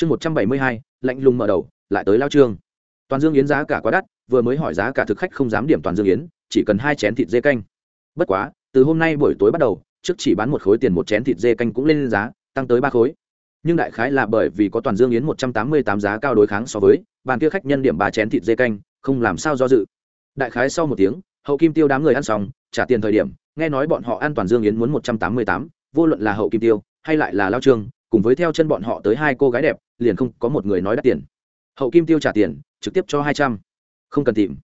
chương một trăm bảy mươi hai, lạnh lùng mở đầu, lại tới lao trương. Toàn dương yến giá cả quá đắt, vừa mới hỏi giá cả thực khách không dám điểm toàn dương yến, chỉ cần hai chén thịt dê canh. Bất quá, từ hôm nay buổi tối bắt đầu, trước chỉ bán một khối tiền một chén thịt dê canh cũng lên giá, tăng tới ba khối. Nhưng đại khái là bởi vì có toàn dương yến một trăm tám mươi tám giá cao đối kháng so với, bàn kia khách nhân điểm ba chén thịt dê canh, không làm sao do dự. Đại khái sau một tiếng, hậu kim tiêu đám người ăn xong, trả tiền thời điểm, nghe nói bọn họ ăn toàn dương yến muốn một trăm tám mươi tám, vô luận là hậu kim tiêu, hay lại là lao trương, cùng với theo chân bọn họ tới hai cô gái đẹp liền không có một người nói đắt tiền. Hậu kim tiêu trả tiền, trực tiếp cho hai trăm. Không cần tìm.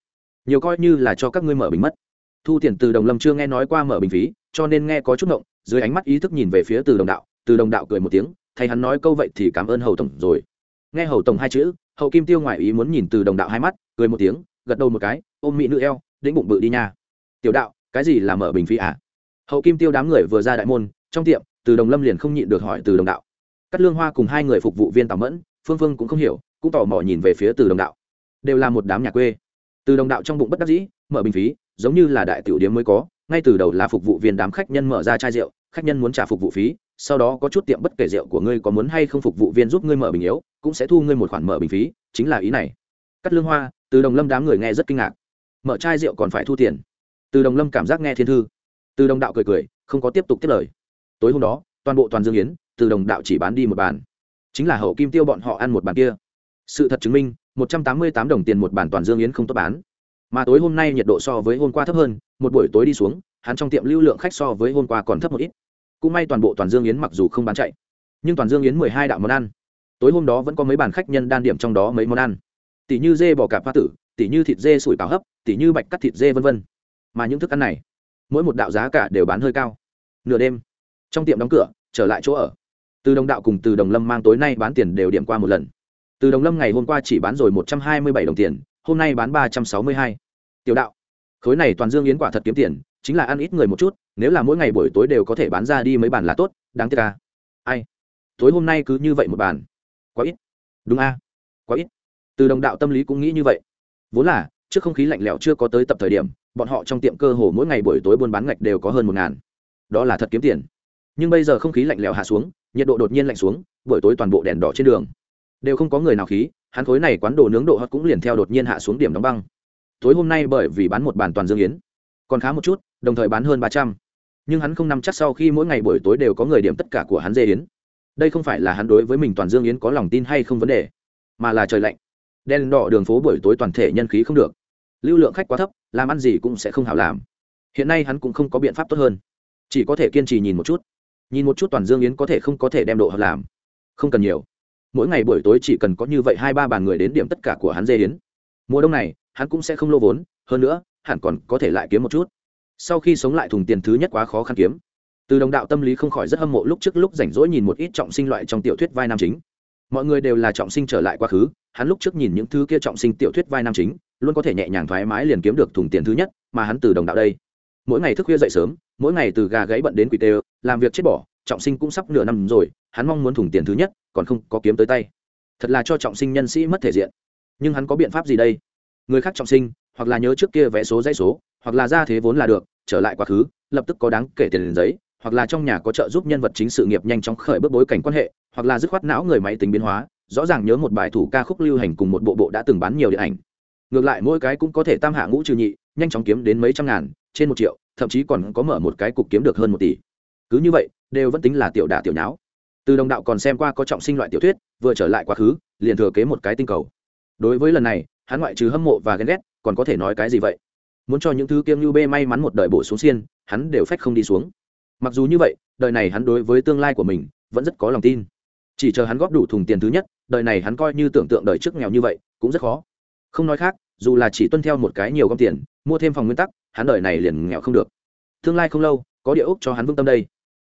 Nhiều coi như là cho các ngươi mở bình mất. Thu tiền từ đồng lâm chưa nghe nói qua mở bình phí, cho nên nghe có chút ngộng, dưới ánh mắt ý thức nhìn về phía từ đồng đạo, từ đồng đạo cười một tiếng, thay hắn nói câu vậy thì cảm ơn hầu tổng rồi. Nghe hầu tổng hai chữ, hậu kim tiêu ngoại ý muốn nhìn từ đồng đạo hai mắt, cười một tiếng, gật đầu một cái, ôm mỹ nữ eo, đĩnh bụng bự đi nha. Tiểu đạo, cái gì là mở bình phí à? Hậu kim tiêu đám người vừa ra đại môn, trong tiệm, từ đồng lâm liền không nhịn được hỏi từ đồng đạo cắt lương hoa cùng hai người phục vụ viên tào mẫn, phương phương cũng không hiểu, cũng tò mò nhìn về phía từ đồng đạo. Đều là một đám nhà quê. Từ đồng đạo trong bụng bất đắc dĩ, mở bình phí giống như là đại tiểu điếm mới có, ngay từ đầu là phục vụ viên đám khách nhân mở ra chai rượu, khách nhân muốn trả phục vụ phí, sau đó có chút tiệm bất kể rượu của ngươi có muốn hay không phục vụ viên giúp ngươi mở bình yếu, cũng sẽ thu ngươi một khoản mở bình phí, chính là ý này. Cắt lương hoa, từ đồng lâm đám người nghe rất kinh ngạc. Mở chai rượu còn phải thu tiền. Từ đồng lâm cảm giác nghe thiên thư. Từ đồng đạo cười cười, không có tiếp tục tiết lời. Tối hôm đó toàn bộ toàn dương yến, từ đồng đạo chỉ bán đi một bàn. Chính là hậu kim tiêu bọn họ ăn một bàn kia. Sự thật chứng minh, một trăm tám mươi tám đồng tiền một bàn toàn dương yến không tốt bán. Mà tối hôm nay nhiệt độ so với hôm qua thấp hơn, một buổi tối đi xuống, hắn trong tiệm lưu lượng khách so với hôm qua còn thấp một ít. Cũng may toàn bộ toàn dương yến mặc dù không bán chạy, nhưng toàn dương yến mười hai đạo món ăn. Tối hôm đó vẫn có mấy bàn khách nhân đan điểm trong đó mấy món ăn. Tỷ như dê bò cạp hoa tử tỷ như thịt dê sủi cảo hấp tỷ như bạch cắt thịt dê v v mà những thức ăn này, mỗi một đạo giá cả đều bán hơi cao. Nửa đêm trong tiệm đóng cửa, trở lại chỗ ở. Từ đồng đạo cùng từ đồng lâm mang tối nay bán tiền đều điểm qua một lần. Từ đồng lâm ngày hôm qua chỉ bán rồi một trăm hai mươi bảy đồng tiền, hôm nay bán ba trăm sáu mươi hai. Tiểu đạo, khối này toàn dương yến quả thật kiếm tiền, chính là ăn ít người một chút, nếu là mỗi ngày buổi tối đều có thể bán ra đi mấy bàn là tốt, đáng tiếc ca ai? Tối hôm nay cứ như vậy một bàn. Quá ít. Đúng a quá ít. Từ đồng đạo tâm lý cũng nghĩ như vậy. Vốn là, trước không khí lạnh lẽo chưa có tới tập thời điểm, bọn họ trong tiệm cơ hồ mỗi ngày buổi tối buôn bán ngạch đều có hơn một ngàn. Đó là thật kiếm tiền nhưng bây giờ không khí lạnh lẽo hạ xuống, nhiệt độ đột nhiên lạnh xuống, buổi tối toàn bộ đèn đỏ trên đường. Đều không có người nào khí, hắn khối này quán đồ nướng độ hot cũng liền theo đột nhiên hạ xuống điểm đóng băng. Tối hôm nay bởi vì bán một bàn toàn dương yến, còn khá một chút, đồng thời bán hơn ba trăm. Nhưng hắn không nằm chắc sau khi mỗi ngày buổi tối đều có người điểm tất cả của hắn dê yến. Đây không phải là hắn đối với mình toàn dương yến có lòng tin hay không vấn đề, mà là trời lạnh. Đen đỏ đường phố buổi tối toàn thể nhân khí không được. Lưu lượng khách quá thấp, làm ăn gì cũng sẽ không hảo làm. Hiện nay hắn cũng không có biện pháp tốt hơn. Chỉ có thể kiên trì nhìn một chút nhìn một chút toàn dương yến có thể không có thể đem độ hợp làm. Không cần nhiều. Mỗi ngày buổi tối chỉ cần có như vậy hai ba bàn người đến điểm tất cả của hắn dê yến. Mùa đông này, hắn cũng sẽ không lô vốn, hơn nữa, hẳn còn có thể lại kiếm một chút. Sau khi sống lại thùng tiền thứ nhất quá khó khăn kiếm. Từ đồng đạo tâm lý không khỏi rất hâm mộ lúc trước lúc rảnh rỗi nhìn một ít trọng sinh loại trong tiểu thuyết vai nam chính. Mọi người đều là trọng sinh trở lại quá khứ, hắn lúc trước nhìn những thứ kia trọng sinh tiểu thuyết vai nam chính, luôn có thể nhẹ nhàng thoải mái liền kiếm được thùng tiền thứ nhất, mà hắn từ đồng đạo đây mỗi ngày thức khuya dậy sớm, mỗi ngày từ gà gáy bận đến quỷ tê, làm việc chết bỏ, trọng sinh cũng sắp nửa năm rồi, hắn mong muốn thủng tiền thứ nhất, còn không có kiếm tới tay. Thật là cho trọng sinh nhân sĩ mất thể diện. Nhưng hắn có biện pháp gì đây? Người khác trọng sinh, hoặc là nhớ trước kia vẽ số dãy số, hoặc là ra thế vốn là được, trở lại quá khứ, lập tức có đáng kể tiền đến giấy, hoặc là trong nhà có trợ giúp nhân vật chính sự nghiệp nhanh chóng khởi bước bối cảnh quan hệ, hoặc là dứt khoát não người máy tính biến hóa, rõ ràng nhớ một bài thủ ca khúc lưu hành cùng một bộ bộ đã từng bán nhiều điện ảnh. Ngược lại mỗi cái cũng có thể tam hạ ngũ trừ nhị, nhanh chóng kiếm đến mấy trăm ngàn trên một triệu, thậm chí còn có mở một cái cục kiếm được hơn một tỷ. Cứ như vậy, đều vẫn tính là tiểu đả tiểu nháo. Từ đồng đạo còn xem qua có trọng sinh loại tiểu thuyết, vừa trở lại quá khứ, liền thừa kế một cái tinh cầu. Đối với lần này, hắn ngoại trừ hâm mộ và ghen ghét, còn có thể nói cái gì vậy? Muốn cho những thứ kiêm như bê may mắn một đời bổ xuống xiên, hắn đều phách không đi xuống. Mặc dù như vậy, đời này hắn đối với tương lai của mình, vẫn rất có lòng tin. Chỉ chờ hắn góp đủ thùng tiền thứ nhất, đời này hắn coi như tưởng tượng đời trước nghèo như vậy, cũng rất khó. Không nói khác, dù là chỉ tuân theo một cái nhiều gom tiền, mua thêm phòng nguyên tắc hắn đời này liền nghèo không được. Tương lai không lâu, có địa ốc cho hắn vững tâm đây.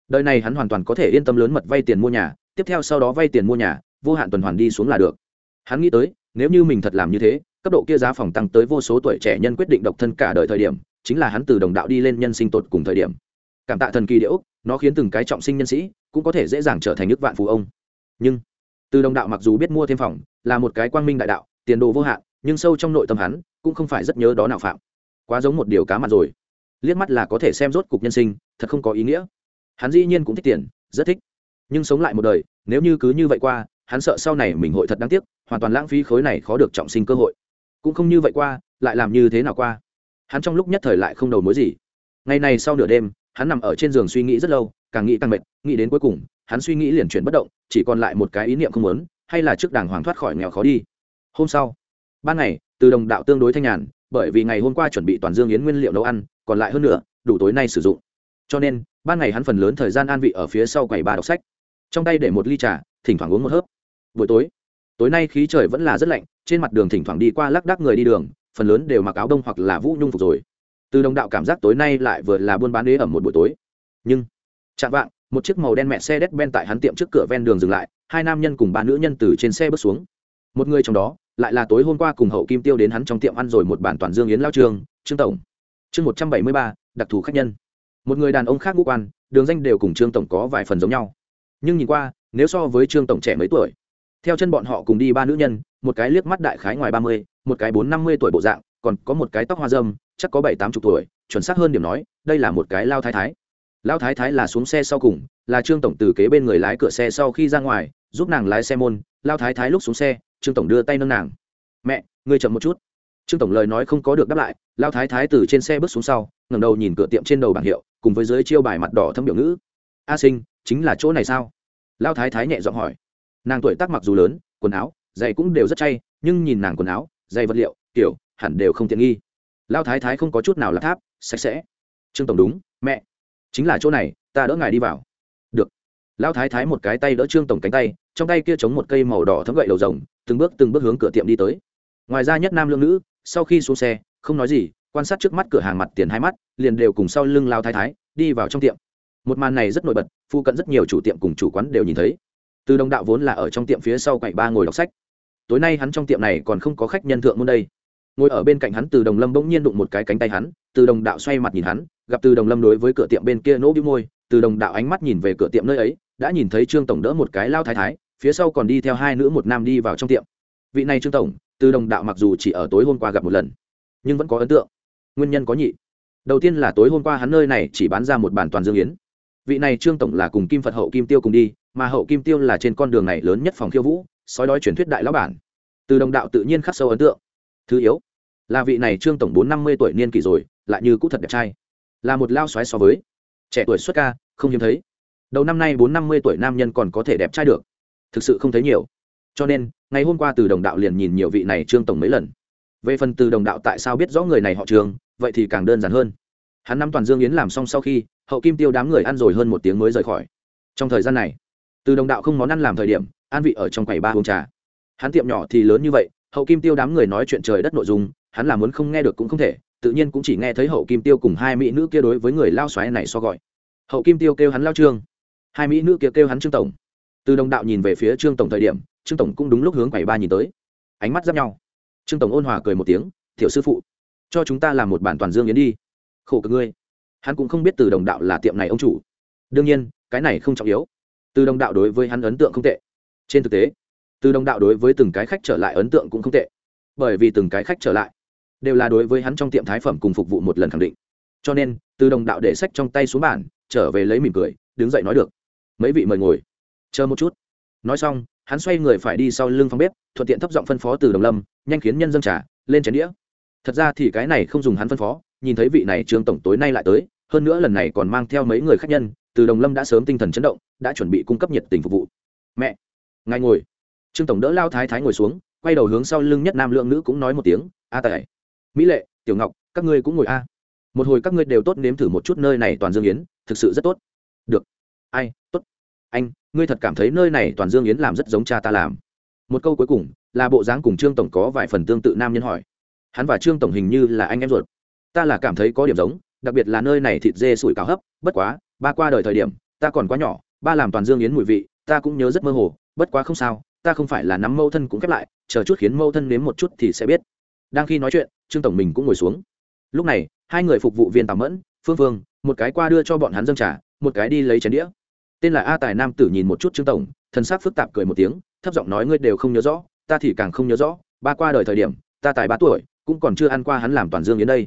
Đời này hắn hoàn toàn có thể yên tâm lớn mật vay tiền mua nhà, tiếp theo sau đó vay tiền mua nhà, vô hạn tuần hoàn đi xuống là được. Hắn nghĩ tới, nếu như mình thật làm như thế, cấp độ kia giá phòng tăng tới vô số tuổi trẻ nhân quyết định độc thân cả đời thời điểm, chính là hắn từ đồng đạo đi lên nhân sinh tột cùng thời điểm. Cảm tạ thần kỳ địa ốc, nó khiến từng cái trọng sinh nhân sĩ cũng có thể dễ dàng trở thành nước vạn phú ông. Nhưng, từ đồng đạo mặc dù biết mua thêm phòng, là một cái quang minh đại đạo, tiền đồ vô hạn, nhưng sâu trong nội tâm hắn cũng không phải rất nhớ đó nào phạm quá giống một điều cá mặt rồi. Liếc mắt là có thể xem rốt cục nhân sinh, thật không có ý nghĩa. Hắn dĩ nhiên cũng thích tiền, rất thích. Nhưng sống lại một đời, nếu như cứ như vậy qua, hắn sợ sau này mình hội thật đáng tiếc, hoàn toàn lãng phí khối này khó được trọng sinh cơ hội. Cũng không như vậy qua, lại làm như thế nào qua? Hắn trong lúc nhất thời lại không đầu mối gì. Ngày này sau nửa đêm, hắn nằm ở trên giường suy nghĩ rất lâu, càng nghĩ càng mệt, nghĩ đến cuối cùng, hắn suy nghĩ liền chuyển bất động, chỉ còn lại một cái ý niệm không muốn, hay là trước đàng hoàng thoát khỏi nghèo khó đi. Hôm sau, ban ngày, từ đồng đạo tương đối thanh nhàn bởi vì ngày hôm qua chuẩn bị toàn dương yến nguyên liệu nấu ăn, còn lại hơn nữa đủ tối nay sử dụng. Cho nên, ban ngày hắn phần lớn thời gian an vị ở phía sau quầy ba đọc sách. Trong tay để một ly trà, thỉnh thoảng uống một hớp. Buổi tối tối nay khí trời vẫn là rất lạnh, trên mặt đường thỉnh thoảng đi qua lác đác người đi đường, phần lớn đều mặc áo đông hoặc là vũ nhung phục rồi. Từ đồng đạo cảm giác tối nay lại vừa là buôn bán đế ẩm một buổi tối. Nhưng, chạm vạng, một chiếc màu đen mẹ xe đét ben tại hắn tiệm trước cửa ven đường dừng lại, hai nam nhân cùng ba nữ nhân từ trên xe bước xuống. Một người trong đó lại là tối hôm qua cùng hậu kim tiêu đến hắn trong tiệm ăn rồi một bản toàn dương yến lao trường, trương tổng. Chương một trăm bảy mươi ba, đặc thù khách nhân. Một người đàn ông khác ngũ quan, đường danh đều cùng trương tổng có vài phần giống nhau. Nhưng nhìn qua, nếu so với trương tổng trẻ mấy tuổi, theo chân bọn họ cùng đi ba nữ nhân, một cái liếc mắt đại khái ngoài ba mươi, một cái bốn năm mươi tuổi bộ dạng, còn có một cái tóc hoa dâm chắc có bảy tám chục tuổi, chuẩn xác hơn điểm nói, đây là một cái lao thái thái. Lao thái thái là xuống xe sau cùng, là trương tổng từ kế bên người lái cửa xe sau khi ra ngoài, giúp nàng lái xe môn, lao thái thái lúc xuống xe trương tổng đưa tay nâng nàng. Mẹ, ngươi chậm một chút. Trương tổng lời nói không có được đáp lại lao thái thái từ trên xe bước xuống sau, ngẩng đầu nhìn cửa tiệm trên đầu bảng hiệu, cùng với dưới chiêu bài mặt đỏ thâm biểu ngữ. A sinh, chính là chỗ này sao? Lao thái thái nhẹ giọng hỏi. Nàng tuổi tác mặc dù lớn, quần áo, giày cũng đều rất chay, nhưng nhìn nàng quần áo, giày vật liệu, kiểu, hẳn đều không tiện nghi. Lao thái thái không có chút nào là tháp, sạch sẽ. Trương tổng đúng, mẹ. Chính là chỗ này, ta đỡ ngài đi vào lão thái thái một cái tay đỡ trương tổng cánh tay, trong tay kia chống một cây màu đỏ thấm gậy đầu rồng, từng bước từng bước hướng cửa tiệm đi tới. Ngoài ra nhất nam lương nữ, sau khi xuống xe, không nói gì, quan sát trước mắt cửa hàng mặt tiền hai mắt, liền đều cùng sau lưng lao thái thái, đi vào trong tiệm. Một màn này rất nổi bật phu cận rất nhiều chủ tiệm cùng chủ quán đều nhìn thấy. Từ đồng đạo vốn là ở trong tiệm phía sau cạnh ba ngồi đọc sách. Tối nay hắn trong tiệm này còn không có khách nhân thượng môn đây. Ngồi ở bên cạnh hắn từ đồng lâm bỗng nhiên đụng một cái cánh tay hắn, từ đồng đạo xoay mặt nhìn hắn, gặp từ đồng lâm đối với cửa tiệm bên kia nỗ bĩu môi, từ đồng đạo ánh mắt nhìn về cửa tiệm nơi ấy đã nhìn thấy trương tổng đỡ một cái lao thái thái, phía sau còn đi theo hai nữ một nam đi vào trong tiệm. Vị này trương tổng, từ đồng đạo mặc dù chỉ ở tối hôm qua gặp một lần, nhưng vẫn có ấn tượng. Nguyên nhân có nhị. Đầu tiên là tối hôm qua hắn nơi này chỉ bán ra một bản toàn dương yến. Vị này trương tổng là cùng kim phật hậu kim tiêu cùng đi, mà hậu kim tiêu là trên con đường này lớn nhất phòng khiêu vũ, sói đói truyền thuyết đại lão bản. Từ đồng đạo tự nhiên khắc sâu ấn tượng. Thứ yếu, là vị này trương tổng bốn năm mươi tuổi niên kỷ rồi, lại như cũ thật đẹp trai. Là một lao xoáy so với. Trẻ tuổi xuất ca, không hiếm thấy đầu năm nay bốn năm mươi tuổi nam nhân còn có thể đẹp trai được. Thực sự không thấy nhiều. Cho nên, ngày hôm qua từ đồng đạo liền nhìn nhiều vị này trương tổng mấy lần. Về phần từ đồng đạo tại sao biết rõ người này họ trường vậy thì càng đơn giản hơn. Hắn năm toàn dương yến làm xong sau khi, hậu kim tiêu đám người ăn rồi hơn một tiếng mới rời khỏi. Trong thời gian này, từ đồng đạo không món ăn làm thời điểm, an vị ở trong quầy ba uống trà. Hắn tiệm nhỏ thì lớn như vậy, hậu kim tiêu đám người nói chuyện trời đất nội dung, hắn là muốn không nghe được cũng không thể, tự nhiên cũng chỉ nghe thấy hậu kim tiêu cùng hai mỹ nữ kia đối với người lao xoáy này so gọi. Hậu kim tiêu kêu hắn lao trương hai mỹ nữ kia kêu hắn trương tổng. Từ đồng đạo nhìn về phía trương tổng thời điểm, trương tổng cũng đúng lúc hướng quầy ba nhìn tới. Ánh mắt giáp nhau. Trương tổng ôn hòa cười một tiếng thiểu sư phụ, cho chúng ta làm một bản toàn dương yến đi. Khổ cực ngươi. Hắn cũng không biết từ đồng đạo là tiệm này ông chủ. Đương nhiên, cái này không trọng yếu. Từ đồng đạo đối với hắn ấn tượng không tệ. Trên thực tế, từ đồng đạo đối với từng cái khách trở lại ấn tượng cũng không tệ. Bởi vì từng cái khách trở lại đều là đối với hắn trong tiệm thái phẩm cùng phục vụ một lần khẳng định. Cho nên, từ đồng đạo để sách trong tay xuống bàn, trở về lấy mỉm cười, đứng dậy nói được mấy vị mời ngồi. Chờ một chút. Nói xong, hắn xoay người phải đi sau lưng phòng bếp, thuận tiện thấp giọng phân phó từ đồng lâm, nhanh khiến nhân dân trả lên chén đĩa. Thật ra thì cái này không dùng hắn phân phó, nhìn thấy vị này trương tổng tối nay lại tới, hơn nữa lần này còn mang theo mấy người khách nhân, từ đồng lâm đã sớm tinh thần chấn động, đã chuẩn bị cung cấp nhiệt tình phục vụ. Mẹ, ngài ngồi. Trương tổng đỡ lao thái thái ngồi xuống, quay đầu hướng sau lưng nhất nam lượng nữ cũng nói một tiếng, a tài, mỹ lệ, tiểu ngọc, các ngươi cũng ngồi a. Một hồi các ngươi đều tốt nếm thử một chút nơi này toàn dương yến, thực sự rất tốt. Được ai, tốt. Anh, ngươi thật cảm thấy nơi này toàn dương yến làm rất giống cha ta làm. Một câu cuối cùng, là bộ dáng cùng trương tổng có vài phần tương tự nam nhân hỏi. Hắn và trương tổng hình như là anh em ruột. Ta là cảm thấy có điểm giống, đặc biệt là nơi này thịt dê sủi cao hấp, bất quá, ba qua đời thời điểm, ta còn quá nhỏ, ba làm toàn dương yến mùi vị, ta cũng nhớ rất mơ hồ, bất quá không sao, ta không phải là nắm mâu thân cũng khép lại, chờ chút khiến mâu thân nếm một chút thì sẽ biết. Đang khi nói chuyện, trương tổng mình cũng ngồi xuống. Lúc này, hai người phục vụ viên tào mẫn, phương phương, một cái qua đưa cho bọn hắn dâng trà, một cái đi lấy chén đĩa tên là a tài nam tử nhìn một chút trương tổng thân xác phức tạp cười một tiếng, thấp giọng nói ngươi đều không nhớ rõ, ta thì càng không nhớ rõ, ba qua đời thời điểm, ta tài ba tuổi, cũng còn chưa ăn qua hắn làm toàn dương đến đây.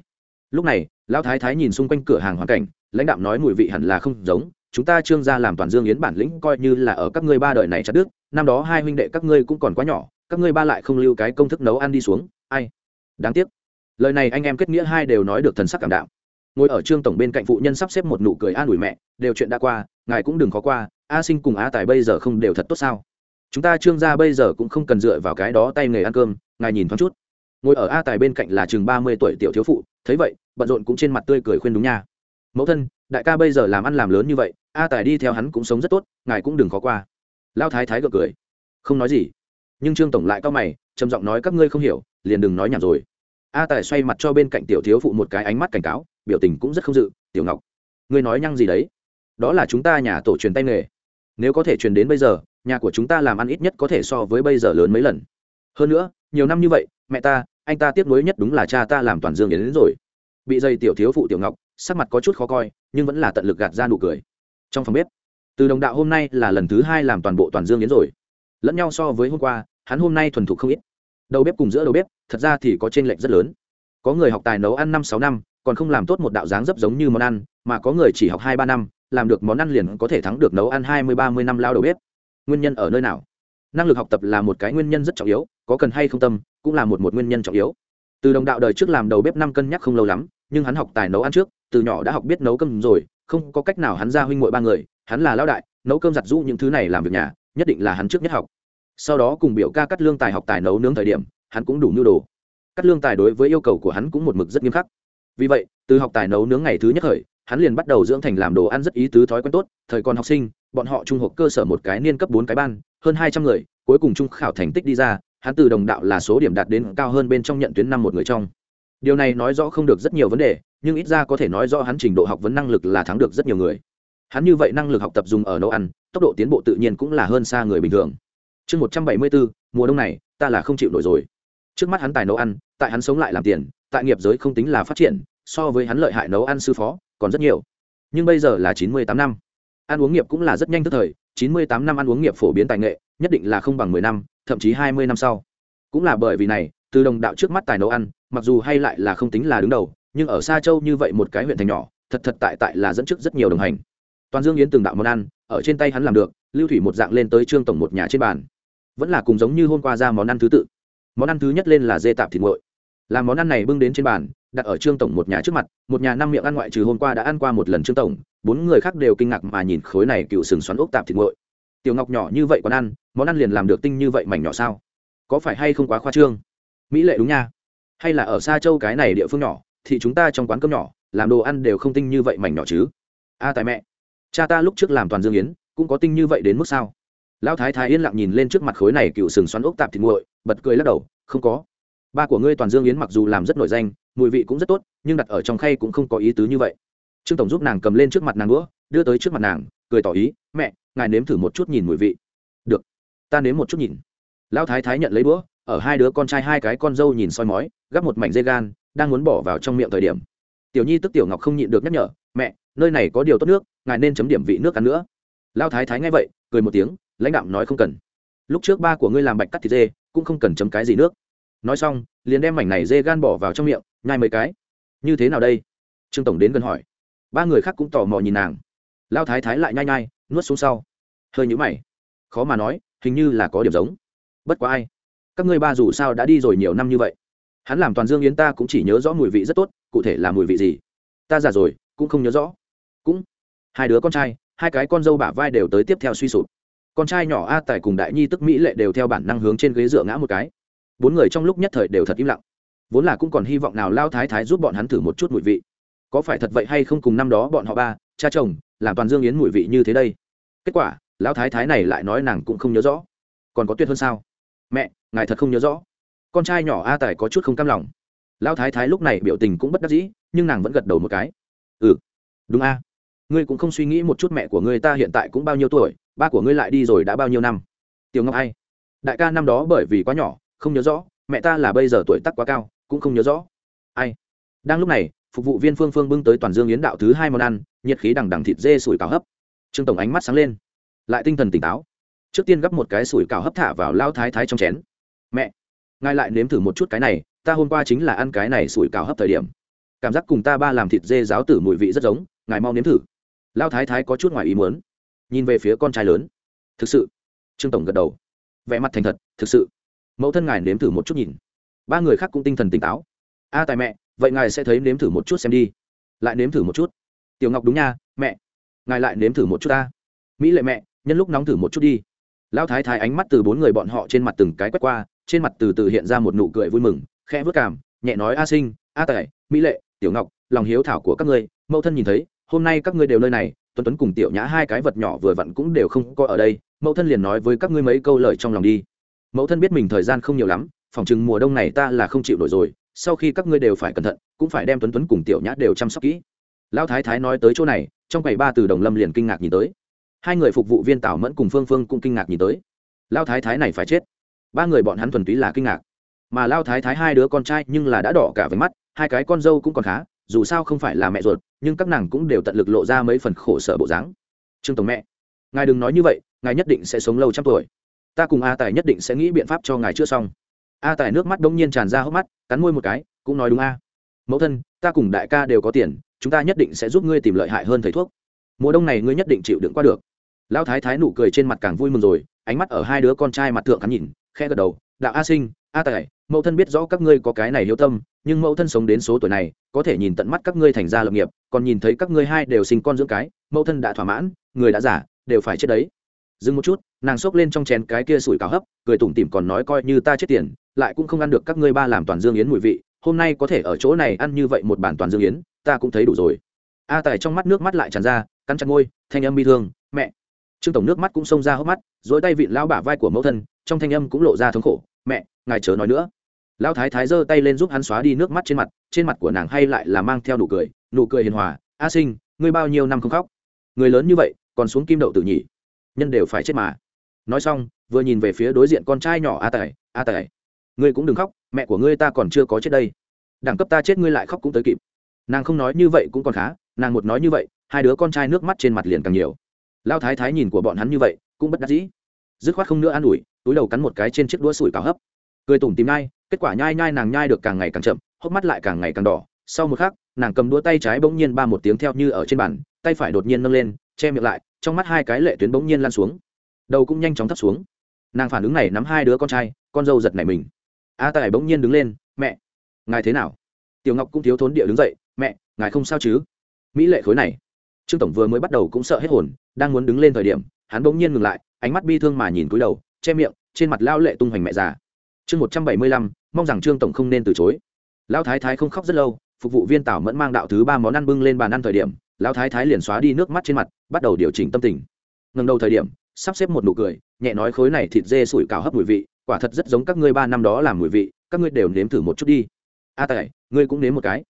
Lúc này, lão thái thái nhìn xung quanh cửa hàng hoàn cảnh, lãnh đạo nói mùi vị hẳn là không giống, chúng ta trương gia làm toàn dương yến bản lĩnh coi như là ở các ngươi ba đời này chặt đức năm đó hai huynh đệ các ngươi cũng còn quá nhỏ, các ngươi ba lại không lưu cái công thức nấu ăn đi xuống, ai? Đáng tiếc. Lời này anh em kết nghĩa hai đều nói được thần sắc cảm đạo ngồi ở trương tổng bên cạnh phụ nhân sắp xếp một nụ cười an ủi mẹ, đều chuyện đã qua, ngài cũng đừng khó qua, a sinh cùng a tài bây giờ không đều thật tốt sao? Chúng ta trương gia bây giờ cũng không cần dựa vào cái đó tay nghề ăn cơm, ngài nhìn thoáng chút. Ngồi ở a tài bên cạnh là chừng ba mươi tuổi tiểu thiếu phụ, thấy vậy, bận rộn cũng trên mặt tươi cười khuyên đúng nha. Mẫu thân, đại ca bây giờ làm ăn làm lớn như vậy, a tài đi theo hắn cũng sống rất tốt, ngài cũng đừng khó qua. Lao thái thái gật cười. Không nói gì. Nhưng trương tổng lại cao mày, trầm giọng nói, các ngươi không hiểu, liền đừng nói nhảm rồi. A tài xoay mặt cho bên cạnh tiểu thiếu phụ một cái ánh mắt cảnh cáo biểu tình cũng rất không dự tiểu ngọc ngươi nói nhăng gì đấy? Đó là chúng ta nhà tổ truyền tay nghề. Nếu có thể truyền đến bây giờ nhà của chúng ta làm ăn ít nhất có thể so với bây giờ lớn mấy lần. Hơn nữa nhiều năm như vậy mẹ ta anh ta tiếc nuối nhất đúng là cha ta làm toàn dương đến, đến rồi. Bị dây tiểu thiếu phụ tiểu ngọc sắc mặt có chút khó coi nhưng vẫn là tận lực gạt ra nụ cười. Trong phòng bếp từ đồng đạo hôm nay là lần thứ hai làm toàn bộ toàn dương đến rồi. Lẫn nhau so với hôm qua hắn hôm nay thuần thục không ít. Đầu bếp cùng giữa đầu bếp thật ra thì có t r ê n lệch rất lớn. Có người học tài nấu ăn năm sáu năm còn không làm tốt một đạo dáng dấp giống như món ăn, mà có người chỉ học hai ba năm, làm được món ăn liền có thể thắng được nấu ăn hai mươi, ba mươi năm lao đầu bếp. Nguyên nhân ở nơi nào? Năng lực học tập là một cái nguyên nhân rất trọng yếu, có cần hay không tâm, cũng là một một nguyên nhân trọng yếu. Từ đồng đạo đời trước làm đầu bếp năm cân nhắc không lâu lắm, nhưng hắn học tài nấu ăn trước, từ nhỏ đã học biết nấu cơm rồi, không có cách nào hắn ra huynh muội ba người, hắn là lao đại, nấu cơm giặt rũ những thứ này làm việc nhà, nhất định là hắn trước nhất học. Sau đó cùng biểu ca cắt lương tài học tài nấu nướng thời điểm, hắn cũng đủ nhu đồ. Cắt lương tài đối với yêu cầu của hắn cũng một mực rất nghiêm khắc vì vậy, từ học tài nấu nướng ngày thứ nhất khởi, hắn liền bắt đầu dưỡng thành làm đồ ăn rất ý tứ thói quen tốt, thời còn học sinh, bọn họ trung học cơ sở một cái niên cấp bốn cái ban, hơn hai trăm người, cuối cùng trung khảo thành tích đi ra, hắn từ đồng đạo là số điểm đạt đến cao hơn bên trong nhận tuyến năm một người trong. Điều này nói rõ không được rất nhiều vấn đề, nhưng ít ra có thể nói rõ hắn trình độ học vấn năng lực là thắng được rất nhiều người. Hắn như vậy năng lực học tập dùng ở nấu ăn, tốc độ tiến bộ tự nhiên cũng là hơn xa người bình thường. Chương một trăm bảy mươi bốn mùa đông này, ta là không chịu nổi rồi. Trước mắt hắn tài nấu ăn, tại hắn sống lại làm tiền tại nghiệp giới không tính là phát triển, so với hắn lợi hại nấu ăn sư phó, còn rất nhiều. Nhưng bây giờ là chín mươi tám năm. Ăn uống nghiệp cũng là rất nhanh tức thời, chín mươi tám năm ăn uống nghiệp phổ biến tài nghệ, nhất định là không bằng mười năm, thậm chí hai mươi năm sau. Cũng là bởi vì này, từ đồng đạo trước mắt tài nấu ăn, mặc dù hay lại là không tính là đứng đầu, nhưng ở xa châu như vậy một cái huyện thành nhỏ, thật thật tại tại là dẫn trước rất nhiều đồng hành. Toàn dương yến từng đạo món ăn, ở trên tay hắn làm được, lưu thủy một dạng lên tới trương tổng một nhà trên bàn. Vẫn là cùng giống như hôm qua ra món ăn thứ tự. Món ăn thứ nhất lên là dê tạp thịt nguội làm món ăn này bưng đến trên bàn đặt ở trương tổng một nhà trước mặt một nhà năm miệng ăn ngoại trừ hôm qua đã ăn qua một lần trương tổng bốn người khác đều kinh ngạc mà nhìn khối này cựu sừng xoắn ốc tạp thịt nguội. Tiểu ngọc nhỏ như vậy còn ăn món ăn liền làm được tinh như vậy mảnh nhỏ sao? Có phải hay không quá khoa trương? Mỹ lệ đúng nha. Hay là ở xa châu cái này địa phương nhỏ thì chúng ta trong quán cơm nhỏ làm đồ ăn đều không tinh như vậy mảnh nhỏ chứ? A à, tại mẹ cha ta lúc trước làm toàn dương yến cũng có tinh như vậy đến mức sao? Lão thái thái yên lặng nhìn lên trước mặt khối này cựu sừng xoắn ốc tạp thịt nguội bật cười lắc đầu không có ba của ngươi toàn dương yến mặc dù làm rất nổi danh, mùi vị cũng rất tốt, nhưng đặt ở trong khay cũng không có ý tứ như vậy. Trương tổng giúp nàng cầm lên trước mặt nàng đũa, đưa tới trước mặt nàng, cười tỏ ý, mẹ, ngài nếm thử một chút nhìn mùi vị. Được, ta nếm một chút nhìn. Lão thái thái nhận lấy đũa, ở hai đứa con trai hai cái con dâu nhìn soi mói, gắp một mảnh dây gan, đang muốn bỏ vào trong miệng thời điểm. Tiểu nhi tức tiểu ngọc không nhịn được nhắc nhở, mẹ, nơi này có điều tốt nước, ngài nên chấm điểm vị nước ăn nữa. Lao thái thái nghe vậy, cười một tiếng, lãnh đạo nói không cần. Lúc trước ba của ngươi làm bạch cắt thịt dê, cũng không cần chấm cái gì nước nói xong, liền đem mảnh này dê gan bỏ vào trong miệng, nhai mấy cái. Như thế nào đây? Trương tổng đến gần hỏi. Ba người khác cũng tò mò nhìn nàng. Lao thái thái lại nhai nhai, nuốt xuống sau. Hơi nhũ mày. Khó mà nói, hình như là có điểm giống. Bất quá ai? Các ngươi ba dù sao đã đi rồi nhiều năm như vậy. Hắn làm toàn dương yến ta cũng chỉ nhớ rõ mùi vị rất tốt, cụ thể là mùi vị gì? Ta già rồi, cũng không nhớ rõ. Cũng, hai đứa con trai, hai cái con dâu bả vai đều tới tiếp theo suy sụp. Con trai nhỏ a tài cùng đại nhi tức mỹ lệ đều theo bản năng hướng trên ghế dựa ngã một cái bốn người trong lúc nhất thời đều thật im lặng. Vốn là cũng còn hy vọng nào lao thái thái giúp bọn hắn thử một chút mùi vị. Có phải thật vậy hay không cùng năm đó bọn họ ba, cha chồng, làm toàn dương yến mùi vị như thế đây? Kết quả lão thái thái này lại nói nàng cũng không nhớ rõ. Còn có tuyệt hơn sao? Mẹ, ngài thật không nhớ rõ. Con trai nhỏ a tài có chút không cam lòng. Lão thái thái lúc này biểu tình cũng bất đắc dĩ, nhưng nàng vẫn gật đầu một cái. Ừ đúng a. Ngươi cũng không suy nghĩ một chút mẹ của ngươi ta hiện tại cũng bao nhiêu tuổi, ba của ngươi lại đi rồi đã bao nhiêu năm? Tiểu ngọc ai đại ca năm đó bởi vì quá nhỏ không nhớ rõ, mẹ ta là bây giờ tuổi tắc quá cao, cũng không nhớ rõ. Ai? Đang lúc này, phục vụ viên phương phương bưng tới toàn dương yến đạo thứ hai món ăn, nhiệt khí đằng đằng thịt dê sủi cào hấp. Trương tổng ánh mắt sáng lên. Lại tinh thần tỉnh táo. Trước tiên gấp một cái sủi cào hấp thả vào lao thái thái trong chén. Mẹ, ngài lại nếm thử một chút cái này, ta hôm qua chính là ăn cái này sủi cào hấp thời điểm. Cảm giác cùng ta ba làm thịt dê giáo tử mùi vị rất giống, ngài mau nếm thử. Lao thái thái có chút ngoài ý muốn. Nhìn về phía con trai lớn. Thực sự? Trương tổng gật đầu. Vẻ mặt thành thật, thực sự mẫu thân ngài nếm thử một chút nhìn. Ba người khác cũng tinh thần tỉnh táo. A tài mẹ, vậy ngài sẽ thấy nếm thử một chút xem đi. Lại nếm thử một chút. Tiểu ngọc đúng nha, mẹ. Ngài lại nếm thử một chút ta. Mỹ lệ mẹ, nhân lúc nóng thử một chút đi. Lão thái thái ánh mắt từ bốn người bọn họ trên mặt từng cái quét qua, trên mặt từ từ hiện ra một nụ cười vui mừng, khẽ vớt cảm, nhẹ nói, a sinh, a tài, mỹ lệ, tiểu ngọc, lòng hiếu thảo của các ngươi, mẫu thân nhìn thấy, hôm nay các ngươi đều nơi này, tuấn tuấn cùng tiểu nhã hai cái vật nhỏ vừa vặn cũng đều không có ở đây, mẫu thân liền nói với các ngươi mấy câu lời trong lòng đi mẫu thân biết mình thời gian không nhiều lắm, phòng chừng mùa đông này ta là không chịu nổi rồi, sau khi các ngươi đều phải cẩn thận, cũng phải đem tuấn tuấn cùng tiểu nhã đều chăm sóc kỹ. Lão thái thái nói tới chỗ này, trong quầy ba từ đồng lâm liền kinh ngạc nhìn tới. Hai người phục vụ viên tảo mẫn cùng phương phương cũng kinh ngạc nhìn tới. Lão thái thái này phải chết. Ba người bọn hắn thuần túy là kinh ngạc. Mà Lão thái thái hai đứa con trai nhưng là đã đỏ cả với mắt, hai cái con dâu cũng còn khá, dù sao không phải là mẹ ruột, nhưng các nàng cũng đều tận lực lộ ra mấy phần khổ sở bộ dáng. Trương tổng mẹ, ngài đừng nói như vậy, ngài nhất định sẽ sống lâu trăm tuổi ta cùng a tài nhất định sẽ nghĩ biện pháp cho ngài chữa xong. A tài nước mắt đông nhiên tràn ra hốc mắt, cắn môi một cái, cũng nói đúng a. Mẫu thân, ta cùng đại ca đều có tiền, chúng ta nhất định sẽ giúp ngươi tìm lợi hại hơn thầy thuốc. Mùa đông này ngươi nhất định chịu đựng qua được. Lão thái thái nụ cười trên mặt càng vui mừng rồi, ánh mắt ở hai đứa con trai mặt thượng hắn nhìn khe gật đầu, đạo a sinh, a tài, mẫu thân biết rõ các ngươi có cái này hiếu tâm, nhưng mẫu thân sống đến số tuổi này, có thể nhìn tận mắt các ngươi thành ra lập nghiệp, còn nhìn thấy các ngươi hai đều sinh con dưỡng cái, mẫu thân đã thỏa mãn, người đã giả đều phải chết đấy dừng một chút nàng xốc lên trong chén cái kia sủi cáo hấp cười tủm tỉm còn nói coi như ta chết tiền lại cũng không ăn được các ngươi ba làm toàn dương yến mùi vị hôm nay có thể ở chỗ này ăn như vậy một bản toàn dương yến ta cũng thấy đủ rồi. A tài trong mắt nước mắt lại tràn ra cắn chặt ngôi, thanh âm bi thương mẹ. Trương tổng nước mắt cũng xông ra hốc mắt dỗi tay vịn lao bả vai của mẫu thân trong thanh âm cũng lộ ra thống khổ mẹ ngài chớ nói nữa. Lão thái thái giơ tay lên giúp hắn xóa đi nước mắt trên mặt trên mặt của nàng hay lại là mang theo nụ cười nụ cười hiền hòa a sinh ngươi bao nhiêu năm không khóc? Người lớn như vậy còn xuống kim đậu tự nhỉ? Nhân đều phải chết mà. Nói xong, vừa nhìn về phía đối diện con trai nhỏ a tài a tài, ngươi cũng đừng khóc, mẹ của ngươi ta còn chưa có chết đây. Đẳng cấp ta chết ngươi lại khóc cũng tới kịp. Nàng không nói như vậy cũng còn khá, nàng một nói như vậy, hai đứa con trai nước mắt trên mặt liền càng nhiều. Lao thái thái nhìn của bọn hắn như vậy, cũng bất đắc dĩ. Dứt khoát không nữa an ủi, túi đầu cắn một cái trên chiếc đũa sủi cào hấp. Cười tủm tìm nhai, kết quả nhai nhai nàng nhai được càng ngày càng chậm, hốc mắt lại càng ngày càng đỏ. Sau một khắc, nàng cầm đũa tay trái bỗng nhiên ba một tiếng theo như ở trên bàn, tay phải đột nhiên nâng lên, che miệng lại trong mắt hai cái lệ tuyến bỗng nhiên lan xuống. Đầu cũng nhanh chóng thấp xuống. Nàng phản ứng này nắm hai đứa con trai, con dâu giật nảy mình. A tài bỗng nhiên đứng lên, mẹ, ngài thế nào? Tiểu ngọc cũng thiếu thốn địa đứng dậy, mẹ, ngài không sao chứ? Mỹ lệ khối này. Trương tổng vừa mới bắt đầu cũng sợ hết hồn, đang muốn đứng lên thời điểm, hắn bỗng nhiên ngừng lại, ánh mắt bi thương mà nhìn cúi đầu, che miệng, trên mặt lao lệ tung hoành mẹ già. Chương một trăm bảy mươi lăm, mong rằng trương tổng không nên từ chối. Lão thái thái không khóc rất lâu phục vụ viên tảo mẫn mang đạo thứ ba món ăn bưng lên bàn ăn thời điểm lão thái thái liền xóa đi nước mắt trên mặt bắt đầu điều chỉnh tâm tình. Ngần đầu thời điểm sắp xếp một nụ cười nhẹ nói khối này thịt dê sủi cào hấp mùi vị quả thật rất giống các ngươi ba năm đó làm mùi vị các ngươi đều nếm thử một chút đi. A à, tài ngươi cũng nếm một cái.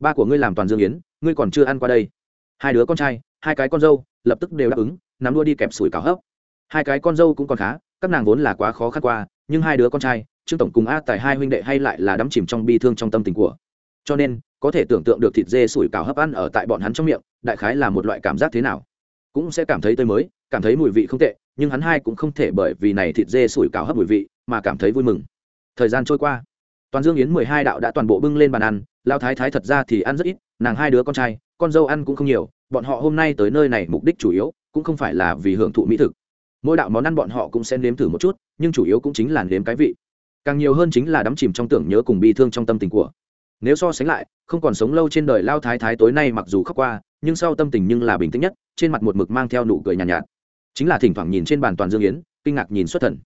Ba của ngươi làm toàn dương yến ngươi còn chưa ăn qua đây. Hai đứa con trai hai cái con dâu lập tức đều đáp ứng nắm đua đi kẹp sủi cào hấp. Hai cái con dâu cũng còn khá các nàng vốn là quá khó khăn qua nhưng hai đứa con trai trương tổng cùng a tài hai huynh đệ hay lại là đắm chìm trong bi thương trong tâm tình của. Cho nên có thể tưởng tượng được thịt dê sủi cảo hấp ăn ở tại bọn hắn trong miệng, đại khái là một loại cảm giác thế nào. Cũng sẽ cảm thấy tươi mới, cảm thấy mùi vị không tệ, nhưng hắn hai cũng không thể bởi vì này thịt dê sủi cảo hấp mùi vị mà cảm thấy vui mừng. Thời gian trôi qua, toàn dương yến mười hai đạo đã toàn bộ bưng lên bàn ăn lao thái thái thật ra thì ăn rất ít, nàng hai đứa con trai, con dâu ăn cũng không nhiều, bọn họ hôm nay tới nơi này mục đích chủ yếu cũng không phải là vì hưởng thụ mỹ thực. Mỗi đạo món ăn bọn họ cũng sẽ nếm thử một chút, nhưng chủ yếu cũng chính là nếm cái vị. Càng nhiều hơn chính là đắm chìm trong tưởng nhớ cùng bi thương trong tâm tình của nếu so sánh lại không còn sống lâu trên đời lao thái thái tối nay mặc dù khóc qua nhưng sau tâm tình nhưng là bình tĩnh nhất trên mặt một mực mang theo nụ cười nhàn nhạt, nhạt. Chính là thỉnh thoảng nhìn trên bàn toàn dương yến kinh ngạc nhìn xuất thần.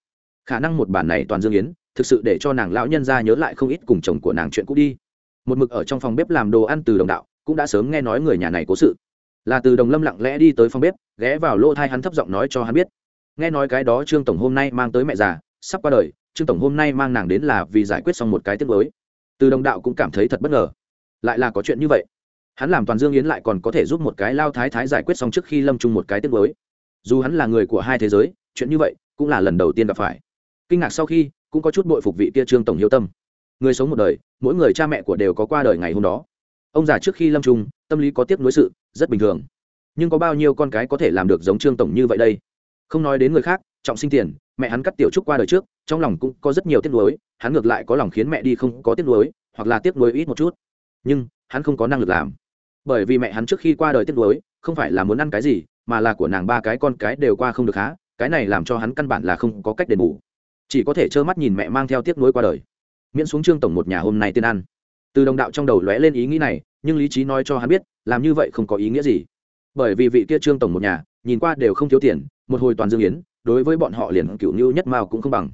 Khả năng một bản này toàn dương yến thực sự để cho nàng lão nhân ra nhớ lại không ít cùng chồng của nàng chuyện cũ đi. Một mực ở trong phòng bếp làm đồ ăn từ đồng đạo cũng đã sớm nghe nói người nhà này cố sự. Là từ đồng lâm lặng lẽ đi tới phòng bếp ghé vào lỗ thai hắn thấp giọng nói cho hắn biết. Nghe nói cái đó trương tổng hôm nay mang tới mẹ già sắp qua đời trương tổng hôm nay mang nàng đến là vì giải quyết xong một cái tiếc mới từ đồng đạo cũng cảm thấy thật bất ngờ. Lại là có chuyện như vậy. Hắn làm toàn dương yến lại còn có thể giúp một cái lao thái thái giải quyết xong trước khi lâm chung một cái tiết mới. Dù hắn là người của hai thế giới, chuyện như vậy cũng là lần đầu tiên gặp phải. Kinh ngạc sau khi, cũng có chút bội phục vị kia trương tổng hiếu tâm. Người sống một đời, mỗi người cha mẹ của đều có qua đời ngày hôm đó. Ông già trước khi lâm trung tâm lý có tiếp nối sự, rất bình thường. Nhưng có bao nhiêu con cái có thể làm được giống trương tổng như vậy đây? Không nói đến người khác, trọng sinh tiền mẹ hắn cắt tiểu trúc qua đời trước, trong lòng cũng có rất nhiều tiếc nuối, hắn ngược lại có lòng khiến mẹ đi không có tiếc nuối, hoặc là tiếc nuối ít một chút. Nhưng, hắn không có năng lực làm. Bởi vì mẹ hắn trước khi qua đời tiếc nuối, không phải là muốn ăn cái gì, mà là của nàng ba cái con cái đều qua không được há, cái này làm cho hắn căn bản là không có cách đền bù. Chỉ có thể trơ mắt nhìn mẹ mang theo tiếc nuối qua đời. Miễn xuống trương tổng một nhà hôm nay tiên ăn. Từ đồng đạo trong đầu lóe lên ý nghĩ này, nhưng lý trí nói cho hắn biết, làm như vậy không có ý nghĩa gì. Bởi vì vị kia trương tổng một nhà, nhìn qua đều không thiếu tiền, một hồi toàn dương yến đối với bọn họ liền cựu như nhất mao cũng không bằng.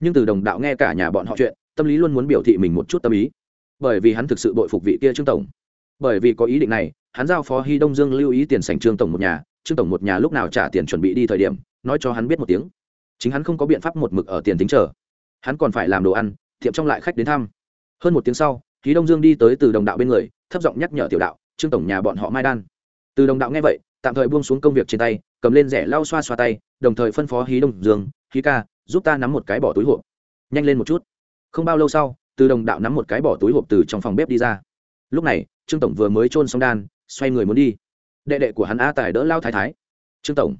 Nhưng từ đồng đạo nghe cả nhà bọn họ chuyện, tâm lý luôn muốn biểu thị mình một chút tâm ý. Bởi vì hắn thực sự bội phục vị kia trương tổng. Bởi vì có ý định này, hắn giao phó hy đông dương lưu ý tiền sành trương tổng một nhà, trương tổng một nhà lúc nào trả tiền chuẩn bị đi thời điểm, nói cho hắn biết một tiếng. Chính hắn không có biện pháp một mực ở tiền tính chờ. Hắn còn phải làm đồ ăn, tiệm trong lại khách đến thăm. Hơn một tiếng sau khí đông dương đi tới từ đồng đạo bên người, thấp giọng nhắc nhở tiểu đạo, trương tổng nhà bọn họ mai đan. Từ đồng đạo nghe vậy tạm thời buông xuống công việc trên tay, cầm lên rẻ lau xoa xoa tay, đồng thời phân phó hí đông dương, hí ca, giúp ta nắm một cái bỏ túi hộp. Nhanh lên một chút. Không bao lâu sau, từ đồng đạo nắm một cái bỏ túi hộp từ trong phòng bếp đi ra. Lúc này, trương tổng vừa mới trôn xong đan, xoay người muốn đi. Đệ đệ của hắn a tài đỡ lao thái thái. Trương tổng,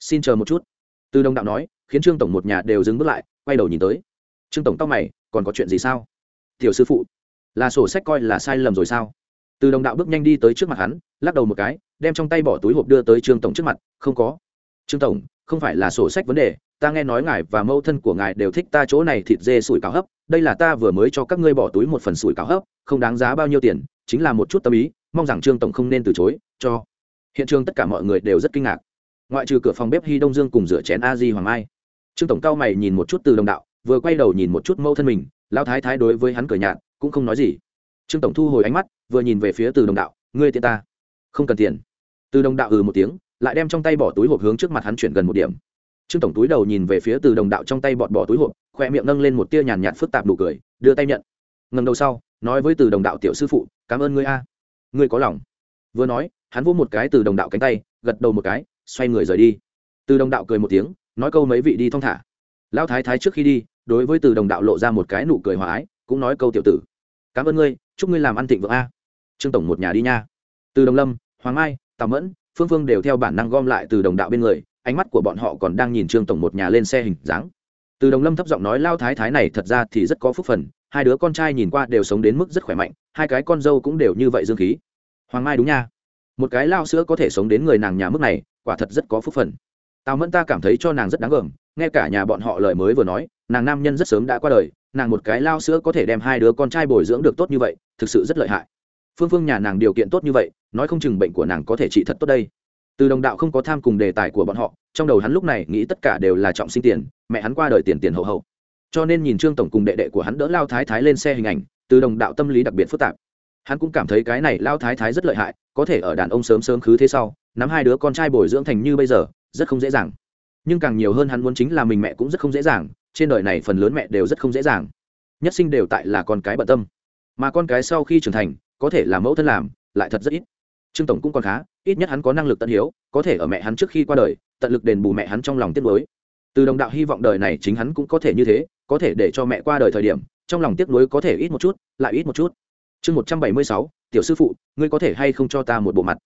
xin chờ một chút. Từ đồng đạo nói, khiến trương tổng một nhà đều dừng bước lại, quay đầu nhìn tới. Trương tổng tóc mày, còn có chuyện gì sao? Tiểu sư phụ, là sổ sách coi là sai lầm rồi sao? Từ đồng đạo bước nhanh đi tới trước mặt hắn, lắc đầu một cái, đem trong tay bỏ túi hộp đưa tới trương tổng trước mặt, không có. Trương tổng, không phải là sổ sách vấn đề, ta nghe nói ngài và mâu thân của ngài đều thích ta chỗ này thịt dê sủi cảo hấp, đây là ta vừa mới cho các ngươi bỏ túi một phần sủi cảo hấp, không đáng giá bao nhiêu tiền, chính là một chút tâm ý, mong rằng trương tổng không nên từ chối, cho. Hiện trường tất cả mọi người đều rất kinh ngạc. Ngoại trừ cửa phòng bếp hy đông dương cùng rửa chén a di hoàng mai. Trương tổng cao mày nhìn một chút từ đồng đạo, vừa quay đầu nhìn một chút mâu thân mình, lão thái thái đối với hắn cửa nhạt, cũng không nói gì. Trương tổng thu hồi ánh mắt vừa nhìn về phía từ đồng đạo, ngươi tiện ta. Không cần tiền. Từ đồng đạo ừ một tiếng, lại đem trong tay bỏ túi hộp hướng trước mặt hắn chuyển gần một điểm. Trương tổng túi đầu nhìn về phía từ đồng đạo trong tay bọt bỏ túi hộp, khoe miệng nâng lên một tia nhàn nhạt phức tạp đủ cười, đưa tay nhận. Ngần đầu sau, nói với từ đồng đạo tiểu sư phụ, cảm ơn ngươi a. Ngươi có lòng. Vừa nói, hắn vỗ một cái từ đồng đạo cánh tay, gật đầu một cái, xoay người rời đi. Từ đồng đạo cười một tiếng, nói câu mấy vị đi thong thả. Lão thái thái trước khi đi, đối với từ đồng đạo lộ ra một cái nụ cười hòa ái, cũng nói câu tiểu tử, cảm ơn ngươi chúc ngươi làm ăn thịnh vượng a. Trương tổng một nhà đi nha. Từ đồng lâm, hoàng mai, tào mẫn, phương phương đều theo bản năng gom lại từ đồng đạo bên người, ánh mắt của bọn họ còn đang nhìn trương tổng một nhà lên xe hình dáng. Từ đồng lâm thấp giọng nói, lao thái thái này thật ra thì rất có phúc phần, hai đứa con trai nhìn qua đều sống đến mức rất khỏe mạnh, hai cái con dâu cũng đều như vậy dương khí. Hoàng mai đúng nha. Một cái lao sữa có thể sống đến người nàng nhà mức này, quả thật rất có phúc phần. Tào mẫn ta cảm thấy cho nàng rất đáng gờm, nghe cả nhà bọn họ lời mới vừa nói, nàng nam nhân rất sớm đã qua đời nàng một cái lao sữa có thể đem hai đứa con trai bồi dưỡng được tốt như vậy, thực sự rất lợi hại. Phương phương nhà nàng điều kiện tốt như vậy, nói không chừng bệnh của nàng có thể trị thật tốt đây. Từ đồng đạo không có tham cùng đề tài của bọn họ, trong đầu hắn lúc này nghĩ tất cả đều là trọng sinh tiền, mẹ hắn qua đời tiền tiền hậu hậu. Cho nên nhìn trương tổng cùng đệ đệ của hắn đỡ lao thái thái lên xe hình ảnh, từ đồng đạo tâm lý đặc biệt phức tạp. Hắn cũng cảm thấy cái này lao thái thái rất lợi hại, có thể ở đàn ông sớm sớm khứ thế sau, nắm hai đứa con trai bồi dưỡng thành như bây giờ, rất không dễ dàng. Nhưng càng nhiều hơn hắn muốn chính là mình mẹ cũng rất không dễ dàng trên đời này phần lớn mẹ đều rất không dễ dàng. Nhất sinh đều tại là con cái bận tâm. Mà con cái sau khi trưởng thành, có thể là mẫu thân làm, lại thật rất ít. Trương tổng cũng còn khá, ít nhất hắn có năng lực tận hiếu, có thể ở mẹ hắn trước khi qua đời, tận lực đền bù mẹ hắn trong lòng tiếc nuối. Từ đồng đạo hy vọng đời này chính hắn cũng có thể như thế, có thể để cho mẹ qua đời thời điểm, trong lòng tiếc nuối có thể ít một chút, lại ít một chút. Chương một trăm bảy mươi sáu, tiểu sư phụ, ngươi có thể hay không cho ta một bộ mặt?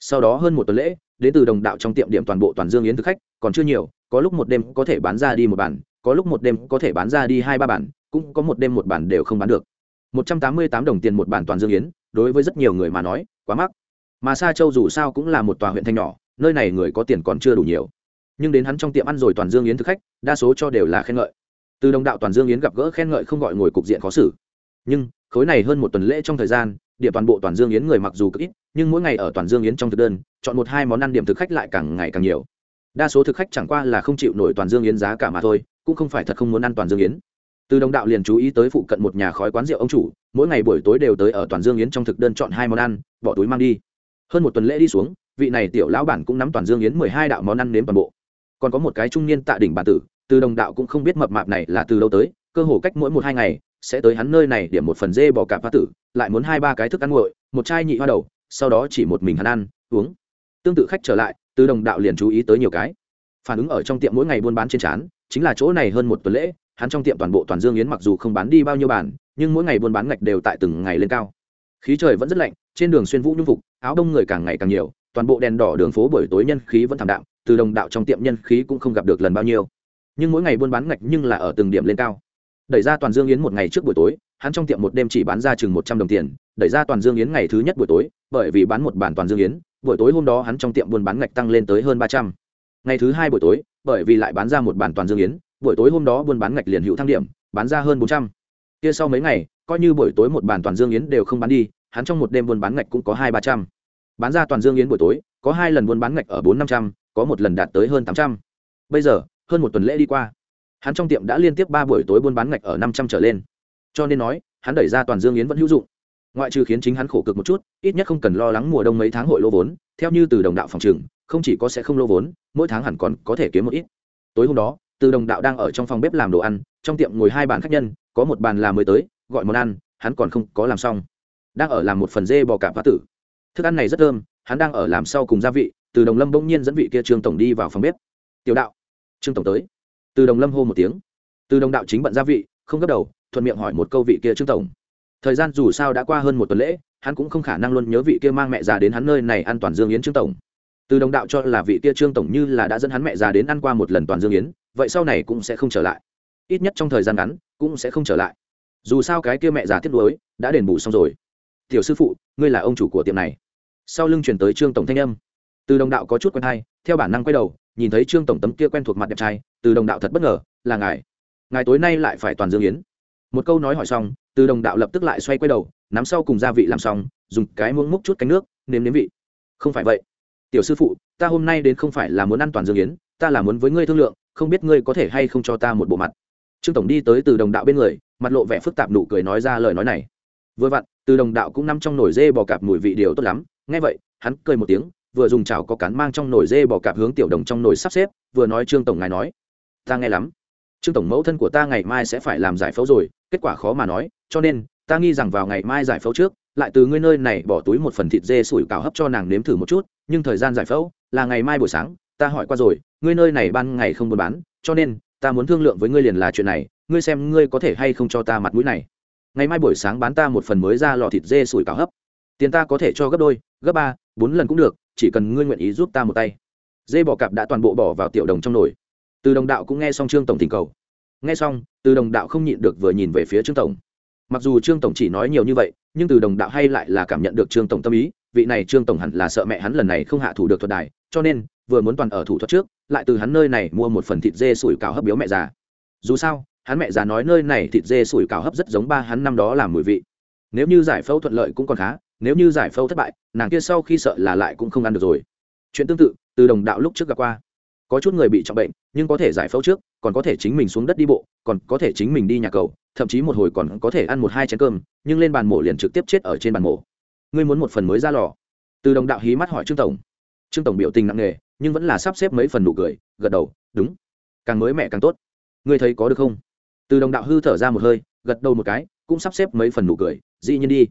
Sau đó hơn một tuần lễ, đến từ đồng đạo trong tiệm điểm toàn bộ toàn dương yến thực khách, còn chưa nhiều, có lúc một đêm có thể bán ra đi một bản có lúc một đêm có thể bán ra đi hai ba bản, cũng có một đêm một bản đều không bán được. Một trăm tám mươi tám đồng tiền một bản toàn dương yến, đối với rất nhiều người mà nói, quá mắc. Mà sa châu dù sao cũng là một tòa huyện thanh nhỏ, nơi này người có tiền còn chưa đủ nhiều. Nhưng đến hắn trong tiệm ăn rồi toàn dương yến thực khách, đa số cho đều là khen ngợi. Từ đồng đạo toàn dương yến gặp gỡ khen ngợi không gọi ngồi cục diện khó xử. Nhưng, khối này hơn một tuần lễ trong thời gian, địa toàn bộ toàn dương yến người mặc dù cực ít, nhưng mỗi ngày ở toàn dương yến trong thực đơn, chọn một hai món ăn điểm thực khách lại càng ngày càng nhiều. Đa số thực khách chẳng qua là không chịu nổi toàn dương yến giá cả mà thôi cũng không phải thật không muốn ăn toàn dương yến. Từ đồng đạo liền chú ý tới phụ cận một nhà khói quán rượu ông chủ, mỗi ngày buổi tối đều tới ở toàn dương yến trong thực đơn chọn hai món ăn, bỏ túi mang đi. Hơn một tuần lễ đi xuống, vị này tiểu lão bản cũng nắm toàn dương yến mười hai đạo món ăn nếm toàn bộ. Còn có một cái trung niên tạ đỉnh bản tử, từ đồng đạo cũng không biết mập mạp này là từ đâu tới, cơ hồ cách mỗi một hai ngày, sẽ tới hắn nơi này điểm một phần dê bò cạp hoa tử, lại muốn hai ba cái thức ăn nguội, một chai nhị hoa đầu, sau đó chỉ một mình hắn ăn, uống. Tương tự khách trở lại, từ đồng đạo liền chú ý tới nhiều cái. Phản ứng ở trong tiệm mỗi ngày buôn bán trên trán chính là chỗ này hơn một tuần lễ, hắn trong tiệm toàn bộ toàn dương yến mặc dù không bán đi bao nhiêu bản nhưng mỗi ngày buôn bán ngạch đều tại từng ngày lên cao. Khí trời vẫn rất lạnh, trên đường xuyên vũ nhung phục, áo đông người càng ngày càng nhiều, toàn bộ đèn đỏ đường phố buổi tối nhân khí vẫn thảm đạm, từ đồng đạo trong tiệm nhân khí cũng không gặp được lần bao nhiêu. Nhưng mỗi ngày buôn bán ngạch nhưng là ở từng điểm lên cao. Đẩy ra toàn dương yến một ngày trước buổi tối, hắn trong tiệm một đêm chỉ bán ra chừng một trăm đồng tiền, đẩy ra toàn dương yến ngày thứ nhất buổi tối, bởi vì bán một bản toàn dương yến, buổi tối hôm đó hắn trong tiệm buôn bán ngạch tăng lên tới hơn ba trăm. Ngày thứ hai buổi tối bởi vì lại bán ra một bản toàn dương yến, buổi tối hôm đó buôn bán ngạch liền hữu thăng điểm, bán ra hơn bốn trăm. Kia sau mấy ngày, coi như buổi tối một bản toàn dương yến đều không bán đi, hắn trong một đêm buôn bán ngạch cũng có hai ba trăm. Bán ra toàn dương yến buổi tối, có hai lần buôn bán ngạch ở bốn năm trăm, có một lần đạt tới hơn tám trăm. Bây giờ, hơn một tuần lễ đi qua, hắn trong tiệm đã liên tiếp ba buổi tối buôn bán ngạch ở năm trăm trở lên. Cho nên nói, hắn đẩy ra toàn dương yến vẫn hữu dụng. Ngoại trừ khiến chính hắn khổ cực một chút, ít nhất không cần lo lắng mùa đông mấy tháng hội lô vốn, theo như từ đồng đạo phòng trừng không chỉ có sẽ không lô vốn, mỗi tháng hẳn còn có thể kiếm một ít. Tối hôm đó, từ đồng đạo đang ở trong phòng bếp làm đồ ăn, trong tiệm ngồi hai bàn khách nhân, có một bàn là mới tới, gọi món ăn, hắn còn không có làm xong. Đang ở làm một phần dê bò cạp phá tử. Thức ăn này rất thơm, hắn đang ở làm sau cùng gia vị, từ đồng lâm bỗng nhiên dẫn vị kia trương tổng đi vào phòng bếp. Tiểu đạo. Trương tổng tới. Từ đồng lâm hô một tiếng. Từ đồng đạo chính bận gia vị, không gấp đầu, thuận miệng hỏi một câu vị kia trương tổng. Thời gian dù sao đã qua hơn một tuần lễ, hắn cũng không khả năng luôn nhớ vị kia mang mẹ già đến hắn nơi này ăn toàn dương yến trương tổng từ đồng đạo cho là vị kia trương tổng như là đã dẫn hắn mẹ già đến ăn qua một lần toàn dương yến, vậy sau này cũng sẽ không trở lại. Ít nhất trong thời gian ngắn, cũng sẽ không trở lại. Dù sao cái kia mẹ già tiếp nối đã đền bù xong rồi. Tiểu sư phụ, ngươi là ông chủ của tiệm này. Sau lưng chuyển tới trương tổng thanh âm. Từ đồng đạo có chút quen hay theo bản năng quay đầu, nhìn thấy trương tổng tấm kia quen thuộc mặt đẹp trai, từ đồng đạo thật bất ngờ, là ngài. Ngài tối nay lại phải toàn dương yến. Một câu nói hỏi xong, từ đồng đạo lập tức lại xoay quay đầu, nắm sau cùng gia vị làm xong, dùng cái muỗng múc chút cánh nước, nếm nếm vị. Không phải vậy tiểu sư phụ, ta hôm nay đến không phải là muốn ăn toàn dương yến, ta là muốn với ngươi thương lượng, không biết ngươi có thể hay không cho ta một bộ mặt. Trương tổng đi tới từ đồng đạo bên người, mặt lộ vẻ phức tạp nụ cười nói ra lời nói này. Vừa vặn, từ đồng đạo cũng nằm trong nồi dê bò cạp mùi vị điều tốt lắm. Nghe vậy, hắn cười một tiếng, vừa dùng chảo có cán mang trong nồi dê bò cạp hướng tiểu đồng trong nồi sắp xếp, vừa nói trương tổng ngài nói, ta nghe lắm. Trương tổng mẫu thân của ta ngày mai sẽ phải làm giải phẫu rồi, kết quả khó mà nói, cho nên, ta nghi rằng vào ngày mai giải phẫu trước lại từ ngươi nơi này bỏ túi một phần thịt dê sủi cảo hấp cho nàng nếm thử một chút, nhưng thời gian giải phẫu là ngày mai buổi sáng, ta hỏi qua rồi, ngươi nơi này ban ngày không buôn bán, cho nên, ta muốn thương lượng với ngươi liền là chuyện này, ngươi xem ngươi có thể hay không cho ta mặt mũi này. Ngày mai buổi sáng bán ta một phần mới ra lò thịt dê sủi cảo hấp. Tiền ta có thể cho gấp đôi, gấp ba, bốn lần cũng được, chỉ cần ngươi nguyện ý giúp ta một tay. Dê bò cạp đã toàn bộ bỏ vào tiểu đồng trong nồi. Từ đồng đạo cũng nghe xong trương tổng tình cầu. Nghe xong, từ đồng đạo không nhịn được vừa nhìn về phía trương tổng mặc dù trương tổng chỉ nói nhiều như vậy, nhưng từ đồng đạo hay lại là cảm nhận được trương tổng tâm ý, vị này trương tổng hẳn là sợ mẹ hắn lần này không hạ thủ được thuật đài, cho nên, vừa muốn toàn ở thủ thuật trước, lại từ hắn nơi này mua một phần thịt dê sủi cảo hấp biếu mẹ già. Dù sao, hắn mẹ già nói nơi này thịt dê sủi cảo hấp rất giống ba hắn năm đó làm mùi vị. Nếu như giải phẫu thuận lợi cũng còn khá, nếu như giải phẫu thất bại, nàng kia sau khi sợ là lại cũng không ăn được rồi. Chuyện tương tự, từ đồng đạo lúc trước gặp qua. Có chút người bị trọng bệnh nhưng có thể giải phẫu trước, còn có thể chính mình xuống đất đi bộ, còn có thể chính mình đi nhà cầu, thậm chí một hồi còn có thể ăn một hai chén cơm, nhưng lên bàn mổ liền trực tiếp chết ở trên bàn mổ. Ngươi muốn một phần mới ra lò. Từ đồng đạo hí mắt hỏi trương tổng. Trương tổng biểu tình nặng nề, nhưng vẫn là sắp xếp mấy phần nụ cười, gật đầu, đúng. Càng mới mẹ càng tốt. Ngươi thấy có được không? Từ đồng đạo hư thở ra một hơi, gật đầu một cái, cũng sắp xếp mấy phần nụ cười, dĩ nhiên đi.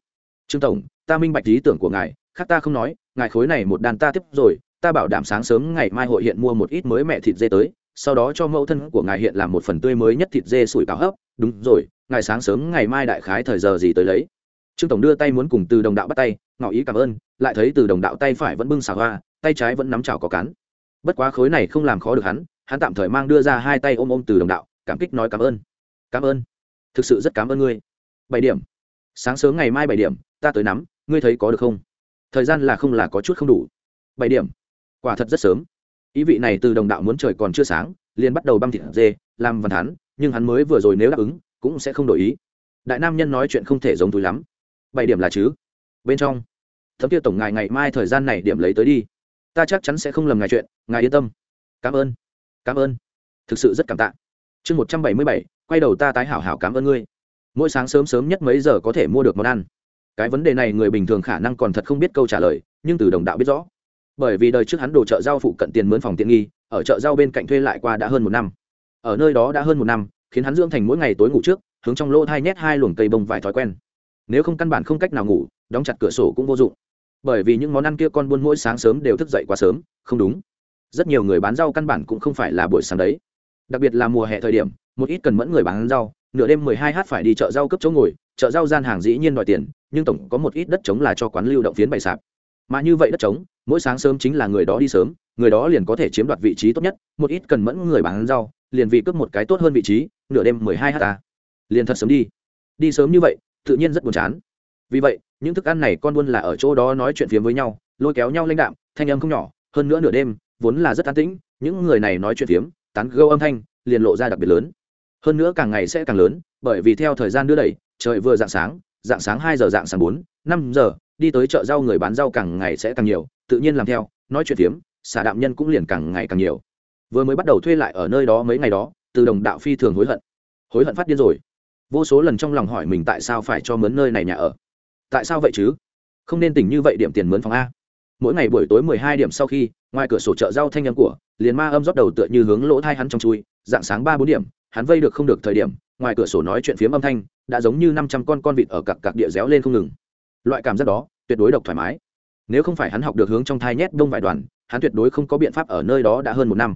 Trương tổng, ta minh bạch lý tưởng của ngài, khác ta không nói, ngài khối này một đàn ta tiếp rồi, ta bảo đảm sáng sớm ngày mai hội hiện mua một ít mới mẹ thịt dê tới sau đó cho mẫu thân của ngài hiện làm một phần tươi mới nhất thịt dê sủi cảo hấp. Đúng rồi, ngài sáng sớm ngày mai đại khái thời giờ gì tới lấy. Trương tổng đưa tay muốn cùng từ đồng đạo bắt tay, ngỏ ý cảm ơn, lại thấy từ đồng đạo tay phải vẫn bưng xào hoa, tay trái vẫn nắm chảo có cán. Bất quá khối này không làm khó được hắn hắn tạm thời mang đưa ra hai tay ôm ôm từ đồng đạo, cảm kích nói cảm ơn. Cảm ơn. Thực sự rất cảm ơn ngươi. Bảy điểm. Sáng sớm ngày mai bảy điểm, ta tới nắm, ngươi thấy có được không? Thời gian là không là có chút không đủ. Bảy điểm. Quả thật rất sớm ý vị này từ đồng đạo muốn trời còn chưa sáng, liền bắt đầu băm thịt dê, làm văn thán nhưng hắn mới vừa rồi nếu đáp ứng, cũng sẽ không đổi ý. Đại nam nhân nói chuyện không thể giống túi lắm. Bảy điểm là chứ? Bên trong. Thấm kia tổng ngài ngày mai thời gian này điểm lấy tới đi. Ta chắc chắn sẽ không lầm ngài chuyện, ngài yên tâm. Cảm ơn. Cảm ơn. Thực sự rất cảm tạ. Chương một trăm bảy mươi bảy, quay đầu ta tái hảo hảo cảm ơn ngươi. Mỗi sáng sớm sớm nhất mấy giờ có thể mua được món ăn. Cái vấn đề này người bình thường khả năng còn thật không biết câu trả lời, nhưng từ đồng đạo biết rõ bởi vì đời trước hắn đồ chợ rau phụ cận tiền mướn phòng tiện nghi, ở chợ rau bên cạnh thuê lại qua đã hơn một năm. Ở nơi đó đã hơn một năm, khiến hắn dưỡng thành mỗi ngày tối ngủ trước, hướng trong lỗ thai nhét hai luồng cây bông vài thói quen. Nếu không căn bản không cách nào ngủ, đóng chặt cửa sổ cũng vô dụng. Bởi vì những món ăn kia con buôn mỗi sáng sớm đều thức dậy quá sớm, không đúng. Rất nhiều người bán rau căn bản cũng không phải là buổi sáng đấy. Đặc biệt là mùa hè thời điểm, một ít cần mẫn người bán rau, nửa đêm mười hai h phải đi chợ rau cấp chỗ ngồi, chợ rau gian hàng dĩ nhiên đòi tiền, nhưng tổng có một ít đất trống là cho quán lưu động phiến bày sạp mà như vậy đất trống, mỗi sáng sớm chính là người đó đi sớm, người đó liền có thể chiếm đoạt vị trí tốt nhất, một ít cần mẫn người bán rau, liền vị cướp một cái tốt hơn vị trí, nửa đêm mười hai h ta. Liền thật sớm đi. Đi sớm như vậy, tự nhiên rất buồn chán. Vì vậy, những thức ăn này con buôn là ở chỗ đó nói chuyện phiếm với nhau, lôi kéo nhau lãnh đạm, thanh âm không nhỏ, hơn nữa nửa đêm, vốn là rất an tĩnh, những người này nói chuyện phiếm, tán gâu âm thanh, liền lộ ra đặc biệt lớn. Hơn nữa càng ngày sẽ càng lớn, bởi vì theo thời gian đưa đẩy, trời vừa dạng sáng dạng sáng hai giờ dạng sáng bốn, năm giờ đi tới chợ rau người bán rau càng ngày sẽ càng nhiều, tự nhiên làm theo, nói chuyện phiếm, xả đạm nhân cũng liền càng ngày càng nhiều. Vừa mới bắt đầu thuê lại ở nơi đó mấy ngày đó, từ đồng đạo phi thường hối hận. Hối hận phát điên rồi. Vô số lần trong lòng hỏi mình tại sao phải cho mướn nơi này nhà ở. Tại sao vậy chứ? Không nên tỉnh như vậy điểm tiền mướn phòng a. Mỗi ngày buổi tối mười hai điểm sau khi, ngoài cửa sổ chợ rau thanh âm của, liền ma âm rót đầu tựa như hướng lỗ thai hắn trong chui, dạng sáng ba bốn điểm, hắn vây được không được thời điểm, ngoài cửa sổ nói chuyện phiếm âm thanh, đã giống như năm trăm con con vịt ở cặp cặp địa réo lên không ngừng loại cảm giác đó, tuyệt đối độc thoải mái. Nếu không phải hắn học được hướng trong thai nhét đông vài đoàn, hắn tuyệt đối không có biện pháp ở nơi đó đã hơn một năm.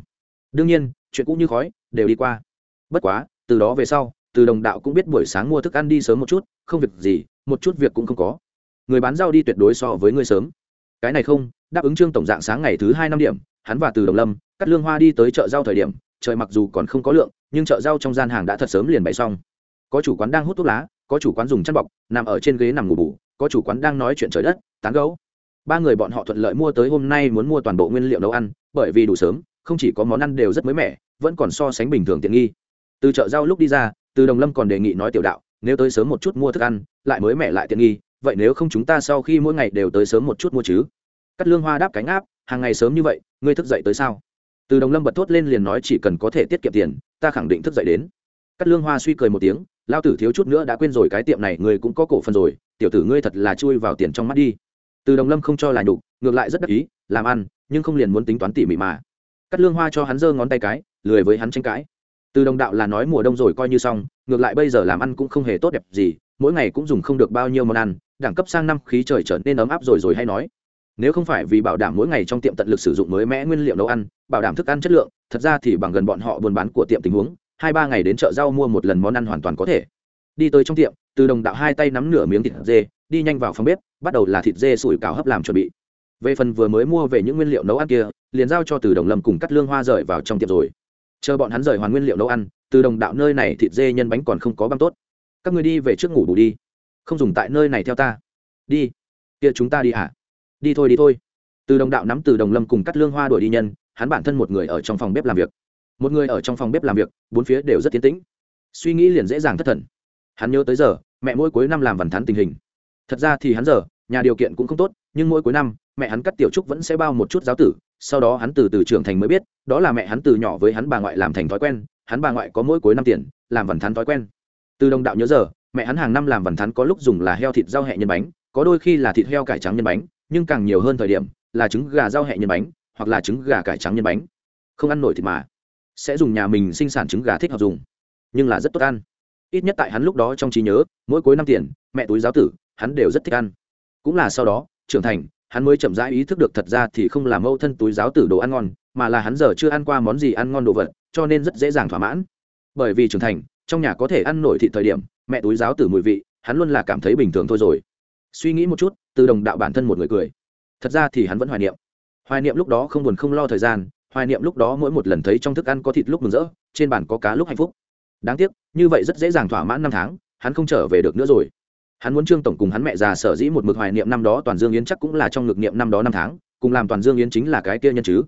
Đương nhiên, chuyện cũ như khói đều đi qua. Bất quá, từ đó về sau, từ đồng đạo cũng biết buổi sáng mua thức ăn đi sớm một chút, không việc gì, một chút việc cũng không có. Người bán rau đi tuyệt đối so với người sớm. Cái này không, đáp ứng trương tổng dạng sáng ngày thứ hai năm điểm, hắn và từ đồng lâm, cắt lương hoa đi tới chợ rau thời điểm, trời mặc dù còn không có lượng, nhưng chợ rau trong gian hàng đã thật sớm liền bày xong. Có chủ quán đang hút thuốc lá, có chủ quán dùng chăn bọc, nằm ở trên ghế nằm ngủ bù có chủ quán đang nói chuyện trời đất, tán gấu. Ba người bọn họ thuận lợi mua tới hôm nay muốn mua toàn bộ nguyên liệu nấu ăn, bởi vì đủ sớm, không chỉ có món ăn đều rất mới mẻ, vẫn còn so sánh bình thường tiện nghi. Từ chợ rau lúc đi ra, từ đồng lâm còn đề nghị nói tiểu đạo, nếu tới sớm một chút mua thức ăn, lại mới mẻ lại tiện nghi, vậy nếu không chúng ta sau khi mỗi ngày đều tới sớm một chút mua chứ? Cắt lương hoa đáp cánh áp, hàng ngày sớm như vậy, ngươi thức dậy tới sao? Từ đồng lâm bật thốt lên liền nói chỉ cần có thể tiết kiệm tiền, ta khẳng định thức dậy đến. Cắt lương hoa suy cười một tiếng, lao tử thiếu chút nữa đã quên rồi cái tiệm này, người cũng có cổ phần rồi tiểu tử ngươi thật là chui vào tiền trong mắt đi. Từ đồng lâm không cho là nhục, ngược lại rất đắc ý, làm ăn, nhưng không liền muốn tính toán tỉ mỉ mà. Cắt lương hoa cho hắn giơ ngón tay cái, lười với hắn tranh cãi. Từ đồng đạo là nói mùa đông rồi coi như xong, ngược lại bây giờ làm ăn cũng không hề tốt đẹp gì, mỗi ngày cũng dùng không được bao nhiêu món ăn, đẳng cấp sang năm khí trời trở nên ấm áp rồi rồi hay nói. Nếu không phải vì bảo đảm mỗi ngày trong tiệm tận lực sử dụng mới mẽ nguyên liệu nấu ăn, bảo đảm thức ăn chất lượng, thật ra thì bằng gần bọn họ buôn bán của tiệm tình huống, hai ba ngày đến chợ rau mua một lần món ăn hoàn toàn có thể đi tới trong tiệm, từ đồng đạo hai tay nắm nửa miếng thịt dê, đi nhanh vào phòng bếp, bắt đầu là thịt dê sủi cảo hấp làm chuẩn bị. Về phần vừa mới mua về những nguyên liệu nấu ăn kia, liền giao cho từ đồng lâm cùng cắt lương hoa rời vào trong tiệm rồi. Chờ bọn hắn rời hoàn nguyên liệu nấu ăn, từ đồng đạo nơi này thịt dê nhân bánh còn không có băng tốt. Các người đi về trước ngủ bù đi. Không dùng tại nơi này theo ta. Đi. Kia chúng ta đi hả? Đi thôi đi thôi. Từ đồng đạo nắm từ đồng lâm cùng cắt lương hoa đuổi đi nhân, hắn bản thân một người ở trong phòng bếp làm việc. Một người ở trong phòng bếp làm việc, bốn phía đều rất tiến tĩnh. Suy nghĩ liền dễ dàng thất thần hắn nhớ tới giờ, mẹ mỗi cuối năm làm vằn thắn tình hình. Thật ra thì hắn giờ, nhà điều kiện cũng không tốt, nhưng mỗi cuối năm, mẹ hắn cắt tiểu trúc vẫn sẽ bao một chút giáo tử, sau đó hắn từ từ trưởng thành mới biết, đó là mẹ hắn từ nhỏ với hắn bà ngoại làm thành thói quen, hắn bà ngoại có mỗi cuối năm tiền, làm vằn thắn thói quen. Từ đồng đạo nhớ giờ, mẹ hắn hàng năm làm vằn thắn có lúc dùng là heo thịt rau hẹ nhân bánh, có đôi khi là thịt heo cải trắng nhân bánh, nhưng càng nhiều hơn thời điểm, là trứng gà rau hẹ nhân bánh, hoặc là trứng gà cải trắng nhân bánh. Không ăn nổi thịt mà sẽ dùng nhà mình sinh sản trứng gà thích hợp dùng, nhưng là rất tốt ăn ít nhất tại hắn lúc đó trong trí nhớ, mỗi cuối năm tiền, mẹ túi giáo tử, hắn đều rất thích ăn. Cũng là sau đó, trưởng thành, hắn mới chậm rãi ý thức được thật ra thì không là mâu thân túi giáo tử đồ ăn ngon, mà là hắn giờ chưa ăn qua món gì ăn ngon đồ vật, cho nên rất dễ dàng thỏa mãn. Bởi vì trưởng thành, trong nhà có thể ăn nổi thị thời điểm, mẹ túi giáo tử mùi vị, hắn luôn là cảm thấy bình thường thôi rồi. Suy nghĩ một chút, từ đồng đạo bản thân một người cười. Thật ra thì hắn vẫn hoài niệm. Hoài niệm lúc đó không buồn không lo thời gian, hoài niệm lúc đó mỗi một lần thấy trong thức ăn có thịt lúc mừng rỡ, trên bàn có cá lúc hạnh phúc đáng tiếc, như vậy rất dễ dàng thỏa mãn năm tháng, hắn không trở về được nữa rồi. Hắn muốn trương tổng cùng hắn mẹ già sở dĩ một mực hoài niệm năm đó toàn dương yến chắc cũng là trong ngực niệm năm đó năm tháng, cùng làm toàn dương yến chính là cái kia nhân chứ.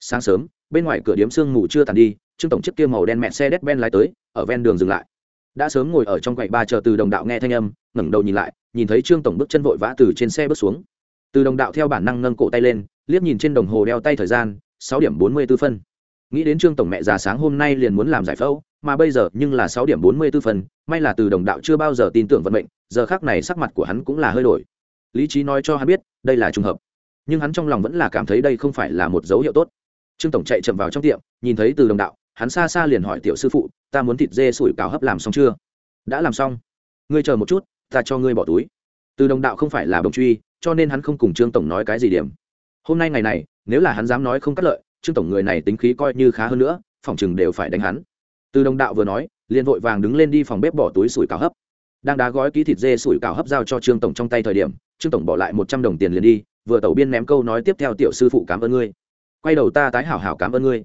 Sáng sớm, bên ngoài cửa điếm sương mù chưa tàn đi, trương tổng chiếc kia màu đen mẹ xe đét ben lái tới, ở ven đường dừng lại. Đã sớm ngồi ở trong quầy ba chờ từ đồng đạo nghe thanh âm, ngẩng đầu nhìn lại, nhìn thấy trương tổng bước chân vội vã từ trên xe bước xuống. Từ đồng đạo theo bản năng nâng cổ tay lên, liếc nhìn trên đồng hồ đeo tay thời gian, sáu điểm bốn mươi b ố phân. Nghĩ đến trương tổng mẹ già sáng hôm nay liền muốn làm giải phẫu mà bây giờ nhưng là sáu điểm bốn mươi b phần, may là từ đồng đạo chưa bao giờ tin tưởng vận mệnh giờ khắc này sắc mặt của hắn cũng là hơi đổi. Lý trí nói cho hắn biết đây là trùng hợp. Nhưng hắn trong lòng vẫn là cảm thấy đây không phải là một dấu hiệu tốt. Trương tổng chạy chậm vào trong tiệm nhìn thấy từ đồng đạo hắn xa xa liền hỏi tiểu sư phụ ta muốn thịt dê sủi cảo hấp làm xong chưa? Đã làm xong. Ngươi chờ một chút ta cho ngươi bỏ túi. Từ đồng đạo không phải là bồng truy cho nên hắn không cùng trương tổng nói cái gì điểm. Hôm nay ngày này nếu là hắn dám nói không cắt lợi trương tổng người này tính khí coi như khá hơn nữa phòng chừng đều phải đánh hắn từ đồng đạo vừa nói, liền vội vàng đứng lên đi phòng bếp bỏ túi sủi cảo hấp. Đang đá gói ký thịt dê sủi cảo hấp giao cho trương tổng trong tay thời điểm, trương tổng bỏ lại một trăm đồng tiền liền đi, vừa tẩu biên ném câu nói tiếp theo, tiểu sư phụ cảm ơn ngươi. Quay đầu ta tái hảo hảo cảm ơn ngươi.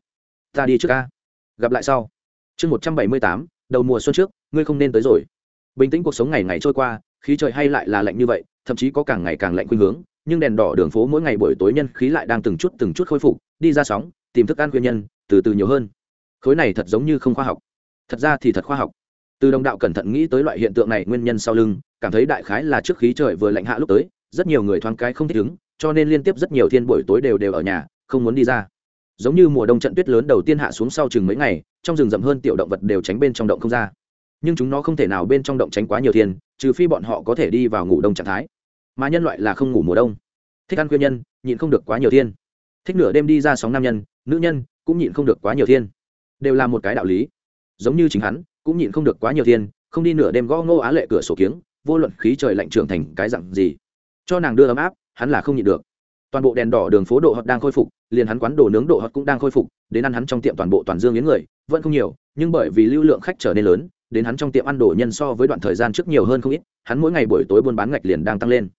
Ta đi trước ca. Gặp lại sau. Chương một trăm bảy mươi tám, đầu mùa xuân trước, ngươi không nên tới rồi. Bình tĩnh cuộc sống ngày ngày trôi qua, khí trời hay lại là lạnh như vậy, thậm chí có càng ngày càng lạnh khuynh hướng, nhưng đèn đỏ đường phố mỗi ngày buổi tối nhân khí lại đang từng chút từng chút khôi phục, đi ra sóng, tìm thức ăn khuyên nhân, từ từ nhiều hơn khối này thật giống như không khoa học. Thật ra thì thật khoa học. Từ đồng đạo cẩn thận nghĩ tới loại hiện tượng này nguyên nhân sau lưng, cảm thấy đại khái là trước khí trời vừa lạnh hạ lúc tới, rất nhiều người thoáng cái không thích ứng, cho nên liên tiếp rất nhiều thiên buổi tối đều đều ở nhà, không muốn đi ra. Giống như mùa đông trận tuyết lớn đầu tiên hạ xuống sau chừng mấy ngày, trong rừng rậm hơn tiểu động vật đều tránh bên trong động không ra. Nhưng chúng nó không thể nào bên trong động tránh quá nhiều thiên, trừ phi bọn họ có thể đi vào ngủ đông trạng thái. Mà nhân loại là không ngủ mùa đông. Thích ăn khuyên nhân, nhịn không được quá nhiều thiên. Thích nửa đêm đi ra sóng nam nhân, nữ nhân cũng nhịn không được quá nhiều thiên đều là một cái đạo lý. Giống như chính hắn cũng nhịn không được quá nhiều tiền, không đi nửa đêm gõ ngô á lệ cửa sổ kiếng vô luận khí trời lạnh trưởng thành cái dặn gì. Cho nàng đưa ấm áp hắn là không nhịn được. Toàn bộ đèn đỏ đường phố độ hot đang khôi phục liền hắn quán đồ nướng độ hot cũng đang khôi phục đến ăn hắn trong tiệm toàn bộ toàn dương yến người vẫn không nhiều nhưng bởi vì lưu lượng khách trở nên lớn đến hắn trong tiệm ăn đồ nhân so với đoạn thời gian trước nhiều hơn không ít hắn mỗi ngày buổi tối buôn bán ngạch liền đang tăng lên.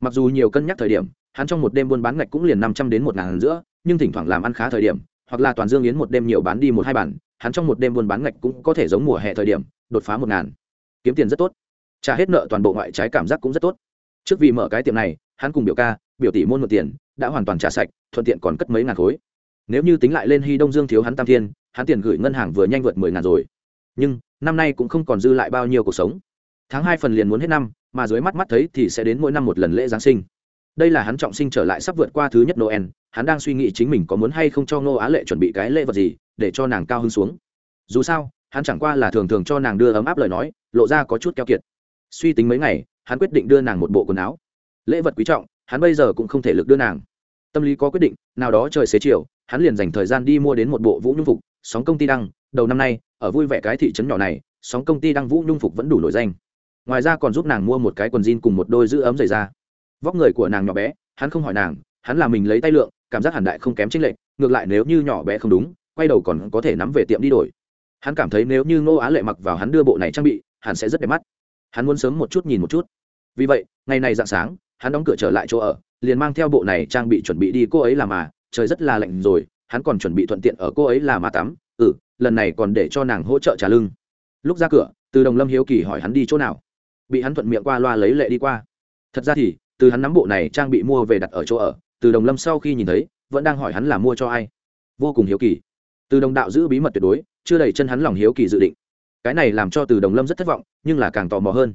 Mặc dù nhiều cân nhắc thời điểm hắn trong một đêm buôn bán ngạch cũng liền năm trăm đến một ngàn giữa nhưng thỉnh thoảng làm ăn khá thời điểm hoặc là toàn dương yến một đêm nhiều bán đi một hai bản, hắn trong một đêm buôn bán ngạch cũng có thể giống mùa hè thời điểm, đột phá một ngàn. Kiếm tiền rất tốt. Trả hết nợ toàn bộ ngoại trái cảm giác cũng rất tốt. Trước vì mở cái tiệm này, hắn cùng biểu ca, biểu tỷ môn một tiền, đã hoàn toàn trả sạch, thuận tiện còn cất mấy ngàn khối. Nếu như tính lại lên hy đông dương thiếu hắn tam thiên, hắn tiền gửi ngân hàng vừa nhanh vượt mười ngàn rồi. Nhưng, năm nay cũng không còn dư lại bao nhiêu cuộc sống. Tháng hai phần liền muốn hết năm, mà dưới mắt mắt thấy thì sẽ đến mỗi năm một lần lễ giáng sinh đây là hắn trọng sinh trở lại sắp vượt qua thứ nhất noel, hắn đang suy nghĩ chính mình có muốn hay không cho ngô á lệ chuẩn bị cái lễ vật gì, để cho nàng cao hứng xuống. Dù sao, hắn chẳng qua là thường thường cho nàng đưa ấm áp lời nói, lộ ra có chút keo kiệt. Suy tính mấy ngày, hắn quyết định đưa nàng một bộ quần áo. Lễ vật quý trọng, hắn bây giờ cũng không thể lực đưa nàng. Tâm lý có quyết định, nào đó trời xế chiều, hắn liền dành thời gian đi mua đến một bộ vũ nhung phục, sóng công ty đăng. Đầu năm nay, ở vui vẻ cái thị trấn nhỏ này, sóng công ty đăng vũ nhung phục vẫn đủ nổi danh. Ngoài ra còn giúp nàng mua một cái quần jean cùng một đôi giữ ấm giày da vóc người của nàng nhỏ bé, hắn không hỏi nàng, hắn là mình lấy tay lượng, cảm giác hẳn đại không kém chính lệch, ngược lại nếu như nhỏ bé không đúng, quay đầu còn có thể nắm về tiệm đi đổi. Hắn cảm thấy nếu như ngô á lệ mặc vào hắn đưa bộ này trang bị hắn sẽ rất đẹp mắt. Hắn muốn sớm một chút nhìn một chút. Vì vậy, ngày này dạng sáng, hắn đóng cửa trở lại chỗ ở, liền mang theo bộ này trang bị chuẩn bị đi cô ấy làm mà, trời rất là lạnh rồi, hắn còn chuẩn bị thuận tiện ở cô ấy làm mà tắm. Ừ lần này còn để cho nàng hỗ trợ trả lưng. Lúc ra cửa, từ đồng lâm hiếu kỳ hỏi hắn đi chỗ nào. Bị hắn thuận miệng qua loa lấy lệ đi qua. Thật ra thì từ hắn nắm bộ này trang bị mua về đặt ở chỗ ở, từ đồng lâm sau khi nhìn thấy, vẫn đang hỏi hắn là mua cho ai. Vô cùng hiếu kỳ. Từ đồng đạo giữ bí mật tuyệt đối, chưa đẩy chân hắn lòng hiếu kỳ dự định. Cái này làm cho từ đồng lâm rất thất vọng, nhưng là càng tò mò hơn.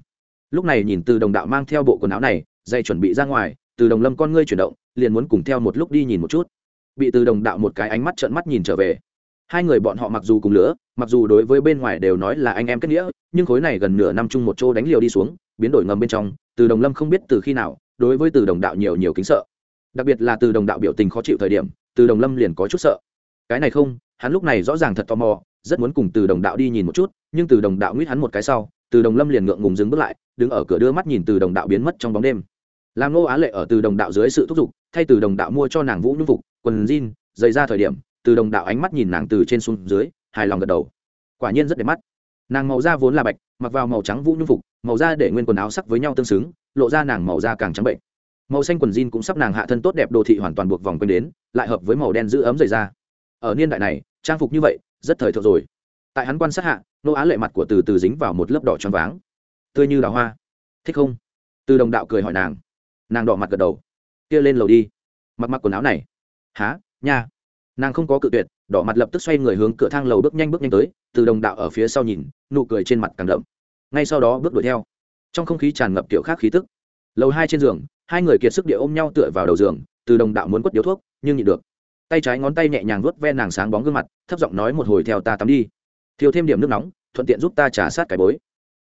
Lúc này nhìn từ đồng đạo mang theo bộ quần áo này, dây chuẩn bị ra ngoài, từ đồng lâm con ngươi chuyển động, liền muốn cùng theo một lúc đi nhìn một chút. Bị từ đồng đạo một cái ánh mắt trợn mắt nhìn trở về. Hai người bọn họ mặc dù cùng lửa, mặc dù đối với bên ngoài đều nói là anh em kết nghĩa, nhưng khối này gần nửa năm chung một chỗ đánh liều đi xuống, biến đổi ngầm bên trong, từ đồng lâm không biết từ khi nào đối với từ đồng đạo nhiều nhiều kính sợ đặc biệt là từ đồng đạo biểu tình khó chịu thời điểm từ đồng lâm liền có chút sợ cái này không hắn lúc này rõ ràng thật tò mò rất muốn cùng từ đồng đạo đi nhìn một chút nhưng từ đồng đạo nguyết hắn một cái sau từ đồng lâm liền ngượng ngùng dừng bước lại đứng ở cửa đưa mắt nhìn từ đồng đạo biến mất trong bóng đêm làm Ngô á lệ ở từ đồng đạo dưới sự thúc giục thay từ đồng đạo mua cho nàng vũ nhung phục quần jean dày ra thời điểm từ đồng đạo ánh mắt nhìn nàng từ trên xuống dưới hài lòng gật đầu quả nhiên rất đẹp mắt nàng màu da vốn là bạch mặc vào màu trắng vũ nhung phục màu da để nguyên quần áo sắc với nhau tương xứng lộ ra nàng màu da càng trắng bệnh. Màu xanh quần jean cũng sắp nàng hạ thân tốt đẹp đồ thị hoàn toàn buộc vòng quanh đến, lại hợp với màu đen giữ ấm dày da ở niên đại này, trang phục như vậy, rất thời thượng rồi. Tại hắn quan sát hạ, nô á lệ mặt của từ từ dính vào một lớp đỏ tròn váng. Tươi như đào hoa. Thích không? Từ đồng đạo cười hỏi nàng. Nàng đỏ mặt gật đầu. Kia lên lầu đi. Mặc mặc quần áo này. Há nha. Nàng không có cự tuyệt, đỏ mặt lập tức xoay người hướng cửa thang lầu bước nhanh bước nhanh tới, từ đồng đạo ở phía sau nhìn, nụ cười trên mặt càng đậm. Ngay sau đó bước đuổi theo trong không khí tràn ngập kiểu khác khí tức. Lầu hai trên giường, hai người kiệt sức địa ôm nhau tựa vào đầu giường, từ đồng đạo muốn quất điếu thuốc, nhưng nhịn được. Tay trái ngón tay nhẹ nhàng vuốt ve nàng sáng bóng gương mặt, thấp giọng nói một hồi theo ta tắm đi. Thiếu thêm điểm nước nóng, thuận tiện giúp ta trả sát cái bối.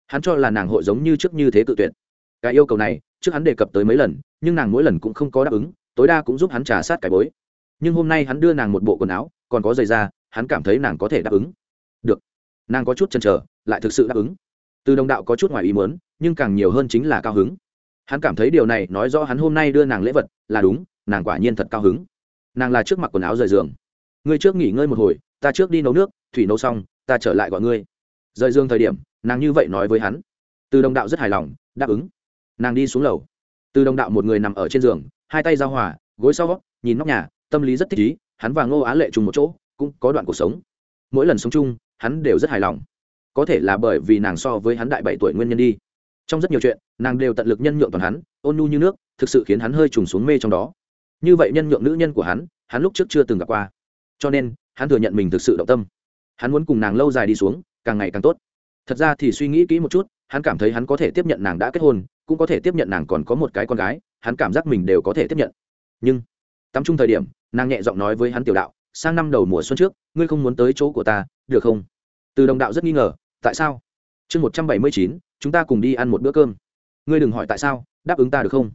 Hắn cho là nàng hội giống như trước như thế tự tuyệt. Cái yêu cầu này, trước hắn đề cập tới mấy lần, nhưng nàng mỗi lần cũng không có đáp ứng, tối đa cũng giúp hắn trả sát cái bối. Nhưng hôm nay hắn đưa nàng một bộ quần áo, còn có giày da, hắn cảm thấy nàng có thể đáp ứng. Được. Nàng có chút chần chờ, lại thực sự đáp ứng. Từ đồng đạo có chút ngoài ý muốn nhưng càng nhiều hơn chính là cao hứng. Hắn cảm thấy điều này nói rõ hắn hôm nay đưa nàng lễ vật, là đúng, nàng quả nhiên thật cao hứng. Nàng là trước mặc quần áo rời giường. Ngươi trước nghỉ ngơi một hồi, ta trước đi nấu nước, thủy nấu xong, ta trở lại gọi ngươi. Rời giường thời điểm, nàng như vậy nói với hắn. Từ đồng đạo rất hài lòng, đáp ứng. Nàng đi xuống lầu. Từ đồng đạo một người nằm ở trên giường, hai tay giao hòa, gối sau, nhìn nóc nhà, tâm lý rất thích ý, hắn và ngô á lệ chung một chỗ, cũng có đoạn cuộc sống. Mỗi lần sống chung, hắn đều rất hài lòng. Có thể là bởi vì nàng so với hắn đại bảy tuổi nguyên nhân đi trong rất nhiều chuyện, nàng đều tận lực nhân nhượng toàn hắn, ôn nhu như nước, thực sự khiến hắn hơi trùng xuống mê trong đó. Như vậy nhân nhượng nữ nhân của hắn hắn lúc trước chưa từng gặp qua. Cho nên, hắn thừa nhận mình thực sự động tâm. Hắn muốn cùng nàng lâu dài đi xuống, càng ngày càng tốt. Thật ra thì suy nghĩ kỹ một chút, hắn cảm thấy hắn có thể tiếp nhận nàng đã kết hôn, cũng có thể tiếp nhận nàng còn có một cái con gái, hắn cảm giác mình đều có thể tiếp nhận. Nhưng, tắm chung thời điểm, nàng nhẹ giọng nói với hắn tiểu đạo, sang năm đầu mùa xuân trước, ngươi không muốn tới chỗ của ta, được không? Từ đồng đạo rất nghi ngờ, tại sao? Chương một trăm bảy mươi chín chúng ta cùng đi ăn một bữa cơm. Ngươi đừng hỏi tại sao, đáp ứng ta được không?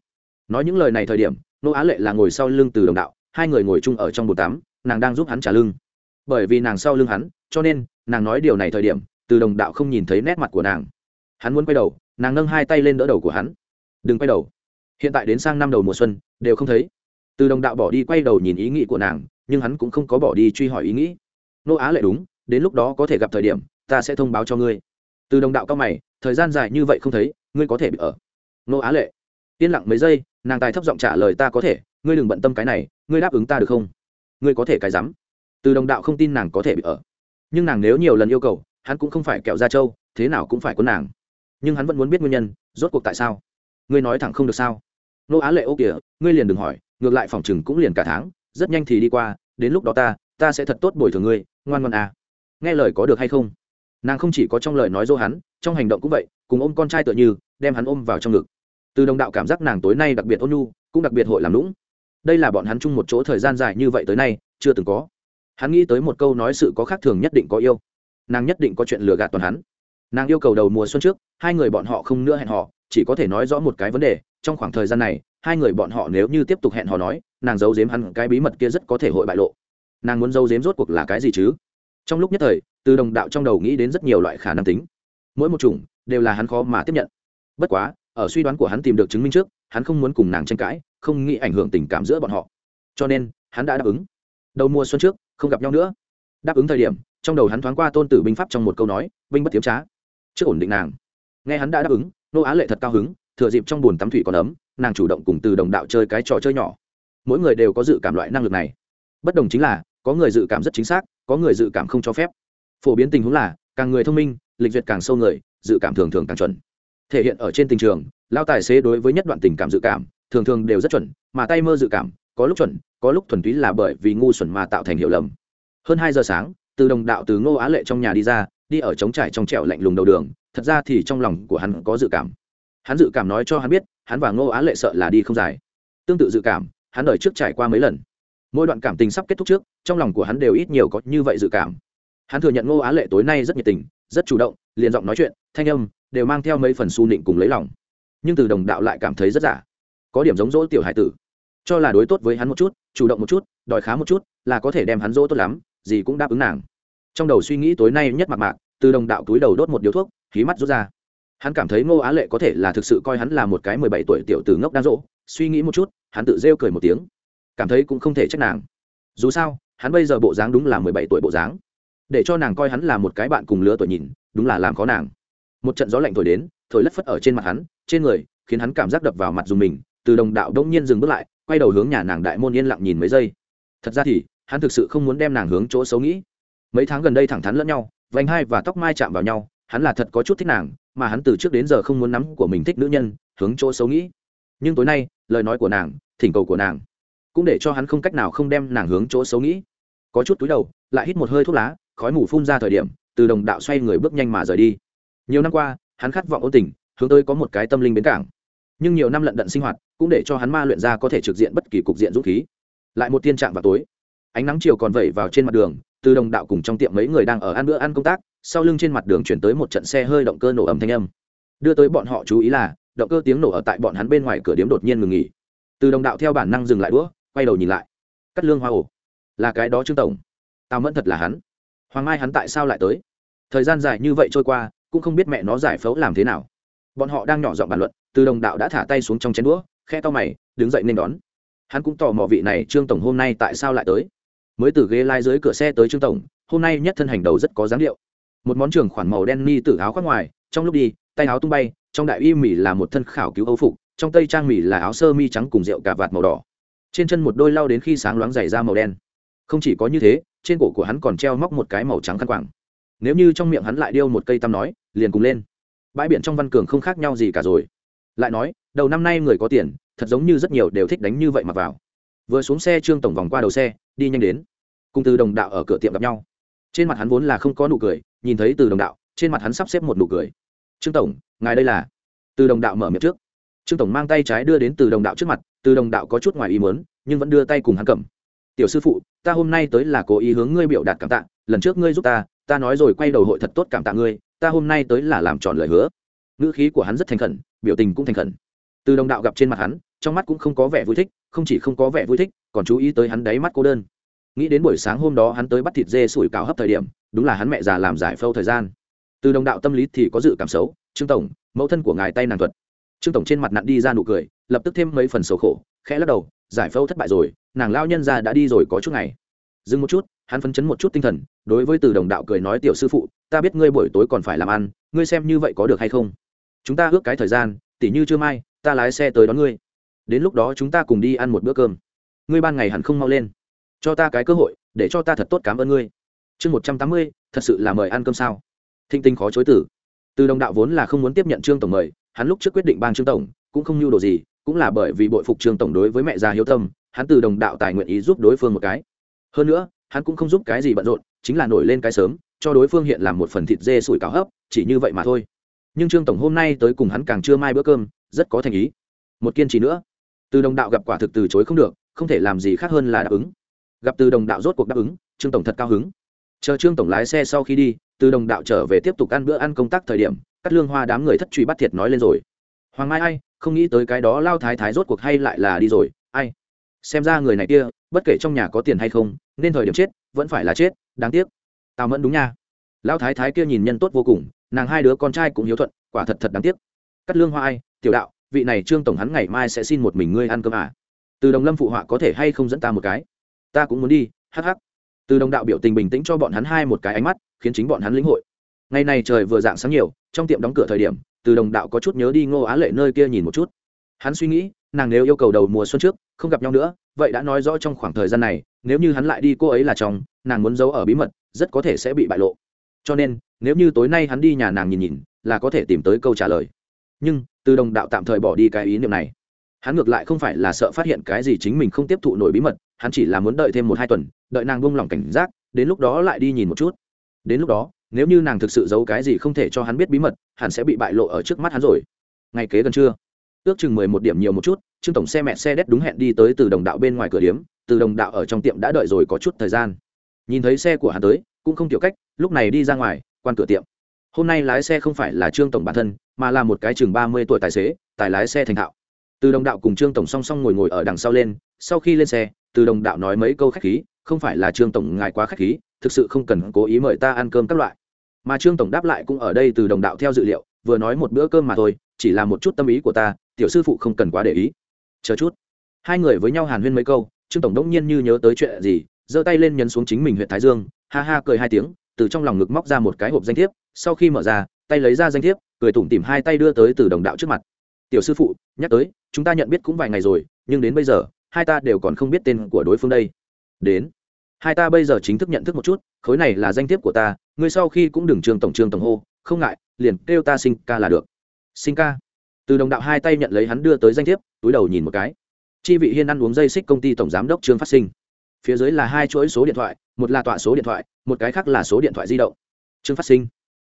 Nói những lời này thời điểm, nô á lệ là ngồi sau lưng từ đồng đạo, hai người ngồi chung ở trong bồn tắm, nàng đang giúp hắn trả lưng. Bởi vì nàng sau lưng hắn, cho nên, nàng nói điều này thời điểm, từ đồng đạo không nhìn thấy nét mặt của nàng. Hắn muốn quay đầu, nàng nâng hai tay lên đỡ đầu của hắn. Đừng quay đầu. Hiện tại đến sang năm đầu mùa xuân, đều không thấy. Từ đồng đạo bỏ đi quay đầu nhìn ý nghĩ của nàng, nhưng hắn cũng không có bỏ đi truy hỏi ý nghĩ. Nô á lệ đúng, đến lúc đó có thể gặp thời điểm, ta sẽ thông báo cho ngươi. Từ đồng đạo cao mày thời gian dài như vậy không thấy, ngươi có thể bị ở. Nô á lệ. Yên lặng mấy giây, nàng tài thấp giọng trả lời ta có thể, ngươi đừng bận tâm cái này, ngươi đáp ứng ta được không? Ngươi có thể cái rắm. Từ đồng đạo không tin nàng có thể bị ở. Nhưng nàng nếu nhiều lần yêu cầu, hắn cũng không phải kẹo ra trâu, thế nào cũng phải có nàng. Nhưng hắn vẫn muốn biết nguyên nhân, rốt cuộc tại sao? Ngươi nói thẳng không được sao? Nô á lệ ô kìa, ngươi liền đừng hỏi, ngược lại phòng chừng cũng liền cả tháng, rất nhanh thì đi qua, đến lúc đó ta ta sẽ thật tốt bồi thường ngươi, ngoan ngoan à. Nghe lời có được hay không? Nàng không chỉ có trong lời nói dỗ hắn trong hành động cũng vậy, cùng ôm con trai tựa như, đem hắn ôm vào trong ngực. Từ đồng đạo cảm giác nàng tối nay đặc biệt ôn nhu, cũng đặc biệt hội làm lũng đây là bọn hắn chung một chỗ thời gian dài như vậy tới nay, chưa từng có. Hắn nghĩ tới một câu nói sự có khác thường nhất định có yêu. Nàng nhất định có chuyện lừa gạt toàn hắn. Nàng yêu cầu đầu mùa xuân trước, hai người bọn họ không nữa hẹn họ chỉ có thể nói rõ một cái vấn đề, trong khoảng thời gian này, hai người bọn họ nếu như tiếp tục hẹn họ nói, nàng giấu giếm hắn cái bí mật kia rất có thể hội bại lộ. Nàng muốn giấu giếm rốt cuộc là cái gì chứ? Trong lúc nhất thời, từ đồng đạo trong đầu nghĩ đến rất nhiều loại khả năng tính mỗi một chủng đều là hắn khó mà tiếp nhận. Bất quá, ở suy đoán của hắn tìm được chứng minh trước, hắn không muốn cùng nàng tranh cãi, không nghĩ ảnh hưởng tình cảm giữa bọn họ. Cho nên, hắn đã đáp ứng. Đầu mùa xuân trước, không gặp nhau nữa. Đáp ứng thời điểm, trong đầu hắn thoáng qua tôn tử binh pháp trong một câu nói, binh bất tiếm trá. Trước ổn định nàng. Nghe hắn đã đáp ứng, nô á lệ thật cao hứng, thừa dịp trong bồn tắm thủy còn ấm, nàng chủ động cùng từ đồng đạo chơi cái trò chơi nhỏ. Mỗi người đều có dự cảm loại năng lực này. Bất đồng chính là, có người dự cảm rất chính xác, có người dự cảm không cho phép. Phổ biến tình huống là, càng người thông minh lịch duyệt càng sâu người, dự cảm thường thường càng chuẩn. Thể hiện ở trên tình trường lao tài xế đối với nhất đoạn tình cảm dự cảm, thường thường đều rất chuẩn, mà tay mơ dự cảm, có lúc chuẩn, có lúc thuần túy là bởi vì ngu xuẩn mà tạo thành hiệu lầm. Hơn hai giờ sáng, từ đồng đạo từ ngô á lệ trong nhà đi ra, đi ở trống trải trong trẹo lạnh lùng đầu đường, thật ra thì trong lòng của hắn có dự cảm. Hắn dự cảm nói cho hắn biết, hắn và ngô á lệ sợ là đi không dài. Tương tự dự cảm, hắn đời trước trải qua mấy lần. Mỗi đoạn cảm tình sắp kết thúc trước, trong lòng của hắn đều ít nhiều có như vậy dự cảm. Hắn thừa nhận ngô á lệ tối nay rất nhiệt tình rất chủ động, liền giọng nói chuyện, thanh âm đều mang theo mấy phần su nịnh cùng lấy lòng. Nhưng từ đồng đạo lại cảm thấy rất giả. Có điểm giống dỗ tiểu hải tử. Cho là đối tốt với hắn một chút, chủ động một chút, đòi khá một chút, là có thể đem hắn dỗ tốt lắm, gì cũng đáp ứng nàng. Trong đầu suy nghĩ tối nay nhất mặt mạc, từ đồng đạo túi đầu đốt một điếu thuốc, khí mắt rút ra. Hắn cảm thấy ngô á lệ có thể là thực sự coi hắn là một cái mười bảy tuổi tiểu tử ngốc đang dỗ, suy nghĩ một chút, hắn tự rêu cười một tiếng. Cảm thấy cũng không thể trách nàng. Dù sao, hắn bây giờ bộ dáng đúng là mười bảy tuổi bộ dáng để cho nàng coi hắn là một cái bạn cùng lứa tuổi nhìn, đúng là làm khó nàng. Một trận gió lạnh thổi đến, thổi lất phất ở trên mặt hắn, trên người, khiến hắn cảm giác đập vào mặt dùng mình, từ đồng đạo đông nhiên dừng bước lại, quay đầu hướng nhà nàng đại môn yên lặng nhìn mấy giây. Thật ra thì, hắn thực sự không muốn đem nàng hướng chỗ xấu nghĩ. Mấy tháng gần đây thẳng thắn lẫn nhau, vành hai và tóc mai chạm vào nhau, hắn là thật có chút thích nàng, mà hắn từ trước đến giờ không muốn nắm của mình thích nữ nhân, hướng chỗ xấu nghĩ. Nhưng tối nay, lời nói của nàng, thỉnh cầu của nàng, cũng để cho hắn không cách nào không đem nàng hướng chỗ xấu nghĩ. Có chút túi đầu, lại hít một hơi thuốc lá khói mù phun ra thời điểm, từ đồng đạo xoay người bước nhanh mà rời đi. Nhiều năm qua, hắn khát vọng ôn tình, hướng tới có một cái tâm linh bến cảng. Nhưng nhiều năm lận đận sinh hoạt, cũng để cho hắn ma luyện ra có thể trực diện bất kỳ cục diện dũng khí. Lại một tiên trạng vào tối, ánh nắng chiều còn vẩy vào trên mặt đường, từ đồng đạo cùng trong tiệm mấy người đang ở ăn bữa ăn công tác, sau lưng trên mặt đường chuyển tới một trận xe hơi động cơ nổ ầm thanh âm. Đưa tới bọn họ chú ý là, động cơ tiếng nổ ở tại bọn hắn bên ngoài cửa điếm đột nhiên ngừng nghỉ. Từ đồng đạo theo bản năng dừng lại đũa, quay đầu nhìn lại. Cắt lương hoa ổ. Là cái đó trương tổng. Tao mẫn thật là hắn hoàng mai hắn tại sao lại tới? Thời gian dài như vậy trôi qua, cũng không biết mẹ nó giải phẫu làm thế nào. Bọn họ đang nhỏ giọng bàn luận, từ đồng đạo đã thả tay xuống trong chén đũa, khe to mày, đứng dậy nên đón. Hắn cũng tò mò vị này trương tổng hôm nay tại sao lại tới. Mới từ ghế lai dưới cửa xe tới trương tổng, hôm nay nhất thân hành đầu rất có dáng điệu. Một món trường khoản màu đen ni tử áo khoác ngoài, trong lúc đi, tay áo tung bay, trong đại y mỉ là một thân khảo cứu âu phục, trong tây trang mỉ là áo sơ mi trắng cùng rượu cà vạt màu đỏ. Trên chân một đôi lau đến khi sáng loáng dày da màu đen không chỉ có như thế, trên cổ của hắn còn treo móc một cái màu trắng khăn quàng. Nếu như trong miệng hắn lại điêu một cây tăm nói, liền cùng lên. Bãi biển trong văn cường không khác nhau gì cả rồi. Lại nói, đầu năm nay người có tiền, thật giống như rất nhiều đều thích đánh như vậy mà vào. Vừa xuống xe trương tổng vòng qua đầu xe, đi nhanh đến. Cùng từ đồng đạo ở cửa tiệm gặp nhau. Trên mặt hắn vốn là không có nụ cười, nhìn thấy từ đồng đạo, trên mặt hắn sắp xếp một nụ cười. Trương tổng, ngài đây là? Từ đồng đạo mở miệng trước. Trương tổng mang tay trái đưa đến từ đồng đạo trước mặt, từ đồng đạo có chút ngoài ý muốn, nhưng vẫn đưa tay cùng hắn cầm tiểu sư phụ, ta hôm nay tới là cố ý hướng ngươi biểu đạt cảm tạ, lần trước ngươi giúp ta ta nói rồi quay đầu hội thật tốt cảm tạ ngươi, ta hôm nay tới là làm tròn lời hứa. Ngữ khí của hắn rất thành khẩn, biểu tình cũng thành khẩn. Từ đồng đạo gặp trên mặt hắn, trong mắt cũng không có vẻ vui thích, không chỉ không có vẻ vui thích, còn chú ý tới hắn đáy mắt cô đơn. Nghĩ đến buổi sáng hôm đó hắn tới bắt thịt dê sủi cào hấp thời điểm, đúng là hắn mẹ già làm giải phâu thời gian. Từ đồng đạo tâm lý thì có dự cảm xấu, trương tổng, mẫu thân của ngài tay nàng thuật. Trương tổng trên mặt nặn đi ra nụ cười, lập tức thêm mấy phần sầu khổ, khẽ lắc đầu, giải phẫu thất bại rồi nàng lao nhân ra đã đi rồi có chút ngày. Dừng một chút, hắn phấn chấn một chút tinh thần, đối với từ đồng đạo cười nói, tiểu sư phụ, ta biết ngươi buổi tối còn phải làm ăn, ngươi xem như vậy có được hay không? Chúng ta ước cái thời gian, tỉ như chưa mai, ta lái xe tới đón ngươi. Đến lúc đó chúng ta cùng đi ăn một bữa cơm. Ngươi ban ngày hẳn không mau lên. Cho ta cái cơ hội, để cho ta thật tốt cảm ơn ngươi. Chương một trăm tám mươi, thật sự là mời ăn cơm sao? Thinh tinh khó chối tử từ đồng đạo vốn là không muốn tiếp nhận trương tổng mời, hắn lúc trước quyết định bang trương tổng, cũng không nhu đồ gì, cũng là bởi vì bội phục trương tổng đối với mẹ già hiếu tâm hắn từ đồng đạo tài nguyện ý giúp đối phương một cái. Hơn nữa, hắn cũng không giúp cái gì bận rộn, chính là nổi lên cái sớm, cho đối phương hiện làm một phần thịt dê sủi cảo hấp, chỉ như vậy mà thôi. Nhưng trương tổng hôm nay tới cùng hắn càng chưa mai bữa cơm, rất có thành ý. Một kiên trì nữa. Từ đồng đạo gặp quả thực từ chối không được, không thể làm gì khác hơn là đáp ứng. Gặp từ đồng đạo rốt cuộc đáp ứng, trương tổng thật cao hứng. Chờ trương tổng lái xe sau khi đi, từ đồng đạo trở về tiếp tục ăn bữa ăn công tác thời điểm cắt lương hoa đám người thất truy bắt thiệt nói lên rồi. Hoàng mai ai, không nghĩ tới cái đó lao thái thái rốt cuộc hay lại là đi rồi, ai? Xem ra người này kia, bất kể trong nhà có tiền hay không, nên thời điểm chết, vẫn phải là chết, đáng tiếc. Tao mẫn đúng nha. Lão thái thái kia nhìn nhân tốt vô cùng, nàng hai đứa con trai cũng hiếu thuận, quả thật thật đáng tiếc. Cắt lương hoa ai, tiểu đạo, vị này trương tổng hắn ngày mai sẽ xin một mình ngươi ăn cơm à. Từ đồng lâm phụ họa có thể hay không dẫn ta một cái? Ta cũng muốn đi, hắc hắc. Từ đồng đạo biểu tình bình tĩnh cho bọn hắn hai một cái ánh mắt, khiến chính bọn hắn lĩnh hội. Ngày này trời vừa dạng sáng nhiều, trong tiệm đóng cửa thời điểm, từ đồng đạo có chút nhớ đi ngô á lệ nơi kia nhìn một chút hắn suy nghĩ, nàng nếu yêu cầu đầu mùa xuân trước, không gặp nhau nữa, vậy đã nói rõ trong khoảng thời gian này, nếu như hắn lại đi cô ấy là chồng, nàng muốn giấu ở bí mật, rất có thể sẽ bị bại lộ. Cho nên, nếu như tối nay hắn đi nhà nàng nhìn nhìn, là có thể tìm tới câu trả lời. Nhưng, từ đồng đạo tạm thời bỏ đi cái ý niệm này. Hắn ngược lại không phải là sợ phát hiện cái gì chính mình không tiếp thụ nổi bí mật, hắn chỉ là muốn đợi thêm một hai tuần, đợi nàng buông lỏng cảnh giác, đến lúc đó lại đi nhìn một chút. Đến lúc đó, nếu như nàng thực sự giấu cái gì không thể cho hắn biết bí mật, hắn sẽ bị bại lộ ở trước mắt hắn rồi. Ngày kế gần trưa ước chừng mười một điểm nhiều một chút, trương tổng xe mẹ xe đét đúng hẹn đi tới từ đồng đạo bên ngoài cửa điếm, từ đồng đạo ở trong tiệm đã đợi rồi có chút thời gian. Nhìn thấy xe của hắn tới, cũng không tiểu cách, lúc này đi ra ngoài, quan cửa tiệm. Hôm nay lái xe không phải là trương tổng bản thân, mà là một cái chừng ba mươi tuổi tài xế, tài lái xe thành thạo. Từ đồng đạo cùng trương tổng song song ngồi ngồi ở đằng sau lên, sau khi lên xe, từ đồng đạo nói mấy câu khách khí, không phải là trương tổng ngài quá khách khí, thực sự không cần cố ý mời ta ăn cơm các loại. Mà trương tổng đáp lại cũng ở đây từ đồng đạo theo dự liệu, vừa nói một bữa cơm mà thôi, chỉ là một chút tâm ý của ta tiểu sư phụ không cần quá để ý. Chờ chút. Hai người với nhau hàn huyên mấy câu, trương tổng đỗng nhiên như nhớ tới chuyện gì, giơ tay lên nhấn xuống chính mình huyện thái dương, ha ha cười hai tiếng, từ trong lòng ngực móc ra một cái hộp danh thiếp, sau khi mở ra, tay lấy ra danh thiếp, cười tủm tìm hai tay đưa tới từ đồng đạo trước mặt. Tiểu sư phụ, nhắc tới, chúng ta nhận biết cũng vài ngày rồi, nhưng đến bây giờ, hai ta đều còn không biết tên của đối phương đây. Đến. Hai ta bây giờ chính thức nhận thức một chút, khối này là danh thiếp của ta, ngươi sau khi cũng đừng trường tổng trường tổng hô, không ngại, liền kêu ta sinh ca là được. Sinh ca từ đồng đạo hai tay nhận lấy hắn đưa tới danh thiếp, túi đầu nhìn một cái. Chi vị hiên ăn uống dây xích công ty tổng giám đốc trương phát sinh. Phía dưới là hai chuỗi số điện thoại, một là tọa số điện thoại, một cái khác là số điện thoại di động. Trương phát sinh.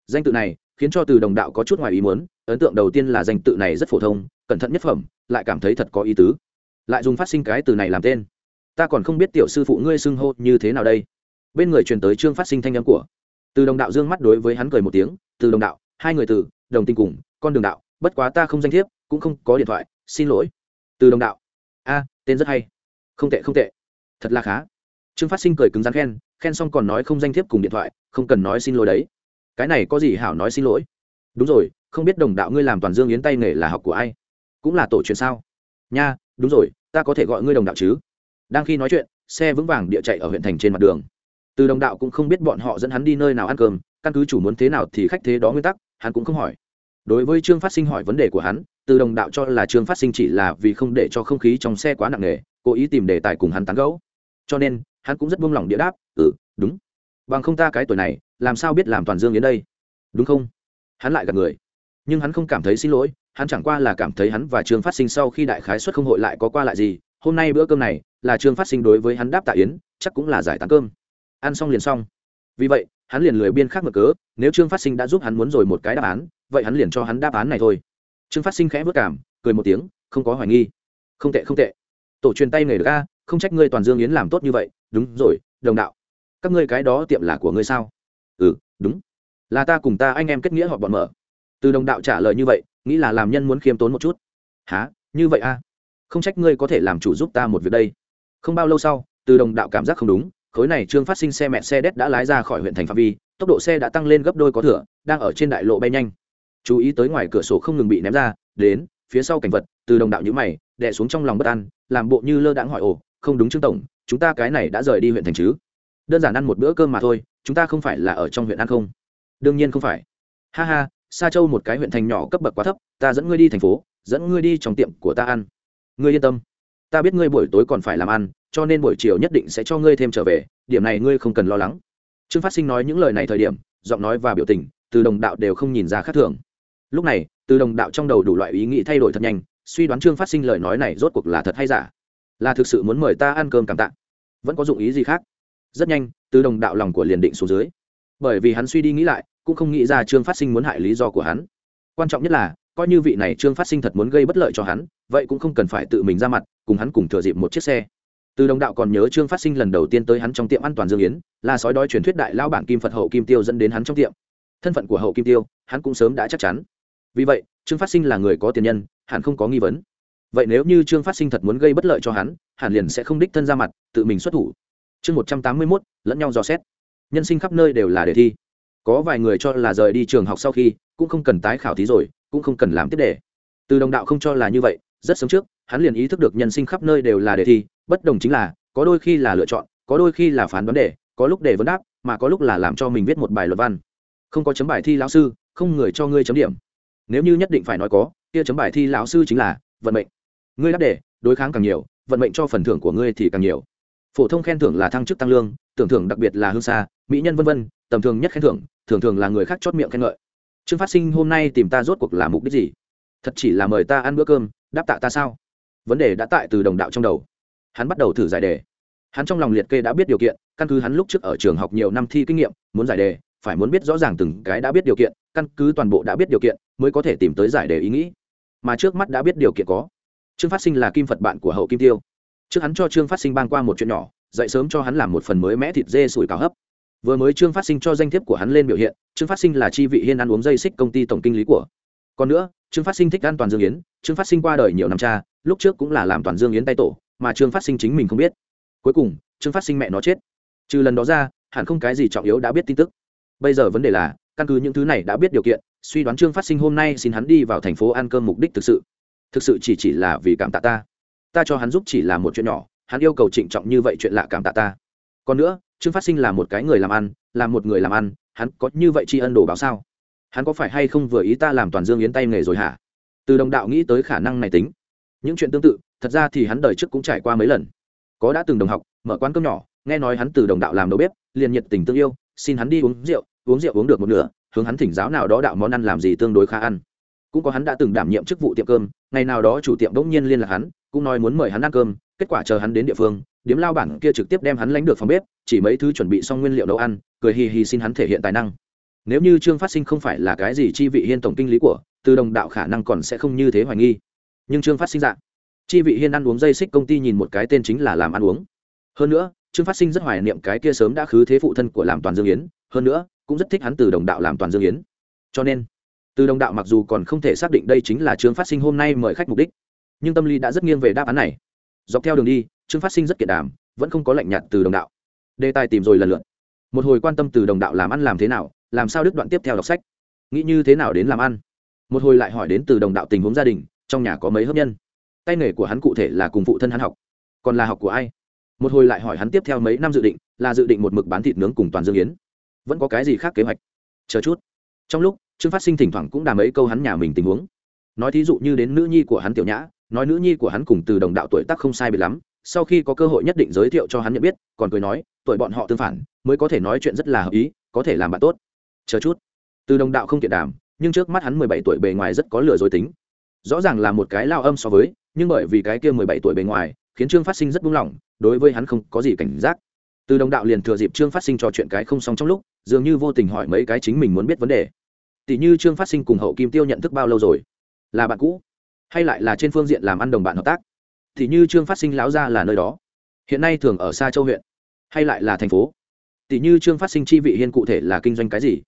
Danh tự này khiến cho từ đồng đạo có chút ngoài ý muốn, ấn tượng đầu tiên là danh tự này rất phổ thông, cẩn thận nhất phẩm, lại cảm thấy thật có ý tứ. Lại dùng phát sinh cái từ này làm tên. Ta còn không biết tiểu sư phụ ngươi xưng hô như thế nào đây. Bên người truyền tới trương phát sinh thanh âm của. Từ đồng đạo dương mắt đối với hắn cười một tiếng, từ đồng đạo, hai người từ, đồng tình cùng, con đường đạo bất quá ta không danh thiếp, cũng không có điện thoại, xin lỗi. Từ đồng đạo. A, tên rất hay. Không tệ không tệ. Thật là khá. Trương phát sinh cười cứng rắn khen khen xong còn nói không danh thiếp cùng điện thoại, không cần nói xin lỗi đấy. Cái này có gì hảo nói xin lỗi? Đúng rồi, không biết đồng đạo ngươi làm toàn dương yến tay nghề là học của ai? Cũng là tổ truyền sao? Nha, đúng rồi, ta có thể gọi ngươi đồng đạo chứ. Đang khi nói chuyện, xe vững vàng địa chạy ở huyện thành trên mặt đường. Từ đồng đạo cũng không biết bọn họ dẫn hắn đi nơi nào ăn cơm, căn cứ chủ muốn thế nào thì khách thế đó nguyên tắc, hắn cũng không hỏi đối với trương phát sinh hỏi vấn đề của hắn, từ đồng đạo cho là trương phát sinh chỉ là vì không để cho không khí trong xe quá nặng nề, cố ý tìm đề tài cùng hắn tán gẫu. Cho nên, hắn cũng rất buông lỏng địa đáp ừ đúng. Bằng không ta cái tuổi này, làm sao biết làm toàn dương đến đây? Đúng không? Hắn lại gặp người. Nhưng hắn không cảm thấy xin lỗi, hắn chẳng qua là cảm thấy hắn và trương phát sinh sau khi đại khái xuất không hội lại có qua lại gì, hôm nay bữa cơm này, là trương phát sinh đối với hắn đáp tạ yến, chắc cũng là giải tán cơm. Ăn xong liền xong. Vì vậy hắn liền lười biên khác mở cớ, nếu trương phát sinh đã giúp hắn muốn rồi một cái đáp án, vậy hắn liền cho hắn đáp án này thôi. Trương phát sinh khẽ vất cảm, cười một tiếng, không có hoài nghi. Không tệ không tệ. Tổ truyền tay nghề được a, không trách ngươi toàn dương yến làm tốt như vậy. Đúng rồi, đồng đạo. Các ngươi cái đó tiệm là của ngươi sao? Ừ đúng. Là ta cùng ta anh em kết nghĩa họ bọn mở. Từ đồng đạo trả lời như vậy, nghĩ là làm nhân muốn khiêm tốn một chút. Há như vậy a? Không trách ngươi có thể làm chủ giúp ta một việc đây. Không bao lâu sau, từ đồng đạo cảm giác không đúng khối này trương phát sinh xe mẹ xe đét đã lái ra khỏi huyện thành phạm vi, tốc độ xe đã tăng lên gấp đôi có thửa đang ở trên đại lộ bay nhanh. Chú ý tới ngoài cửa sổ không ngừng bị ném ra, đến, phía sau cảnh vật, từ đồng đạo nhữ mày, đè xuống trong lòng bất an, làm bộ như lơ đãng hỏi, ồ, không đúng trương tổng, chúng ta cái này đã rời đi huyện thành chứ? Đơn giản ăn một bữa cơm mà thôi, chúng ta không phải là ở trong huyện ăn không? Đương nhiên không phải. Ha ha xa châu một cái huyện thành nhỏ cấp bậc quá thấp, ta dẫn ngươi đi thành phố, dẫn ngươi đi trong tiệm của ta ăn. Ngươi yên tâm, ta biết ngươi buổi tối còn phải làm ăn cho nên buổi chiều nhất định sẽ cho ngươi thêm trở về, điểm này ngươi không cần lo lắng. Trương phát sinh nói những lời này thời điểm, giọng nói và biểu tình từ đồng đạo đều không nhìn ra khác thường. Lúc này, từ đồng đạo trong đầu đủ loại ý nghĩ thay đổi thật nhanh, suy đoán trương phát sinh lời nói này rốt cuộc là thật hay giả. Là thực sự muốn mời ta ăn cơm cảm tạ. Vẫn có dụng ý gì khác? Rất nhanh, từ đồng đạo lòng của liền định xuống dưới. Bởi vì hắn suy đi nghĩ lại, cũng không nghĩ ra trương phát sinh muốn hại lý do của hắn. Quan trọng nhất là, coi như vị này trương phát sinh thật muốn gây bất lợi cho hắn, vậy cũng không cần phải tự mình ra mặt, cùng hắn cùng thừa dịp một chiếc xe từ đồng đạo còn nhớ trương phát sinh lần đầu tiên tới hắn trong tiệm an toàn dương yến, là sói đói truyền thuyết đại lao bản kim phật hậu kim tiêu dẫn đến hắn trong tiệm. Thân phận của hậu kim tiêu, hắn cũng sớm đã chắc chắn. Vì vậy, trương phát sinh là người có tiền nhân hắn không có nghi vấn. Vậy nếu như trương phát sinh thật muốn gây bất lợi cho hắn, hẳn liền sẽ không đích thân ra mặt, tự mình xuất thủ. Chương một trăm tám mươi mốt, lẫn nhau dò xét. Nhân sinh khắp nơi đều là đề thi. Có vài người cho là rời đi trường học sau khi, cũng không cần tái khảo thí rồi, cũng không cần làm tiếp đề. Từ đồng đạo không cho là như vậy rất sớm trước, hắn liền ý thức được nhân sinh khắp nơi đều là đề thi, bất đồng chính là, có đôi khi là lựa chọn, có đôi khi là phán vấn đề, có lúc để vấn đáp, mà có lúc là làm cho mình viết một bài luật văn. Không có chấm bài thi lão sư, không người cho ngươi chấm điểm. Nếu như nhất định phải nói có, kia chấm bài thi lão sư chính là vận mệnh. Ngươi đáp đề, đối kháng càng nhiều, vận mệnh cho phần thưởng của ngươi thì càng nhiều. Phổ thông khen thưởng là thăng chức tăng lương, tưởng thưởng đặc biệt là hương xa mỹ nhân vân vân, tầm thường nhất khen thưởng, thường thường là người khác chót miệng khen ngợi. Trương phát sinh hôm nay tìm ta rốt cuộc là mục đích gì? Thật chỉ là mời ta ăn bữa cơm, đáp tạ ta sao? Vấn đề đã tại từ đồng đạo trong đầu. Hắn bắt đầu thử giải đề. Hắn trong lòng liệt kê đã biết điều kiện, căn cứ hắn lúc trước ở trường học nhiều năm thi kinh nghiệm, muốn giải đề, phải muốn biết rõ ràng từng cái đã biết điều kiện, căn cứ toàn bộ đã biết điều kiện, mới có thể tìm tới giải đề ý nghĩ. Mà trước mắt đã biết điều kiện có. Trương phát sinh là kim phật bạn của hậu kim tiêu. Trước hắn cho trương phát sinh ban qua một chuyện nhỏ, dậy sớm cho hắn làm một phần mới mẽ thịt dê sủi cào hấp. Vừa mới trương phát sinh cho danh thiếp của hắn lên biểu hiện, trương phát sinh là chi vị hiên ăn uống dây xích công ty tổng kinh lý của còn nữa, trương phát sinh thích ăn toàn dương yến, trương phát sinh qua đời nhiều năm cha, lúc trước cũng là làm toàn dương yến tay tổ, mà trương phát sinh chính mình không biết. Cuối cùng, trương phát sinh mẹ nó chết. Trừ lần đó ra, hẳn không cái gì trọng yếu đã biết tin tức. Bây giờ vấn đề là, căn cứ những thứ này đã biết điều kiện, suy đoán trương phát sinh hôm nay xin hắn đi vào thành phố ăn cơm mục đích thực sự. Thực sự chỉ chỉ là vì cảm tạ ta. Ta cho hắn giúp chỉ là một chuyện nhỏ, hắn yêu cầu trịnh trọng như vậy chuyện lạ cảm tạ ta. Còn nữa, trương phát sinh là một cái người làm ăn, là một người làm ăn, hắn có như vậy tri ân đồ báo sao? Hắn có phải hay không vừa ý ta làm toàn dương yến tay nghề rồi hả? Từ đồng đạo nghĩ tới khả năng này tính. Những chuyện tương tự, thật ra thì hắn đời trước cũng trải qua mấy lần. Có đã từng đồng học, mở quán cơm nhỏ, nghe nói hắn từ đồng đạo làm đầu bếp, liền nhiệt tình tương yêu, xin hắn đi uống rượu uống rượu uống được một nửa, hướng hắn thỉnh giáo nào đó đạo món ăn làm gì tương đối khá ăn. Cũng có hắn đã từng đảm nhiệm chức vụ tiệm cơm, ngày nào đó chủ tiệm bỗng nhiên liên lạc hắn, cũng nói muốn mời hắn ăn cơm, kết quả chờ hắn đến địa phương, điếm lao bản kia trực tiếp đem hắn lánh được phòng bếp, chỉ mấy thứ chuẩn bị xong nguyên liệu nấu ăn, cười hì hì xin hắn thể hiện tài năng nếu như trương phát sinh không phải là cái gì chi vị hiên tổng kinh lý của, từ đồng đạo khả năng còn sẽ không như thế hoài nghi. Nhưng trương phát sinh dạng, chi vị hiên ăn uống dây xích công ty nhìn một cái tên chính là làm ăn uống. Hơn nữa trương phát sinh rất hoài niệm cái kia sớm đã khứ thế phụ thân của làm toàn dương yến, hơn nữa, cũng rất thích hắn từ đồng đạo làm toàn dương yến. Cho nên, từ đồng đạo mặc dù còn không thể xác định đây chính là trương phát sinh hôm nay mời khách mục đích, nhưng tâm lý đã rất nghiêng về đáp án này. Dọc theo đường đi trương phát sinh rất kiệt đàm, vẫn không có lạnh nhạt từ đồng đạo. Đề tài tìm rồi lần lượt. Một hồi quan tâm từ đồng đạo làm ăn làm thế nào làm sao đứt đoạn tiếp theo đọc sách? Nghĩ như thế nào đến làm ăn? Một hồi lại hỏi đến từ đồng đạo tình huống gia đình, trong nhà có mấy hấp nhân. Tay nghề của hắn cụ thể là cùng phụ thân hắn học. Còn là học của ai? Một hồi lại hỏi hắn tiếp theo mấy năm dự định, là dự định một mực bán thịt nướng cùng toàn dương yến. Vẫn có cái gì khác kế hoạch? Chờ chút. Trong lúc, trương phát sinh thỉnh thoảng cũng đàm mấy câu hắn nhà mình tình huống. Nói thí dụ như đến nữ nhi của hắn tiểu nhã, nói nữ nhi của hắn cùng từ đồng đạo tuổi tác không sai biệt lắm, sau khi có cơ hội nhất định giới thiệu cho hắn nhận biết, còn cười nói, tuổi bọn họ tương phản, mới có thể nói chuyện rất là hợp ý, có thể làm bạn tốt chờ chút. Từ đồng đạo không kiện đàm, nhưng trước mắt hắn mười bảy tuổi bề ngoài rất có lừa dối tính. Rõ ràng là một cái lao âm so với, nhưng bởi vì cái kia mười bảy tuổi bề ngoài, khiến trương phát sinh rất buông lỏng, đối với hắn không có gì cảnh giác. Từ đồng đạo liền thừa dịp trương phát sinh trò chuyện cái không xong trong lúc, dường như vô tình hỏi mấy cái chính mình muốn biết vấn đề. Tỷ như trương phát sinh cùng hậu kim tiêu nhận thức bao lâu rồi? Là bạn cũ? Hay lại là trên phương diện làm ăn đồng bạn hợp tác? Thì như trương phát sinh láo ra là nơi đó. Hiện nay thường ở xa châu huyện, hay lại là thành phố? Tỷ như trương phát sinh chi vị hiên cụ thể là kinh doanh cái gì?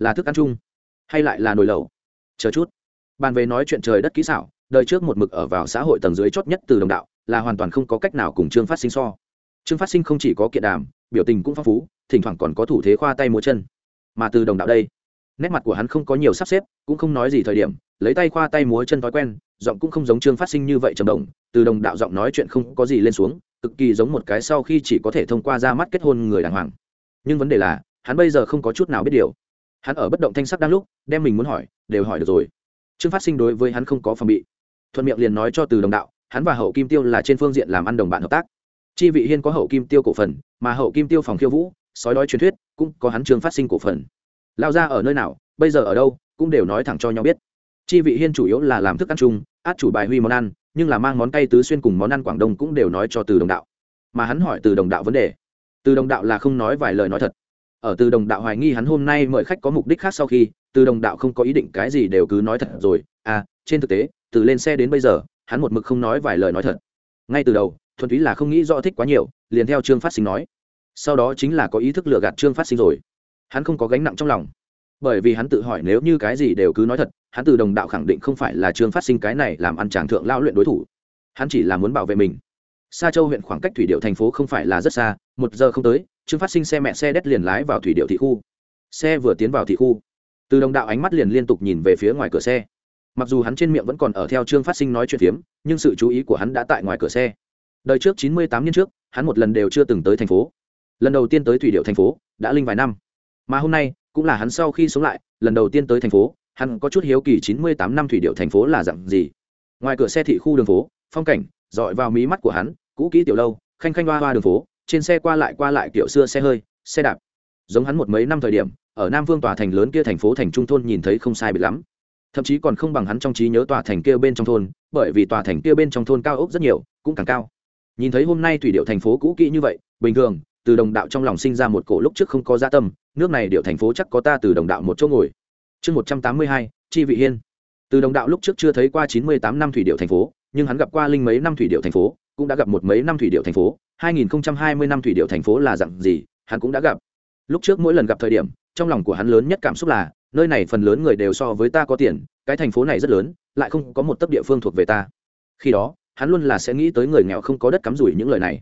Là thức ăn chung hay lại là nồi lẩu? Chờ chút. Bàn về nói chuyện trời đất kỹ xảo, đời trước một mực ở vào xã hội tầng dưới chót nhất từ đồng đạo, là hoàn toàn không có cách nào cùng trương phát sinh so. Trương phát sinh không chỉ có kiện đàm, biểu tình cũng phong phú, thỉnh thoảng còn có thủ thế khoa tay múa chân. Mà từ đồng đạo đây, nét mặt của hắn không có nhiều sắp xếp, cũng không nói gì thời điểm, lấy tay khoa tay múa chân thói quen, giọng cũng không giống trương phát sinh như vậy trầm động. Từ đồng đạo giọng nói chuyện không có gì lên xuống, cực kỳ giống một cái sau khi chỉ có thể thông qua ra mắt kết hôn người đàng hoàng. Nhưng vấn đề là, hắn bây giờ không có chút nào biết điều hắn ở bất động thanh sắc đang lúc, đem mình muốn hỏi, đều hỏi được rồi. Trương phát sinh đối với hắn không có phòng bị. Thuận miệng liền nói cho từ đồng đạo, hắn và hậu kim tiêu là trên phương diện làm ăn đồng bạn hợp tác. Chi vị hiên có hậu kim tiêu cổ phần, mà hậu kim tiêu phòng khiêu vũ, sói đói truyền thuyết, cũng có hắn trương phát sinh cổ phần. Lao ra ở nơi nào, bây giờ ở đâu, cũng đều nói thẳng cho nhau biết. Chi vị hiên chủ yếu là làm thức ăn chung, át chủ bài huy món ăn, nhưng là mang món cay tứ xuyên cùng món ăn quảng đông cũng đều nói cho từ đồng đạo. Mà hắn hỏi từ đồng đạo vấn đề. Từ đồng đạo là không nói vài lời nói thật ở từ đồng đạo hoài nghi hắn hôm nay mời khách có mục đích khác sau khi, từ đồng đạo không có ý định cái gì đều cứ nói thật rồi. À trên thực tế, từ lên xe đến bây giờ, hắn một mực không nói vài lời nói thật. Ngay từ đầu, thuần túy là không nghĩ rõ thích quá nhiều, liền theo trương phát sinh nói. Sau đó chính là có ý thức lừa gạt trương phát sinh rồi. Hắn không có gánh nặng trong lòng. Bởi vì hắn tự hỏi nếu như cái gì đều cứ nói thật, hắn từ đồng đạo khẳng định không phải là trương phát sinh cái này làm ăn tràng thượng lao luyện đối thủ. Hắn chỉ là muốn bảo vệ mình. Sa Châu huyện khoảng cách thủy điệu thành phố không phải là rất xa, một giờ không tới, Trương Phát Sinh xe mẹ xe đét liền lái vào thủy điệu thị khu. Xe vừa tiến vào thị khu, Từ Đồng Đạo ánh mắt liền liên tục nhìn về phía ngoài cửa xe. Mặc dù hắn trên miệng vẫn còn ở theo Trương Phát Sinh nói chuyện phiếm, nhưng sự chú ý của hắn đã tại ngoài cửa xe. Đời trước chín mươi tám niên trước, hắn một lần đều chưa từng tới thành phố. Lần đầu tiên tới thủy điệu thành phố, đã linh vài năm. Mà hôm nay, cũng là hắn sau khi sống lại, lần đầu tiên tới thành phố, hắn có chút hiếu kỳ chín mươi tám năm thủy điệu thành phố là dạng gì. Ngoài cửa xe thị khu đường phố, phong cảnh dọi vào mí mắt của hắn, cũ kỹ tiểu lâu khanh khanh hoa hoa đường phố trên xe qua lại qua lại kiểu xưa xe hơi xe đạp. Giống hắn một mấy năm thời điểm ở nam vương tòa thành lớn kia thành phố thành trung thôn nhìn thấy không sai bị lắm. Thậm chí còn không bằng hắn trong trí nhớ tòa thành kia bên trong thôn bởi vì tòa thành kia bên trong thôn cao ốc rất nhiều cũng càng cao. Nhìn thấy hôm nay thủy điệu thành phố cũ kỹ như vậy bình thường từ đồng đạo trong lòng sinh ra một cổ lúc trước không có gia tâm nước này điệu thành phố chắc có ta từ đồng đạo một chỗ ngồi. Chương một trăm tám mươi hai chi vị hiên. Từ đồng đạo lúc trước chưa thấy qua chín mươi tám năm thủy điệu thành phố nhưng hắn gặp qua linh mấy năm thủy điệu thành phố, cũng đã gặp một mấy năm thủy điệu thành phố. 2020 năm thủy điệu thành phố là dạng gì, hắn cũng đã gặp. Lúc trước mỗi lần gặp thời điểm, trong lòng của hắn lớn nhất cảm xúc là, nơi này phần lớn người đều so với ta có tiền, cái thành phố này rất lớn, lại không có một tấc địa phương thuộc về ta. Khi đó, hắn luôn là sẽ nghĩ tới người nghèo không có đất cắm rủi những lời này.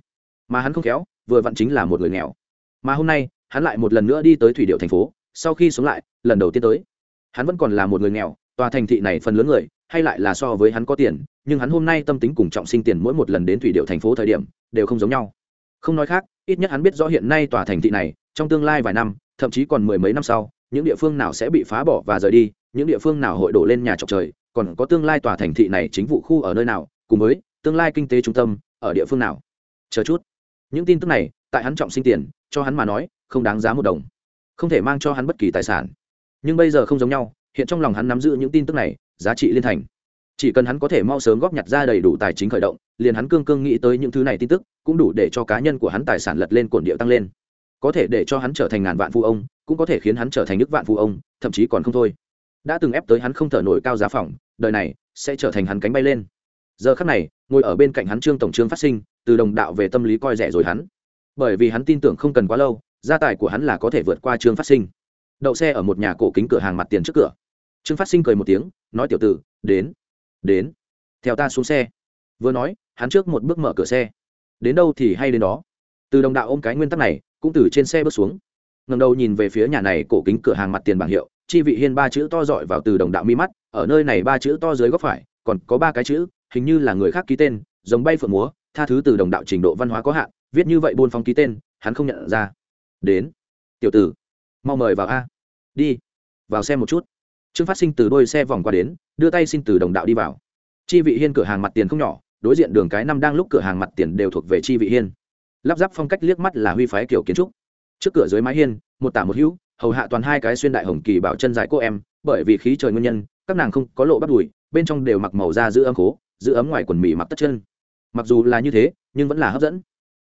Mà hắn không khéo, vừa vặn chính là một người nghèo. Mà hôm nay, hắn lại một lần nữa đi tới thủy điệu thành phố, sau khi sống lại, lần đầu tiên tới. Hắn vẫn còn là một người nghèo, tòa thành thị này phần lớn người, hay lại là so với hắn có tiền nhưng hắn hôm nay tâm tính cùng trọng sinh tiền mỗi một lần đến thủy điệu thành phố thời điểm, đều không giống nhau. Không nói khác, ít nhất hắn biết rõ hiện nay tòa thành thị này, trong tương lai vài năm, thậm chí còn mười mấy năm sau, những địa phương nào sẽ bị phá bỏ và rời đi, những địa phương nào hội đổ lên nhà trọc trời, còn có tương lai tòa thành thị này chính vụ khu ở nơi nào, cùng với tương lai kinh tế trung tâm ở địa phương nào. Chờ chút. Những tin tức này, tại hắn trọng sinh tiền, cho hắn mà nói, không đáng giá một đồng. Không thể mang cho hắn bất kỳ tài sản. Nhưng bây giờ không giống nhau, hiện trong lòng hắn nắm giữ những tin tức này, giá trị liên thành chỉ cần hắn có thể mau sớm góp nhặt ra đầy đủ tài chính khởi động, liền hắn cương cương nghĩ tới những thứ này tin tức, cũng đủ để cho cá nhân của hắn tài sản lật lên cổn điệu tăng lên. Có thể để cho hắn trở thành ngàn vạn phu ông, cũng có thể khiến hắn trở thành nước vạn phu ông, thậm chí còn không thôi. Đã từng ép tới hắn không thở nổi cao giá phòng, đời này sẽ trở thành hắn cánh bay lên. Giờ khắc này, ngồi ở bên cạnh hắn trương tổng trương phát sinh, từ đồng đạo về tâm lý coi rẻ rồi hắn. Bởi vì hắn tin tưởng không cần quá lâu, gia tài của hắn là có thể vượt qua trương phát sinh. Đậu xe ở một nhà cổ kính cửa hàng mặt tiền trước cửa. Trương phát sinh cười một tiếng, nói tiểu tử, đến đến. Theo ta xuống xe. Vừa nói, hắn trước một bước mở cửa xe. Đến đâu thì hay đến đó. Từ đồng đạo ôm cái nguyên tắc này, cũng từ trên xe bước xuống. Ngầm đầu nhìn về phía nhà này cổ kính cửa hàng mặt tiền bảng hiệu, chi vị hiên ba chữ to dọi vào từ đồng đạo mi mắt, ở nơi này ba chữ to dưới góc phải, còn có ba cái chữ, hình như là người khác ký tên, giống bay phượng múa, tha thứ từ đồng đạo trình độ văn hóa có hạn, viết như vậy buôn phong ký tên, hắn không nhận ra. Đến. Tiểu tử, mau mời vào a. Đi. Vào xe một chút. Trương phát sinh từ đôi xe vòng qua đến đưa tay xin từ đồng đạo đi vào. Chi vị hiên cửa hàng mặt tiền không nhỏ, đối diện đường cái năm đang lúc cửa hàng mặt tiền đều thuộc về chi vị hiên. Lắp ráp phong cách liếc mắt là huy phái kiểu kiến trúc. Trước cửa dưới mái hiên, một tả một hữu, hầu hạ toàn hai cái xuyên đại hồng kỳ bảo chân dài cô em, bởi vì khí trời nguyên nhân, các nàng không có lộ bắt đùi, bên trong đều mặc màu da giữ ấm khố, giữ ấm ngoài quần mì mặc tất chân. Mặc dù là như thế, nhưng vẫn là hấp dẫn.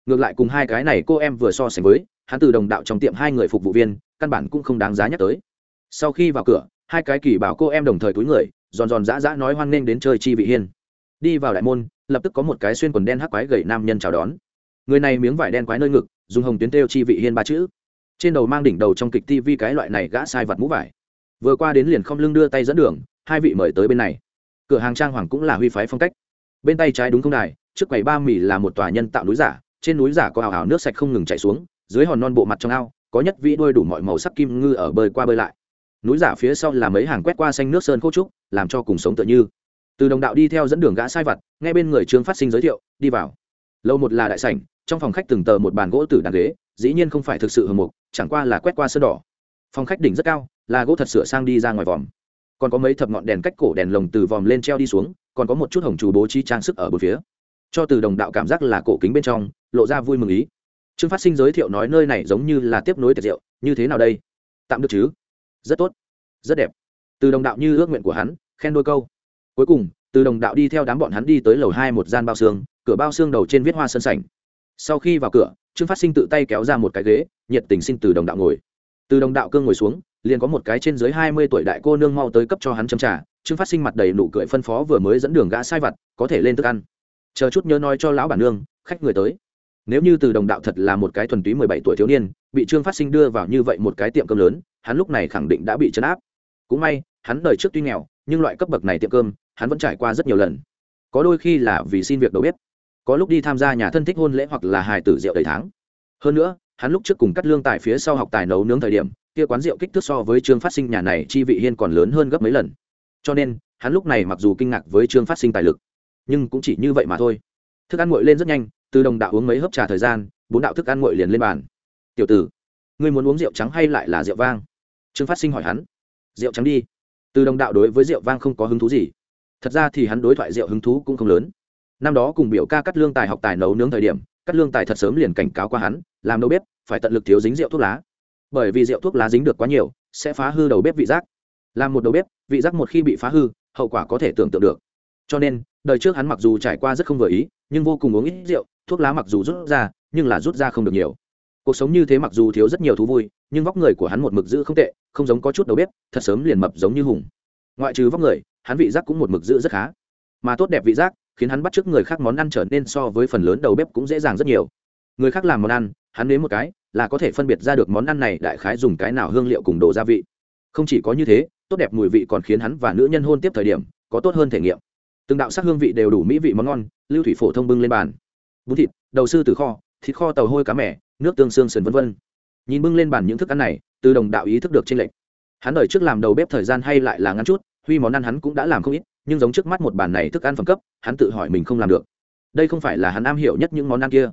Ngược lại cùng hai cái này cô em vừa so sánh với, hắn từ đồng đạo trong tiệm hai người phục vụ viên, căn bản cũng không đáng giá nhắc tới. Sau khi vào cửa, hai cái kỳ bảo cô em đồng thời túi người giòn giòn dã dã nói hoan nghênh đến chơi chi vị hiên. Đi vào đại môn, lập tức có một cái xuyên quần đen hắc quái gầy nam nhân chào đón. Người này miếng vải đen quái nơi ngực, dùng hồng tuyến têu chi vị hiên ba chữ. Trên đầu mang đỉnh đầu trong kịch tivi cái loại này gã sai vặt mũ vải. Vừa qua đến liền không lưng đưa tay dẫn đường, hai vị mời tới bên này. Cửa hàng trang hoàng cũng là huy phái phong cách. Bên tay trái đúng không đài, trước quầy ba mì là một tòa nhân tạo núi giả, trên núi giả có ảo ảo nước sạch không ngừng chảy xuống, dưới hòn non bộ mặt trong ao, có nhất vĩ đuôi đủ mọi màu sắc kim ngư ở bơi qua bơi lại núi giả phía sau là mấy hàng quét qua xanh nước sơn khô trúc, làm cho cùng sống tựa như. Từ đồng đạo đi theo dẫn đường gã sai vặt ngay bên người trương phát sinh giới thiệu, đi vào. Lâu một là đại sảnh, trong phòng khách từng tờ một bàn gỗ tử đàn ghế, dĩ nhiên không phải thực sự hầm mục, chẳng qua là quét qua sơn đỏ. Phòng khách đỉnh rất cao, là gỗ thật sửa sang đi ra ngoài vòm. Còn có mấy thập ngọn đèn cách cổ đèn lồng từ vòm lên treo đi xuống, còn có một chút hồng trù bố trí trang sức ở bờ phía. Cho từ đồng đạo cảm giác là cổ kính bên trong, lộ ra vui mừng ý. Trương phát sinh giới thiệu nói nơi này giống như là tiếp nối tiệc rượu, như thế nào đây? Tạm được chứ? Rất tốt, rất đẹp. Từ đồng đạo như ước nguyện của hắn, khen đôi câu. Cuối cùng, từ đồng đạo đi theo đám bọn hắn đi tới lầu hai một gian bao xương, cửa bao xương đầu trên viết hoa sân sảnh. Sau khi vào cửa, trương phát sinh tự tay kéo ra một cái ghế, nhiệt tình xin từ đồng đạo ngồi. Từ đồng đạo cương ngồi xuống, liền có một cái trên dưới hai mươi tuổi đại cô nương mau tới cấp cho hắn châm trà. Trương phát sinh mặt đầy nụ cười phân phó vừa mới dẫn đường gã sai vặt, có thể lên thức ăn. Chờ chút nhớ nói cho lão bản nương, khách người tới. Nếu như từ đồng đạo thật là một cái thuần túy mười bảy tuổi thiếu niên bị trương phát sinh đưa vào như vậy một cái tiệm cơm lớn, hắn lúc này khẳng định đã bị chấn áp. Cũng may, hắn đời trước tuy nghèo, nhưng loại cấp bậc này tiệm cơm, hắn vẫn trải qua rất nhiều lần. Có đôi khi là vì xin việc đầu bếp, có lúc đi tham gia nhà thân thích hôn lễ hoặc là hài tử rượu đầy tháng. Hơn nữa, hắn lúc trước cùng cắt lương tại phía sau học tài nấu nướng thời điểm, kia quán rượu kích thước so với trương phát sinh nhà này chi vị hiên còn lớn hơn gấp mấy lần. Cho nên, hắn lúc này mặc dù kinh ngạc với trương phát sinh tài lực, nhưng cũng chỉ như vậy mà thôi. Thức ăn nguội lên rất nhanh, từ đồng đạo uống mấy hớp trà thời gian, bốn đạo thức ăn nguội liền lên bàn tiểu tử, ngươi muốn uống rượu trắng hay lại là rượu vang? Trương phát sinh hỏi hắn. Rượu trắng đi. Từ đồng đạo đối với rượu vang không có hứng thú gì. Thật ra thì hắn đối thoại rượu hứng thú cũng không lớn. Năm đó cùng biểu ca cắt lương tài học tài nấu nướng thời điểm, cắt lương tài thật sớm liền cảnh cáo qua hắn, làm đầu bếp, phải tận lực thiếu dính rượu thuốc lá. Bởi vì rượu thuốc lá dính được quá nhiều, sẽ phá hư đầu bếp vị giác. Làm một đầu bếp, vị giác một khi bị phá hư, hậu quả có thể tưởng tượng được. Cho nên, đời trước hắn mặc dù trải qua rất không vừa ý, nhưng vô cùng uống ít rượu, thuốc lá mặc dù rút ra, nhưng là rút ra không được nhiều cuộc sống như thế mặc dù thiếu rất nhiều thú vui, nhưng vóc người của hắn một mực giữ không tệ, không giống có chút đầu bếp, thật sớm liền mập giống như hùng. Ngoại trừ vóc người, hắn vị giác cũng một mực giữ rất khá. Mà tốt đẹp vị giác, khiến hắn bắt t r ư ớ c người khác món ăn trở nên so với phần lớn đầu bếp cũng dễ dàng rất nhiều. Người khác làm món ăn, hắn nếm một cái, là có thể phân biệt ra được món ăn này đại khái dùng cái nào hương liệu cùng đồ gia vị. Không chỉ có như thế, tốt đẹp mùi vị còn khiến hắn và nữ nhân hôn tiếp thời điểm, có tốt hơn thể nghiệm. Từng đạo sắc hương vị đều đủ mỹ vị món ngon, lưu thủy phổ thông bưng lên bàn. Bún thịt, đầu sư từ kho, thịt kho tàu hôi cá mẻ nước tương xương sườn vân vân. nhìn bưng lên bàn những thức ăn này, từ đồng đạo ý thức được chênh lệnh hắn đời trước làm đầu bếp thời gian hay lại là ngắn chút, huy món ăn hắn cũng đã làm không ít, nhưng giống trước mắt một bàn này thức ăn phẩm cấp, hắn tự hỏi mình không làm được. Đây không phải là hắn am hiểu nhất những món ăn kia.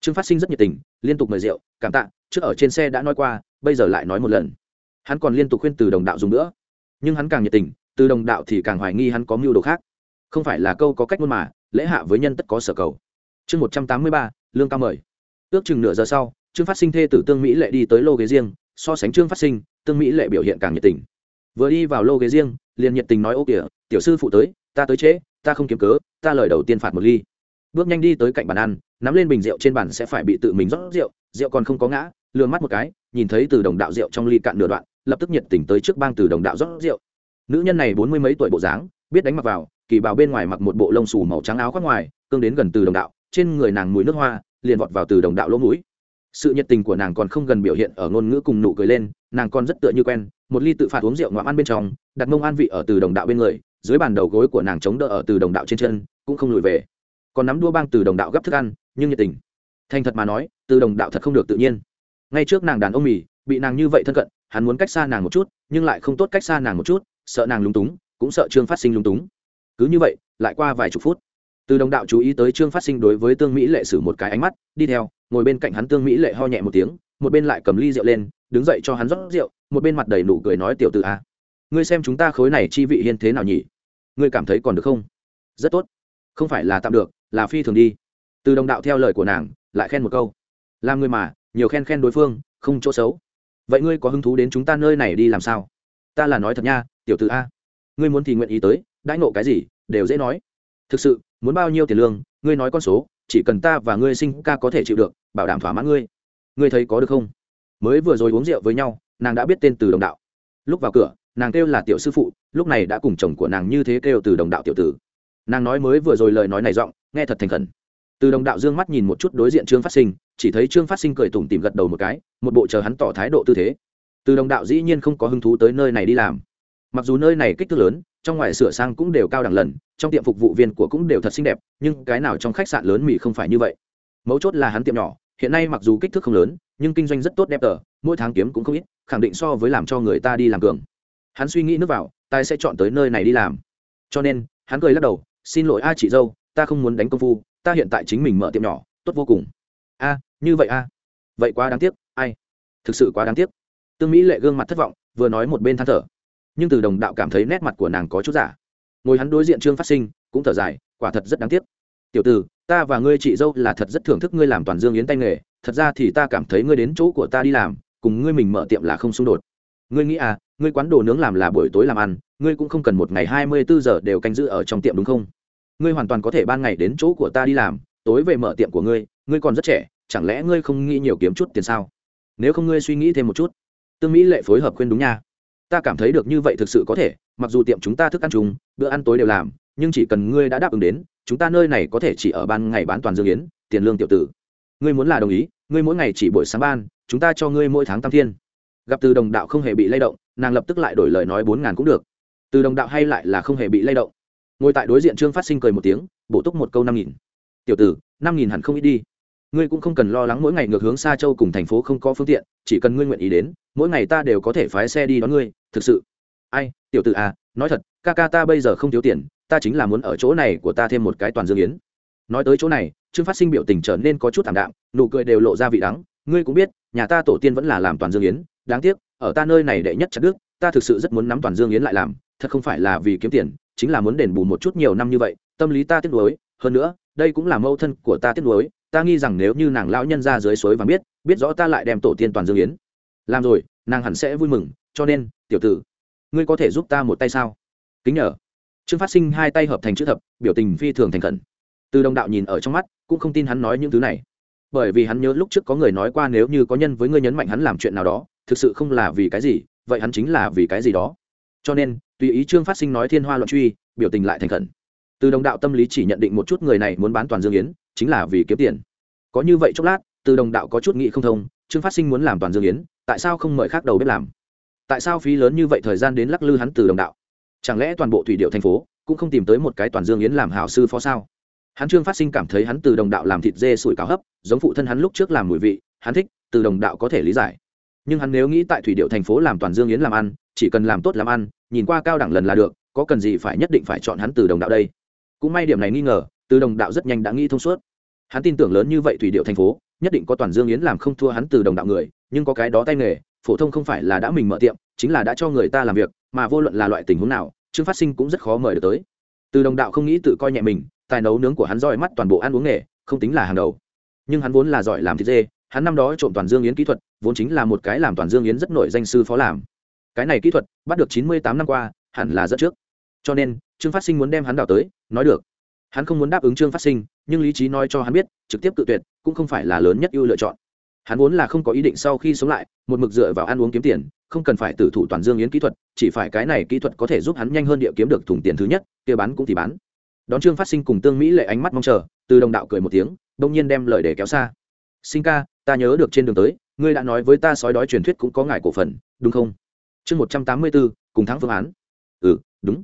Trương phát sinh rất nhiệt tình, liên tục mời rượu, cảm tạ, trước ở trên xe đã nói qua, bây giờ lại nói một lần. Hắn còn liên tục khuyên từ đồng đạo dùng nữa. Nhưng hắn càng nhiệt tình, từ đồng đạo thì càng hoài nghi hắn có mưu đồ khác. Không phải là câu có cách ngôn mà, lễ hạ với nhân tất có sở cầu. Chương một trăm tám mươi ba, lương cao mời ước chừng nửa giờ sau, trương phát sinh thê tử tương mỹ lệ đi tới lô ghế riêng, so sánh trương phát sinh, tương mỹ lệ biểu hiện càng nhiệt tình. Vừa đi vào lô ghế riêng, liền nhiệt tình nói, ô kìa, tiểu sư phụ tới, ta tới trễ, ta không kiếm cớ, ta lời đầu tiên phạt một ly. Bước nhanh đi tới cạnh bàn ăn, nắm lên bình rượu trên bàn sẽ phải bị tự mình rót rượu rượu còn không có ngã lừa mắt một cái, nhìn thấy từ đồng đạo rượu trong ly cạn nửa đoạn, lập tức nhiệt tình tới trước bang từ đồng đạo rót rượu. Nữ nhân này bốn mươi mấy tuổi bộ dáng, biết đánh mặc vào, kỳ bào bên ngoài mặc một bộ lông xù màu trắng áo khoác ngoài, cương đến gần từ đồng đạo, trên người nàng mùi nước hoa liền vọt vào từ đồng đạo lỗ mũi. Sự nhiệt tình của nàng còn không gần biểu hiện ở ngôn ngữ cùng nụ cười lên, nàng còn rất tựa như quen, một ly tự phạt uống rượu ngoạm ăn bên trong, đặt mông an vị ở từ đồng đạo bên người, dưới bàn đầu gối của nàng chống đỡ ở từ đồng đạo trên chân, cũng không lùi về. Còn nắm đua băng từ đồng đạo gấp thức ăn, nhưng nhiệt tình. Thành thật mà nói, từ đồng đạo thật không được tự nhiên. Ngay trước nàng đàn ông mì, bị nàng như vậy thân cận, hắn muốn cách xa nàng một chút, nhưng lại không tốt cách xa nàng một chút, sợ nàng lúng túng, cũng sợ trương phát sinh lúng túng. Cứ như vậy, lại qua vài chục phút từ đồng đạo chú ý tới trương phát sinh đối với tương mỹ lệ sử một cái ánh mắt, đi theo, ngồi bên cạnh hắn tương mỹ lệ ho nhẹ một tiếng, một bên lại cầm ly rượu lên, đứng dậy cho hắn rót rượu, một bên mặt đầy nụ cười nói tiểu t ử a, ngươi xem chúng ta khối này chi vị hiên thế nào nhỉ? Ngươi cảm thấy còn được không? Rất tốt. Không phải là tạm được, là phi thường đi. Từ đồng đạo theo lời của nàng, lại khen một câu. Làm người mà, nhiều khen khen đối phương, không chỗ xấu. Vậy ngươi có hứng thú đến chúng ta nơi này đi làm sao? Ta là nói thật nha, tiểu t ử a, ngươi muốn thì nguyện ý tới, đãi nộ cái gì, đều dễ nói thực sự, muốn bao nhiêu tiền lương, ngươi nói con số, chỉ cần ta và ngươi sinh ca có thể chịu được, bảo đảm thỏa mãn ngươi. Ngươi thấy có được không? Mới vừa rồi uống rượu với nhau, nàng đã biết tên từ đồng đạo. Lúc vào cửa, nàng kêu là tiểu sư phụ, lúc này đã cùng chồng của nàng như thế kêu từ đồng đạo tiểu tử. Nàng nói mới vừa rồi lời nói này giọng, nghe thật thành khẩn. Từ đồng đạo dương mắt nhìn một chút đối diện trương phát sinh, chỉ thấy trương phát sinh cười tủm tìm gật đầu một cái, một bộ chờ hắn tỏ thái độ tư thế. Từ đồng đạo dĩ nhiên không có hứng thú tới nơi này đi làm. Mặc dù nơi này kích thước lớn trong ngoài sửa sang cũng đều cao đẳng lần, trong tiệm phục vụ viên của cũng đều thật xinh đẹp, nhưng cái nào trong khách sạn lớn mỹ không phải như vậy. Mấu chốt là hắn tiệm nhỏ, hiện nay mặc dù kích thước không lớn, nhưng kinh doanh rất tốt đẹp tờ, mỗi tháng kiếm cũng không ít, khẳng định so với làm cho người ta đi làm cường. Hắn suy nghĩ nước vào ta sẽ chọn tới nơi này đi làm. Cho nên, hắn cười lắc đầu, xin lỗi a chị dâu, ta không muốn đánh công phu, ta hiện tại chính mình mở tiệm nhỏ, tốt vô cùng. A, như vậy a? Vậy quá đáng tiếc, ai? Thực sự quá đáng tiếc. Tương mỹ lệ gương mặt thất vọng, vừa nói một bên than thở nhưng từ đồng đạo cảm thấy nét mặt của nàng có chút giả. Ngồi hắn đối diện trương phát sinh, cũng thở dài, quả thật rất đáng tiếc. Tiểu từ ta và ngươi chị dâu là thật rất thưởng thức ngươi làm toàn dương yến tay nghề, thật ra thì ta cảm thấy ngươi đến chỗ của ta đi làm, cùng ngươi mình mở tiệm là không xung đột. Ngươi nghĩ à ngươi quán đồ nướng làm là buổi tối làm ăn, ngươi cũng không cần một ngày hai mươi bốn giờ đều canh giữ ở trong tiệm đúng không? Ngươi hoàn toàn có thể ban ngày đến chỗ của ta đi làm, tối về mở tiệm của ngươi ngươi còn rất trẻ, chẳng lẽ ngươi không nghĩ nhiều kiếm chút tiền sao? Nếu không ngươi suy nghĩ thêm một chút, tương mỹ lệ phối hợp khuyên đúng nha ta cảm thấy được như vậy thực sự có thể, mặc dù tiệm chúng ta thức ăn chung, bữa ăn tối đều làm, nhưng chỉ cần ngươi đã đáp ứng đến, chúng ta nơi này có thể chỉ ở ban ngày bán toàn dương yến, tiền lương tiểu tử. Ngươi muốn là đồng ý, ngươi mỗi ngày chỉ buổi sáng ban, chúng ta cho ngươi mỗi tháng tam thiên. Gặp từ đồng đạo không hề bị lay động, nàng lập tức lại đổi lời nói bốn ngàn cũng được. Từ đồng đạo hay lại là không hề bị lay động. Ngồi tại đối diện trương phát sinh cười một tiếng, bổ túc một câu năm nghìn. Tiểu tử, năm nghìn hẳn không ít đi. Ngươi cũng không cần lo lắng mỗi ngày ngược hướng xa châu cùng thành phố không có phương tiện, chỉ cần ngươi nguyện ý đến, mỗi ngày ta đều có thể phái xe đi đón ngươi thực sự. Ai, tiểu tử à nói thật, ca ca ta bây giờ không thiếu tiền, ta chính là muốn ở chỗ này của ta thêm một cái toàn dương yến. Nói tới chỗ này, trương phát sinh biểu tình trở nên có chút thảm đạm, nụ cười đều lộ ra vị đắng, ngươi cũng biết, nhà ta tổ tiên vẫn là làm toàn dương yến, đáng tiếc, ở ta nơi này đệ nhất chặt đức, ta thực sự rất muốn nắm toàn dương yến lại làm, thật không phải là vì kiếm tiền, chính là muốn đền bù một chút nhiều năm như vậy, tâm lý ta tiếc nuối, hơn nữa, đây cũng là mâu thân của ta tiếc nuối, ta nghi rằng nếu như nàng lão nhân ra dưới suối và biết biết rõ ta lại đem tổ tiên toàn dương yến. Làm rồi, nàng hẳn sẽ vui mừng, cho nên tiểu tử, ngươi có thể giúp ta một tay sao? Kính nhờ. Trương phát sinh hai tay hợp thành chữ thập, biểu tình phi thường thành khẩn. Từ đồng đạo nhìn ở trong mắt, cũng không tin hắn nói những thứ này. Bởi vì hắn nhớ lúc trước có người nói qua nếu như có nhân với ngươi nhấn mạnh hắn làm chuyện nào đó, thực sự không là vì cái gì, vậy hắn chính là vì cái gì đó. Cho nên, tùy ý trương phát sinh nói thiên hoa luận truy, biểu tình lại thành khẩn. Từ đồng đạo tâm lý chỉ nhận định một chút người này muốn bán toàn dương yến, chính là vì kiếm tiền. Có như vậy chốc lát, từ đồng đạo có chút nghĩ không thông, trương phát sinh muốn làm toàn dương yến, tại sao không mời khác đầu bếp làm? Tại sao phí lớn như vậy thời gian đến lắc lư hắn từ đồng đạo? Chẳng lẽ toàn bộ thủy điệu thành phố cũng không tìm tới một cái toàn dương yến làm hảo sư phó sao? Hắn trương phát sinh cảm thấy hắn từ đồng đạo làm thịt dê sủi cao hấp, giống phụ thân hắn lúc trước làm mùi vị, hắn thích, từ đồng đạo có thể lý giải. Nhưng hắn nếu nghĩ tại thủy điệu thành phố làm toàn dương yến làm ăn, chỉ cần làm tốt làm ăn, nhìn qua cao đẳng lần là được, có cần gì phải nhất định phải chọn hắn từ đồng đạo đây? Cũng may điểm này nghi ngờ, từ đồng đạo rất nhanh đã nghĩ thông suốt. Hắn tin tưởng lớn như vậy thủy điệu thành phố, nhất định có toàn dương yến làm không thua hắn từ đồng đạo người, nhưng có cái đó tay nghề phổ thông không phải là đã mình mở tiệm, chính là đã cho người ta làm việc, mà vô luận là loại tình huống nào, trương phát sinh cũng rất khó mời được tới. Từ đồng đạo không nghĩ tự coi nhẹ mình, tài nấu nướng của hắn roi mắt toàn bộ ăn uống nghề, không tính là hàng đầu. Nhưng hắn vốn là giỏi làm thịt dê, hắn năm đó trộm toàn dương yến kỹ thuật, vốn chính là một cái làm toàn dương yến rất nổi danh sư phó làm. Cái này kỹ thuật, bắt được chín mươi tám năm qua, hẳn là rất trước. Cho nên, trương phát sinh muốn đem hắn đào tới, nói được. Hắn không muốn đáp ứng trương phát sinh, nhưng lý trí nói cho hắn biết, trực tiếp tự tuyệt, cũng không phải là lớn nhất ưu lựa chọn hắn vốn là không có ý định sau khi sống lại, một mực dựa vào ăn uống kiếm tiền, không cần phải tử thủ toàn dương yến kỹ thuật, chỉ phải cái này kỹ thuật có thể giúp hắn nhanh hơn địa kiếm được thùng tiền thứ nhất, kia bán cũng thì bán. Đón trương phát sinh cùng tương mỹ lệ ánh mắt mong chờ, từ đồng đạo cười một tiếng đông nhiên đem lời để kéo xa. Sinh ca, ta nhớ được trên đường tới, ngươi đã nói với ta sói đói truyền thuyết cũng có ngài cổ phần, đúng không? Chương một trăm tám mươi bốn cùng thắng phương án. Ừ đúng.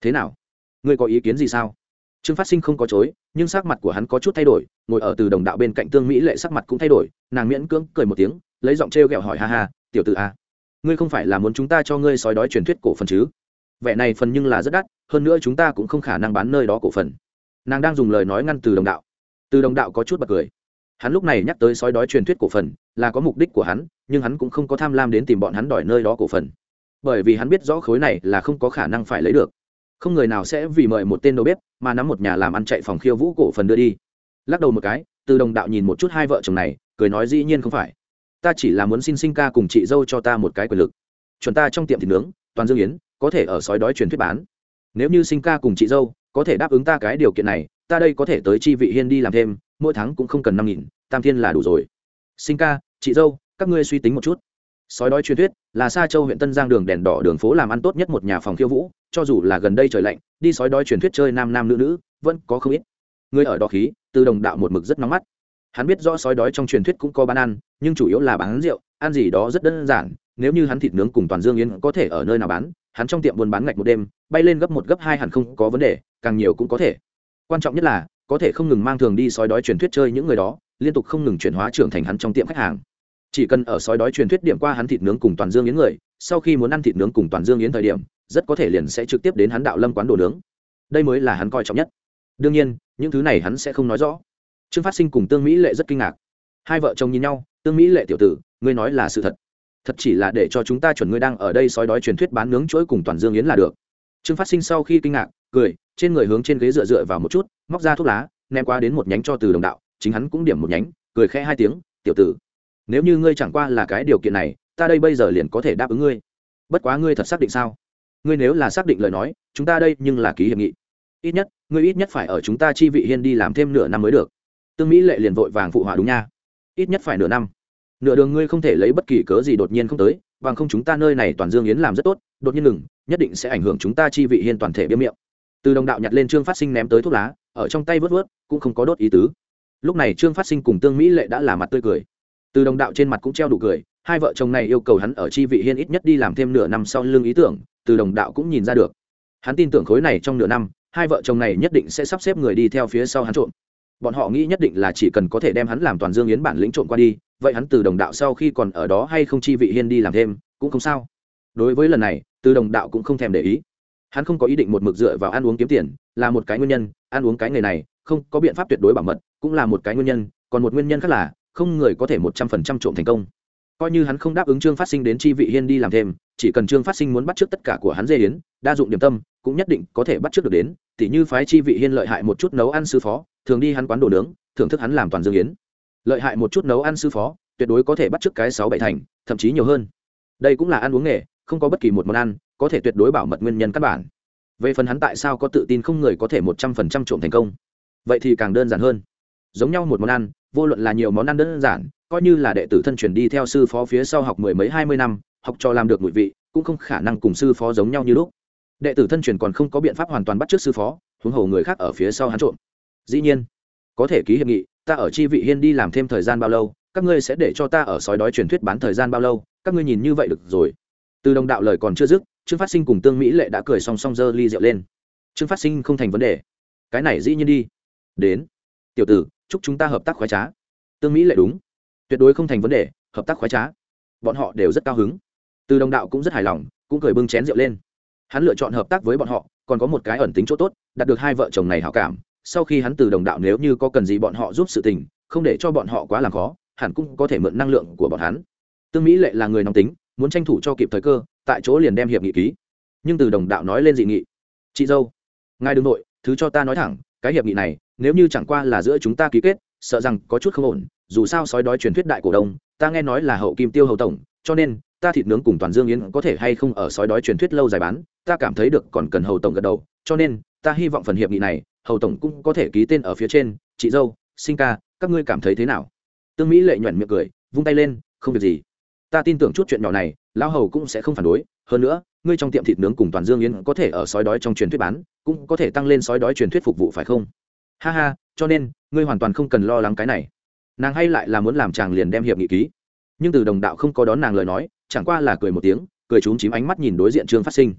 Thế nào? Ngươi có ý kiến gì sao? Trương phát sinh không có chối, nhưng sắc mặt của hắn có chút thay đổi, ngồi ở từ đồng đạo bên cạnh tương mỹ lệ sắc mặt cũng thay đổi, nàng miễn cưỡng cười một tiếng, lấy giọng trêu ghẹo hỏi, ha ha, tiểu t ử a à, ngươi không phải là muốn chúng ta cho ngươi sói đói truyền thuyết cổ phần chứ? Vẻ này phần nhưng là rất đắt, hơn nữa chúng ta cũng không khả năng bán nơi đó cổ phần. Nàng đang dùng lời nói ngăn từ đồng đạo. Từ đồng đạo có chút bật cười. Hắn lúc này nhắc tới sói đói truyền thuyết cổ phần, là có mục đích của hắn, nhưng hắn cũng không có tham lam đến tìm bọn hắn đòi nơi đó cổ phần. Bởi vì hắn biết rõ khối này là không có khả năng phải lấy được không người nào sẽ vì mời một tên đầu bếp mà nắm một nhà làm ăn chạy phòng khiêu vũ cổ phần đưa đi. Lắc đầu một cái, từ đồng đạo nhìn một chút hai vợ chồng này, cười nói dĩ nhiên không phải. Ta chỉ là muốn xin sinh ca cùng chị dâu cho ta một cái quyền lực. Chuẩn ta trong tiệm thịt nướng, toàn dương yến, có thể ở sói đói truyền thuyết bán. Nếu như sinh ca cùng chị dâu, có thể đáp ứng ta cái điều kiện này, ta đây có thể tới chi vị hiên đi làm thêm, mỗi tháng cũng không cần năm nghìn, tam thiên là đủ rồi. Sinh ca, chị dâu, các ngươi suy tính một chút sói đói truyền thuyết, là xa châu huyện tân giang đường đèn đỏ đường phố làm ăn tốt nhất một nhà phòng khiêu vũ, cho dù là gần đây trời lạnh, đi sói đói truyền thuyết chơi nam nam nữ nữ, vẫn có không ít. Người ở đó khí, từ đồng đạo một mực rất nóng mắt. Hắn biết rõ sói đói trong truyền thuyết cũng có bán ăn, nhưng chủ yếu là bán rượu, ăn gì đó rất đơn giản, nếu như hắn thịt nướng cùng toàn dương yến có thể ở nơi nào bán, hắn trong tiệm buôn bán ngạch một đêm, bay lên gấp một, gấp hai hẳn không có vấn đề, càng nhiều cũng có thể. Quan trọng nhất là, có thể không ngừng mang thường đi sói đói truyền thuyết chơi những người đó, liên tục không ngừng chuyển hóa trưởng thành hắn trong tiệm khách hàng chỉ cần ở sói đói truyền thuyết điểm qua hắn thịt nướng cùng toàn dương yến người, sau khi muốn ăn thịt nướng cùng toàn dương yến thời điểm, rất có thể liền sẽ trực tiếp đến hắn đạo lâm quán đồ nướng. Đây mới là hắn coi trọng nhất. Đương nhiên, những thứ này hắn sẽ không nói rõ. Trương phát sinh cùng tương mỹ lệ rất kinh ngạc. Hai vợ chồng nhìn nhau, tương mỹ lệ tiểu tử, ngươi nói là sự thật. Thật chỉ là để cho chúng ta chuẩn ngươi đang ở đây sói đói truyền thuyết bán nướng chuỗi cùng toàn dương yến là được. Trương phát sinh sau khi kinh ngạc, cười, trên người hướng trên ghế dựa dựa vào một chút, móc ra thuốc lá, ném qua đến một nhánh cho từ đồng đạo, chính hắn cũng điểm một nhánh, cười khẽ hai tiếng, tiểu tử nếu như ngươi chẳng qua là cái điều kiện này, ta đây bây giờ liền có thể đáp ứng ngươi. Bất quá ngươi thật xác định sao? Ngươi nếu là xác định lời nói, chúng ta đây nhưng là ký hiệp nghị. Ít nhất, ngươi ít nhất phải ở chúng ta chi vị hiên đi làm thêm nửa năm mới được. Tương mỹ lệ liền vội vàng phụ họa đúng nha. Ít nhất phải nửa năm. Nửa đường ngươi không thể lấy bất kỳ cớ gì đột nhiên không tới, bằng không chúng ta nơi này toàn dương yến làm rất tốt, đột nhiên ngừng, nhất định sẽ ảnh hưởng chúng ta chi vị hiên toàn thể biếm miệng. Từ đồng đạo nhặt lên trương phát sinh ném tới thuốc lá, ở trong tay vớt vớt, cũng không có đốt ý tứ. Lúc này trương phát sinh cùng tương mỹ lệ đã là mặt tươi cười từ đồng đạo trên mặt cũng treo đủ cười, hai vợ chồng này yêu cầu hắn ở chi vị hiên ít nhất đi làm thêm nửa năm sau lương ý tưởng, từ đồng đạo cũng nhìn ra được. Hắn tin tưởng khối này trong nửa năm, hai vợ chồng này nhất định sẽ sắp xếp người đi theo phía sau hắn trộm. Bọn họ nghĩ nhất định là chỉ cần có thể đem hắn làm toàn dương yến bản lĩnh trộm qua đi, vậy hắn từ đồng đạo sau khi còn ở đó hay không chi vị hiên đi làm thêm, cũng không sao. Đối với lần này, từ đồng đạo cũng không thèm để ý. Hắn không có ý định một mực dựa vào ăn uống kiếm tiền, là một cái nguyên nhân, ăn uống cái nghề này, không có biện pháp tuyệt đối bảo mật, cũng là một cái nguyên nhân, còn một nguyên nhân khác là không người có thể một trăm phần trăm trộm thành công. Coi như hắn không đáp ứng trương phát sinh đến chi vị hiên đi làm thêm chỉ cần trương phát sinh muốn bắt trước tất cả của hắn dê yến, đa dụng điểm tâm cũng nhất định có thể bắt trước được đến tỉ như phái chi vị hiên lợi hại một chút nấu ăn sư phó thường đi hắn quán đồ nướng thưởng thức hắn làm toàn dương yến. Lợi hại một chút nấu ăn sư phó tuyệt đối có thể bắt trước cái sáu bảy thành thậm chí nhiều hơn. Đây cũng là ăn uống nghề không có bất kỳ một món ăn có thể tuyệt đối bảo mật nguyên nhân căn bản. Về phần hắn tại sao có tự tin không người có thể một trăm phần trăm trộm thành công? Vậy thì càng đơn giản hơn giống nhau một món ăn, vô luận là nhiều món ăn đơn giản, coi như là đệ tử thân truyền đi theo sư phó phía sau học mười mấy, hai mươi năm, học cho làm được mùi vị, cũng không khả năng cùng sư phó giống nhau như lúc. Đệ tử thân truyền còn không có biện pháp hoàn toàn bắt trước sư phó, huống hồ người khác ở phía sau hắn trộm. Dĩ nhiên, có thể ký hiệp nghị, ta ở chi vị hiên đi làm thêm thời gian bao lâu, các ngươi sẽ để cho ta ở sói đói truyền thuyết bán thời gian bao lâu, các ngươi nhìn như vậy được rồi. Từ đồng đạo lời còn chưa dứt, trương phát sinh cùng tương mỹ lệ đã cười song song dơ ly rượu lên. Trương phát sinh không thành vấn đề. Cái này dĩ nhiên đi. Đến. Tiểu tử chúc chúng ta hợp tác khoái trá. Tương mỹ lệ đúng. Tuyệt đối không thành vấn đề, hợp tác khoái trá. Bọn họ đều rất cao hứng. Từ đồng đạo cũng rất hài lòng, cũng cười bưng chén rượu lên. Hắn lựa chọn hợp tác với bọn họ, còn có một cái ẩn tính chỗ tốt, đạt được hai vợ chồng này hảo cảm. Sau khi hắn từ đồng đạo nếu như có cần gì bọn họ giúp sự tình, không để cho bọn họ quá làm khó, hẳn cũng có thể mượn năng lượng của bọn hắn. Tương mỹ lệ là người nóng tính, muốn tranh thủ cho kịp thời cơ, tại chỗ liền đem hiệp nghị ký. Nhưng từ đồng đạo nói lên dị nghị. Chị dâu, ngài đương nội, thứ cho ta nói thẳng cái hiệp nghị này, nếu như chẳng qua là giữa chúng ta ký kết, sợ rằng có chút không ổn, dù sao sói đói truyền thuyết đại cổ đông, ta nghe nói là hậu kim tiêu hậu tổng, cho nên, ta thịt nướng cùng toàn dương yến có thể hay không ở sói đói truyền thuyết lâu dài bán, ta cảm thấy được còn cần hầu tổng gật đầu, cho nên, ta hy vọng phần hiệp nghị này, hầu tổng cũng có thể ký tên ở phía trên, chị dâu, sinh ca, các ngươi cảm thấy thế nào? Tương mỹ lệ nhuận miệng cười, vung tay lên, không việc gì ta tin tưởng chút chuyện nhỏ này, lão hầu cũng sẽ không phản đối. Hơn nữa, ngươi trong tiệm thịt nướng cùng toàn dương yến có thể ở sói đói trong truyền thuyết bán, cũng có thể tăng lên sói đói truyền thuyết phục vụ phải không? Ha ha, cho nên, ngươi hoàn toàn không cần lo lắng cái này. Nàng hay lại là muốn làm chàng liền đem hiệp nghị ký. Nhưng từ đồng đạo không có đón nàng lời nói, chẳng qua là cười một tiếng, cười trúng chím ánh mắt nhìn đối diện trương phát sinh.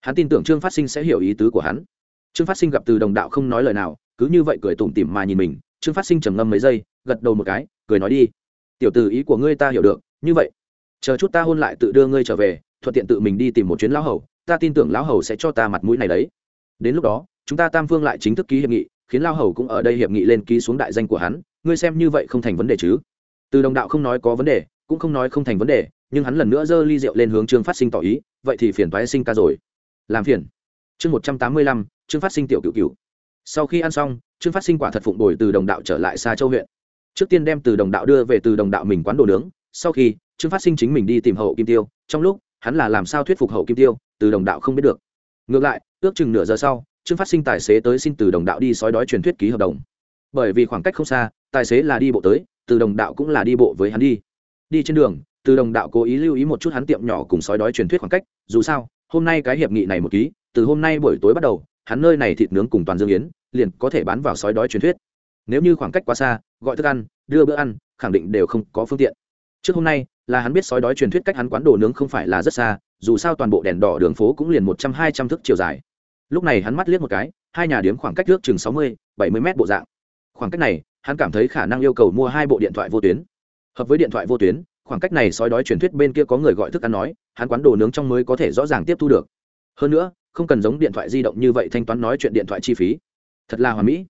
Hắn tin tưởng trương phát sinh sẽ hiểu ý tứ của hắn. Trương phát sinh gặp từ đồng đạo không nói lời nào, cứ như vậy cười tủm tỉm mà nhìn mình. Trương phát sinh trầm ngâm mấy giây, gật đầu một cái, cười nói đi. Tiểu từ ý của ngươi ta hiểu được, như vậy chờ chút ta hôn lại tự đưa ngươi trở về, thuận tiện tự mình đi tìm một chuyến lão hầu, ta tin tưởng lão hầu sẽ cho ta mặt mũi này đấy. Đến lúc đó, chúng ta tam phương lại chính thức ký hiệp nghị, khiến lão hầu cũng ở đây hiệp nghị lên ký xuống đại danh của hắn, ngươi xem như vậy không thành vấn đề chứ? Từ đồng đạo không nói có vấn đề, cũng không nói không thành vấn đề, nhưng hắn lần nữa giơ ly rượu lên hướng trương phát sinh tỏ ý, vậy thì phiền toái sinh ca rồi. Làm phiền. Chương một trăm tám mươi lăm, trương phát sinh tiểu cựu cựu sau khi ăn xong, trương phát sinh quả thật phụng đổi từ đồng đạo trở lại xa châu huyện. Trước tiên đem từ đồng đạo đưa về từ đồng đạo mình quán đồ nướng, sau khi trương phát sinh chính mình đi tìm hậu kim tiêu, trong lúc hắn là làm sao thuyết phục hậu kim tiêu, từ đồng đạo không biết được. Ngược lại, ước chừng nửa giờ sau, trương phát sinh tài xế tới xin từ đồng đạo đi sói đói truyền thuyết ký hợp đồng. Bởi vì khoảng cách không xa, tài xế là đi bộ tới, từ đồng đạo cũng là đi bộ với hắn đi. Đi trên đường, từ đồng đạo cố ý lưu ý một chút hắn tiệm nhỏ cùng sói đói truyền thuyết khoảng cách, dù sao, hôm nay cái hiệp nghị này một ký, từ hôm nay buổi tối bắt đầu, hắn nơi này thịt nướng cùng toàn dương yến, liền có thể bán vào sói đói truyền thuyết. Nếu như khoảng cách quá xa, gọi thức ăn, đưa bữa ăn, khẳng định đều không có phương tiện. Trước hôm nay là hắn biết sói đói truyền thuyết cách hắn quán đồ nướng không phải là rất xa, dù sao toàn bộ đèn đỏ đường phố cũng liền một trăm hai trăm thước chiều dài. Lúc này hắn mắt liếc một cái, hai nhà điếm khoảng cách nước chừng sáu mươi, bảy mươi mét bộ dạng. Khoảng cách này, hắn cảm thấy khả năng yêu cầu mua hai bộ điện thoại vô tuyến. Hợp với điện thoại vô tuyến, khoảng cách này sói đói truyền thuyết bên kia có người gọi thức ăn nói, hắn quán đồ nướng trong mới có thể rõ ràng tiếp thu được. Hơn nữa, không cần giống điện thoại di động như vậy thanh toán nói chuyện điện thoại chi phí. Thật là hoàn mỹ.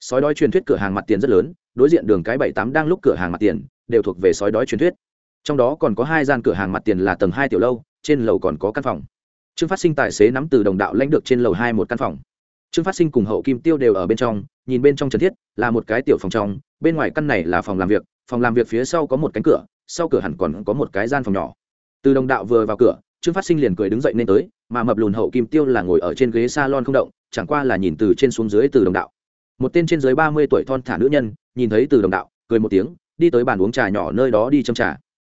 Sói đói truyền thuyết cửa hàng mặt tiền rất lớn, đối diện đường cái bảy tám đang lúc cửa hàng mặt tiền, đều thuộc về sói đói truyền thuyết trong đó còn có hai gian cửa hàng mặt tiền là tầng hai tiểu lâu, trên lầu còn có căn phòng. Trương phát sinh tài xế nắm từ đồng đạo lãnh được trên lầu hai một căn phòng. Trương phát sinh cùng hậu kim tiêu đều ở bên trong, nhìn bên trong trần thiết, là một cái tiểu phòng trong, bên ngoài căn này là phòng làm việc, phòng làm việc phía sau có một cánh cửa, sau cửa hẳn còn có một cái gian phòng nhỏ. Từ đồng đạo vừa vào cửa, trương phát sinh liền cười đứng dậy nên tới, mà mập lùn hậu kim tiêu là ngồi ở trên ghế s a lon không động, chẳng qua là nhìn từ trên xuống dưới từ đồng đạo. Một tên trên dưới ba mươi tuổi thon thả nữ nhân, nhìn thấy từ đồng đạo, cười một tiếng, đi tới bàn uống trà nhỏ nơi đó đi châm trà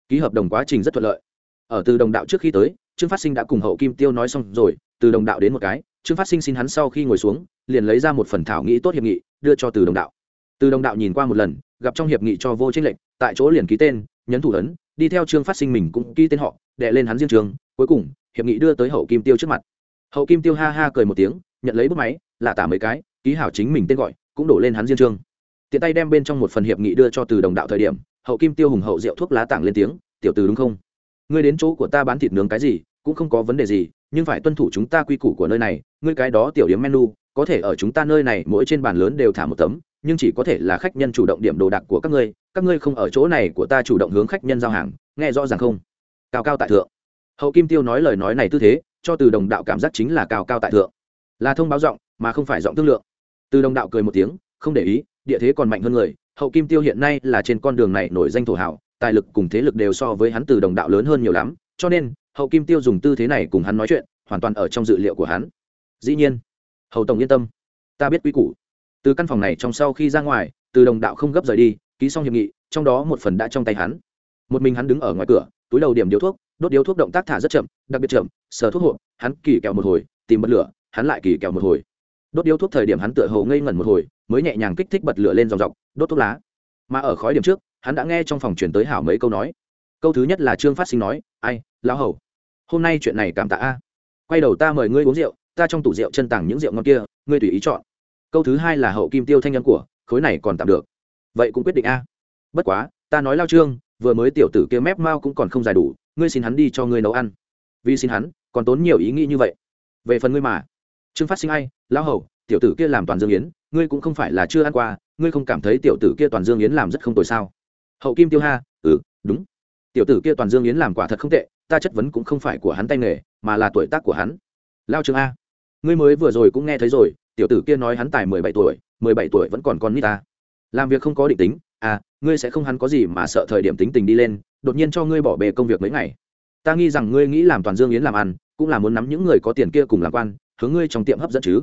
ký hợp đồng quá trình rất thuận lợi. Ở từ đồng đạo trước khi tới, trương phát sinh đã cùng hậu kim tiêu nói xong rồi, từ đồng đạo đến một cái, trương phát sinh xin hắn sau khi ngồi xuống, liền lấy ra một phần thảo nghĩ tốt hiệp nghị, đưa cho từ đồng đạo. Từ đồng đạo nhìn qua một lần, gặp trong hiệp nghị cho vô trách lệnh tại chỗ liền ký tên, nhấn thủ ấn, đi theo trương phát sinh mình cũng ký tên họ, đệ lên hắn riêng trường, cuối cùng, hiệp nghị đưa tới hậu kim tiêu trước mặt. Hậu kim tiêu ha ha cười một tiếng, nhận lấy bút máy lạ tả mấy cái, ký hảo chính mình tên gọi, cũng đổ lên hắn riêng trường. tiện tay đem bên trong một phần hiệp nghị đưa cho từ đồng đạo thời điểm hậu kim tiêu hùng hậu rượu thuốc lá tảng lên tiếng, tiểu từ đúng không? Ngươi đến chỗ của ta bán thịt nướng cái gì, cũng không có vấn đề gì, nhưng phải tuân thủ chúng ta quy củ của nơi này, ngươi cái đó tiểu điểm menu, có thể ở chúng ta nơi này mỗi trên bàn lớn đều thả một tấm, nhưng chỉ có thể là khách nhân chủ động điểm đồ đạc của các ngươi các ngươi không ở chỗ này của ta chủ động hướng khách nhân giao hàng, nghe rõ ràng không? Cao cao tại thượng. Hậu kim tiêu nói lời nói này tư thế, cho từ đồng đạo cảm giác chính là cao cao tại thượng. Là thông báo giọng, mà không phải giọng thương lượng. Từ đồng đạo cười một tiếng, không để ý, địa thế còn mạnh hơn người hậu kim tiêu hiện nay là trên con đường này nổi danh thổ hảo, tài lực cùng thế lực đều so với hắn từ đồng đạo lớn hơn nhiều lắm, cho nên, hậu kim tiêu dùng tư thế này cùng hắn nói chuyện, hoàn toàn ở trong dự liệu của hắn. Dĩ nhiên Hầu tổng yên tâm, ta biết quy củ. Từ căn phòng này trong sau khi ra ngoài, từ đồng đạo không gấp rời đi, ký xong hiệp nghị, trong đó một phần đã trong tay hắn. Một mình hắn đứng ở ngoài cửa, túi đầu điểm điếu thuốc, đốt điếu thuốc động tác thả rất chậm, đặc biệt chậm, sờ thuốc hộp hắn kỳ kẹo một hồi, tìm bật lửa, hắn lại kỳ kẹo một hồi đốt điếu thuốc thời điểm hắn tựa hồ ngây ngẩn một hồi, mới nhẹ nhàng kích thích bật lửa lên dòng dọc, đốt thuốc lá. Mà ở khói điểm trước, hắn đã nghe trong phòng chuyển tới hảo mấy câu nói. Câu thứ nhất là trương phát sinh nói, ai, lão hầu, hôm nay chuyện này cảm tạ a. Quay đầu ta mời ngươi uống rượu, ta trong tủ rượu chân tàng những rượu ngon kia, ngươi tùy ý chọn. Câu thứ hai là hậu kim tiêu thanh nhân của, khối này còn tạm được. Vậy cũng quyết định a. Bất quá, ta nói lao trương, vừa mới tiểu tử kia mép mao cũng còn không dài đủ, ngươi xin hắn đi cho ngươi nấu ăn. Vì xin hắn, còn tốn nhiều ý nghĩ như vậy. Về phần ngươi mà trương phát sinh ai? Lão hầu, tiểu tử kia làm toàn dương yến, ngươi cũng không phải là chưa ăn qua, ngươi không cảm thấy tiểu tử kia toàn dương yến làm rất không tồi sao? Hậu kim tiêu ha ừ đúng. Tiểu tử kia toàn dương yến làm quả thật không tệ, ta chất vấn cũng không phải của hắn tay nghề, mà là tuổi tác của hắn. Lao trương a, ngươi mới vừa rồi cũng nghe thấy rồi, tiểu tử kia nói hắn tài mười bảy tuổi, mười bảy tuổi vẫn còn con nít ta. Làm việc không có định tính à ngươi sẽ không hắn có gì mà sợ thời điểm tính tình đi lên, đột nhiên cho ngươi bỏ bề công việc mấy ngày. Ta nghi rằng ngươi nghĩ làm toàn dương yến làm ăn, cũng là muốn nắm những người có tiền kia cùng làm quan hướng ngươi trong tiệm hấp dẫn chứ.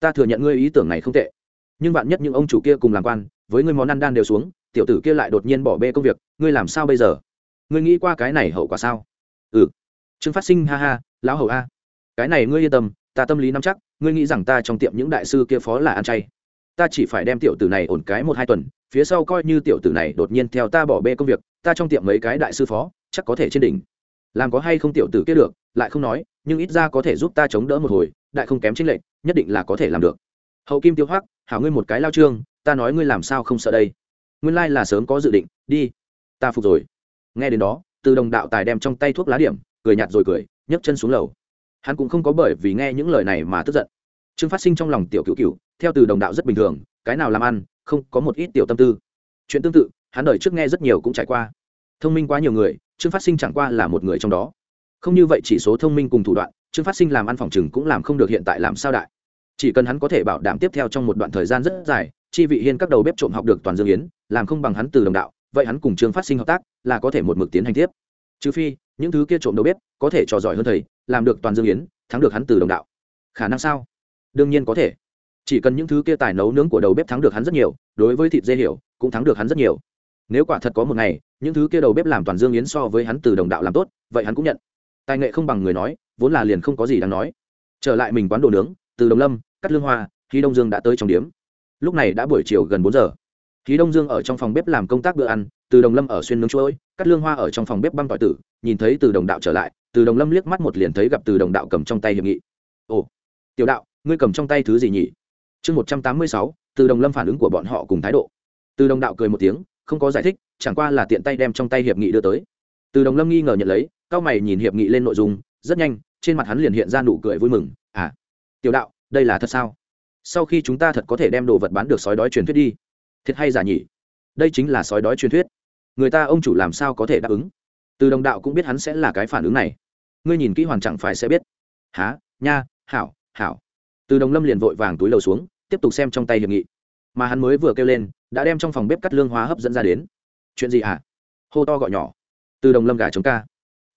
Ta thừa nhận ngươi ý tưởng này không tệ. Nhưng bạn nhất những ông chủ kia cùng làm quan, với ngươi món ăn đan đều xuống, tiểu tử kia lại đột nhiên bỏ bê công việc, ngươi làm sao bây giờ? Ngươi nghĩ qua cái này hậu quả sao? Ừ. Trương phát sinh, ha ha, lão hầu a. Cái này ngươi yên tâm, ta tâm lý nắm chắc, ngươi nghĩ rằng ta trong tiệm những đại sư kia phó là ăn chay. Ta chỉ phải đem tiểu tử này ổn cái một hai tuần, phía sau coi như tiểu tử này đột nhiên theo ta bỏ bê công việc, ta trong tiệm mấy cái đại sư phó, chắc có thể trên đỉnh. Làm có hay không tiểu tử kia được, lại không nói nhưng ít ra có thể giúp ta chống đỡ một hồi đại không kém chính lệnh nhất định là có thể làm được. Hậu kim tiêu hoắc, hảo ngươi một cái lao trương ta nói ngươi làm sao không sợ đây? Nguyên lai là sớm có dự định đi. Ta phục rồi. Nghe đến đó từ đồng đạo tài đem trong tay thuốc lá điểm cười nhạt rồi cười nhấc chân xuống lầu. Hắn cũng không có bởi vì nghe những lời này mà tức giận. Trương phát sinh trong lòng tiểu cựu cựu theo từ đồng đạo rất bình thường cái nào làm ăn không có một ít tiểu tâm tư. Chuyện tương tự hắn đời trước nghe rất nhiều cũng trải qua. Thông minh quá nhiều người trương phát sinh chẳng qua là một người trong đó không như vậy chỉ số thông minh cùng thủ đoạn, trương phát sinh làm ăn phòng chừng cũng làm không được hiện tại làm sao đại. Chỉ cần hắn có thể bảo đảm tiếp theo trong một đoạn thời gian rất dài, chi vị hiên các đầu bếp trộm học được toàn dương yến, làm không bằng hắn từ đồng đạo, vậy hắn cùng trương phát sinh hợp tác là có thể một mực tiến hành tiếp. Trừ phi, những thứ kia trộm đầu bếp có thể trò giỏi hơn thầy, làm được toàn dương yến, thắng được hắn từ đồng đạo. Khả năng sao? Đương nhiên có thể. Chỉ cần những thứ kia tài nấu nướng của đầu bếp thắng được hắn rất nhiều, đối với thịt dê hiểu, cũng thắng được hắn rất nhiều. Nếu quả thật có một ngày, những thứ kia đầu bếp làm toàn dương yến so với hắn từ đồng đạo làm tốt, vậy hắn cũng nhận tài nghệ không bằng người nói, vốn là liền không có gì đáng nói. Trở lại mình quán đồ nướng, từ đồng lâm cắt lương hoa khi đông dương đã tới trong điếm lúc này đã buổi chiều gần bốn giờ. Khí đông dương ở trong phòng bếp làm công tác bữa ăn, từ đồng lâm ở xuyên nướng chuỗi cắt lương hoa ở trong phòng bếp băm tỏi tử, nhìn thấy từ đồng đạo trở lại, từ đồng lâm liếc mắt một liền thấy gặp từ đồng đạo cầm trong tay hiệp nghị. Ồ, tiểu đạo, ngươi cầm trong tay thứ gì nhỉ? Chương một trăm tám mươi sáu, từ đồng lâm phản ứng của bọn họ cùng thái độ. Từ đồng đạo cười một tiếng, không có giải thích, chẳng qua là tiện tay đem trong tay hiệp nghị đưa tới. Từ đồng lâm nghi ngờ nhận lấy cao mày nhìn hiệp nghị lên nội dung, rất nhanh, trên mặt hắn liền hiện ra nụ cười vui mừng. À tiểu đạo, đây là thật sao? Sau khi chúng ta thật có thể đem đồ vật bán được sói đói truyền thuyết đi. Thiệt hay giả nhỉ? Đây chính là sói đói truyền thuyết. Người ta ông chủ làm sao có thể đáp ứng? Từ đồng đạo cũng biết hắn sẽ là cái phản ứng này. Ngươi nhìn kỹ hoàn chẳng phải sẽ biết. Há nha, hảo hảo. Từ đồng lâm liền vội vàng túi lầu xuống, tiếp tục xem trong tay hiệp nghị. Mà hắn mới vừa kêu lên, đã đem trong phòng bếp cắt lương hóa hấp dẫn ra đến. Chuyện gì hả? À? hô to gọi nhỏ. Từ đồng lâm gà chống ca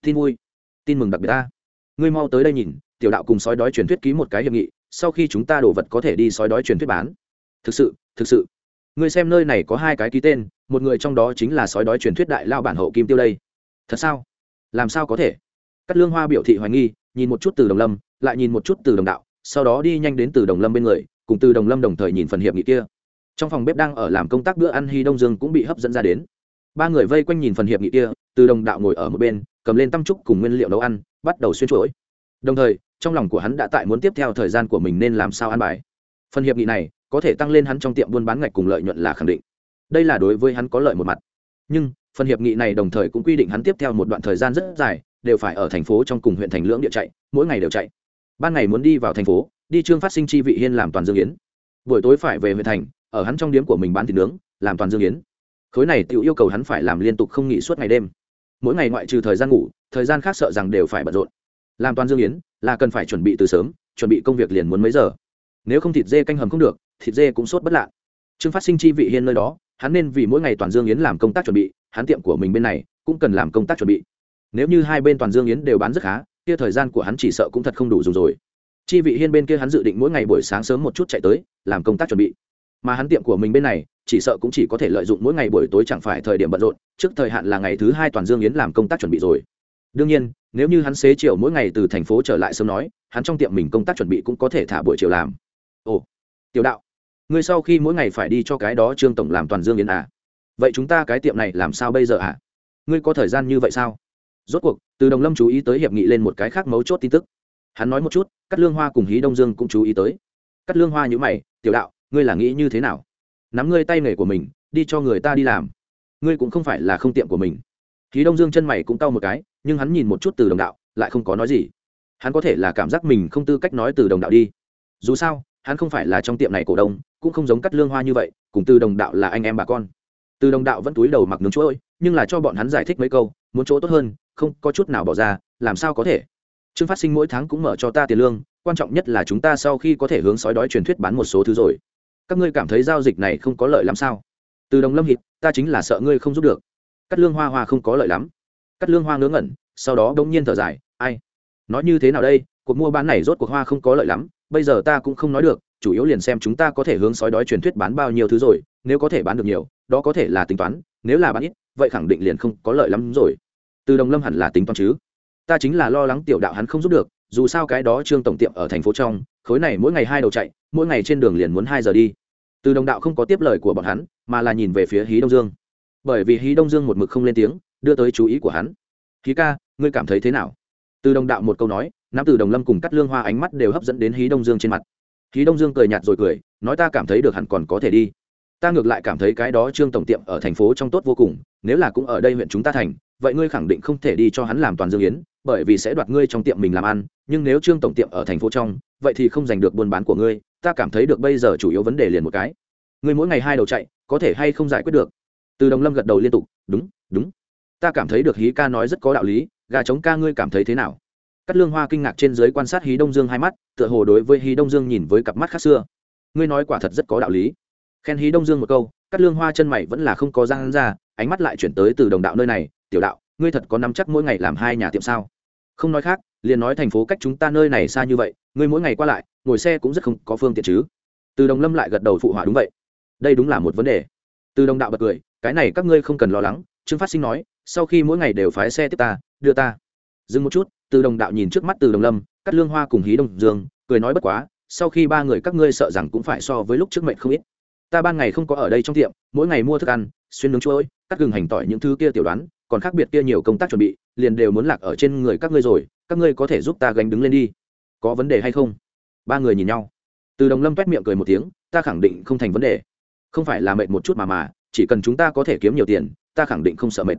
tin vui. Tin mừng đặc biệt ta. Ngươi mau tới đây nhìn, tiểu đạo cùng sói đói truyền thuyết ký một cái hiệp nghị, sau khi chúng ta đổ vật có thể đi sói đói truyền thuyết bán. Thực sự thực sự. Ngươi xem nơi này có hai cái ký tên, một người trong đó chính là sói đói truyền thuyết đại lao bản hậu kim tiêu đây. Thật sao? Làm sao có thể? Cắt lương hoa biểu thị hoài nghi, nhìn một chút từ đồng lâm, lại nhìn một chút từ đồng đạo, sau đó đi nhanh đến từ đồng lâm bên người, cùng từ đồng lâm đồng thời nhìn phần hiệp nghị kia. Trong phòng bếp đang ở làm công tác bữa ăn hy đông dương cũng bị hấp dẫn ra đến. Ba người vây quanh nhìn phần hiệp nghị kia, từ đồng đạo ngồi ở một bên cầm lên tăm trúc cùng nguyên liệu nấu ăn, bắt đầu xuyên chuỗi. Đồng thời, trong lòng của hắn đã tại muốn tiếp theo thời gian của mình nên làm sao ăn bài. Phần hiệp nghị này, có thể tăng lên hắn trong tiệm buôn bán ngạch cùng lợi nhuận là khẳng định. Đây là đối với hắn có lợi một mặt. Nhưng, phần hiệp nghị này đồng thời cũng quy định hắn tiếp theo một đoạn thời gian rất dài, đều phải ở thành phố trong cùng huyện thành lưỡng địa chạy, mỗi ngày đều chạy. Ban ngày muốn đi vào thành phố, đi trương phát sinh chi vị hiên làm toàn dương yến. Buổi tối phải về huyện thành, ở hắn trong điếm của mình bán thịt nướng, làm toàn dương yến. Khối này tự yêu cầu hắn phải làm liên tục không nghỉ suốt ngày đêm mỗi ngày ngoại trừ thời gian ngủ, thời gian khác sợ rằng đều phải bận rộn. Làm toàn dương yến là cần phải chuẩn bị từ sớm, chuẩn bị công việc liền muốn mấy giờ. Nếu không thịt dê canh hầm không được, thịt dê cũng sốt bất lạ. Trương phát sinh chi vị hiên nơi đó, hắn nên vì mỗi ngày toàn dương yến làm công tác chuẩn bị, hắn tiệm của mình bên này cũng cần làm công tác chuẩn bị. Nếu như hai bên toàn dương yến đều bán rất khá, kia thời gian của hắn chỉ sợ cũng thật không đủ dùng rồi. Chi vị hiên bên kia hắn dự định mỗi ngày buổi sáng sớm một chút chạy tới, làm công tác chuẩn bị mà hắn tiệm của mình bên này, chỉ sợ cũng chỉ có thể lợi dụng mỗi ngày buổi tối chẳng phải thời điểm bận rộn, trước thời hạn là ngày thứ hai toàn dương yến làm công tác chuẩn bị rồi. Đương nhiên, nếu như hắn xế chiều mỗi ngày từ thành phố trở lại sớm nói, hắn trong tiệm mình công tác chuẩn bị cũng có thể thả buổi chiều làm. Ồ, tiểu đạo, ngươi sau khi mỗi ngày phải đi cho cái đó trương tổng làm toàn dương yến à? Vậy chúng ta cái tiệm này làm sao bây giờ à? Ngươi có thời gian như vậy sao? Rốt cuộc, từ đồng lâm chú ý tới hiệp nghị lên một cái khác mấu chốt tin tức. Hắn nói một chút cắt lương hoa cùng hí đông dương cũng chú ý tới. Cắt lương hoa nhữ mày, tiểu đạo ngươi là nghĩ như thế nào? Nắm ngươi tay nghề của mình, đi cho người ta đi làm. Ngươi cũng không phải là không tiệm của mình. Khí đông dương chân mày cũng cau một cái, nhưng hắn nhìn một chút từ đồng đạo, lại không có nói gì. Hắn có thể là cảm giác mình không tư cách nói từ đồng đạo đi. Dù sao, hắn không phải là trong tiệm này cổ đông, cũng không giống cắt lương hoa như vậy, cùng từ đồng đạo là anh em bà con. Từ đồng đạo vẫn túi đầu mặc nướng chuỗi nhưng là cho bọn hắn giải thích mấy câu, muốn chỗ tốt hơn, không có chút nào bỏ ra, làm sao có thể? Trương phát sinh mỗi tháng cũng mở cho ta tiền lương, quan trọng nhất là chúng ta sau khi có thể hướng sói đói truyền thuyết bán một số thứ rồi các ngươi cảm thấy giao dịch này không có lợi lắm sao? Từ đồng lâm hít, ta chính là sợ ngươi không giúp được. Cắt lương hoa hoa không có lợi lắm. Cắt lương hoa ngớ ngẩn, sau đó đông nhiên thở dài, ai? Nói như thế nào đây? Cuộc mua bán này rốt cuộc hoa không có lợi lắm. Bây giờ ta cũng không nói được, chủ yếu liền xem chúng ta có thể hướng sói đói truyền thuyết bán bao nhiêu thứ rồi. Nếu có thể bán được nhiều, đó có thể là tính toán. Nếu là bán ít, vậy khẳng định liền không có lợi lắm rồi. Từ đồng lâm hẳn là tính toán chứ. Ta chính là lo lắng tiểu đạo hắn không giúp được, dù sao cái đó trương tổng tiệm ở thành phố trong khối này mỗi ngày hai đầu chạy, mỗi ngày trên đường liền muốn hai giờ đi. Từ đồng đạo không có tiếp lời của bọn hắn, mà là nhìn về phía hí đông dương. Bởi vì hí đông dương một mực không lên tiếng, đưa tới chú ý của hắn. Hí ca, ngươi cảm thấy thế nào? Từ đồng đạo một câu nói nam từ đồng lâm cùng cắt lương hoa ánh mắt đều hấp dẫn đến hí đông dương trên mặt. Hí đông dương cười nhạt rồi cười, nói ta cảm thấy được hẳn còn có thể đi. Ta ngược lại cảm thấy cái đó trương tổng tiệm ở thành phố trong tốt vô cùng, nếu là cũng ở đây huyện chúng ta thành, vậy ngươi khẳng định không thể đi cho hắn làm toàn dương yến bởi vì sẽ đoạt ngươi trong tiệm mình làm ăn, nhưng nếu trương tổng tiệm ở thành phố trong, vậy thì không giành được buôn bán của ngươi, ta cảm thấy được bây giờ chủ yếu vấn đề liền một cái. Ngươi mỗi ngày hai đầu chạy, có thể hay không giải quyết được? Từ đồng lâm gật đầu liên tục, đúng đúng. Ta cảm thấy được hí ca nói rất có đạo lý, gà trống ca ngươi cảm thấy thế nào? Cắt lương hoa kinh ngạc trên dưới quan sát hí đông dương hai mắt, tựa hồ đối với hí đông dương nhìn với cặp mắt khác xưa. Ngươi nói quả thật rất có đạo lý. Khen hí đông dương một câu cắt lương hoa chân mày vẫn là không có răng ra, ánh mắt lại chuyển tới từ đồng đạo nơi này, tiểu đạo, ngươi thật có nắm chắc mỗi ngày làm hai nhà tiệm sao? Không nói khác, liền nói thành phố cách chúng ta nơi này xa như vậy, ngươi mỗi ngày qua lại, ngồi xe cũng rất không có phương tiện chứ. Từ đồng lâm lại gật đầu phụ họa đúng vậy. Đây đúng là một vấn đề. Từ đồng đạo bật cười, cái này các ngươi không cần lo lắng, trương phát sinh nói, sau khi mỗi ngày đều phái xe tiếp ta, đưa ta. Dừng một chút, từ đồng đạo nhìn trước mắt từ đồng lâm, cắt lương hoa cùng hí đông dương, cười nói bất quá, sau khi ba người các ngươi sợ rằng cũng phải so với lúc trước mệnh không ít. Ta ban ngày không có ở đây trong tiệm, mỗi ngày mua thức ăn, xuyên nướng chuối, cắt gừng hành tỏi những thứ kia tiểu đoán, còn khác biệt kia nhiều công tác chuẩn bị liền đều muốn lạc ở trên người các ngươi rồi, các ngươi có thể giúp ta gánh đứng lên đi. Có vấn đề hay không? Ba người nhìn nhau. Từ đồng lâm t miệng cười một tiếng, ta khẳng định không thành vấn đề. Không phải là mệt một chút mà mà, chỉ cần chúng ta có thể kiếm nhiều tiền, ta khẳng định không sợ mệt.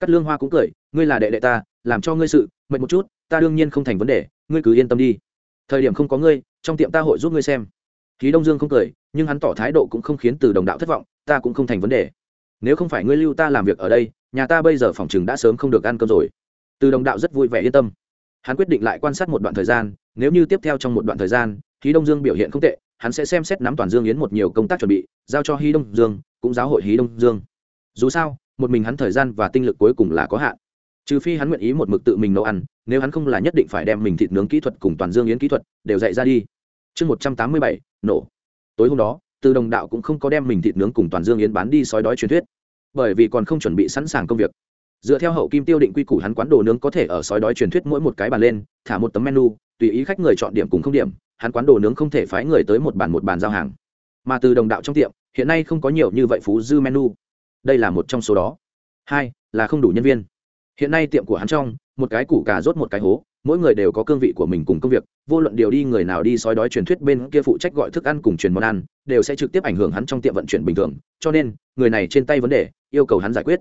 Cắt lương hoa cũng cười, ngươi là đệ đệ ta, làm cho ngươi sự, mệt một chút, ta đương nhiên không thành vấn đề, ngươi cứ yên tâm đi. Thời điểm không có ngươi, trong tiệm ta hội giúp ngươi xem. Khí đông dương không cười, nhưng hắn tỏ thái độ cũng không khiến từ đồng đạo thất vọng, ta cũng không thành vấn đề. Nếu không phải ngươi lưu ta làm việc ở đây nhà ta bây giờ phòng chừng đã sớm không được ăn cơm rồi. Từ đồng đạo rất vui vẻ yên tâm. Hắn quyết định lại quan sát một đoạn thời gian, nếu như tiếp theo trong một đoạn thời gian khí đông dương biểu hiện không tệ, hắn sẽ xem xét nắm toàn dương yến một nhiều công tác chuẩn bị, giao cho hí đông dương, cũng giáo hội hí đông dương. Dù sao, một mình hắn thời gian và tinh lực cuối cùng là có hạn. Trừ phi hắn nguyện ý một mực tự mình nấu ăn, nếu hắn không là nhất định phải đem mình thịt nướng kỹ thuật cùng toàn dương yến kỹ thuật đều dạy ra đi. Chương một trăm tám mươi bảy, nổ. Tối hôm đó, từ đồng đạo cũng không có đem mình thịt nướng cùng toàn dương yến bán đi sói đói truyền thuyết bởi vì còn không chuẩn bị sẵn sàng công việc. Dựa theo hậu kim tiêu định quy củ hắn quán đồ nướng có thể ở sói đói truyền thuyết mỗi một cái bàn lên, thả một tấm menu, tùy ý khách người chọn điểm cùng không điểm, hắn quán đồ nướng không thể phái người tới một bàn một bàn giao hàng. Mà từ đồng đạo trong tiệm, hiện nay không có nhiều như vậy phú dư menu. Đây là một trong số đó. Hai, là không đủ nhân viên. Hiện nay tiệm của hắn trong, một cái củ cà rốt một cái hố mỗi người đều có cương vị của mình cùng công việc, vô luận điều đi người nào đi sói đói truyền thuyết bên kia phụ trách gọi thức ăn cùng truyền món ăn, đều sẽ trực tiếp ảnh hưởng hắn trong tiệm vận chuyển bình thường, cho nên, người này trên tay vấn đề, yêu cầu hắn giải quyết.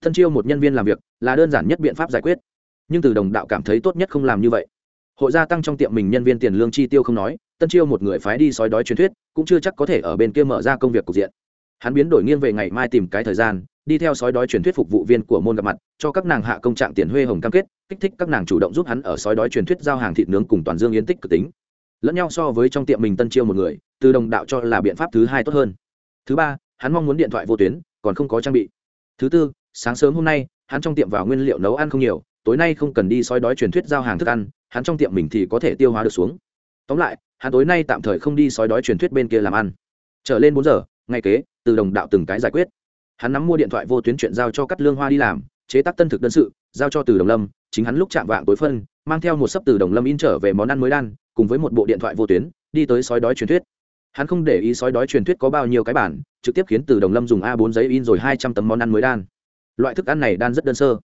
Thân chiêu một nhân viên làm việc, là đơn giản nhất biện pháp giải quyết. Nhưng từ đồng đạo cảm thấy tốt nhất không làm như vậy. Hội gia tăng trong tiệm mình nhân viên tiền lương chi tiêu không nói tân chiêu một người phái đi sói đói truyền thuyết, cũng chưa chắc có thể ở bên kia mở ra công việc cục diện. Hắn biến đổi nghiêng về ngày mai tìm cái thời gian đi theo sói đói truyền thuyết phục vụ viên của môn gặp mặt, cho các nàng hạ công trạng tiền huê hồng cam kết, kích thích các nàng chủ động giúp hắn ở sói đói truyền thuyết giao hàng thịt nướng cùng toàn dương yến tích cực tính. Lẫn nhau so với trong tiệm mình tân chiêu một người, từ đồng đạo cho là biện pháp thứ hai tốt hơn. Thứ ba, hắn mong muốn điện thoại vô tuyến, còn không có trang bị. Thứ tư, sáng sớm hôm nay, hắn trong tiệm vào nguyên liệu nấu ăn không nhiều, tối nay không cần đi sói đói truyền thuyết giao hàng thức ăn, hắn trong tiệm mình thì có thể tiêu hóa được xuống. Tóm lại, hắn tối nay tạm thời không đi sói đói truyền thuyết bên kia làm ăn. Trở lên bốn giờ, ngay kế, từ đồng đạo từng cái giải quyết hắn nắm mua điện thoại vô tuyến chuyện giao cho cắt lương hoa đi làm, chế tác tân thực đơn sự, giao cho từ đồng lâm, chính hắn lúc chạm vạng tối phân, mang theo một sấp từ đồng lâm in trở về món ăn mới đan, cùng với một bộ điện thoại vô tuyến, đi tới sói đói truyền thuyết. Hắn không để ý sói đói truyền thuyết có bao nhiêu cái bản, trực tiếp khiến từ đồng lâm dùng a 4 giấy in rồi hai trăm tấm món ăn mới đan. Loại thức ăn này đan rất đơn sơ,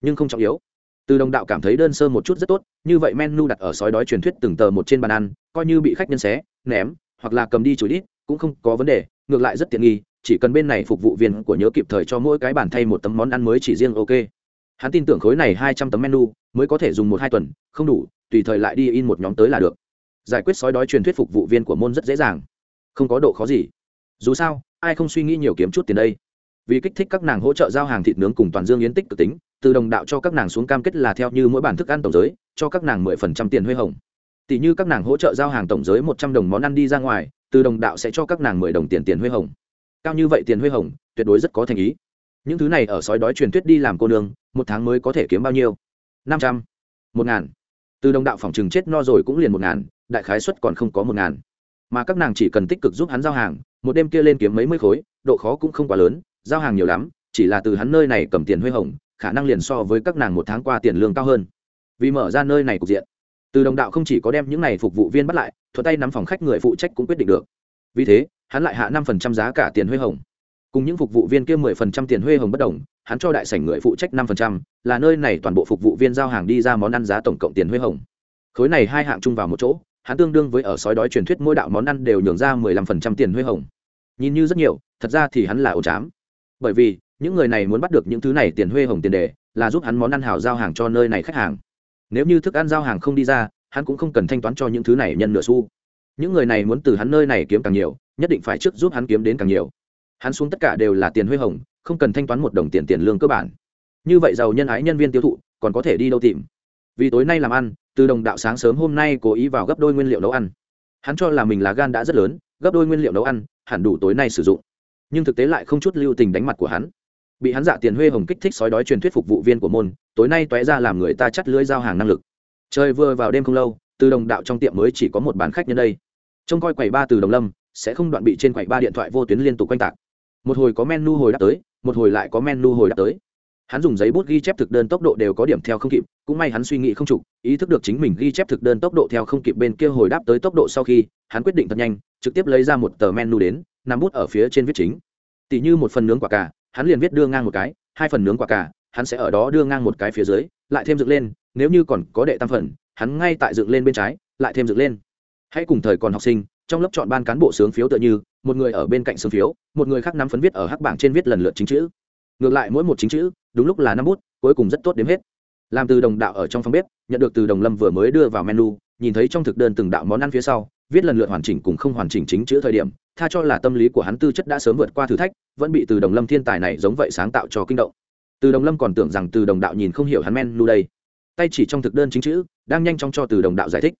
nhưng không trọng yếu. Từ đồng đạo cảm thấy đơn sơ một chút rất tốt, như vậy menu đặt ở sói đói truyền thuyết từng tờ một trên bàn ăn, coi như bị khách nhân xé, ném, hoặc là cầm đi chửi đít, cũng không có vấn đề, ngược lại rất tiện nghi chỉ cần bên này phục vụ viên của nhớ kịp thời cho mỗi cái bàn thay một tấm món ăn mới chỉ riêng ok. Hắn tin tưởng khối này hai trăm tấm menu mới có thể dùng một hai tuần, không đủ, tùy thời lại đi in một nhóm tới là được. Giải quyết sói đói truyền thuyết phục vụ viên của môn rất dễ dàng. Không có độ khó gì. Dù sao, ai không suy nghĩ nhiều kiếm chút tiền đây? Vì kích thích các nàng hỗ trợ giao hàng thịt nướng cùng toàn dương yến tích cực tính, từ đồng đạo cho các nàng xuống cam kết là theo như mỗi bản thức ăn tổng giới, cho các nàng mười phần trăm tiền huê hồng. Tỷ như các nàng hỗ trợ giao hàng tổng giới một trăm đồng món ăn đi ra ngoài, từ đồng đạo sẽ cho các nàng mười đồng tiền tiền huê hồng cao như vậy tiền huê hồng, tuyệt đối rất có thành ý. Những thứ này ở sói đói truyền thuyết đi làm cô nương, một tháng mới có thể kiếm bao nhiêu? Năm trăm. Một ngàn. Từ đồng đạo phòng chừng chết no rồi cũng liền một ngàn, đại khái suất còn không có một ngàn. Mà các nàng chỉ cần tích cực giúp hắn giao hàng, một đêm kia lên kiếm mấy mươi khối, độ khó cũng không quá lớn, giao hàng nhiều lắm, chỉ là từ hắn nơi này cầm tiền huê hồng, khả năng liền so với các nàng một tháng qua tiền lương cao hơn. Vì mở ra nơi này cục diện, từ đồng đạo không chỉ có đem những này phục vụ viên bắt lại, thuận tay nắm phòng khách người phụ trách cũng quyết định được. Vì thế hắn lại hạ năm phần trăm giá cả tiền huê hồng. Cùng những phục vụ viên kia mười phần trăm tiền huê hồng bất đồng, hắn cho đại sảnh người phụ trách năm phần trăm, là nơi này toàn bộ phục vụ viên giao hàng đi ra món ăn giá tổng cộng tiền huê hồng. Khối này hai hạng chung vào một chỗ, hắn tương đương với ở sói đói truyền thuyết mỗi đạo món ăn đều nhường ra mười lăm phần trăm tiền huê hồng. Nhìn như rất nhiều, thật ra thì hắn là ổ chám. Bởi vì, những người này muốn bắt được những thứ này tiền huê hồng tiền đề, là giúp hắn món ăn hào giao hàng cho nơi này khách hàng. Nếu như thức ăn giao hàng không đi ra, hắn cũng không cần thanh toán cho những thứ này nhân nửa xu những người này muốn từ hắn nơi này kiếm càng nhiều, nhất định phải trước giúp hắn kiếm đến càng nhiều. Hắn xuống tất cả đều là tiền huê hồng, không cần thanh toán một đồng tiền tiền lương cơ bản. Như vậy giàu nhân ái nhân viên tiêu thụ, còn có thể đi đâu tìm? Vì tối nay làm ăn, từ đồng đạo sáng sớm hôm nay cố ý vào gấp đôi nguyên liệu nấu ăn. Hắn cho là mình là gan đã rất lớn, gấp đôi nguyên liệu nấu ăn, hẳn đủ tối nay sử dụng. Nhưng thực tế lại không chút lưu tình đánh mặt của hắn. Bị hắn dạ tiền huê hồng kích thích sói đói truyền thuyết phục vụ viên của môn, tối nay toé ra làm người ta chắt lưới giao hàng năng lực. Trời vừa vào đêm không lâu, từ đồng đạo trong tiệm mới chỉ có một bán khách nhân đây trông coi quầy ba từ đồng lâm, sẽ không đoạn bị trên quầy ba điện thoại vô tuyến liên tục quanh tạc. Một hồi có menu hồi đáp tới, một hồi lại có menu hồi đáp tới. Hắn dùng giấy bút ghi chép thực đơn tốc độ đều có điểm theo không kịp, cũng may hắn suy nghĩ không trục, ý thức được chính mình ghi chép thực đơn tốc độ theo không kịp bên kia hồi đáp tới tốc độ sau khi, hắn quyết định thật nhanh, trực tiếp lấy ra một tờ menu đến, nằm bút ở phía trên viết chính. Tỷ như một phần nướng quả cà, hắn liền viết đưa ngang một cái, hai phần nướng quả cà, hắn sẽ ở đó đưa ngang một cái phía dưới, lại thêm dựng lên, nếu như còn có đệ tam phần, hắn ngay tại dựng lên bên trái, lại thêm dựng lên hãy cùng thời còn học sinh, trong lớp chọn ban cán bộ sướng phiếu tựa như, một người ở bên cạnh sướng phiếu, một người khác nắm phấn viết ở hắc bảng trên viết lần lượt chính chữ. Ngược lại mỗi một chính chữ, đúng lúc là năm bút, cuối cùng rất tốt đếm hết. Làm từ đồng đạo ở trong phòng bếp, nhận được từ đồng lâm vừa mới đưa vào menu, nhìn thấy trong thực đơn từng đạo món ăn phía sau, viết lần lượt hoàn chỉnh cùng không hoàn chỉnh chính chữ thời điểm, tha cho là tâm lý của hắn tư chất đã sớm vượt qua thử thách, vẫn bị từ đồng lâm thiên tài này giống vậy sáng tạo cho kinh động. Từ đồng lâm còn tưởng rằng từ đồng đạo nhìn không hiểu hắn menu đây. Tay chỉ trong thực đơn chính chữ, đang nhanh chóng cho từ đồng đạo giải thích.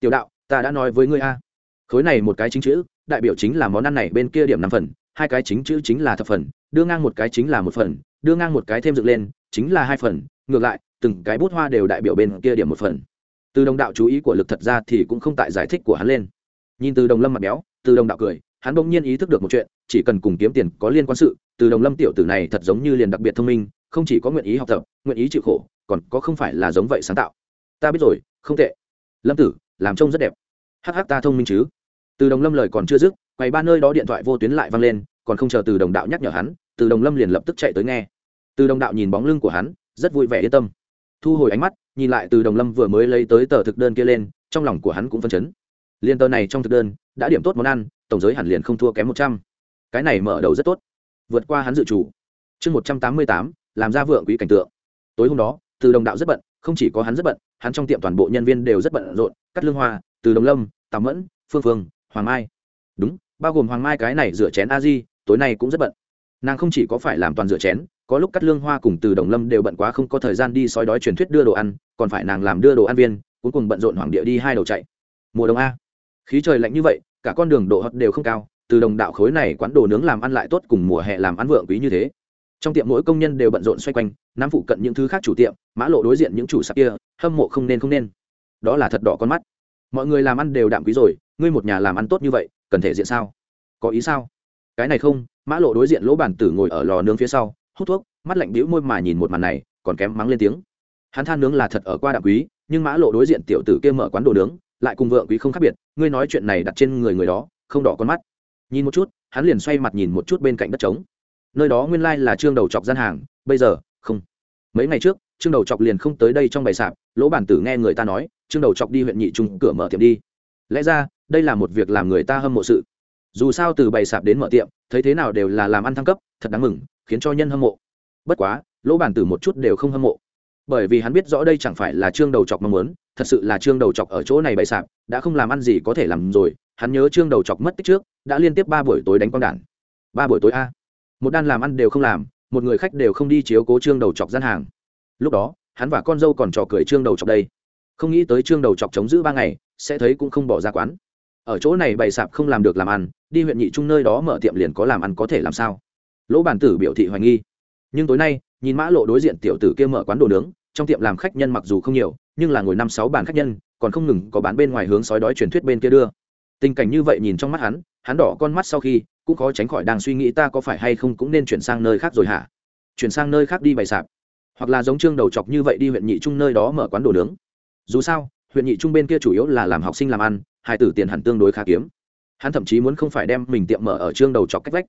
Tiểu đạo ta đã nói với ngươi a. Khối này một cái chính chữ, đại biểu chính là món ăn này bên kia điểm năm phần, hai cái chính chữ chính là thập phần, đưa ngang một cái chính là một phần, đưa ngang một cái thêm dựng lên, chính là hai phần, ngược lại, từng cái bút hoa đều đại biểu bên kia điểm một phần. Từ đồng đạo chú ý của lực thật ra thì cũng không tại giải thích của hắn lên. Nhìn từ đồng lâm mặt béo, từ đồng đạo cười, hắn bỗng nhiên ý thức được một chuyện, chỉ cần cùng kiếm tiền có liên quan sự, từ đồng lâm tiểu tử này thật giống như liền đặc biệt thông minh, không chỉ có nguyện ý học tập, nguyện ý chịu khổ, còn có không phải là giống vậy sáng tạo. Ta biết rồi, không tệ. Lâm tử, làm trông rất đẹp hh ta thông minh chứ? Từ đồng lâm lời còn chưa dứt, quầy ba nơi đó điện thoại vô tuyến lại vang lên, còn không chờ từ đồng đạo nhắc nhở hắn, từ đồng lâm liền lập tức chạy tới nghe. Từ đồng đạo nhìn bóng lưng của hắn, rất vui vẻ yên tâm. Thu hồi ánh mắt, nhìn lại từ đồng lâm vừa mới lấy tới tờ thực đơn kia lên, trong lòng của hắn cũng phân chấn. Liên tờ này trong thực đơn, đã điểm tốt món ăn, tổng giới hẳn liền không thua kém một trăm. Cái này mở đầu rất tốt. Vượt qua hắn dự chủ. Chương một trăm tám mươi tám, làm ra vượng quý cảnh tượng. Tối hôm đó, từ đồng đạo rất bận, không chỉ có hắn rất bận, hắn trong tiệm toàn bộ nhân viên đều rất bận rộn, cắt lương hoa từ đồng lâm Tạm mẫn, phương phương, hoàng mai. Đúng, bao gồm hoàng mai cái này rửa chén a di, tối nay cũng rất bận. Nàng không chỉ có phải làm toàn rửa chén, có lúc cắt lương hoa cùng từ đồng lâm đều bận quá không có thời gian đi sói đói truyền thuyết đưa đồ ăn, còn phải nàng làm đưa đồ ăn viên, cuối cùng bận rộn hoàng địa đi hai đầu chạy. Mùa đông a. Khí trời lạnh như vậy, cả con đường độ hấp đều không cao, từ đồng đạo khối này quán đồ nướng làm ăn lại tốt cùng mùa hè làm ăn vượng quý như thế. Trong tiệm mỗi công nhân đều bận rộn xoay quanh, nắm phụ cận những thứ khác chủ tiệm, mã lộ đối diện những chủ sạp kia, hâm mộ không nên không nên. Đó là thật đỏ con mắt mọi người làm ăn đều đạm quý rồi, ngươi một nhà làm ăn tốt như vậy, cần thể diện sao? Có ý sao? Cái này không, mã lộ đối diện lỗ bản tử ngồi ở lò nướng phía sau, hút thuốc, mắt lạnh bĩu môi mà nhìn một màn này, còn kém mắng lên tiếng. Hắn than nướng là thật ở qua đạm quý, nhưng mã lộ đối diện tiểu tử kia mở quán đồ nướng, lại cùng vợ quý không khác biệt, ngươi nói chuyện này đặt trên người người đó, không đỏ con mắt. Nhìn một chút, hắn liền xoay mặt nhìn một chút bên cạnh đất trống. Nơi đó nguyên lai là trương đầu chọc gian hàng, bây giờ, không mấy ngày trước, trương đầu chọc liền không tới đây trong bày sạp, lỗ bản tử nghe người ta nói, trương đầu chọc đi huyện nhị trung cửa mở tiệm đi. Lẽ ra, đây là một việc làm người ta hâm mộ sự. Dù sao từ bày sạp đến mở tiệm, thấy thế nào đều là làm ăn thăng cấp, thật đáng mừng, khiến cho nhân hâm mộ. Bất quá, lỗ bản tử một chút đều không hâm mộ. Bởi vì hắn biết rõ đây chẳng phải là trương đầu chọc mong muốn, thật sự là trương đầu chọc ở chỗ này bày sạp, đã không làm ăn gì có thể làm rồi, hắn nhớ trương đầu chọc mất tích trước, đã liên tiếp ba buổi tối đánh quang đản. Ba buổi tối a. Một đan làm ăn đều không làm một người khách đều không đi chiếu cố trương đầu chọc gian hàng. Lúc đó, hắn và con dâu còn trò cười trương đầu chọc đây. Không nghĩ tới trương đầu chọc chống giữ ba ngày, sẽ thấy cũng không bỏ ra quán. Ở chỗ này bày sạp không làm được làm ăn, đi huyện nhị trung nơi đó mở tiệm liền có làm ăn có thể làm sao? Lỗ bản tử biểu thị hoài nghi. Nhưng tối nay, nhìn mã lộ đối diện tiểu tử kia mở quán đồ nướng, trong tiệm làm khách nhân mặc dù không nhiều, nhưng là ngồi năm sáu bàn khách nhân, còn không ngừng có bán bên ngoài hướng sói đói truyền thuyết bên kia đưa. Tình cảnh như vậy nhìn trong mắt hắn hắn đỏ con mắt sau khi cũng khó tránh khỏi đang suy nghĩ ta có phải hay không cũng nên chuyển sang nơi khác rồi hả? Chuyển sang nơi khác đi bày sạp. Hoặc là giống trương đầu chọc như vậy đi huyện nhị trung nơi đó mở quán đồ nướng. Dù sao, huyện nhị trung bên kia chủ yếu là làm học sinh làm ăn, hai tử tiền hẳn tương đối khá kiếm. Hắn thậm chí muốn không phải đem mình tiệm mở ở trương đầu chọc cách vách.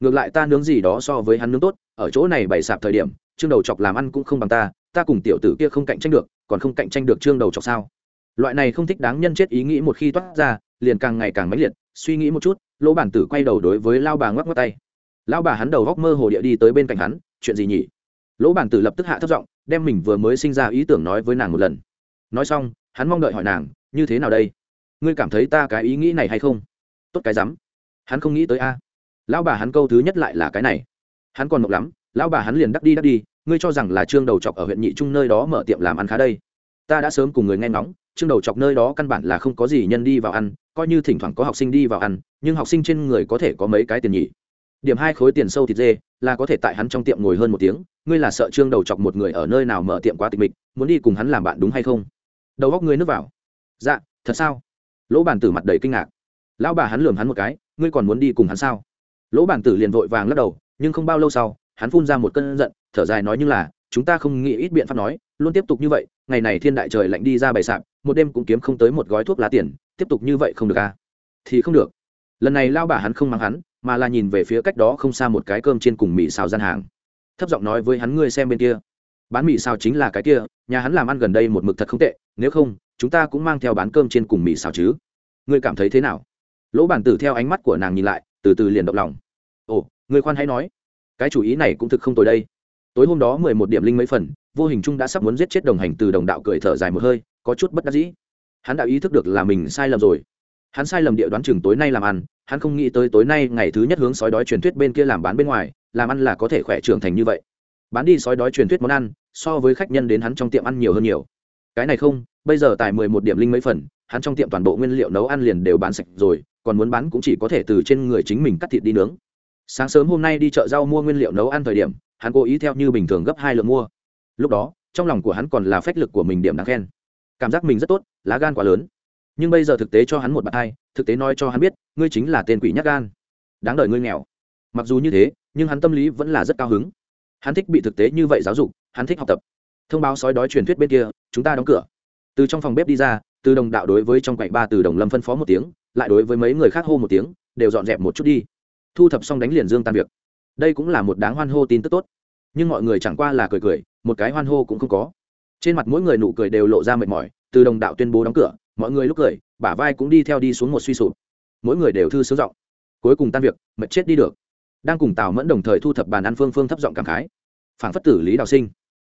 Ngược lại ta nướng gì đó so với hắn nướng tốt, ở chỗ này bày sạp thời điểm, trương đầu chọc làm ăn cũng không bằng ta ta cùng tiểu tử kia không cạnh tranh được, còn không cạnh tranh được trương đầu chọc sao? Loại này không thích đáng nhân chết ý nghĩ một khi toát ra, liền càng ngày càng mãnh liệt, suy nghĩ một chút lỗ bản tử quay đầu đối với lao bà ngoắc ngoắc tay. Lao bà hắn đầu góc mơ hồ địa đi tới bên cạnh hắn, chuyện gì nhỉ? Lỗ bản tử lập tức hạ thấp giọng, đem mình vừa mới sinh ra ý tưởng nói với nàng một lần. Nói xong, hắn mong đợi hỏi nàng, như thế nào đây? Ngươi cảm thấy ta cái ý nghĩ này hay không? Tốt cái rắm. Hắn không nghĩ tới a. Lão bà hắn câu thứ nhất lại là cái này. Hắn còn mộc lắm, lão bà hắn liền đắc đi đắc đi, ngươi cho rằng là trương đầu chọc ở huyện nhị trung nơi đó mở tiệm làm ăn khá đây? Ta đã sớm cùng người nghe ngóng, trương đầu chọc nơi đó căn bản là không có gì nhân đi vào ăn coi như thỉnh thoảng có học sinh đi vào ăn, nhưng học sinh trên người có thể có mấy cái tiền nhỉ? Điểm hai khối tiền sâu thịt dê, là có thể tại hắn trong tiệm ngồi hơn một tiếng, ngươi là sợ trương đầu chọc một người ở nơi nào mở tiệm quá tịch mịch, muốn đi cùng hắn làm bạn đúng hay không? Đầu góc ngươi nước vào. Dạ thật sao? Lỗ bản tử mặt đầy kinh ngạc. Lão bà hắn lườm hắn một cái, ngươi còn muốn đi cùng hắn sao? Lỗ bản tử liền vội vàng lắc đầu, nhưng không bao lâu sau, hắn phun ra một cơn giận, thở dài nói như là, chúng ta không nghĩ ít biện pháp nói, luôn tiếp tục như vậy, ngày này thiên đại trời lạnh đi ra bày sạp, một đêm cũng kiếm không tới một gói thuốc lá tiền tiếp tục như vậy không được à? Thì không được. Lần này lao bà hắn không mắng hắn, mà là nhìn về phía cách đó không xa một cái cơm trên cùng mì xào gian hàng. Thấp giọng nói với hắn, ngươi xem bên kia. Bán mì xào chính là cái kia, nhà hắn làm ăn gần đây một mực thật không tệ, nếu không, chúng ta cũng mang theo bán cơm trên cùng mì xào chứ. Ngươi cảm thấy thế nào? Lỗ bản tử theo ánh mắt của nàng nhìn lại, từ từ liền động lòng. Ồ ngươi khoan hãy nói. Cái chủ ý này cũng thực không tồi đây. Tối hôm đó mười một điểm linh mấy phần, vô hình chung đã sắp muốn giết chết đồng hành từ đồng đạo cười thở dài một hơi, có chút bất đắc dĩ hắn đã ý thức được là mình sai lầm rồi. Hắn sai lầm địa đoán chừng tối nay làm ăn, hắn không nghĩ tới tối nay ngày thứ nhất hướng sói đói truyền thuyết bên kia làm bán bên ngoài, làm ăn là có thể khỏe trưởng thành như vậy. Bán đi sói đói truyền thuyết món ăn, so với khách nhân đến hắn trong tiệm ăn nhiều hơn nhiều. Cái này không, bây giờ tại mười một điểm linh mấy phần, hắn trong tiệm toàn bộ nguyên liệu nấu ăn liền đều bán sạch rồi, còn muốn bán cũng chỉ có thể từ trên người chính mình cắt thịt đi nướng. Sáng sớm hôm nay đi chợ rau mua nguyên liệu nấu ăn thời điểm, hắn cố ý theo như bình thường gấp hai lượng mua. Lúc đó, trong lòng của hắn còn là phách lực của mình điểm đáng khen cảm giác mình rất tốt, lá gan quá lớn. Nhưng bây giờ thực tế cho hắn một bạn hai, thực tế nói cho hắn biết, ngươi chính là tên quỷ nhắc gan. Đáng đợi ngươi nghèo. Mặc dù như thế, nhưng hắn tâm lý vẫn là rất cao hứng. Hắn thích bị thực tế như vậy giáo dục, hắn thích học tập. Thông báo sói đói truyền thuyết bên kia, chúng ta đóng cửa. Từ trong phòng bếp đi ra, từ đồng đạo đối với trong quạnh ba từ đồng lâm phân phó một tiếng, lại đối với mấy người khác hô một tiếng, đều dọn dẹp một chút đi. Thu thập xong đánh liền dương tan việc. Đây cũng là một đáng hoan hô tin tức tốt. Nhưng mọi người chẳng qua là cười cười, một cái hoan hô cũng không có trên mặt mỗi người nụ cười đều lộ ra mệt mỏi, từ đồng đạo tuyên bố đóng cửa, mọi người lúc cười, bả vai cũng đi theo đi xuống một suy sụp. Mỗi người đều thư sướng giọng. Cuối cùng tan việc, mệt chết đi được. Đang cùng tào mẫn đồng thời thu thập bàn ăn phương phương thấp giọng cảm khái. Phản phất tử lý đào sinh.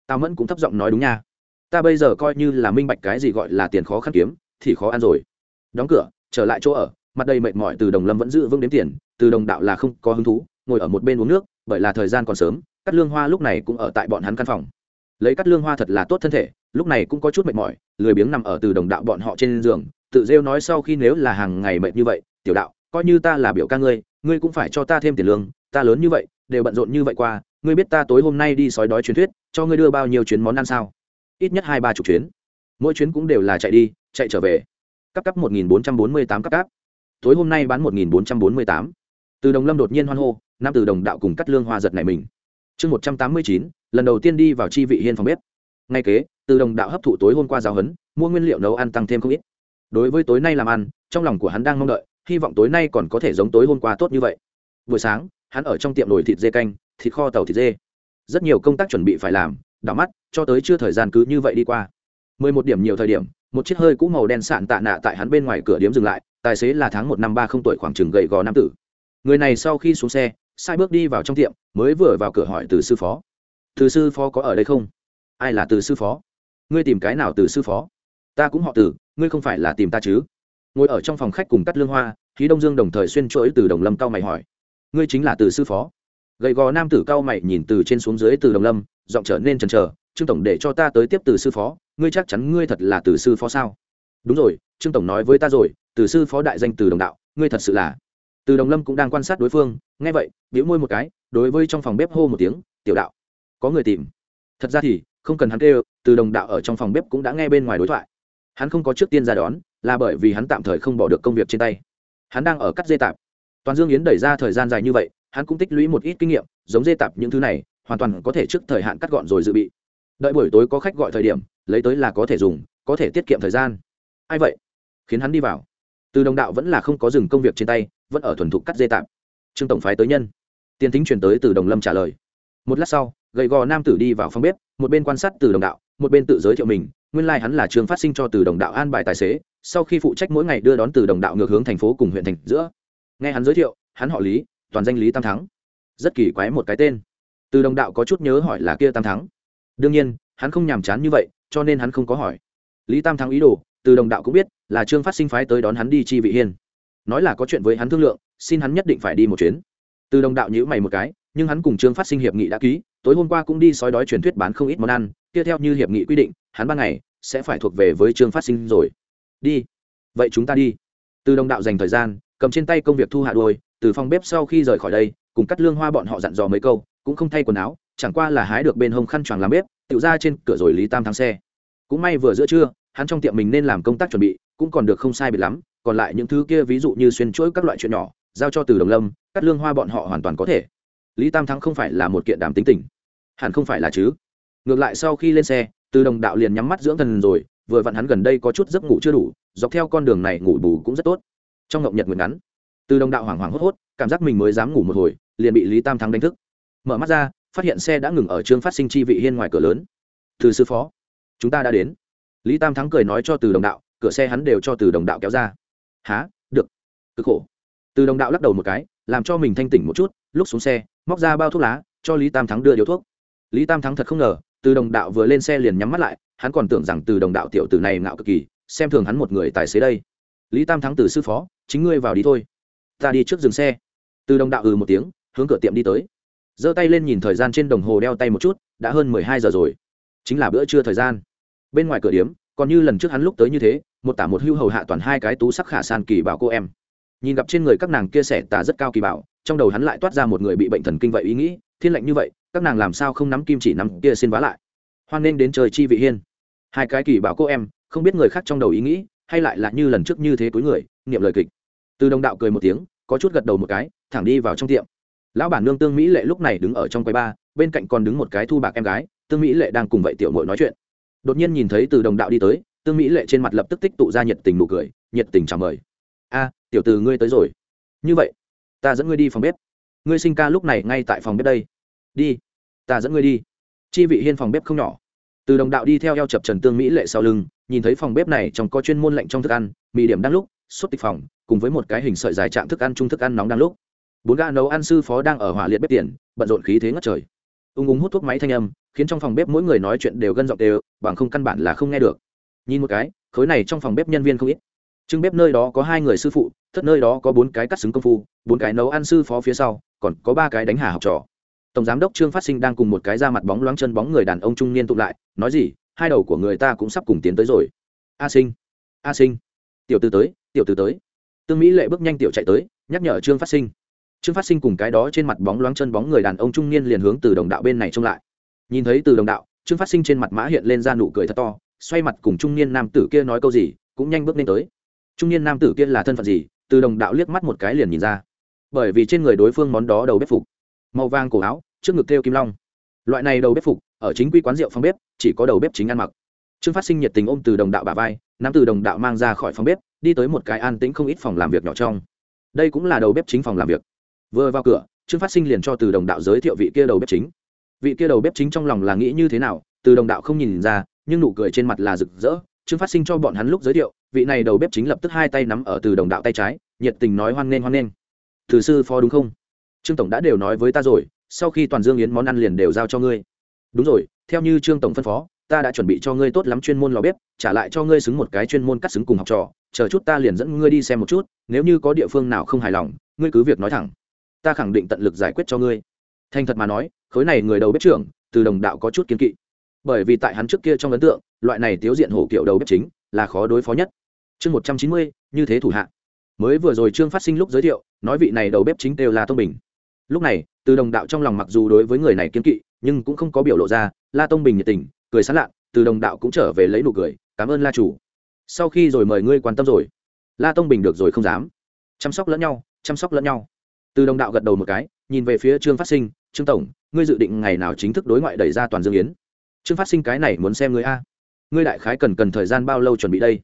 Tào mẫn cũng thấp giọng nói đúng nha. Ta bây giờ coi như là minh bạch cái gì gọi là tiền khó khăn kiếm, thì khó ăn rồi. Đóng cửa, trở lại chỗ ở, mặt đầy mệt mỏi từ đồng lâm vẫn giữ vững đếm tiền, từ đồng đạo là không có hứng thú, ngồi ở một bên uống nước, bởi là thời gian còn sớm, cắt lương hoa lúc này cũng ở tại bọn hắn căn phòng lấy cắt lương hoa thật là tốt thân thể, lúc này cũng có chút mệt mỏi, lười biếng nằm ở từ đồng đạo bọn họ trên giường, tự rêu nói sau khi nếu là hàng ngày mệt như vậy, tiểu đạo, coi như ta là biểu ca ngươi ngươi cũng phải cho ta thêm tiền lương, ta lớn như vậy, đều bận rộn như vậy qua, ngươi biết ta tối hôm nay đi sói đói truyền thuyết, cho ngươi đưa bao nhiêu chuyến món ăn sao? Ít nhất hai ba chục chuyến. Mỗi chuyến cũng đều là chạy đi, chạy trở về. Cấp cấp một nghìn bốn trăm bốn mươi tám cấp cấp tối hôm nay bán một nghìn bốn trăm bốn mươi tám. Từ đồng lâm đột nhiên hoan hô, nam từ đồng đạo cùng cắt lương hoa giật này mình. Chương một trăm tám mươi chín lần đầu tiên đi vào chi vị hiên phòng bếp. Ngay kế, từ đồng đạo hấp thụ tối hôm qua giáo huấn, mua nguyên liệu nấu ăn tăng thêm không ít. Đối với tối nay làm ăn, trong lòng của hắn đang mong đợi, hy vọng tối nay còn có thể giống tối hôm qua tốt như vậy. Buổi sáng, hắn ở trong tiệm nồi thịt dê canh, thịt kho tàu thịt dê. Rất nhiều công tác chuẩn bị phải làm, đảo mắt, cho tới chưa thời gian cứ như vậy đi qua. Mười một điểm nhiều thời điểm, một chiếc hơi cũ màu đen sạn tạ nạ tại hắn bên ngoài cửa điếm dừng lại, tài xế là tháng một năm ba không tuổi khoảng chừng gậy gò nam tử. Người này sau khi xuống xe, sai bước đi vào trong tiệm, mới vừa vào cửa hỏi từ sư phó từ sư phó có ở đây không? Ai là từ sư phó? Ngươi tìm cái nào từ sư phó? Ta cũng họ từ, ngươi không phải là tìm ta chứ? Ngồi ở trong phòng khách cùng cắt lương hoa khí đông dương đồng thời xuyên chuỗi từ đồng lâm cao mày hỏi. Ngươi chính là từ sư phó? Gầy gò nam tử cao mày nhìn từ trên xuống dưới từ đồng lâm, giọng trở nên chần chờ, trương tổng để cho ta tới tiếp từ sư phó, ngươi chắc chắn ngươi thật là từ sư phó sao? Đúng rồi, trương tổng nói với ta rồi, từ sư phó đại danh từ đồng đạo, ngươi thật sự là. Từ đồng lâm cũng đang quan sát đối phương, nghe vậy biểu môi một cái, đối với trong phòng bếp hô một tiếng, tiểu đạo có người tìm. Thật ra thì, không cần hắn kêu, từ đồng đạo ở trong phòng bếp cũng đã nghe bên ngoài đối thoại. Hắn không có trước tiên ra đón, là bởi vì hắn tạm thời không bỏ được công việc trên tay. Hắn đang ở cắt dây tạp. Toàn dương yến đẩy ra thời gian dài như vậy, hắn cũng tích lũy một ít kinh nghiệm, giống dây tạp những thứ này, hoàn toàn có thể trước thời hạn cắt gọn rồi dự bị. Đợi buổi tối có khách gọi thời điểm, lấy tới là có thể dùng, có thể tiết kiệm thời gian. Ai vậy? Khiến hắn đi vào. Từ đồng đạo vẫn là không có dừng công việc trên tay, vẫn ở thuần thục cắt dây tạp. Trương tổng phái tới nhân. Tiền tính chuyển tới từ đồng lâm trả lời. Một lát sau gầy gò nam tử đi vào phòng bếp, một bên quan sát từ đồng đạo, một bên tự giới thiệu mình, nguyên lai、like、hắn là trường phát sinh cho từ đồng đạo an bài tài xế, sau khi phụ trách mỗi ngày đưa đón từ đồng đạo ngược hướng thành phố cùng huyện thành giữa. Nghe hắn giới thiệu, hắn họ lý, toàn danh lý tam thắng. Rất kỳ quái một cái tên. Từ đồng đạo có chút nhớ hỏi là kia tam thắng. Đương nhiên, hắn không nhàm chán như vậy, cho nên hắn không có hỏi. Lý tam thắng ý đồ, từ đồng đạo cũng biết là trương phát sinh phái tới đón hắn đi chi vị hiên. Nói là có chuyện với hắn thương lượng, xin hắn nhất định phải đi một chuyến. Từ đồng đạo nhữ mày một cái, nhưng hắn cùng trương phát sinh hiệp nghị đã ký tối hôm qua cũng đi sói đói truyền thuyết bán không ít món ăn, kia theo như hiệp nghị quy định, hắn ban ngày sẽ phải thuộc về với trương phát sinh rồi. Đi. Vậy chúng ta đi. Từ đồng đạo dành thời gian, cầm trên tay công việc thu hạ đôi từ phòng bếp sau khi rời khỏi đây, cùng cắt lương hoa bọn họ dặn dò mấy câu, cũng không thay quần áo, chẳng qua là hái được bên hông khăn choàng làm bếp, tự ra trên cửa rồi lý tam thắng xe. Cũng may vừa giữa trưa, hắn trong tiệm mình nên làm công tác chuẩn bị, cũng còn được không sai biệt lắm, còn lại những thứ kia ví dụ như xuyên chuỗi các loại chuyện nhỏ, giao cho từ đồng lâm, cắt lương hoa bọn họ hoàn toàn có thể. Lý tam thắng không phải là một kiện đàm tính tình hẳn không phải là chứ. Ngược lại sau khi lên xe, từ đồng đạo liền nhắm mắt dưỡng thần rồi, vừa vặn hắn gần đây có chút giấc ngủ chưa đủ, dọc theo con đường này ngủ bù cũng rất tốt. Trong ngộng nhật nguyện ngắn, từ đồng đạo hoảng hoảng hốt hốt, cảm giác mình mới dám ngủ một hồi, liền bị lý tam thắng đánh thức. Mở mắt ra, phát hiện xe đã ngừng ở trương phát sinh chi vị hiên ngoài cửa lớn. Từ sư phó, chúng ta đã đến. Lý tam thắng cười nói cho từ đồng đạo, cửa xe hắn đều cho từ đồng đạo kéo ra. Há được. Cực khổ. Từ đồng đạo lắc đầu một cái, làm cho mình thanh tỉnh một chút, lúc xuống xe, móc ra bao thuốc lá, cho lý tam thắng đưa điếu thuốc lý tam thắng thật không ngờ, từ đồng đạo vừa lên xe liền nhắm mắt lại, hắn còn tưởng rằng từ đồng đạo tiểu tử này ngạo cực kỳ, xem thường hắn một người tài xế đây. Lý tam thắng từ sư phó, chính ngươi vào đi thôi. Ta đi trước dừng xe. Từ đồng đạo ừ một tiếng, hướng cửa tiệm đi tới. Giơ tay lên nhìn thời gian trên đồng hồ đeo tay một chút, đã hơn mười hai giờ rồi. Chính là bữa trưa thời gian. Bên ngoài cửa điếm, còn như lần trước hắn lúc tới như thế, một tả một hưu hầu hạ toàn hai cái tú sắc khả san kỳ bảo cô em. Nhìn gặp trên người các nàng kia sẻ tà rất cao kỳ bảo, trong đầu hắn lại toát ra một người bị bệnh thần kinh vậy ý nghĩ, thiên lệnh như vậy các nàng làm sao không nắm kim chỉ nắm kia xin vá lại? Hoan nên đến trời chi vị hiên. Hai cái kỳ bảo cô em, không biết người khác trong đầu ý nghĩ, hay lại là như lần trước như thế túi người, niệm lời kịch. Từ đồng đạo cười một tiếng, có chút gật đầu một cái, thẳng đi vào trong tiệm. Lão bản nương tương mỹ lệ lúc này đứng ở trong quầy ba, bên cạnh còn đứng một cái thu bạc em gái, tương mỹ lệ đang cùng vậy tiểu mội nói chuyện. Đột nhiên nhìn thấy từ đồng đạo đi tới, tương mỹ lệ trên mặt lập tức tích tụ ra nhiệt tình nụ cười, nhiệt tình chào mời. A, tiểu từ ngươi tới rồi. Như vậy, ta dẫn ngươi đi phòng bếp. Ngươi sinh ca lúc này ngay tại phòng bếp đây đi. Ta dẫn ngươi đi. Chi vị hiên phòng bếp không nhỏ. Từ đồng đạo đi theo eo chập trần tương mỹ lệ sau lưng, nhìn thấy phòng bếp này trong có chuyên môn lạnh trong thức ăn, mì điểm đang lúc xuất tịch phòng, cùng với một cái hình sợi dài trạng thức ăn trung thức ăn nóng đang lúc. Bốn gã nấu ăn sư phó đang ở hỏa liệt bếp tiền, bận rộn khí thế ngất trời. Ung ung hút thuốc máy thanh âm, khiến trong phòng bếp mỗi người nói chuyện đều gân giọng đều, bằng không căn bản là không nghe được. Nhìn một cái, khối này trong phòng bếp nhân viên không ít. Trưng bếp nơi đó có hai người sư phụ, thất nơi đó có bốn cái cắt xứng công phu, bốn cái nấu ăn sư phó phía sau, còn có ba cái đánh hà học trò tổng giám đốc trương phát sinh đang cùng một cái da mặt bóng loáng chân bóng người đàn ông trung niên tụ lại, nói gì, hai đầu của người ta cũng sắp cùng tiến tới rồi. A sinh a sinh. Tiểu tư tới, tiểu tư tới. Tương mỹ lệ bước nhanh tiểu chạy tới, nhắc nhở trương phát sinh. Trương phát sinh cùng cái đó trên mặt bóng loáng chân bóng người đàn ông trung niên liền hướng từ đồng đạo bên này trông lại. Nhìn thấy từ đồng đạo, trương phát sinh trên mặt mã hiện lên ra nụ cười thật to, xoay mặt cùng trung niên nam tử kia nói câu gì, cũng nhanh bước lên tới. Trung niên nam tử kia là thân phận gì? Từ đồng đạo liếc mắt một cái liền nhìn ra. Bởi vì trên người đối phương món đó đầu bếp phục màu vàng cổ áo, trước ngực theo kim long. Loại này đầu bếp phục, ở chính quy quán rượu phòng bếp, chỉ có đầu bếp chính ăn mặc. Trương phát sinh nhiệt tình ôm từ đồng đạo bà vai, nắm từ đồng đạo mang ra khỏi phòng bếp, đi tới một cái an tĩnh không ít phòng làm việc nhỏ trong. Đây cũng là đầu bếp chính phòng làm việc. Vừa vào cửa, trương phát sinh liền cho từ đồng đạo giới thiệu vị kia đầu bếp chính. Vị kia đầu bếp chính trong lòng là nghĩ như thế nào, từ đồng đạo không nhìn ra, nhưng nụ cười trên mặt là rực rỡ. Trương phát sinh cho bọn hắn lúc giới thiệu, vị này đầu bếp chính lập tức hai tay nắm ở từ đồng đạo tay trái, nhiệt tình nói hoan nghênh hoan nghênh. Từ sư phó đúng không? Trương tổng đã đều nói với ta rồi, sau khi toàn dương yến món ăn liền đều giao cho ngươi. Đúng rồi, theo như trương tổng phân phó, ta đã chuẩn bị cho ngươi tốt lắm chuyên môn lò bếp, trả lại cho ngươi xứng một cái chuyên môn cắt xứng cùng học trò, chờ chút ta liền dẫn ngươi đi xem một chút, nếu như có địa phương nào không hài lòng, ngươi cứ việc nói thẳng. Ta khẳng định tận lực giải quyết cho ngươi. Thành thật mà nói, khối này người đầu bếp trưởng, từ đồng đạo có chút kiên kỵ. Bởi vì tại hắn trước kia trong ấn tượng, loại này tiếu diện hổ kiểu đầu bếp chính, là khó đối phó nhất. Chương một trăm chín mươi, như thế thủ hạ. Mới vừa rồi trương phát sinh lúc giới thiệu, nói vị này đầu bếp chính đều là tông bình lúc này, từ đồng đạo trong lòng mặc dù đối với người này kiên kỵ, nhưng cũng không có biểu lộ ra, la tông bình nhiệt tình, cười sán lạ, từ đồng đạo cũng trở về lấy nụ cười, cảm ơn la chủ. Sau khi rồi mời ngươi quan tâm rồi. La tông bình được rồi không dám. Chăm sóc lẫn nhau, chăm sóc lẫn nhau. Từ đồng đạo gật đầu một cái, nhìn về phía trương phát sinh, trương tổng, ngươi dự định ngày nào chính thức đối ngoại đẩy ra toàn dương yến? Trương phát sinh cái này muốn xem ngươi a. Ngươi đại khái cần cần thời gian bao lâu chuẩn bị đây?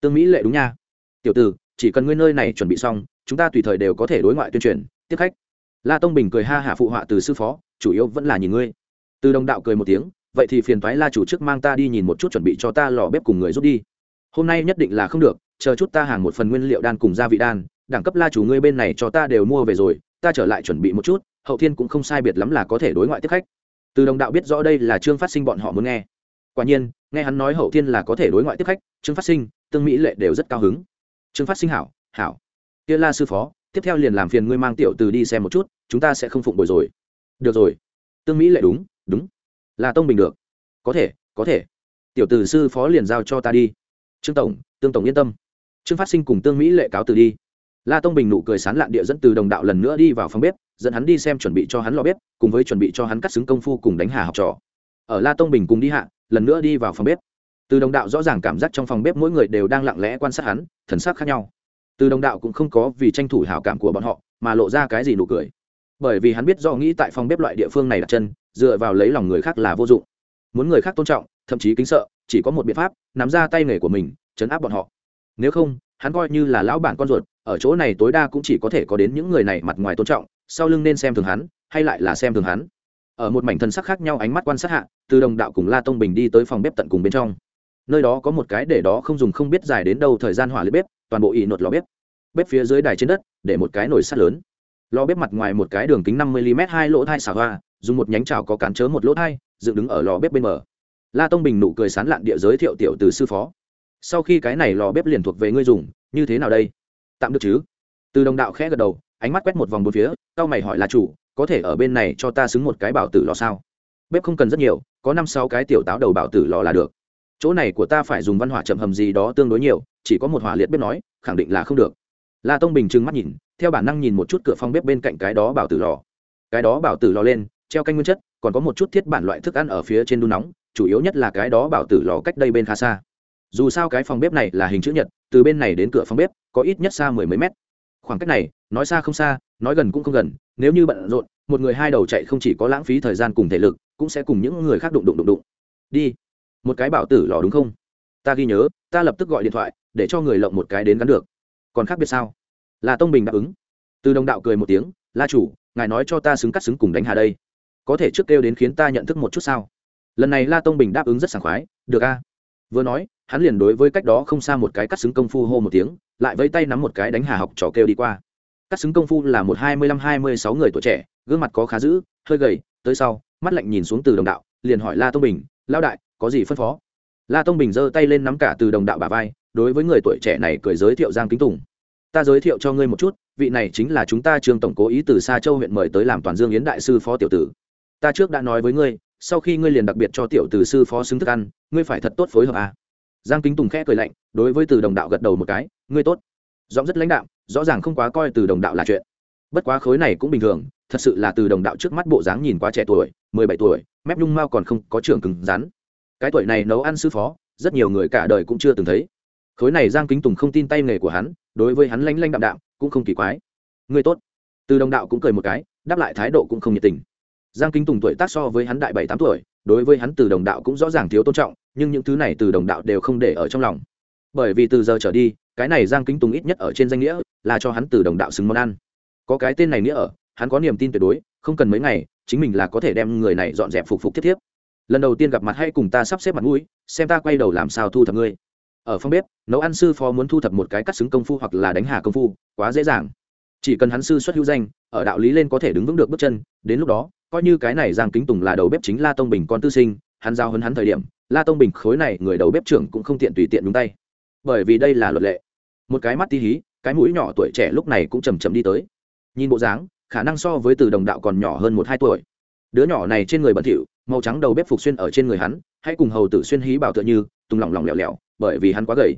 Tương mỹ lệ đúng nha. Tiểu tử, chỉ cần ngươi nơi này chuẩn bị xong, chúng ta tùy thời đều có thể đối ngoại tuyên truyền. Tiếp khách la tông bình cười ha hả phụ họa từ sư phó, chủ yếu vẫn là nhìn ngươi. Từ đồng đạo cười một tiếng, vậy thì phiền toái la chủ trước mang ta đi nhìn một chút chuẩn bị cho ta lò bếp cùng người rút đi. Hôm nay nhất định là không được, chờ chút ta hàng một phần nguyên liệu đan cùng gia vị đan, đẳng cấp la chủ ngươi bên này cho ta đều mua về rồi, ta trở lại chuẩn bị một chút, hậu thiên cũng không sai biệt lắm là có thể đối ngoại tiếp khách. Từ đồng đạo biết rõ đây là trương phát sinh bọn họ muốn nghe. Quả nhiên, nghe hắn nói hậu thiên là có thể đối ngoại tiếp khách, trương phát sinh, tương mỹ lệ đều rất cao hứng. Trương phát sinh hảo hảo. Kia la sư phó tiếp theo liền làm phiền ngươi mang tiểu từ đi xem một chút, chúng ta sẽ không phụng bồi rồi. Được rồi. Tương mỹ lệ đúng đúng. Là tông bình được. Có thể có thể. Tiểu từ sư phó liền giao cho ta đi. Trương tổng, tương tổng yên tâm. Trương phát sinh cùng tương mỹ lệ cáo từ đi. La tông bình nụ cười sán lạn địa dẫn từ đồng đạo lần nữa đi vào phòng bếp, dẫn hắn đi xem chuẩn bị cho hắn lò bếp, cùng với chuẩn bị cho hắn cắt xứng công phu cùng đánh hà học trò. Ở la tông bình cùng đi hạ, lần nữa đi vào phòng bếp. Từ đồng đạo rõ ràng cảm giác trong phòng bếp mỗi người đều đang lặng lẽ quan sát hắn, thần sắc khác nhau từ đồng đạo cũng không có vì tranh thủ hảo cảm của bọn họ, mà lộ ra cái gì nụ cười. Bởi vì hắn biết do nghĩ tại phòng bếp loại địa phương này đặt chân, dựa vào lấy lòng người khác là vô dụng. Muốn người khác tôn trọng, thậm chí kính sợ, chỉ có một biện pháp, nắm ra tay nghề của mình, chấn áp bọn họ. Nếu không, hắn coi như là lão bản con ruột, ở chỗ này tối đa cũng chỉ có thể có đến những người này mặt ngoài tôn trọng, sau lưng nên xem thường hắn, hay lại là xem thường hắn. Ở một mảnh thân sắc khác nhau ánh mắt quan sát hạ, từ đồng đạo cùng la tông bình đi tới phòng bếp tận cùng bên trong. Nơi đó có một cái để đó không dùng không biết dài đến đâu thời gian hỏa lưỡi bếp toàn bộ y nột lò bếp. Bếp phía dưới đài trên đất để một cái nồi sắt lớn. Lò bếp mặt ngoài một cái đường kính năm mm hai lỗ thai xả hoa dùng một nhánh trào có cán chớ một lỗ thai dựng đứng ở lò bếp bên mở, la tông bình nụ cười sán lạn địa giới thiệu tiểu từ sư phó. Sau khi cái này lò bếp liền thuộc về ngươi dùng như thế nào đây? Tạm được chứ? Từ đồng đạo khẽ gật đầu ánh mắt quét một vòng bốn phía tao mày hỏi là chủ có thể ở bên này cho ta xứng một cái bảo tử lò sao? Bếp không cần rất nhiều có năm sáu cái tiểu táo đầu bảo tử lò là được chỗ này của ta phải dùng văn hỏa chậm hầm gì đó tương đối nhiều, chỉ có một hỏa liệt bếp nói, khẳng định là không được. La tông bình trừng mắt nhìn, theo bản năng nhìn một chút cửa phong bếp bên cạnh cái đó bảo tử lò. Cái đó bảo tử lò lên, treo canh nguyên chất, còn có một chút thiết bản loại thức ăn ở phía trên đun nóng, chủ yếu nhất là cái đó bảo tử lò cách đây bên khá xa. Dù sao cái phòng bếp này là hình chữ nhật, từ bên này đến cửa phòng bếp, có ít nhất xa mười mấy mét. Khoảng cách này, nói xa không xa, nói gần cũng không gần, nếu như bận rộn, một người hai đầu chạy không chỉ có lãng phí thời gian cùng thể lực, cũng sẽ cùng những người khác đụng đụng đụng đụng. Đi một cái bảo tử lò đúng không? Ta ghi nhớ, ta lập tức gọi điện thoại, để cho người lộng một cái đến gắn được. Còn khác biệt sao? Là tông bình đáp ứng. Từ đồng đạo cười một tiếng, la chủ, ngài nói cho ta xứng cắt xứng cùng đánh hà đây. Có thể trước kêu đến khiến ta nhận thức một chút sao? Lần này la tông bình đáp ứng rất sảng khoái, được a. Vừa nói, hắn liền đối với cách đó không xa một cái cắt xứng công phu hô một tiếng, lại vẫy tay nắm một cái đánh hà học trò kêu đi qua. Cắt xứng công phu là một hai mươi lăm hai mươi sáu người tuổi trẻ, gương mặt có khá dữ, hơi gầy, tới sau, mắt lạnh nhìn xuống từ đồng đạo, liền hỏi la tông bình lao đại có gì phân phó? La tông bình giơ tay lên nắm cả từ đồng đạo bà vai, đối với người tuổi trẻ này cười giới thiệu giang kính tùng. Ta giới thiệu cho ngươi một chút, vị này chính là chúng ta trường tổng cố ý từ xa châu huyện mời tới làm toàn dương yến đại sư phó tiểu tử. Ta trước đã nói với ngươi, sau khi ngươi liền đặc biệt cho tiểu tử sư phó xứng thức ăn, ngươi phải thật tốt phối hợp à. giang kính tùng khẽ cười lạnh, đối với từ đồng đạo gật đầu một cái, ngươi tốt. Giọng rất lãnh đạo rõ ràng không quá coi từ đồng đạo là chuyện. Bất quá khối này cũng bình thường, thật sự là từ đồng đạo trước mắt bộ dáng nhìn quá trẻ tuổi, mười bảy tuổi, mép nhung mao còn không có trưởng cứng rắn cái tuổi này nấu ăn sư phó, rất nhiều người cả đời cũng chưa từng thấy. Khối này giang kính tùng không tin tay nghề của hắn, đối với hắn lanh lanh đạm đạm, cũng không kỳ quái. Người tốt. Từ đồng đạo cũng cười một cái, đáp lại thái độ cũng không nhiệt tình. Giang kính tùng tuổi tác so với hắn đại bảy tám tuổi, đối với hắn từ đồng đạo cũng rõ ràng thiếu tôn trọng, nhưng những thứ này từ đồng đạo đều không để ở trong lòng. Bởi vì từ giờ trở đi, cái này giang kính tùng ít nhất ở trên danh nghĩa là cho hắn từ đồng đạo xứng món ăn. Có cái tên này nghĩa ở, hắn có niềm tin tuyệt đối, không cần mấy ngày, chính mình là có thể đem người này dọn dẹp phục phục tiếp tiếp lần đầu tiên gặp mặt hay cùng ta sắp xếp mặt mũi, xem ta quay đầu làm sao thu thập ngươi. Ở phòng bếp, nấu ăn sư phó muốn thu thập một cái cắt xứng công phu hoặc là đánh hà công phu, quá dễ dàng. Chỉ cần hắn sư xuất hữu danh, ở đạo lý lên có thể đứng vững được bước chân, đến lúc đó, coi như cái này giang kính tùng là đầu bếp chính la tông bình con tư sinh, hắn giao hấn hắn thời điểm, la tông bình khối này người đầu bếp trưởng cũng không tiện tùy tiện nhúng tay. Bởi vì đây là luật lệ. Một cái mắt tí hí, cái mũi nhỏ tuổi trẻ lúc này cũng chầm chầm đi tới. Nhìn bộ dáng, khả năng so với từ đồng đạo còn nhỏ hơn một hai tuổi. Đứa nhỏ này trên người bẩn thỉu màu trắng đầu bếp phục xuyên ở trên người hắn hãy cùng hầu tử xuyên hí bảo tựa như tung lỏng lỏng lẻo lẻo, bởi vì hắn quá gầy.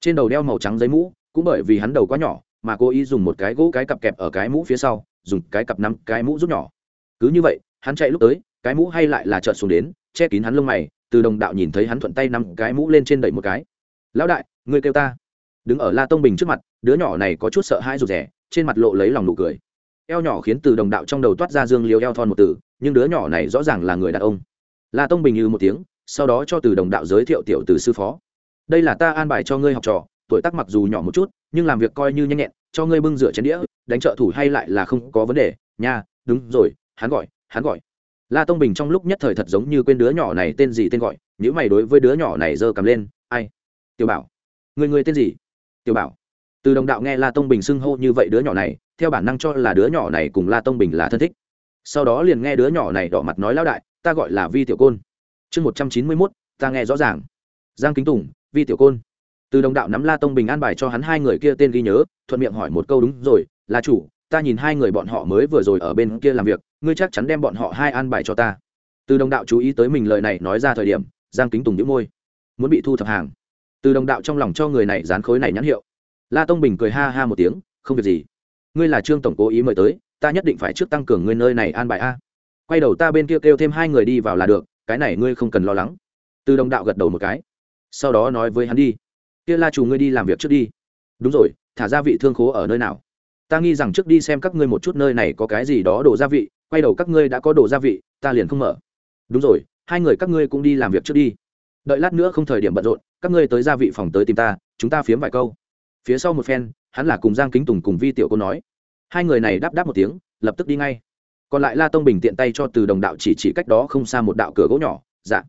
Trên đầu đeo màu trắng giấy mũ, cũng bởi vì hắn đầu quá nhỏ, mà cô ý dùng một cái gỗ cái cặp kẹp ở cái mũ phía sau, dùng cái cặp năm cái mũ rút nhỏ. Cứ như vậy, hắn chạy lúc tới, cái mũ hay lại là trợn xuống đến, che kín hắn lông mày, từ đồng đạo nhìn thấy hắn thuận tay năm cái mũ lên trên đẩy một cái. Lão đại người kêu ta. Đứng ở la tông bình trước mặt, đứa nhỏ này có chút sợ hãi rụt rẻ trên mặt lộ lấy lòng nụ cười. Eo nhỏ khiến từ đồng đạo trong đầu toát ra dương liều eo thon một từ nhưng đứa nhỏ này rõ ràng là người đàn ông. La tông bình như một tiếng, sau đó cho từ đồng đạo giới thiệu tiểu từ sư phó. Đây là ta an bài cho ngươi học trò, tuổi tác mặc dù nhỏ một chút, nhưng làm việc coi như nhanh nhẹn, cho ngươi bưng rửa chén đĩa, đánh trợ thủ hay lại là không có vấn đề. Nha, đúng rồi, hắn gọi hắn gọi. La tông bình trong lúc nhất thời thật giống như quên đứa nhỏ này tên gì tên gọi nếu mày đối với đứa nhỏ này giơ cầm lên, ai? Tiểu bảo. Người người tên gì? Tiểu bảo. Từ đồng đạo nghe la tông bình xưng hô như vậy đứa nhỏ này, theo bản năng cho là đứa nhỏ này cùng la tông bình là thân thích sau đó liền nghe đứa nhỏ này đỏ mặt nói lão đại, ta gọi là vi tiểu côn. Chương một trăm chín mươi mốt, ta nghe rõ ràng. Giang kính tùng, vi tiểu côn. Từ đồng đạo nắm la tông bình an bài cho hắn hai người kia tên ghi nhớ, thuận miệng hỏi một câu đúng rồi, là chủ, ta nhìn hai người bọn họ mới vừa rồi ở bên kia làm việc, ngươi chắc chắn đem bọn họ hai an bài cho ta. Từ đồng đạo chú ý tới mình lời này nói ra thời điểm, giang kính tùng nhíu môi. Muốn bị thu thập hàng. Từ đồng đạo trong lòng cho người này dán khối này nhãn hiệu. La tông bình cười ha ha một tiếng, không việc gì. Ngươi là trương tổng cố ý mời tới ta nhất định phải trước tăng cường ngươi nơi này an bài a. Quay đầu ta bên kia kêu thêm hai người đi vào là được, cái này ngươi không cần lo lắng. Từ đồng đạo gật đầu một cái. Sau đó nói với hắn đi. Kia la chủ ngươi đi làm việc trước đi. Đúng rồi, thả ra vị thương khố ở nơi nào? Ta nghi rằng trước đi xem các ngươi một chút nơi này có cái gì đó đồ gia vị, quay đầu các ngươi đã có đồ gia vị, ta liền không mở. Đúng rồi, hai người các ngươi cũng đi làm việc trước đi. Đợi lát nữa không thời điểm bận rộn, các ngươi tới gia vị phòng tới tìm ta, chúng ta phiếm vài câu. Phía sau một phen, hắn là cùng giang kính tùng cùng vi tiểu cô nói hai người này đáp đáp một tiếng, lập tức đi ngay. Còn lại la tông bình tiện tay cho từ đồng đạo chỉ chỉ cách đó không xa một đạo cửa gỗ nhỏ dạ.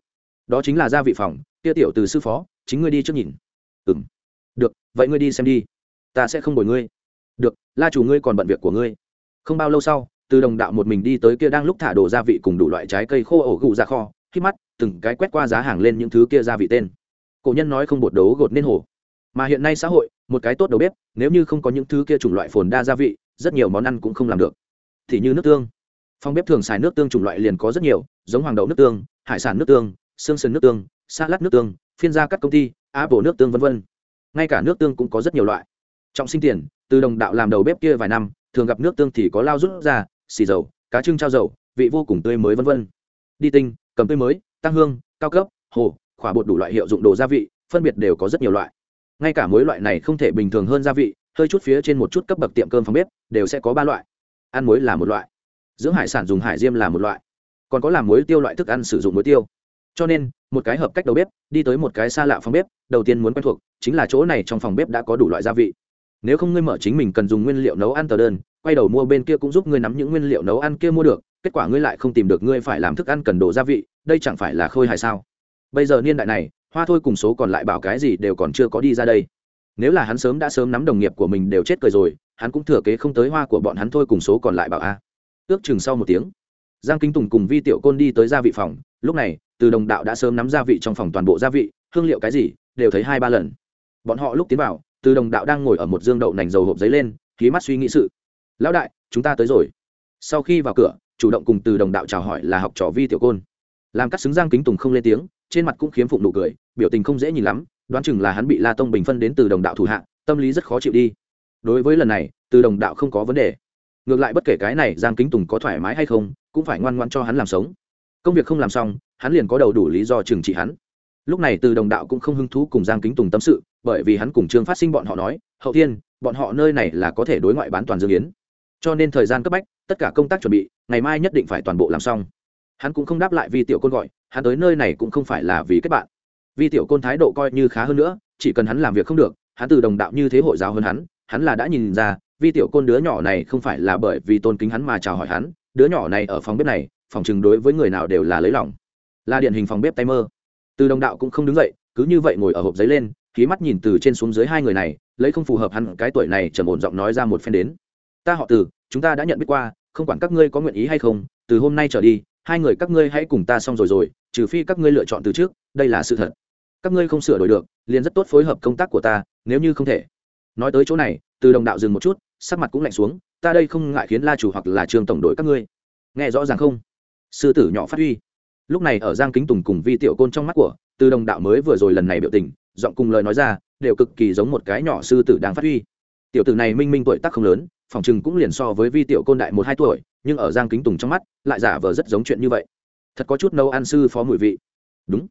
Đó chính là gia vị phòng tia tiểu từ sư phó, chính ngươi đi trước nhìn. Ừ m được, vậy ngươi đi xem đi. Ta sẽ không bồi ngươi. Được, la chủ ngươi còn bận việc của ngươi. Không bao lâu sau, từ đồng đạo một mình đi tới kia đang lúc thả đồ gia vị cùng đủ loại trái cây khô ổ gụ ra kho khi mắt, từng cái quét qua giá hàng lên những thứ kia gia vị tên. Cổ nhân nói không bột đấu gột nên hồ mà hiện nay xã hội, một cái tốt đầu bếp, nếu như không có những thứ kia chủng loại phồn đa gia vị rất nhiều món ăn cũng không làm được. Thì như nước tương. Phòng bếp thường xài nước tương chủng loại liền có rất nhiều, giống hoàng đậu nước tương, hải sản nước tương, xương sườn nước tương xa lát nước tương, phiên gia các công ty apple nước tương v v ngay cả nước tương cũng có rất nhiều loại. Trọng sinh tiền, từ đồng đạo làm đầu bếp kia vài năm, thường gặp nước tương thì có lao rút ra, xì dầu, cá trưng trao dầu, vị vô cùng tươi mới v v đi tinh, cầm tươi mới, tăng hương, cao cấp, hồ, khỏa bột đủ loại hiệu dụng đồ gia vị, phân biệt đều có rất nhiều loại. Ngay cả mối loại này không thể bình thường hơn gia vị, hơi chút phía trên một chút cấp bậc tiệm cơm phòng bếp đều sẽ có ba loại. Ăn muối là một loại, dưỡng hải sản dùng hải diêm là một loại, còn có làm muối tiêu loại thức ăn sử dụng muối tiêu. Cho nên, một cái hợp cách đầu bếp, đi tới một cái xa lạ phòng bếp, đầu tiên muốn quen thuộc chính là chỗ này trong phòng bếp đã có đủ loại gia vị. Nếu không ngươi mở chính mình cần dùng nguyên liệu nấu ăn tờ đơn, quay đầu mua bên kia cũng giúp ngươi nắm những nguyên liệu nấu ăn kia mua được, kết quả ngươi lại không tìm được ngươi phải làm thức ăn cần đồ gia vị, đây chẳng phải là khôi hài sao? Bây giờ niên đại này, hoa thôi cùng số còn lại bảo cái gì đều còn chưa có đi ra đây nếu là hắn sớm đã sớm nắm đồng nghiệp của mình đều chết cười rồi, hắn cũng thừa kế không tới hoa của bọn hắn thôi cùng số còn lại bảo a. Ước chừng sau một tiếng, giang Kính tùng cùng vi tiểu côn đi tới gia vị phòng. Lúc này, từ đồng đạo đã sớm nắm gia vị trong phòng toàn bộ gia vị, hương liệu cái gì, đều thấy hai ba lần. Bọn họ lúc tiến vào, từ đồng đạo đang ngồi ở một dương đậu nành dầu hộp giấy lên khí mắt suy nghĩ sự. Lão đại, chúng ta tới rồi. Sau khi vào cửa, chủ động cùng từ đồng đạo chào hỏi là học trò vi tiểu côn. Làm cắt xứng giang kính tùng không lên tiếng, trên mặt cũng khiếm phụng nụ cười, biểu tình không dễ nhìn lắm đoán chừng là hắn bị la tông bình phân đến từ đồng đạo thủ hạ, tâm lý rất khó chịu đi. Đối với lần này, từ đồng đạo không có vấn đề. Ngược lại bất kể cái này giang kính tùng có thoải mái hay không, cũng phải ngoan ngoan cho hắn làm sống. Công việc không làm xong, hắn liền có đầu đủ lý do trừng trị hắn. Lúc này từ đồng đạo cũng không hứng thú cùng giang kính tùng tâm sự, bởi vì hắn cùng trương phát sinh bọn họ nói, hậu thiên, bọn họ nơi này là có thể đối ngoại bán toàn dương yến. Cho nên thời gian cấp bách, tất cả công tác chuẩn bị, ngày mai nhất định phải toàn bộ làm xong. Hắn cũng không đáp lại vì tiểu côn gọi, hắn tới nơi này cũng không phải là vì kết bạn. Vi tiểu côn thái độ coi như khá hơn nữa, chỉ cần hắn làm việc không được, hắn từ đồng đạo như thế hội giáo hơn hắn hắn là đã nhìn ra, vi tiểu côn đứa nhỏ này không phải là bởi vì tôn kính hắn mà chào hỏi hắn, đứa nhỏ này ở phòng bếp này, phòng chừng đối với người nào đều là lấy lòng. Là điển hình phòng bếp tay mơ. Từ đồng đạo cũng không đứng dậy, cứ như vậy ngồi ở hộp giấy lên, khí mắt nhìn từ trên xuống dưới hai người này, lấy không phù hợp hắn cái tuổi này trầm ổn giọng nói ra một phen đến. Ta họ từ, chúng ta đã nhận biết qua, không quản các ngươi có nguyện ý hay không, từ hôm nay trở đi, hai người các ngươi hãy cùng ta xong rồi rồi, trừ phi các ngươi lựa chọn từ trước, đây là sự thật các ngươi không sửa đổi được, liền rất tốt phối hợp công tác của ta, nếu như không thể. Nói tới chỗ này, từ đồng đạo dừng một chút, sắc mặt cũng lạnh xuống, ta đây không ngại khiến la chủ hoặc là trường tổng đội các ngươi. Nghe rõ ràng không? Sư tử nhỏ phát huy. Lúc này ở giang kính tùng cùng vi tiểu côn trong mắt của, từ đồng đạo mới vừa rồi lần này biểu tình, giọng cùng lời nói ra, đều cực kỳ giống một cái nhỏ sư tử đang phát huy. Tiểu tử này minh minh tuổi tác không lớn, phòng chừng cũng liền so với vi tiểu côn đại một hai tuổi, nhưng ở giang kính tùng trong mắt, lại giả vờ rất giống chuyện như vậy. Thật có chút nấu ăn sư phó mùi vị. Đúng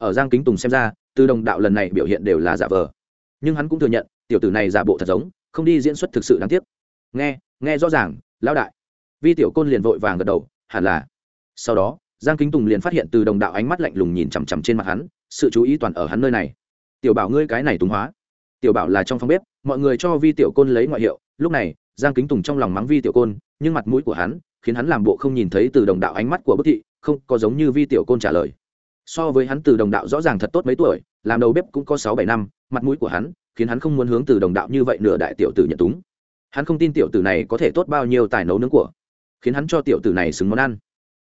ở giang kính tùng xem ra, từ đồng đạo lần này biểu hiện đều là giả vờ. Nhưng hắn cũng thừa nhận, tiểu tử này giả bộ thật giống, không đi diễn xuất thực sự đáng tiếc. Nghe nghe rõ ràng, lão đại. Vi tiểu côn liền vội vàng gật đầu, hẳn là. Sau đó, giang kính tùng liền phát hiện từ đồng đạo ánh mắt lạnh lùng nhìn chằm chằm trên mặt hắn, sự chú ý toàn ở hắn nơi này. Tiểu bảo ngươi cái này túng hóa. Tiểu bảo là trong phòng bếp, mọi người cho vi tiểu côn lấy ngoại hiệu. Lúc này, giang kính tùng trong lòng mắng vi tiểu côn, nhưng mặt mũi của hắn khiến hắn làm bộ không nhìn thấy từ đồng đạo ánh mắt của bức thị, không có giống như vi tiểu côn trả lời so với hắn từ đồng đạo rõ ràng thật tốt mấy tuổi, làm đầu bếp cũng có sáu bảy năm, mặt mũi của hắn khiến hắn không muốn hướng từ đồng đạo như vậy nửa đại tiểu tử nhận túng. Hắn không tin tiểu tử này có thể tốt bao nhiêu tài nấu nướng của, khiến hắn cho tiểu tử này xứng món ăn.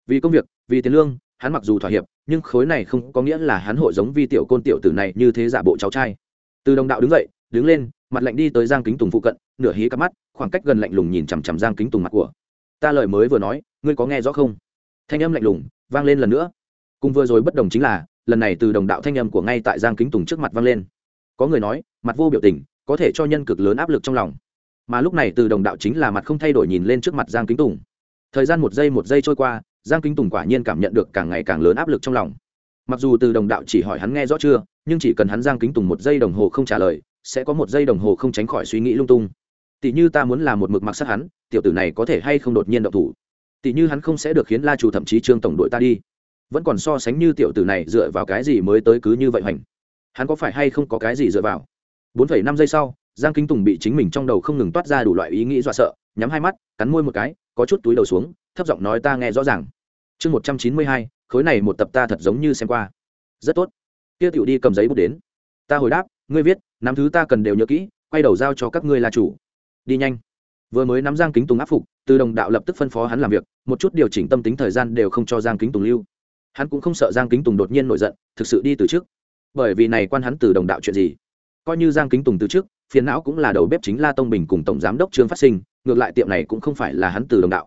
Vì công việc, vì tiền lương, hắn mặc dù thỏa hiệp, nhưng khối này không có nghĩa là hắn hội giống vi tiểu côn tiểu tử này như thế giả bộ cháu trai. Từ đồng đạo đứng dậy, đứng lên, mặt lạnh đi tới giang kính tùng phụ cận, nửa hí cắp mắt, khoảng cách gần lạnh lùng nhìn chằm chằm giang kính tùng mặt của. Ta lời mới vừa nói, ngươi có nghe rõ không? Thanh âm lạnh lùng vang lên lần nữa cùng vừa rồi bất đồng chính là, lần này từ đồng đạo thanh âm của ngay tại giang kính tùng trước mặt vang lên. Có người nói, mặt vô biểu tình, có thể cho nhân cực lớn áp lực trong lòng. Mà lúc này từ đồng đạo chính là mặt không thay đổi nhìn lên trước mặt giang kính tùng. Thời gian một giây một giây trôi qua, giang kính tùng quả nhiên cảm nhận được càng ngày càng lớn áp lực trong lòng. Mặc dù từ đồng đạo chỉ hỏi hắn nghe rõ chưa, nhưng chỉ cần hắn giang kính tùng một giây đồng hồ không trả lời, sẽ có một giây đồng hồ không tránh khỏi suy nghĩ lung tung. Tỷ như ta muốn làm một mực mặc sát hắn, tiểu tử này có thể hay không đột nhiên động thủ? Tỷ như hắn không sẽ được khiến la chủ thậm chí trương tổng đội ta đi vẫn còn so sánh như tiểu tử này dựa vào cái gì mới tới cứ như vậy hoành. Hắn có phải hay không có cái gì dựa vào? Bốn phẩy năm giây sau, giang kính tùng bị chính mình trong đầu không ngừng toát ra đủ loại ý nghĩ dọa sợ, nhắm hai mắt, cắn môi một cái, có chút túi đầu xuống, thấp giọng nói ta nghe rõ ràng. Chương một trăm chín mươi hai, khối này một tập ta thật giống như xem qua. Rất tốt. Kia tiểu đi cầm giấy bút đến. Ta hồi đáp, ngươi viết năm thứ ta cần đều nhớ kỹ, quay đầu giao cho các ngươi là chủ. Đi nhanh. Vừa mới nắm giang kính tùng áp phục, từ đồng đạo lập tức phân phó hắn làm việc, một chút điều chỉnh tâm tính thời gian đều không cho giang kính tùng lưu hắn cũng không sợ giang kính tùng đột nhiên nổi giận, thực sự đi từ trước. Bởi vì này quan hắn từ đồng đạo chuyện gì? Coi như giang kính tùng từ trước, phiền não cũng là đầu bếp chính la tông bình cùng tổng giám đốc trương phát sinh, ngược lại tiệm này cũng không phải là hắn từ đồng đạo.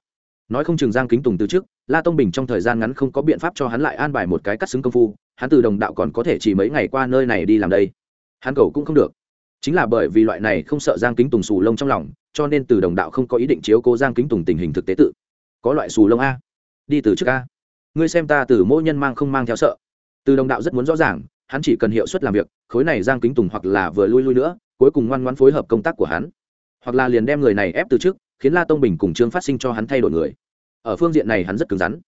Nói không chừng giang kính tùng từ trước, la tông bình trong thời gian ngắn không có biện pháp cho hắn lại an bài một cái cắt xứng công phu, hắn từ đồng đạo còn có thể chỉ mấy ngày qua nơi này đi làm đây. Hắn cầu cũng không được. Chính là bởi vì loại này không sợ giang kính tùng xù lông trong lòng, cho nên từ đồng đạo không có ý định chiếu cố giang kính tùng tình hình thực tế tự. Có loại xù lông a. Đi từ trước a ngươi xem ta từ mỗi nhân mang không mang theo sợ. Từ đồng đạo rất muốn rõ ràng, hắn chỉ cần hiệu suất làm việc, khối này giang kính tùng hoặc là vừa lui lui nữa, cuối cùng ngoan ngoãn phối hợp công tác của hắn. Hoặc là liền đem người này ép từ trước, khiến la tông bình cùng trương phát sinh cho hắn thay đổi người. Ở phương diện này hắn rất cứng rắn.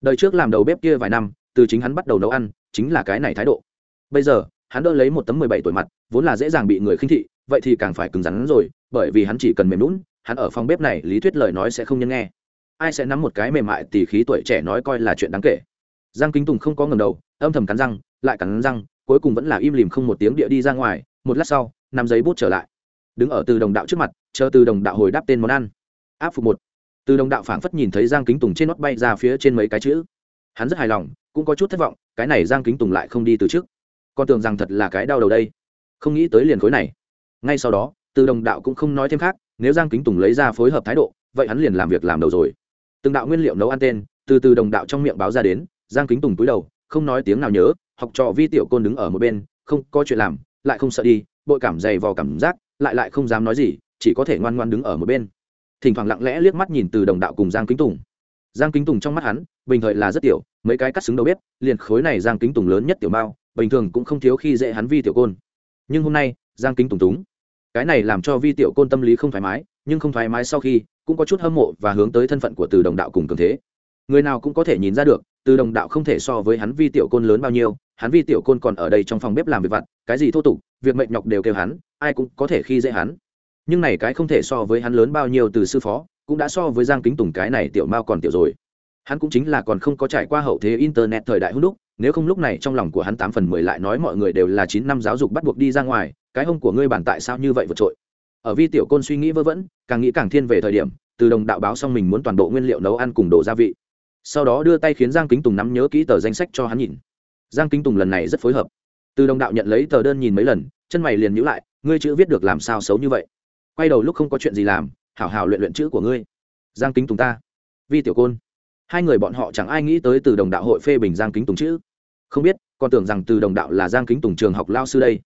Đời trước làm đầu bếp kia vài năm, từ chính hắn bắt đầu nấu ăn, chính là cái này thái độ. Bây giờ, hắn đỡ lấy một tấm mười bảy tuổi mặt, vốn là dễ dàng bị người khinh thị, vậy thì càng phải cứng rắn rồi, bởi vì hắn chỉ cần mềm lún hắn ở phòng bếp này lý thuyết lời nói sẽ không nhân nghe ai sẽ nắm một cái mềm mại tỉ khí tuổi trẻ nói coi là chuyện đáng kể. Giang kính tùng không có ngầm đầu, âm thầm cắn răng, lại cắn răng, cuối cùng vẫn là im lìm không một tiếng địa đi ra ngoài, một lát sau nằm giấy bút trở lại. Đứng ở từ đồng đạo trước mặt, chờ từ đồng đạo hồi đáp tên món ăn. Áp phục một. Từ đồng đạo phảng phất nhìn thấy giang kính tùng trên nót bay ra phía trên mấy cái chữ. Hắn rất hài lòng, cũng có chút thất vọng, cái này giang kính tùng lại không đi từ trước. Con tưởng rằng thật là cái đau đầu đây. Không nghĩ tới liền khối này. Ngay sau đó, từ đồng đạo cũng không nói thêm khác, nếu giang kính tùng lấy ra phối hợp thái độ, vậy hắn liền làm việc làm đầu rồi từng đạo nguyên liệu nấu ăn tên, từ từ đồng đạo trong miệng báo ra đến, giang kính tùng túi đầu, không nói tiếng nào nhớ, học trò vi tiểu côn đứng ở một bên, không có chuyện làm, lại không sợ đi, bội cảm dày vò cảm giác, lại lại không dám nói gì, chỉ có thể ngoan ngoan đứng ở một bên. Thỉnh thoảng lặng lẽ liếc mắt nhìn từ đồng đạo cùng giang kính tùng. Giang kính tùng trong mắt hắn, bình thời là rất tiểu, mấy cái cắt xứng đầu bếp, liền khối này giang kính tùng lớn nhất tiểu mao, bình thường cũng không thiếu khi dễ hắn vi tiểu côn. Nhưng hôm nay, giang kính tùng túng. Cái này làm cho vi tiểu côn tâm lý không thoải mái, nhưng không thoải mái sau khi cũng có chút hâm mộ và hướng tới thân phận của từ đồng đạo cùng cường thế. Người nào cũng có thể nhìn ra được, từ đồng đạo không thể so với hắn vi tiểu côn lớn bao nhiêu, hắn vi tiểu côn còn ở đây trong phòng bếp làm việc vặt, cái gì thô tục, việc mệnh nhọc đều kêu hắn, ai cũng có thể khi dễ hắn. Nhưng này cái không thể so với hắn lớn bao nhiêu từ sư phó, cũng đã so với giang kính tùng cái này tiểu mao còn tiểu rồi. Hắn cũng chính là còn không có trải qua hậu thế internet thời đại hữu đúc, nếu không lúc này trong lòng của hắn tám phần mười lại nói mọi người đều là chín năm giáo dục bắt buộc đi ra ngoài, cái hông của ngươi bản tại sao như vậy vượt trội? Ở vi tiểu côn suy nghĩ vơ vẩn, càng nghĩ càng thiên về thời điểm, từ đồng đạo báo xong mình muốn toàn bộ nguyên liệu nấu ăn cùng đồ gia vị. Sau đó đưa tay khiến giang kính tùng nắm nhớ kỹ tờ danh sách cho hắn nhìn. Giang kính tùng lần này rất phối hợp. Từ đồng đạo nhận lấy tờ đơn nhìn mấy lần, chân mày liền nhữ lại, ngươi chữ viết được làm sao xấu như vậy? Quay đầu lúc không có chuyện gì làm, hảo hảo luyện luyện chữ của ngươi. Giang kính tùng ta. Vi tiểu côn. Hai người bọn họ chẳng ai nghĩ tới từ đồng đạo hội phê bình giang kính tùng chữ. Không biết, còn tưởng rằng từ đồng đạo là giang kính tùng trường học lao sư đây.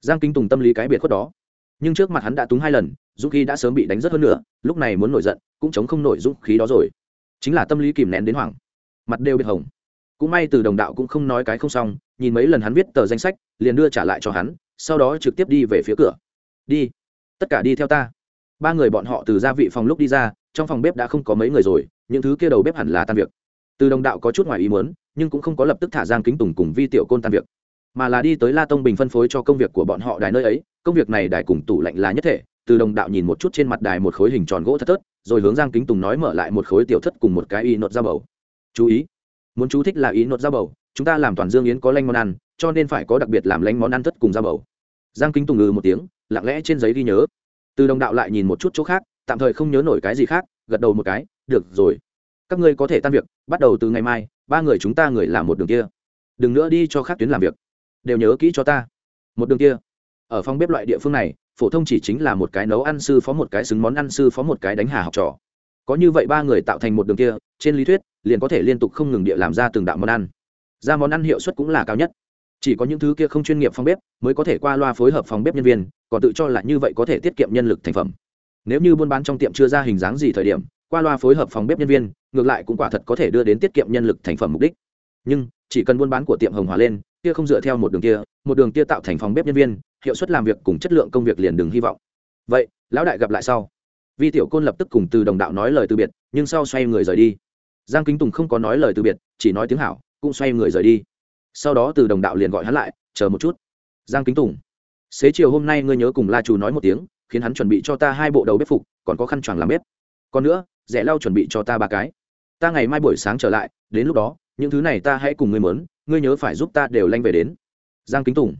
Giang kính tùng tâm lý cái biệt khuất đó nhưng trước mặt hắn đã túng hai lần, dũng khí đã sớm bị đánh rất hơn nữa, lúc này muốn nổi giận, cũng chống không nổi dũng khí đó rồi. Chính là tâm lý kìm nén đến hoảng. Mặt đều biệt hồng cũng may từ đồng đạo cũng không nói cái không xong, nhìn mấy lần hắn viết tờ danh sách, liền đưa trả lại cho hắn, sau đó trực tiếp đi về phía cửa. Đi, tất cả đi theo ta. Ba người bọn họ từ gia vị phòng lúc đi ra, trong phòng bếp đã không có mấy người rồi, những thứ kia đầu bếp hẳn là tan việc. Từ đồng đạo có chút ngoài ý muốn, nhưng cũng không có lập tức thả giang kính tùng cùng vi tiểu côn tan việc mà là đi tới la tông bình phân phối cho công việc của bọn họ đài nơi ấy. Công việc này đài cùng tủ lạnh là nhất thể. Từ đồng đạo nhìn một chút trên mặt đài một khối hình tròn gỗ thất thớt, rồi hướng giang kính tùng nói mở lại một khối tiểu thất cùng một cái y nốt da bầu. Chú ý, muốn chú thích là y nốt da bầu, chúng ta làm toàn dương yến có lanh món ăn, cho nên phải có đặc biệt làm lanh món ăn thất cùng da bầu. Giang kính tùng ngừ một tiếng, lặng lẽ trên giấy ghi nhớ. Từ đồng đạo lại nhìn một chút chỗ khác, tạm thời không nhớ nổi cái gì khác, gật đầu một cái, được rồi. Các ngươi có thể tan việc, bắt đầu từ ngày mai, ba người chúng ta người làm một đường kia. Đừng nữa đi cho khác tuyến làm việc đều nhớ kỹ cho ta. Một đường kia, ở phòng bếp loại địa phương này, phổ thông chỉ chính là một cái nấu ăn sư phó, một cái xứng món ăn sư phó, một cái đánh hà học trò. Có như vậy ba người tạo thành một đường kia, trên lý thuyết, liền có thể liên tục không ngừng địa làm ra từng đạo món ăn. Ra món ăn hiệu suất cũng là cao nhất. Chỉ có những thứ kia không chuyên nghiệp phòng bếp mới có thể qua loa phối hợp phòng bếp nhân viên, còn tự cho là như vậy có thể tiết kiệm nhân lực thành phẩm. Nếu như buôn bán trong tiệm chưa ra hình dáng gì thời điểm, qua loa phối hợp phòng bếp nhân viên, ngược lại cũng quả thật có thể đưa đến tiết kiệm nhân lực thành phẩm mục đích. Nhưng chỉ cần buôn bán của tiệm hồng hòa lên, kia không dựa theo một đường kia, một đường kia tạo thành phòng bếp nhân viên, hiệu suất làm việc cùng chất lượng công việc liền đừng hy vọng. Vậy, lão đại gặp lại sau. Vi tiểu côn lập tức cùng từ đồng đạo nói lời từ biệt, nhưng sau xoay người rời đi. Giang kính tùng không có nói lời từ biệt, chỉ nói tiếng hảo, cũng xoay người rời đi. Sau đó từ đồng đạo liền gọi hắn lại, chờ một chút. Giang kính tùng, xế chiều hôm nay ngươi nhớ cùng la chủ nói một tiếng, khiến hắn chuẩn bị cho ta hai bộ đầu bếp phục, còn có khăn choàng làm bếp. Còn nữa, rẻ lau chuẩn bị cho ta ba cái. Ta ngày mai buổi sáng trở lại, đến lúc đó những thứ này ta hãy cùng ngươi mớn, ngươi nhớ phải giúp ta đều lanh về đến. Giang kính tùng.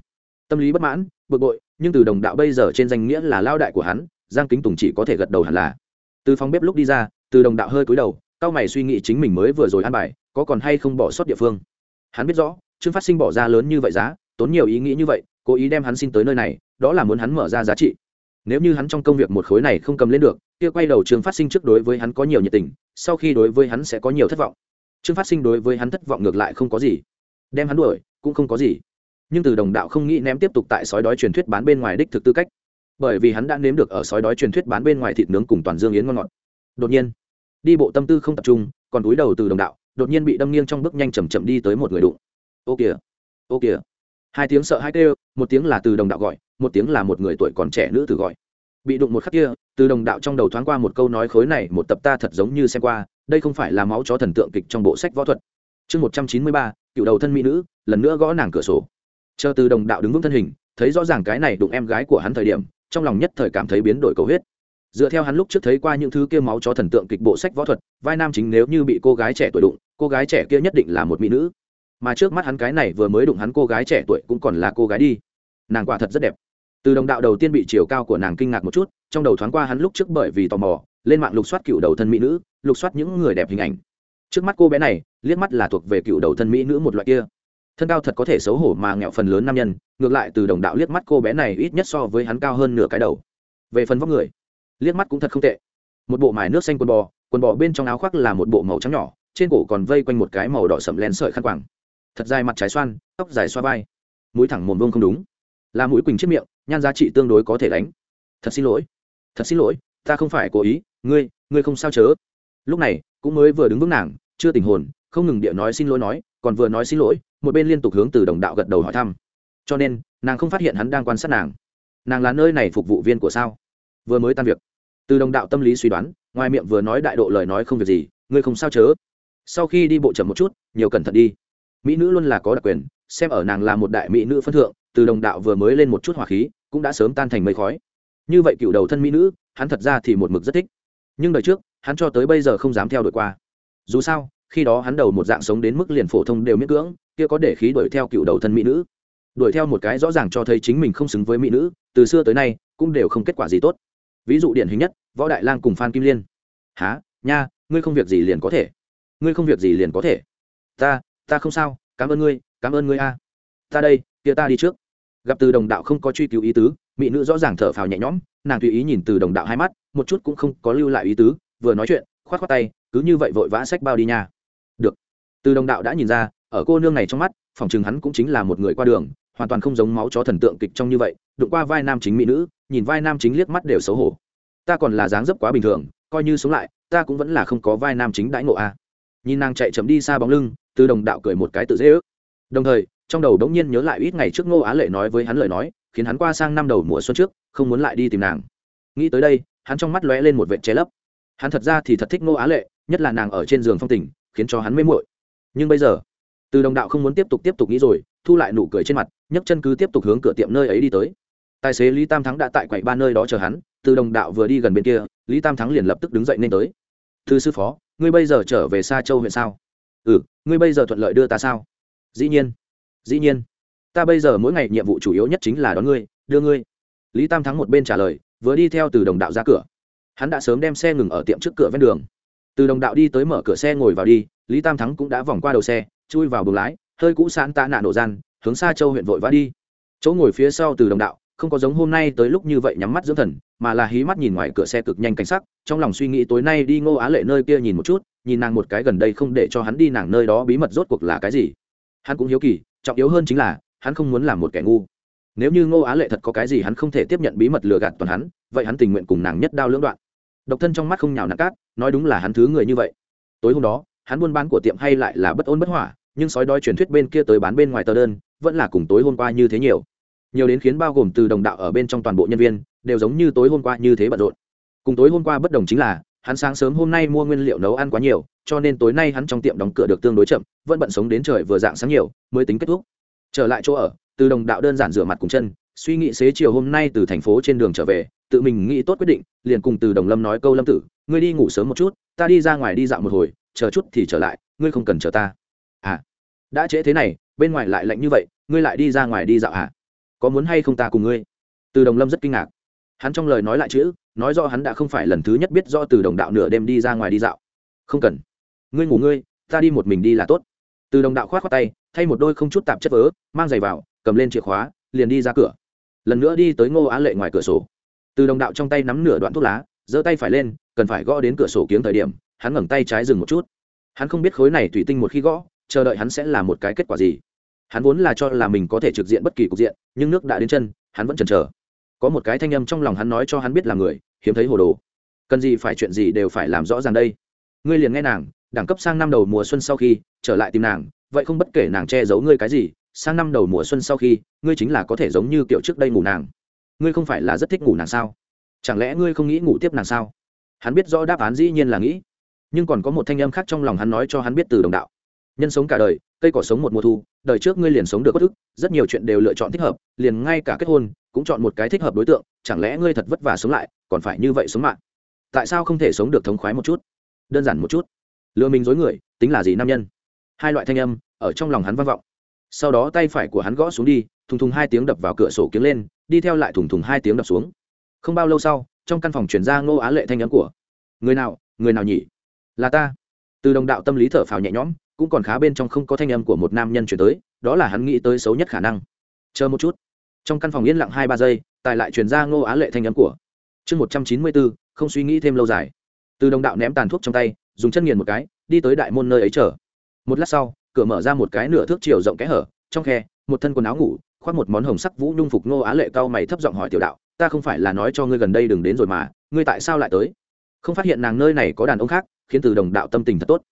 Tâm lý bất mãn, bực bội, nhưng từ đồng đạo bây giờ trên danh nghĩa là lao đại của hắn, giang kính tùng chỉ có thể gật đầu hẳn là. Từ phòng bếp lúc đi ra, từ đồng đạo hơi cúi đầu, cao mày suy nghĩ chính mình mới vừa rồi ăn bài, có còn hay không bỏ sót địa phương. Hắn biết rõ trương phát sinh bỏ ra lớn như vậy giá, tốn nhiều ý nghĩ như vậy, cố ý đem hắn xin tới nơi này, đó là muốn hắn mở ra giá trị. Nếu như hắn trong công việc một khối này không cầm lên được, kia quay đầu trương phát sinh trước đối với hắn có nhiều nhiệt tình, sau khi đối với hắn sẽ có nhiều thất vọng trương phát sinh đối với hắn thất vọng ngược lại không có gì. Đem hắn đuổi, cũng không có gì. Nhưng từ đồng đạo không nghĩ ném tiếp tục tại sói đói truyền thuyết bán bên ngoài đích thực tư cách. Bởi vì hắn đã nếm được ở sói đói truyền thuyết bán bên ngoài thịt nướng cùng toàn dương yến ngon ngọt. Đột nhiên, đi bộ tâm tư không tập trung, còn túi đầu từ đồng đạo, đột nhiên bị đâm nghiêng trong bước nhanh chầm chậm đi tới một người đụng. Ô kìa ô kìa. Hai tiếng sợ hai kêu, một tiếng là từ đồng đạo gọi, một tiếng là một người tuổi còn trẻ nữ tử gọi. Bị đụng một khắc kia từ đồng đạo trong đầu thoáng qua một câu nói khối này, một tập ta thật giống như xem qua, đây không phải là máu chó thần tượng kịch trong bộ sách võ thuật. Chương một trăm chín mươi ba, cựu đầu thân mỹ nữ, lần nữa gõ nàng cửa sổ. Chờ từ đồng đạo đứng vững thân hình, thấy rõ ràng cái này đụng em gái của hắn thời điểm, trong lòng nhất thời cảm thấy biến đổi cầu huyết. Dựa theo hắn lúc trước thấy qua những thứ kia máu chó thần tượng kịch bộ sách võ thuật, vai nam chính nếu như bị cô gái trẻ tuổi đụng, cô gái trẻ kia nhất định là một mỹ nữ. Mà trước mắt hắn cái này vừa mới đụng hắn cô gái trẻ tuổi cũng còn là cô gái đi. Nàng quả thật rất đẹp từ đồng đạo đầu tiên bị chiều cao của nàng kinh ngạc một chút, trong đầu thoáng qua hắn lúc trước bởi vì tò mò, lên mạng lục soát cựu đầu thân mỹ nữ, lục soát những người đẹp hình ảnh. Trước mắt cô bé này, liếc mắt là thuộc về cựu đầu thân mỹ nữ một loại kia. Thân cao thật có thể xấu hổ mà nghẹo phần lớn nam nhân, ngược lại từ đồng đạo liếc mắt cô bé này ít nhất so với hắn cao hơn nửa cái đầu. Về phần vóc người, liếc mắt cũng thật không tệ. Một bộ mài nước xanh quần bò quần bò bên trong áo khoác là một bộ màu trắng nhỏ, trên cổ còn vây quanh một cái màu đỏ sậm len sợi khăn quàng. Thật dài mặt trái xoan, tóc dài xoa vai. Mũi thẳng mồm vông không đúng. Là mũi quỳnh chiếc miệng nhan giá trị tương đối có thể đánh. Thật xin lỗi. Thật xin lỗi, ta không phải cố ý, ngươi ngươi không sao chớ. Lúc này, cũng mới vừa đứng vững nàng, chưa tình hồn, không ngừng địa nói xin lỗi nói, còn vừa nói xin lỗi, một bên liên tục hướng từ đồng đạo gật đầu hỏi thăm. Cho nên, nàng không phát hiện hắn đang quan sát nàng. Nàng là nơi này phục vụ viên của sao? Vừa mới tan việc. Từ đồng đạo tâm lý suy đoán, ngoài miệng vừa nói đại độ lời nói không việc gì, ngươi không sao chớ. Sau khi đi bộ chậm một chút, nhiều cẩn thận đi. Mỹ nữ luôn là có đặc quyền, xem ở nàng là một đại mỹ nữ phân thượng từ đồng đạo vừa mới lên một chút hỏa khí, cũng đã sớm tan thành mây khói. Như vậy cựu đầu thân mỹ nữ, hắn thật ra thì một mực rất thích. Nhưng đời trước, hắn cho tới bây giờ không dám theo đuổi qua. Dù sao, khi đó hắn đầu một dạng sống đến mức liền phổ thông đều miễn cưỡng, kia có để khí đuổi theo cựu đầu thân mỹ nữ. Đuổi theo một cái rõ ràng cho thấy chính mình không xứng với mỹ nữ, từ xưa tới nay, cũng đều không kết quả gì tốt. Ví dụ điển hình nhất, võ đại lang cùng phan kim liên. Há nha, ngươi không việc gì liền có thể. Ngươi không việc gì liền có thể. Ta ta không sao, cảm ơn ngươi, cảm ơn ngươi a. Ta đây, kia ta đi trước gặp từ đồng đạo không có truy cứu ý tứ, mỹ nữ rõ ràng thở phào nhẹ nhõm, nàng tùy ý nhìn từ đồng đạo hai mắt, một chút cũng không có lưu lại ý tứ, vừa nói chuyện, khoát khoát tay, cứ như vậy vội vã sách bao đi nha. Được. Từ đồng đạo đã nhìn ra, ở cô nương này trong mắt, phòng chừng hắn cũng chính là một người qua đường, hoàn toàn không giống máu chó thần tượng kịch trong như vậy, đụng qua vai nam chính mỹ nữ, nhìn vai nam chính liếc mắt đều xấu hổ. Ta còn là dáng dấp quá bình thường, coi như sống lại, ta cũng vẫn là không có vai nam chính đãi ngộ a. Nhìn nàng chạy chấm đi xa bóng lưng, từ đồng đạo cười một cái tự dễ ước. Đồng thời trong đầu đống nhiên nhớ lại ít ngày trước ngô á lệ nói với hắn lời nói, khiến hắn qua sang năm đầu mùa xuân trước, không muốn lại đi tìm nàng. Nghĩ tới đây, hắn trong mắt lóe lên một vệ che lấp. Hắn thật ra thì thật thích ngô á lệ, nhất là nàng ở trên giường phong tình, khiến cho hắn mê muội. Nhưng bây giờ, từ đồng đạo không muốn tiếp tục tiếp tục nghĩ rồi, thu lại nụ cười trên mặt, nhấc chân cứ tiếp tục hướng cửa tiệm nơi ấy đi tới. Tài xế lý tam thắng đã tại quầy ba nơi đó chờ hắn, từ đồng đạo vừa đi gần bên kia, lý tam thắng liền lập tức đứng dậy nên tới. Thư sư phó, ngươi bây giờ trở về xa châu huyện sao? Ừ ngươi bây giờ thuận lợi đưa ta sao? Dĩ nhiên dĩ nhiên, ta bây giờ mỗi ngày nhiệm vụ chủ yếu nhất chính là đón ngươi, đưa ngươi. Lý tam thắng một bên trả lời, vừa đi theo từ đồng đạo ra cửa. Hắn đã sớm đem xe ngừng ở tiệm trước cửa ven đường. Từ đồng đạo đi tới mở cửa xe ngồi vào đi, lý tam thắng cũng đã vòng qua đầu xe, chui vào buồng lái, hơi cũ sẵn tạ nạn nổ gian, hướng xa châu huyện vội vã đi. Chỗ ngồi phía sau từ đồng đạo, không có giống hôm nay tới lúc như vậy nhắm mắt dưỡng thần, mà là hí mắt nhìn ngoài cửa xe cực nhanh cảnh sắc, trong lòng suy nghĩ tối nay đi ngô á lệ nơi kia nhìn một chút, nhìn nàng một cái gần đây không để cho hắn đi nàng nơi đó bí mật rốt cuộc là cái gì. Hắn cũng hiếu kỳ trọng yếu hơn chính là, hắn không muốn làm một kẻ ngu. Nếu như ngô á lệ thật có cái gì hắn không thể tiếp nhận bí mật lừa gạt toàn hắn, vậy hắn tình nguyện cùng nàng nhất đao lưỡng đoạn. Độc thân trong mắt không nhào nặng cát, nói đúng là hắn thứ người như vậy. Tối hôm đó, hắn buôn bán của tiệm hay lại là bất ôn bất hỏa, nhưng sói đói truyền thuyết bên kia tới bán bên ngoài tờ đơn, vẫn là cùng tối hôm qua như thế nhiều. Nhiều đến khiến bao gồm từ đồng đạo ở bên trong toàn bộ nhân viên, đều giống như tối hôm qua như thế bận rộn. Cùng tối hôm qua bất đồng chính là hắn sáng sớm hôm nay mua nguyên liệu nấu ăn quá nhiều, cho nên tối nay hắn trong tiệm đóng cửa được tương đối chậm, vẫn bận sống đến trời vừa dạng sáng nhiều, mới tính kết thúc. Trở lại chỗ ở, từ đồng đạo đơn giản rửa mặt cùng chân, suy nghĩ xế chiều hôm nay từ thành phố trên đường trở về, tự mình nghĩ tốt quyết định, liền cùng từ đồng lâm nói câu lâm tử, ngươi đi ngủ sớm một chút, ta đi ra ngoài đi dạo một hồi, chờ chút thì trở lại, ngươi không cần chờ ta. À đã trễ thế này, bên ngoài lại lạnh như vậy, ngươi lại đi ra ngoài đi dạo à có muốn hay không ta cùng ngươi? Từ đồng lâm rất kinh ngạc. Hắn trong lời nói lại chữ nói rõ hắn đã không phải lần thứ nhất biết do từ đồng đạo nửa đêm đi ra ngoài đi dạo. Không cần. Ngươi ngủ ngươi, ta đi một mình đi là tốt. Từ đồng đạo khoát khoát tay, thay một đôi không chút tạp chất vớ, mang giày vào, cầm lên chìa khóa, liền đi ra cửa. Lần nữa đi tới ngô á lệ ngoài cửa sổ. Từ đồng đạo trong tay nắm nửa đoạn thuốc lá, giơ tay phải lên, cần phải gõ đến cửa sổ kiếng thời điểm, hắn ngẩng tay trái dừng một chút. Hắn không biết khối này thủy tinh một khi gõ, chờ đợi hắn sẽ là một cái kết quả gì. Hắn vốn là cho là mình có thể trực diện bất kỳ cục diện, nhưng nước đã đến chân, hắn vẫn chần chờ có một cái thanh âm trong lòng hắn nói cho hắn biết là người, hiếm thấy hồ đồ. Cần gì phải chuyện gì đều phải làm rõ ràng đây. Ngươi liền nghe nàng, đẳng cấp sang năm đầu mùa xuân sau khi, trở lại tìm nàng, vậy không bất kể nàng che giấu ngươi cái gì, sang năm đầu mùa xuân sau khi, ngươi chính là có thể giống như kiểu trước đây ngủ nàng. Ngươi không phải là rất thích ngủ nàng sao? Chẳng lẽ ngươi không nghĩ ngủ tiếp nàng sao? Hắn biết rõ đáp án dĩ nhiên là nghĩ. Nhưng còn có một thanh âm khác trong lòng hắn nói cho hắn biết từ đồng đạo nhân sống cả đời, cây cỏ sống một mùa thu, đời trước ngươi liền sống được bất ức, rất nhiều chuyện đều lựa chọn thích hợp, liền ngay cả kết hôn, cũng chọn một cái thích hợp đối tượng, chẳng lẽ ngươi thật vất vả sống lại, còn phải như vậy sống mạng? Tại sao không thể sống được thống khoái một chút? Đơn giản một chút. Lừa mình dối người, tính là gì nam nhân? Hai loại thanh âm, ở trong lòng hắn vang vọng. Sau đó tay phải của hắn gõ xuống đi, thùng thùng hai tiếng đập vào cửa sổ kiếng lên, đi theo lại thùng thùng hai tiếng đập xuống. Không bao lâu sau, trong căn phòng chuyển ra ngô á lệ thanh âm của, người nào người nào nhỉ? Là ta. Từ đồng đạo tâm lý thở phào nhẹ nhõm cũng còn khá bên trong không có thanh âm của một nam nhân chuyển tới, đó là hắn nghĩ tới xấu nhất khả năng. Chờ một chút. Trong căn phòng yên lặng hai ba giây, tài lại chuyển ra ngô á lệ thanh âm của. Chương một trăm chín mươi bốn, không suy nghĩ thêm lâu dài. Từ đồng đạo ném tàn thuốc trong tay, dùng chân nghiền một cái, đi tới đại môn nơi ấy chờ. Một lát sau, cửa mở ra một cái nửa thước chiều rộng kẽ hở, trong khe, một thân quần áo ngủ, khoác một món hồng sắc vũ nhung phục ngô á lệ cao mày thấp giọng hỏi tiểu đạo, ta không phải là nói cho ngươi gần đây đừng đến rồi mà, ngươi tại sao lại tới? Không phát hiện nàng nơi này có đàn ông khác, khiến từ đồng đạo tâm tình thật tốt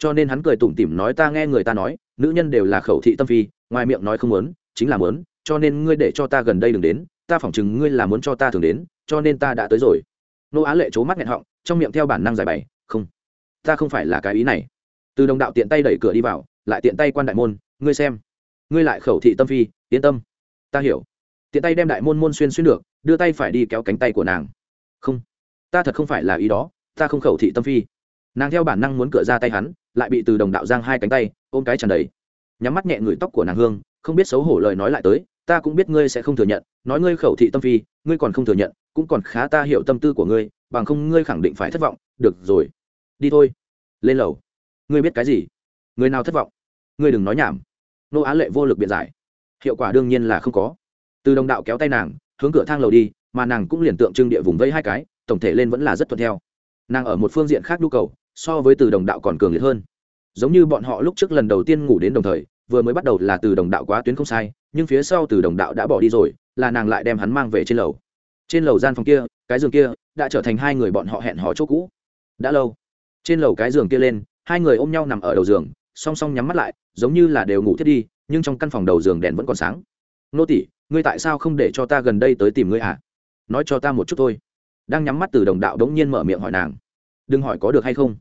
cho nên hắn cười tủm tỉm nói ta nghe người ta nói, nữ nhân đều là khẩu thị tâm phi, ngoài miệng nói không muốn, chính là muốn, cho nên ngươi để cho ta gần đây đừng đến, ta phỏng chừng ngươi là muốn cho ta thường đến, cho nên ta đã tới rồi. Nô á lệ c mắt nghẹn họng, trong miệng theo bản năng giải bày, không, ta không phải là cái ý này. Từ đồng đạo tiện tay đẩy cửa đi vào, lại tiện tay quan đại môn, ngươi xem, ngươi lại khẩu thị tâm phi, yên tâm, ta hiểu. Tiện tay đem đại môn môn xuyên xuyên được, đưa tay phải đi kéo cánh tay của nàng. Không, ta thật không phải là ý đó, ta không khẩu thị tâm phi nàng theo bản năng muốn cựa ra tay hắn, lại bị từ đồng đạo giang hai cánh tay ôm cái tràn đầy. Nhắm mắt nhẹ người tóc của nàng hương, không biết xấu hổ lời nói lại tới, ta cũng biết ngươi sẽ không thừa nhận, nói ngươi khẩu thị tâm phi, ngươi còn không thừa nhận, cũng còn khá ta hiểu tâm tư của ngươi, bằng không ngươi khẳng định phải thất vọng, được rồi, đi thôi. Lên lầu. Ngươi biết cái gì? Người nào thất vọng? Ngươi đừng nói nhảm. Nô á lệ vô lực biện giải. Hiệu quả đương nhiên là không có. Từ đồng đạo kéo tay nàng, hướng cửa thang lầu đi, mà nàng cũng liền tượng trưng địa vùng vây hai cái, tổng thể lên vẫn là rất thuận theo. Nàng ở một phương diện khác nhu cầu so với từ đồng đạo còn cường liệt hơn. Giống như bọn họ lúc trước lần đầu tiên ngủ đến đồng thời, vừa mới bắt đầu là từ đồng đạo quá tuyến không sai, nhưng phía sau từ đồng đạo đã bỏ đi rồi, là nàng lại đem hắn mang về trên lầu. Trên lầu gian phòng kia, cái giường kia, đã trở thành hai người bọn họ hẹn hò chỗ cũ. Đã lâu. Trên lầu cái giường kia lên, hai người ôm nhau nằm ở đầu giường, song song nhắm mắt lại, giống như là đều ngủ thiết đi, nhưng trong căn phòng đầu giường đèn vẫn còn sáng. Nô tỷ ngươi tại sao không để cho ta gần đây tới tìm ngươi à? nói cho ta một chút thôi. Đang nhắm mắt từ đồng đạo đống nhiên mở miệng hỏi nàng. Đừng hỏi có được hay không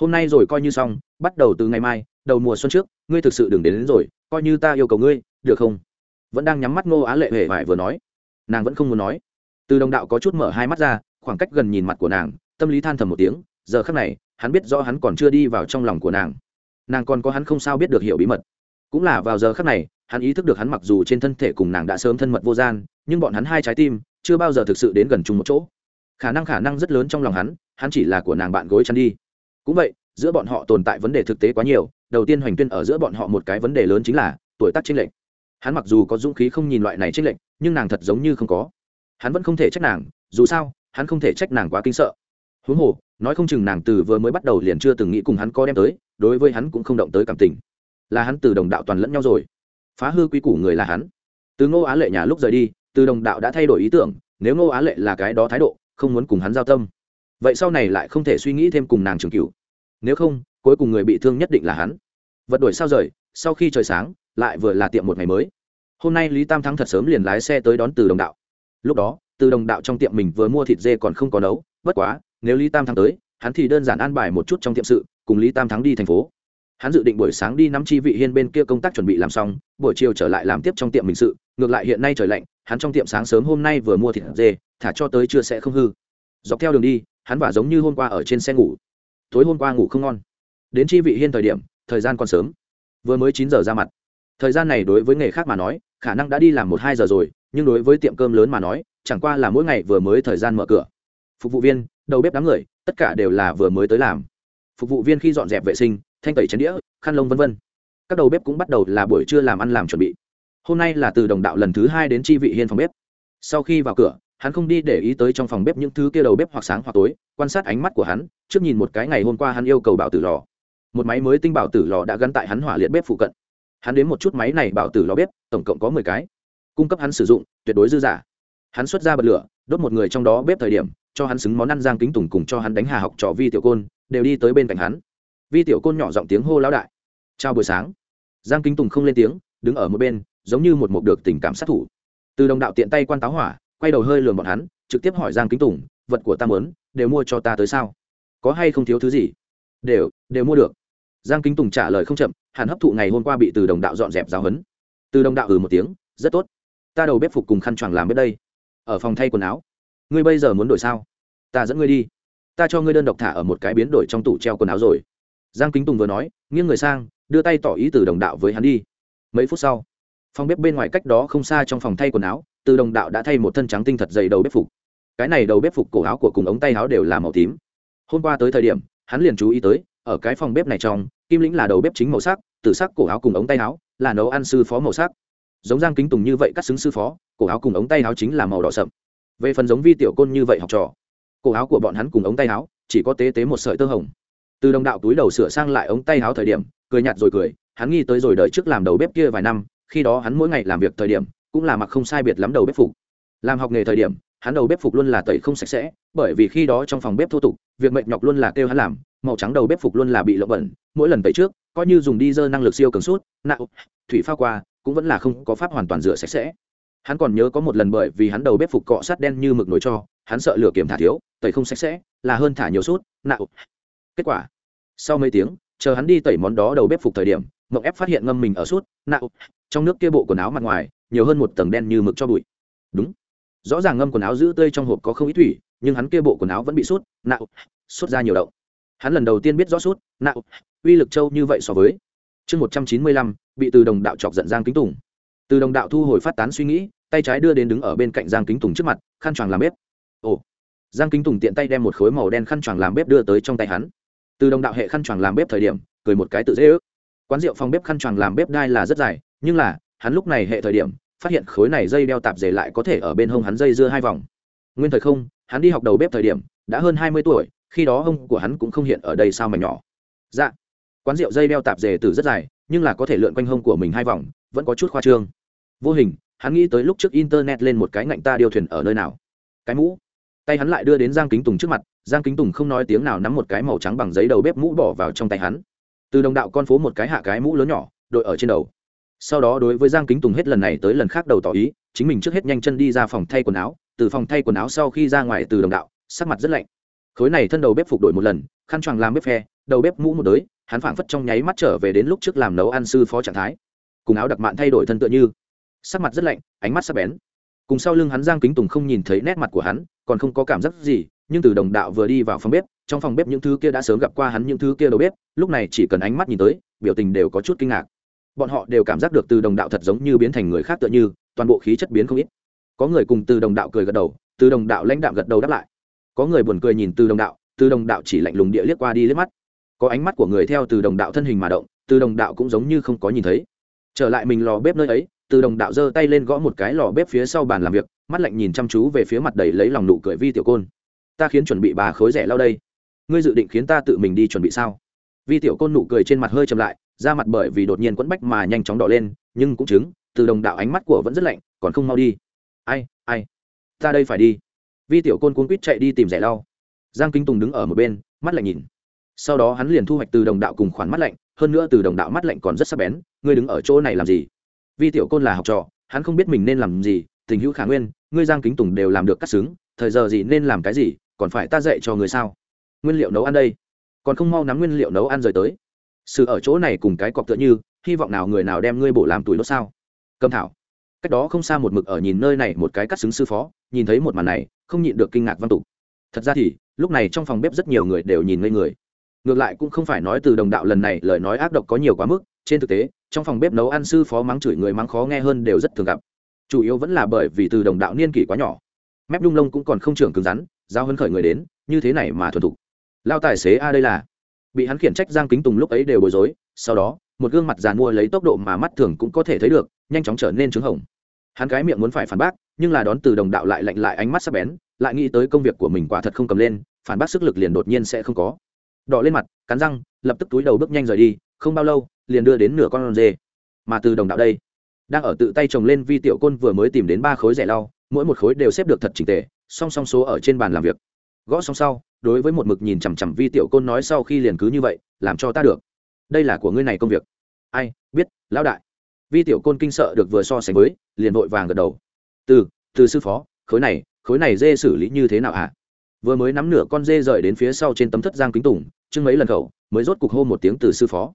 hôm nay rồi coi như xong bắt đầu từ ngày mai đầu mùa xuân trước ngươi thực sự đừng đến, đến rồi coi như ta yêu cầu ngươi được không? Vẫn đang nhắm mắt ngô á lệ hề vải vừa nói. Nàng vẫn không muốn nói. Từ đồng đạo có chút mở hai mắt ra khoảng cách gần nhìn mặt của nàng tâm lý than thầm một tiếng giờ khắc này hắn biết rõ hắn còn chưa đi vào trong lòng của nàng. Nàng còn có hắn không sao biết được hiểu bí mật. Cũng là vào giờ khắc này hắn ý thức được hắn mặc dù trên thân thể cùng nàng đã sớm thân mật vô gian nhưng bọn hắn hai trái tim chưa bao giờ thực sự đến gần chung một chỗ. Khả năng khả năng rất lớn trong lòng hắn hắn chỉ là của nàng bạn gối chăn đi cũng vậy, giữa bọn họ tồn tại vấn đề thực tế quá nhiều, đầu tiên hoành tuyên ở giữa bọn họ một cái vấn đề lớn chính là tuổi tác chênh lệch. Hắn mặc dù có dũng khí không nhìn loại này chênh lệch, nhưng nàng thật giống như không có. Hắn vẫn không thể trách nàng, dù sao, hắn không thể trách nàng quá kinh sợ. Huống hồ, nói không chừng nàng từ vừa mới bắt đầu liền chưa từng nghĩ cùng hắn có đem tới, đối với hắn cũng không động tới cảm tình. Là hắn từ đồng đạo toàn lẫn nhau rồi. Phá hư quy củ người là hắn. Từ ngô á lệ nhà lúc rời đi, từ đồng đạo đã thay đổi ý tưởng, nếu ngô á lệ là cái đó thái độ, không muốn cùng hắn giao tâm. Vậy sau này lại không thể suy nghĩ thêm cùng nàng trường cửu nếu không, cuối cùng người bị thương nhất định là hắn. Vật đổi sao rời, sau khi trời sáng, lại vừa là tiệm một ngày mới. Hôm nay lý tam thắng thật sớm liền lái xe tới đón từ đồng đạo. Lúc đó, từ đồng đạo trong tiệm mình vừa mua thịt dê còn không có nấu, bất quá, nếu lý tam thắng tới, hắn thì đơn giản an bài một chút trong tiệm sự, cùng lý tam thắng đi thành phố. Hắn dự định buổi sáng đi nắm chi vị hiên bên kia công tác chuẩn bị làm xong, buổi chiều trở lại làm tiếp trong tiệm mình sự, ngược lại hiện nay trời lạnh, hắn trong tiệm sáng sớm hôm nay vừa mua thịt dê, thả cho tới chưa sẽ không hư. Dọc theo đường đi, hắn và giống như hôm qua ở trên xe ngủ tối hôm qua ngủ không ngon. Đến chi vị hiên thời điểm, thời gian còn sớm. Vừa mới chín giờ ra mặt. Thời gian này đối với nghề khác mà nói, khả năng đã đi làm một hai giờ rồi, nhưng đối với tiệm cơm lớn mà nói, chẳng qua là mỗi ngày vừa mới thời gian mở cửa. Phục vụ viên, đầu bếp đám người, tất cả đều là vừa mới tới làm. Phục vụ viên khi dọn dẹp vệ sinh, thanh tẩy chén đĩa, khăn lông v v các đầu bếp cũng bắt đầu là buổi trưa làm ăn làm chuẩn bị. Hôm nay là từ đồng đạo lần thứ hai đến chi vị hiên phòng bếp. Sau khi vào cửa hắn không đi để ý tới trong phòng bếp những thứ kia đầu bếp hoặc sáng hoặc tối, quan sát ánh mắt của hắn, trước nhìn một cái ngày hôm qua hắn yêu cầu bảo tử lò. Một máy mới tinh bảo tử lò đã gắn tại hắn hỏa liệt bếp phụ cận. Hắn đến một chút máy này bảo tử lò bếp, tổng cộng có mười cái. Cung cấp hắn sử dụng, tuyệt đối dư giả hắn xuất ra bật lửa, đốt một người trong đó bếp thời điểm, cho hắn xứng món ăn giang kính tùng cùng cho hắn đánh hà học trò vi tiểu côn, đều đi tới bên cạnh hắn. Vi tiểu côn nhỏ giọng tiếng hô lão đại. Chào buổi sáng. Giang kính tùng không lên tiếng, đứng ở một bên, giống như một mục được tình cảm sát thủ. Từ đồng đạo tiện tay quan táo hỏa quay đầu hơi lườm bọn hắn, trực tiếp hỏi giang kính tùng, vật của ta mớn đều mua cho ta tới sao? Có hay không thiếu thứ gì? Đều đều mua được. Giang kính tùng trả lời không chậm, hàn hấp thụ ngày hôm qua bị từ đồng đạo dọn dẹp giáo hấn từ đồng đạo ừ một tiếng, rất tốt. Ta đầu bếp phục cùng khăn choàng làm bếp đây. Ở phòng thay quần áo. Ngươi bây giờ muốn đổi sao? Ta dẫn ngươi đi. Ta cho ngươi đơn độc thả ở một cái biến đổi trong tủ treo quần áo rồi. Giang kính tùng vừa nói, nghiêng người sang, đưa tay tỏ ý từ đồng đạo với hắn đi. Mấy phút sau, phòng bếp bên ngoài cách đó không xa trong phòng thay quần áo từ đồng đạo đã thay một thân trắng tinh thật dày đầu bếp phục. Cái này đầu bếp phục cổ áo của cùng ống tay áo đều là màu tím. Hôm qua tới thời điểm, hắn liền chú ý tới, ở cái phòng bếp này trong, kim lĩnh là đầu bếp chính màu sắc, tử sắc cổ áo cùng ống tay áo là nấu ăn sư phó màu sắc. Giống giang kính tùng như vậy cắt xứng sư phó, cổ áo cùng ống tay áo chính là màu đỏ sậm. Về phần giống vi tiểu côn như vậy học trò, cổ áo của bọn hắn cùng ống tay áo chỉ có tế tế một sợi tơ hồng. Từ đồng đạo túi đầu sửa sang lại ống tay áo thời điểm, cười nhạt rồi cười, hắn nghi tới rồi đợi trước làm đầu bếp kia vài năm, khi đó hắn mỗi ngày làm việc thời điểm cũng là mặc không sai biệt lắm đầu bếp phục. Làm học nghề thời điểm, hắn đầu bếp phục luôn là tẩy không sạch sẽ, bởi vì khi đó trong phòng bếp thô tục, việc mệt nhọc luôn là kêu hắn làm, màu trắng đầu bếp phục luôn là bị lộng bẩn, mỗi lần tẩy trước, coi như dùng đi dơ năng lực siêu cường suốt nạo thủy pha qua, cũng vẫn là không có pháp hoàn toàn rửa sạch sẽ. Hắn còn nhớ có một lần bởi vì hắn đầu bếp phục cọ sát đen như mực nổi cho, hắn sợ lửa kiểm thả thiếu, tẩy không sạch sẽ, là hơn thả nhiều suốt nạo kết quả, sau mấy tiếng, chờ hắn đi tẩy món đó đầu bếp phục thời điểm mộng ép phát hiện ngâm mình ở suốt nạo trong nước kia bộ quần áo mặt ngoài nhiều hơn một tầng đen như mực cho bụi. Đúng. Rõ ràng ngâm quần áo giữ tươi trong hộp có không ít thủy, nhưng hắn kia bộ quần áo vẫn bị sút, nạo, sút ra nhiều đậu hắn lần đầu tiên biết rõ sút, nạo, uy lực châu như vậy so với. Chương một trăm chín mươi lăm, bị từ đồng đạo chọc giận giang kính tùng. Từ đồng đạo thu hồi phát tán suy nghĩ, tay trái đưa đến đứng ở bên cạnh giang kính tùng trước mặt, khăn choàng làm bếp. Ồ. Giang kính tùng tiện tay đem một khối màu đen khăn choàng làm bếp đưa tới trong tay hắn. Từ đồng đạo hệ khăn choàng làm bếp thời điểm, cười một cái tự dễ ước. Quán rượu phòng bếp khăn choàng làm bếp đai là rất dài, nhưng là hắn lúc này hệ thời điểm, phát hiện khối này dây đeo tạp dề lại có thể ở bên hông hắn dây dưa hai vòng. Nguyên thời không, hắn đi học đầu bếp thời điểm, đã hơn hai mươi tuổi, khi đó hông của hắn cũng không hiện ở đây sao mà nhỏ. Dạ quán rượu dây đeo tạp dề từ rất dài, nhưng là có thể lượn quanh hông của mình hai vòng, vẫn có chút khoa trương. Vô hình, hắn nghĩ tới lúc trước internet lên một cái ngạnh ta điêu thuyền ở nơi nào. Cái mũ. Tay hắn lại đưa đến giang kính tùng trước mặt, giang kính tùng không nói tiếng nào nắm một cái màu trắng bằng giấy đầu bếp mũ bỏ vào trong tay hắn. Từ đồng đạo con phố một cái hạ cái mũ lớn nhỏ, đội ở trên đầu sau đó đối với giang kính tùng hết lần này tới lần khác đầu tỏ ý, chính mình trước hết nhanh chân đi ra phòng thay quần áo, từ phòng thay quần áo sau khi ra ngoài từ đồng đạo, sắc mặt rất lạnh. Khối này thân đầu bếp phục đổi một lần, khăn choàng làm bếp phe, đầu bếp mũ một đới, hắn phảng phất trong nháy mắt trở về đến lúc trước làm nấu ăn sư phó trạng thái. Cùng áo đặc mạn thay đổi thân tựa như. Sắc mặt rất lạnh, ánh mắt sắc bén. Cùng sau lưng hắn giang kính tùng không nhìn thấy nét mặt của hắn, còn không có cảm giác gì, nhưng từ đồng đạo vừa đi vào phòng bếp, trong phòng bếp những thứ kia đã sớm gặp qua hắn những thứ kia đầu bếp, lúc này chỉ cần ánh mắt nhìn tới, biểu tình đều có chút kinh ngạc bọn họ đều cảm giác được từ đồng đạo thật giống như biến thành người khác tựa như, toàn bộ khí chất biến không ít. Có người cùng từ đồng đạo cười gật đầu, từ đồng đạo lãnh đạo gật đầu đáp lại. Có người buồn cười nhìn từ đồng đạo, từ đồng đạo chỉ lạnh lùng địa liếc qua đi liếc mắt. Có ánh mắt của người theo từ đồng đạo thân hình mà động, từ đồng đạo cũng giống như không có nhìn thấy. Trở lại mình lò bếp nơi ấy, từ đồng đạo giơ tay lên gõ một cái lò bếp phía sau bàn làm việc, mắt lạnh nhìn chăm chú về phía mặt đầy lấy lòng nụ cười vi tiểu côn. Ta khiến chuẩn bị bà khối rẻ lao đây. Ngươi dự định khiến ta tự mình đi chuẩn bị sao? Vi tiểu côn nụ cười trên mặt hơi chậm lại ra mặt bởi vì đột nhiên quẫn bách mà nhanh chóng đỏ lên, nhưng cũng chứng, từ đồng đạo ánh mắt của vẫn rất lạnh, còn không mau đi. Ai ai? Ta đây phải đi. Vi tiểu côn cuốn quýt chạy đi tìm rẻ lau. Giang kinh tùng đứng ở một bên, mắt lạnh nhìn. Sau đó hắn liền thu hoạch từ đồng đạo cùng khoản mắt lạnh, hơn nữa từ đồng đạo mắt lạnh còn rất sắc bén, ngươi đứng ở chỗ này làm gì? Vi tiểu côn là học trò, hắn không biết mình nên làm gì, tình hữu khả nguyên, ngươi giang kính tùng đều làm được cắt xứng, thời giờ gì nên làm cái gì, còn phải ta dạy cho người sao? Nguyên liệu nấu ăn đây. Còn không mau nắm nguyên liệu nấu ăn rời tới sự ở chỗ này cùng cái cọc tựa như, hy vọng nào người nào đem ngươi bổ làm tuổi đốt sao? Cầm thảo. Cách đó không xa một mực ở nhìn nơi này một cái cắt xứng sư phó, nhìn thấy một màn này, không nhịn được kinh ngạc văn tục. Thật ra thì, lúc này trong phòng bếp rất nhiều người đều nhìn ngây người. Ngược lại cũng không phải nói từ đồng đạo lần này, lời nói ác độc có nhiều quá mức, trên thực tế, trong phòng bếp nấu ăn sư phó mắng chửi người mắng khó nghe hơn đều rất thường gặp. Chủ yếu vẫn là bởi vì từ đồng đạo niên kỷ quá nhỏ. Mép nhung lông cũng còn không trưởng cứng rắn giao hân khởi người đến, như thế này mà thuần thục. Lao tài xế a đây là bị hắn khiển trách giang kính tùng lúc ấy đều bối rối, sau đó, một gương mặt giàn mua lấy tốc độ mà mắt thường cũng có thể thấy được, nhanh chóng trở nên trứng hồng. Hắn cái miệng muốn phải phản bác, nhưng là đón từ đồng đạo lại lạnh lại ánh mắt sắp bén, lại nghĩ tới công việc của mình quả thật không cầm lên, phản bác sức lực liền đột nhiên sẽ không có. Đỏ lên mặt, cắn răng, lập tức túi đầu bước nhanh rời đi, không bao lâu, liền đưa đến nửa con dê mà từ đồng đạo đây, đang ở tự tay trồng lên vi tiểu côn vừa mới tìm đến ba khối rẻ lau, mỗi một khối đều xếp được thật chỉnh tề, song song số ở trên bàn làm việc. Gõ xong sau đối với một mực nhìn chằm chằm vi tiểu côn nói sau khi liền cứ như vậy, làm cho ta được. Đây là của ngươi này công việc. Ai, biết, lão đại. Vi tiểu côn kinh sợ được vừa so sánh với, liền vội vàng gật đầu. Từ từ sư phó, khối này khối này dê xử lý như thế nào ạ à? vừa mới nắm nửa con dê rời đến phía sau trên tấm thất giang kính tùng, chưng mấy lần khẩu, mới rốt cục hô một tiếng từ sư phó.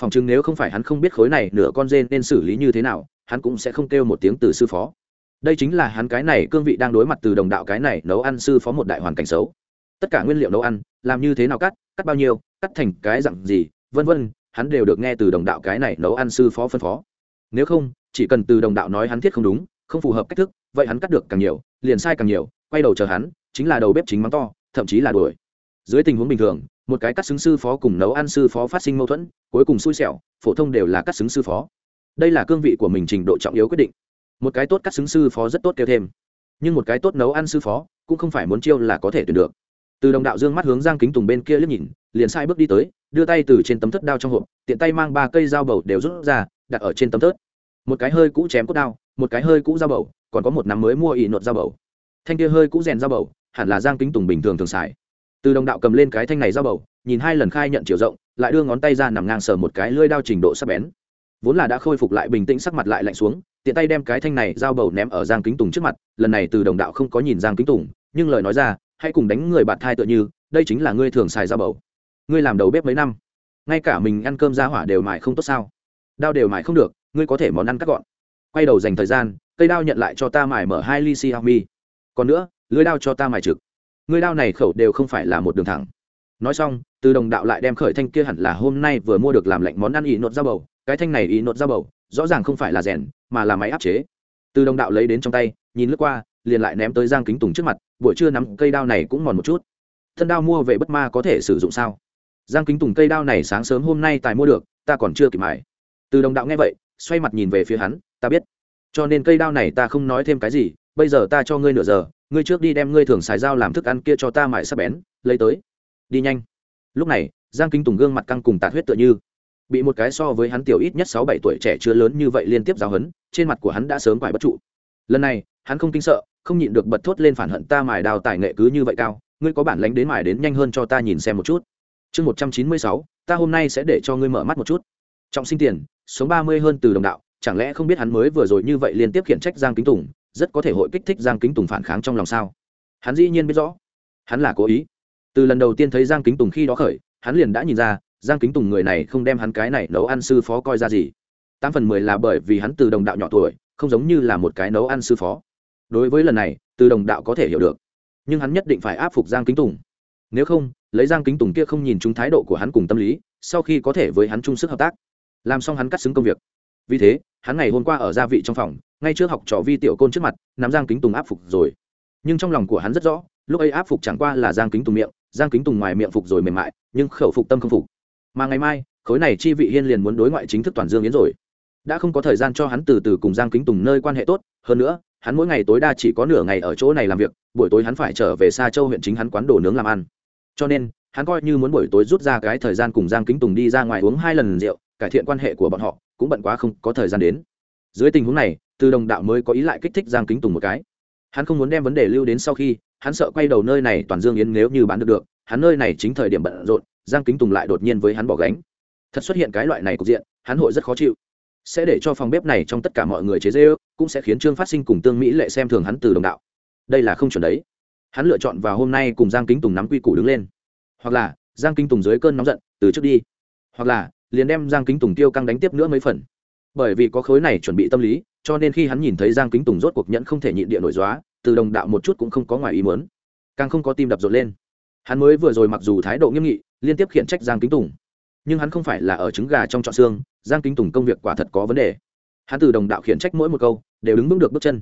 Phòng chừng nếu không phải hắn không biết khối này nửa con dê nên xử lý như thế nào, hắn cũng sẽ không kêu một tiếng từ sư phó. Đây chính là hắn cái này cương vị đang đối mặt từ đồng đạo cái này nấu ăn sư phó một đại hoàn cảnh xấu tất cả nguyên liệu nấu ăn, làm như thế nào cắt cắt bao nhiêu, cắt thành cái dặn gì, vân vân, hắn đều được nghe từ đồng đạo cái này nấu ăn sư phó phân phó. Nếu không, chỉ cần từ đồng đạo nói hắn thiết không đúng, không phù hợp cách thức, vậy hắn cắt được càng nhiều, liền sai càng nhiều, quay đầu chờ hắn, chính là đầu bếp chính mắng to, thậm chí là đuổi. Dưới tình huống bình thường, một cái cắt xứng sư phó cùng nấu ăn sư phó phát sinh mâu thuẫn, cuối cùng xui xẻo, phổ thông đều là cắt xứng sư phó. Đây là cương vị của mình trình độ trọng yếu quyết định. Một cái tốt cắt xứng sư phó rất tốt kêu thêm. Nhưng một cái tốt nấu ăn sư phó cũng không phải muốn chiêu là có thể tuyển được từ đồng đạo dương mắt hướng giang kính tùng bên kia liếc nhìn, liền sai bước đi tới, đưa tay từ trên tấm thất đao trong hộp, tiện tay mang ba cây dao bầu đều rút ra, đặt ở trên tấm thớt. Một cái hơi cũ chém cốt đao, một cái hơi cũ dao bầu, còn có một nắm mới mua ỉ nột dao bầu. Thanh kia hơi cũ rèn dao bầu, hẳn là giang kính tùng bình thường thường xài. Từ đồng đạo cầm lên cái thanh này dao bầu, nhìn hai lần khai nhận chiều rộng, lại đưa ngón tay ra nằm ngang sờ một cái lưỡi đao trình độ sắc bén. Vốn là đã khôi phục lại bình tĩnh sắc mặt lại lạnh xuống, tiện tay đem cái thanh này dao bầu ném ở giang kính tùng trước mặt, lần này từ đồng đạo không có nhìn giang kính tùng, nhưng lời nói ra hãy cùng đánh người bạn thai tựa như, đây chính là ngươi thường xài dao bầu. Ngươi làm đầu bếp mấy năm, ngay cả mình ăn cơm ra hỏa đều mải không tốt sao? Đao đều mải không được, ngươi có thể món ăn cắt gọn. Quay đầu dành thời gian, cây đao nhận lại cho ta mải mở hai ly si mi còn nữa, lưới đao cho ta mài trực. Ngươi đao này khẩu đều không phải là một đường thẳng. Nói xong, từ đồng đạo lại đem khởi thanh kia hẳn là hôm nay vừa mua được làm lạnh món ăn ý nốt dao bầu. Cái thanh này ý nốt dao bầu, rõ ràng không phải là rèn, mà là máy áp chế. Từ đồng đạo lấy đến trong tay, nhìn lướt qua liền lại ném tới giang kính tùng trước mặt, buổi trưa nắm cây đao này cũng mòn một chút. Thân đao mua về bất ma có thể sử dụng sao? Giang kính tùng cây đao này sáng sớm hôm nay tài mua được, ta còn chưa kịp mài. Từ đồng đạo nghe vậy, xoay mặt nhìn về phía hắn, ta biết. Cho nên cây đao này ta không nói thêm cái gì, bây giờ ta cho ngươi nửa giờ, ngươi trước đi đem ngươi thường xài dao làm thức ăn kia cho ta mải sắp bén, lấy tới. Đi nhanh. Lúc này, giang kính tùng gương mặt căng cùng tạt huyết tựa như. Bị một cái so với hắn tiểu ít nhất sáu bảy tuổi trẻ chưa lớn như vậy liên tiếp giáo hấn trên mặt của hắn đã sớm quải bất trụ. Lần này, hắn không kinh sợ không nhịn được bật thốt lên phản hận ta mài đào tài nghệ cứ như vậy cao, ngươi có bản lánh đến mài đến nhanh hơn cho ta nhìn xem một chút. Chương một trăm chín mươi sáu, ta hôm nay sẽ để cho ngươi mở mắt một chút. Trọng sinh tiền, sống ba mươi hơn từ đồng đạo, chẳng lẽ không biết hắn mới vừa rồi như vậy liên tiếp khiển trách giang kính tùng, rất có thể hội kích thích giang kính tùng phản kháng trong lòng sao? Hắn dĩ nhiên biết rõ. Hắn là cố ý. Từ lần đầu tiên thấy giang kính tùng khi đó khởi, hắn liền đã nhìn ra, giang kính tùng người này không đem hắn cái này nấu ăn sư phó coi ra gì. Tám phần mười là bởi vì hắn từ đồng đạo nhỏ tuổi, không giống như là một cái nấu ăn sư phó đối với lần này, từ đồng đạo có thể hiểu được. Nhưng hắn nhất định phải áp phục giang kính tùng. Nếu không, lấy giang kính tùng kia không nhìn chúng thái độ của hắn cùng tâm lý, sau khi có thể với hắn chung sức hợp tác, làm xong hắn cắt xứng công việc. Vì thế, hắn ngày hôm qua ở gia vị trong phòng, ngay trước học trò vi tiểu côn trước mặt, nắm giang kính tùng áp phục rồi. Nhưng trong lòng của hắn rất rõ, lúc ấy áp phục chẳng qua là giang kính tùng miệng, giang kính tùng ngoài miệng phục rồi mềm mại, nhưng khẩu phục tâm không phục. Mà ngày mai, khối này chi vị hiên liền muốn đối ngoại chính thức toàn dương yến rồi. Đã không có thời gian cho hắn từ từ cùng giang kính tùng nơi quan hệ tốt, hơn nữa hắn mỗi ngày tối đa chỉ có nửa ngày ở chỗ này làm việc, buổi tối hắn phải trở về xa châu huyện chính hắn quán đồ nướng làm ăn. Cho nên, hắn coi như muốn buổi tối rút ra cái thời gian cùng giang kính tùng đi ra ngoài uống hai lần rượu, cải thiện quan hệ của bọn họ, cũng bận quá không có thời gian đến. Dưới tình huống này, từ đồng đạo mới có ý lại kích thích giang kính tùng một cái. Hắn không muốn đem vấn đề lưu đến sau khi, hắn sợ quay đầu nơi này toàn dương yến nếu như bán được được, hắn nơi này chính thời điểm bận rộn, giang kính tùng lại đột nhiên với hắn bỏ gánh. Thật xuất hiện cái loại này cục diện, hắn hội rất khó chịu sẽ để cho phòng bếp này trong tất cả mọi người chế dê ước, cũng sẽ khiến trương phát sinh cùng tương mỹ lệ xem thường hắn từ đồng đạo. Đây là không chuẩn đấy. Hắn lựa chọn vào hôm nay cùng giang kính tùng nắm quy củ đứng lên. Hoặc là, giang kính tùng dưới cơn nóng giận, từ trước đi. Hoặc là, liền đem giang kính tùng tiêu căng đánh tiếp nữa mấy phần. Bởi vì có khối này chuẩn bị tâm lý, cho nên khi hắn nhìn thấy giang kính tùng rốt cuộc nhẫn không thể nhịn địa nổi dóa, từ đồng đạo một chút cũng không có ngoài ý muốn. Càng không có tim đập rộn lên. Hắn mới vừa rồi mặc dù thái độ nghiêm nghị, liên tiếp khiển trách giang kính tùng nhưng hắn không phải là ở trứng gà trong trọn xương, giang kính tùng công việc quả thật có vấn đề. Hắn từ đồng đạo khiển trách mỗi một câu, đều đứng vững được bước chân.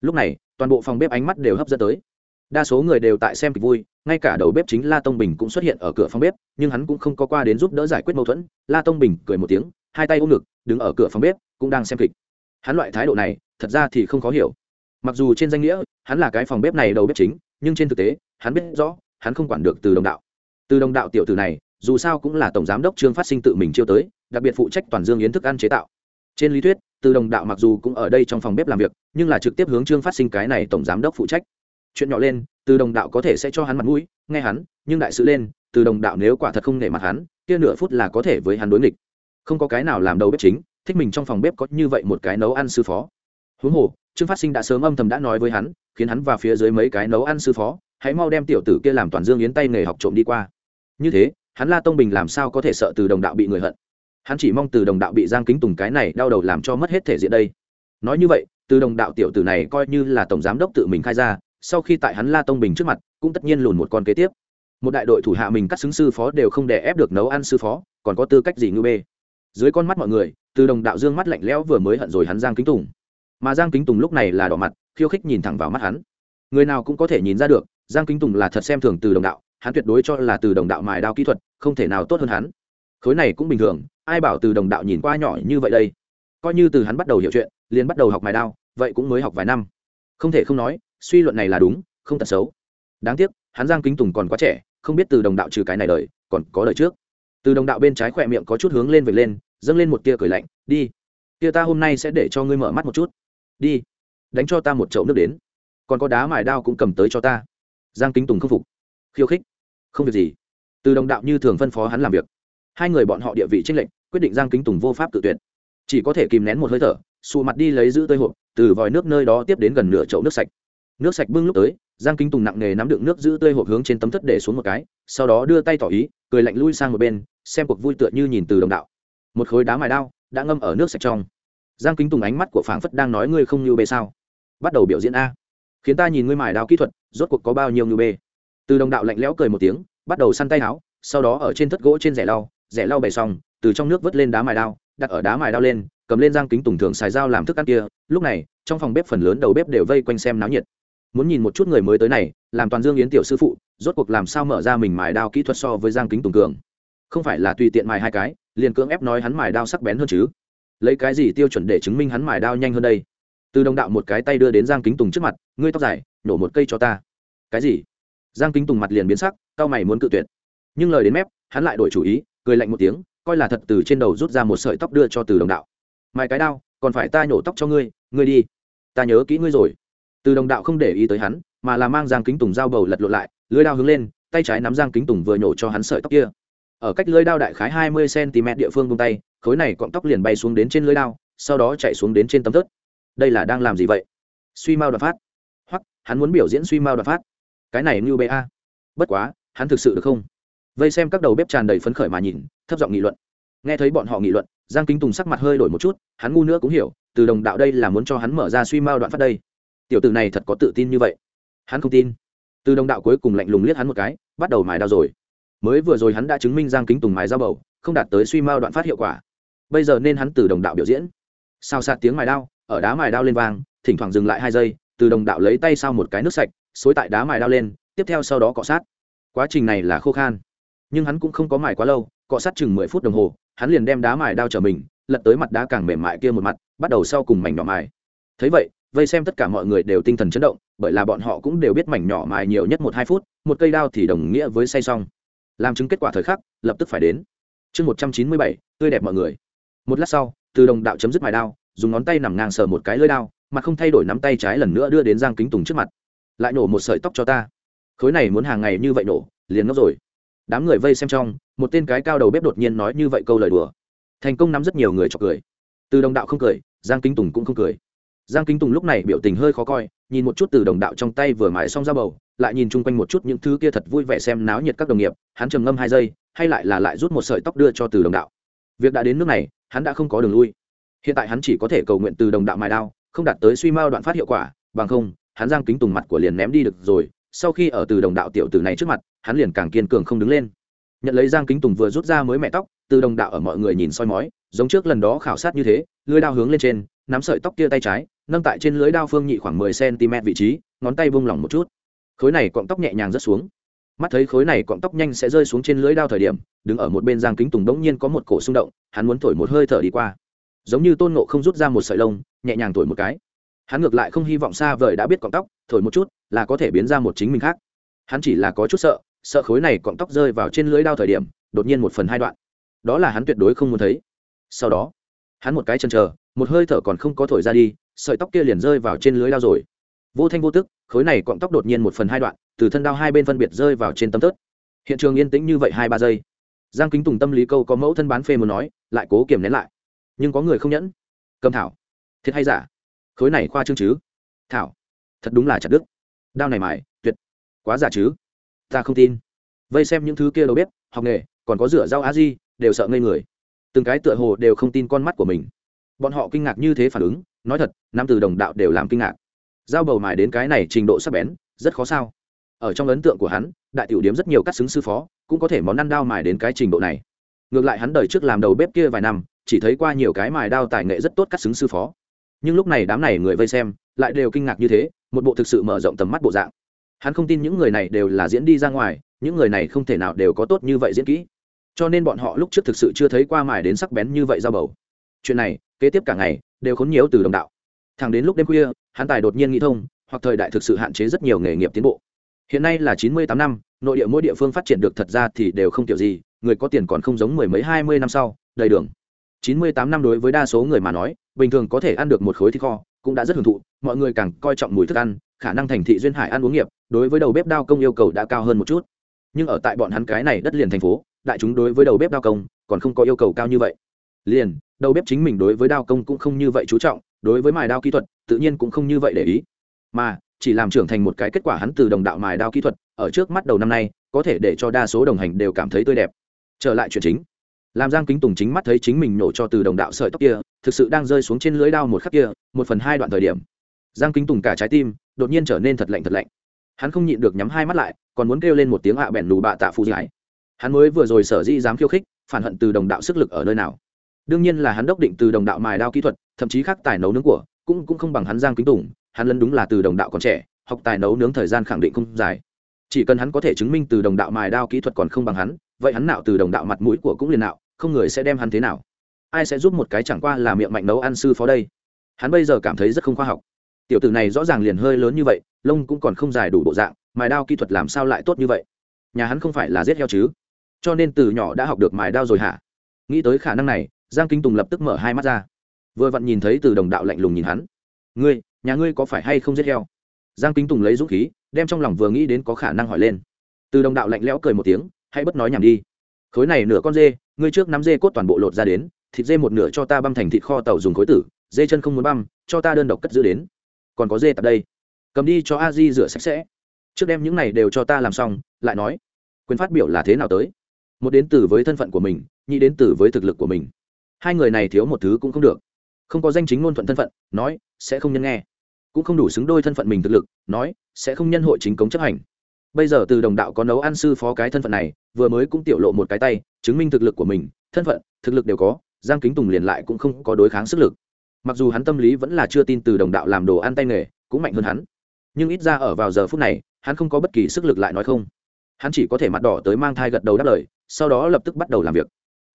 Lúc này, toàn bộ phòng bếp ánh mắt đều hấp dẫn tới. Đa số người đều tại xem kịch vui, ngay cả đầu bếp chính la tông bình cũng xuất hiện ở cửa phòng bếp, nhưng hắn cũng không có qua đến giúp đỡ giải quyết mâu thuẫn. La tông bình cười một tiếng, hai tay ôm ngực, đứng ở cửa phòng bếp, cũng đang xem kịch. Hắn loại thái độ này, thật ra thì không khó hiểu. Mặc dù trên danh nghĩa, hắn là cái phòng bếp này đầu bếp chính, nhưng trên thực tế, hắn biết rõ, hắn không quản được từ đồng đạo. Từ đồng đạo tiểu tử này dù sao cũng là tổng giám đốc trương phát sinh tự mình chiêu tới, đặc biệt phụ trách toàn dương yến thức ăn chế tạo. Trên lý thuyết, từ đồng đạo mặc dù cũng ở đây trong phòng bếp làm việc, nhưng là trực tiếp hướng trương phát sinh cái này tổng giám đốc phụ trách. Chuyện nhỏ lên, từ đồng đạo có thể sẽ cho hắn mặt mũi, nghe hắn, nhưng đại sự lên, từ đồng đạo nếu quả thật không nể mặt hắn, kia nửa phút là có thể với hắn đối nghịch. Không có cái nào làm đầu bếp chính, thích mình trong phòng bếp có như vậy một cái nấu ăn sư phó. Huống hồ, trương phát sinh đã sớm âm thầm đã nói với hắn, khiến hắn vào phía dưới mấy cái nấu ăn sư phó, hãy mau đem tiểu tử kia làm toàn dương yến tay nghề học trộm đi qua. Như thế hắn la tông bình làm sao có thể sợ từ đồng đạo bị người hận? Hắn chỉ mong từ đồng đạo bị giang kính tùng cái này đau đầu làm cho mất hết thể diện đây. Nói như vậy, từ đồng đạo tiểu tử này coi như là tổng giám đốc tự mình khai ra, sau khi tại hắn la tông bình trước mặt, cũng tất nhiên lùn một con kế tiếp. Một đại đội thủ hạ mình cắt xứng sư phó đều không đè ép được nấu ăn sư phó, còn có tư cách gì ngư bê? Dưới con mắt mọi người, từ đồng đạo dương mắt lạnh lẽo vừa mới hận rồi hắn giang kính tùng. Mà giang kính tùng lúc này là đỏ mặt, khiêu khích nhìn thẳng vào mắt hắn. Người nào cũng có thể nhìn ra được, giang kính tùng là thật xem thường từ đồng đạo hắn tuyệt đối cho là từ đồng đạo mài đao kỹ thuật không thể nào tốt hơn hắn. Khối này cũng bình thường, ai bảo từ đồng đạo nhìn qua nhỏ như vậy đây? Coi như từ hắn bắt đầu hiểu chuyện, liền bắt đầu học mài đao, vậy cũng mới học vài năm. Không thể không nói, suy luận này là đúng, không tật xấu. Đáng tiếc, hắn giang kính tùng còn quá trẻ, không biết từ đồng đạo trừ cái này đời, còn có đời trước. Từ đồng đạo bên trái khỏe miệng có chút hướng lên về lên, dâng lên một tia cười lạnh, đi tia ta hôm nay sẽ để cho ngươi mở mắt một chút. Đi, đánh cho ta một chậu nước đến. Còn có đá mài đao cũng cầm tới cho ta. Giang kính tùng không phục. Khiêu khích không việc gì. Từ đồng đạo như thường phân phó hắn làm việc. Hai người bọn họ địa vị tranh lệnh quyết định giang kính tùng vô pháp tự tuyệt. Chỉ có thể kìm nén một hơi thở, xù mặt đi lấy giữ tơi hộp, từ vòi nước nơi đó tiếp đến gần nửa chậu nước sạch. Nước sạch bưng lúc tới, giang kính tùng nặng nề nắm đựng nước giữ tươi hộp hướng trên tấm thất để xuống một cái, sau đó đưa tay tỏ ý, cười lạnh lui sang một bên, xem cuộc vui tựa như nhìn từ đồng đạo. Một khối đá mài đao đã ngâm ở nước sạch trong. Giang kính tùng ánh mắt của phảng phất đang nói ngươi không như bê sao. Bắt đầu biểu diễn a. Khiến ta nhìn ngươi mài đao kỹ thuật, rốt cuộc có bao nhiêu như bê? Từ đồng đạo lạnh lẽo cười một tiếng, bắt đầu săn tay áo, sau đó ở trên thất gỗ trên rẻ lau rẻ lau bày xong, từ trong nước vớt lên đá mài đao, đặt ở đá mài đao lên, cầm lên giang kính tùng thường xài dao làm thức ăn kia. Lúc này, trong phòng bếp phần lớn đầu bếp đều vây quanh xem náo nhiệt. Muốn nhìn một chút người mới tới này, làm toàn dương yến tiểu sư phụ, rốt cuộc làm sao mở ra mình mài đao kỹ thuật so với giang kính tùng cường? Không phải là tùy tiện mài hai cái, liền cưỡng ép nói hắn mài đao sắc bén hơn chứ. Lấy cái gì tiêu chuẩn để chứng minh hắn mài đao nhanh hơn đây? Từ đồng đạo một cái tay đưa đến giang kính tùng trước mặt, ngươi tóc dài, nổ một cây cho ta. Cái gì? Giang kính tùng mặt liền biến sắc cao mày muốn cự tuyệt. Nhưng lời đến mép, hắn lại đổi chủ ý, cười lạnh một tiếng, coi là thật từ trên đầu rút ra một sợi tóc đưa cho từ đồng đạo. Mày cái đao, còn phải ta nhổ tóc cho ngươi ngươi đi. Ta nhớ kỹ ngươi rồi. Từ đồng đạo không để ý tới hắn, mà là mang giang kính tùng dao bầu lật lộn lại lưới đao hướng lên, tay trái nắm giang kính tùng vừa nhổ cho hắn sợi tóc kia. Ở cách lưới đao đại khái hai mươi cm địa phương vung tay, khối này cọng tóc liền bay xuống đến trên lưới đao, sau đó chạy xuống đến trên tấm thớt. Đây là đang làm gì vậy? Suy mao đoạt phát. Hoặc hắn muốn biểu diễn suy mao đoạt phát cái này như ba bất quá, hắn thực sự được không? Vây xem các đầu bếp tràn đầy phấn khởi mà nhìn, thấp giọng nghị luận. Nghe thấy bọn họ nghị luận, giang kính tùng sắc mặt hơi đổi một chút, hắn ngu nữa cũng hiểu, từ đồng đạo đây là muốn cho hắn mở ra suy mao đoạn phát đây. Tiểu tử này thật có tự tin như vậy. Hắn không tin. Từ đồng đạo cuối cùng lạnh lùng liếc hắn một cái, bắt đầu mài đao rồi. Mới vừa rồi hắn đã chứng minh giang kính tùng mài dao bầu, không đạt tới suy mao đoạn phát hiệu quả. Bây giờ nên hắn từ đồng đạo biểu diễn. Sao sạt tiếng mài đao, ở đá mài đao lên vang, thỉnh thoảng dừng lại hai giây, từ đồng đạo lấy tay sau một cái nước sạch xối tại đá mài đao lên, tiếp theo sau đó cọ sát. Quá trình này là khô khan. Nhưng hắn cũng không có mài quá lâu, cọ sát chừng mười phút đồng hồ, hắn liền đem đá mài đao trở mình, lật tới mặt đá càng mềm mại kia một mặt, bắt đầu sau cùng mảnh nhỏ mài. Thấy vậy, vây xem tất cả mọi người đều tinh thần chấn động, bởi là bọn họ cũng đều biết mảnh nhỏ mài nhiều nhất một hai phút, một cây đao thì đồng nghĩa với say xong. Làm chứng kết quả thời khắc, lập tức phải đến. Chương một trăm chín mươi bảy, tươi đẹp mọi người. Một lát sau, từ đồng đạo chấm dứt mài đao, dùng ngón tay nằm ngang sờ một cái lưỡi đao, mà không thay đổi nắm tay trái lần nữa đưa đến giang kính tùng trước mặt lại nổ một sợi tóc cho ta. Khối này muốn hàng ngày như vậy nổ, liền ngốc rồi. Đám người vây xem trong, một tên cái cao đầu bếp đột nhiên nói như vậy câu lời đùa. Thành công nắm rất nhiều người cho cười. Từ đồng đạo không cười, giang kính tùng cũng không cười. Giang kính tùng lúc này biểu tình hơi khó coi, nhìn một chút từ đồng đạo trong tay vừa mãi xong ra bầu, lại nhìn chung quanh một chút những thứ kia thật vui vẻ xem náo nhiệt các đồng nghiệp, hắn trầm ngâm hai giây, hay lại là lại rút một sợi tóc đưa cho từ đồng đạo. Việc đã đến nước này, hắn đã không có đường lui. Hiện tại hắn chỉ có thể cầu nguyện từ đồng đạo mài đao, không đạt tới suy mao đoạn phát hiệu quả, bằng không hắn giang kính tùng mặt của liền ném đi được rồi, sau khi ở từ đồng đạo tiểu tử này trước mặt, hắn liền càng kiên cường không đứng lên. Nhận lấy giang kính tùng vừa rút ra mới mẹ tóc, từ đồng đạo ở mọi người nhìn soi mói, giống trước lần đó khảo sát như thế lưới đao hướng lên trên, nắm sợi tóc kia tay trái, nâng tại trên lưới đao phương nhị khoảng mười cm vị trí, ngón tay vung lỏng một chút. Khối này cọng tóc nhẹ nhàng rớt xuống. Mắt thấy khối này cọng tóc nhanh sẽ rơi xuống trên lưới đao thời điểm, đứng ở một bên giang kính tùng đống nhiên có một cổ xung động, hắn muốn thổi một hơi thở đi qua. Giống như tôn nộ không rút ra một sợi lông, nhẹ nhàng thổi một cái hắn ngược lại không hy vọng xa vời đã biết cọng tóc, thổi một chút là có thể biến ra một chính mình khác. Hắn chỉ là có chút sợ sợ khối này cọng tóc rơi vào trên lưới đao thời điểm, đột nhiên một phần hai đoạn. Đó là hắn tuyệt đối không muốn thấy. Sau đó, hắn một cái chân chờ, một hơi thở còn không có thổi ra đi, sợi tóc kia liền rơi vào trên lưới đao rồi. Vô thanh vô tức, khối này cọng tóc đột nhiên một phần hai đoạn, từ thân đao hai bên phân biệt rơi vào trên tấm tớt hiện trường yên tĩnh như vậy hai ba giây. Giang kính tùng tâm lý câu có mẫu thân bán phê muốn nói, lại cố kiềm nén lại. Nhưng có người không nhẫn. Cầm thảo. Thiệt hay giả? Khối này khoa trương chứ? Thảo, thật đúng là chặt đức đao này mải tuyệt, quá giả chứ? Ta không tin. Vây xem những thứ kia đâu biết, học nghề, còn có rửa rau a di, đều sợ ngây người. Từng cái tựa hồ đều không tin con mắt của mình. Bọn họ kinh ngạc như thế phản ứng, nói thật năm từ đồng đạo đều làm kinh ngạc. Dao bầu mài đến cái này trình độ sắc bén, rất khó sao. Ở trong ấn tượng của hắn, đại tiểu điếm rất nhiều cắt xứng sư phó, cũng có thể món ăn đao mài đến cái trình độ này. Ngược lại hắn đời trước làm đầu bếp kia vài năm, chỉ thấy qua nhiều cái mài đao tài nghệ rất tốt cắt xứng sư phó nhưng lúc này đám này người vây xem lại đều kinh ngạc như thế, một bộ thực sự mở rộng tầm mắt bộ dạng. Hắn không tin những người này đều là diễn đi ra ngoài, những người này không thể nào đều có tốt như vậy diễn kỹ. Cho nên bọn họ lúc trước thực sự chưa thấy qua mài đến sắc bén như vậy giao bầu. Chuyện này, kế tiếp cả ngày, đều khốn nhiều từ đồng đạo. Thẳng đến lúc đêm khuya, hắn tài đột nhiên nghĩ thông, hoặc thời đại thực sự hạn chế rất nhiều nghề nghiệp tiến bộ. Hiện nay là chín mươi tám năm, nội địa mỗi địa phương phát triển được thật ra thì đều không kiểu gì, người có tiền còn không giống mười mấy hai mươi năm sau, đầy đường chín mươi tám năm đối với đa số người mà nói, bình thường có thể ăn được một khối thịt kho, cũng đã rất hưởng thụ, mọi người càng coi trọng mùi thức ăn, khả năng thành thị duyên hải ăn uống nghiệp, đối với đầu bếp đao công yêu cầu đã cao hơn một chút. Nhưng ở tại bọn hắn cái này đất liền thành phố, đại chúng đối với đầu bếp đao công, còn không có yêu cầu cao như vậy. Liền, đầu bếp chính mình đối với đao công cũng không như vậy chú trọng, đối với mài đao kỹ thuật, tự nhiên cũng không như vậy để ý. Mà, chỉ làm trưởng thành một cái kết quả hắn từ đồng đạo mài đao kỹ thuật, ở trước mắt đầu năm nay, có thể để cho đa số đồng hành đều cảm thấy tươi đẹp. Trở lại chuyện chính làm giang kính tùng chính mắt thấy chính mình nổ cho từ đồng đạo sợi tóc kia, thực sự đang rơi xuống trên lưới đao một khắc kia, một phần hai đoạn thời điểm. Giang kính tùng cả trái tim đột nhiên trở nên thật lạnh thật lạnh. Hắn không nhịn được nhắm hai mắt lại, còn muốn kêu lên một tiếng ạ bẻn lù bạ tạ phù giải. Hắn mới vừa rồi sở dĩ dám khiêu khích, phản hận từ đồng đạo sức lực ở nơi nào. Đương nhiên là hắn đốc định từ đồng đạo mài đao kỹ thuật, thậm chí khác tài nấu nướng của, cũng cũng không bằng hắn giang kính tùng, hắn lấn đúng là từ đồng đạo còn trẻ, học tài nấu nướng thời gian khẳng định không dài chỉ cần hắn có thể chứng minh từ đồng đạo mài đao kỹ thuật còn không bằng hắn, vậy hắn nạo từ đồng đạo mặt mũi của cũng liền nạo, không người sẽ đem hắn thế nào? Ai sẽ giúp một cái chẳng qua là miệng mạnh nấu ăn sư phó đây? Hắn bây giờ cảm thấy rất không khoa học. Tiểu tử này rõ ràng liền hơi lớn như vậy, lông cũng còn không dài đủ bộ dạng, mài đao kỹ thuật làm sao lại tốt như vậy? Nhà hắn không phải là giết heo chứ? Cho nên từ nhỏ đã học được mài đao rồi hả? Nghĩ tới khả năng này, giang kinh tùng lập tức mở hai mắt ra. Vừa vặn nhìn thấy từ đồng đạo lạnh lùng nhìn hắn. Ngươi, nhà ngươi có phải hay không giết heo? Giang kinh tùng lấy dũng khí, đem trong lòng vừa nghĩ đến có khả năng hỏi lên. Từ đồng đạo lạnh lẽo cười một tiếng, hãy bất nói nhảm đi. Khối này nửa con dê, ngươi trước nắm dê cốt toàn bộ lột ra đến, thịt dê một nửa cho ta băm thành thịt kho tàu dùng khối tử, dê chân không muốn băm, cho ta đơn độc cất giữ đến. Còn có dê tập đây. Cầm đi cho a di rửa sạch sẽ. Trước đem những này đều cho ta làm xong, lại nói, quyền phát biểu là thế nào tới? Một đến từ với thân phận của mình, nhị đến từ với thực lực của mình. Hai người này thiếu một thứ cũng không được. Không có danh chính ngôn thuận thân phận, nói, sẽ không nhân nghe cũng không đủ xứng đôi thân phận mình thực lực, nói, sẽ không nhân hội chính cống chấp hành. Bây giờ từ đồng đạo có nấu ăn sư phó cái thân phận này, vừa mới cũng tiểu lộ một cái tay, chứng minh thực lực của mình, thân phận, thực lực đều có, giang kính tùng liền lại cũng không có đối kháng sức lực. Mặc dù hắn tâm lý vẫn là chưa tin từ đồng đạo làm đồ ăn tay nghề, cũng mạnh hơn hắn. Nhưng ít ra ở vào giờ phút này, hắn không có bất kỳ sức lực lại nói không. Hắn chỉ có thể mặt đỏ tới mang thai gật đầu đáp lời, sau đó lập tức bắt đầu làm việc.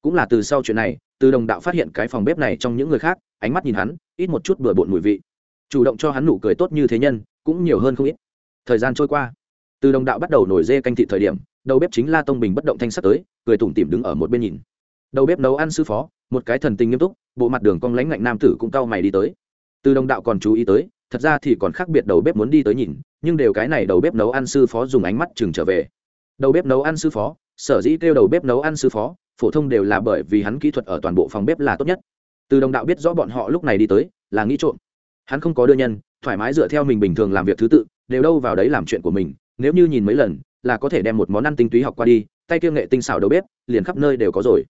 Cũng là từ sau chuyện này, từ đồng đạo phát hiện cái phòng bếp này trong những người khác, ánh mắt nhìn hắn, ít một chút bừa bộn mùi vị chủ động cho hắn nụ cười tốt như thế nhân, cũng nhiều hơn không ít. Thời gian trôi qua, từ đồng đạo bắt đầu nổi dê canh thị thời điểm, đầu bếp chính la tông bình bất động thanh sắt tới, cười tủm tỉm đứng ở một bên nhìn. Đầu bếp nấu ăn sư phó, một cái thần tình nghiêm túc, bộ mặt đường cong lãnh ngạnh nam tử cũng cau mày đi tới. Từ đồng đạo còn chú ý tới, thật ra thì còn khác biệt đầu bếp muốn đi tới nhìn, nhưng đều cái này đầu bếp nấu ăn sư phó dùng ánh mắt chừng trở về. Đầu bếp nấu ăn sư phó, sở dĩ kêu đầu bếp nấu ăn sư phó, phổ thông đều là bởi vì hắn kỹ thuật ở toàn bộ phòng bếp là tốt nhất. Từ đồng đạo biết rõ bọn họ lúc này đi tới, là nghĩ trộm hắn không có đưa nhân, thoải mái dựa theo mình bình thường làm việc thứ tự, đều đâu vào đấy làm chuyện của mình, nếu như nhìn mấy lần, là có thể đem một món ăn tinh túy học qua đi, tay kia nghệ tinh xảo đầu bếp, liền khắp nơi đều có rồi.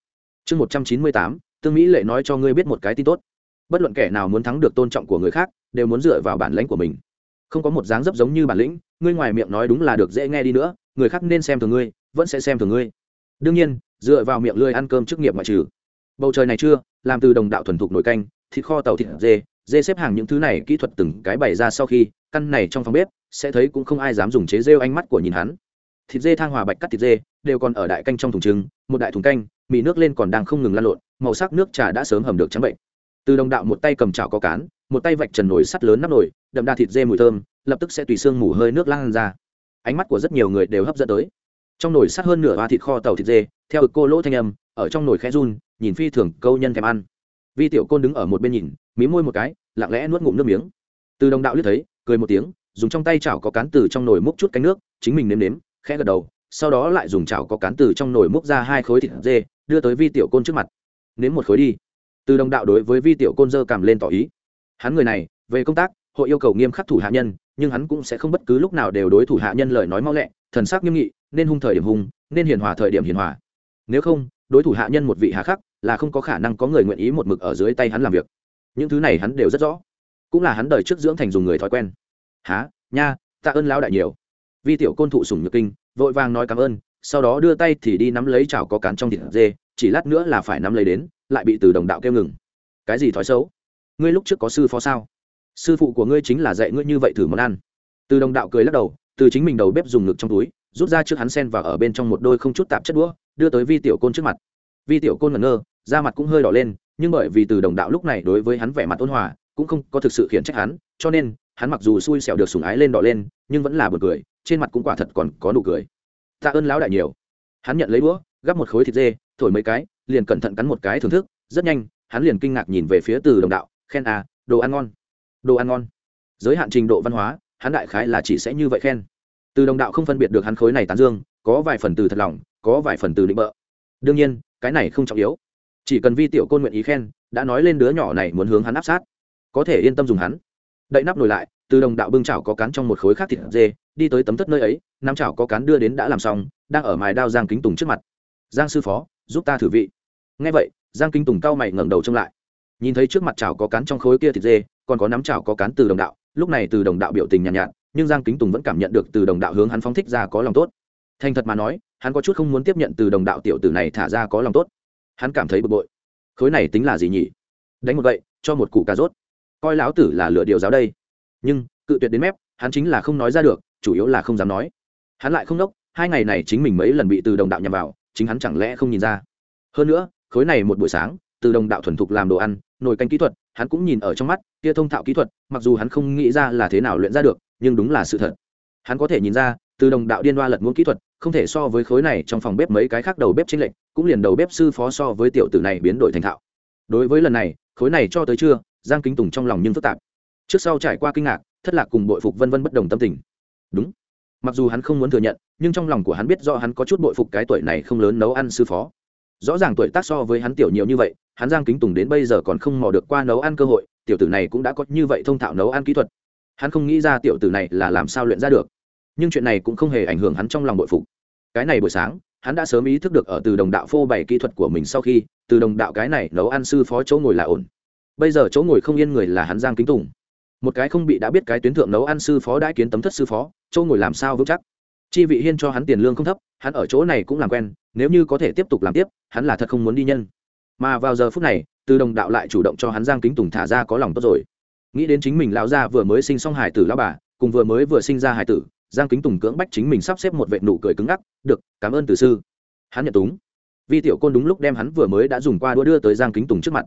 Chương một trăm chín mươi tám, tương mỹ lệ nói cho ngươi biết một cái tin tốt. Bất luận kẻ nào muốn thắng được tôn trọng của người khác, đều muốn dựa vào bản lãnh của mình. Không có một dáng dấp giống như bản lĩnh, ngươi ngoài miệng nói đúng là được dễ nghe đi nữa, người khác nên xem thường ngươi, vẫn sẽ xem thường ngươi. Đương nhiên, dựa vào miệng lươi ăn cơm chức nghiệp ngoại trừ. Bầu trời này chưa, làm từ đồng đạo thuần thục nổi canh, thịt kho tàu thịt dê dê xếp hàng những thứ này kỹ thuật từng cái bày ra sau khi, căn này trong phòng bếp, sẽ thấy cũng không ai dám dùng chế rêu ánh mắt của nhìn hắn. Thịt dê thang hòa bạch cắt thịt dê, đều còn ở đại canh trong thùng trứng một đại thùng canh, mì nước lên còn đang không ngừng lan lộn, màu sắc nước trà đã sớm hầm được trắng bệnh. Từ đồng đạo một tay cầm chảo có cán, một tay vạch trần nồi sắt lớn nắp nồi, đậm đà thịt dê mùi thơm, lập tức sẽ tùy xương mù hơi nước lan ra. Ánh mắt của rất nhiều người đều hấp dẫn tới. Trong nồi sắt hơn nửa ba thịt kho tàu thịt dê, theo ực cô lỗ thanh âm, ở trong nồi khẽ run, nhìn phi thường câu nhân thèm ăn. Vi tiểu côn đứng ở một bên nhìn mí môi một cái, lặng lẽ nuốt ngụm nước miếng. Từ đồng đạo liếc thấy, cười một tiếng, dùng trong tay chảo có cán từ trong nồi múc chút cánh nước, chính mình nếm nếm, khẽ gật đầu, sau đó lại dùng chảo có cán từ trong nồi múc ra hai khối thịt dê, đưa tới vi tiểu côn trước mặt. Nếm một khối đi. Từ đồng đạo đối với vi tiểu côn dơ cảm lên tỏ ý. Hắn người này, về công tác, hội yêu cầu nghiêm khắc thủ hạ nhân, nhưng hắn cũng sẽ không bất cứ lúc nào đều đối thủ hạ nhân lời nói mau lẹ, thần sắc nghiêm nghị, nên hung thời điểm hung, nên hiền hòa thời điểm hiền hòa. Nếu không, đối thủ hạ nhân một vị hạ khắc, là không có khả năng có người nguyện ý một mực ở dưới tay hắn làm việc những thứ này hắn đều rất rõ. Cũng là hắn đời trước dưỡng thành dùng người thói quen. Há nha tạ ơn lão đại nhiều. Vi tiểu côn thụ sùng nhược kinh, vội vàng nói cảm ơn, sau đó đưa tay thì đi nắm lấy chảo có cán trong thịt dê, chỉ lát nữa là phải nắm lấy đến, lại bị từ đồng đạo kêu ngừng. Cái gì thói xấu? Ngươi lúc trước có sư phó sao? Sư phụ của ngươi chính là dạy ngươi như vậy thử món ăn. Từ đồng đạo cười lắc đầu, từ chính mình đầu bếp dùng ngực trong túi, rút ra trước hắn sen và ở bên trong một đôi không chút tạp chất đũa, đưa tới vi tiểu côn trước mặt. Vi tiểu côn ngẩn ngơ, da mặt cũng hơi đỏ lên nhưng bởi vì từ đồng đạo lúc này đối với hắn vẻ mặt ôn hòa, cũng không có thực sự khiển trách hắn, cho nên, hắn mặc dù xui xẻo được sùng ái lên đỏ lên, nhưng vẫn là bật cười, trên mặt cũng quả thật còn có nụ cười. Tạ ơn lão đại nhiều. Hắn nhận lấy đũa, gắp một khối thịt dê, thổi mấy cái, liền cẩn thận cắn một cái thưởng thức, rất nhanh, hắn liền kinh ngạc nhìn về phía từ đồng đạo, khen à đồ ăn ngon. Đồ ăn ngon. Giới hạn trình độ văn hóa, hắn đại khái là chỉ sẽ như vậy khen. Từ đồng đạo không phân biệt được hắn khối này tán dương, có vài phần từ thật lòng, có vài phần từ định bợ. Đương nhiên, cái này không trọng yếu chỉ cần vi tiểu côn nguyện ý khen đã nói lên đứa nhỏ này muốn hướng hắn áp sát. Có thể yên tâm dùng hắn. Đậy nắp nổi lại từ đồng đạo bưng chảo có cán trong một khối khác thịt dê đi tới tấm tất nơi ấy nam chảo có cán đưa đến đã làm xong đang ở mài đao giang kính tùng trước mặt. Giang sư phó giúp ta thử vị. Ngay vậy giang kính tùng cao mày ngẩng đầu trông lại. Nhìn thấy trước mặt chảo có cán trong khối kia thịt dê còn có nắm chảo có cán từ đồng đạo lúc này từ đồng đạo biểu tình nhàn nhạt, nhạt nhưng giang kính tùng vẫn cảm nhận được từ đồng đạo hướng hắn phóng thích ra có lòng tốt. Thành thật mà nói hắn có chút không muốn tiếp nhận từ đồng đạo tiểu tử này thả ra có lòng tốt hắn cảm thấy bực bội. Khối này tính là gì nhỉ? Đánh một vậy cho một cụ cà rốt. Coi lão tử là lựa điều giáo đây. Nhưng, cự tuyệt đến mép, hắn chính là không nói ra được, chủ yếu là không dám nói. Hắn lại không đốc, hai ngày này chính mình mấy lần bị từ đồng đạo nhằm vào, chính hắn chẳng lẽ không nhìn ra. Hơn nữa, khối này một buổi sáng, từ đồng đạo thuần thục làm đồ ăn, nồi canh kỹ thuật, hắn cũng nhìn ở trong mắt, kia thông thạo kỹ thuật, mặc dù hắn không nghĩ ra là thế nào luyện ra được, nhưng đúng là sự thật. Hắn có thể nhìn ra, từ đồng đạo điên đoa lật ngôn kỹ thuật không thể so với khối này trong phòng bếp mấy cái khác đầu bếp chính lệnh cũng liền đầu bếp sư phó so với tiểu tử này biến đổi thành thạo. Đối với lần này, khối này cho tới chưa giang kính tùng trong lòng nhưng phức tạp. Trước sau trải qua kinh ngạc, thất lạc cùng bội phục vân vân bất đồng tâm tình. Đúng. Mặc dù hắn không muốn thừa nhận, nhưng trong lòng của hắn biết do hắn có chút bội phục cái tuổi này không lớn nấu ăn sư phó. Rõ ràng tuổi tác so với hắn tiểu nhiều như vậy, hắn giang kính tùng đến bây giờ còn không mò được qua nấu ăn cơ hội, tiểu tử này cũng đã có như vậy thông thạo nấu ăn kỹ thuật. Hắn không nghĩ ra tiểu tử này là làm sao luyện ra được nhưng chuyện này cũng không hề ảnh hưởng hắn trong lòng bội phục. Cái này buổi sáng, hắn đã sớm ý thức được ở từ đồng đạo phô bày kỹ thuật của mình sau khi, từ đồng đạo cái này nấu ăn sư phó chỗ ngồi là ổn. Bây giờ chỗ ngồi không yên người là hắn giang kính tùng. Một cái không bị đã biết cái tuyến thượng nấu ăn sư phó đã kiến tấm thất sư phó, chỗ ngồi làm sao vững chắc? Chi vị hiên cho hắn tiền lương không thấp, hắn ở chỗ này cũng làm quen, nếu như có thể tiếp tục làm tiếp, hắn là thật không muốn đi nhân. Mà vào giờ phút này, từ đồng đạo lại chủ động cho hắn giang kính tùng thả ra có lòng tốt rồi. Nghĩ đến chính mình lão gia vừa mới sinh xong hải tử lão bà, cùng vừa mới vừa sinh ra hải tử giang kính tùng cưỡng bách chính mình sắp xếp một vệ nụ cười cứng ngắc, được, cảm ơn từ sư. Hắn nhận túng. Vi tiểu côn đúng lúc đem hắn vừa mới đã dùng qua đũa đưa tới giang kính tùng trước mặt.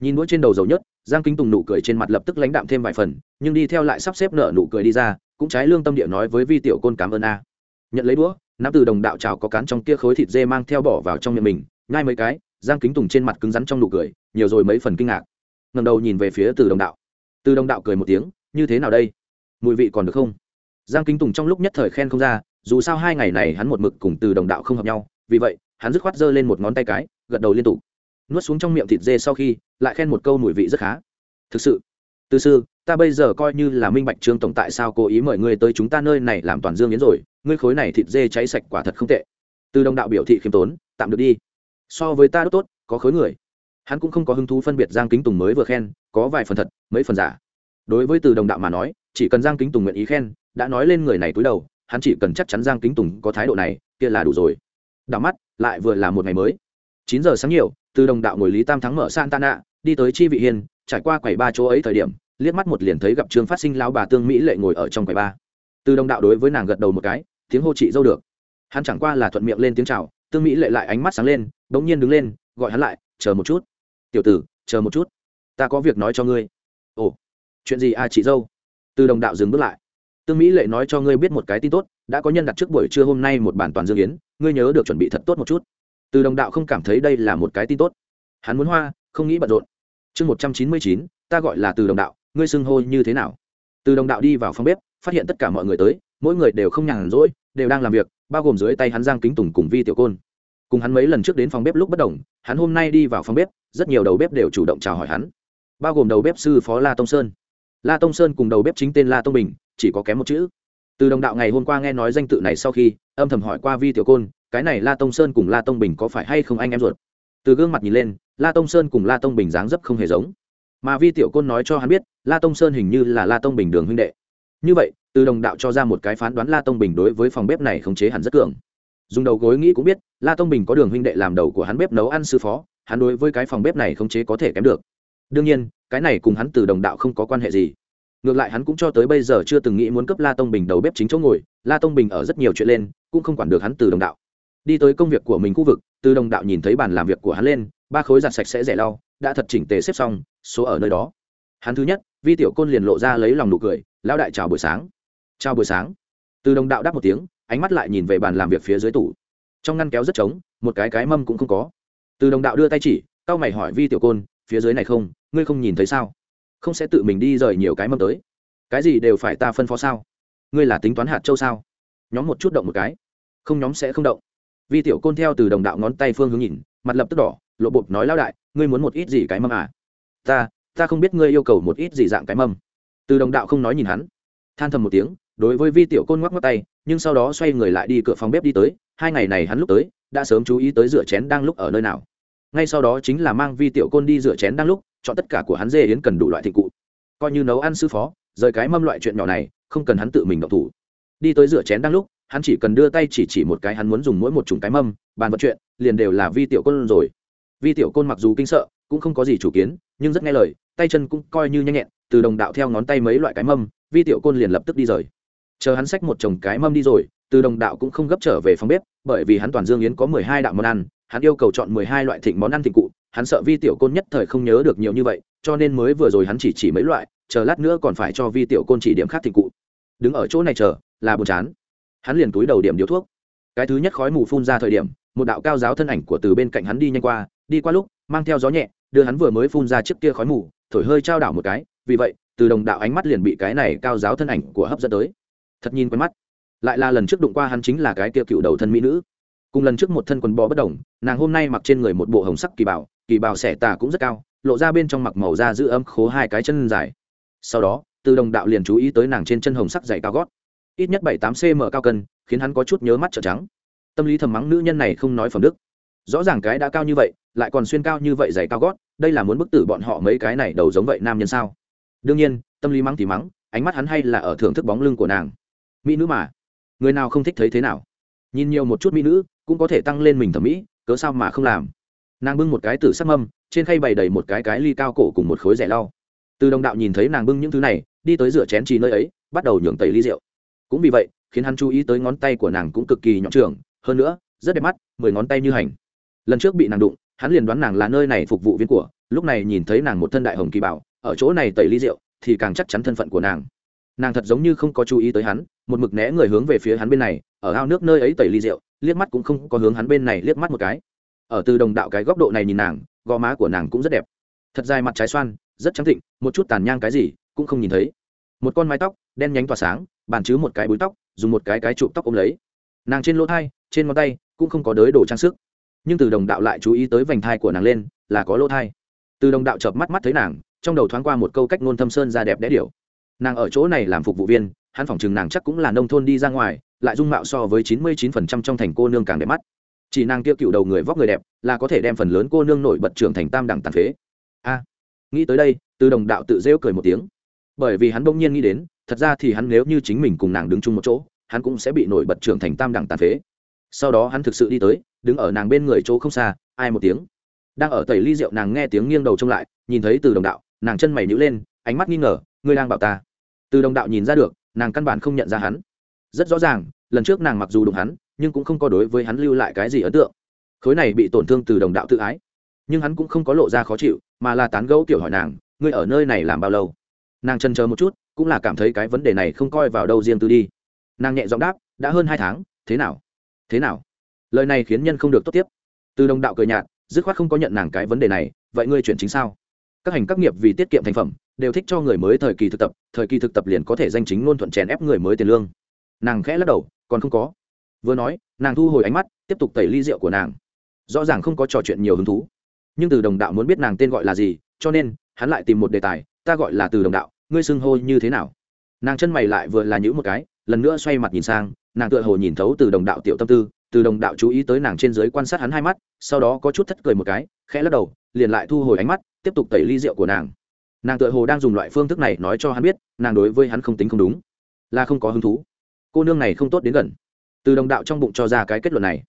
Nhìn đũa trên đầu dầu nhất, giang kính tùng nụ cười trên mặt lập tức lãnh đạm thêm vài phần, nhưng đi theo lại sắp xếp nợ nụ cười đi ra, cũng trái lương tâm địa nói với vi tiểu côn cảm ơn a. Nhận lấy đũa, nắm từ đồng đạo trào có cán trong kia khối thịt dê mang theo bỏ vào trong miệng mình ngay mấy cái, giang kính tùng trên mặt cứng rắn trong nụ cười, nhiều rồi mấy phần kinh ngạc. Ngầm đầu nhìn về phía từ đồng đạo. Từ đồng đạo cười một tiếng, như thế nào đây? Mùi vị còn được không? Giang kính tùng trong lúc nhất thời khen không ra, dù sao hai ngày này hắn một mực cùng từ đồng đạo không hợp nhau, vì vậy, hắn dứt khoát giơ lên một ngón tay cái, gật đầu liên tục. Nuốt xuống trong miệng thịt dê sau khi, lại khen một câu mùi vị rất khá. Thực sự, từ sư, ta bây giờ coi như là minh bạch trương tổng tại sao cố ý mời ngươi tới chúng ta nơi này làm toàn dương yến rồi, ngươi khối này thịt dê cháy sạch quả thật không tệ. Từ đồng đạo biểu thị khiêm tốn, tạm được đi. So với ta đốt tốt, có khối người. Hắn cũng không có hứng thú phân biệt giang kính tùng mới vừa khen, có vài phần thật, mấy phần giả. Đối với từ đồng đạo mà nói, chỉ cần giang kính tùng nguyện ý khen đã nói lên người này túi đầu, hắn chỉ cần chắc chắn giang kính tùng có thái độ này, kia là đủ rồi. Đảo mắt, lại vừa là một ngày mới. Chín giờ sáng nhiều, từ đồng đạo ngồi lý tam thắng mở san tan đi tới chi vị hiên, trải qua quầy ba chỗ ấy thời điểm, liếc mắt một liền thấy gặp trương phát sinh lao bà tương mỹ lệ ngồi ở trong quầy ba. Từ đồng đạo đối với nàng gật đầu một cái, tiếng hô chị dâu được. Hắn chẳng qua là thuận miệng lên tiếng chào, tương mỹ lệ lại ánh mắt sáng lên đ ỗ n g nhiên đứng lên, gọi hắn lại, chờ một chút. Tiểu tử, chờ một chút. Ta có việc nói cho ngươi. Ồ, chuyện gì à chị dâu? Từ đồng đạo dừng bước lại tương mỹ lệ nói cho ngươi biết một cái tin tốt, đã có nhân đặt trước buổi trưa hôm nay một bản toàn dương yến, ngươi nhớ được chuẩn bị thật tốt một chút. Từ đồng đạo không cảm thấy đây là một cái tin tốt. Hắn muốn hoa, không nghĩ bận rộn. Chương một trăm chín mươi chín, ta gọi là từ đồng đạo, ngươi xưng hô như thế nào? Từ đồng đạo đi vào phòng bếp, phát hiện tất cả mọi người tới, mỗi người đều không nhàn rỗi, đều đang làm việc, bao gồm dưới tay hắn giang kính tùng cùng vi tiểu côn. Cùng hắn mấy lần trước đến phòng bếp lúc bất đồng, hắn hôm nay đi vào phòng bếp, rất nhiều đầu bếp đều chủ động chào hỏi hắn. Bao gồm đầu bếp sư phó la tông sơn. La tông sơn cùng đầu bếp chính tên la tông bình chỉ có kém một chữ. Từ đồng đạo ngày hôm qua nghe nói danh tự này sau khi, âm thầm hỏi qua vi tiểu côn, cái này la tông sơn cùng la tông bình có phải hay không anh em ruột? Từ gương mặt nhìn lên, la tông sơn cùng la tông bình dáng dấp không hề giống. Mà vi tiểu côn nói cho hắn biết, la tông sơn hình như là la tông bình đường huynh đệ. Như vậy, từ đồng đạo cho ra một cái phán đoán la tông bình đối với phòng bếp này khống chế hẳn rất cường. Dùng đầu gối nghĩ cũng biết, la tông bình có đường huynh đệ làm đầu của hắn bếp nấu ăn sư phó, hắn đối với cái phòng bếp này khống chế có thể kém được. Đương nhiên, cái này cùng hắn từ đồng đạo không có quan hệ gì ngược lại hắn cũng cho tới bây giờ chưa từng nghĩ muốn cấp la tông bình đầu bếp chính chỗ ngồi, la tông bình ở rất nhiều chuyện lên, cũng không quản được hắn từ đồng đạo. Đi tới công việc của mình khu vực, từ đồng đạo nhìn thấy bàn làm việc của hắn lên, ba khối giặt sạch sẽ rẻ lau, đã thật chỉnh tề xếp xong, số ở nơi đó. Hắn thứ nhất, vi tiểu côn liền lộ ra lấy lòng nụ cười, lão đại chào buổi sáng. Chào buổi sáng. Từ đồng đạo đáp một tiếng, ánh mắt lại nhìn về bàn làm việc phía dưới tủ. Trong ngăn kéo rất trống, một cái cái mâm cũng không có. Từ đồng đạo đưa tay chỉ cao mày hỏi vi tiểu côn, phía dưới này không, ngươi không nhìn thấy sao? Không sẽ tự mình đi rời nhiều cái mâm tới. Cái gì đều phải ta phân phó sao? Ngươi là tính toán hạt châu sao? Nhóm một chút động một cái. Không nhóm sẽ không động. Vi tiểu côn theo từ đồng đạo ngón tay phương hướng nhìn, mặt lập tức đỏ, lộ bột nói lao đại, ngươi muốn một ít gì cái mâm à? Ta ta không biết ngươi yêu cầu một ít gì dạng cái mâm. Từ đồng đạo không nói nhìn hắn. Than thầm một tiếng, đối với vi tiểu côn ngoắc ngoắc tay, nhưng sau đó xoay người lại đi cửa phòng bếp đi tới, hai ngày này hắn lúc tới, đã sớm chú ý tới rửa chén đang lúc ở nơi nào. Ngay sau đó chính là mang vi tiểu côn đi rửa chén đang lúc chọn tất cả của hắn dê yến cần đủ loại thịt cụ. Coi như nấu ăn sư phó, rời cái mâm loại chuyện nhỏ này, không cần hắn tự mình động thủ. Đi tới rửa chén đang lúc, hắn chỉ cần đưa tay chỉ chỉ một cái hắn muốn dùng mỗi một chủng cái mâm, bàn vật chuyện, liền đều là vi tiểu côn rồi. Vi tiểu côn mặc dù kinh sợ, cũng không có gì chủ kiến, nhưng rất nghe lời, tay chân cũng coi như nhanh nhẹn, từ đồng đạo theo ngón tay mấy loại cái mâm, vi tiểu côn liền lập tức đi rời. Chờ hắn xách một chồng cái mâm đi rồi, từ đồng đạo cũng không gấp trở về phòng bếp, bởi vì hắn toàn dương yến có mười hai đạo món ăn, hắn yêu cầu chọn mười hai loại thịnh món ăn thịnh cụ hắn sợ vi tiểu côn nhất thời không nhớ được nhiều như vậy, cho nên mới vừa rồi hắn chỉ chỉ mấy loại, chờ lát nữa còn phải cho vi tiểu côn chỉ điểm khác thịnh cụ. Đứng ở chỗ này chờ, là buồn chán. Hắn liền túi đầu điểm điếu thuốc. Cái thứ nhất khói mù phun ra thời điểm, một đạo cao giáo thân ảnh của từ bên cạnh hắn đi nhanh qua, đi qua lúc, mang theo gió nhẹ, đưa hắn vừa mới phun ra chiếc kia khói mù, thổi hơi trao đảo một cái, vì vậy, từ đồng đạo ánh mắt liền bị cái này cao giáo thân ảnh của hấp dẫn tới. Thật nhìn quen mắt. Lại là lần trước đụng qua hắn chính là cái kia cựu đầu thân mỹ nữ. Cùng lần trước một thân quần bò bất đồng, nàng hôm nay mặc trên người một bộ hồng sắc kỳ bảo kỳ bào xẻ tà cũng rất cao, lộ ra bên trong mặc màu da giữ ấm khố hai cái chân dài. Sau đó, từ đồng đạo liền chú ý tới nàng trên chân hồng sắc dày cao gót. Ít nhất bảy tám cm cao cân, khiến hắn có chút nhớ mắt trợn trắng. Tâm lý thầm mắng nữ nhân này không nói phẩm đức. Rõ ràng cái đã cao như vậy, lại còn xuyên cao như vậy dày cao gót, đây là muốn bức tử bọn họ mấy cái này đầu giống vậy nam nhân sao? Đương nhiên, tâm lý mắng thì mắng, ánh mắt hắn hay là ở thưởng thức bóng lưng của nàng. Mỹ nữ mà, người nào không thích thấy thế nào? Nhìn nhiều một chút mỹ nữ, cũng có thể tăng lên mình thẩm mỹ, cớ sao mà không làm? Nàng bưng một cái tử sắc mâm, trên khay bày đầy một cái cái ly cao cổ cùng một khối rẻ lau. Từ đồng đạo nhìn thấy nàng bưng những thứ này, đi tới rửa chén trì nơi ấy, bắt đầu nhường tẩy ly rượu. Cũng vì vậy, khiến hắn chú ý tới ngón tay của nàng cũng cực kỳ nhọn trường, hơn nữa, rất đẹp mắt, mười ngón tay như hành. Lần trước bị nàng đụng, hắn liền đoán nàng là nơi này phục vụ viên của, lúc này nhìn thấy nàng một thân đại hồng kỳ bảo, ở chỗ này tẩy ly rượu, thì càng chắc chắn thân phận của nàng. Nàng thật giống như không có chú ý tới hắn, một mực né người hướng về phía hắn bên này, ở ao nước nơi ấy tẩy ly rượu, liếc mắt cũng không có hướng hắn bên này liếc mắt một cái ở từ đồng đạo cái góc độ này nhìn nàng, gò má của nàng cũng rất đẹp. Thật dài mặt trái xoan, rất trắng thịnh, một chút tàn nhang cái gì cũng không nhìn thấy. Một con mái tóc, đen nhánh tỏa sáng, bàn chứ một cái búi tóc, dùng một cái cái trụ tóc ôm lấy. Nàng trên lỗ thai, trên ngón tay cũng không có đới đồ trang sức. Nhưng từ đồng đạo lại chú ý tới vành thai của nàng lên, là có lỗ thai. Từ đồng đạo chợp mắt mắt thấy nàng, trong đầu thoáng qua một câu cách ngôn thâm sơn ra đẹp đẽ điều nàng ở chỗ này làm phục vụ viên, hắn phỏng chừng nàng chắc cũng là nông thôn đi ra ngoài, lại dung mạo so với chín mươi chín phần trăm trong thành cô nương càng đẹp mắt chỉ nàng kia cựu đầu người vóc người đẹp là có thể đem phần lớn cô nương nổi bật trưởng thành tam đẳng tàn phế. A, nghĩ tới đây, từ đồng đạo tự rêu cười một tiếng. Bởi vì hắn bỗng nhiên nghĩ đến, thật ra thì hắn nếu như chính mình cùng nàng đứng chung một chỗ, hắn cũng sẽ bị nổi bật trưởng thành tam đẳng tàn phế. Sau đó hắn thực sự đi tới, đứng ở nàng bên người chỗ không xa, ai một tiếng. Đang ở tẩy ly rượu nàng nghe tiếng nghiêng đầu trông lại, nhìn thấy từ đồng đạo, nàng chân mày nhữ lên, ánh mắt nghi ngờ, ngươi đang bảo ta? Từ đồng đạo nhìn ra được, nàng căn bản không nhận ra hắn. Rất rõ ràng, lần trước nàng mặc dù đụng hắn nhưng cũng không có đối với hắn lưu lại cái gì ấn tượng. Khối này bị tổn thương từ đồng đạo tự ái. Nhưng hắn cũng không có lộ ra khó chịu, mà là tán gẫu tiểu hỏi nàng, ngươi ở nơi này làm bao lâu? Nàng chân chờ một chút, cũng là cảm thấy cái vấn đề này không coi vào đâu riêng tư đi. Nàng nhẹ giọng đáp, đã hơn hai tháng, thế nào? Thế nào? Lời này khiến nhân không được tốt tiếp. Từ đồng đạo cười nhạt, dứt khoát không có nhận nàng cái vấn đề này, vậy ngươi chuyển chính sao? Các hành các nghiệp vì tiết kiệm thành phẩm, đều thích cho người mới thời kỳ thực tập, thời kỳ thực tập liền có thể danh chính ngôn thuận chèn ép người mới tiền lương. Nàng khẽ lắc đầu, còn không có vừa nói, nàng thu hồi ánh mắt, tiếp tục tẩy ly rượu của nàng. Rõ ràng không có trò chuyện nhiều hứng thú. Nhưng từ đồng đạo muốn biết nàng tên gọi là gì, cho nên, hắn lại tìm một đề tài, ta gọi là từ đồng đạo, ngươi xưng hô như thế nào? Nàng chân mày lại vừa là nhữ một cái, lần nữa xoay mặt nhìn sang, nàng tựa hồ nhìn thấu từ đồng đạo tiểu tâm tư, từ đồng đạo chú ý tới nàng trên dưới quan sát hắn hai mắt, sau đó có chút thất cười một cái, khẽ lắc đầu, liền lại thu hồi ánh mắt, tiếp tục tẩy ly rượu của nàng. Nàng tựa hồ đang dùng loại phương thức này nói cho hắn biết, nàng đối với hắn không tính không đúng, là không có hứng thú. Cô nương này không tốt đến gần từ đồng đạo trong bụng cho ra cái kết luận này.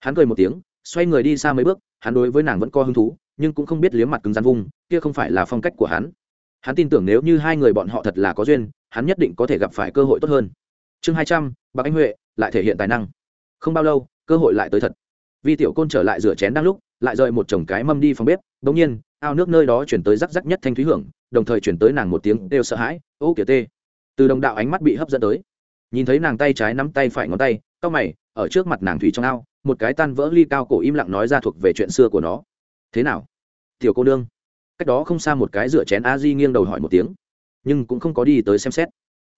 Hắn cười một tiếng, xoay người đi xa mấy bước, hắn đối với nàng vẫn có hứng thú, nhưng cũng không biết liếm mặt cứng rắn vung, kia không phải là phong cách của hắn. Hắn tin tưởng nếu như hai người bọn họ thật là có duyên, hắn nhất định có thể gặp phải cơ hội tốt hơn. Chương hai trăm, bạc anh huệ, lại thể hiện tài năng. Không bao lâu, cơ hội lại tới thật. Vi tiểu côn trở lại rửa chén đang lúc, lại rời một chồng cái mâm đi phòng bếp đ ỗ n g nhiên, ao nước nơi đó chuyển tới rắc rắc nhất thanh thúy hưởng, đồng thời chuyển tới nàng một tiếng đều sợ hãi, ô kìa tê. Từ đồng đạo ánh mắt bị hấp dẫn tới. Nhìn thấy nàng tay trái nắm tay phải ngón tay cau mày, ở trước mặt nàng thủy trong ao, một cái tan vỡ ly cao cổ im lặng nói ra thuộc về chuyện xưa của nó. Thế nào? Tiểu cô nương. Cách đó không xa một cái rửa chén a di nghiêng đầu hỏi một tiếng. Nhưng cũng không có đi tới xem xét.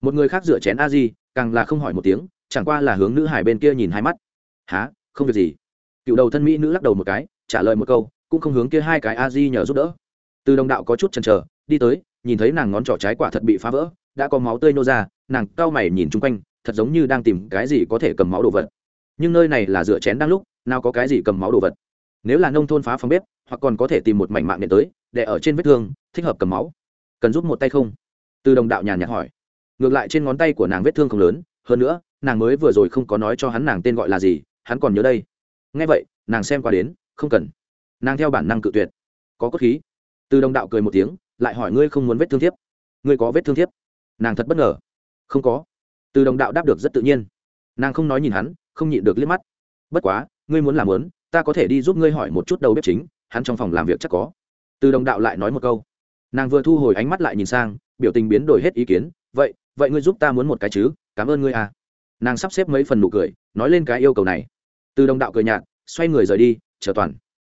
Một người khác rửa chén a di, càng là không hỏi một tiếng, chẳng qua là hướng nữ hải bên kia nhìn hai mắt. Há không việc gì. Cựu đầu thân mỹ nữ lắc đầu một cái, trả lời một câu, cũng không hướng kia hai cái a di nhờ giúp đỡ. Từ đồng đạo có chút chần chờ, đi tới, nhìn thấy nàng ngón trỏ trái quả thật bị phá vỡ, đã có máu tươi nô ra, nàng cao mày nhìn chung quanh thật giống như đang tìm cái gì có thể cầm máu đồ vật. Nhưng nơi này là rửa chén đang lúc, nào có cái gì cầm máu đồ vật. Nếu là nông thôn phá phòng bếp, hoặc còn có thể tìm một mảnh mạng điện tới, để ở trên vết thương, thích hợp cầm máu. Cần giúp một tay không? Từ đồng đạo nhàn nhạt hỏi. Ngược lại trên ngón tay của nàng vết thương không lớn, hơn nữa, nàng mới vừa rồi không có nói cho hắn nàng tên gọi là gì, hắn còn nhớ đây. Ngay vậy, nàng xem qua đến, không cần. Nàng theo bản năng cự tuyệt. Có cốt khí. Từ đồng đạo cười một tiếng, lại hỏi ngươi không muốn vết thương thiếp. Ngươi có vết thương thiếp? Nàng thật bất ngờ. Không có từ đồng đạo đáp được rất tự nhiên. Nàng không nói nhìn hắn, không nhịn được liếc mắt. Bất quá, ngươi muốn làm lớn ta có thể đi giúp ngươi hỏi một chút đầu bếp chính, hắn trong phòng làm việc chắc có. Từ đồng đạo lại nói một câu. Nàng vừa thu hồi ánh mắt lại nhìn sang, biểu tình biến đổi hết ý kiến, vậy vậy ngươi giúp ta muốn một cái chứ, cảm ơn ngươi à. Nàng sắp xếp mấy phần nụ cười, nói lên cái yêu cầu này. Từ đồng đạo cười nhạt, xoay người rời đi, chờ toàn.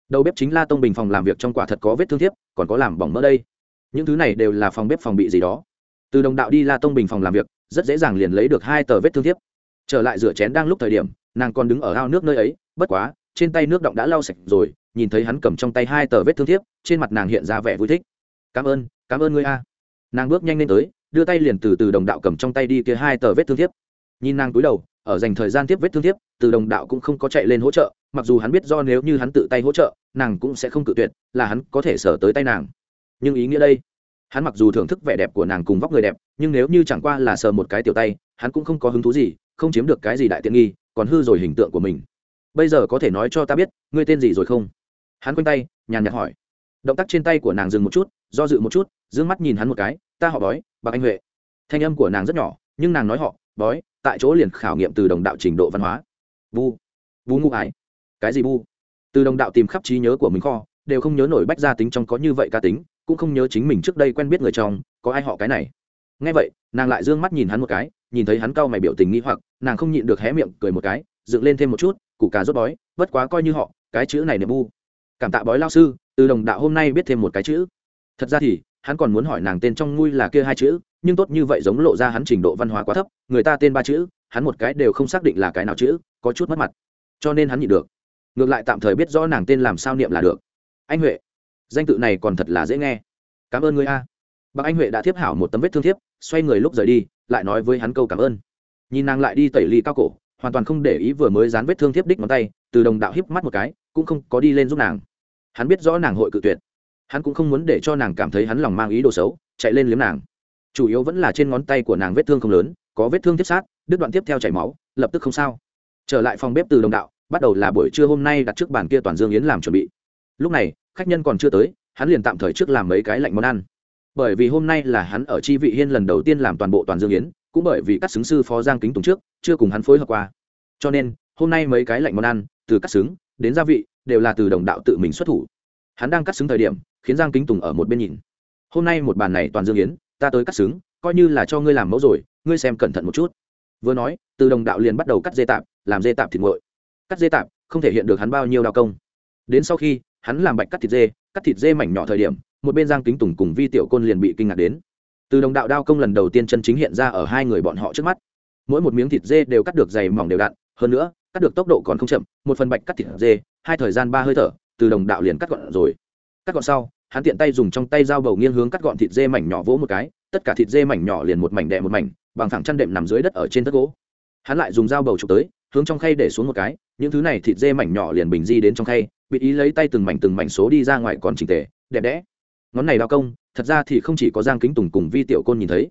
Đầu bếp chính la tông bình phòng làm việc trong quả thật có vết thương thiếp, còn có làm bỏng mỡ đây. Những thứ này đều là phòng bếp phòng bị gì đó. Từ đồng đạo đi la tông bình phòng làm việc rất dễ dàng liền lấy được hai tờ vết thương thiếp. Trở lại rửa chén đang lúc thời điểm nàng còn đứng ở ao nước nơi ấy bất quá trên tay nước động đã lau sạch rồi nhìn thấy hắn cầm trong tay hai tờ vết thương thiếp trên mặt nàng hiện ra vẻ vui thích. Cảm ơn cảm ơn ngươi a. Nàng bước nhanh lên tới đưa tay liền từ từ đồng đạo cầm trong tay đi kia hai tờ vết thương thiếp. Nhìn nàng cúi đầu ở dành thời gian tiếp vết thương thiếp, từ đồng đạo cũng không có chạy lên hỗ trợ mặc dù hắn biết do nếu như hắn tự tay hỗ trợ nàng cũng sẽ không cự tuyệt là hắn có thể sở tới tay nàng. Nhưng ý nghĩa đây hắn mặc dù thưởng thức vẻ đẹp của nàng cùng vóc người đẹp, nhưng nếu như chẳng qua là sờ một cái tiểu tay, hắn cũng không có hứng thú gì, không chiếm được cái gì đại tiện nghi, còn hư rồi hình tượng của mình. Bây giờ có thể nói cho ta biết, ngươi tên gì rồi không? Hắn quanh tay, nhàn nhạt hỏi. Động tác trên tay của nàng dừng một chút, do dự một chút d ư ơ n g mắt nhìn hắn một cái, ta họ bói, bạc anh huệ. Thanh âm của nàng rất nhỏ, nhưng nàng nói họ, bói, tại chỗ liền khảo nghiệm từ đồng đạo trình độ văn hóa. Vu vu ngụ ải cái gì vu từ đồng đạo tìm khắp trí nhớ của mình kho, đều không nhớ nổi bách gia tính trong có như vậy ca tính cũng không nhớ chính mình trước đây quen biết người trong, có ai họ cái này. Ngay vậy, nàng lại d ư ơ n g mắt nhìn hắn một cái, nhìn thấy hắn cau mày biểu tình nghĩ hoặc, nàng không nhịn được hé miệng cười một cái, dựng lên thêm một chút, củ cà rốt bói vất quá coi như họ, cái chữ này niệm bu cảm tạ bói lao sư, từ đồng đạo hôm nay biết thêm một cái chữ. Thật ra thì, hắn còn muốn hỏi nàng tên trong ngui là kia hai chữ, nhưng tốt như vậy giống lộ ra hắn trình độ văn hóa quá thấp, người ta tên ba chữ, hắn một cái đều không xác định là cái nào chữ, có chút mất mặt. Cho nên hắn nhịn được. Ngược lại tạm thời biết rõ nàng tên làm sao niệm là được. Anh huệ danh tự này còn thật là dễ nghe. Cảm ơn ngươi a. Bác anh huệ đã thiếp hảo một tấm vết thương thiếp, xoay người lúc rời đi, lại nói với hắn câu cảm ơn. Nhìn nàng lại đi tẩy ly cao cổ, hoàn toàn không để ý vừa mới dán vết thương thiếp đích ngón tay, từ đồng đạo hiếp mắt một cái, cũng không có đi lên giúp nàng. Hắn biết rõ nàng hội cự tuyệt. Hắn cũng không muốn để cho nàng cảm thấy hắn lòng mang ý đồ xấu, chạy lên liếm nàng. Chủ yếu vẫn là trên ngón tay của nàng vết thương không lớn, có vết thương tiếp sát, đứt đoạn tiếp theo chảy máu, lập tức không sao. Trở lại phòng bếp từ đồng đạo, bắt đầu là buổi trưa hôm nay đặt trước bàn kia toàn dương yến làm chuẩn bị. Lúc này khách nhân còn chưa tới, hắn liền tạm thời trước làm mấy cái lạnh món ăn. Bởi vì hôm nay là hắn ở chi vị hiên lần đầu tiên làm toàn bộ toàn dương yến, cũng bởi vì các xứng sư phó giang kính tùng trước, chưa cùng hắn phối hợp qua. Cho nên, hôm nay mấy cái lạnh món ăn, từ cắt xứng đến gia vị, đều là từ đồng đạo tự mình xuất thủ. Hắn đang cắt xứng thời điểm, khiến giang kính tùng ở một bên nhìn. Hôm nay một bàn này toàn dương yến, ta tới cắt xứng, coi như là cho ngươi làm mẫu rồi, ngươi xem cẩn thận một chút. Vừa nói, từ đồng đạo liền bắt đầu cắt dê tạp, làm dê tạp thịt nguội. Cắt dê tạp, không thể hiện được hắn bao nhiêu đao công. Đến sau khi hắn làm bạch cắt thịt dê, cắt thịt dê mảnh nhỏ thời điểm, một bên giang kính tùng cùng vi tiểu côn liền bị kinh ngạc đến. Từ đồng đạo đao công lần đầu tiên chân chính hiện ra ở hai người bọn họ trước mắt. Mỗi một miếng thịt dê đều cắt được dày mỏng đều đặn, hơn nữa, cắt được tốc độ còn không chậm, một phần bạch cắt thịt dê, hai thời gian ba hơi thở, từ đồng đạo liền cắt gọn rồi. Cắt gọn sau, hắn tiện tay dùng trong tay dao bầu nghiêng hướng cắt gọn thịt dê mảnh nhỏ vỗ một cái, tất cả thịt dê mảnh nhỏ liền một mảnh đè một mảnh, bằng thẳng chăn đệm nằm dưới đất ở trên tất gỗ. Hắn lại dùng dao bầu chụp tới hướng trong khay để xuống một cái, những thứ này thịt dê mảnh nhỏ liền bình di đến trong khay, bị ý lấy tay từng mảnh từng mảnh số đi ra ngoài còn chỉnh tề, đẹp đẽ. Ngón này đao công, thật ra thì không chỉ có giang kính tùng cùng vi tiểu côn nhìn thấy.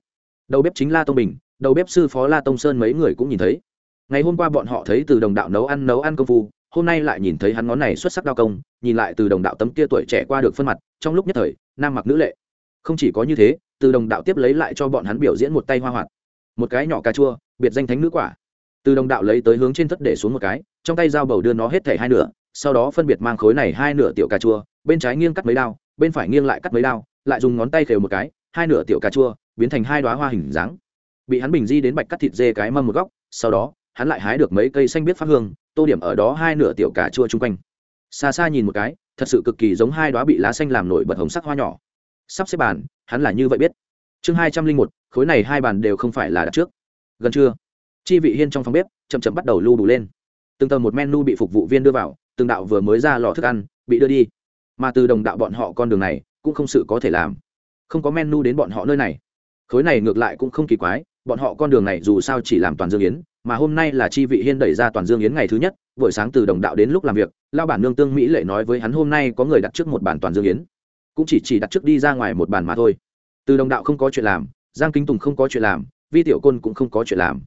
Đầu bếp chính la tông bình, đầu bếp sư phó la tông sơn mấy người cũng nhìn thấy. Ngày hôm qua bọn họ thấy từ đồng đạo nấu ăn nấu ăn công phu, hôm nay lại nhìn thấy hắn ngón này xuất sắc đao công, nhìn lại từ đồng đạo tấm kia tuổi trẻ qua được phân mặt, trong lúc nhất thời, nam mặc nữ lệ. Không chỉ có như thế, từ đồng đạo tiếp lấy lại cho bọn hắn biểu diễn một tay hoa hoạt. Một cái nhỏ cà chua, biệt danh thánh nữ quả từ đồng đạo lấy tới hướng trên thất để xuống một cái, trong tay dao bầu đưa nó hết thể hai nửa, sau đó phân biệt mang khối này hai nửa tiểu cà chua, bên trái nghiêng cắt mấy đao, bên phải nghiêng lại cắt mấy đao, lại dùng ngón tay khều một cái, hai nửa tiểu cà chua, biến thành hai đoá hoa hình dáng. Bị hắn bình di đến bạch cắt thịt dê cái mâm một góc, sau đó, hắn lại hái được mấy cây xanh biết phát hương, tô điểm ở đó hai nửa tiểu cà chua chung quanh. Xa xa nhìn một cái, thật sự cực kỳ giống hai đoá bị lá xanh làm nổi bật hồng sắc hoa nhỏ. Sắp xếp bàn, hắn là như vậy biết. Chương hai trăm linh một, khối này hai bàn đều không phải là đặt trước. Gần trưa chi vị hiên trong phòng bếp, chậm chậm bắt đầu lưu đủ lên. Từng tờ một menu bị phục vụ viên đưa vào, từng đạo vừa mới ra lò thức ăn bị đưa đi. Mà từ đồng đạo bọn họ con đường này, cũng không sự có thể làm. Không có menu đến bọn họ nơi này. Khối này ngược lại cũng không kỳ quái, bọn họ con đường này dù sao chỉ làm toàn dương yến, mà hôm nay là chi vị hiên đẩy ra toàn dương yến ngày thứ nhất, buổi sáng từ đồng đạo đến lúc làm việc lao bản nương tương mỹ lệ nói với hắn hôm nay có người đặt trước một bản toàn dương yến. Cũng chỉ chỉ đặt trước đi ra ngoài một bàn mà thôi. Từ đồng đạo không có chuyện làm, giang kính tùng không có chuyện làm, vi tiểu côn cũng không có chuyện làm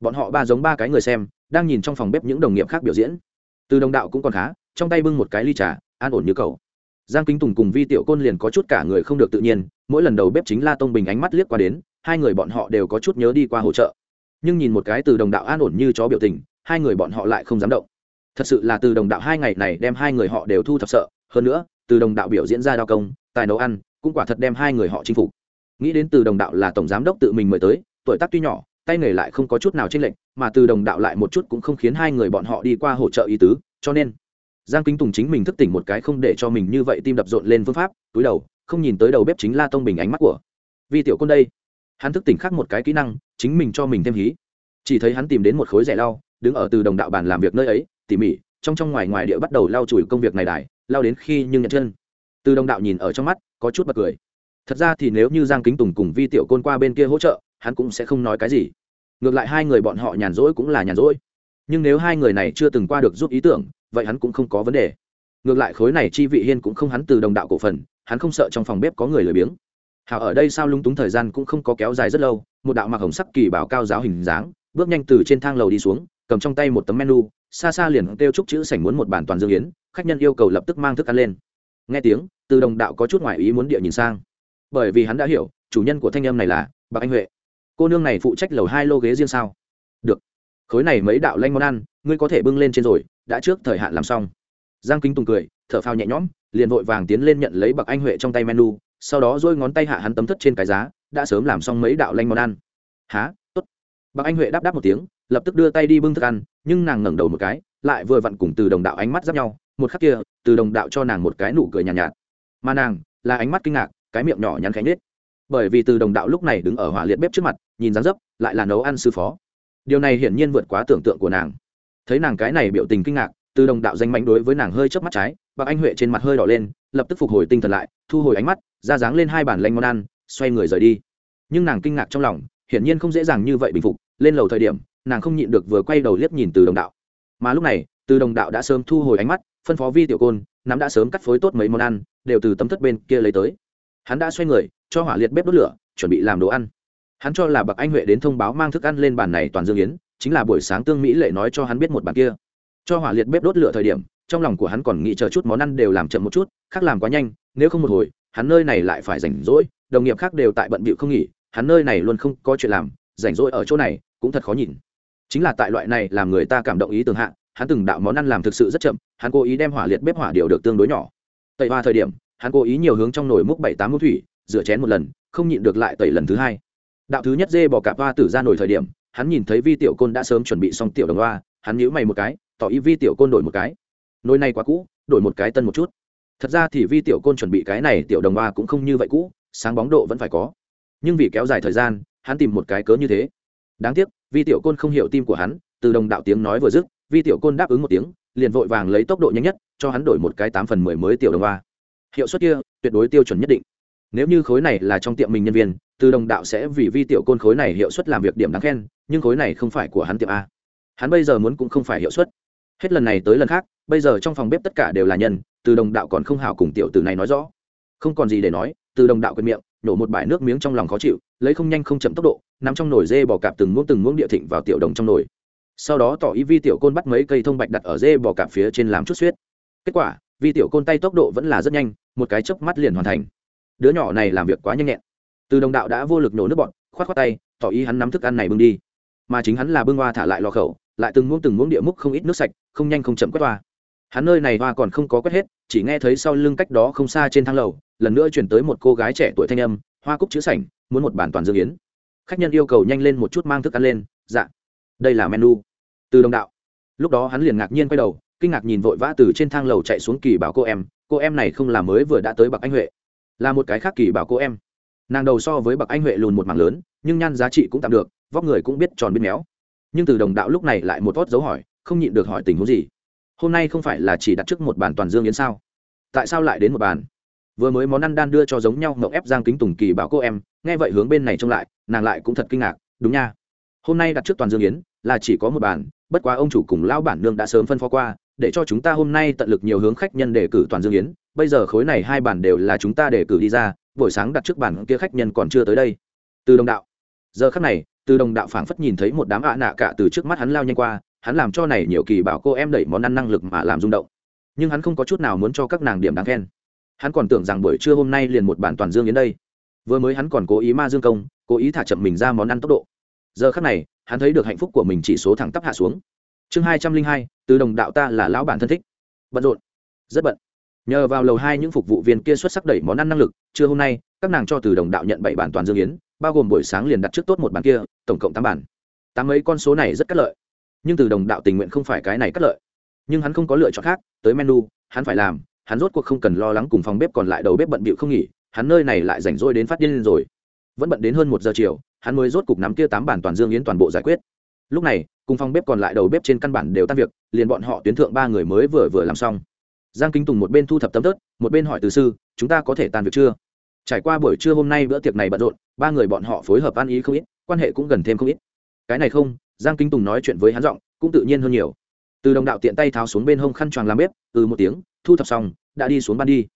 bọn họ ba giống ba cái người xem, đang nhìn trong phòng bếp những đồng nghiệp khác biểu diễn. Từ đồng đạo cũng còn khá, trong tay bưng một cái ly trà, an ổn như cầu. Giang kính tùng cùng vi tiểu côn liền có chút cả người không được tự nhiên, mỗi lần đầu bếp chính la tông bình ánh mắt liếc qua đến, hai người bọn họ đều có chút nhớ đi qua hỗ trợ. Nhưng nhìn một cái từ đồng đạo an ổn như chó biểu tình, hai người bọn họ lại không dám động. Thật sự là từ đồng đạo hai ngày này đem hai người họ đều thu thập sợ, hơn nữa, từ đồng đạo biểu diễn ra đao công, tài nấu ăn, cũng quả thật đem hai người họ chinh phục. Nghĩ đến từ đồng đạo là tổng giám đốc tự mình mời tới, tuổi tác tuy nhỏ tay nghề lại không có chút nào trên lệnh mà từ đồng đạo lại một chút cũng không khiến hai người bọn họ đi qua hỗ trợ ý tứ, cho nên, giang kính tùng chính mình thức tỉnh một cái không để cho mình như vậy tim đập rộn lên phương pháp, túi đầu, không nhìn tới đầu bếp chính la tông bình ánh mắt của vì tiểu côn đây. Hắn thức tỉnh khác một cái kỹ năng, chính mình cho mình thêm hí. Chỉ thấy hắn tìm đến một khối rẻ lau, đứng ở từ đồng đạo bàn làm việc nơi ấy, tỉ mỉ, trong trong ngoài ngoài địa bắt đầu lau chùi công việc này đài lao đến khi nhưng nhận chân. Từ đồng đạo nhìn ở trong mắt, có chút bật cười. Thật ra thì nếu như giang kính tùng cùng vi tiểu côn qua bên kia hỗ trợ hắn cũng sẽ không nói cái gì. Ngược lại hai người bọn họ nhàn rỗi cũng là nhàn rỗi. Nhưng nếu hai người này chưa từng qua được giúp ý tưởng, vậy hắn cũng không có vấn đề. Ngược lại khối này chi vị hiên cũng không hắn từ đồng đạo cổ phần, hắn không sợ trong phòng bếp có người lười biếng. Hảo ở đây sao lung túng thời gian cũng không có kéo dài rất lâu, một đạo mặc hồng sắc kỳ bảo cao giáo hình dáng, bước nhanh từ trên thang lầu đi xuống, cầm trong tay một tấm menu, xa xa liền kêu chúc chữ sảnh muốn một bản toàn dương yến, khách nhân yêu cầu lập tức mang thức ăn lên. Nghe tiếng, từ đồng đạo có chút ngoại ý muốn địa nhìn sang. Bởi vì hắn đã hiểu, chủ nhân của thanh âm này là bạc anh huệ cô nương này phụ trách lầu hai lô ghế riêng sao? Được. Khối này mấy đạo lanh món ăn ngươi có thể bưng lên trên rồi đã trước thời hạn làm xong. Giang kính tùng cười thở phao nhẹ nhõm liền vội vàng tiến lên nhận lấy bậc anh huệ trong tay menu sau đó dôi ngón tay hạ hắn tấm thất trên cái giá đã sớm làm xong mấy đạo lanh món ăn. Há tốt. Bậc anh huệ đáp đáp một tiếng lập tức đưa tay đi bưng thức ăn nhưng nàng ngẩng đầu một cái lại vừa vặn cùng từ đồng đạo ánh mắt giáp nhau một khắc kia từ đồng đạo cho nàng một cái nụ cười nhàn nhạt, nhạt. Mà nàng là ánh mắt kinh ngạc cái miệng nhỏ nhắn khánh nết bởi vì từ đồng đạo lúc này đứng ở hỏa liệt bếp trước mặt, nhìn dáng dấp, lại là nấu ăn sư phó. Điều này hiển nhiên vượt quá tưởng tượng của nàng. Thấy nàng cái này biểu tình kinh ngạc, từ đồng đạo danh mạnh đối với nàng hơi chớp mắt trái, bạc anh huệ trên mặt hơi đỏ lên, lập tức phục hồi tinh thần lại, thu hồi ánh mắt, ra dáng lên hai bản lanh món ăn, xoay người rời đi. Nhưng nàng kinh ngạc trong lòng, hiển nhiên không dễ dàng như vậy bình phục, lên lầu thời điểm, nàng không nhịn được vừa quay đầu liếc nhìn từ đồng đạo. Mà lúc này, từ đồng đạo đã sớm thu hồi ánh mắt, phân phó vi tiểu côn, nắm đã sớm cắt phối tốt mấy món ăn, đều từ tấm thất bên kia lấy tới. Hắn đã xoay người cho hỏa liệt bếp đốt lửa, chuẩn bị làm đồ ăn. Hắn cho là bậc anh huệ đến thông báo mang thức ăn lên bàn này toàn dương yến, chính là buổi sáng tương mỹ lệ nói cho hắn biết một bàn kia. Cho hỏa liệt bếp đốt lửa thời điểm, trong lòng của hắn còn nghĩ chờ chút món ăn đều làm chậm một chút, khác làm quá nhanh, nếu không một hồi, hắn nơi này lại phải rảnh rỗi, đồng nghiệp khác đều tại bận bịu không nghỉ, hắn nơi này luôn không có chuyện làm, rảnh rỗi ở chỗ này cũng thật khó nhìn. Chính là tại loại này làm người ta cảm động ý tưởng hạ, hắn từng đạo món ăn làm thực sự rất chậm, hắn cố ý đem hỏa liệt bếp hỏa điều được tương đối nhỏ. Tẩy ba thời điểm, hắn cố ý nhiều hướng trong nồi múc bảy tám múc thủy rửa chén một lần, không nhịn được lại tẩy lần thứ hai. Đạo thứ nhất dê bỏ cả hoa tử ra nổi thời điểm, hắn nhìn thấy vi tiểu côn đã sớm chuẩn bị xong tiểu đồng hoa, hắn nhíu mày một cái, tỏ ý vi tiểu côn đổi một cái. Nồi này quá cũ, đổi một cái tân một chút. Thật ra thì vi tiểu côn chuẩn bị cái này tiểu đồng hoa cũng không như vậy cũ, sáng bóng độ vẫn phải có. Nhưng vì kéo dài thời gian, hắn tìm một cái cớ như thế. Đáng tiếc, vi tiểu côn không hiểu tim của hắn, từ đồng đạo tiếng nói vừa dứt, vi tiểu côn đáp ứng một tiếng, liền vội vàng lấy tốc độ nhanh nhất, cho hắn đổi một cái tám phần mười mới tiểu đồng hoa. Hiệu suất kia, tuyệt đối tiêu chuẩn nhất định nếu như khối này là trong tiệm mình nhân viên, từ đồng đạo sẽ vì vi tiểu côn khối này hiệu suất làm việc điểm đáng khen, nhưng khối này không phải của hắn tiệm a. Hắn bây giờ muốn cũng không phải hiệu suất. Hết lần này tới lần khác, bây giờ trong phòng bếp tất cả đều là nhân, từ đồng đạo còn không hào cùng tiểu từ này nói rõ. Không còn gì để nói, từ đồng đạo quên miệng, nổ một bãi nước miếng trong lòng khó chịu, lấy không nhanh không chậm tốc độ nằm trong nồi dê bò cạp từng muỗng từng muỗng địa thịnh vào tiểu đồng trong nồi. Sau đó tỏ ý vi tiểu côn bắt mấy cây thông bạch đặt ở dê bò cạp phía trên làm chút suyết. Kết quả, vi tiểu côn tay tốc độ vẫn là rất nhanh, một cái chớp mắt liền hoàn thành đứa nhỏ này làm việc quá nhanh nhẹn. Từ đồng đạo đã vô lực nổ nước bọn, khoát khoát tay, tỏ ý hắn nắm thức ăn này bưng đi. Mà chính hắn là bưng hoa thả lại lò khẩu, lại từng muỗng từng muỗng địa múc không ít nước sạch, không nhanh không chậm quét hoa. Hắn nơi này hoa còn không có quét hết, chỉ nghe thấy sau lưng cách đó không xa trên thang lầu, lần nữa chuyển tới một cô gái trẻ tuổi thanh âm, hoa cúc chữ sảnh, muốn một bản toàn dương yến. Khách nhân yêu cầu nhanh lên một chút mang thức ăn lên dạ. Đây là menu. Từ đồng đạo. Lúc đó hắn liền ngạc nhiên quay đầu, kinh ngạc nhìn vội vã từ trên thang lầu chạy xuống kỳ bảo cô em cô em này không là mới vừa đã tới bậc anh huệ là một cái khác kỳ bảo cô em. Nàng đầu so với bậc anh huệ lùn một mảng lớn, nhưng nhan giá trị cũng tạm được, vóc người cũng biết tròn biết méo. Nhưng từ đồng đạo lúc này lại một tốt dấu hỏi, không nhịn được hỏi tình huống gì. Hôm nay không phải là chỉ đặt trước một bàn toàn dương yến sao? Tại sao lại đến một bàn? Vừa mới món ăn đan đưa cho giống nhau mậu ép giang kính tùng kỳ bảo cô em, nghe vậy hướng bên này trông lại, nàng lại cũng thật kinh ngạc, đúng nha. Hôm nay đặt trước toàn dương yến, là chỉ có một bàn, bất quá ông chủ cùng lão bản nương đã sớm phân phó qua để cho chúng ta hôm nay tận lực nhiều hướng khách nhân đề cử toàn dương yến. Bây giờ khối này hai bản đều là chúng ta đề cử đi ra, buổi sáng đặt trước bản kia khách nhân còn chưa tới đây. Từ đồng đạo. Giờ khắc này, từ đồng đạo phảng phất nhìn thấy một đám ạ nạ cả từ trước mắt hắn lao nhanh qua, hắn làm cho này nhiều kỳ bảo cô em đẩy món ăn năng lực mà làm rung động. Nhưng hắn không có chút nào muốn cho các nàng điểm đáng khen. Hắn còn tưởng rằng buổi trưa hôm nay liền một bản toàn dương đến đây. Vừa mới hắn còn cố ý ma dương công, cố ý thả chậm mình ra món ăn tốc độ. Giờ khắc này, hắn thấy được hạnh phúc của mình chỉ số thẳng tắp hạ xuống chương hai trăm linh hai, từ đồng đạo ta là lão bản thân thích. Bận rộn. Rất bận. Nhờ vào lầu hai những phục vụ viên kia xuất sắc đẩy món ăn năng lực, trưa hôm nay, các nàng cho từ đồng đạo nhận bảy bản toàn dương yến, bao gồm buổi sáng liền đặt trước tốt một bản kia, tổng cộng tám bản. Tám ấy con số này rất cắt lợi. Nhưng từ đồng đạo tình nguyện không phải cái này cắt lợi. Nhưng hắn không có lựa chọn khác, tới menu, hắn phải làm, hắn rốt cuộc không cần lo lắng cùng phòng bếp còn lại đầu bếp bận bịu không nghỉ, hắn nơi này lại rảnh rỗi đến phát điên lên rồi. Vẫn bận đến hơn một giờ chiều, hắn mới rốt cục nắm kia tám bản toàn dương yến toàn bộ giải quyết lúc này, cùng phòng bếp còn lại đầu bếp trên căn bản đều tan việc, liền bọn họ tuyến thượng ba người mới vừa vừa làm xong. Giang kính tùng một bên thu thập tấm tớt, một bên hỏi từ sư, chúng ta có thể tan việc chưa? Trải qua buổi trưa hôm nay bữa tiệc này bận rộn, ba người bọn họ phối hợp ăn ý không ít, quan hệ cũng gần thêm không ít. Cái này không, giang kính tùng nói chuyện với hắn giọng cũng tự nhiên hơn nhiều. Từ đồng đạo tiện tay tháo xuống bên hông khăn choàng làm bếp từ một tiếng, thu thập xong, đã đi xuống ban đi.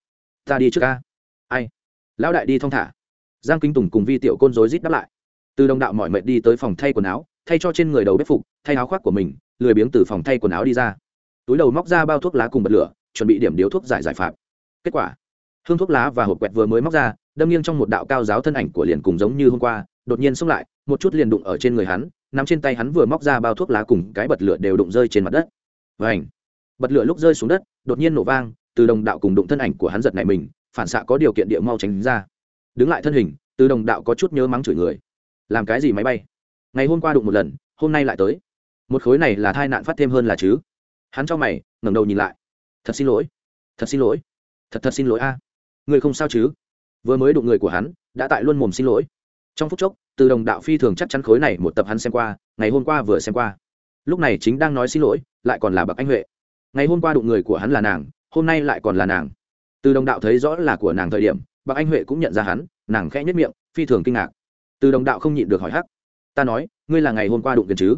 Ta đi trước ca. Ai? Lão đại đi thong thả. Giang kính tùng cùng vi tiểu côn rối rít đáp lại. Từ đồng đạo mọi mệt đi tới phòng thay quần áo thay cho trên người đầu bếp phục, thay áo khoác của mình, lười biếng từ phòng thay quần áo đi ra. Túi đầu móc ra bao thuốc lá cùng bật lửa, chuẩn bị điểm điếu thuốc giải giải phạm kết quả, hương thuốc lá và hộp quẹt vừa mới móc ra, đâm nghiêng trong một đạo cao giáo thân ảnh của liền cùng giống như hôm qua, đột nhiên xông lại, một chút liền đụng ở trên người hắn nằm trên tay hắn vừa móc ra bao thuốc lá cùng cái bật lửa đều đụng rơi trên mặt đất. Vảnh bật lửa lúc rơi xuống đất, đột nhiên nổ vang, từ đồng đạo cùng đụng thân ảnh của hắn giật này mình, phản xạ có điều kiện địa mau tránh ra. Đứng lại thân hình, từ đồng đạo có chút nhớ mắng chửi người. Làm cái gì máy bay? Ngày hôm qua đụng một lần, hôm nay lại tới. Một khối này là thai nạn phát thêm hơn là chứ? Hắn cho mày, ngẩng đầu nhìn lại. Thật xin lỗi. Thật xin lỗi. Thật thật xin lỗi a. Người không sao chứ? Vừa mới đụng người của hắn, đã tại luôn mồm xin lỗi. Trong phút chốc, từ đồng đạo phi thường chắc chắn khối này một tập hắn xem qua, ngày hôm qua vừa xem qua. Lúc này chính đang nói xin lỗi, lại còn là bậc anh huệ. Ngày hôm qua đụng người của hắn là nàng, hôm nay lại còn là nàng. Từ đồng đạo thấy rõ là của nàng thời điểm, bậc anh huệ cũng nhận ra hắn, nàng khẽ nhất miệng, phi thường kinh ngạc. Từ đồng đạo không nhịn được hỏi hắc ta nói, ngươi là ngày hôm qua đụng tiền chứ?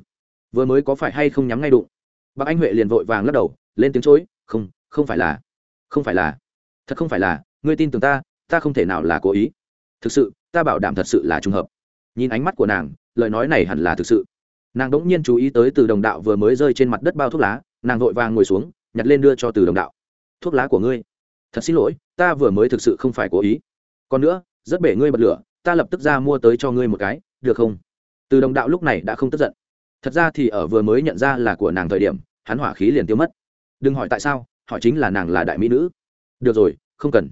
Vừa mới có phải hay không nhắm ngay đụng? Bác anh huệ liền vội vàng lắc đầu, lên tiếng chối, không không phải là, không phải là, thật không phải là, ngươi tin tưởng ta ta không thể nào là cố ý. Thực sự, ta bảo đảm thật sự là trùng hợp. Nhìn ánh mắt của nàng, lời nói này hẳn là thực sự. Nàng đ ỗ n g nhiên chú ý tới từ đồng đạo vừa mới rơi trên mặt đất bao thuốc lá, nàng vội vàng ngồi xuống, nhặt lên đưa cho từ đồng đạo. Thuốc lá của ngươi. Thật xin lỗi, ta vừa mới thực sự không phải cố ý. Còn nữa, rất bể ngươi bật lửa, ta lập tức ra mua tới cho ngươi một cái, được không? Từ đồng đạo lúc này đã không tức giận. Thật ra thì ở vừa mới nhận ra là của nàng thời điểm, hắn hỏa khí liền tiêu mất. Đừng hỏi tại sao, hỏi chính là nàng là đại mỹ nữ. Được rồi, không cần.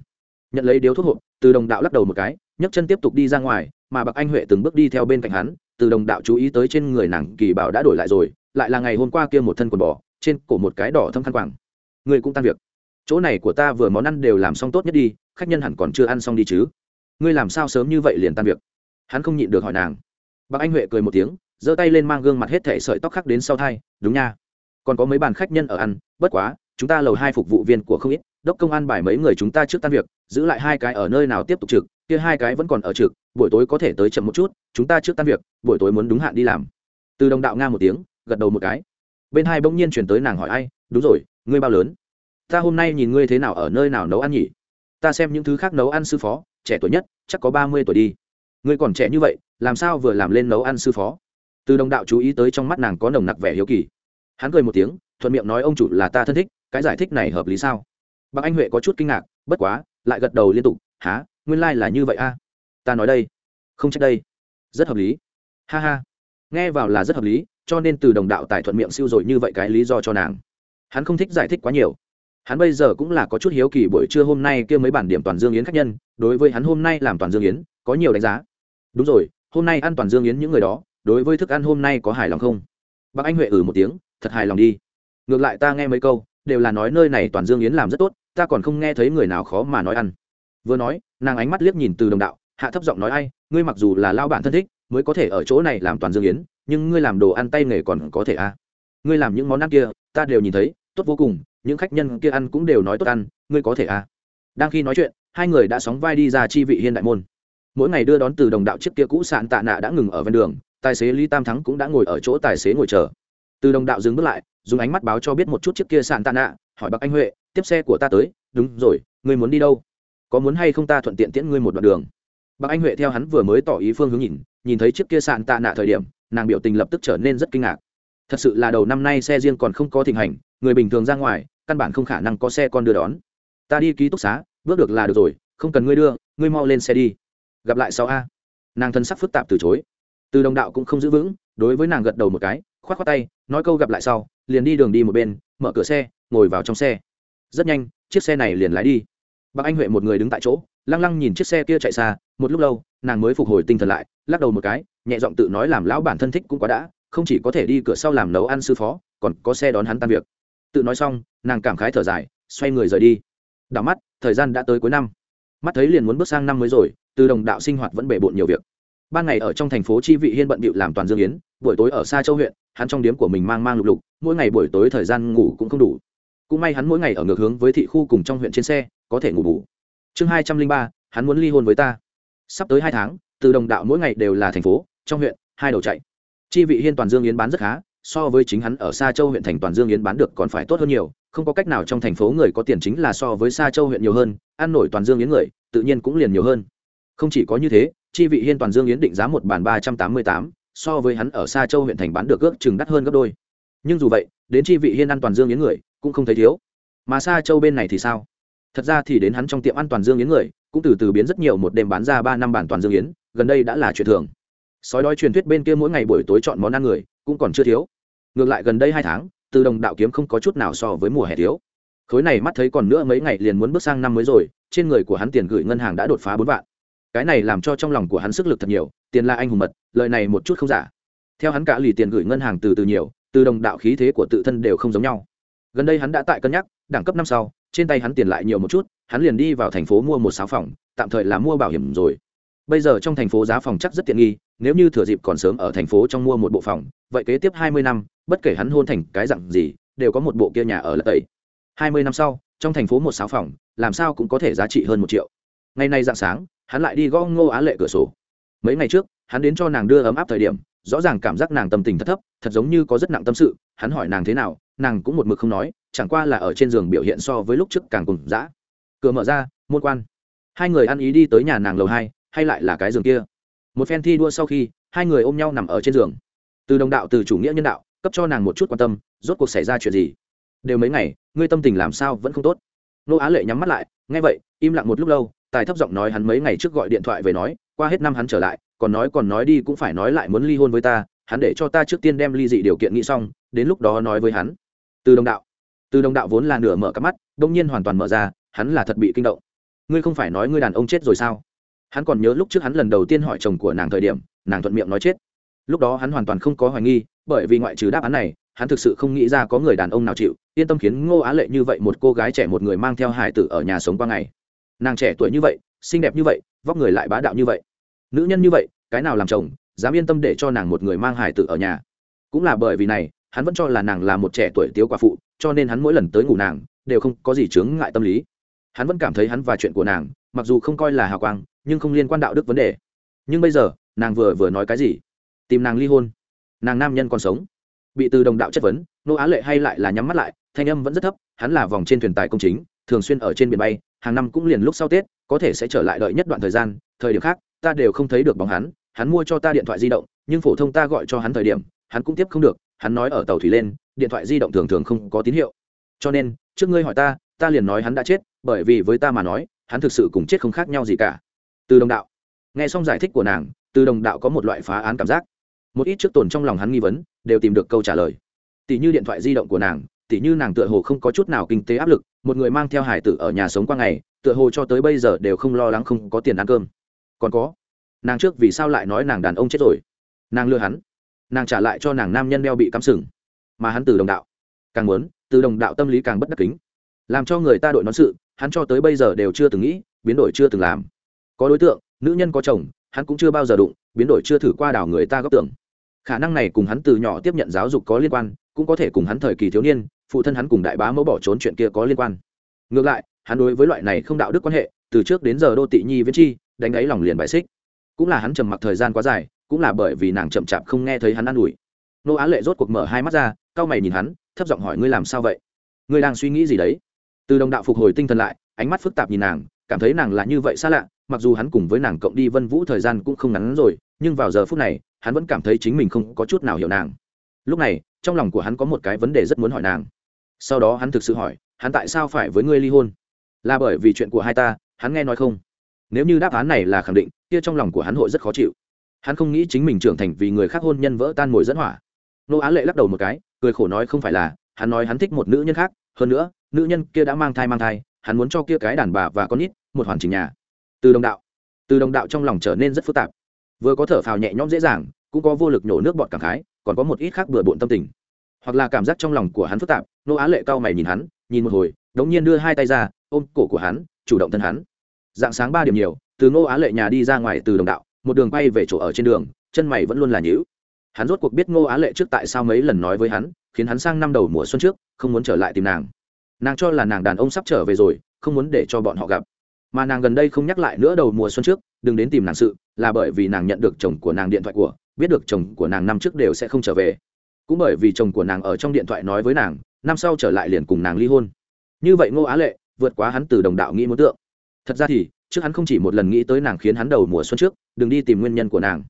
Nhận lấy điếu thuốc hộp từ đồng đạo lắc đầu một cái, nhấc chân tiếp tục đi ra ngoài, mà bạc anh huệ từng bước đi theo bên cạnh hắn, từ đồng đạo chú ý tới trên người nàng kỳ bảo đã đổi lại rồi, lại là ngày hôm qua kia một thân quần bò, trên cổ một cái đỏ thâm khăn quàng. Người cũng tan việc. Chỗ này của ta vừa món ăn đều làm xong tốt nhất đi, khách nhân hẳn còn chưa ăn xong đi chứ. Ngươi làm sao sớm như vậy liền tan việc? Hắn không nhịn được hỏi nàng bác anh huệ cười một tiếng, giơ tay lên mang gương mặt hết thẻ sợi tóc khắc đến sau thai, đúng nha. Còn có mấy bàn khách nhân ở ăn, bất quá, chúng ta lầu hai phục vụ viên của không ít, đốc công an bài mấy người chúng ta trước tan việc, giữ lại hai cái ở nơi nào tiếp tục trực, kia hai cái vẫn còn ở trực, buổi tối có thể tới chậm một chút, chúng ta trước tan việc, buổi tối muốn đúng hạn đi làm. Từ đồng đạo nga một tiếng, gật đầu một cái. Bên hai bỗng nhiên chuyển tới nàng hỏi ai, đúng rồi, ngươi bao lớn? Ta hôm nay nhìn ngươi thế nào ở nơi nào nấu ăn nhỉ? Ta xem những thứ khác nấu ăn sư phó, trẻ tuổi nhất, chắc có ba mươi tuổi đi. Ngươi còn trẻ như vậy làm sao vừa làm lên nấu ăn sư phó? Từ đồng đạo chú ý tới trong mắt nàng có nồng nặc vẻ hiếu kỳ. Hắn cười một tiếng, thuận miệng nói ông chủ là ta thân thích, cái giải thích này hợp lý sao? Bác anh huệ có chút kinh ngạc, bất quá, lại gật đầu liên tục há nguyên lai、like、là như vậy a. Ta nói đây. Không trách đây. Rất hợp lý. Ha ha. Nghe vào là rất hợp lý, cho nên từ đồng đạo tài thuận miệng siêu dội như vậy cái lý do cho nàng. Hắn không thích giải thích quá nhiều. Hắn bây giờ cũng là có chút hiếu kỳ buổi trưa hôm nay kia mấy bản điểm toàn dương yến khách nhân, đối với hắn hôm nay làm toàn dương yến, có nhiều đánh giá. Đúng rồi hôm nay ăn toàn dương yến những người đó, đối với thức ăn hôm nay có hài lòng không bác anh huệ ừ một tiếng, thật hài lòng đi ngược lại ta nghe mấy câu, đều là nói nơi này toàn dương yến làm rất tốt, ta còn không nghe thấy người nào khó mà nói ăn vừa nói, nàng ánh mắt liếc nhìn từ đồng đạo, hạ thấp giọng nói ai, ngươi mặc dù là lao bản thân thích, mới có thể ở chỗ này làm toàn dương yến, nhưng ngươi làm đồ ăn tay nghề còn có thể à. ngươi làm những món ăn kia, ta đều nhìn thấy, tốt vô cùng, những khách nhân kia ăn cũng đều nói tốt ăn, ngươi có thể à. đang khi nói chuyện, hai người đã sóng vai đi ra chi vị hiên đại môn mỗi ngày đưa đón từ đồng đạo chiếc kia cũ sạn tạ nạ đã ngừng ở ven đường, tài xế lý tam thắng cũng đã ngồi ở chỗ tài xế ngồi chờ. Từ đồng đạo dừng bước lại, dùng ánh mắt báo cho biết một chút chiếc kia sạn tạ nạ, hỏi bác anh huệ, tiếp xe của ta tới, đúng rồi ngươi muốn đi đâu? Có muốn hay không ta thuận tiện tiễn ngươi một đoạn đường? Bác anh huệ theo hắn vừa mới tỏ ý phương hướng nhìn nhìn thấy chiếc kia sạn tạ nạ thời điểm, nàng biểu tình lập tức trở nên rất kinh ngạc. Thật sự là đầu năm nay xe riêng còn không có thịnh hành, người bình thường ra ngoài, căn bản không khả năng có xe con đưa đón. Ta đi ký túc xá, bước được là được rồi, không cần ngươi đưa, ngươi mau lên xe đi gặp lại sau a. Nàng thân sắc phức tạp từ chối. Từ đồng đạo cũng không giữ vững, đối với nàng gật đầu một cái k h o á t k h o á tay, nói câu gặp lại sau, liền đi đường đi một bên, mở cửa xe, ngồi vào trong xe. Rất nhanh, chiếc xe này liền lái đi. Bác anh huệ một người đứng tại chỗ, lăng lăng nhìn chiếc xe kia chạy xa, một lúc lâu, nàng mới phục hồi tinh thần lại, lắc đầu một cái, nhẹ giọng tự nói làm lão bản thân thích cũng quá đã, không chỉ có thể đi cửa sau làm nấu ăn sư phó, còn có xe đón hắn tan việc. Tự nói xong, nàng cảm khái thở dài, xoay người rời đi. Đảo mắt, thời gian đã tới cuối năm. Mắt thấy liền muốn bước sang năm mới rồi từ đồng đạo sinh hoạt vẫn bề bộn nhiều việc. Ban ngày ở trong thành phố chi vị hiên bận bịu làm toàn dương yến, buổi tối ở xa châu huyện, hắn trong điếm của mình mang mang lục lục, mỗi ngày buổi tối thời gian ngủ cũng không đủ. Cũng may hắn mỗi ngày ở ngược hướng với thị khu cùng trong huyện trên xe, có thể ngủ bù. Chương hai trăm linh ba, hắn muốn ly hôn với ta. Sắp tới hai tháng, từ đồng đạo mỗi ngày đều là thành phố, trong huyện, hai đầu chạy. Chi vị hiên toàn dương yến bán rất khá, so với chính hắn ở xa châu huyện thành toàn dương yến bán được còn phải tốt hơn nhiều, không có cách nào trong thành phố người có tiền chính là so với xa châu huyện nhiều hơn, ăn nổi toàn dương yến người, tự nhiên cũng liền nhiều hơn không chỉ có như thế, chi vị hiên toàn dương yến định giá một bàn ba trăm tám mươi tám, so với hắn ở xa châu huyện thành bán được ước chừng đắt hơn gấp đôi. Nhưng dù vậy, đến chi vị hiên ăn toàn dương yến người, cũng không thấy thiếu. Mà xa châu bên này thì sao? Thật ra thì đến hắn trong tiệm ăn toàn dương yến người, cũng từ từ biến rất nhiều một đêm bán ra ba năm bản toàn dương yến, gần đây đã là chuyện thường. Sói đói truyền thuyết bên kia mỗi ngày buổi tối chọn món ăn người, cũng còn chưa thiếu. Ngược lại gần đây hai tháng, từ đồng đạo kiếm không có chút nào so với mùa hè thiếu. Khối này mắt thấy còn nữa mấy ngày liền muốn bước sang năm mới rồi, trên người của hắn tiền gửi ngân hàng đã đột phá bốn vạn cái này làm cho trong lòng của hắn sức lực thật nhiều, tiền là anh hùng mật lợi này một chút không giả. Theo hắn cả lì tiền gửi ngân hàng từ từ nhiều, từ đồng đạo khí thế của tự thân đều không giống nhau. Gần đây hắn đã tại cân nhắc, đẳng cấp năm sau, trên tay hắn tiền lại nhiều một chút, hắn liền đi vào thành phố mua một sáu phòng, tạm thời là mua bảo hiểm rồi. Bây giờ trong thành phố giá phòng chắc rất tiện nghi, nếu như thừa dịp còn sớm ở thành phố trong mua một bộ phòng, vậy kế tiếp hai mươi năm, bất kể hắn hôn thành cái dặn gì, đều có một bộ kia nhà ở lật tẩy. Hai mươi năm sau, trong thành phố một sáu phòng, làm sao cũng có thể giá trị hơn một triệu. Ngày nay dạng sáng hắn lại đi gõ ngô á lệ cửa sổ. Mấy ngày trước, hắn đến cho nàng đưa ấm áp thời điểm, rõ ràng cảm giác nàng tâm tình thất thấp, thật giống như có rất nặng tâm sự. Hắn hỏi nàng thế nào, nàng cũng một mực không nói, chẳng qua là ở trên giường biểu hiện so với lúc trước càng cùng dã. Cửa mở ra, môn quan. Hai người ăn ý đi tới nhà nàng lầu hai, hay lại là cái giường kia. Một phen thi đua sau khi, hai người ôm nhau nằm ở trên giường. Từ đồng đạo, từ chủ nghĩa nhân đạo, cấp cho nàng một chút quan tâm, rốt cuộc xảy ra chuyện gì? Đều mấy ngày, ngươi tâm tình làm sao vẫn không tốt? Nô á lệ nhắm mắt lại, nghe vậy, im lặng một lúc lâu tài thấp giọng nói hắn mấy ngày trước gọi điện thoại về nói, qua hết năm hắn trở lại, còn nói còn nói đi cũng phải nói lại muốn ly hôn với ta, hắn để cho ta trước tiên đem ly dị điều kiện nghĩ xong, đến lúc đó nói với hắn. Từ đồng đạo. Từ đồng đạo vốn là nửa mở cắp mắt, đông nhiên hoàn toàn mở ra, hắn là thật bị kinh động. Ngươi không phải nói ngươi đàn ông chết rồi sao? Hắn còn nhớ lúc trước hắn lần đầu tiên hỏi chồng của nàng thời điểm, nàng thuận miệng nói chết. Lúc đó hắn hoàn toàn không có hoài nghi, bởi vì ngoại trừ đáp án này, hắn thực sự không nghĩ ra có người đàn ông nào chịu, yên tâm khiến ngô á lệ như vậy một cô gái trẻ một người mang theo hải tử ở nhà sống qua ngày nàng trẻ tuổi như vậy, xinh đẹp như vậy, vóc người lại bá đạo như vậy. Nữ nhân như vậy, cái nào làm chồng, dám yên tâm để cho nàng một người mang hải tử ở nhà. Cũng là bởi vì này, hắn vẫn cho là nàng là một trẻ tuổi tiếu quả phụ, cho nên hắn mỗi lần tới ngủ nàng, đều không có gì chướng ngại tâm lý. Hắn vẫn cảm thấy hắn và chuyện của nàng, mặc dù không coi là hào quang, nhưng không liên quan đạo đức vấn đề. Nhưng bây giờ, nàng vừa vừa nói cái gì? Tìm nàng ly hôn. Nàng nam nhân còn sống. Bị từ đồng đạo chất vấn, nô á lệ hay lại là nhắm mắt lại, thanh âm vẫn rất thấp, hắn là vòng trên thuyền tài công chính thường xuyên ở trên biển bay, hàng năm cũng liền lúc sau tết, có thể sẽ trở lại đợi nhất đoạn thời gian, thời điểm khác, ta đều không thấy được bóng hắn hắn mua cho ta điện thoại di động, nhưng phổ thông ta gọi cho hắn thời điểm, hắn cũng tiếp không được, hắn nói ở tàu thủy lên, điện thoại di động thường thường không có tín hiệu. Cho nên, trước ngươi hỏi ta ta liền nói hắn đã chết, bởi vì với ta mà nói, hắn thực sự cùng chết không khác nhau gì cả. Từ đồng đạo. Nghe xong giải thích của nàng, từ đồng đạo có một loại phá án cảm giác. Một ít trước tồn trong lòng hắn nghi vấn, đều tìm được câu trả lời. Tỷ như điện thoại di động của nàng tỉ như nàng tựa hồ không có chút nào kinh tế áp lực, một người mang theo hải tử ở nhà sống qua ngày, tựa hồ cho tới bây giờ đều không lo lắng không có tiền ăn cơm. Còn có, nàng trước vì sao lại nói nàng đàn ông chết rồi? Nàng lừa hắn. Nàng trả lại cho nàng nam nhân đeo bị cắm sừng. Mà hắn từ đồng đạo. Càng muốn, từ đồng đạo tâm lý càng bất đắc kính. Làm cho người ta đội nón sự, hắn cho tới bây giờ đều chưa từng nghĩ, biến đổi chưa từng làm. Có đối tượng, nữ nhân có chồng, hắn cũng chưa bao giờ đụng, biến đổi chưa thử qua đảo người ta góp tưởng. Khả năng này cùng hắn từ nhỏ tiếp nhận giáo dục có liên quan, cũng có thể cùng hắn thời kỳ thiếu niên phụ thân hắn cùng đại bá mẫu bỏ trốn chuyện kia có liên quan. Ngược lại, hắn đối với loại này không đạo đức quan hệ, từ trước đến giờ đô tị nhi viễn chi, đánh ấy lòng liền bài xích. Cũng là hắn trầm mặc thời gian quá dài, cũng là bởi vì nàng chậm chạp không nghe thấy hắn an ủi. Nô á lệ rốt cuộc mở hai mắt ra, cau mày nhìn hắn, thấp giọng hỏi, ngươi làm sao vậy? Ngươi đang suy nghĩ gì đấy? Từ đồng đạo phục hồi tinh thần lại, ánh mắt phức tạp nhìn nàng, cảm thấy nàng là như vậy xa lạ, mặc dù hắn cùng với nàng cộng đi vân vũ thời gian cũng không ngắn rồi, nhưng vào giờ phút này, hắn vẫn cảm thấy chính mình không có chút nào hiểu nàng. Lúc này, trong lòng của hắn có một cái vấn đề rất muốn hỏi nàng sau đó hắn thực sự hỏi, hắn tại sao phải với ngươi ly hôn? Là bởi vì chuyện của hai ta, hắn nghe nói không? Nếu như đáp án này là khẳng định, kia trong lòng của hắn hội rất khó chịu. Hắn không nghĩ chính mình trưởng thành vì người khác hôn nhân vỡ tan mồi dẫn hỏa. Nô á lệ lắc đầu một cái, cười khổ nói không phải là, hắn nói hắn thích một nữ nhân khác, hơn nữa, nữ nhân kia đã mang thai mang thai, hắn muốn cho kia cái đàn bà và con nít một hoàn chỉnh nhà. Từ đồng đạo, từ đồng đạo trong lòng trở nên rất phức tạp. Vừa có thở phào nhẹ nhõm dễ dàng, cũng có vô lực nhổ nước bọt cảm khái, còn có một ít khác bừa bộn tâm tình. Hoặc là cảm giác trong lòng của hắn phức tạp nô á lệ cao mày nhìn hắn, nhìn một hồi, đống nhiên đưa hai tay ra, ôm cổ của hắn, chủ động thân hắn. Dạng sáng ba điểm nhiều, từ ngô á lệ nhà đi ra ngoài từ đồng đạo, một đường bay về chỗ ở trên đường, chân mày vẫn luôn là nhữ hắn rốt cuộc biết ngô á lệ trước tại sao mấy lần nói với hắn, khiến hắn sang năm đầu mùa xuân trước, không muốn trở lại tìm nàng. Nàng cho là nàng đàn ông sắp trở về rồi, không muốn để cho bọn họ gặp. Mà nàng gần đây không nhắc lại nữa đầu mùa xuân trước, đừng đến tìm nàng sự, là bởi vì nàng nhận được chồng của nàng điện thoại của, biết được chồng của nàng năm trước đều sẽ không trở về. Cũng bởi vì chồng của nàng ở trong điện thoại nói với nàng năm sau trở lại liền cùng nàng ly hôn. Như vậy ngô á lệ vượt quá hắn từ đồng đạo nghĩ muốn tượng. Thật ra thì, trước hắn không chỉ một lần nghĩ tới nàng khiến hắn đầu mùa xuân trước, đừng đi tìm nguyên nhân của nàng.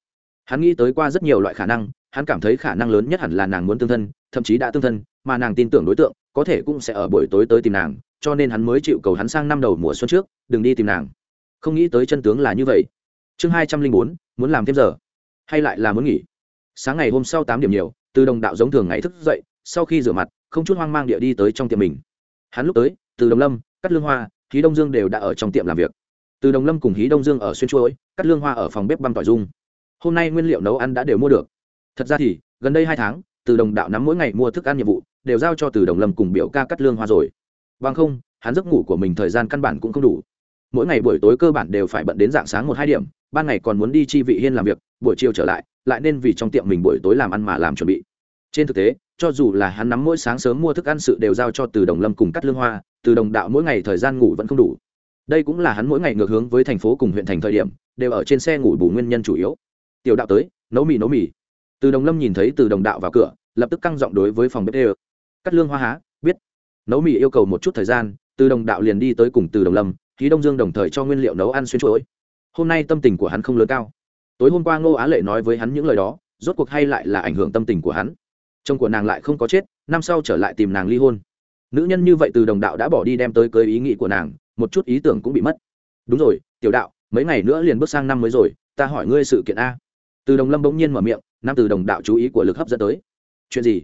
Hắn nghĩ tới qua rất nhiều loại khả năng, hắn cảm thấy khả năng lớn nhất hẳn là nàng muốn tương thân, thậm chí đã tương thân, mà nàng tin tưởng đối tượng, có thể cũng sẽ ở buổi tối tới tìm nàng, cho nên hắn mới chịu cầu hắn sang năm đầu mùa xuân trước, đừng đi tìm nàng. Không nghĩ tới chân tướng là như vậy. Chương hai trăm linh bốn, muốn làm thêm giờ. Hay lại là muốn nghỉ. Sáng ngày hôm sau tám điểm nhiều, từ đồng đạo giống thường ngày thức dậy, sau khi rửa mặt không chút hoang mang địa đi tới trong tiệm mình. Hắn lúc tới, từ đồng lâm cắt lương hoa khí đông dương đều đã ở trong tiệm làm việc. Từ đồng lâm cùng hí đông dương ở xuyên chuỗi cắt lương hoa ở phòng bếp băm tỏi dung hôm nay nguyên liệu nấu ăn đã đều mua được. Thật ra thì, gần đây hai tháng, từ đồng đạo nắm mỗi ngày mua thức ăn nhiệm vụ, đều giao cho từ đồng lâm cùng biểu ca cắt lương hoa rồi. Bằng không, hắn giấc ngủ của mình thời gian căn bản cũng không đủ. Mỗi ngày buổi tối cơ bản đều phải bận đến dạng sáng một hai điểm, ban ngày còn muốn đi chi vị hiên làm việc, buổi chiều trở lại lại nên vì trong tiệm mình buổi tối làm ăn mà làm chuẩn bị. Trên thực tế cho dù là hắn nắm mỗi sáng sớm mua thức ăn sự đều giao cho từ đồng lâm cùng cắt lương hoa, từ đồng đạo mỗi ngày thời gian ngủ vẫn không đủ. Đây cũng là hắn mỗi ngày ngược hướng với thành phố cùng huyện thành thời điểm, đều ở trên xe ngủ bù nguyên nhân chủ yếu. Tiểu đạo tới, nấu mì nấu mì. Từ đồng lâm nhìn thấy từ đồng đạo vào cửa, lập tức căng giọng đối với phòng bếp đê cắt lương hoa há, biết. Nấu mì yêu cầu một chút thời gian, từ đồng đạo liền đi tới cùng từ đồng lâm khí đông dương đồng thời cho nguyên liệu nấu ăn xuyên chuỗi. Hôm nay tâm tình của hắn không lớn cao. Tối hôm qua ngô á lệ nói với hắn những lời đó, rốt cuộc hay lại là ảnh hưởng tâm tình của hắn chồng của nàng lại không có chết, năm sau trở lại tìm nàng ly hôn. Nữ nhân như vậy từ đồng đạo đã bỏ đi đem tới cưới ý nghĩ của nàng, một chút ý tưởng cũng bị mất. Đúng rồi, tiểu đạo, mấy ngày nữa liền bước sang năm mới rồi, ta hỏi ngươi sự kiện a. Từ đồng lâm bỗng nhiên mở miệng, năm từ đồng đạo chú ý của lực hấp dẫn tới. Chuyện gì?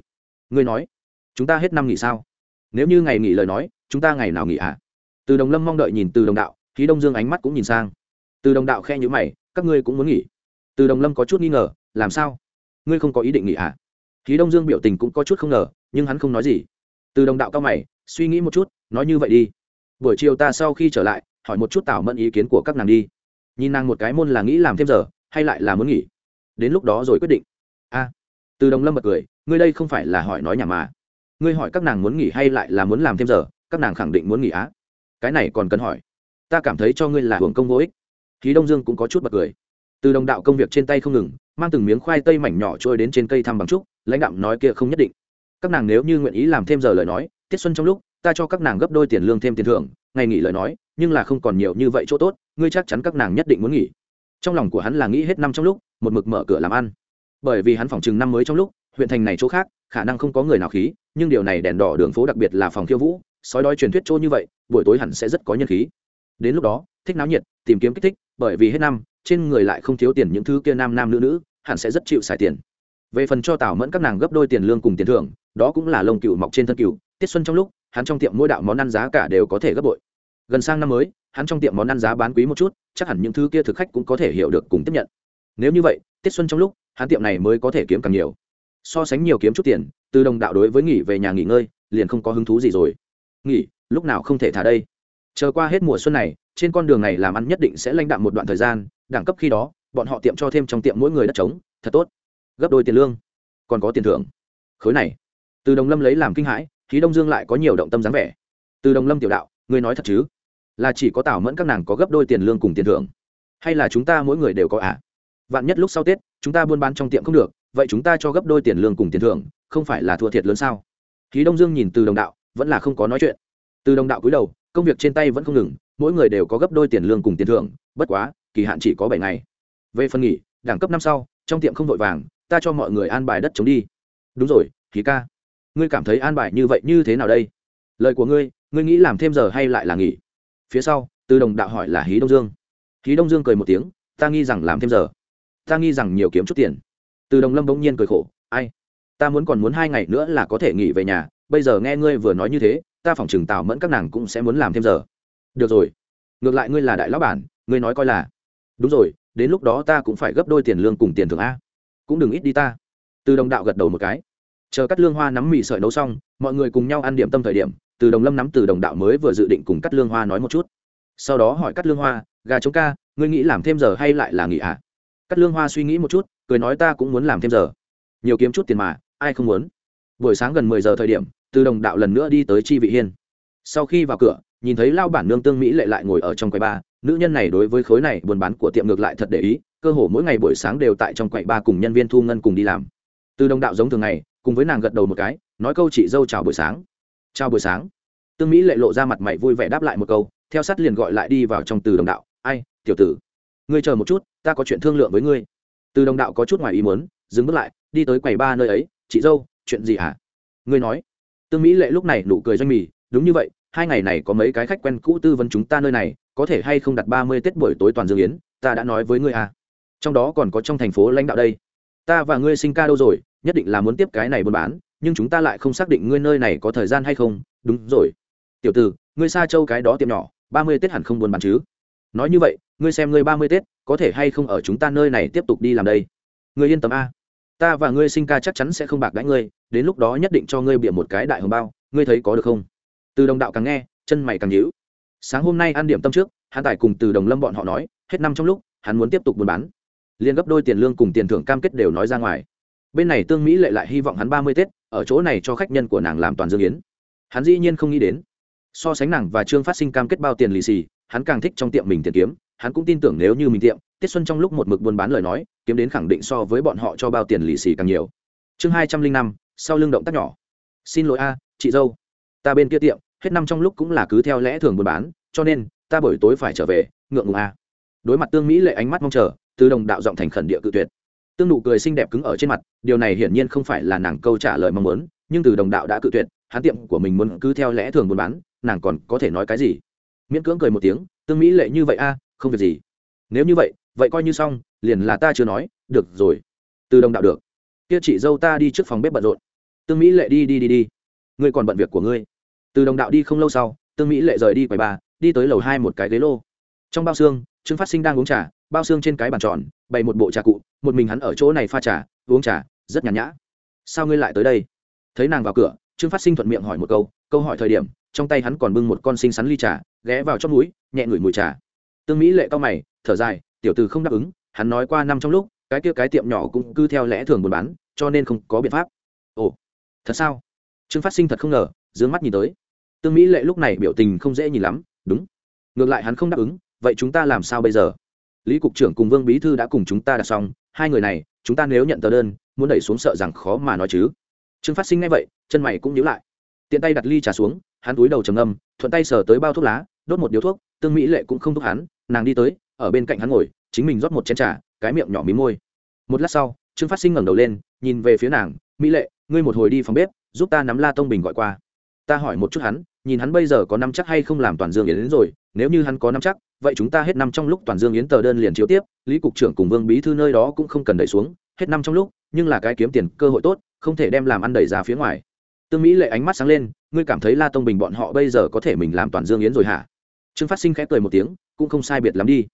Ngươi nói. Chúng ta hết năm nghỉ sao? Nếu như ngày nghỉ lời nói, chúng ta ngày nào nghỉ à? Từ đồng lâm mong đợi nhìn từ đồng đạo, khí đông dương ánh mắt cũng nhìn sang. Từ đồng đạo khe nhữ mày, các ngươi cũng muốn nghỉ. Từ đồng lâm có chút nghi ngờ, làm sao? Ngươi không có ý định nghỉ à? Khí đông dương biểu tình cũng có chút không ngờ, nhưng hắn không nói gì. Từ đồng đạo cao mày, suy nghĩ một chút, nói như vậy đi. Buổi chiều ta sau khi trở lại, hỏi một chút tảo mẫn ý kiến của các nàng đi. Nhìn nàng một cái môn là nghĩ làm thêm giờ, hay lại là muốn nghỉ? Đến lúc đó rồi quyết định. A. Từ đồng lâm bật cười, ngươi đây không phải là hỏi nói nhà mà. Ngươi hỏi các nàng muốn nghỉ hay lại là muốn làm thêm giờ, các nàng khẳng định muốn nghỉ á. Cái này còn cần hỏi. Ta cảm thấy cho ngươi là hưởng công vô ích. Khí đông dương cũng có chút bật cười. Từ đồng đạo công việc trên tay không ngừng, mang từng miếng khoai tây mảnh nhỏ trôi đến trên cây thăm bằng trúc lãnh đạo nói kia không nhất định. Các nàng nếu như nguyện ý làm thêm giờ lời nói, tiết xuân trong lúc, ta cho các nàng gấp đôi tiền lương thêm tiền thưởng, ngày nghỉ lời nói, nhưng là không còn nhiều như vậy chỗ tốt, ngươi chắc chắn các nàng nhất định muốn nghỉ. Trong lòng của hắn là nghĩ hết năm trong lúc, một mực mở cửa làm ăn. Bởi vì hắn phòng chừng năm mới trong lúc, huyện thành này chỗ khác, khả năng không có người nào khí, nhưng điều này đèn đỏ đường phố đặc biệt là phòng khiêu vũ, sói đói truyền thuyết chỗ như vậy, buổi tối hẳn sẽ rất có nhân khí. Đến lúc đó, thích náo nhiệt, tìm kiếm kích thích, bởi vì hết năm, trên người lại không thiếu tiền những thứ kia nam nam nữ nữ, hẳn sẽ rất chịu xài tiền về phần cho tào mẫn các nàng gấp đôi tiền lương cùng tiền thưởng, đó cũng là lông cựu mọc trên thân cựu tiết xuân trong lúc, hắn trong tiệm mỗi đạo món ăn giá cả đều có thể gấp bội. Gần sang năm mới, hắn trong tiệm món ăn giá bán quý một chút, chắc hẳn những thứ kia thực khách cũng có thể hiểu được cùng tiếp nhận. Nếu như vậy, tiết xuân trong lúc, hắn tiệm này mới có thể kiếm càng nhiều. So sánh nhiều kiếm chút tiền, từ đồng đạo đối với nghỉ về nhà nghỉ ngơi, liền không có hứng thú gì rồi. Nghỉ, lúc nào không thể thả đây? Chờ qua hết mùa xuân này, trên con đường này làm ăn nhất định sẽ lãnh đạm một đoạn thời gian, đẳng cấp khi đó, bọn họ tiệm cho thêm trong tiệm mỗi người đất trống, thật tốt gấp đôi tiền lương, còn có tiền thưởng. Khối này, từ đồng lâm lấy làm kinh hãi, khí đông dương lại có nhiều động tâm dáng vẻ. Từ đồng lâm tiểu đạo, ngươi nói thật chứ? Là chỉ có tảo mẫn các nàng có gấp đôi tiền lương cùng tiền thưởng, hay là chúng ta mỗi người đều có ạ à? vạn nhất lúc sau tết, chúng ta buôn bán trong tiệm không được, vậy chúng ta cho gấp đôi tiền lương cùng tiền thưởng, không phải là thua thiệt lớn sao? Khí đông dương nhìn từ đồng đạo, vẫn là không có nói chuyện. Từ đồng đạo cúi đầu, công việc trên tay vẫn không ngừng, mỗi người đều có gấp đôi tiền lương cùng tiền thưởng, bất quá, kỳ hạn chỉ có bảy ngày. Về phần nghỉ, đẳng cấp năm sau, trong tiệm không vội vàng ta cho mọi người an bài đất chống đi. Đúng rồi khí ca. Ngươi cảm thấy an bài như vậy như thế nào đây? Lời của ngươi ngươi nghĩ làm thêm giờ hay lại là nghỉ? Phía sau, từ đồng đạo hỏi là hí đông dương. Hí đông dương cười một tiếng, ta nghi rằng làm thêm giờ. Ta nghi rằng nhiều kiếm chút tiền. Từ đồng lâm bỗng nhiên cười khổ, ai? Ta muốn còn muốn hai ngày nữa là có thể nghỉ về nhà, bây giờ nghe ngươi vừa nói như thế, ta phỏng chừng tào mẫn các nàng cũng sẽ muốn làm thêm giờ. Được rồi. Ngược lại ngươi là đại lão bản, ngươi nói coi là. Đúng rồi, đến lúc đó ta cũng phải gấp đôi tiền lương cùng tiền thưởng a cũng đừng ít đi ta. Từ đồng đạo gật đầu một cái. Chờ cắt lương hoa nắm mì sợi nấu xong, mọi người cùng nhau ăn điểm tâm thời điểm, từ đồng lâm nắm từ đồng đạo mới vừa dự định cùng cắt lương hoa nói một chút. Sau đó hỏi cắt lương hoa, gà chống ca, ngươi nghĩ làm thêm giờ hay lại là nghỉ ạ? À? cắt lương hoa suy nghĩ một chút, cười nói, ta cũng muốn làm thêm giờ. Nhiều kiếm chút tiền mà, ai không muốn? Buổi sáng gần mười giờ thời điểm, từ đồng đạo lần nữa đi tới chi vị hiên. Sau khi vào cửa, nhìn thấy lao bản nương tương mỹ lệ lại ngồi ở trong quầy ba, nữ nhân này đối với khối này buôn bán của tiệm ngược lại thật để ý cơ hồ mỗi ngày buổi sáng đều tại trong quầy ba cùng nhân viên thu ngân cùng đi làm. Từ đồng đạo giống thường ngày, cùng với nàng gật đầu một cái, nói câu chị dâu chào buổi sáng. Chào buổi sáng. Tương mỹ lệ lộ ra mặt mày vui vẻ đáp lại một câu, theo sát liền gọi lại đi vào trong từ đồng đạo. Ai, tiểu tử, ngươi chờ một chút, ta có chuyện thương lượng với ngươi. Từ đồng đạo có chút ngoài ý muốn, dừng bước lại, đi tới quầy ba nơi ấy. Chị dâu, chuyện gì hả? Ngươi nói. Tương mỹ lệ lúc này nụ cười doanh mì, đúng như vậy, hai ngày này có mấy cái khách quen cũ tư vấn chúng ta nơi này, có thể hay không đặt ba mươi tết buổi tối toàn dương yến, ta đã nói với ngươi à trong đó còn có trong thành phố lãnh đạo đây. Ta và ngươi sinh ca đâu rồi, nhất định là muốn tiếp cái này buôn bán, nhưng chúng ta lại không xác định ngươi nơi này có thời gian hay không. Đúng rồi. Tiểu từ ngươi xa châu cái đó tiệm nhỏ, ba mươi tết hẳn không buôn bán chứ? Nói như vậy, ngươi xem ngươi ba mươi tết, có thể hay không ở chúng ta nơi này tiếp tục đi làm đây? Ngươi yên tâm a. Ta và ngươi sinh ca chắc chắn sẽ không bạc đãi ngươi, đến lúc đó nhất định cho ngươi bịa một cái đại hồng bao, ngươi thấy có được không? Từ đồng đạo càng nghe, chân mày càng nhíu. Sáng hôm nay ăn điểm tâm trước, hắn tài cùng từ đồng lâm bọn họ nói, hết năm trong lúc, hắn muốn tiếp tục buôn bán liên gấp đôi tiền lương cùng tiền thưởng cam kết đều nói ra ngoài. Bên này tương mỹ lệ lại hy vọng hắn ba mươi tết, ở chỗ này cho khách nhân của nàng làm toàn dương yến. Hắn dĩ nhiên không nghĩ đến. So sánh nàng và trương phát sinh cam kết bao tiền lì xì, hắn càng thích trong tiệm mình tiền kiếm. Hắn cũng tin tưởng nếu như mình tiệm, tiết xuân trong lúc một mực buôn bán lời nói, kiếm đến khẳng định so với bọn họ cho bao tiền lì xì càng nhiều. Chương hai trăm linh năm, sau lưng động tác nhỏ. Xin lỗi a, chị dâu. Ta bên kia tiệm, hết năm trong lúc cũng là cứ theo lẽ thường buôn bán, cho nên, ta buổi tối phải trở về, ngượng ngùng a. Đối mặt tương mỹ lệ ánh mắt mong chờ từ đồng đạo giọng thành khẩn địa cự tuyệt. Tương nụ cười xinh đẹp cứng ở trên mặt, điều này hiển nhiên không phải là nàng câu trả lời mong muốn, nhưng từ đồng đạo đã cự tuyệt, hắn tiệm của mình muốn cứ theo lẽ thường buôn bán, nàng còn có thể nói cái gì? Miễn cưỡng cười một tiếng, tương mỹ lệ như vậy a à, không việc gì. Nếu như vậy vậy coi như xong, liền là ta chưa nói, được rồi. Từ đồng đạo được. Kia chị dâu ta đi trước phòng bếp bận rộn. Tương mỹ lệ đi đi đi đi. Ngươi còn bận việc của ngươi. Từ đồng đạo đi không lâu sau, tương mỹ lệ rời đi quầy ba đi tới lầu hai một cái ghế lô. Trong bao xương, trương phát sinh đang uống trà bao xương trên cái bàn tròn, bày một bộ trà cụ, một mình hắn ở chỗ này pha trà, uống trà, rất nhàn nhã. Sao ngươi lại tới đây? Thấy nàng vào cửa, trương phát sinh thuận miệng hỏi một câu câu hỏi thời điểm, trong tay hắn còn bưng một con xinh xắn ly trà, ghé vào trong núi nhẹ ngửi mùi trà. Tương mỹ lệ cao mày, thở dài, tiểu từ không đáp ứng, hắn nói qua năm trong lúc, cái kia cái tiệm nhỏ cũng cứ theo lẽ thường buôn bán, cho nên không có biện pháp. Ồ, thật sao? Trương phát sinh thật không ngờ d ư ơ n g mắt nhìn tới. Tương mỹ lệ lúc này biểu tình không dễ nhìn lắm, đúng. Ngược lại hắn không đáp ứng, vậy chúng ta làm sao bây giờ? Lý cục trưởng cùng vương bí thư đã cùng chúng ta đặt xong, hai người này, chúng ta nếu nhận tờ đơn, muốn đẩy xuống sợ rằng khó mà nói chứ. Trương phát sinh ngay vậy, chân mày cũng nhíu lại. Tiện tay đặt ly trà xuống, hắn túi đầu trầm âm thuận tay sờ tới bao thuốc lá, đốt một điếu thuốc, tương mỹ lệ cũng không thúc hắn, nàng đi tới, ở bên cạnh hắn ngồi, chính mình rót một chén trà, cái miệng nhỏ mí môi. Một lát sau, trương phát sinh ngẩng đầu lên, nhìn về phía nàng, mỹ lệ, ngươi một hồi đi phòng bếp, giúp ta nắm la tông bình gọi qua ta hỏi một chút hắn, nhìn hắn bây giờ có năm chắc hay không làm toàn dương yến đến rồi, nếu như hắn có năm chắc, vậy chúng ta hết năm trong lúc toàn dương yến tờ đơn liền chiếu tiếp, lý cục trưởng cùng vương bí thư nơi đó cũng không cần đẩy xuống, hết năm trong lúc, nhưng là cái kiếm tiền cơ hội tốt, không thể đem làm ăn đẩy ra phía ngoài. Tương mỹ lệ ánh mắt sáng lên, ngươi cảm thấy la tông bình bọn họ bây giờ có thể mình làm toàn dương yến rồi hả? Trương phát sinh khẽ cười một tiếng, cũng không sai biệt lắm đi.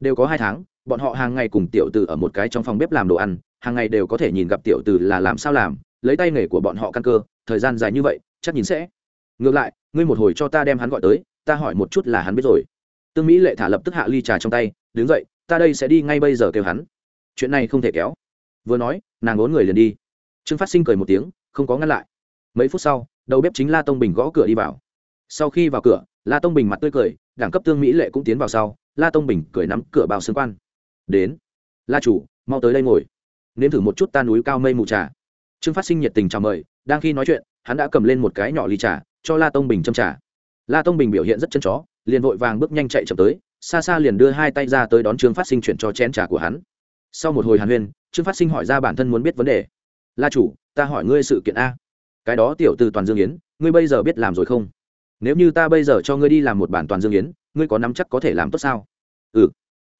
Đều có hai tháng, bọn họ hàng ngày cùng tiểu từ ở một cái trong phòng bếp làm đồ ăn, hàng ngày đều có thể nhìn gặp tiểu từ là làm sao làm, lấy tay nghề của bọn họ căn cơ, thời gian dài như vậy, chắc nhìn sẽ ngược lại, ngươi một hồi cho ta đem hắn gọi tới, ta hỏi một chút là hắn biết rồi. Tương mỹ lệ thả lập tức hạ ly trà trong tay, đứng dậy, ta đây sẽ đi ngay bây giờ kêu hắn. Chuyện này không thể kéo. Vừa nói, nàng ốn người liền đi. Trương phát sinh cười một tiếng, không có ngăn lại. Mấy phút sau, đầu bếp chính la tông bình gõ cửa đi vào. Sau khi vào cửa, la tông bình mặt tươi cười, đẳng cấp tương mỹ lệ cũng tiến vào sau, la tông bình cười nắm cửa bào xương quan. Đến, la chủ, mau tới đây ngồi. Nếm thử một chút ta núi cao mây mù trà. Trương phát sinh nhiệt tình chào mời, đang khi nói chuyện, hắn đã cầm lên một cái nhỏ ly trà cho la tông bình châm trà la tông bình biểu hiện rất chân chó, liền vội vàng bước nhanh chạy chậm tới, xa xa liền đưa hai tay ra tới đón trương phát sinh chuyển cho chén trà của hắn. Sau một hồi hàn huyên, trương phát sinh hỏi ra bản thân muốn biết vấn đề. La chủ, ta hỏi ngươi sự kiện a. Cái đó tiểu từ toàn dương yến, ngươi bây giờ biết làm rồi không? Nếu như ta bây giờ cho ngươi đi làm một bản toàn dương yến, ngươi có nắm chắc có thể làm tốt sao? Ừ.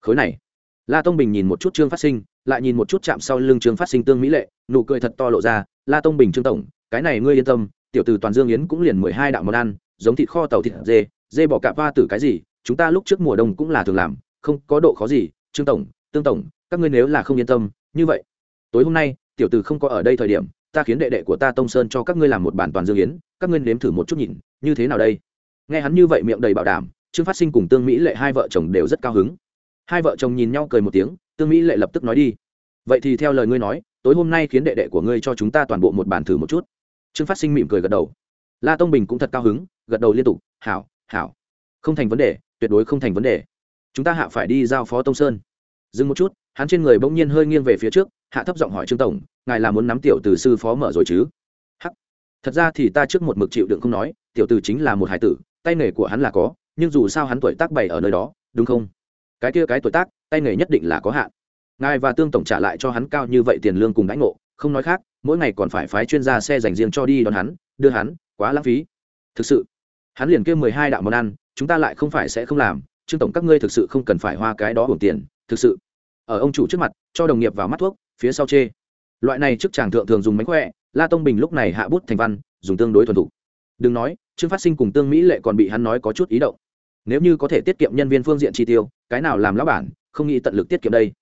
Khối này. La tông bình nhìn một chút trương phát sinh, lại nhìn một chút chạm sau lưng trương phát sinh tương mỹ lệ, nụ cười thật to lộ ra, la tông bình trương tổng, cái này ngươi yên tâm tiểu từ toàn dương yến cũng liền mười hai đạo món ăn, giống thịt kho tàu thịt dê dê bỏ cạp hoa tử cái gì, chúng ta lúc trước mùa đông cũng là thường làm, không có độ khó gì, trương tổng, tương tổng, các ngươi nếu là không yên tâm, như vậy, tối hôm nay, tiểu từ không có ở đây thời điểm, ta khiến đệ đệ của ta tông sơn cho các ngươi làm một bản toàn dương yến, các ngươi nếm thử một chút nhìn, như thế nào đây? Nghe hắn như vậy miệng đầy bảo đảm, trương phát sinh cùng tương mỹ lệ hai vợ chồng đều rất cao hứng. Hai vợ chồng nhìn nhau cười một tiếng, tương mỹ lệ lập tức nói đi. Vậy thì theo lời ngươi nói, tối hôm nay khiến đệ đệ của ngươi cho chúng ta toàn bộ một bản thử một chút trương phát sinh mỉm cười gật đầu. La tông bình cũng thật cao hứng, gật đầu liên tục, hảo hảo. Không thành vấn đề, tuyệt đối không thành vấn đề. Chúng ta hạ phải đi giao phó tông sơn. Dừng một chút, hắn trên người bỗng nhiên hơi nghiêng về phía trước, hạ thấp giọng hỏi trương tổng, ngài là muốn nắm tiểu từ sư phó mở rồi chứ? Hắc. Thật ra thì ta trước một mực chịu đựng không nói, tiểu từ chính là một hải tử, tay nghề của hắn là có, nhưng dù sao hắn tuổi tác bày ở nơi đó, đúng không? Cái kia cái tuổi tác, tay nghề nhất định là có hạn. Ngài và tương tổng trả lại cho hắn cao như vậy tiền lương cùng đánh ngộ không nói khác, mỗi ngày còn phải phái chuyên gia xe dành riêng cho đi đón hắn, đưa hắn, quá lãng phí. Thực sự, hắn liền kêu mười hai đạo món ăn, chúng ta lại không phải sẽ không làm, trương tổng các ngươi thực sự không cần phải hoa cái đó hưởng tiền, thực sự. Ở ông chủ trước mặt, cho đồng nghiệp vào mắt thuốc, phía sau chê. Loại này trước chàng thượng thường dùng mánh khỏe, la tông bình lúc này hạ bút thành văn, dùng tương đối thuần thục. Đừng nói, trương phát sinh cùng tương mỹ lệ còn bị hắn nói có chút ý động. Nếu như có thể tiết kiệm nhân viên phương diện chi tiêu, cái nào làm lão bản, không nghĩ tận lực tiết kiệm đây.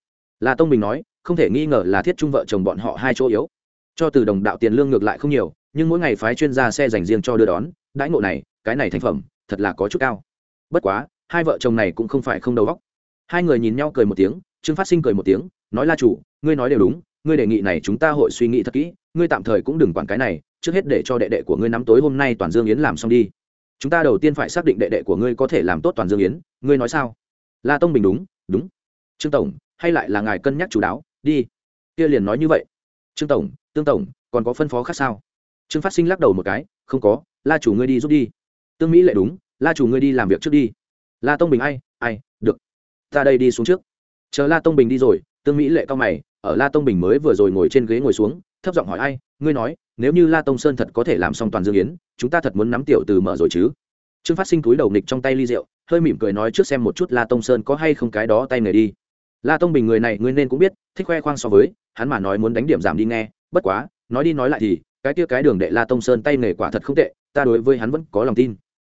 La tông bình nói không thể nghi ngờ là thiết trung vợ chồng bọn họ hai chỗ yếu. Cho từ đồng đạo tiền lương ngược lại không nhiều, nhưng mỗi ngày phái chuyên gia xe dành riêng cho đưa đón, đãi ngộ này, cái này thành phẩm, thật là có chút cao. Bất quá, hai vợ chồng này cũng không phải không đầu óc. Hai người nhìn nhau cười một tiếng, trương phát sinh cười một tiếng, nói la chủ, ngươi nói đều đúng, ngươi đề nghị này chúng ta hội suy nghĩ thật kỹ, ngươi tạm thời cũng đừng quản cái này, trước hết để cho đệ đệ của ngươi nắm tối hôm nay toàn dương yến làm xong đi. Chúng ta đầu tiên phải xác định đệ đệ của ngươi có thể làm tốt toàn dương yến, ngươi nói sao? La tông bình đúng đúng. Trương tổng, hay lại là ngài cân nhắc chú đáo? Đi. Kia liền nói như vậy. Trương tổng, tương tổng, còn có phân phó khác sao? Trương phát sinh lắc đầu một cái, không có, la chủ ngươi đi giúp đi. Tương mỹ lệ đúng, la chủ ngươi đi làm việc trước đi. La tông bình ai ai, được. Ta đây đi xuống trước. Chờ la tông bình đi rồi, tương mỹ lệ cao mày, ở la tông bình mới vừa rồi ngồi trên ghế ngồi xuống, thấp giọng hỏi ai, ngươi nói, nếu như la tông sơn thật có thể làm xong toàn dương yến, chúng ta thật muốn nắm tiểu từ mở rồi chứ? Trương phát sinh túi đầu nịch trong tay ly rượu, hơi mỉm cười nói trước xem một chút la tông sơn có hay không cái đó tay nghề đi la tông bình người này ngươi nên cũng biết, thích khoe khoang so với, hắn mà nói muốn đánh điểm giảm đi nghe, bất quá, nói đi nói lại thì, cái kia cái đường đệ la tông sơn tay nghề quả thật không tệ, ta đối với hắn vẫn có lòng tin.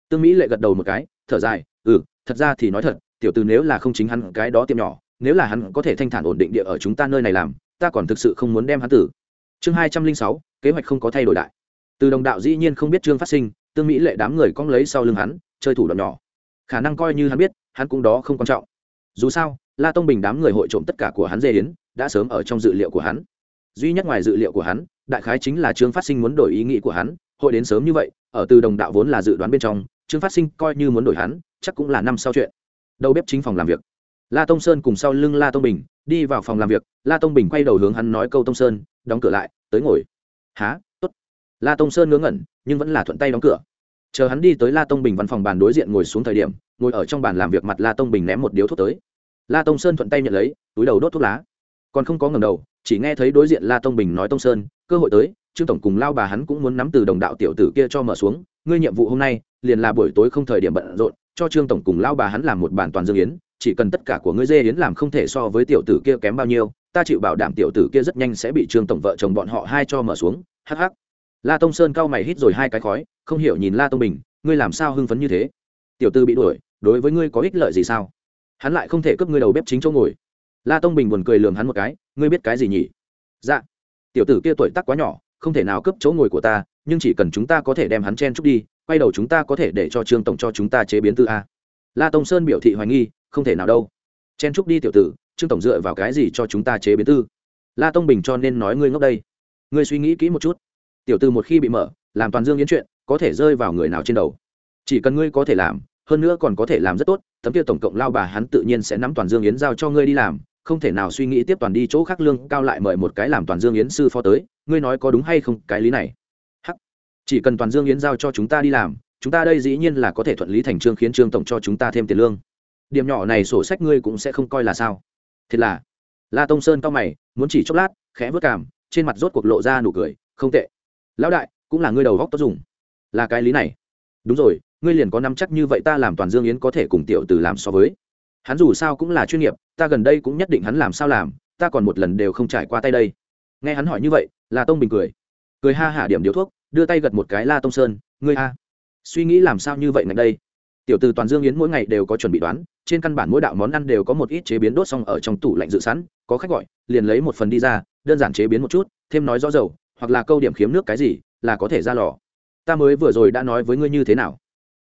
Tương mỹ lệ gật đầu một cái, thở dài ừ thật ra thì nói thật, tiểu từ nếu là không chính hắn cái đó tiệm nhỏ, nếu là hắn có thể thanh thản ổn định địa ở chúng ta nơi này làm, ta còn thực sự không muốn đem hắn tử. Chương hai trăm linh sáu, kế hoạch không có thay đổi đại. Từ đồng đạo dĩ nhiên không biết chương phát sinh, tương mỹ lệ đám người cong lấy sau lưng hắn, chơi thủ đoạn nhỏ. Khả năng coi như hắn biết, hắn cũng đó không quan trọng. Dù sao la tông bình đám người hội trộm tất cả của hắn dê yến, đã sớm ở trong dự liệu của hắn. Duy nhất ngoài dự liệu của hắn, đại khái chính là trương phát sinh muốn đổi ý nghĩ của hắn, hội đến sớm như vậy, ở từ đồng đạo vốn là dự đoán bên trong, trương phát sinh coi như muốn đổi hắn, chắc cũng là năm sau chuyện. Đầu bếp chính phòng làm việc. La tông sơn cùng sau lưng la tông bình, đi vào phòng làm việc, la tông bình quay đầu hướng hắn nói câu tông sơn, đóng cửa lại, tới ngồi. Há t ố t la tông sơn ngớ ngẩn, nhưng vẫn là thuận tay đóng cửa. Chờ hắn đi tới la tông bình văn phòng bàn đối diện ngồi xuống thời điểm, ngồi ở trong bàn làm việc mặt la tông bình ném một điếu thuốc tới la tông sơn thuận tay nhận lấy, túi đầu đốt thuốc lá. Còn không có ngầm đầu, chỉ nghe thấy đối diện la tông bình nói tông sơn, cơ hội tới, trương tổng cùng lao bà hắn cũng muốn nắm từ đồng đạo tiểu tử kia cho mở xuống, ngươi nhiệm vụ hôm nay, liền là buổi tối không thời điểm bận rộn, cho trương tổng cùng lao bà hắn làm một bản toàn dương yến, chỉ cần tất cả của ngươi dê yến làm không thể so với tiểu tử kia kém bao nhiêu, ta chịu bảo đảm tiểu tử kia rất nhanh sẽ bị trương tổng vợ chồng bọn họ hai cho mở xuống. Hắc hắc. La tông sơn cao mày hít rồi hai cái khói, không hiểu nhìn la tông bình, ngươi làm sao hưng phấn như thế? Tiểu tư bị đuổi, đối với ngươi có ích lợi gì sao? Hắn lại không thể cướp ngươi đầu bếp chính chỗ ngồi. La tông bình buồn cười lường hắn một cái, ngươi biết cái gì nhỉ? Dạ. Tiểu tử kia tuổi tác quá nhỏ, không thể nào cướp chỗ ngồi của ta, nhưng chỉ cần chúng ta có thể đem hắn chen chúc đi, quay đầu chúng ta có thể để cho trương tổng cho chúng ta chế biến tư a. La tông sơn biểu thị hoài nghi, không thể nào đâu. Chen chúc đi tiểu tử, trương tổng dựa vào cái gì cho chúng ta chế biến tư? La tông bình cho nên nói ngươi ngốc đây. Ngươi suy nghĩ kỹ một chút. Tiểu tư một khi bị mở, làm toàn dương yến chuyện, có thể rơi vào người nào trên đầu? Chỉ cần ngươi có thể làm hơn nữa còn có thể làm rất tốt, tấm kia tổng cộng lao bà hắn tự nhiên sẽ nắm toàn dương yến giao cho ngươi đi làm, không thể nào suy nghĩ tiếp toàn đi chỗ khác lương cao lại mời một cái làm toàn dương yến sư phó tới, ngươi nói có đúng hay không, cái lý này? Hắc. Chỉ cần toàn dương yến giao cho chúng ta đi làm, chúng ta đây dĩ nhiên là có thể thuận lý thành trương khiến trương tổng cho chúng ta thêm tiền lương. Điểm nhỏ này sổ sách ngươi cũng sẽ không coi là sao. Thật là, la tông sơn cao mày, muốn chỉ chốc lát, khẽ vớt cảm, trên mặt rốt cuộc lộ ra nụ cười, không tệ. Lão đại, cũng là ngươi đầu góc tốt dùng. Là cái lý này. Đúng rồi ngươi liền có năm chắc như vậy ta làm toàn dương yến có thể cùng tiểu từ làm so với. Hắn dù sao cũng là chuyên nghiệp, ta gần đây cũng nhất định hắn làm sao làm, ta còn một lần đều không trải qua tay đây. Nghe hắn hỏi như vậy là tông bình cười. Cười ha hả điểm điếu thuốc, đưa tay gật một cái la tông sơn, ngươi a. Suy nghĩ làm sao như vậy ngày đây? Tiểu từ toàn dương yến mỗi ngày đều có chuẩn bị đoán, trên căn bản mỗi đạo món ăn đều có một ít chế biến đốt xong ở trong tủ lạnh dự sẵn, có khách gọi, liền lấy một phần đi ra, đơn giản chế biến một chút, thêm nói rõ dầu, hoặc là câu điểm khiếm nước cái gì, là có thể ra lò. Ta mới vừa rồi đã nói với ngươi như thế nào?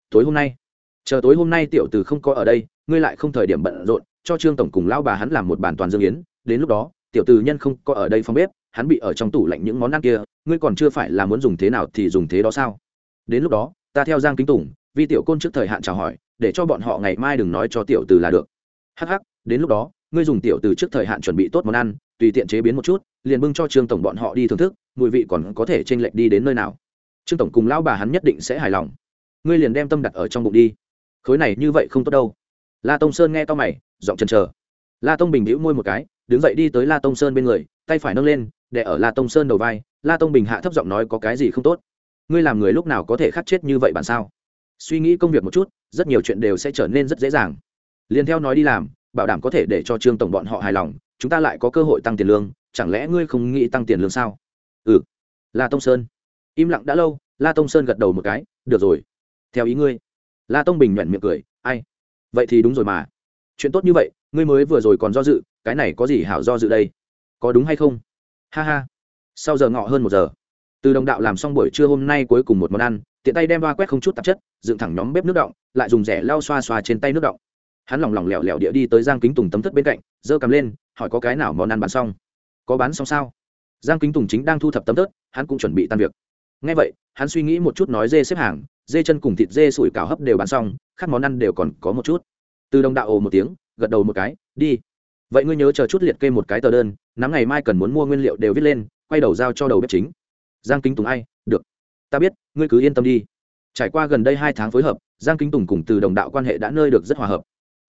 Tối hôm nay. Chờ tối hôm nay tiểu từ không có ở đây, ngươi lại không thời điểm bận rộn, cho trương tổng cùng lão bà hắn làm một bàn toàn dương yến. Đến lúc đó, tiểu từ nhân không có ở đây phòng bếp, hắn bị ở trong tủ lạnh những món ăn kia, ngươi còn chưa phải là muốn dùng thế nào thì dùng thế đó sao? Đến lúc đó, ta theo giang kính tùng, vi tiểu côn trước thời hạn chào hỏi, để cho bọn họ ngày mai đừng nói cho tiểu từ là được. Hh đến lúc đó, ngươi dùng tiểu từ trước thời hạn chuẩn bị tốt món ăn, tùy tiện chế biến một chút, liền bưng cho trương tổng bọn họ đi thưởng thức, mùi vị còn có thể chênh lệch đi đến nơi nào. Trương tổng cùng lão bà hắn nhất định sẽ hài lòng ngươi liền đem tâm đặt ở trong bụng đi. Khối này như vậy không tốt đâu. La tông sơn nghe to mày, giọng chần chờ la tông bình hữu môi một cái, đứng dậy đi tới la tông sơn bên người, tay phải nâng lên để ở la tông sơn đầu vai. La tông bình hạ thấp giọng nói có cái gì không tốt? Ngươi làm người lúc nào có thể khắc chết như vậy bạn sao? Suy nghĩ công việc một chút, rất nhiều chuyện đều sẽ trở nên rất dễ dàng. Liền theo nói đi làm, bảo đảm có thể để cho trương tổng bọn họ hài lòng, chúng ta lại có cơ hội tăng tiền lương, chẳng lẽ ngươi không nghĩ tăng tiền lương sao? Ừ. La tông sơn. Im lặng đã lâu, la tông sơn gật đầu một cái, được rồi theo ý ngươi. La tông bình nhoẻn miệng cười, ai? Vậy thì đúng rồi mà. Chuyện tốt như vậy, ngươi mới vừa rồi còn do dự, cái này có gì hảo do dự đây? Có đúng hay không? Ha ha. Sau giờ ngọ hơn một giờ, từ đồng đạo làm xong buổi trưa hôm nay cuối cùng một món ăn, tiện tay đem va quét không chút tạp chất, dựng thẳng nhóm bếp nước động lại dùng rẻ lau xoa xoa trên tay nước động hắn lỏng lỏng lẻo lẻo địa đi tới giang kính tùng tấm thất bên cạnh, giơ cầm lên, hỏi có cái nào món ăn bán xong. Có bán xong sao? Giang kính tùng chính đang thu thập tấm tớt hắn cũng chuẩn bị tan việc. Ngay vậy, hắn suy nghĩ một chút nói dê xếp hàng dê chân cùng thịt dê sủi cảo hấp đều bán xong các món ăn đều còn có một chút. Từ đồng đạo ồ một tiếng, gật đầu một cái, đi. Vậy ngươi nhớ chờ chút liệt kê một cái tờ đơn, nắm ngày mai cần muốn mua nguyên liệu đều viết lên, quay đầu giao cho đầu bếp chính. Giang kính tùng ai? Được. Ta biết, ngươi cứ yên tâm đi. Trải qua gần đây hai tháng phối hợp, giang kính tùng cùng từ đồng đạo quan hệ đã nơi được rất hòa hợp.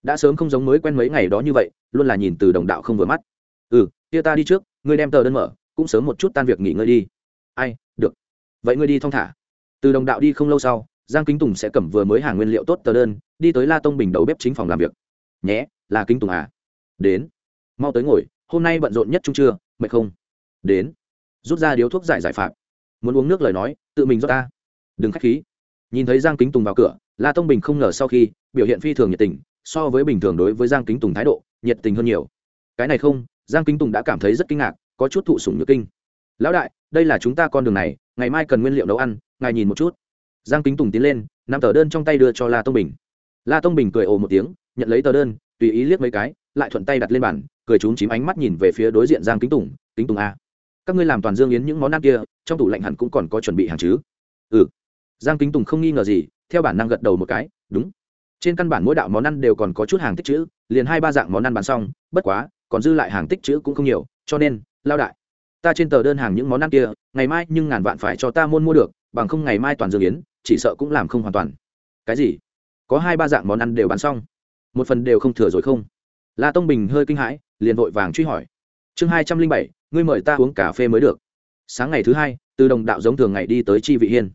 Đã sớm không giống mới quen mấy ngày đó như vậy, luôn là nhìn từ đồng đạo không vừa mắt. Ừ kia ta đi trước, ngươi đem tờ đơn mở, cũng sớm một chút tan việc nghỉ ngơi đi. Ai, được. Vậy ngươi đi thong thả từ đồng đạo đi không lâu sau, giang kính tùng sẽ cầm vừa mới hàng nguyên liệu tốt tờ đơn, đi tới la tông bình đầu bếp chính phòng làm việc. Nhé, là kính tùng à? Đến. Mau tới ngồi, hôm nay bận rộn nhất chung trưa, mệt không? Đến. Rút ra điếu thuốc giải giải phạm muốn uống nước lời nói, tự mình rót ta. Đừng k h á c h khí. Nhìn thấy giang kính tùng vào cửa, la tông bình không ngờ sau khi, biểu hiện phi thường nhiệt tình, so với bình thường đối với giang kính tùng thái độ, nhiệt tình hơn nhiều. Cái này không, giang kính tùng đã cảm thấy rất kinh ngạc, có chút thụ sủng nhược kinh. Lão đại, đây là chúng ta con đường này ngày mai cần nguyên liệu nấu ăn, ngài nhìn một chút. Giang kính tùng tiến lên nằm tờ đơn trong tay đưa cho la tông bình. La tông bình cười ồ một tiếng, nhận lấy tờ đơn, tùy ý liếc mấy cái, lại thuận tay đặt lên bàn, cười trúng chím ánh mắt nhìn về phía đối diện giang kính tùng kính tùng a các ngươi làm toàn dương yến những món ăn kia, trong tủ lạnh hẳn cũng còn có chuẩn bị hàng chứ? Ừ. Giang kính tùng không nghi ngờ gì, theo bản năng gật đầu một cái, đúng. Trên căn bản mỗi đạo món ăn đều còn có chút hàng tích chữ, liền hai ba dạng món ăn bán xong, bất quá, còn dư lại hàng tích chữ cũng không nhiều, cho nên, lao đại ta trên tờ đơn hàng những món ăn kia, ngày mai nhưng ngàn vạn phải cho ta môn mua được, bằng không ngày mai toàn dương yến, chỉ sợ cũng làm không hoàn toàn. Cái gì? Có hai ba dạng món ăn đều bán xong. Một phần đều không thừa rồi không? La tông bình hơi kinh hãi, liền vội vàng truy hỏi. Chương hai trăm linh bảy, ngươi mời ta uống cà phê mới được. Sáng ngày thứ hai, từ đồng đạo giống thường ngày đi tới chi vị hiên.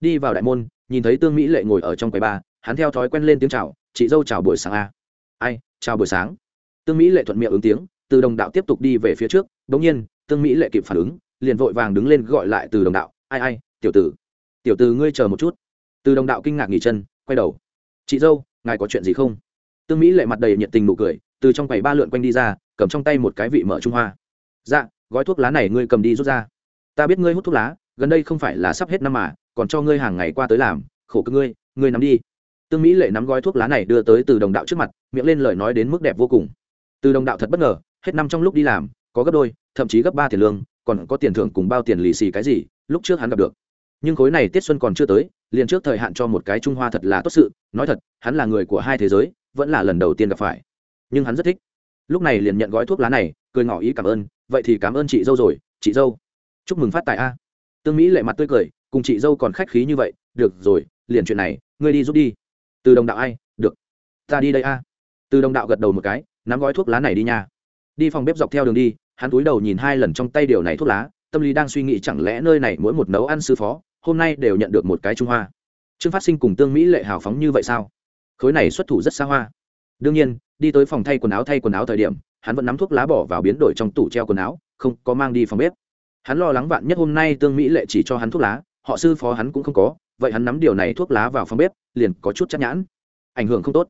Đi vào đại môn, nhìn thấy tương mỹ lệ ngồi ở trong quầy ba, hắn theo thói quen lên tiếng chào, chị dâu chào buổi sáng a. Ai, chào buổi sáng. Tương mỹ lệ thuận miệng ứng tiếng, từ đồng đạo tiếp tục đi về phía trước đ ỗ n g nhiên tương mỹ lệ kịp phản ứng, liền vội vàng đứng lên gọi lại từ đồng đạo, ai ai, tiểu tử tiểu tử ngươi chờ một chút. Từ đồng đạo kinh ngạc nghỉ chân, quay đầu. Chị dâu, ngài có chuyện gì không? Tương mỹ lệ mặt đầy nhiệt tình nụ cười, từ trong quầy ba lượn quanh đi ra, cầm trong tay một cái vị mở trung hoa. Dạ gói thuốc lá này ngươi cầm đi rút ra. Ta biết ngươi hút thuốc lá, gần đây không phải là sắp hết năm mà, còn cho ngươi hàng ngày qua tới làm, khổ cơ ngươi ngươi nắm đi. Tương mỹ lệ nắm gói thuốc lá này đưa tới từ đồng đạo trước mặt, miệng lên lời nói đến mức đẹp vô cùng. Từ đồng đạo thật bất ngờ, hết năm trong lúc đi làm, có gấp đôi thậm chí gấp ba tiền lương, còn có tiền thưởng cùng bao tiền lì xì cái gì, lúc trước hắn gặp được. Nhưng khối này tiết xuân còn chưa tới, liền trước thời hạn cho một cái trung hoa thật là tốt sự, nói thật, hắn là người của hai thế giới, vẫn là lần đầu tiên gặp phải. Nhưng hắn rất thích. Lúc này liền nhận gói thuốc lá này, cười ngỏ ý cảm ơn, vậy thì cảm ơn chị dâu rồi, chị dâu. Chúc mừng phát tài a. Tương mỹ lệ mặt tươi cười, cùng chị dâu còn khách khí như vậy, được rồi, liền chuyện này, ngươi đi giúp đi. Từ đồng đạo ai, được. Ta đi đây a. Từ đồng đạo gật đầu một cái, nắm gói thuốc lá này đi nha đi phòng bếp dọc theo đường đi, hắn túi đầu nhìn hai lần trong tay điều này thuốc lá, tâm lý đang suy nghĩ chẳng lẽ nơi này mỗi một nấu ăn sư phó, hôm nay đều nhận được một cái trung hoa. Trương phát sinh cùng tương mỹ lệ hào phóng như vậy sao? Khối này xuất thủ rất xa hoa. Đương nhiên, đi tới phòng thay quần áo thay quần áo thời điểm, hắn vẫn nắm thuốc lá bỏ vào biến đổi trong tủ treo quần áo, không có mang đi phòng bếp. Hắn lo lắng vạn nhất hôm nay tương mỹ lệ chỉ cho hắn thuốc lá, họ sư phó hắn cũng không có, vậy hắn nắm điều này thuốc lá vào phòng bếp, liền có chút chắc nhãn. Ảnh hưởng không tốt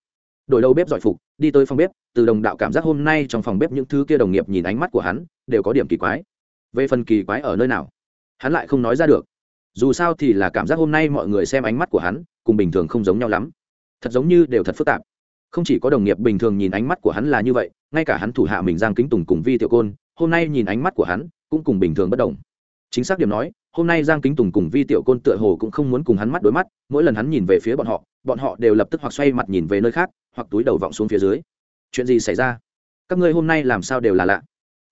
đổi đầu bếp giỏi phục, đi tới phòng bếp, từ đồng đạo cảm giác hôm nay trong phòng bếp những thứ kia đồng nghiệp nhìn ánh mắt của hắn, đều có điểm kỳ quái. Về phần kỳ quái ở nơi nào? Hắn lại không nói ra được. Dù sao thì là cảm giác hôm nay mọi người xem ánh mắt của hắn, cùng bình thường không giống nhau lắm. Thật giống như đều thật phức tạp. Không chỉ có đồng nghiệp bình thường nhìn ánh mắt của hắn là như vậy, ngay cả hắn thủ hạ mình giang kính tùng cùng vi tiểu côn, hôm nay nhìn ánh mắt của hắn cũng cùng bình thường bất đồng. Chính xác điểm nói, hôm nay giang kính tùng cùng vi tiểu côn tựa hồ cũng không muốn cùng hắn mắt đối mắt, mỗi lần hắn nhìn về phía bọn họ bọn họ đều lập tức hoặc xoay mặt nhìn về nơi khác, hoặc túi đầu vọng xuống phía dưới. Chuyện gì xảy ra? Các ngươi hôm nay làm sao đều là lạ.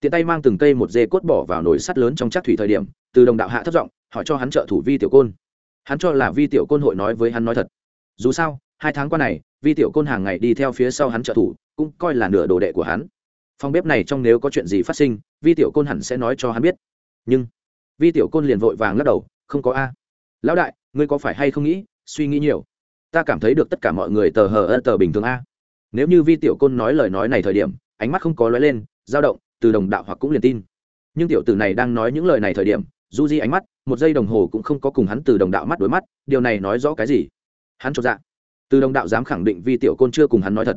Tiện tay mang từng cây một dê cốt bỏ vào nồi sắt lớn trong chắc thủy thời điểm, từ đồng đạo hạ thất giọng, hỏi cho hắn trợ thủ vi tiểu côn. Hắn cho là vi tiểu côn hội nói với hắn nói thật. Dù sao, hai tháng qua này, vi tiểu côn hàng ngày đi theo phía sau hắn trợ thủ, cũng coi là nửa đồ đệ của hắn. Phòng bếp này trong nếu có chuyện gì phát sinh, vi tiểu côn hẳn sẽ nói cho hắn biết. Nhưng, vi tiểu côn liền vội vàng lắc đầu, không có a. Lão đại, ngươi có phải hay không nghĩ, suy nghĩ nhiều? Ta cảm thấy được tất cả mọi người tờ hờ ơ tờ bình thường a. Nếu như vi tiểu côn nói lời nói này thời điểm, ánh mắt không có lóe lên, dao động, từ đồng đạo hoặc cũng liền tin. Nhưng tiểu tử này đang nói những lời này thời điểm, du di ánh mắt, một giây đồng hồ cũng không có cùng hắn từ đồng đạo mắt đối mắt, điều này nói rõ cái gì? Hắn cho dạ. Từ đồng đạo dám khẳng định vi tiểu côn chưa cùng hắn nói thật.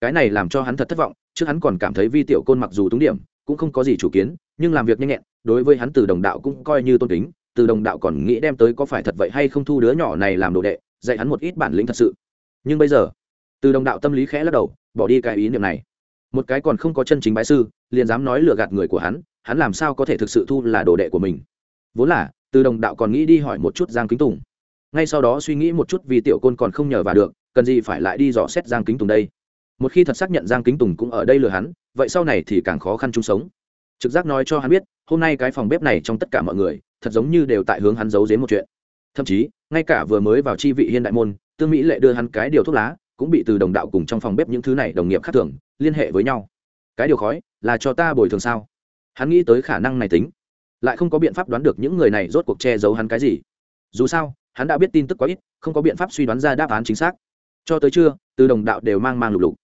Cái này làm cho hắn thật thất vọng, trước hắn còn cảm thấy vi tiểu côn mặc dù túng điểm, cũng không có gì chủ kiến, nhưng làm việc nhanh nhẹn, đối với hắn từ đồng đạo cũng coi như tôn kính, từ đồng đạo còn nghĩ đem tới có phải thật vậy hay không thu đứa nhỏ này làm đồ đệ dạy hắn một ít bản lĩnh thật sự. Nhưng bây giờ, từ đồng đạo tâm lý khẽ lắc đầu, bỏ đi cái ý niệm này. Một cái còn không có chân chính bái sư, liền dám nói lừa gạt người của hắn hắn làm sao có thể thực sự thu là đồ đệ của mình? Vốn là, từ đồng đạo còn nghĩ đi hỏi một chút giang kính tùng. Ngay sau đó suy nghĩ một chút vì tiểu côn còn không nhờ vào được, cần gì phải lại đi dò xét giang kính tùng đây? Một khi thật xác nhận giang kính tùng cũng ở đây lừa hắn, vậy sau này thì càng khó khăn chung sống. Trực giác nói cho hắn biết, hôm nay cái phòng bếp này trong tất cả mọi người, thật giống như đều tại hướng hắn giấu giếm một chuyện thậm chí, ngay cả vừa mới vào chi vị hiên đại môn, tương mỹ lệ đưa hắn cái điều thuốc lá, cũng bị từ đồng đạo cùng trong phòng bếp những thứ này đồng nghiệp khác thường liên hệ với nhau. Cái điều khói, là cho ta bồi thường sao? Hắn nghĩ tới khả năng này tính. Lại không có biện pháp đoán được những người này rốt cuộc che giấu hắn cái gì. Dù sao, hắn đã biết tin tức quá ít, không có biện pháp suy đoán ra đáp án chính xác. Cho tới trưa, từ đồng đạo đều mang mang lục lục.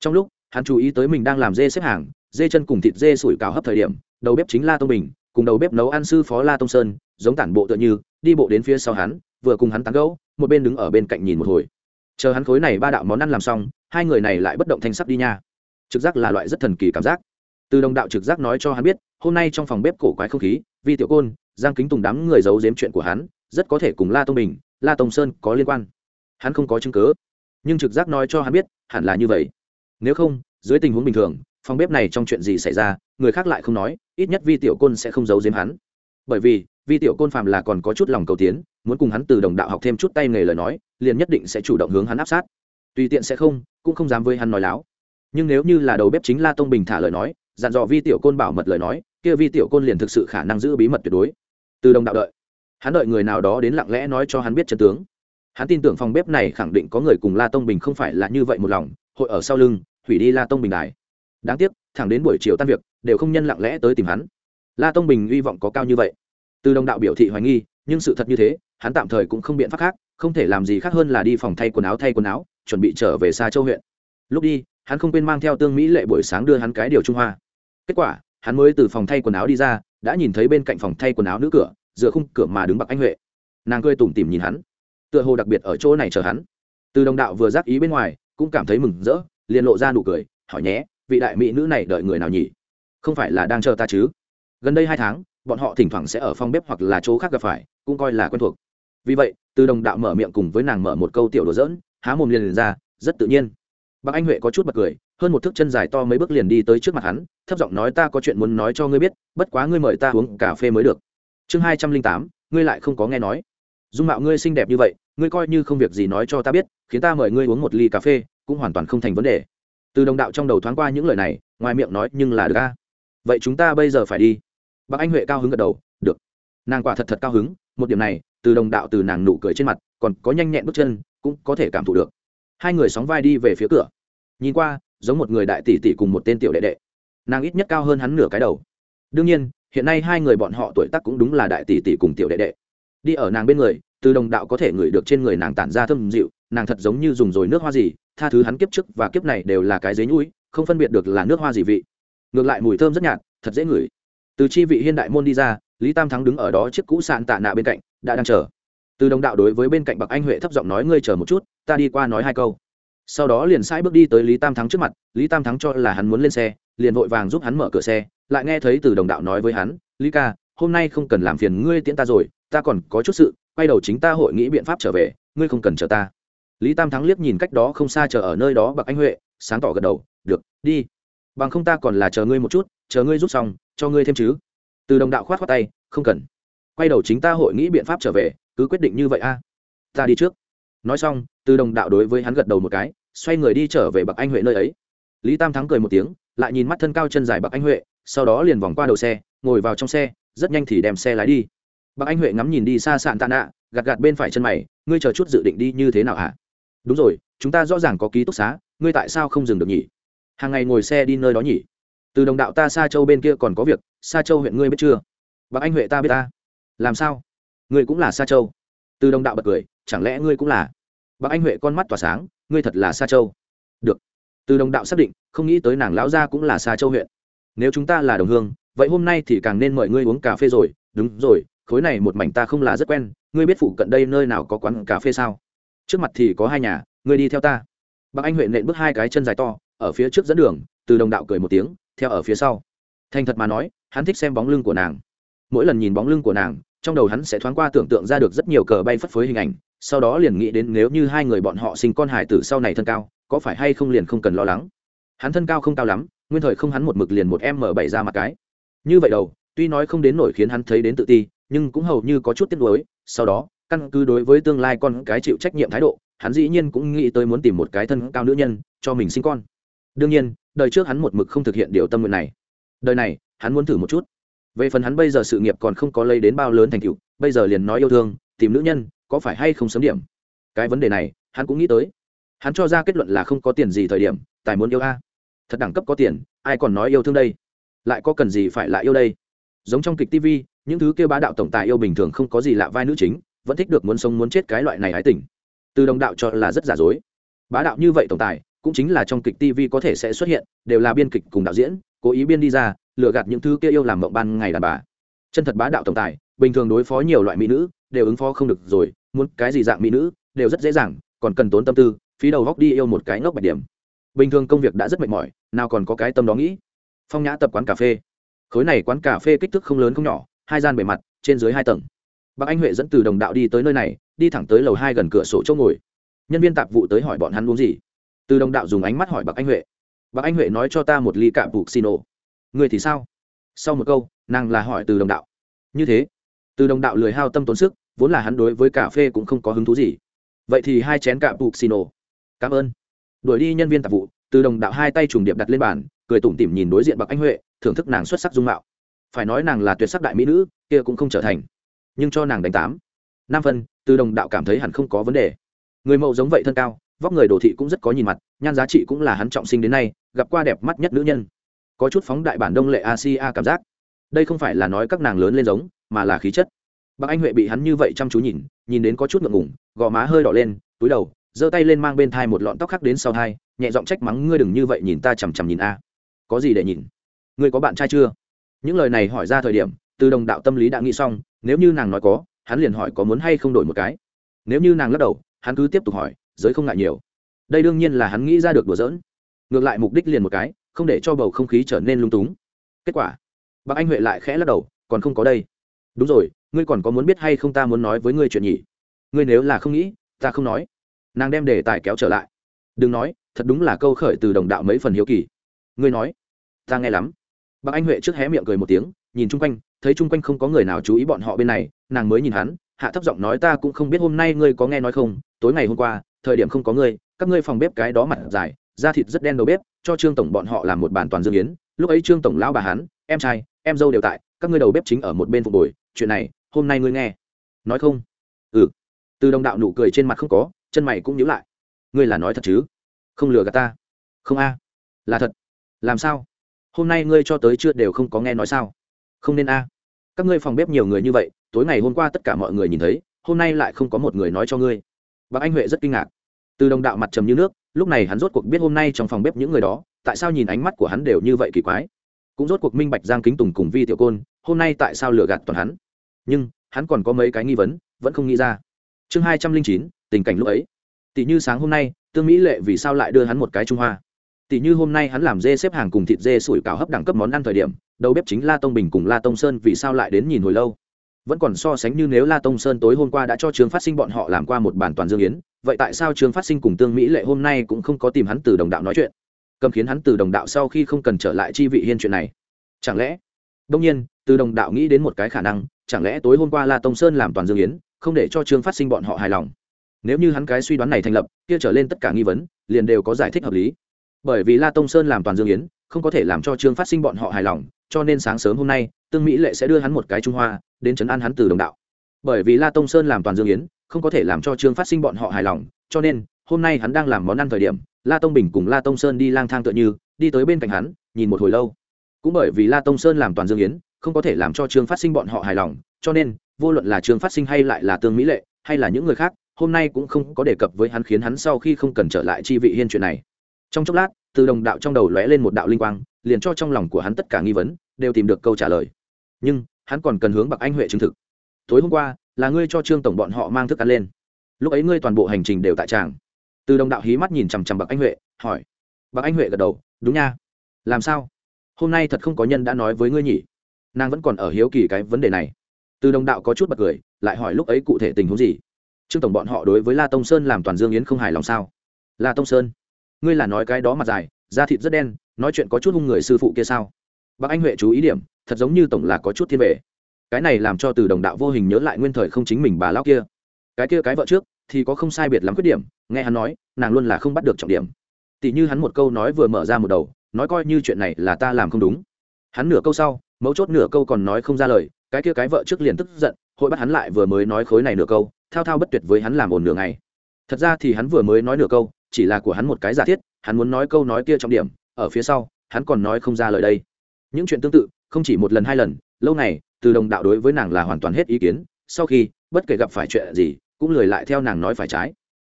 Trong lúc, hắn chú ý tới mình đang làm dê xếp hàng, dê chân cùng thịt dê sủi cào hấp thời điểm, đầu bếp chính la tông bình, cùng đầu bếp nấu ăn sư phó la tông sơn, giống tản bộ tựa như đi bộ đến phía sau hắn, vừa cùng hắn tán gẫu, một bên đứng ở bên cạnh nhìn một hồi. Chờ hắn khối này ba đạo món ăn làm xong, hai người này lại bất động thanh sắc đi nha. Trực giác là loại rất thần kỳ cảm giác. Từ đồng đạo trực giác nói cho hắn biết, hôm nay trong phòng bếp cổ quái không khí, vi tiểu côn, giang kính tùng đám người giấu giếm chuyện của hắn, rất có thể cùng la tông bình, la tông sơn có liên quan. Hắn không có chứng cớ nhưng trực giác nói cho hắn biết, hẳn là như vậy. Nếu không, dưới tình huống bình thường, phòng bếp này trong chuyện gì xảy ra, người khác lại không nói, ít nhất vi tiểu côn sẽ không giấu giếm hắn. Bởi vì vi tiểu côn phàm là còn có chút lòng cầu tiến, muốn cùng hắn từ đồng đạo học thêm chút tay nghề lời nói, liền nhất định sẽ chủ động hướng hắn áp sát. Tùy tiện sẽ không, cũng không dám với hắn nói láo. Nhưng nếu như là đầu bếp chính la tông bình thả lời nói, dặn dò vi tiểu côn bảo mật lời nói, kia vi tiểu côn liền thực sự khả năng giữ bí mật tuyệt đối. Từ đồng đạo đợi, hắn đợi người nào đó đến lặng lẽ nói cho hắn biết chân tướng. Hắn tin tưởng phòng bếp này khẳng định có người cùng la tông bình không phải là như vậy một lòng, hội ở sau lưng, hủy đi la tông bình đài. Đáng tiếc, thẳng đến buổi chiều tan việc, đều không nhân lặng lẽ tới tìm hắn. La tông bình hy vọng có cao như vậy từ đồng đạo biểu thị hoài nghi, nhưng sự thật như thế, hắn tạm thời cũng không biện pháp khác, không thể làm gì khác hơn là đi phòng thay quần áo thay quần áo, chuẩn bị trở về xa châu huyện. Lúc đi, hắn không quên mang theo tương mỹ lệ buổi sáng đưa hắn cái điều trung hoa. Kết quả, hắn mới từ phòng thay quần áo đi ra, đã nhìn thấy bên cạnh phòng thay quần áo nữ cửa dựa khung cửa mà đứng bạc anh huệ. Nàng cười tủm tỉm nhìn hắn, tựa hồ đặc biệt ở chỗ này chờ hắn. Từ đồng đạo vừa giác ý bên ngoài, cũng cảm thấy mừng rỡ, liền lộ ra nụ cười, hỏi nhé, vị đại mỹ nữ này đợi người nào nhỉ? Không phải là đang chờ ta chứ? Gần đây hai tháng bọn họ thỉnh thoảng sẽ ở phòng bếp hoặc là chỗ khác gặp phải cũng coi là quen thuộc. Vì vậy từ đồng đạo mở miệng cùng với nàng mở một câu tiểu đồ dỡn há mồm liền, liền ra rất tự nhiên. Bác anh huệ có chút bật cười hơn một thước chân dài to mấy bước liền đi tới trước mặt hắn thấp giọng nói ta có chuyện muốn nói cho ngươi biết bất quá ngươi mời ta uống cà phê mới được. Chương hai trăm linh tám ngươi lại không có nghe nói. Dung mạo ngươi xinh đẹp như vậy ngươi coi như không việc gì nói cho ta biết khiến ta mời ngươi uống một ly cà phê cũng hoàn toàn không thành vấn đề. Từ đồng đạo trong đầu thoáng qua những lời này ngoài miệng nói nhưng là được a. Vậy chúng ta bây giờ phải đi bác anh huệ cao hứng gật đầu, được. Nàng quả thật thật cao hứng, một điểm này, từ đồng đạo từ nàng nụ cười trên mặt, còn có nhanh nhẹn bước chân, cũng có thể cảm thụ được. Hai người sóng vai đi về phía cửa. Nhìn qua, giống một người đại tỷ tỷ cùng một tên tiểu đệ đệ. Nàng ít nhất cao hơn hắn nửa cái đầu. Đương nhiên, hiện nay hai người bọn họ tuổi tác cũng đúng là đại tỷ tỷ cùng tiểu đệ đệ. Đi ở nàng bên người, từ đồng đạo có thể ngửi được trên người nàng tản ra thơm dịu, nàng thật giống như dùng rồi nước hoa gì, tha thứ hắn kiếp trước và kiếp này đều là cái dế nhũi, không phân biệt được là nước hoa gì vị. Ngược lại mùi thơm rất nhạt, thật dễ ngửi từ chi vị hiên đại môn đi ra, lý tam thắng đứng ở đó chiếc cũ sạn tạ nạ bên cạnh, đã đang chờ. Từ đồng đạo đối với bên cạnh bậc anh huệ thấp giọng nói, ngươi chờ một chút, ta đi qua nói hai câu. Sau đó liền sai bước đi tới lý tam thắng trước mặt, lý tam thắng cho là hắn muốn lên xe, liền vội vàng giúp hắn mở cửa xe, lại nghe thấy từ đồng đạo nói với hắn, lý ca, hôm nay không cần làm phiền ngươi tiễn ta rồi, ta còn có chút sự, quay đầu chính ta hội nghĩ biện pháp trở về, ngươi không cần chờ ta. Lý tam thắng liếc nhìn cách đó không xa chờ ở nơi đó bậc anh huệ, sáng tỏ gật đầu, được, đi. Bằng không ta còn là chờ ngươi một chút, chờ ngươi rút xong cho ngươi thêm chứ? Từ đồng đạo khoát khoát tay, không cần. Quay đầu chính ta hội nghĩ biện pháp trở về, cứ quyết định như vậy a. Ta đi trước. Nói xong, từ đồng đạo đối với hắn gật đầu một cái, xoay người đi trở về bậc anh huệ nơi ấy. Lý tam thắng cười một tiếng, lại nhìn mắt thân cao chân dài bậc anh huệ, sau đó liền vòng qua đầu xe, ngồi vào trong xe, rất nhanh thì đem xe lái đi. Bậc anh huệ ngắm nhìn đi xa sạn tạ nạ, gạt gạt bên phải chân mày, ngươi chờ chút dự định đi như thế nào hả? Đúng rồi, chúng ta rõ ràng có ký túc xá, ngươi tại sao không dừng được nhỉ? Hàng ngày ngồi xe đi nơi đó nhỉ? Từ đồng đạo ta xa châu bên kia còn có việc xa châu huyện ngươi biết chưa? Bác anh huệ ta biết ta. Làm sao? Ngươi cũng là xa châu. Từ đồng đạo bật cười, chẳng lẽ ngươi cũng là? Bác anh huệ con mắt tỏa sáng, ngươi thật là xa châu. Được. Từ đồng đạo xác định, không nghĩ tới nàng lão gia cũng là xa châu huyện. Nếu chúng ta là đồng hương, vậy hôm nay thì càng nên mời ngươi uống cà phê rồi. Đúng rồi, khối này một mảnh ta không là rất quen. Ngươi biết phụ cận đây nơi nào có quán cà phê sao? Trước mặt thì có hai nhà, ngươi đi theo ta. Bác anh huệ nện bước hai cái chân dài to, ở phía trước dẫn đường từ đồng đạo cười một tiếng, theo ở phía sau. Thành thật mà nói, hắn thích xem bóng lưng của nàng. Mỗi lần nhìn bóng lưng của nàng, trong đầu hắn sẽ thoáng qua tưởng tượng ra được rất nhiều cờ bay phất phới hình ảnh, sau đó liền nghĩ đến nếu như hai người bọn họ sinh con hải tử sau này thân cao, có phải hay không liền không cần lo lắng. Hắn thân cao không cao lắm, nguyên thời không hắn một mực liền một m bảy ra mặt cái. Như vậy đầu, tuy nói không đến nổi khiến hắn thấy đến tự ti, nhưng cũng hầu như có chút tiếc nuối, sau đó, căn cứ đối với tương lai con cái chịu trách nhiệm thái độ, hắn dĩ nhiên cũng nghĩ tới muốn tìm một cái thân cao nữ nhân cho mình sinh con. Đương nhiên đời trước hắn một mực không thực hiện điều tâm nguyện này. Đời này, hắn muốn thử một chút. Về phần hắn bây giờ sự nghiệp còn không có lấy đến bao lớn thành tựu, bây giờ liền nói yêu thương, tìm nữ nhân, có phải hay không sớm điểm? Cái vấn đề này, hắn cũng nghĩ tới. Hắn cho ra kết luận là không có tiền gì thời điểm, tài muốn yêu a. Thật đẳng cấp có tiền, ai còn nói yêu thương đây? Lại có cần gì phải lại yêu đây? Giống trong kịch tv những thứ kêu bá đạo tổng tài yêu bình thường không có gì lạ vai nữ chính, vẫn thích được muốn sống muốn chết cái loại này hái tỉnh từ đồng đạo cho là rất giả dối. Bá đạo như vậy tổng tài cũng chính là trong kịch tv có thể sẽ xuất hiện, đều là biên kịch cùng đạo diễn, cố ý biên đi ra, lừa gạt những thứ kia yêu làm mộng ban ngày đàn bà. Chân thật bá đạo tổng tài, bình thường đối phó nhiều loại mỹ nữ, đều ứng phó không được rồi, muốn cái gì dạng mỹ nữ, đều rất dễ dàng, còn cần tốn tâm tư, phí đầu góc đi yêu một cái ngốc bạch điểm. Bình thường công việc đã rất mệt mỏi, nào còn có cái tâm đó nghĩ. Phong nhã tập quán cà phê. Khối này quán cà phê kích thước không lớn không nhỏ, hai gian bề mặt, trên dưới hai tầng. Bác anh huệ dẫn từ đồng đạo đi tới nơi này, đi thẳng tới lầu hai gần cửa sổ chỗ ngồi. Nhân viên tạp vụ tới hỏi bọn hắn uống gì từ đồng đạo dùng ánh mắt hỏi bạc anh huệ. Bạc anh huệ nói cho ta một ly cạm bục xin ồ người thì sao? Sau một câu, nàng là hỏi từ đồng đạo. Như thế. Từ đồng đạo lười hao tâm tốn sức, vốn là hắn đối với cà phê cũng không có hứng thú gì. Vậy thì hai chén cạm bục xin ồ cảm ơn. Đuổi đi nhân viên tạp vụ, từ đồng đạo hai tay trùng điệp đặt lên bàn, cười tủm tỉm nhìn đối diện bậc anh huệ, thưởng thức nàng xuất sắc dung mạo. Phải nói nàng là tuyệt sắc đại mỹ nữ, kia cũng không trở thành. Nhưng cho nàng đánh tám. Năm phân, từ đồng đạo cảm thấy hẳn không có vấn đề. Người mẫu giống vậy thân cao vóc người đồ thị cũng rất có nhìn mặt, nhan giá trị cũng là hắn trọng sinh đến nay, gặp qua đẹp mắt nhất nữ nhân. Có chút phóng đại bản đông lệ asia cảm giác. Đây không phải là nói các nàng lớn lên giống, mà là khí chất. Bác anh huệ bị hắn như vậy chăm chú nhìn nhìn đến có chút ngượng ngủng gò má hơi đỏ lên, túi đầu, giơ tay lên mang bên thai một lọn tóc khác đến sau thai, nhẹ giọng trách mắng, ngươi đừng như vậy nhìn ta chằm chằm nhìn a. Có gì để nhìn? Ngươi có bạn trai chưa? Những lời này hỏi ra thời điểm, từ đồng đạo tâm lý đã nghĩ xong, nếu như nàng nói có, hắn liền hỏi có muốn hay không đổi một cái. Nếu như nàng lắc đầu, hắn cứ tiếp tục hỏi giới không ngại nhiều. Đây đương nhiên là hắn nghĩ ra được đùa giỡn. Ngược lại mục đích liền một cái, không để cho bầu không khí trở nên lung túng. Kết quả bác anh huệ lại khẽ lắc đầu, còn không có đây. Đúng rồi, ngươi còn có muốn biết hay không ta muốn nói với ngươi chuyện nhỉ? Ngươi nếu là không nghĩ, ta không nói. Nàng đem đề tài kéo trở lại. Đừng nói, thật đúng là câu khởi từ đồng đạo mấy phần hiếu kỳ. Ngươi nói, ta nghe lắm. Bác anh huệ trước hé miệng cười một tiếng, nhìn chung quanh, thấy chung quanh không có người nào chú ý bọn họ bên này, nàng mới nhìn hắn, hạ thấp giọng nói ta cũng không biết hôm nay ngươi có nghe nói không, tối ngày hôm qua thời điểm không có ngươi, các ngươi phòng bếp cái đó mặt dài, da thịt rất đen đầu bếp, cho trương tổng bọn họ làm một bàn toàn dương yến. Lúc ấy trương tổng lão bà hắn, em trai, em dâu đều tại, các ngươi đầu bếp chính ở một bên phục bồi, chuyện này, hôm nay ngươi nghe. Nói không? Ừ. Từ đồng đạo nụ cười trên mặt không có, chân mày cũng nhíu lại. Ngươi là nói thật chứ? Không lừa gạt ta. Không a. Là thật. Làm sao? Hôm nay ngươi cho tới chưa đều không có nghe nói sao? Không nên a. Các ngươi phòng bếp nhiều người như vậy, tối ngày hôm qua tất cả mọi người nhìn thấy, hôm nay lại không có một người nói cho ngươi. Bác anh huệ rất kinh ngạc từ đồng đạo mặt trầm như nước, lúc này hắn rốt cuộc biết hôm nay trong phòng bếp những người đó, tại sao nhìn ánh mắt của hắn đều như vậy kỳ quái. Cũng rốt cuộc minh bạch giang kính tùng cùng vi tiểu côn, hôm nay tại sao lừa gạt toàn hắn. Nhưng, hắn còn có mấy cái nghi vấn, vẫn không nghĩ ra. Chương hai trăm linh chín, tình cảnh lúc ấy. Tỷ như sáng hôm nay, tương mỹ lệ vì sao lại đưa hắn một cái trung hoa? Tỷ như hôm nay hắn làm dê xếp hàng cùng thịt dê sủi cảo hấp đẳng cấp món ăn thời điểm, đầu bếp chính la tông bình cùng la tông sơn vì sao lại đến nhìn hồi lâu? Vẫn còn so sánh như nếu la tông sơn tối hôm qua đã cho trường phát sinh bọn họ làm qua một bản toàn dương yến, vậy tại sao trường phát sinh cùng tương mỹ lệ hôm nay cũng không có tìm hắn từ đồng đạo nói chuyện? Cầm khiến hắn từ đồng đạo sau khi không cần trở lại chi vị hiên chuyện này. Chẳng lẽ? Đông nhiên, từ đồng đạo nghĩ đến một cái khả năng, chẳng lẽ tối hôm qua la tông sơn làm toàn dương yến, không để cho trương phát sinh bọn họ hài lòng? Nếu như hắn cái suy đoán này thành lập, kia trở lên tất cả nghi vấn, liền đều có giải thích hợp lý. Bởi vì la tông sơn làm toàn dương yến không có thể làm cho trương phát sinh bọn họ hài lòng, cho nên sáng sớm hôm nay, tương mỹ lệ sẽ đưa hắn một cái trung hoa, đến chấn an hắn từ đồng đạo. Bởi vì la tông sơn làm toàn dương yến, không có thể làm cho trương phát sinh bọn họ hài lòng, cho nên, hôm nay hắn đang làm món ăn thời điểm, la tông bình cùng la tông sơn đi lang thang tựa như, đi tới bên cạnh hắn, nhìn một hồi lâu. Cũng bởi vì la tông sơn làm toàn dương yến, không có thể làm cho trương phát sinh bọn họ hài lòng, cho nên, vô luận là trương phát sinh hay lại là tương mỹ lệ, hay là những người khác, hôm nay cũng không có đề cập với hắn khiến hắn sau khi không cần trở lại chi vị hiên chuyện này. Trong chốc lát từ đồng đạo trong đầu lóe lên một đạo linh quang, liền cho trong lòng của hắn tất cả nghi vấn, đều tìm được câu trả lời. Nhưng, hắn còn cần hướng bạc anh huệ chứng thực. Tối hôm qua, là ngươi cho trương tổng bọn họ mang thức ăn lên. Lúc ấy ngươi toàn bộ hành trình đều tại tràng. Từ đồng đạo hí mắt nhìn chằm chằm bạc anh huệ, hỏi. Bạc anh huệ gật đầu, đúng nha. Làm sao? Hôm nay thật không có nhân đã nói với ngươi nhỉ? Nàng vẫn còn ở hiếu kỳ cái vấn đề này. Từ đồng đạo có chút bật cười, lại hỏi lúc ấy cụ thể tình huống gì? Trương tổng bọn họ đối với la tông sơn làm toàn dương yến không hài lòng sao? La tông sơn? Ngươi là nói cái đó mặt dài, da thịt rất đen, nói chuyện có chút hung người sư phụ kia sao? Bác anh huệ chú ý điểm, thật giống như tổng là có chút thiên vệ cái này làm cho từ đồng đạo vô hình nhớ lại nguyên thời không chính mình bà lão kia. Cái kia cái vợ trước, thì có không sai biệt lắm khuyết điểm, nghe hắn nói, nàng luôn là không bắt được trọng điểm. Tỷ như hắn một câu nói vừa mở ra một đầu, nói coi như chuyện này là ta làm không đúng. Hắn nửa câu sau, mấu chốt nửa câu còn nói không ra lời, cái kia cái vợ trước liền tức giận, hội bắt hắn lại vừa mới nói khối này nửa câu, thao thao bất tuyệt với hắn làm ồn nửa ngày. Thật ra thì hắn vừa mới nói nửa câu chỉ là của hắn một cái giả thiết, hắn muốn nói câu nói kia trọng điểm, ở phía sau, hắn còn nói không ra lời đây. Những chuyện tương tự, không chỉ một lần hai lần, lâu này từ đồng đạo đối với nàng là hoàn toàn hết ý kiến, sau khi, bất kể gặp phải chuyện gì, cũng lười lại theo nàng nói phải trái.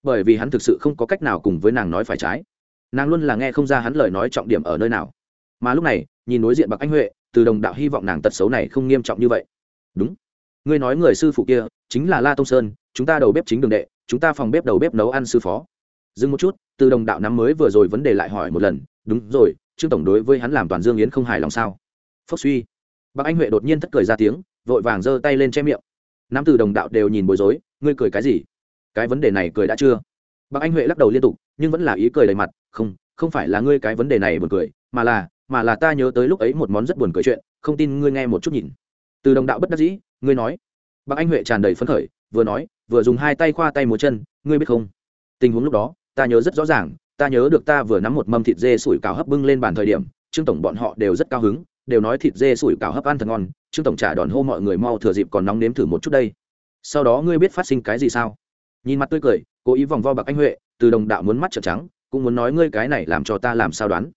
Bởi vì hắn thực sự không có cách nào cùng với nàng nói phải trái. Nàng luôn là nghe không ra hắn lời nói trọng điểm ở nơi nào. Mà lúc này, nhìn đối diện bạc anh huệ, từ đồng đạo hy vọng nàng tật xấu này không nghiêm trọng như vậy. Đúng. Ngươi nói người sư phụ kia, chính là la tông sơn, chúng ta đầu bếp chính đường đệ, chúng ta phòng bếp đầu bếp nấu ăn sư phó dừng một chút, từ đồng đạo năm mới vừa rồi vấn đề lại hỏi một lần, đúng rồi, trương tổng đối với hắn làm toàn dương yến không hài lòng sao? Phốc suy. Bác anh huệ đột nhiên thất cười ra tiếng, vội vàng giơ tay lên che miệng. Nam từ đồng đạo đều nhìn bối rối, ngươi cười cái gì? Cái vấn đề này cười đã chưa? Bác anh huệ lắc đầu liên tục, nhưng vẫn là ý cười đầy mặt, không không phải là ngươi cái vấn đề này buồn cười, mà là mà là ta nhớ tới lúc ấy một món rất buồn cười chuyện, không tin ngươi nghe một chút nhìn. Từ đồng đạo bất đắc dĩ, ngươi nói. Bác anh huệ tràn đầy phấn khởi, vừa nói, vừa dùng hai tay khoa tay múa chân, ngươi biết không? Tình huống lúc đó ta nhớ rất rõ ràng, ta nhớ được ta vừa nắm một mâm thịt dê sủi cảo hấp bưng lên bàn thời điểm, trương tổng bọn họ đều rất cao hứng, đều nói thịt dê sủi cảo hấp ăn thật ngon, trương tổng trả đòn hô mọi người mau thừa dịp còn nóng nếm thử một chút đây. Sau đó ngươi biết phát sinh cái gì sao? Nhìn mặt tươi cười, cố ý vòng vo bạc anh huệ, từ đồng đạo muốn mắt trợn trắng, cũng muốn nói ngươi cái này làm cho ta làm sao đoán.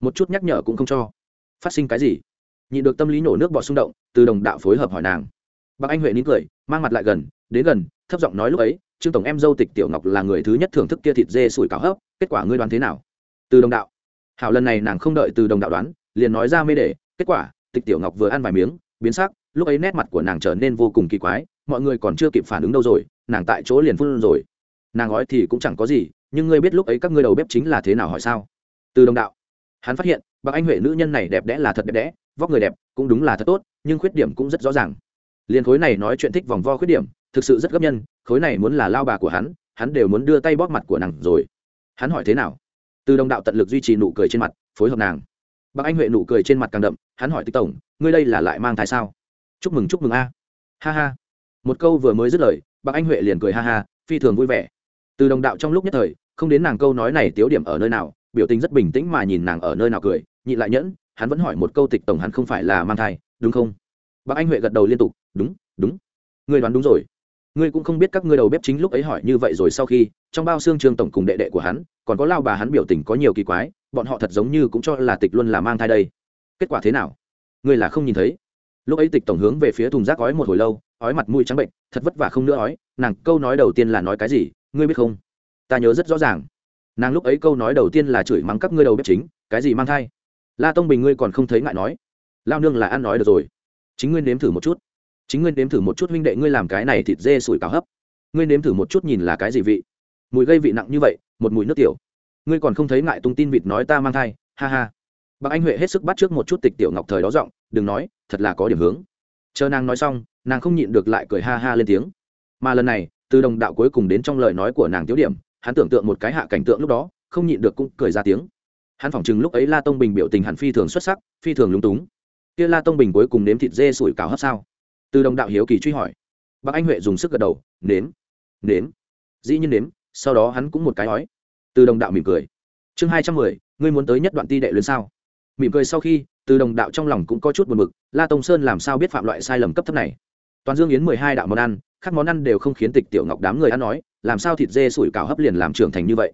Một chút nhắc nhở cũng không cho. Phát sinh cái gì? Nhịn được tâm lý nổ nước bọt xung động, từ đồng đạo phối hợp hỏi nàng. Bác anh huệ nín cười, mang mặt lại gần, đến gần thấp giọng nói lúc ấy, trương tổng em dâu tịch tiểu ngọc là người thứ nhất thưởng thức kia thịt dê sủi cảo hấp, kết quả ngươi đoán thế nào? Từ đồng đạo. Hảo lần này nàng không đợi từ đồng đạo đoán, liền nói ra mê để kết quả, tịch tiểu ngọc vừa ăn vài miếng, biến sắc, lúc ấy nét mặt của nàng trở nên vô cùng kỳ quái, mọi người còn chưa kịp phản ứng đâu rồi, nàng tại chỗ liền phun rồi. Nàng nói thì cũng chẳng có gì, nhưng ngươi biết lúc ấy các ngươi đầu bếp chính là thế nào hỏi sao? Từ đồng đạo. Hắn phát hiện bác anh huệ nữ nhân này đẹp đẽ là thật đẹp đẽ, vóc người đẹp, cũng đúng là thật tốt, nhưng khuyết điểm cũng rất rõ ràng. Liền khối này nói chuyện thích vòng vo khuyết điểm thực sự rất gấp nhân, khối này muốn là lao bà của hắn hắn đều muốn đưa tay bóp mặt của nàng rồi. Hắn hỏi thế nào? Từ đồng đạo tận lực duy trì nụ cười trên mặt, phối hợp nàng. Bác anh huệ nụ cười trên mặt càng đậm, hắn hỏi tích tổng, ngươi đây là lại mang thai sao? Chúc mừng chúc mừng a. Ha ha. Một câu vừa mới dứt lời bác anh huệ liền cười ha ha, phi thường vui vẻ. Từ đồng đạo trong lúc nhất thời, không đến nàng câu nói này tiếu điểm ở nơi nào, biểu tình rất bình tĩnh mà nhìn nàng ở nơi nào cười nhịn lại nhẫn, hắn vẫn hỏi một câu tịch tổng hắn không phải là mang thai, đúng không? Bác anh huệ gật đầu liên tục, đúng đúng. Người đoán đúng rồi ngươi cũng không biết các ngươi đầu bếp chính lúc ấy hỏi như vậy rồi sau khi, trong bao xương trương tổng cùng đệ đệ của hắn, còn có lao bà hắn biểu tình có nhiều kỳ quái, bọn họ thật giống như cũng cho là tịch luôn là mang thai đây. Kết quả thế nào? Ngươi là không nhìn thấy. Lúc ấy tịch tổng hướng về phía thùng rác ói một hồi lâu, ói mặt mũi trắng bệnh, thật vất vả không nữa ói, nàng câu nói đầu tiên là nói cái gì, ngươi biết không? Ta nhớ rất rõ ràng. Nàng lúc ấy câu nói đầu tiên là chửi mắng các ngươi đầu bếp chính, cái gì mang thai? La tông bình ngươi còn không thấy ngại nói. Lao nương là ăn nói được rồi. Chính ngươi nếm thử một chút chính ngươi nếm thử một chút huynh đệ ngươi làm cái này thịt dê sủi cảo hấp. Ngươi nếm thử một chút nhìn là cái gì vị. Mùi gây vị nặng như vậy, một mùi nước tiểu. Ngươi còn không thấy ngại tung tin vịt nói ta mang thai, ha ha. Bác anh huệ hết sức bắt trước một chút tịch tiểu ngọc thời đó giọng, đừng nói, thật là có điểm hướng. Chờ nàng nói xong, nàng không nhịn được lại cười ha ha lên tiếng. Mà lần này, từ đồng đạo cuối cùng đến trong lời nói của nàng tiếu điểm, hắn tưởng tượng một cái hạ cảnh tượng lúc đó, không nhịn được cũng cười ra tiếng. Hắn phỏng chừng lúc ấy la tông bình biểu tình hẳn phi thường xuất sắc, phi thường lúng túng. Kia la tông bình cuối cùng nếm thịt dê sủi cào hấp sao? Từ đồng đạo hiếu kỳ truy hỏi. Bác anh huệ dùng sức gật đầu, nếm nếm. Dĩ nhiên nếm, sau đó hắn cũng một cái nói. Từ đồng đạo mỉm cười. Chương hai trăm mười, ngươi muốn tới nhất đoạn ti đệ luyến sao? Mỉm cười sau khi, từ đồng đạo trong lòng cũng có chút buồn mực la tông sơn làm sao biết phạm loại sai lầm cấp thấp này? Toàn dương yến mười hai đạo món ăn các món ăn đều không khiến tịch tiểu ngọc đám người ăn nói, làm sao thịt dê sủi cảo hấp liền làm trưởng thành như vậy?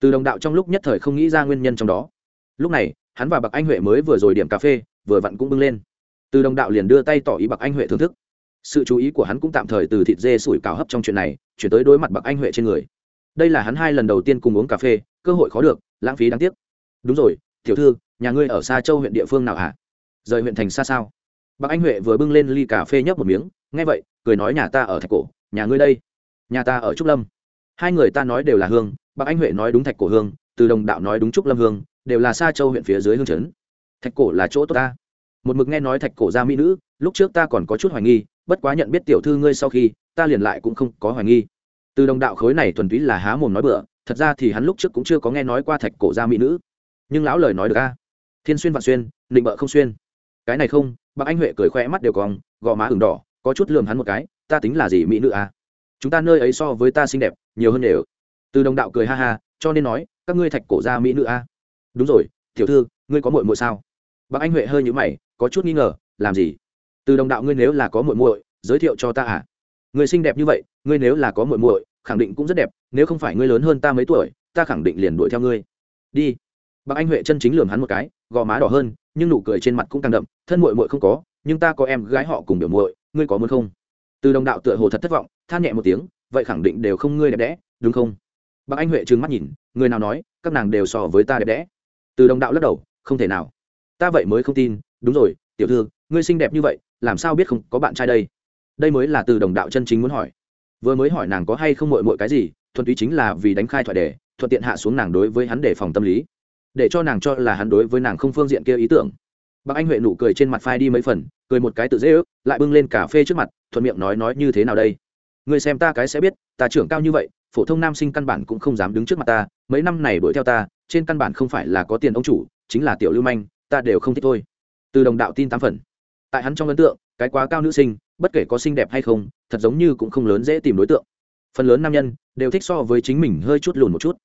Từ đồng đạo trong lúc nhất thời không nghĩ ra nguyên nhân trong đó. Lúc này, hắn và bạc anh huệ mới vừa rồi điểm cà phê, vừa vặn cũng bưng lên từ đồng đạo liền đưa tay tỏ ý bạc anh huệ thưởng thức. Sự chú ý của hắn cũng tạm thời từ thịt dê sủi cảo hấp trong chuyện này, chuyển tới đối mặt bạc anh huệ trên người. Đây là hắn hai lần đầu tiên cùng uống cà phê, cơ hội khó được, lãng phí đáng tiếc. Đúng rồi, tiểu thư, nhà ngươi ở xa châu huyện địa phương nào hả? Rời huyện thành xa sao? Bạc anh huệ vừa bưng lên ly cà phê nhấp một miếng, nghe vậy, cười nói nhà ta ở thạch cổ, nhà ngươi đây? Nhà ta ở trúc lâm. Hai người ta nói đều là hương, bạc anh huệ nói đúng thạch cổ hương, từ đồng đạo nói đúng trúc lâm hương, đều là xa châu huyện phía dưới hương trấn thạch cổ là chỗ tốt ta một mực nghe nói thạch cổ gia mỹ nữ, lúc trước ta còn có chút hoài nghi, bất quá nhận biết tiểu thư ngươi sau khi, ta liền lại cũng không có hoài nghi. Từ đồng đạo khối này thuần túy là há mồm nói bựa thật ra thì hắn lúc trước cũng chưa có nghe nói qua thạch cổ gia mỹ nữ. Nhưng lão lời nói được a. Thiên xuyên vạn xuyên, định bợ không xuyên. Cái này không bác anh huệ cười khoe mắt đều còn gò má ửng đỏ, có chút lườm hắn một cái, ta tính là gì mỹ nữ a? Chúng ta nơi ấy so với ta xinh đẹp, nhiều hơn đều. Từ đồng đạo cười ha ha, cho nên nói, các ngươi thạch cổ gia mỹ nữ a? Đúng rồi, tiểu thư, ngươi có muội muội sao? Bác anh huệ hơi nhũ mày có chút nghi ngờ, làm gì? Từ đồng đạo ngươi nếu là có muội muội, giới thiệu cho ta à? Người xinh đẹp như vậy, ngươi nếu là có muội muội, khẳng định cũng rất đẹp, nếu không phải ngươi lớn hơn ta mấy tuổi, ta khẳng định liền đuổi theo ngươi. Đi. Bác anh huệ chân chính lườm hắn một cái, gò má đỏ hơn, nhưng nụ cười trên mặt cũng càng đậm, thân muội muội không có, nhưng ta có em gái họ cùng biểu muội, ngươi có muốn không? Từ đồng đạo tựa hồ thật thất vọng, than nhẹ một tiếng, vậy khẳng định đều không ngươi đẹp đẽ, đúng không? Bác anh huệ trừng mắt nhìn, người nào nói, các nàng đều so với ta đẹp đẽ. Từ đồng đạo lắc đầu, không thể nào. Ta vậy mới không tin đúng rồi, tiểu thư, ngươi xinh đẹp như vậy, làm sao biết không có bạn trai đây? Đây mới là từ đồng đạo chân chính muốn hỏi. Vừa mới hỏi nàng có hay không mội mội cái gì, thuần túy chính là vì đánh khai thoại đề, thuận tiện hạ xuống nàng đối với hắn để phòng tâm lý. Để cho nàng cho là hắn đối với nàng không phương diện kia ý tưởng. Bác anh huệ nụ cười trên mặt phai đi mấy phần, cười một cái tự dễ ước, lại bưng lên cà phê trước mặt, thuận miệng nói nói như thế nào đây? Người xem ta cái sẽ biết, ta trưởng cao như vậy, phổ thông nam sinh căn bản cũng không dám đứng trước mặt ta, mấy năm này đuổi theo ta, trên căn bản không phải là có tiền ông chủ, chính là tiểu lưu manh, ta đều không thích thôi từ đồng đạo tin tám phần. Tại hắn trong ấn tượng, cái quá cao nữ sinh, bất kể có xinh đẹp hay không, thật giống như cũng không lớn dễ tìm đối tượng. Phần lớn nam nhân đều thích so với chính mình hơi chút lùn một chút.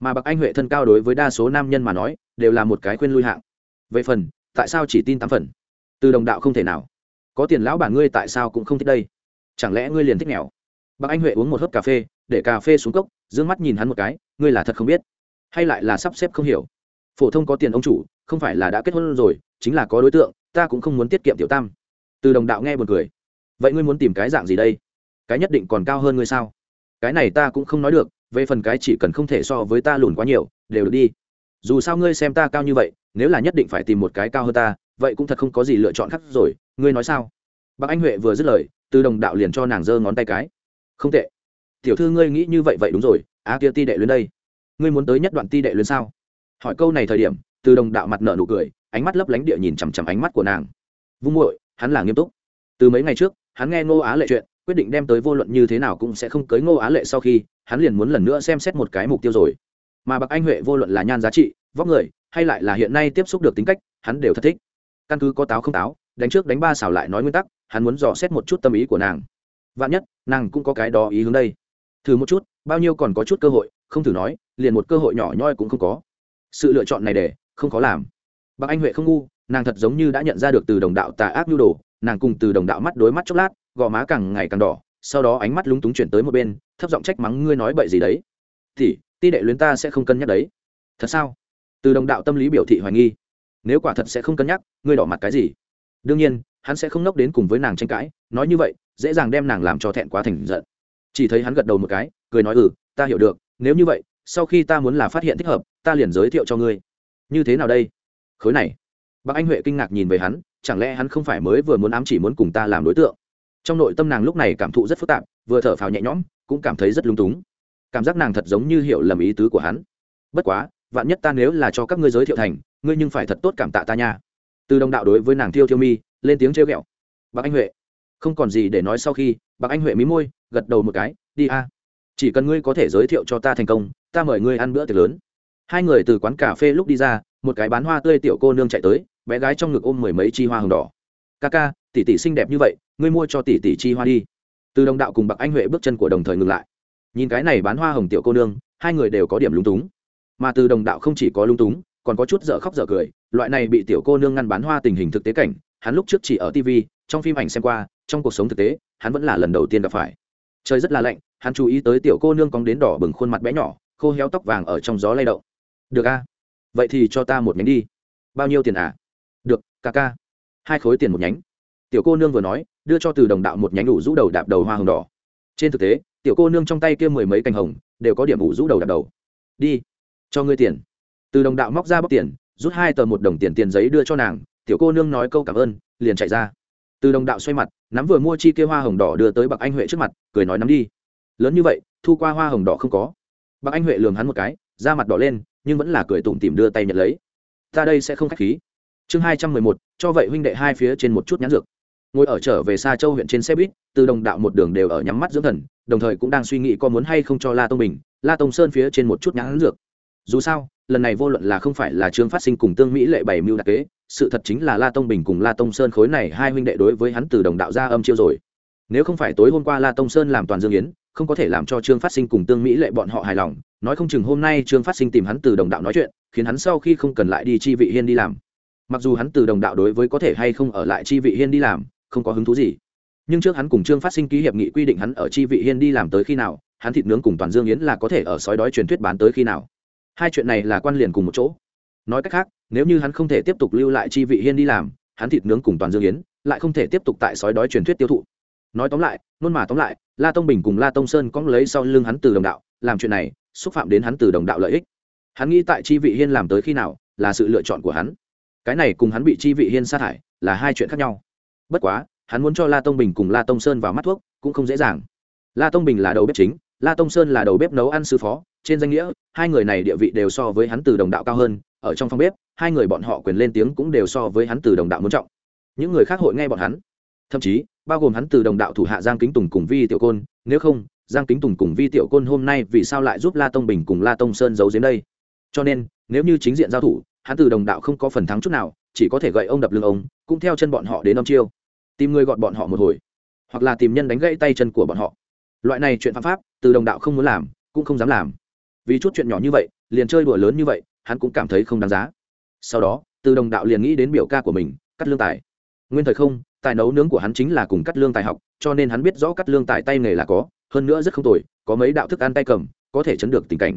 Mà bậc anh huệ thân cao đối với đa số nam nhân mà nói, đều là một cái khuyên lui hạng. Về phần, tại sao chỉ tin tám phần? Từ đồng đạo không thể nào. Có tiền lão bản ngươi tại sao cũng không thích đây? Chẳng lẽ ngươi liền thích nghèo? Bậc anh huệ uống một hớp cà phê, để cà phê xuống cốc d ư ơ n g mắt nhìn hắn một cái, ngươi là thật không biết. Hay lại là sắp xếp không hiểu. Phổ thông có tiền ông chủ không phải là đã kết hôn rồi, chính là có đối tượng, ta cũng không muốn tiết kiệm tiểu tam. Từ đồng đạo nghe buồn cười. Vậy ngươi muốn tìm cái dạng gì đây? Cái nhất định còn cao hơn ngươi sao? Cái này ta cũng không nói được, về phần cái chỉ cần không thể so với ta lùn quá nhiều, đều được đi. Dù sao ngươi xem ta cao như vậy, nếu là nhất định phải tìm một cái cao hơn ta, vậy cũng thật không có gì lựa chọn khác rồi, ngươi nói sao? Bác anh huệ vừa dứt lời, từ đồng đạo liền cho nàng giơ ngón tay cái. Không tệ. Tiểu thư ngươi nghĩ như vậy vậy đúng rồi, á kia ti đệ luyến đây. Ngươi muốn tới nhất đoạn ti đệ luyến sao? Hỏi câu này thời điểm từ đồng đạo mặt nợ nụ cười, ánh mắt lấp lánh địa nhìn chằm chằm ánh mắt của nàng. Vung muội, hắn là nghiêm túc. Từ mấy ngày trước, hắn nghe ngô á lệ chuyện, quyết định đem tới vô luận như thế nào cũng sẽ không cưới ngô á lệ sau khi, hắn liền muốn lần nữa xem xét một cái mục tiêu rồi. Mà bạc anh huệ vô luận là nhan giá trị, vóc người, hay lại là hiện nay tiếp xúc được tính cách, hắn đều thật thích. Căn cứ có táo không táo, đánh trước đánh ba xảo lại nói nguyên tắc, hắn muốn dò xét một chút tâm ý của nàng. Vạn nhất, nàng cũng có cái đó ý hướng đây. Thử một chút, bao nhiêu còn có chút cơ hội, không thử nói, liền một cơ hội nhỏ nhoi cũng không có. Sự lựa chọn này để không khó làm. Bác anh huệ không ngu, nàng thật giống như đã nhận ra được từ đồng đạo tà ác nhu đồ, nàng cùng từ đồng đạo mắt đối mắt chốc lát, gò má càng ngày càng đỏ, sau đó ánh mắt lúng túng chuyển tới một bên, thấp giọng trách mắng, ngươi nói bậy gì đấy? Thì ti đệ luyến ta sẽ không cân nhắc đấy. Thật sao? Từ đồng đạo tâm lý biểu thị hoài nghi. Nếu quả thật sẽ không cân nhắc, ngươi đỏ mặt cái gì? Đương nhiên, hắn sẽ không nốc đến cùng với nàng tranh cãi, nói như vậy, dễ dàng đem nàng làm cho thẹn quá thành giận. Chỉ thấy hắn gật đầu một cái, cười nói ừ ta hiểu được, nếu như vậy, sau khi ta muốn là phát hiện thích hợp, ta liền giới thiệu cho ngươi như thế nào đây? Khối này. Bác anh huệ kinh ngạc nhìn về hắn, chẳng lẽ hắn không phải mới vừa muốn ám chỉ muốn cùng ta làm đối tượng? Trong nội tâm nàng lúc này cảm thụ rất phức tạp, vừa thở phào nhẹ nhõm, cũng cảm thấy rất lung túng. Cảm giác nàng thật giống như hiểu lầm ý tứ của hắn. Bất quá, vạn nhất ta nếu là cho các ngươi giới thiệu thành, ngươi nhưng phải thật tốt cảm tạ ta nha. Từ đồng đạo đối với nàng thiêu thiêu mi, lên tiếng trêu ghẹo. Bác anh huệ, không còn gì để nói sau khi bác anh huệ mí môi, gật đầu một cái, đi a. Chỉ cần ngươi có thể giới thiệu cho ta thành công, ta mời ngươi ăn bữa tiệc lớn hai người từ quán cà phê lúc đi ra, một cái bán hoa tươi tiểu cô nương chạy tới, bé gái trong ngực ôm mười mấy chi hoa hồng đỏ. Ca ca, tỷ tỷ xinh đẹp như vậy, ngươi mua cho tỷ tỷ chi hoa đi. Từ đồng đạo cùng bạc anh huệ bước chân của đồng thời ngừng lại. Nhìn cái này bán hoa hồng tiểu cô nương, hai người đều có điểm lung túng. Mà từ đồng đạo không chỉ có lung túng, còn có chút dở khóc dở cười, loại này bị tiểu cô nương ngăn bán hoa tình hình thực tế cảnh, hắn lúc trước chỉ ở tv trong phim ảnh xem qua, trong cuộc sống thực tế, hắn vẫn là lần đầu tiên gặp phải. Trời rất là lạnh, hắn chú ý tới tiểu cô nương cóng đến đỏ bừng khuôn mặt bé nhỏ, khô héo tóc vàng ở trong gió lay động được a. Vậy thì cho ta một nhánh đi. Bao nhiêu tiền à? Được, ca ca. Hai khối tiền một nhánh. Tiểu cô nương vừa nói, đưa cho từ đồng đạo một nhánh ủ rũ đầu đạp đầu hoa hồng đỏ. Trên thực tế, tiểu cô nương trong tay kia mười mấy cành hồng đều có điểm ủ rũ đầu đạp đầu. Đi, cho ngươi tiền. Từ đồng đạo móc ra bóc tiền, rút hai tờ một đồng tiền tiền giấy đưa cho nàng. Tiểu cô nương nói câu cảm ơn, liền chạy ra. Từ đồng đạo xoay mặt, nắm vừa mua chi kia hoa hồng đỏ đưa tới bạc anh huệ trước mặt, cười nói nắm đi. Lớn như vậy, thu qua hoa hồng đỏ không có. Bạc anh huệ lường hắn một cái da mặt đỏ lên, nhưng vẫn là cười tủm tìm đưa tay nhận lấy. Ta đây sẽ không k h á c h khí. Chương hai trăm mười một, cho vậy huynh đệ hai phía trên một chút nhãn dược. Ngồi ở trở về xa châu huyện trên xe buýt, từ đồng đạo một đường đều ở nhắm mắt dưỡng thần, đồng thời cũng đang suy nghĩ có muốn hay không cho la tông bình, la tông sơn phía trên một chút nhãn dược. Dù sao, lần này vô luận là không phải là trương phát sinh cùng tương mỹ lệ bảy mưu đặc kế, sự thật chính là la tông bình cùng la tông sơn khối này hai huynh đệ đối với hắn từ đồng đạo ra âm chiêu rồi. Nếu không phải tối hôm qua la tông sơn làm toàn dương yến, không có thể làm cho trương phát sinh cùng tương mỹ lệ bọn họ hài lòng nói không chừng hôm nay trương phát sinh tìm hắn từ đồng đạo nói chuyện, khiến hắn sau khi không cần lại đi chi vị hiên đi làm. Mặc dù hắn từ đồng đạo đối với có thể hay không ở lại chi vị hiên đi làm, không có hứng thú gì. Nhưng trước hắn cùng trương phát sinh ký hiệp nghị quy định hắn ở chi vị hiên đi làm tới khi nào, hắn thịt nướng cùng toàn dương yến là có thể ở sói đói truyền thuyết bán tới khi nào. Hai chuyện này là quan liền cùng một chỗ. Nói cách khác, nếu như hắn không thể tiếp tục lưu lại chi vị hiên đi làm, hắn thịt nướng cùng toàn dương yến lại không thể tiếp tục tại sói đói truyền thuyết tiêu thụ. Nói tóm lại, nôn mà tóm lại, la tông bình cùng la tông sơn cóng lấy sau lưng hắn từ đồng đạo, làm chuyện này xúc phạm đến hắn từ đồng đạo lợi ích. Hắn nghĩ tại chi vị hiên làm tới khi nào là sự lựa chọn của hắn. Cái này cùng hắn bị chi vị hiên sát hại là hai chuyện khác nhau. Bất quá, hắn muốn cho la tông bình cùng la tông sơn vào mắt thuốc cũng không dễ dàng. La tông bình là đầu bếp chính, la tông sơn là đầu bếp nấu ăn sư phó, trên danh nghĩa, hai người này địa vị đều so với hắn từ đồng đạo cao hơn, ở trong phòng bếp, hai người bọn họ quyền lên tiếng cũng đều so với hắn từ đồng đạo muốn trọng. Những người khác hội nghe bọn hắn. Thậm chí, bao gồm hắn từ đồng đạo thủ hạ giang kính tùng cùng vi tiểu côn, nếu không giang kính tùng cùng vi tiểu côn hôm nay vì sao lại giúp la tông bình cùng la tông sơn giấu giếm đây? Cho nên, nếu như chính diện giao thủ, hắn từ đồng đạo không có phần thắng chút nào, chỉ có thể gậy ông đập lưng ông, cũng theo chân bọn họ đến ông chiêu. Tìm người gọn bọn họ một hồi, hoặc là tìm nhân đánh gãy tay chân của bọn họ. Loại này chuyện phạm pháp, từ đồng đạo không muốn làm, cũng không dám làm. Vì chút chuyện nhỏ như vậy, liền chơi đùa lớn như vậy, hắn cũng cảm thấy không đáng giá. Sau đó, từ đồng đạo liền nghĩ đến biểu ca của mình cắt lương tài. Nguyên thời không, tài nấu nướng của hắn chính là cùng cắt lương tài học, cho nên hắn biết rõ cắt lương tài tay nghề là có hơn nữa rất không tồi, có mấy đạo thức ăn tay cầm, có thể chấn được tình cảnh.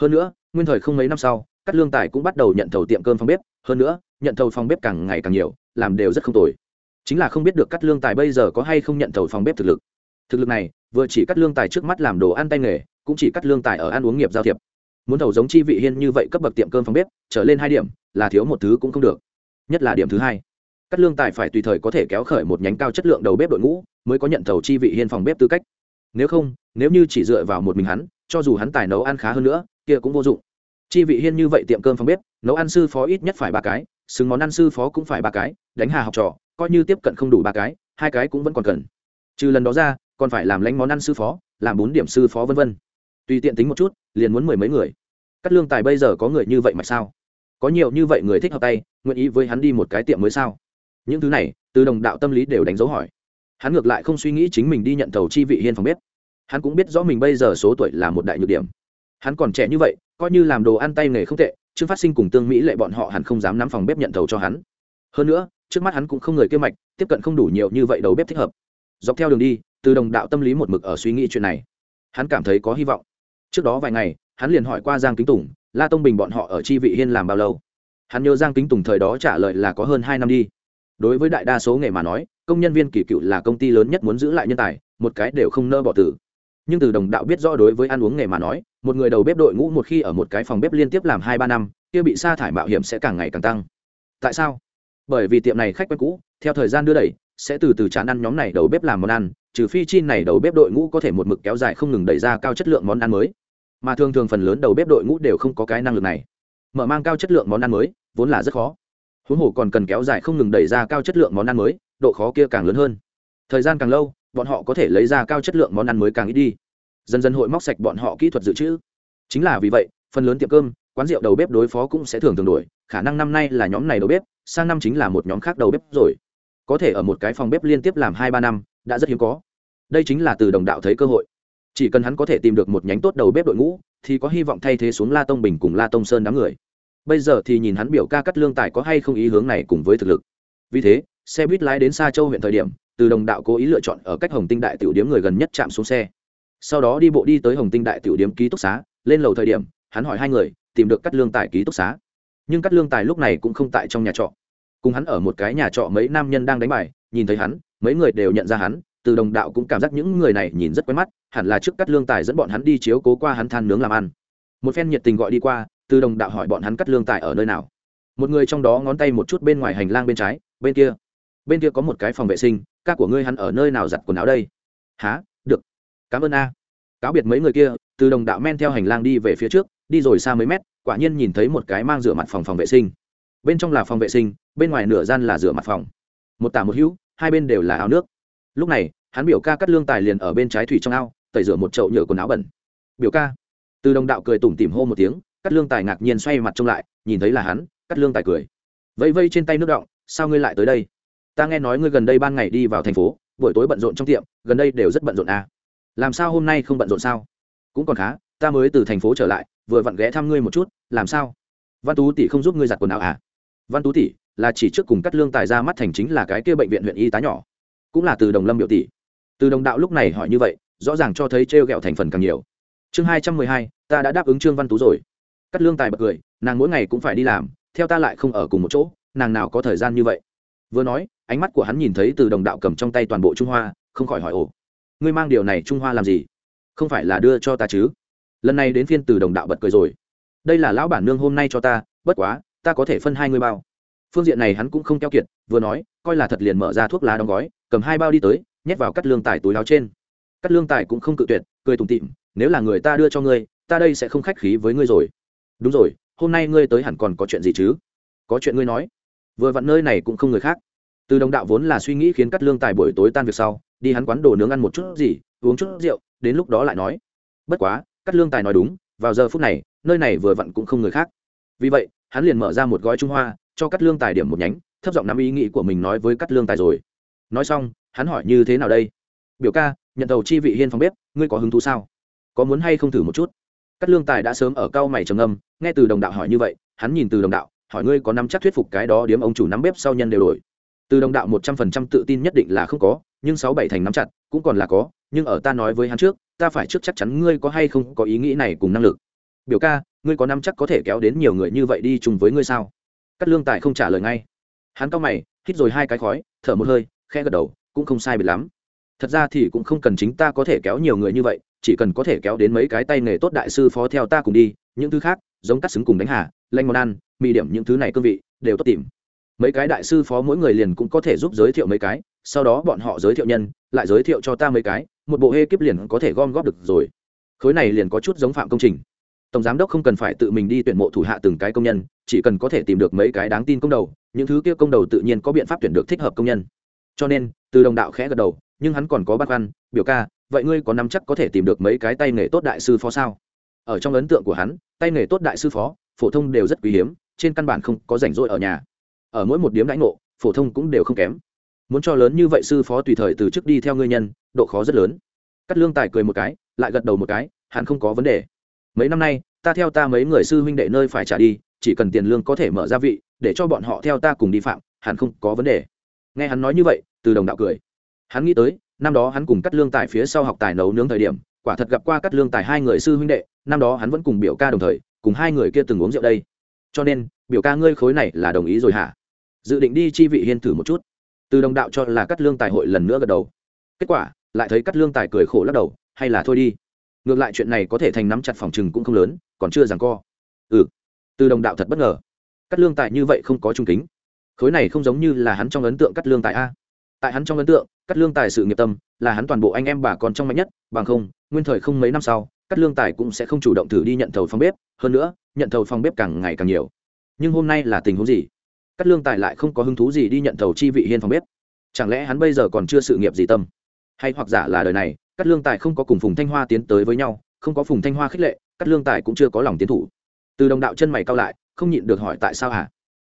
Hơn nữa, nguyên thời không mấy năm sau cắt lương tài cũng bắt đầu nhận thầu tiệm cơm phòng bếp, hơn nữa, nhận thầu phòng bếp càng ngày càng nhiều, làm đều rất không tồi. Chính là không biết được cắt lương tài bây giờ có hay không nhận thầu phòng bếp thực lực. Thực lực này, vừa chỉ cắt lương tài trước mắt làm đồ ăn tay nghề, cũng chỉ cắt lương tài ở ăn uống nghiệp giao thiệp. Muốn thầu giống chi vị hiên như vậy cấp bậc tiệm cơm phòng bếp, trở lên hai điểm, là thiếu một thứ cũng không được. Nhất là điểm thứ hai. Cắt lương tài phải tùy thời có thể kéo khởi một nhánh cao chất lượng đầu bếp đội ngũ, mới có nhận thầu chi vị hiên phòng bếp tư cách nếu không, nếu như chỉ dựa vào một mình hắn, cho dù hắn tài nấu ăn khá hơn nữa, kia cũng vô dụng. Chi vị hiên như vậy tiệm cơm phòng bếp, nấu ăn sư phó ít nhất phải ba cái, xứng món ăn sư phó cũng phải ba cái, đánh hà học trò, coi như tiếp cận không đủ ba cái, hai cái cũng vẫn còn cần. Trừ lần đó ra, còn phải làm lánh món ăn sư phó, làm bốn điểm sư phó vân vân. Tùy tiện tính một chút, liền muốn mười mấy người. Cắt lương tài bây giờ có người như vậy mà sao? Có nhiều như vậy người thích hợp tay, nguyện ý với hắn đi một cái tiệm mới sao? Những thứ này, từ đồng đạo tâm lý đều đánh dấu hỏi hắn ngược lại không suy nghĩ chính mình đi nhận thầu chi vị hiên phòng bếp. Hắn cũng biết rõ mình bây giờ số tuổi là một đại nhược điểm. Hắn còn trẻ như vậy, coi như làm đồ ăn tay nghề không tệ chương phát sinh cùng tương mỹ lệ bọn họ hẳn không dám nắm phòng bếp nhận thầu cho hắn. Hơn nữa, trước mắt hắn cũng không người kêu mạch, tiếp cận không đủ nhiều như vậy đầu bếp thích hợp. Dọc theo đường đi, từ đồng đạo tâm lý một mực ở suy nghĩ chuyện này. Hắn cảm thấy có hy vọng. Trước đó vài ngày, hắn liền hỏi qua giang kính tùng, la tông bình bọn họ ở chi vị hiên làm bao lâu? Hắn nhớ giang kính tùng thời đó trả lời là có hơn hai năm đi đối với đại đa số nghề mà nói, công nhân viên kỳ cựu là công ty lớn nhất muốn giữ lại nhân tài, một cái đều không nơ bỏ tử nhưng từ đồng đạo biết rõ đối với ăn uống nghề mà nói, một người đầu bếp đội ngũ một khi ở một cái phòng bếp liên tiếp làm hai ba năm, kia bị sa thải mạo hiểm sẽ càng ngày càng tăng. Tại sao? Bởi vì tiệm này khách quen cũ, theo thời gian đưa đẩy, sẽ từ từ chán ăn nhóm này đầu bếp làm món ăn, trừ phi chi này đầu bếp đội ngũ có thể một mực kéo dài không ngừng đẩy ra cao chất lượng món ăn mới. Mà thường thường phần lớn đầu bếp đội ngũ đều không có cái năng lực này. Mở mang cao chất lượng món ăn mới, vốn là rất khó huống hồ còn cần kéo dài không ngừng đẩy ra cao chất lượng món ăn mới, độ khó kia càng lớn hơn. Thời gian càng lâu, bọn họ có thể lấy ra cao chất lượng món ăn mới càng ít đi. Dần dần hội móc sạch bọn họ kỹ thuật dự trữ. Chính là vì vậy, phần lớn tiệm cơm, quán rượu đầu bếp đối phó cũng sẽ thường thường đổi, khả năng năm nay là nhóm này đầu bếp, sang năm chính là một nhóm khác đầu bếp rồi. Có thể ở một cái phòng bếp liên tiếp làm hai ba năm, đã rất hiếm có. Đây chính là từ đồng đạo thấy cơ hội. Chỉ cần hắn có thể tìm được một nhánh tốt đầu bếp đội ngũ, thì có hy vọng thay thế xuống la tông bình cùng la tông sơn đám người bây giờ thì nhìn hắn biểu ca cắt lương tài có hay không ý hướng này cùng với thực lực. Vì thế, xe buýt lái đến xa châu huyện thời điểm, từ đồng đạo cố ý lựa chọn ở cách hồng tinh đại tiểu điếm người gần nhất chạm xuống xe. Sau đó đi bộ đi tới hồng tinh đại tiểu điếm ký túc xá, lên lầu thời điểm, hắn hỏi hai người, tìm được cắt lương tài ký túc xá. Nhưng cắt lương tài lúc này cũng không tại trong nhà trọ. Cùng hắn ở một cái nhà trọ mấy nam nhân đang đánh bài, nhìn thấy hắn, mấy người đều nhận ra hắn, từ đồng đạo cũng cảm giác những người này nhìn rất quen mắt, hẳn là trước cắt lương tài dẫn bọn hắn đi chiếu cố qua hắn than nướng làm ăn. Một phen nhiệt tình gọi đi qua từ đồng đạo hỏi bọn hắn cắt lương tài ở nơi nào. Một người trong đó ngón tay một chút bên ngoài hành lang bên trái, bên kia. Bên kia có một cái phòng vệ sinh ca của ngươi hắn ở nơi nào giặt quần áo đây? Há được. Cảm ơn a. Cáo biệt mấy người kia, từ đồng đạo men theo hành lang đi về phía trước, đi rồi xa mấy mét, quả nhiên nhìn thấy một cái mang rửa mặt phòng phòng vệ sinh. Bên trong là phòng vệ sinh, bên ngoài nửa gian là rửa mặt phòng. Một tả một hữu, hai bên đều là ao nước. Lúc này, hắn biểu ca cắt lương tài liền ở bên trái thủy trong ao, tẩy rửa một chậu nhựa quần áo bẩn. Biểu ca. Từ đồng đạo cười tủm tỉm hô một tiếng cắt lương tài ngạc nhiên xoay mặt trông lại, nhìn thấy là hắn cắt lương tài cười. Vẫy vây trên tay nước động, sao ngươi lại tới đây? Ta nghe nói ngươi gần đây ban ngày đi vào thành phố, buổi tối bận rộn trong tiệm, gần đây đều rất bận rộn à. làm sao hôm nay không bận rộn sao? Cũng còn khá, ta mới từ thành phố trở lại, vừa vặn ghé thăm ngươi một chút, làm sao? Văn tú tỷ không giúp ngươi giặt quần áo à? Văn tú tỷ, là chỉ trước cùng cắt lương tài ra mắt thành chính là cái kia bệnh viện huyện y tá nhỏ. Cũng là từ đồng lâm biểu tỷ. Từ đồng đạo lúc này hỏi như vậy, rõ ràng cho thấy trêu ghẹo thành phần càng nhiều. Chương hai trăm mười hai, ta đã đáp ứng trương văn tú rồi cắt lương tài bật cười, nàng mỗi ngày cũng phải đi làm, theo ta lại không ở cùng một chỗ, nàng nào có thời gian như vậy? Vừa nói, ánh mắt của hắn nhìn thấy từ đồng đạo cầm trong tay toàn bộ trung hoa, không khỏi hỏi, ồ, ngươi mang điều này trung hoa làm gì? Không phải là đưa cho ta chứ? Lần này đến phiên từ đồng đạo bật cười rồi. Đây là lão bản nương hôm nay cho ta, bất quá, ta có thể phân hai ngươi bao. Phương diện này hắn cũng không keo kiệt, vừa nói, coi là thật liền mở ra thuốc lá đóng gói, cầm hai bao đi tới, nhét vào cắt lương tài túi áo trên. Cắt lương tài cũng không cự tuyệt, cười tủm tịm nếu là người ta đưa cho ngươi, ta đây sẽ không khách khí với ngươi rồi đúng rồi, hôm nay ngươi tới hẳn còn có chuyện gì chứ? Có chuyện ngươi nói. Vừa vặn nơi này cũng không người khác. Từ đồng đạo vốn là suy nghĩ khiến cắt lương tài buổi tối tan việc sau, đi hắn quán đồ nướng ăn một chút gì, uống chút rượu, đến lúc đó lại nói. Bất quá, cắt lương tài nói đúng, vào giờ phút này, nơi này vừa vặn cũng không người khác. Vì vậy, hắn liền mở ra một gói trung hoa, cho cắt lương tài điểm một nhánh, thấp giọng nắm ý nghĩ của mình nói với cắt lương tài rồi. Nói xong, hắn hỏi như thế nào đây? Biểu ca, nhận đầu chi vị hiên phòng bếp, ngươi có hứng thú sao? Có muốn hay không thử một chút? Cát lương tài đã sớm ở cao mày trầm âm nghe từ đồng đạo hỏi như vậy, hắn nhìn từ đồng đạo, hỏi ngươi có nắm chắc thuyết phục cái đó điếm ông chủ nắm bếp sau nhân đều đổi. Từ đồng đạo một trăm phần trăm tự tin nhất định là không có, nhưng sáu bảy thành nắm chặt, cũng còn là có, nhưng ở ta nói với hắn trước, ta phải trước chắc chắn ngươi có hay không có ý nghĩ này cùng năng lực. Biểu ca, ngươi có nắm chắc có thể kéo đến nhiều người như vậy đi chung với ngươi sao? Cắt lương tài không trả lời ngay. Hắn cao mày, hít rồi hai cái khói, thở một hơi khe gật đầu, cũng không sai biệt lắm. Thật ra thì cũng không cần chính ta có thể kéo nhiều người như vậy chỉ cần có thể kéo đến mấy cái tay nghề tốt đại sư phó theo ta cùng đi, những thứ khác, giống cắt xứng cùng đánh hà, lanh món ăn, mì điểm những thứ này cương vị, đều tốt tìm. Mấy cái đại sư phó mỗi người liền cũng có thể giúp giới thiệu mấy cái, sau đó bọn họ giới thiệu nhân, lại giới thiệu cho ta mấy cái, một bộ hê kiếp liền có thể gom góp được rồi. Khối này liền có chút giống phạm công trình. Tổng giám đốc không cần phải tự mình đi tuyển mộ thủ hạ từng cái công nhân, chỉ cần có thể tìm được mấy cái đáng tin công đầu, những thứ kia công đầu tự nhiên có biện pháp tuyển được thích hợp công nhân. Cho nên, từ đồng đạo khẽ gật đầu, nhưng hắn còn có băn khoăn, biểu ca vậy ngươi có nắm chắc có thể tìm được mấy cái tay nghề tốt đại sư phó sao? Ở trong ấn tượng của hắn, tay nghề tốt đại sư phó, phổ thông đều rất quý hiếm, trên căn bản không có rảnh rỗi ở nhà. Ở mỗi một điếm đãi ngộ, phổ thông cũng đều không kém. Muốn cho lớn như vậy sư phó tùy thời từ chức đi theo ngươi nhân, độ khó rất lớn. Cắt lương tài cười một cái, lại gật đầu một cái hẳn không có vấn đề. Mấy năm nay, ta theo ta mấy người sư huynh đệ nơi phải trả đi, chỉ cần tiền lương có thể mở ra vị, để cho bọn họ theo ta cùng đi phạm hẳn không có vấn đề. Nghe hắn nói như vậy, từ đồng đạo cười. Hắn nghĩ tới năm đó hắn cùng cắt lương tài phía sau học tài nấu nướng thời điểm, quả thật gặp qua cắt lương tài hai người sư huynh đệ, năm đó hắn vẫn cùng biểu ca đồng thời, cùng hai người kia từng uống rượu đây. Cho nên, biểu ca ngươi khối này là đồng ý rồi hả? Dự định đi chi vị hiên thử một chút. Từ đồng đạo cho là cắt lương tài hội lần nữa gật đầu. Kết quả, lại thấy cắt lương tài cười khổ lắc đầu, hay là thôi đi. Ngược lại chuyện này có thể thành nắm chặt phòng chừng cũng không lớn, còn chưa rằng co. Ừ. Từ đồng đạo thật bất ngờ. Cắt lương tài như vậy không có trung kính. Khối này không giống như là hắn trong ấn tượng cắt lương tài a tại hắn trong ấn tượng, cắt lương tài sự nghiệp tâm, là hắn toàn bộ anh em bà con trong mạnh nhất, bằng không, nguyên thời không mấy năm sau, cắt lương tài cũng sẽ không chủ động thử đi nhận thầu phòng bếp, hơn nữa, nhận thầu phòng bếp càng ngày càng nhiều. Nhưng hôm nay là tình huống gì? Cắt lương tài lại không có hứng thú gì đi nhận thầu chi vị hiên phòng bếp. Chẳng lẽ hắn bây giờ còn chưa sự nghiệp gì tâm? Hay hoặc giả là đời này, cắt lương tài không có cùng phùng thanh hoa tiến tới với nhau, không có phùng thanh hoa khích lệ, cắt lương tài cũng chưa có lòng tiến thủ. Từ đồng đạo chân mày cao lại, không nhịn được hỏi tại sao hả?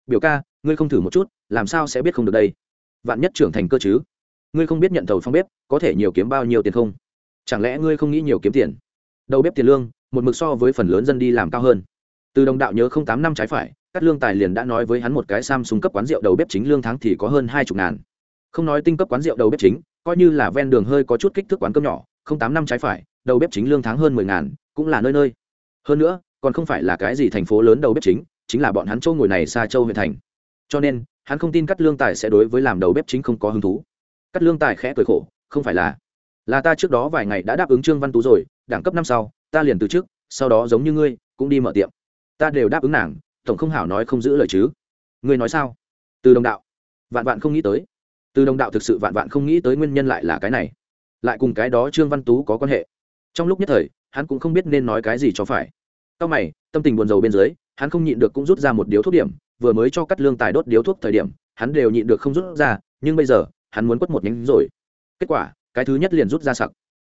Biểu ca, ngươi không thử một chút, làm sao sẽ biết không được đây? Vạn nhất trưởng thành cơ chứ? Ngươi không biết nhận thầu phong bếp, có thể nhiều kiếm bao nhiêu tiền không? Chẳng lẽ ngươi không nghĩ nhiều kiếm tiền? Đầu bếp tiền lương, một mực so với phần lớn dân đi làm cao hơn. Từ đồng đạo nhớ không tám năm trái phải, cắt lương tài liền đã nói với hắn một cái sam súng cấp quán rượu đầu bếp chính lương tháng thì có hơn hai chục ngàn. Không nói tinh cấp quán rượu đầu bếp chính, coi như là ven đường hơi có chút kích thước quán cơm nhỏ, không tám năm trái phải, đầu bếp chính lương tháng hơn mười ngàn, cũng là nơi nơi. Hơn nữa, còn không phải là cái gì thành phố lớn đầu bếp chính chính là bọn hắn châu ngồi này xa châu huyện thành. Cho nên hắn không tin cắt lương tài sẽ đối với làm đầu bếp chính không có hứng thú. Cắt lương tài khẽ cười khổ không phải là là ta trước đó vài ngày đã đáp ứng trương văn tú rồi đẳng cấp năm sau ta liền từ chức, sau đó giống như ngươi cũng đi mở tiệm. Ta đều đáp ứng nàng tổng không hảo nói không giữ lời chứ. Ngươi nói sao? Từ đồng đạo. Vạn vạn không nghĩ tới. Từ đồng đạo thực sự vạn vạn không nghĩ tới nguyên nhân lại là cái này. Lại cùng cái đó trương văn tú có quan hệ. Trong lúc nhất thời hắn cũng không biết nên nói cái gì cho phải. Sau mày tâm tình buồn rầu bên dưới hắn không nhịn được cũng rút ra một điếu thuốc điểm vừa mới cho cắt lương tài đốt điếu thuốc thời điểm hắn đều nhịn được không rút ra nhưng bây giờ hắn muốn quất một nhánh rồi. Kết quả cái thứ nhất liền rút ra sặc.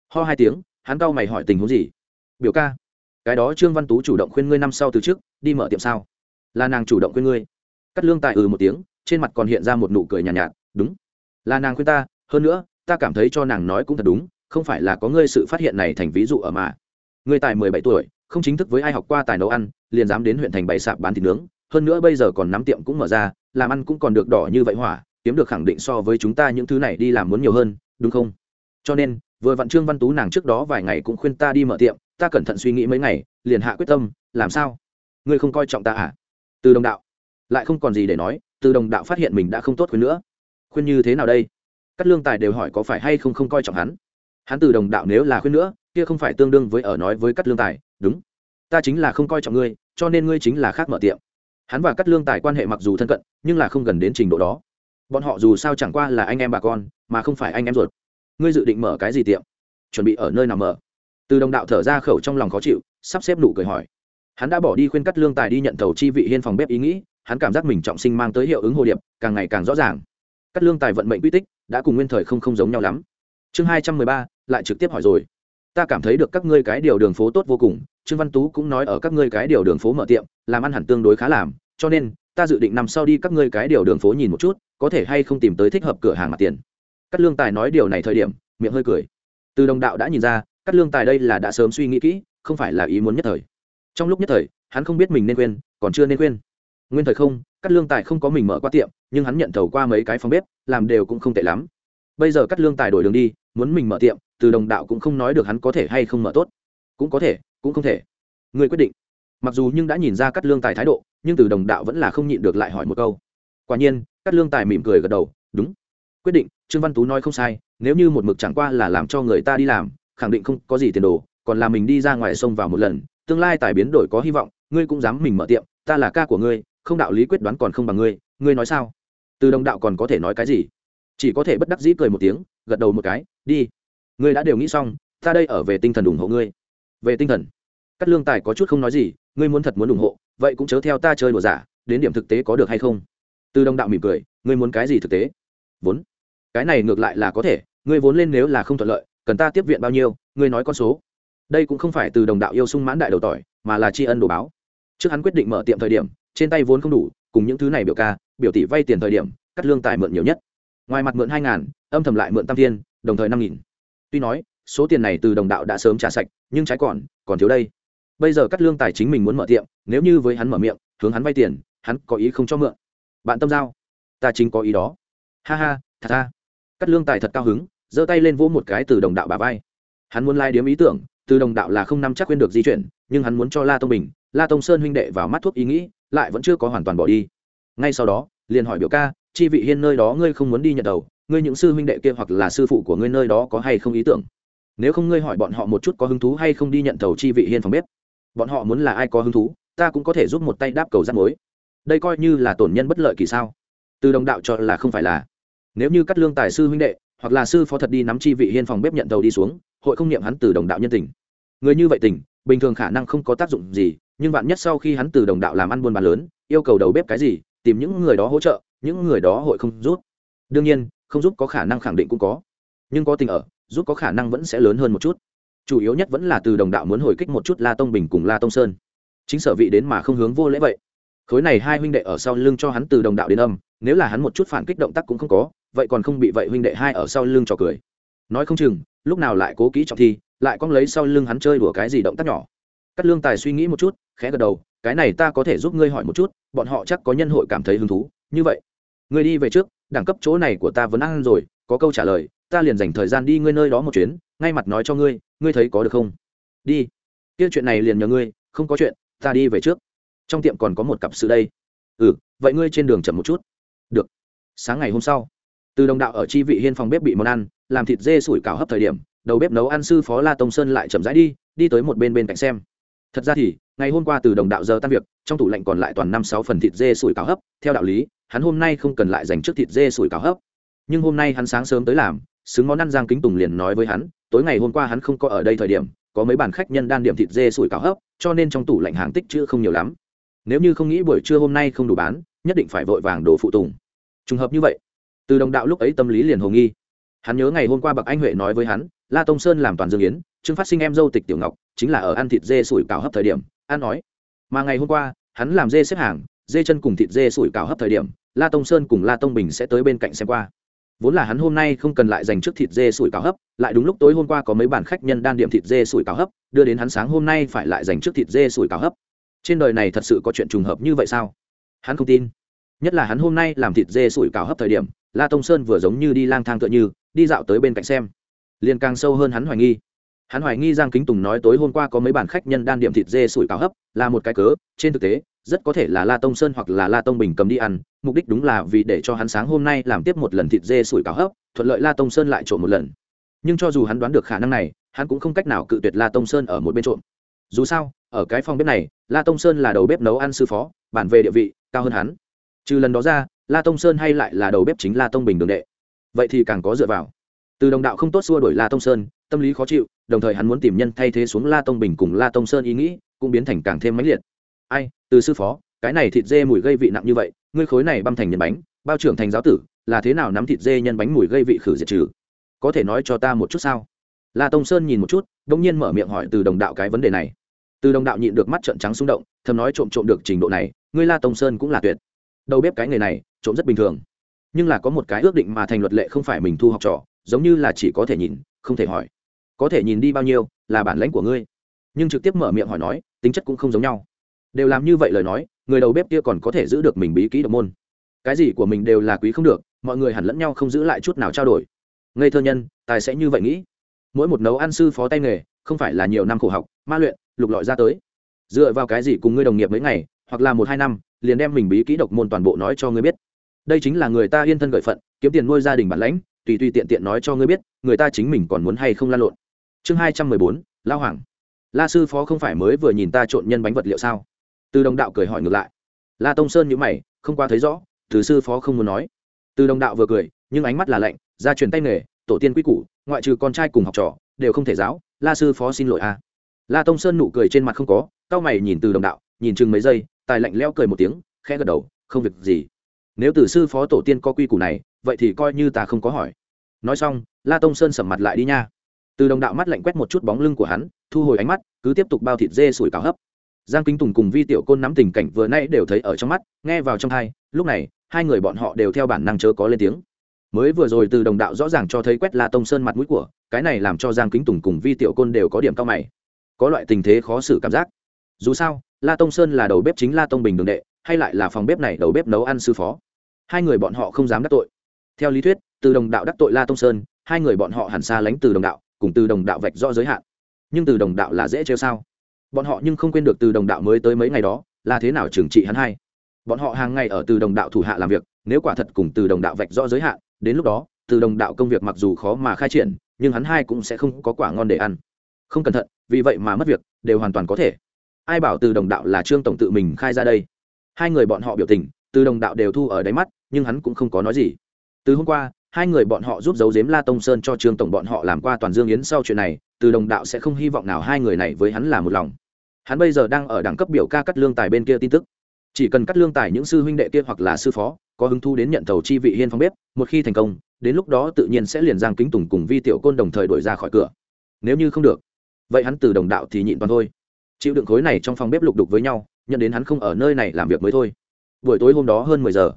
Ho hai tiếng hắn cau mày hỏi tình huống gì? Biểu ca cái đó trương văn tú chủ động khuyên ngươi năm sau từ trước đi mở tiệm sao? Là nàng chủ động khuyên ngươi. Cắt lương tài ừ một tiếng trên mặt còn hiện ra một nụ cười nhàn nhạt, nhạt đúng. Là nàng khuyên ta hơn nữa ta cảm thấy cho nàng nói cũng thật đúng không phải là có ngươi sự phát hiện này thành ví dụ ở mà. Ngươi tài mười bảy tuổi không chính thức với ai học qua tài nấu ăn liền dám đến huyện thành bày sạp bán thịt nướng hơn nữa bây giờ còn nắm tiệm cũng mở ra, làm ăn cũng còn được đỏ như vậy hỏa, kiếm được khẳng định so với chúng ta những thứ này đi làm muốn nhiều hơn, đúng không? Cho nên, vừa vặn trương văn tú nàng trước đó vài ngày cũng khuyên ta đi mở tiệm, ta cẩn thận suy nghĩ mấy ngày, liền hạ quyết tâm, làm sao? Ngươi không coi trọng ta à? Từ đồng đạo. Lại không còn gì để nói, từ đồng đạo phát hiện mình đã không tốt khuyên nữa. Khuyên như thế nào đây? Cắt lương tài đều hỏi có phải hay không không coi trọng hắn. Hắn từ đồng đạo nếu là khuyên nữa, kia không phải tương đương với ở nói với cắt lương tài, đúng, ta chính là không coi trọng ngươi, cho nên ngươi chính là khác mở tiệm hắn và cắt lương tài quan hệ mặc dù thân cận, nhưng là không gần đến trình độ đó. Bọn họ dù sao chẳng qua là anh em bà con, mà không phải anh em ruột. Ngươi dự định mở cái gì tiệm? Chuẩn bị ở nơi nào mở? Từ đồng đạo thở ra khẩu trong lòng khó chịu, sắp xếp nụ cười hỏi. Hắn đã bỏ đi khuyên cắt lương tài đi nhận thầu chi vị hiên phòng bếp ý nghĩ, hắn cảm giác mình trọng sinh mang tới hiệu ứng hồ điệp, càng ngày càng rõ ràng. Cắt lương tài vận mệnh quy tích, đã cùng nguyên thời không không giống nhau lắm. Chương hai trăm mười ba, lại trực tiếp hỏi rồi ta cảm thấy được các ngươi cái điều đường phố tốt vô cùng, trương văn tú cũng nói ở các ngươi cái điều đường phố mở tiệm, làm ăn hẳn tương đối khá làm, cho nên, ta dự định nằm sau đi các ngươi cái điều đường phố nhìn một chút, có thể hay không tìm tới thích hợp cửa hàng mặt tiền. Cắt lương tài nói điều này thời điểm, miệng hơi cười. Từ đồng đạo đã nhìn ra cắt lương tài đây là đã sớm suy nghĩ kỹ, không phải là ý muốn nhất thời. Trong lúc nhất thời, hắn không biết mình nên quên, còn chưa nên quên. Nguyên thời không cắt lương tài không có mình mở qua tiệm, nhưng hắn nhận thầu qua mấy cái phòng bếp, làm đều cũng không tệ lắm. Bây giờ cắt lương tài đổi đường đi muốn mình mở tiệm, từ đồng đạo cũng không nói được hắn có thể hay không mở tốt. Cũng có thể, cũng không thể. Người quyết định. Mặc dù nhưng đã nhìn ra cắt lương tài thái độ, nhưng từ đồng đạo vẫn là không nhịn được lại hỏi một câu. Quả nhiên, cắt lương tài mỉm cười gật đầu, đúng. Quyết định, trương văn tú nói không sai, nếu như một mực chẳng qua là làm cho người ta đi làm, khẳng định không có gì tiền đồ, còn là mình đi ra ngoài sông vào một lần, tương lai tài biến đổi có hy vọng, ngươi cũng dám mình mở tiệm, ta là ca của ngươi, không đạo lý quyết đoán còn không bằng ngươi ngươi nói sao? Từ đồng đạo còn có thể nói cái gì? Chỉ có thể bất đắc dĩ cười một tiếng, gật đầu một cái, đi. Ngươi đã đều nghĩ xong, ta đây ở về tinh thần ủng hộ ngươi. Về tinh thần? Cắt lương tài có chút không nói gì, ngươi muốn thật muốn ủng hộ, vậy cũng chớ theo ta chơi đùa giả, đến điểm thực tế có được hay không? Từ đồng đạo mỉm cười, ngươi muốn cái gì thực tế? Vốn. Cái này ngược lại là có thể, ngươi vốn lên nếu là không thuận lợi, cần ta tiếp viện bao nhiêu, ngươi nói con số. Đây cũng không phải từ đồng đạo yêu sung mãn đại đầu tỏi, mà là tri ân đồ báo. Trước hắn quyết định mở tiệm thời điểm, trên tay vốn không đủ, cùng những thứ này biểu ca, biểu tỷ vay tiền thời điểm cắt lương tài mượn nhiều nhất ngoài mặt mượn hai ngàn, âm thầm lại mượn tam thiên, đồng thời năm nghìn. Tuy nói, số tiền này từ đồng đạo đã sớm trả sạch, nhưng trái còn còn thiếu đây. Bây giờ cắt lương tài chính mình muốn mở tiệm, nếu như với hắn mở miệng, hướng hắn vay tiền, hắn có ý không cho mượn. Bạn tâm giao, ta chính có ý đó. Ha ha, thật ha cắt lương tài thật cao hứng, giơ tay lên vỗ một cái từ đồng đạo bà vai. Hắn muốn lai điếm ý tưởng, từ đồng đạo là không nắm chắc khuyên được di chuyển, nhưng hắn muốn cho la tông bình, la tông sơn huynh đệ vào mắt thuốc ý nghĩ, lại vẫn chưa có hoàn toàn bỏ đi. Ngay sau đó, liền hỏi biểu ca chi vị hiên nơi đó ngươi không muốn đi nhận đầu, ngươi những sư huynh đệ kia hoặc là sư phụ của ngươi nơi đó có hay không ý tưởng? Nếu không ngươi hỏi bọn họ một chút có hứng thú hay không đi nhận thầu chi vị hiên phòng bếp. Bọn họ muốn là ai có hứng thú, ta cũng có thể giúp một tay đáp cầu rắt mối. Đây coi như là tổn nhân bất lợi kỳ sao? Từ đồng đạo cho là không phải là. Nếu như cắt lương tài sư huynh đệ, hoặc là sư phó thật đi nắm chi vị hiên phòng bếp nhận thầu đi xuống, hội không niệm hắn từ đồng đạo nhân tình. Người như vậy tình, bình thường khả năng không có tác dụng gì, nhưng vạn nhất sau khi hắn từ đồng đạo làm ăn buôn bán lớn, yêu cầu đầu bếp cái gì, tìm những người đó hỗ trợ những người đó hội không rút. Đương nhiên, không giúp có khả năng khẳng định cũng có. Nhưng có tình ở giúp có khả năng vẫn sẽ lớn hơn một chút. Chủ yếu nhất vẫn là từ đồng đạo muốn hồi kích một chút la tông bình cùng la tông sơn. Chính sở vị đến mà không hướng vô lễ vậy. Khối này hai huynh đệ ở sau lưng cho hắn từ đồng đạo đến âm, nếu là hắn một chút phản kích động tác cũng không có, vậy còn không bị vậy huynh đệ hai ở sau lưng trò cười. Nói không chừng, lúc nào lại cố kỹ trọng thi, lại con lấy sau lưng hắn chơi đùa cái gì động tác nhỏ. Cắt lương tài suy nghĩ một chút, khẽ gật đầu, cái này ta có thể giúp ngươi hỏi một chút, bọn họ chắc có nhân hội cảm thấy hứng thú, như vậy ngươi đi về trước, đẳng cấp chỗ này của ta vẫn ăn rồi, có câu trả lời, ta liền dành thời gian đi ngươi nơi đó một chuyến, ngay mặt nói cho ngươi ngươi thấy có được không? Đi. Kia chuyện này liền nhờ ngươi, không có chuyện, ta đi về trước. Trong tiệm còn có một cặp sự đây. Ừ vậy ngươi trên đường chậm một chút. Được. Sáng ngày hôm sau, từ đồng đạo ở chi vị hiên phòng bếp bị món ăn, làm thịt dê sủi cảo hấp thời điểm, đầu bếp nấu ăn sư phó la tông sơn lại chậm rãi đi đi tới một bên bên cạnh xem thật ra thì, ngày hôm qua từ đồng đạo giờ tan việc, trong tủ lạnh còn lại toàn năm sáu phần thịt dê sủi cảo hấp. Theo đạo lý, hắn hôm nay không cần lại dành trước thịt dê sủi cảo hấp. Nhưng hôm nay hắn sáng sớm tới làm, xứng món ăn giang kính tùng liền nói với hắn, tối ngày hôm qua hắn không có ở đây thời điểm, có mấy bàn khách nhân đan điểm thịt dê sủi cảo hấp, cho nên trong tủ lạnh hàng tích chữ không nhiều lắm. Nếu như không nghĩ buổi trưa hôm nay không đủ bán, nhất định phải vội vàng đổ phụ tùng. Trùng hợp như vậy, từ đồng đạo lúc ấy tâm lý liền hồ nghi. Hắn nhớ ngày hôm qua bậc anh huệ nói với hắn, la tông sơn làm toàn dương yến trương phát sinh em dâu tịch tiểu ngọc chính là ở ăn thịt dê sủi cảo hấp thời điểm an nói. Mà ngày hôm qua, hắn làm dê xếp hàng, dê chân cùng thịt dê sủi cảo hấp thời điểm, la tông sơn cùng la tông bình sẽ tới bên cạnh xem qua. Vốn là hắn hôm nay không cần lại dành trước thịt dê sủi cảo hấp, lại đúng lúc tối hôm qua có mấy bản khách nhân đan điểm thịt dê sủi cảo hấp, đưa đến hắn sáng hôm nay phải lại dành trước thịt dê sủi cảo hấp. Trên đời này thật sự có chuyện trùng hợp như vậy sao? Hắn không tin. Nhất là hắn hôm nay làm thịt dê sủi cảo hấp thời điểm, la tông sơn vừa giống như đi lang thang tựa như, đi dạo tới bên cạnh xem. Liền càng sâu hơn hắn hoài nghi hắn hoài nghi giang kính tùng nói tối hôm qua có mấy bản khách nhân đan điểm thịt dê sủi cảo hấp, là một cái cớ, trên thực tế, rất có thể là la tông sơn hoặc là la tông bình cầm đi ăn, mục đích đúng là vì để cho hắn sáng hôm nay làm tiếp một lần thịt dê sủi cảo hấp, thuận lợi la tông sơn lại trộm một lần. Nhưng cho dù hắn đoán được khả năng này, hắn cũng không cách nào cự tuyệt la tông sơn ở một bên trộm. Dù sao, ở cái phòng bếp này, la tông sơn là đầu bếp nấu ăn sư phó bản về địa vị, cao hơn hắn. Trừ lần đó ra, la tông sơn hay lại là đầu bếp chính la tông bình đường đệ. Vậy thì càng có dựa vào. Từ đồng đạo không tốt xua đổi la tông sơn tâm lý khó chịu, đồng thời hắn muốn tìm nhân thay thế xuống la tông bình cùng la tông sơn ý nghĩ, cũng biến thành càng thêm mãnh liệt. Ai, từ sư phó, cái này thịt dê mùi gây vị nặng như vậy, ngươi khối này băm thành nhân bánh, bao trưởng thành giáo tử, là thế nào nắm thịt dê nhân bánh mùi gây vị khử diệt trừ? Có thể nói cho ta một chút sao? La tông sơn nhìn một chút đ ỗ n g nhiên mở miệng hỏi từ đồng đạo cái vấn đề này. Từ đồng đạo nhịn được mắt trợn trắng xung động, thầm nói trộm trộm được trình độ này, ngươi la tông sơn cũng là tuyệt. Đầu bếp cái nghề này, trộm rất bình thường. Nhưng là có một cái ước định mà thành luật lệ không phải mình thu học trò, giống như là chỉ có thể nhìn, không thể hỏi có thể nhìn đi bao nhiêu, là bản lãnh của ngươi. Nhưng trực tiếp mở miệng hỏi nói, tính chất cũng không giống nhau. Đều làm như vậy lời nói, người đầu bếp kia còn có thể giữ được mình bí kỹ độc môn. Cái gì của mình đều là quý không được, mọi người hẳn lẫn nhau không giữ lại chút nào trao đổi. Ngây thơ nhân, tài sẽ như vậy nghĩ. Mỗi một nấu ăn sư phó tay nghề, không phải là nhiều năm khổ học, ma luyện, lục lọi ra tới. Dựa vào cái gì cùng ngươi đồng nghiệp mấy ngày, hoặc là một hai năm, liền đem mình bí kỹ độc môn toàn bộ nói cho ngươi biết. Đây chính là người ta yên thân gợi phận, kiếm tiền nuôi gia đình bản lãnh, tùy tùy tiện tiện nói cho ngươi biết, người ta chính mình còn muốn hay không lan lộn chương hai trăm mười bốn, lao hoàng. La sư phó không phải mới vừa nhìn ta trộn nhân bánh vật liệu sao? Từ đồng đạo cười hỏi ngược lại. La tông sơn nhữ mày, không qua thấy rõ, từ sư phó không muốn nói. Từ đồng đạo vừa cười, nhưng ánh mắt là lạnh, ra truyền tay nghề, tổ tiên quy củ, ngoại trừ con trai cùng học trò, đều không thể giáo, la sư phó xin lỗi a. À. la tông sơn nụ cười trên mặt không có cao mày nhìn từ đồng đạo, nhìn chừng mấy giây, tài lạnh leo cười một tiếng, khẽ gật đầu, không việc gì. Nếu từ sư phó tổ tiên có quy củ này, vậy thì coi như ta không có hỏi. Nói xong, la tông sơn sầm mặt lại đi nha từ đồng đạo mắt lạnh quét một chút bóng lưng của hắn, thu hồi ánh mắt, cứ tiếp tục bao thịt dê sủi cào hấp. Giang kính tùng cùng vi tiểu côn nắm tình cảnh vừa nay đều thấy ở trong mắt, nghe vào trong hai lúc này, hai người bọn họ đều theo bản năng chớ có lên tiếng. Mới vừa rồi từ đồng đạo rõ ràng cho thấy quét la tông sơn mặt mũi của, cái này làm cho giang kính tùng cùng vi tiểu côn đều có điểm cao mày. Có loại tình thế khó xử cảm giác. Dù sao, la tông sơn là đầu bếp chính la tông bình đường đệ, hay lại là phòng bếp này đầu bếp nấu ăn sư phó. Hai người bọn họ không dám đắc tội. Theo lý thuyết, từ đồng đạo đắc tội la tông sơn, hai người bọn họ hẳn xa lánh từ đồng đạo cùng từ đồng đạo vạch rõ giới hạn. Nhưng từ đồng đạo là dễ trêu sao? Bọn họ nhưng không quên được từ đồng đạo mới tới mấy ngày đó, là thế nào trừng trị hắn hai bọn họ hàng ngày ở từ đồng đạo thủ hạ làm việc, nếu quả thật cùng từ đồng đạo vạch rõ giới hạn, đến lúc đó, từ đồng đạo công việc mặc dù khó mà khai triển, nhưng hắn hai cũng sẽ không có quả ngon để ăn. Không cẩn thận, vì vậy mà mất việc, đều hoàn toàn có thể. Ai bảo từ đồng đạo là trương tổng tự mình khai ra đây? Hai người bọn họ biểu tình, từ đồng đạo đều thu ở đáy mắt, nhưng hắn cũng không có nói gì. Từ hôm qua hai người bọn họ giúp giấu giếm la tông sơn cho trương tổng bọn họ làm qua toàn dương yến sau chuyện này, từ đồng đạo sẽ không hy vọng nào hai người này với hắn là một lòng. Hắn bây giờ đang ở đẳng cấp biểu ca cắt lương tài bên kia tin tức. Chỉ cần cắt lương tài những sư huynh đệ kia hoặc là sư phó, có hứng thu đến nhận thầu chi vị hiên phong bếp, một khi thành công, đến lúc đó tự nhiên sẽ liền giang kính tùng cùng vi tiểu côn đồng thời đuổi ra khỏi cửa. Nếu như không được, vậy hắn từ đồng đạo thì nhịn toàn thôi. Chịu đựng khối này trong phòng bếp lục đục với nhau, nhận đến hắn không ở nơi này làm việc mới thôi. Buổi tối hôm đó hơn mười giờ,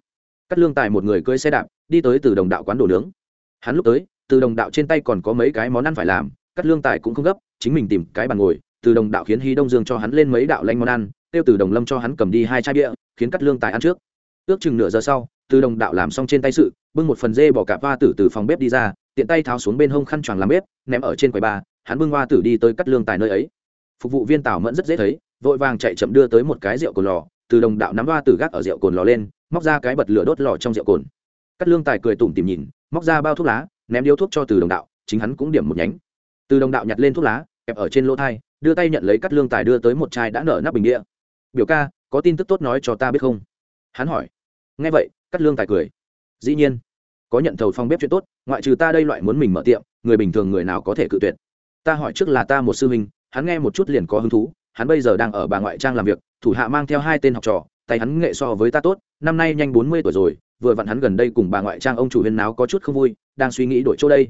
cắt lương tài một người cưỡi xe đạp đi tới từ đồng đạo quán đồ nướng. Hắn lúc tới, từ đồng đạo trên tay còn có mấy cái món ăn phải làm, cắt lương tài cũng không gấp, chính mình tìm cái bàn ngồi, từ đồng đạo khiến hy đông dương cho hắn lên mấy đạo lanh món ăn, tiêu từ đồng lâm cho hắn cầm đi hai chai bia, khiến cắt lương tài ăn trước. Ước chừng nửa giờ sau, từ đồng đạo làm xong trên tay sự, bưng một phần dê bỏ cạp hoa tử từ phòng bếp đi ra, tiện tay tháo xuống bên hông khăn choàng làm bếp, ném ở trên quầy ba hắn bưng hoa tử đi tới cắt lương tài nơi ấy. Phục vụ viên tảo mẫn rất dễ thấy, vội vàng chạy chậm đưa tới một cái rượu cồn lò, từ đồng đạo nắm hoa tử gác ở rượu cồn lò lên, móc ra cái bật lửa đốt lò trong rượu cồn cắt lương tài cười tủm tìm nhìn, móc ra bao thuốc lá, ném điếu thuốc cho từ đồng đạo, chính hắn cũng điểm một nhánh. Từ đồng đạo nhặt lên thuốc lá, kẹp ở trên lỗ thai, đưa tay nhận lấy cắt lương tài đưa tới một chai đã nở nắp bình đĩa biểu ca, có tin tức tốt nói cho ta biết không? Hắn hỏi. Nghe vậy cắt lương tài cười. Dĩ nhiên, có nhận thầu phong bếp chuyện tốt, ngoại trừ ta đây loại muốn mình mở tiệm, người bình thường người nào có thể cự tuyệt. Ta hỏi trước là ta một sư huynh, hắn nghe một chút liền có hứng thú, hắn bây giờ đang ở bà ngoại trang làm việc, thủ hạ mang theo hai tên học trò, tay hắn nghệ so với ta tốt, năm nay nhanh bốn mươi tuổi rồi vừa vặn hắn gần đây cùng bà ngoại trang ông chủ huyên náo có chút không vui, đang suy nghĩ đổi chỗ đây.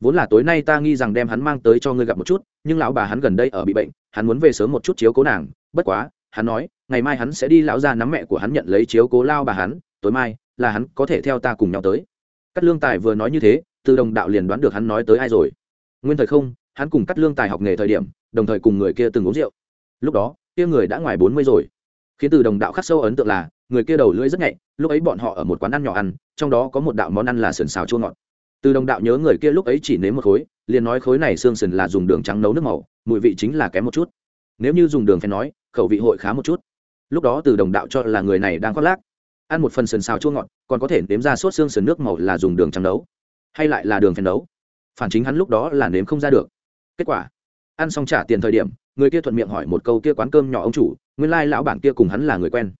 Vốn là tối nay ta nghi rằng đem hắn mang tới cho ngươi gặp một chút, nhưng lão bà hắn gần đây ở bị bệnh, hắn muốn về sớm một chút chiếu cố nàng. Bất quá, hắn nói, ngày mai hắn sẽ đi lão ra nắm mẹ của hắn nhận lấy chiếu cố lao bà hắn, tối mai là hắn có thể theo ta cùng nhau tới. Cắt lương tài vừa nói như thế, từ đồng đạo liền đoán được hắn nói tới ai rồi. Nguyên thời không, hắn cùng cắt lương tài học nghề thời điểm, đồng thời cùng người kia từng uống rượu. Lúc đó, kia người đã ngoài bốn mươi rồi khiến từ đồng đạo khắc sâu ấn tượng là, người kia đầu lưỡi rất nhạy, lúc ấy bọn họ ở một quán ăn nhỏ ăn, trong đó có một đạo món ăn là sườn xào chua ngọt. Từ đồng đạo nhớ người kia lúc ấy chỉ nếm một khối, liền nói khối này xương sườn là dùng đường trắng nấu nước màu, mùi vị chính là kém một chút. Nếu như dùng đường phèn nói, khẩu vị hội khá một chút. Lúc đó từ đồng đạo cho là người này đang khoác lác. Ăn một phần sườn xào chua ngọt, còn có thể nếm ra sốt xương sườn nước màu là dùng đường trắng nấu, hay lại là đường phèn nấu. Phản chính hắn lúc đó là nếm không ra được. Kết quả, ăn xong trả tiền thời điểm người kia thuận miệng hỏi một câu kia quán cơm nhỏ ông chủ, nguyên lai lão bản kia cùng hắn là người quen.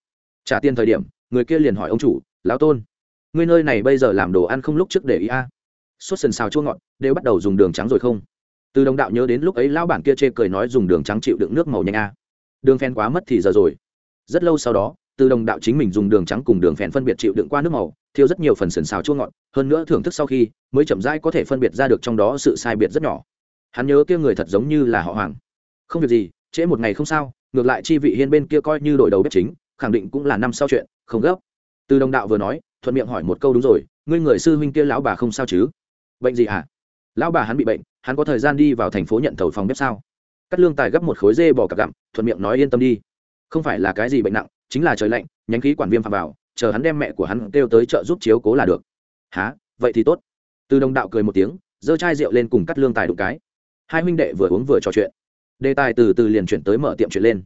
Trả tiền thời điểm, người kia liền hỏi ông chủ, lão tôn người nơi này bây giờ làm đồ ăn không lúc trước để ý a? À. sốt sần xào chua ngọt, đều bắt đầu dùng đường trắng rồi không? Từ đồng đạo nhớ đến lúc ấy lão bản kia chê cười nói dùng đường trắng chịu đựng nước màu nhanh a. Đường phen quá mất thì giờ rồi. Rất lâu sau đó, từ đồng đạo chính mình dùng đường trắng cùng đường phèn phân biệt chịu đựng qua nước màu, thiêu rất nhiều phần sần xào chua ngọt, hơn nữa thưởng thức sau khi, mới chậm rãi có thể phân biệt ra được trong đó sự sai biệt rất nhỏ. Hắn nhớ kia người thật giống như là họ hoàng không việc gì, trễ một ngày không sao, ngược lại chi vị hiên bên kia coi như đổi đầu bếp chính, khẳng định cũng là năm sau chuyện, không gấp. Từ đồng đạo vừa nói, thuận miệng hỏi một câu đúng rồi, ngươi người sư huynh kia lão bà không sao chứ? Bệnh gì ạ à? lão bà hắn bị bệnh, hắn có thời gian đi vào thành phố nhận thầu phòng bếp sao? Cắt lương tài gấp một khối dê bò cặp gặm, thuận miệng nói yên tâm đi. Không phải là cái gì bệnh nặng, chính là trời lạnh, nhánh khí quản viêm phạm vào, chờ hắn đem mẹ của hắn kêu tới chợ giúp chiếu cố là được. Há vậy thì tốt. Từ đồng đạo cười một tiếng, giơ chai rượu lên cùng cắt lương tài đụng cái. Hai huynh đệ vừa uống vừa trò chuyện đề tài từ từ liền chuyển tới mở tiệm chuyện lên.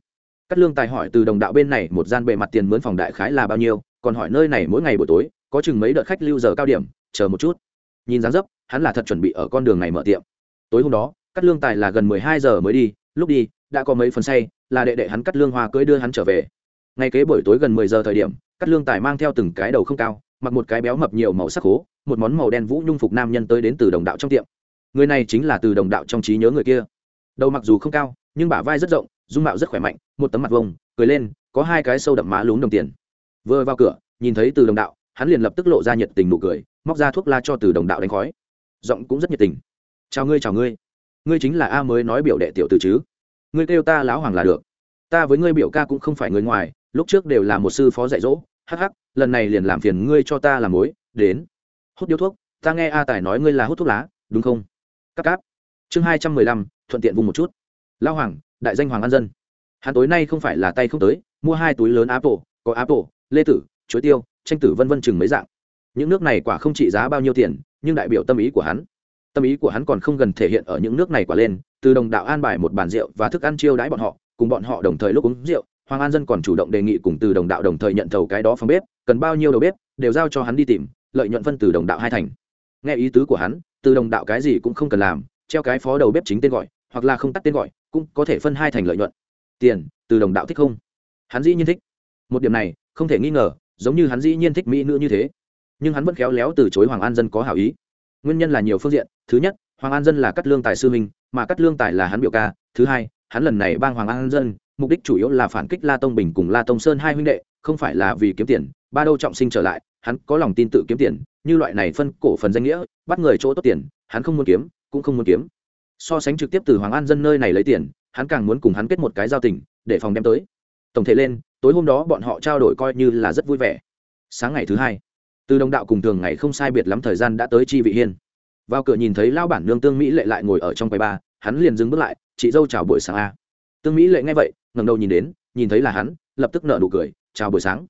Cắt lương tài hỏi từ đồng đạo bên này một gian bề mặt tiền mướn phòng đại khái là bao nhiêu, còn hỏi nơi này mỗi ngày buổi tối, có chừng mấy đợt khách lưu giờ cao điểm, chờ một chút. Nhìn dáng dấp, hắn là thật chuẩn bị ở con đường này mở tiệm. Tối hôm đó cắt lương tài là gần mười hai giờ mới đi, lúc đi, đã có mấy phần say, là đệ đệ hắn cắt lương hoa cưới đưa hắn trở về. Ngay kế buổi tối gần mười giờ thời điểm cắt lương tài mang theo từng cái đầu không cao, mặc một cái béo mập nhiều màu sắc khố một món màu đen vũ nhung phục nam nhân tới đến từ đồng đạo trong tiệm. Người này chính là từ đồng đạo trong trí nhớ người kia đầu mặc dù không cao, nhưng bả vai rất rộng, dung mạo rất khỏe mạnh, một tấm mặt vông cười lên, có hai cái sâu đậm má lún đồng tiền. Vừa vào cửa, nhìn thấy từ đồng đạo, hắn liền lập tức lộ ra nhiệt tình nụ cười, móc ra thuốc la cho từ đồng đạo đánh khói. Giọng cũng rất nhiệt tình. Chào ngươi chào ngươi. Ngươi chính là a mới nói biểu đệ tiểu từ chứ? Ngươi kêu ta lão hoàng là được. Ta với ngươi biểu ca cũng không phải người ngoài, lúc trước đều là một sư phó dạy dỗ. Hắc hắc, lần này liền làm phiền ngươi cho ta làm mối, đến. Hút điếu thuốc, ta nghe a tài nói ngươi là hút thuốc lá, đúng không? Cắp cáp. Chương hai trăm mười lăm thuận tiện vùng một chút. Lao hoàng, đại danh hoàng an dân. Hắn tối nay không phải là tay không tới, mua hai túi lớn apple, có apple, lê tử, chuối tiêu, tranh tử vân vân chừng mấy dạng. Những nước này quả không trị giá bao nhiêu tiền, nhưng đại biểu tâm ý của hắn. Tâm ý của hắn còn không gần thể hiện ở những nước này quả lên, từ đồng đạo an bài một bàn rượu và thức ăn chiêu đãi bọn họ, cùng bọn họ đồng thời lúc uống rượu, hoàng an dân còn chủ động đề nghị cùng từ đồng đạo đồng thời nhận thầu cái đó phòng bếp, cần bao nhiêu đầu bếp, đều giao cho hắn đi tìm, lợi nhuận phân từ đồng đạo hai thành. Nghe ý tứ của hắn, từ đồng đạo cái gì cũng không cần làm, treo cái phó đầu bếp chính tên gọi hoặc là không tắt tên gọi, cũng có thể phân hai thành lợi nhuận. Tiền, từ đồng đạo thích không? Hắn dĩ nhiên thích. Một điểm này, không thể nghi ngờ, giống như hắn dĩ nhiên thích mỹ nữ như thế. Nhưng hắn vẫn khéo léo từ chối hoàng an dân có hảo ý. Nguyên nhân là nhiều phương diện. Thứ nhất, hoàng an dân là cắt lương tài sư minh mà cắt lương tài là hắn biểu ca. Thứ hai, hắn lần này bang hoàng an dân, mục đích chủ yếu là phản kích la tông bình cùng la tông sơn hai huynh đệ, không phải là vì kiếm tiền. Ba đâu trọng sinh trở lại, hắn có lòng tin tự kiếm tiền. Như loại này phân cổ phần danh nghĩa, bắt người chỗ tốt tiền, hắn không muốn kiếm, cũng không muốn kiếm so sánh trực tiếp từ hoàng an dân nơi này lấy tiền, hắn càng muốn cùng hắn kết một cái giao tình, để phòng đem tới. Tổng thể lên, tối hôm đó bọn họ trao đổi coi như là rất vui vẻ. Sáng ngày thứ hai, từ đồng đạo cùng thường ngày không sai biệt lắm thời gian đã tới chi vị hiên. Vào cửa nhìn thấy lao bản nương tương mỹ lệ lại ngồi ở trong quầy ba, hắn liền dừng bước lại, chị dâu chào buổi sáng a. Tương mỹ lệ nghe vậy, ngẩng đầu nhìn đến, nhìn thấy là hắn, lập tức nở nụ cười, chào buổi sáng.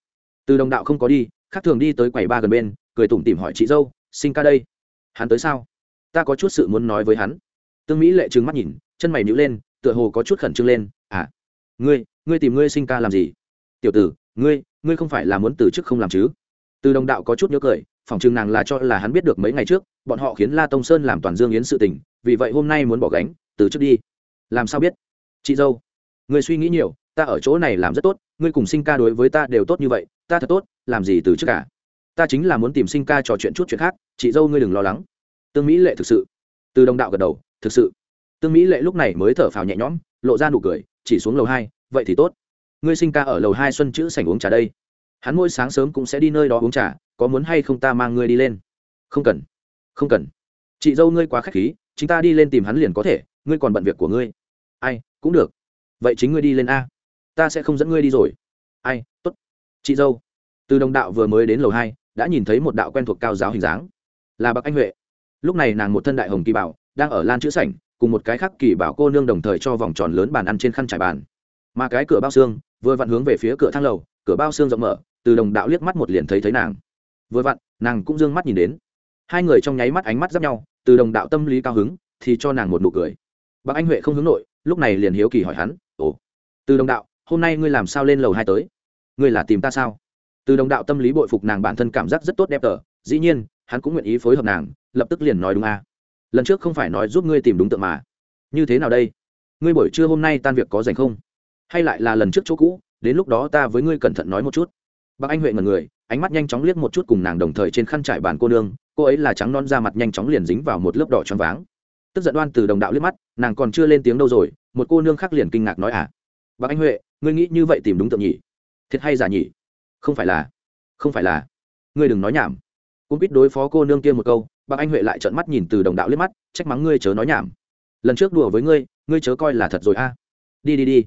Từ đồng đạo không có đi, khác thường đi tới quầy ba gần bên, cười tủm tỉm hỏi chị dâu, sinh ca đây? Hắn tới sao? Ta có chút sự muốn nói với hắn tương mỹ lệ trừng mắt nhìn, chân mày nhíu lên, tựa hồ có chút khẩn trương lên à ngươi ngươi tìm ngươi sinh ca làm gì? Tiểu tử, ngươi ngươi không phải là muốn từ chức không làm chứ? Từ đồng đạo có chút nhớ cười, phòng chừng nàng là cho là hắn biết được mấy ngày trước, bọn họ khiến la tông sơn làm toàn dương yến sự tình, vì vậy hôm nay muốn bỏ gánh, từ chức đi. Làm sao biết? Chị dâu người suy nghĩ nhiều, ta ở chỗ này làm rất tốt, ngươi cùng sinh ca đối với ta đều tốt như vậy, ta thật tốt, làm gì từ trước cả à? ta chính là muốn tìm sinh ca trò chuyện chút chuyện khác, chị dâu ngươi đừng lo lắng. Tương mỹ lệ thực sự. Từ đồng đạo gật đầu thực sự. Tương mỹ lệ lúc này mới thở phào nhẹ nhõm, lộ ra nụ cười, chỉ xuống lầu hai, vậy thì tốt. Ngươi sinh ca ở lầu hai xuân chữ sảnh uống trà đây. Hắn mỗi sáng sớm cũng sẽ đi nơi đó uống trà, có muốn hay không ta mang ngươi đi lên? Không cần không cần. Chị dâu ngươi quá k h á c h khí, chúng ta đi lên tìm hắn liền có thể, ngươi còn bận việc của ngươi. Ai, cũng được. Vậy chính ngươi đi lên a. Ta sẽ không dẫn ngươi đi rồi. Ai t ố t chị dâu, từ đồng đạo vừa mới đến lầu hai, đã nhìn thấy một đạo quen thuộc cao giáo hình dáng. Là bạc anh huệ. Lúc này nàng một thân đại hồng kỳ bảo đang ở lan chữ sảnh, cùng một cái khác kỳ bảo cô nương đồng thời cho vòng tròn lớn bàn ăn trên khăn trải bàn. Mà cái cửa bao xương, vừa vặn hướng về phía cửa thang lầu, cửa bao xương rộng mở, từ đồng đạo liếc mắt một liền thấy thấy nàng. Vừa vặn, nàng cũng d ư ơ n g mắt nhìn đến. Hai người trong nháy mắt ánh mắt giáp nhau, từ đồng đạo tâm lý cao hứng, thì cho nàng một nụ cười. Bác anh huệ không hướng nội, lúc này liền hiếu kỳ hỏi hắn, ồ, từ đồng đạo, hôm nay ngươi làm sao lên lầu hai tới? Ngươi là tìm ta sao? Từ đồng đạo tâm lý bội phục nàng bản thân cảm giác rất tốt đẹp tờ, dĩ nhiên, hắn cũng nguyện ý phối hợp nàng, lập tức liền nói đúng a. à lần trước không phải nói giúp ngươi tìm đúng tượng mà. Như thế nào đây? Ngươi buổi trưa hôm nay tan việc có dành không? Hay lại là lần trước chỗ cũ, đến lúc đó ta với ngươi cẩn thận nói một chút. Bác anh huệ ngần người, ánh mắt nhanh chóng liếc một chút cùng nàng đồng thời trên khăn trải bàn cô nương, cô ấy là trắng non da mặt nhanh chóng liền dính vào một lớp đỏ choáng váng. Tức giận đoan từ đồng đạo liếc mắt, nàng còn chưa lên tiếng đâu rồi, một cô nương khác liền kinh ngạc nói à? Bác anh huệ, ngươi nghĩ như vậy tìm đúng tượng nhỉ? Thiệt hay giả nhỉ? Không phải là, không phải là. Ngươi đừng nói nhảm. Cũng biết đối phó cô nương kia một câu bác anh huệ lại trợn mắt nhìn từ đồng đạo liếc mắt, trách mắng ngươi chớ nói nhảm. Lần trước đùa với ngươi ngươi chớ coi là thật rồi a. Đi đi đi.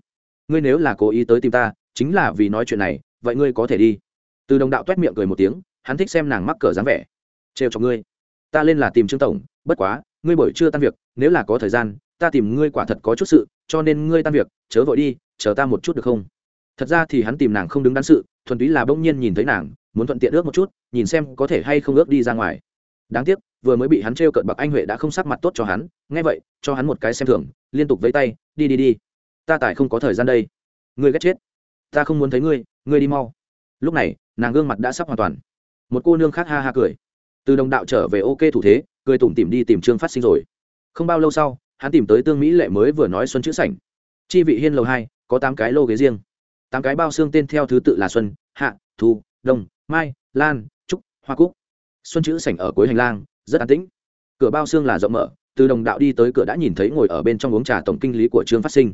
Ngươi nếu là cố ý tới tìm ta, chính là vì nói chuyện này, vậy ngươi có thể đi. Từ đồng đạo t u é t miệng cười một tiếng, hắn thích xem nàng mắc cờ dáng vẻ. Trêu cho ngươi. Ta lên là tìm trương tổng, bất quá, ngươi buổi chưa tan việc, nếu là có thời gian, ta tìm ngươi quả thật có chút sự, cho nên ngươi tan việc, chớ vội đi, chờ ta một chút được không? Thật ra thì hắn tìm nàng không đứng đắn sự, thuần túy là bỗng nhiên nhìn thấy nàng, muốn thuận tiện ước một chút, nhìn xem có thể hay không ước đi ra ngoài. Đáng tiếc vừa mới bị hắn trêu cợt bậc anh huệ đã không sắc mặt tốt cho hắn, nghe vậy, cho hắn một cái xem thưởng liên tục vẫy tay, đi đi đi. Ta tài không có thời gian đây. Ngươi ghét chết. Ta không muốn thấy ngươi ngươi đi mau. Lúc này, nàng gương mặt đã sắp hoàn toàn. Một cô nương khác ha ha cười. Từ đồng đạo trở về ok thủ thế, cười tủm tìm đi tìm trương phát sinh rồi. Không bao lâu sau, hắn tìm tới tương mỹ lệ mới vừa nói xuân chữ sảnh. Chi vị hiên lầu hai, có tám cái lô ghế riêng. Tám cái bao xương tên theo thứ tự là xuân, hạ, thu, đông, mai, lan, trúc, hoa cúc. Xuân chữ sảnh ở cuối hành lang rất an tĩnh. Cửa bao xương là rộng mở, từ đồng đạo đi tới cửa đã nhìn thấy ngồi ở bên trong uống trà tổng kinh lý của trương phát sinh.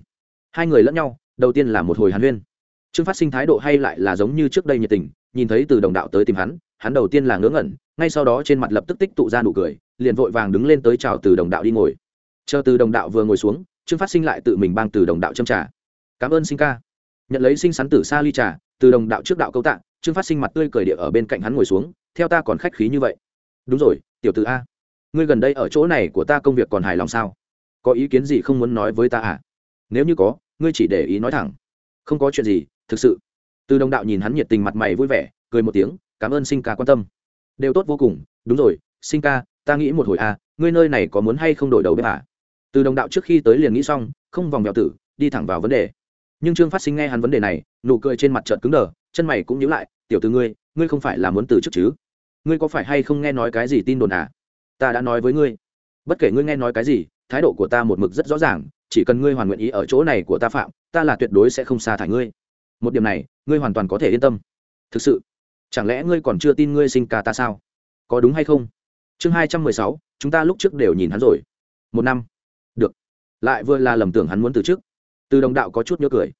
Hai người lẫn nhau, đầu tiên là một hồi hàn huyên. Trương phát sinh thái độ hay lại là giống như trước đây nhiệt tình, nhìn thấy từ đồng đạo tới tìm hắn hắn đầu tiên là ngớ ngẩn, ngay sau đó trên mặt lập tức tích tụ ra nụ cười, liền vội vàng đứng lên tới chào từ đồng đạo đi ngồi. Chờ từ đồng đạo vừa ngồi xuống, trương phát sinh lại tự mình bang từ đồng đạo châm trà. Cảm ơn sinh ca. Nhận lấy sinh sắn tử xa ly trà, từ đồng đạo trước đạo câu tạ, trương phát sinh mặt tươi cười địa ở bên cạnh hắn ngồi xuống, theo ta còn khách khí như vậy đúng rồi, tiểu t a. Ngươi gần đây ở chỗ này của ta công việc còn hài lòng sao? Có ý kiến gì không muốn nói với ta à? Nếu như có, ngươi chỉ để ý nói thẳng. Không có chuyện gì, thực sự. Từ đồng đạo nhìn hắn nhiệt tình mặt mày vui vẻ, cười một tiếng, cảm ơn sinh ca quan tâm. Đều tốt vô cùng. Đúng rồi, sinh ca, ta nghĩ một hồi à ngươi nơi này có muốn hay không đổi đầu bếp à? Từ đồng đạo trước khi tới liền nghĩ xong, không vòng vèo tử, đi thẳng vào vấn đề. Nhưng trương phát sinh nghe hắn vấn đề này, nụ cười trên mặt trợn cứng đờ, chân mày cũng nhíu lại, tiểu từ ngươi ngươi không phải là muốn từ chức chứ? Ngươi có phải hay không nghe nói cái gì tin đồn à? Ta đã nói với ngươi. Bất kể ngươi nghe nói cái gì, thái độ của ta một mực rất rõ ràng, chỉ cần ngươi hoàn nguyện ý ở chỗ này của ta phạm, ta là tuyệt đối sẽ không xa thải ngươi. Một điểm này, ngươi hoàn toàn có thể yên tâm. Thực sự, chẳng lẽ ngươi còn chưa tin ngươi sinh ca ta sao? Có đúng hay không? Chương hai trăm mười sáu, chúng ta lúc trước đều nhìn hắn rồi. Một năm. Được. Lại vừa là lầm tưởng hắn muốn từ trước từ đồng đạo có chút nhớ cười.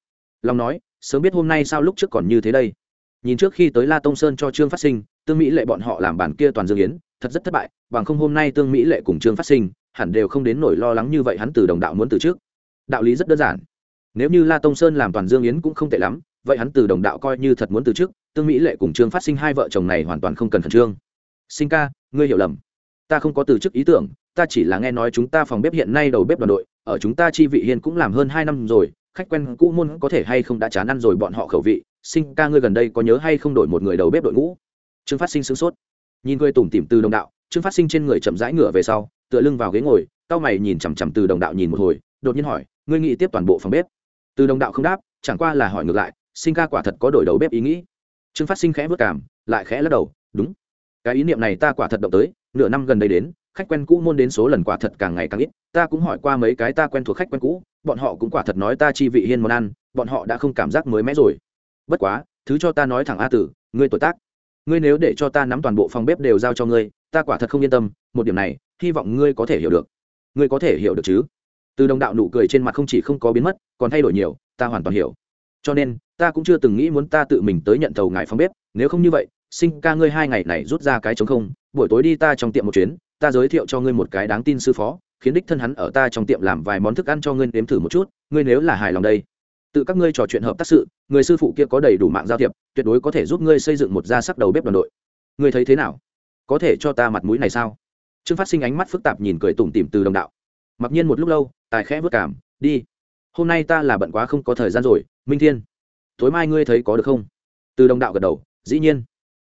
Long nói, sớm biết hôm nay sao lúc trước còn như thế đây nhìn trước khi tới la tông sơn cho trương phát sinh, tương mỹ lệ bọn họ làm bản kia toàn dương yến, thật rất thất bại, bằng không hôm nay tương mỹ lệ cùng trương phát sinh hẳn đều không đến nỗi lo lắng như vậy hắn từ đồng đạo muốn từ trước. Đạo lý rất đơn giản. Nếu như la tông sơn làm toàn dương yến cũng không tệ lắm, vậy hắn từ đồng đạo coi như thật muốn từ trước, tương mỹ lệ cùng trương phát sinh hai vợ chồng này hoàn toàn không cần khẩn trương. Sinh ca, ngươi hiểu lầm. Ta không có từ chức ý tưởng, ta chỉ là nghe nói chúng ta phòng bếp hiện nay đầu bếp đoàn đội, ở chúng ta chi vị hiên cũng làm hơn hai năm rồi, khách quen cũ môn có thể hay không đã chán ăn rồi bọn họ khẩu vị sinh ca ngươi gần đây có nhớ hay không đổi một người đầu bếp đội ngũ? Trương phát sinh sửng sốt. Nhìn ngươi tủm tỉm từ đồng đạo, trương phát sinh trên người chậm rãi ngửa về sau, tựa lưng vào ghế ngồi, cao mày nhìn chằm chằm từ đồng đạo nhìn một hồi, đột nhiên hỏi, ngươi nghĩ tiếp toàn bộ phòng bếp? Từ đồng đạo không đáp, chẳng qua là hỏi ngược lại, sinh ca quả thật có đổi đầu bếp ý nghĩ? Trương phát sinh khẽ vất cảm, lại khẽ lắc đầu, đúng. Cái ý niệm này ta quả thật động tới, nửa năm gần đây đến, khách quen cũ môn đến số lần quả thật càng ngày càng ít, ta cũng hỏi qua mấy cái ta quen thuộc khách quen cũ, bọn họ cũng quả thật nói ta chi vị hiên món ăn, bọn họ đã không cảm giác mới mẻ rồi bất quá, thứ cho ta nói thẳng a tử, ngươi tuổi tác. Ngươi nếu để cho ta nắm toàn bộ phòng bếp đều giao cho ngươi, ta quả thật không yên tâm, một điểm này, hy vọng ngươi có thể hiểu được. Ngươi có thể hiểu được chứ? Từ đồng đạo nụ cười trên mặt không chỉ không có biến mất, còn thay đổi nhiều, ta hoàn toàn hiểu. Cho nên, ta cũng chưa từng nghĩ muốn ta tự mình tới nhận thầu ngài phòng bếp, nếu không như vậy, sinh ca ngươi hai ngày này rút ra cái chống không, buổi tối đi ta trong tiệm một chuyến, ta giới thiệu cho ngươi một cái đáng tin sư phó, khiến đích thân hắn ở ta trong tiệm làm vài món thức ăn cho ngươi nếm thử một chút, ngươi nếu là hài lòng đây tự các ngươi trò chuyện hợp tác sự, người sư phụ kia có đầy đủ mạng giao thiệp, tuyệt đối có thể giúp ngươi xây dựng một gia sắc đầu bếp đoàn đội. Ngươi thấy thế nào? Có thể cho ta mặt mũi này sao? Trương phát sinh ánh mắt phức tạp nhìn cười tủm tỉm từ đồng đạo. Mặc nhiên một lúc lâu, tài khẽ vất cảm, đi, hôm nay ta là bận quá không có thời gian rồi, minh thiên. Tối mai ngươi thấy có được không? Từ đồng đạo gật đầu, dĩ nhiên.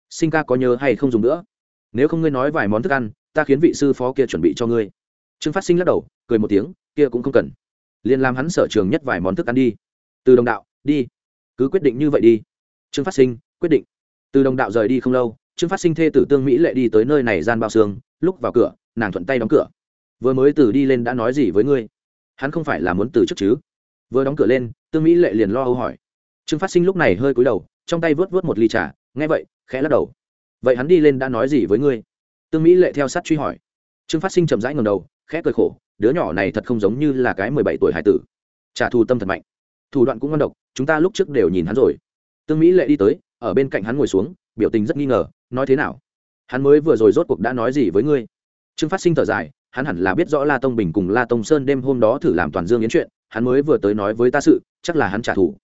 Sinh ca có nhớ hay không dùng nữa? Nếu không ngươi nói vài món thức ăn, ta khiến vị sư phó kia chuẩn bị cho ngươi. Trương phát sinh lắc đầu, cười một tiếng, kia cũng không cần. Liền làm hắn sở trường nhất vài món thức ăn đi từ đồng đạo, đi. Cứ quyết định như vậy đi. Trương phát sinh, quyết định. Từ đồng đạo rời đi không lâu, trương phát sinh thê tử tương mỹ lệ đi tới nơi này gian bao xương, lúc vào cửa, nàng thuận tay đóng cửa. Vừa mới từ đi lên đã nói gì với ngươi? Hắn không phải là muốn từ trước chứ? Vừa đóng cửa lên, tương mỹ lệ liền lo âu hỏi. Trương phát sinh lúc này hơi cúi đầu, trong tay vớt vớt một ly trà, nghe vậy, khẽ lắc đầu. Vậy hắn đi lên đã nói gì với ngươi? Tương mỹ lệ theo sát truy hỏi. Trương phát sinh chậm rãi ngầm đầu, khẽ cười khổ, đứa nhỏ này thật không giống như là cái mười bảy tuổi hải tử. Trả thù tâm thật mạnh thủ đoạn cũng ngon độc, chúng ta lúc trước đều nhìn hắn rồi. Tương mỹ lệ đi tới, ở bên cạnh hắn ngồi xuống, biểu tình rất nghi ngờ, nói thế nào? Hắn mới vừa rồi rốt cuộc đã nói gì với ngươi? Trương phát sinh thở dài, hắn hẳn là biết rõ la tông bình cùng la tông sơn đêm hôm đó thử làm toàn dương yến chuyện, hắn mới vừa tới nói với ta sự, chắc là hắn trả thù.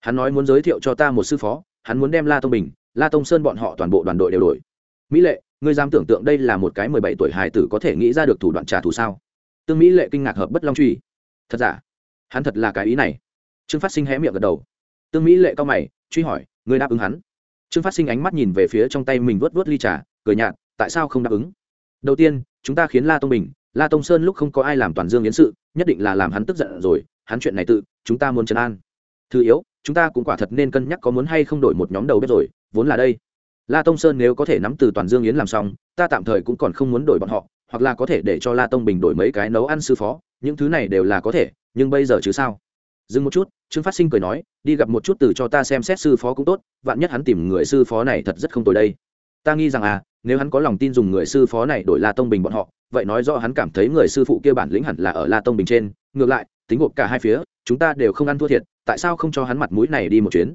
Hắn nói muốn giới thiệu cho ta một sư phó, hắn muốn đem la tông bình, la tông sơn bọn họ toàn bộ đoàn đội đều đổi. Mỹ lệ, ngươi dám tưởng tượng đây là một cái mười bảy tuổi hài tử có thể nghĩ ra được thủ đoạn trả thù sao? Tương mỹ lệ kinh ngạc hợp bất long truy. Thật giả? Hắn thật là cái ý này trương phát sinh hé miệng gật đầu. Tương mỹ lệ cao mày, truy hỏi, ngươi đáp ứng hắn? Trương phát sinh ánh mắt nhìn về phía trong tay mình vớt vớt ly trà, cười nhạt, tại sao không đáp ứng? Đầu tiên, chúng ta khiến la tông bình, la tông sơn lúc không có ai làm toàn dương yến sự, nhất định là làm hắn tức giận rồi, hắn chuyện này tự, chúng ta muốn trấn an. Thứ yếu, chúng ta cũng quả thật nên cân nhắc có muốn hay không đổi một nhóm đầu bếp rồi, vốn là đây. La tông sơn nếu có thể nắm từ toàn dương yến làm xong, ta tạm thời cũng còn không muốn đổi bọn họ, hoặc là có thể để cho la tông bình đổi mấy cái nấu ăn sư phó, những thứ này đều là có thể, nhưng bây giờ chứ sao? Dừng một chút trương phát sinh cười nói, đi gặp một chút từ cho ta xem xét sư phó cũng tốt, vạn nhất hắn tìm người sư phó này thật rất không tồi đây. Ta nghi rằng à nếu hắn có lòng tin dùng người sư phó này đổi la tông bình bọn họ, vậy nói rõ hắn cảm thấy người sư phụ kia bản lĩnh hẳn là ở la tông bình trên. Ngược lại, tính gộp cả hai phía, chúng ta đều không ăn thua thiệt, tại sao không cho hắn mặt mũi này đi một chuyến?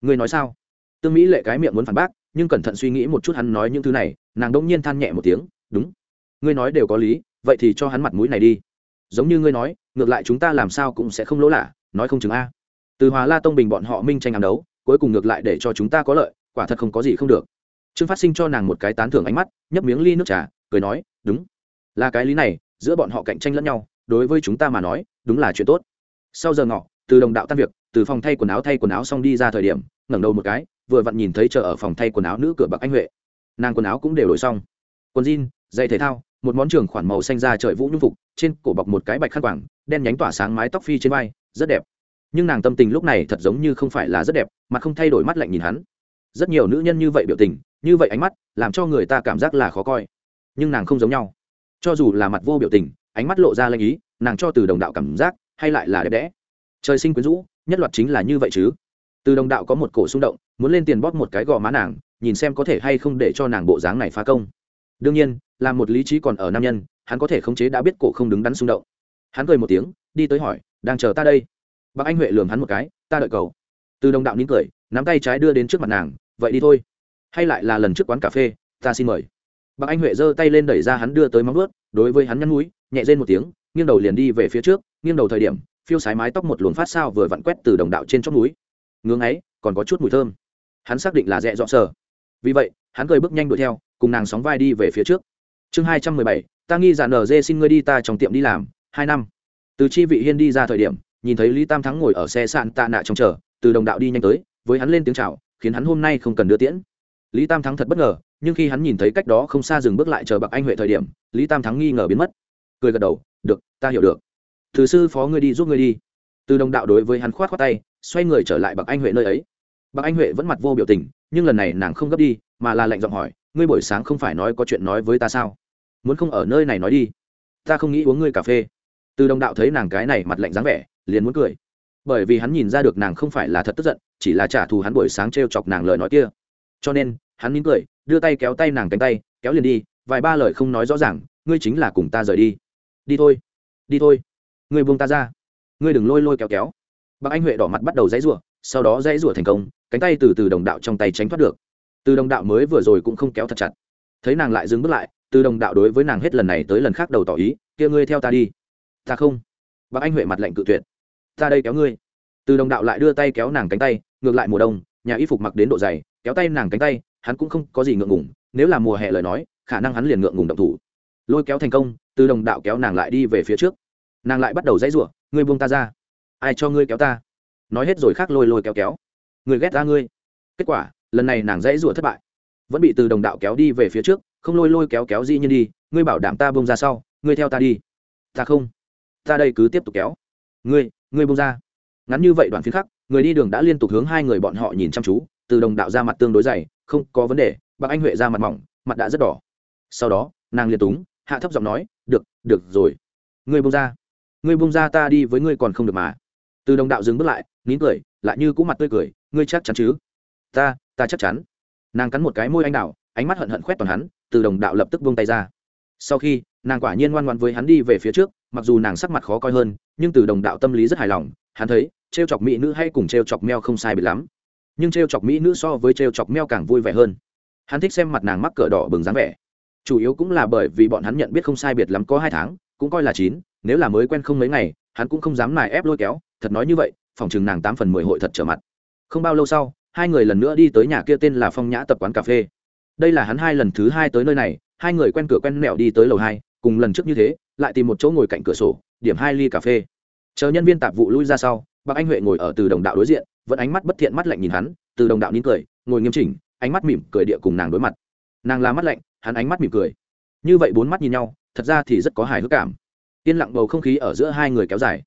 Ngươi nói sao? Tương mỹ lệ cái miệng muốn phản bác, nhưng cẩn thận suy nghĩ một chút hắn nói những thứ này, nàng đông nhiên than nhẹ một tiếng, đúng. Ngươi nói đều có lý, vậy thì cho hắn mặt mũi này đi. Giống như ngươi nói, ngược lại chúng ta làm sao cũng sẽ không lỗ lạ nói không chừng a. Từ hòa la tông bình bọn họ minh tranh ám đấu, cuối cùng ngược lại để cho chúng ta có lợi, quả thật không có gì không được. Trương phát sinh cho nàng một cái tán thưởng ánh mắt, nhấp miếng ly nước trà, cười nói, đúng. Là cái lý này, giữa bọn họ cạnh tranh lẫn nhau, đối với chúng ta mà nói, đúng là chuyện tốt. Sau giờ ngọ, từ đồng đạo tan việc, từ phòng thay quần áo thay quần áo xong đi ra thời điểm, ngẩng đầu một cái, vừa vặn nhìn thấy chờ ở phòng thay quần áo nữ cửa bạc anh huệ. Nàng quần áo cũng đều đổi xong. Quần jean, giày thể thao một món trường khoản màu xanh da trời vũ nhung phục, trên cổ bọc một cái bạch khăn quảng đen nhánh tỏa sáng mái tóc phi trên vai, rất đẹp. Nhưng nàng tâm tình lúc này thật giống như không phải là rất đẹp, mà không thay đổi mắt lạnh nhìn hắn. Rất nhiều nữ nhân như vậy biểu tình, như vậy ánh mắt, làm cho người ta cảm giác là khó coi. Nhưng nàng không giống nhau. Cho dù là mặt vô biểu tình, ánh mắt lộ ra lanh ý, nàng cho từ đồng đạo cảm giác, hay lại là đẹp đẽ. Trời sinh quyến rũ, nhất loạt chính là như vậy chứ. Từ đồng đạo có một cổ xung động, muốn lên tiền bóp một cái gò má nàng, nhìn xem có thể hay không để cho nàng bộ dáng này phá công đương nhiên, là một lý trí còn ở nam nhân, hắn có thể khống chế đã biết cổ không đứng đắn xung động. Hắn cười một tiếng, đi tới hỏi, đang chờ ta đây? Bác anh huệ lường hắn một cái, ta đợi cầu từ đồng đạo nín cười, nắm tay trái đưa đến trước mặt nàng, vậy đi thôi. Hay lại là lần trước quán cà phê, ta xin mời. Bác anh huệ giơ tay lên đẩy ra hắn đưa tới móng ướt đối với hắn nhăn núi, nhẹ rên một tiếng, nghiêng đầu liền đi về phía trước, nghiêng đầu thời điểm, phiêu sái mái tóc một luồng phát sao vừa vặn quét từ đồng đạo trên chóp núi. Ngưỡng ấy còn có chút mùi thơm. Hắn xác định là rẽ dọ sờ. Vì vậy, hắn cười bước nhanh đuổi theo cùng nàng sóng vai đi về phía trước. Chương hai trăm mười bảy, ta nghi giả nở dê xin ngươi đi ta trong tiệm đi làm, hai năm. Từ chi vị hiên đi ra thời điểm, nhìn thấy lý tam thắng ngồi ở xe sạn tạ nạ trong chờ, từ đồng đạo đi nhanh tới, với hắn lên tiếng chào, khiến hắn hôm nay không cần đưa tiễn. Lý tam thắng thật bất ngờ, nhưng khi hắn nhìn thấy cách đó không xa dừng bước lại chờ bạc anh huệ thời điểm, lý tam thắng nghi ngờ biến mất. Cười gật đầu, được, ta hiểu được. Thứ sư phó ngươi đi giúp ngươi đi. Từ đồng đạo đối với hắn khoát khoát tay, xoay người trở lại bạc anh huệ nơi ấy. Bạc anh huệ vẫn mặt vô biểu tình, nhưng lần này nàng không gấp đi, mà là lệnh giọng hỏi ngươi buổi sáng không phải nói có chuyện nói với ta sao? Muốn không ở nơi này nói đi. Ta không nghĩ uống ngươi cà phê. Từ đồng đạo thấy nàng cái này mặt lạnh dáng vẻ, liền muốn cười. Bởi vì hắn nhìn ra được nàng không phải là thật tức giận, chỉ là trả thù hắn buổi sáng t r e o chọc nàng lời nói kia. Cho nên, hắn nín cười, đưa tay kéo tay nàng cánh tay, kéo liền đi, vài ba lời không nói rõ ràng, ngươi chính là cùng ta rời đi. Đi thôi. Đi thôi. Ngươi buông ta ra. Ngươi đừng lôi lôi kéo kéo. Bác anh huệ đỏ mặt bắt đầu dãy rủa, sau đó dãy rủa thành công, cánh tay từ từ đồng đạo trong tay tránh thoát được từ đồng đạo mới vừa rồi cũng không kéo thật chặt. Thấy nàng lại dừng bước lại, từ đồng đạo đối với nàng hết lần này tới lần khác đầu tỏ ý, kia ngươi theo ta đi. Ta không. Bác anh huệ mặt lạnh cự tuyệt. Ta đây kéo ngươi. Từ đồng đạo lại đưa tay kéo nàng cánh tay, ngược lại mùa đông, nhà y phục mặc đến độ dày, kéo tay nàng cánh tay, hắn cũng không có gì ngượng ngùng, nếu là mùa hè lời nói, khả năng hắn liền ngượng ngùng động thủ. Lôi kéo thành công, từ đồng đạo kéo nàng lại đi về phía trước. Nàng lại bắt đầu dãy rủa, ngươi buông ta ra. Ai cho ngươi kéo ta? Nói hết rồi khác lôi lôi kéo kéo. Người ghét ta ngươi. Kết quả lần này nàng dãy rủa thất bại. Vẫn bị từ đồng đạo kéo đi về phía trước, không lôi lôi kéo kéo dĩ nhiên đi, ngươi bảo đảm ta bông ra sau, ngươi theo ta đi. Ta không. Ta đây cứ tiếp tục kéo. Ngươi ngươi bông ra. Ngắn như vậy đoạn phiến khắc, người đi đường đã liên tục hướng hai người bọn họ nhìn chăm chú, từ đồng đạo ra mặt tương đối dày, không có vấn đề, bác anh huệ ra mặt mỏng, mặt đã rất đỏ. Sau đó, nàng liền túng, hạ thấp giọng nói, được được rồi. Ngươi bông ra. Ngươi bông ra ta đi với ngươi còn không được mà. Từ đồng đạo dừng bước lại, nín cười, lại như cũ mặt tươi cười, ngươi chắc chắn chứ? Ta ta chắc chắn. Nàng cắn một cái môi anh đào, ánh mắt hận hận khoét toàn hắn, từ đồng đạo lập tức buông tay ra. Sau khi, nàng quả nhiên ngoan ngoan với hắn đi về phía trước, mặc dù nàng sắc mặt khó coi hơn, nhưng từ đồng đạo tâm lý rất hài lòng, hắn thấy t r e o chọc mỹ nữ hay cùng t r e o chọc meo không sai bị lắm. Nhưng t r e o chọc mỹ nữ so với t r e o chọc meo càng vui vẻ hơn. Hắn thích xem mặt nàng mắc cỡ đỏ bừng dáng vẻ. Chủ yếu cũng là bởi vì bọn hắn nhận biết không sai biệt lắm có hai tháng, cũng coi là chín, nếu là mới quen không mấy ngày, hắn cũng không dám nài ép lôi kéo, thật nói như vậy, phòng chừng nàng tám phần mười hội thật trở mặt. Không bao lâu sau hai người lần nữa đi tới nhà kia tên là phong nhã tập quán cà phê. Đây là hắn hai lần thứ hai tới nơi này, hai người quen cửa quen mẹo đi tới lầu hai, cùng lần trước như thế, lại tìm một chỗ ngồi cạnh cửa sổ, điểm hai ly cà phê. Chờ nhân viên tạp vụ lui ra sau, bác anh huệ ngồi ở từ đồng đạo đối diện, vẫn ánh mắt bất thiện mắt lạnh nhìn hắn, từ đồng đạo nín cười, ngồi nghiêm chỉnh, ánh mắt mỉm cười địa cùng nàng đối mặt. Nàng là mắt lạnh, hắn ánh mắt mỉm cười. Như vậy bốn mắt nhìn nhau, thật ra thì rất có hài hước cảm. Yên lặng bầu không khí ở giữa hai người kéo dài.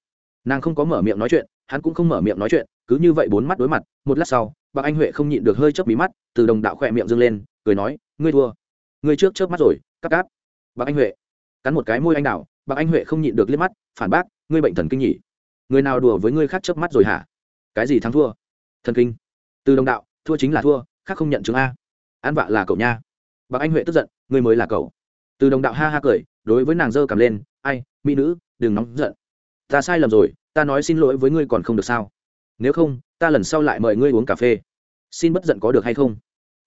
Nàng không có mở miệng nói chuyện, hắn cũng không mở miệng nói chuyện, cứ như vậy bốn mắt đối mặt, một lát sau bác anh huệ không nhịn được hơi chớp mí mắt, từ đồng đạo khỏe miệng dâng lên, cười nói, ngươi thua. Ngươi trước chớp mắt rồi cắp cáp. Bác anh huệ cắn một cái môi anh đạo bác anh huệ không nhịn được liếc mắt, phản bác, ngươi bệnh thần kinh nhỉ? Người nào đùa với ngươi khác chớp mắt rồi hả? Cái gì thắng thua? Thần kinh. Từ đồng đạo, thua chính là thua, khác không nhận chứng a. An vạ là cậu nha. Bác anh huệ tức giận, ngươi mới là cậu. Từ đồng đạo ha ha cười, đối với nàng dơ cầm lên, ai, mỹ nữ, đừng nóng giận. Ta sai lầm rồi, ta nói xin lỗi với ngươi còn không được sao? Nếu không, ta lần sau lại mời ngươi uống cà phê. Xin bất giận có được hay không?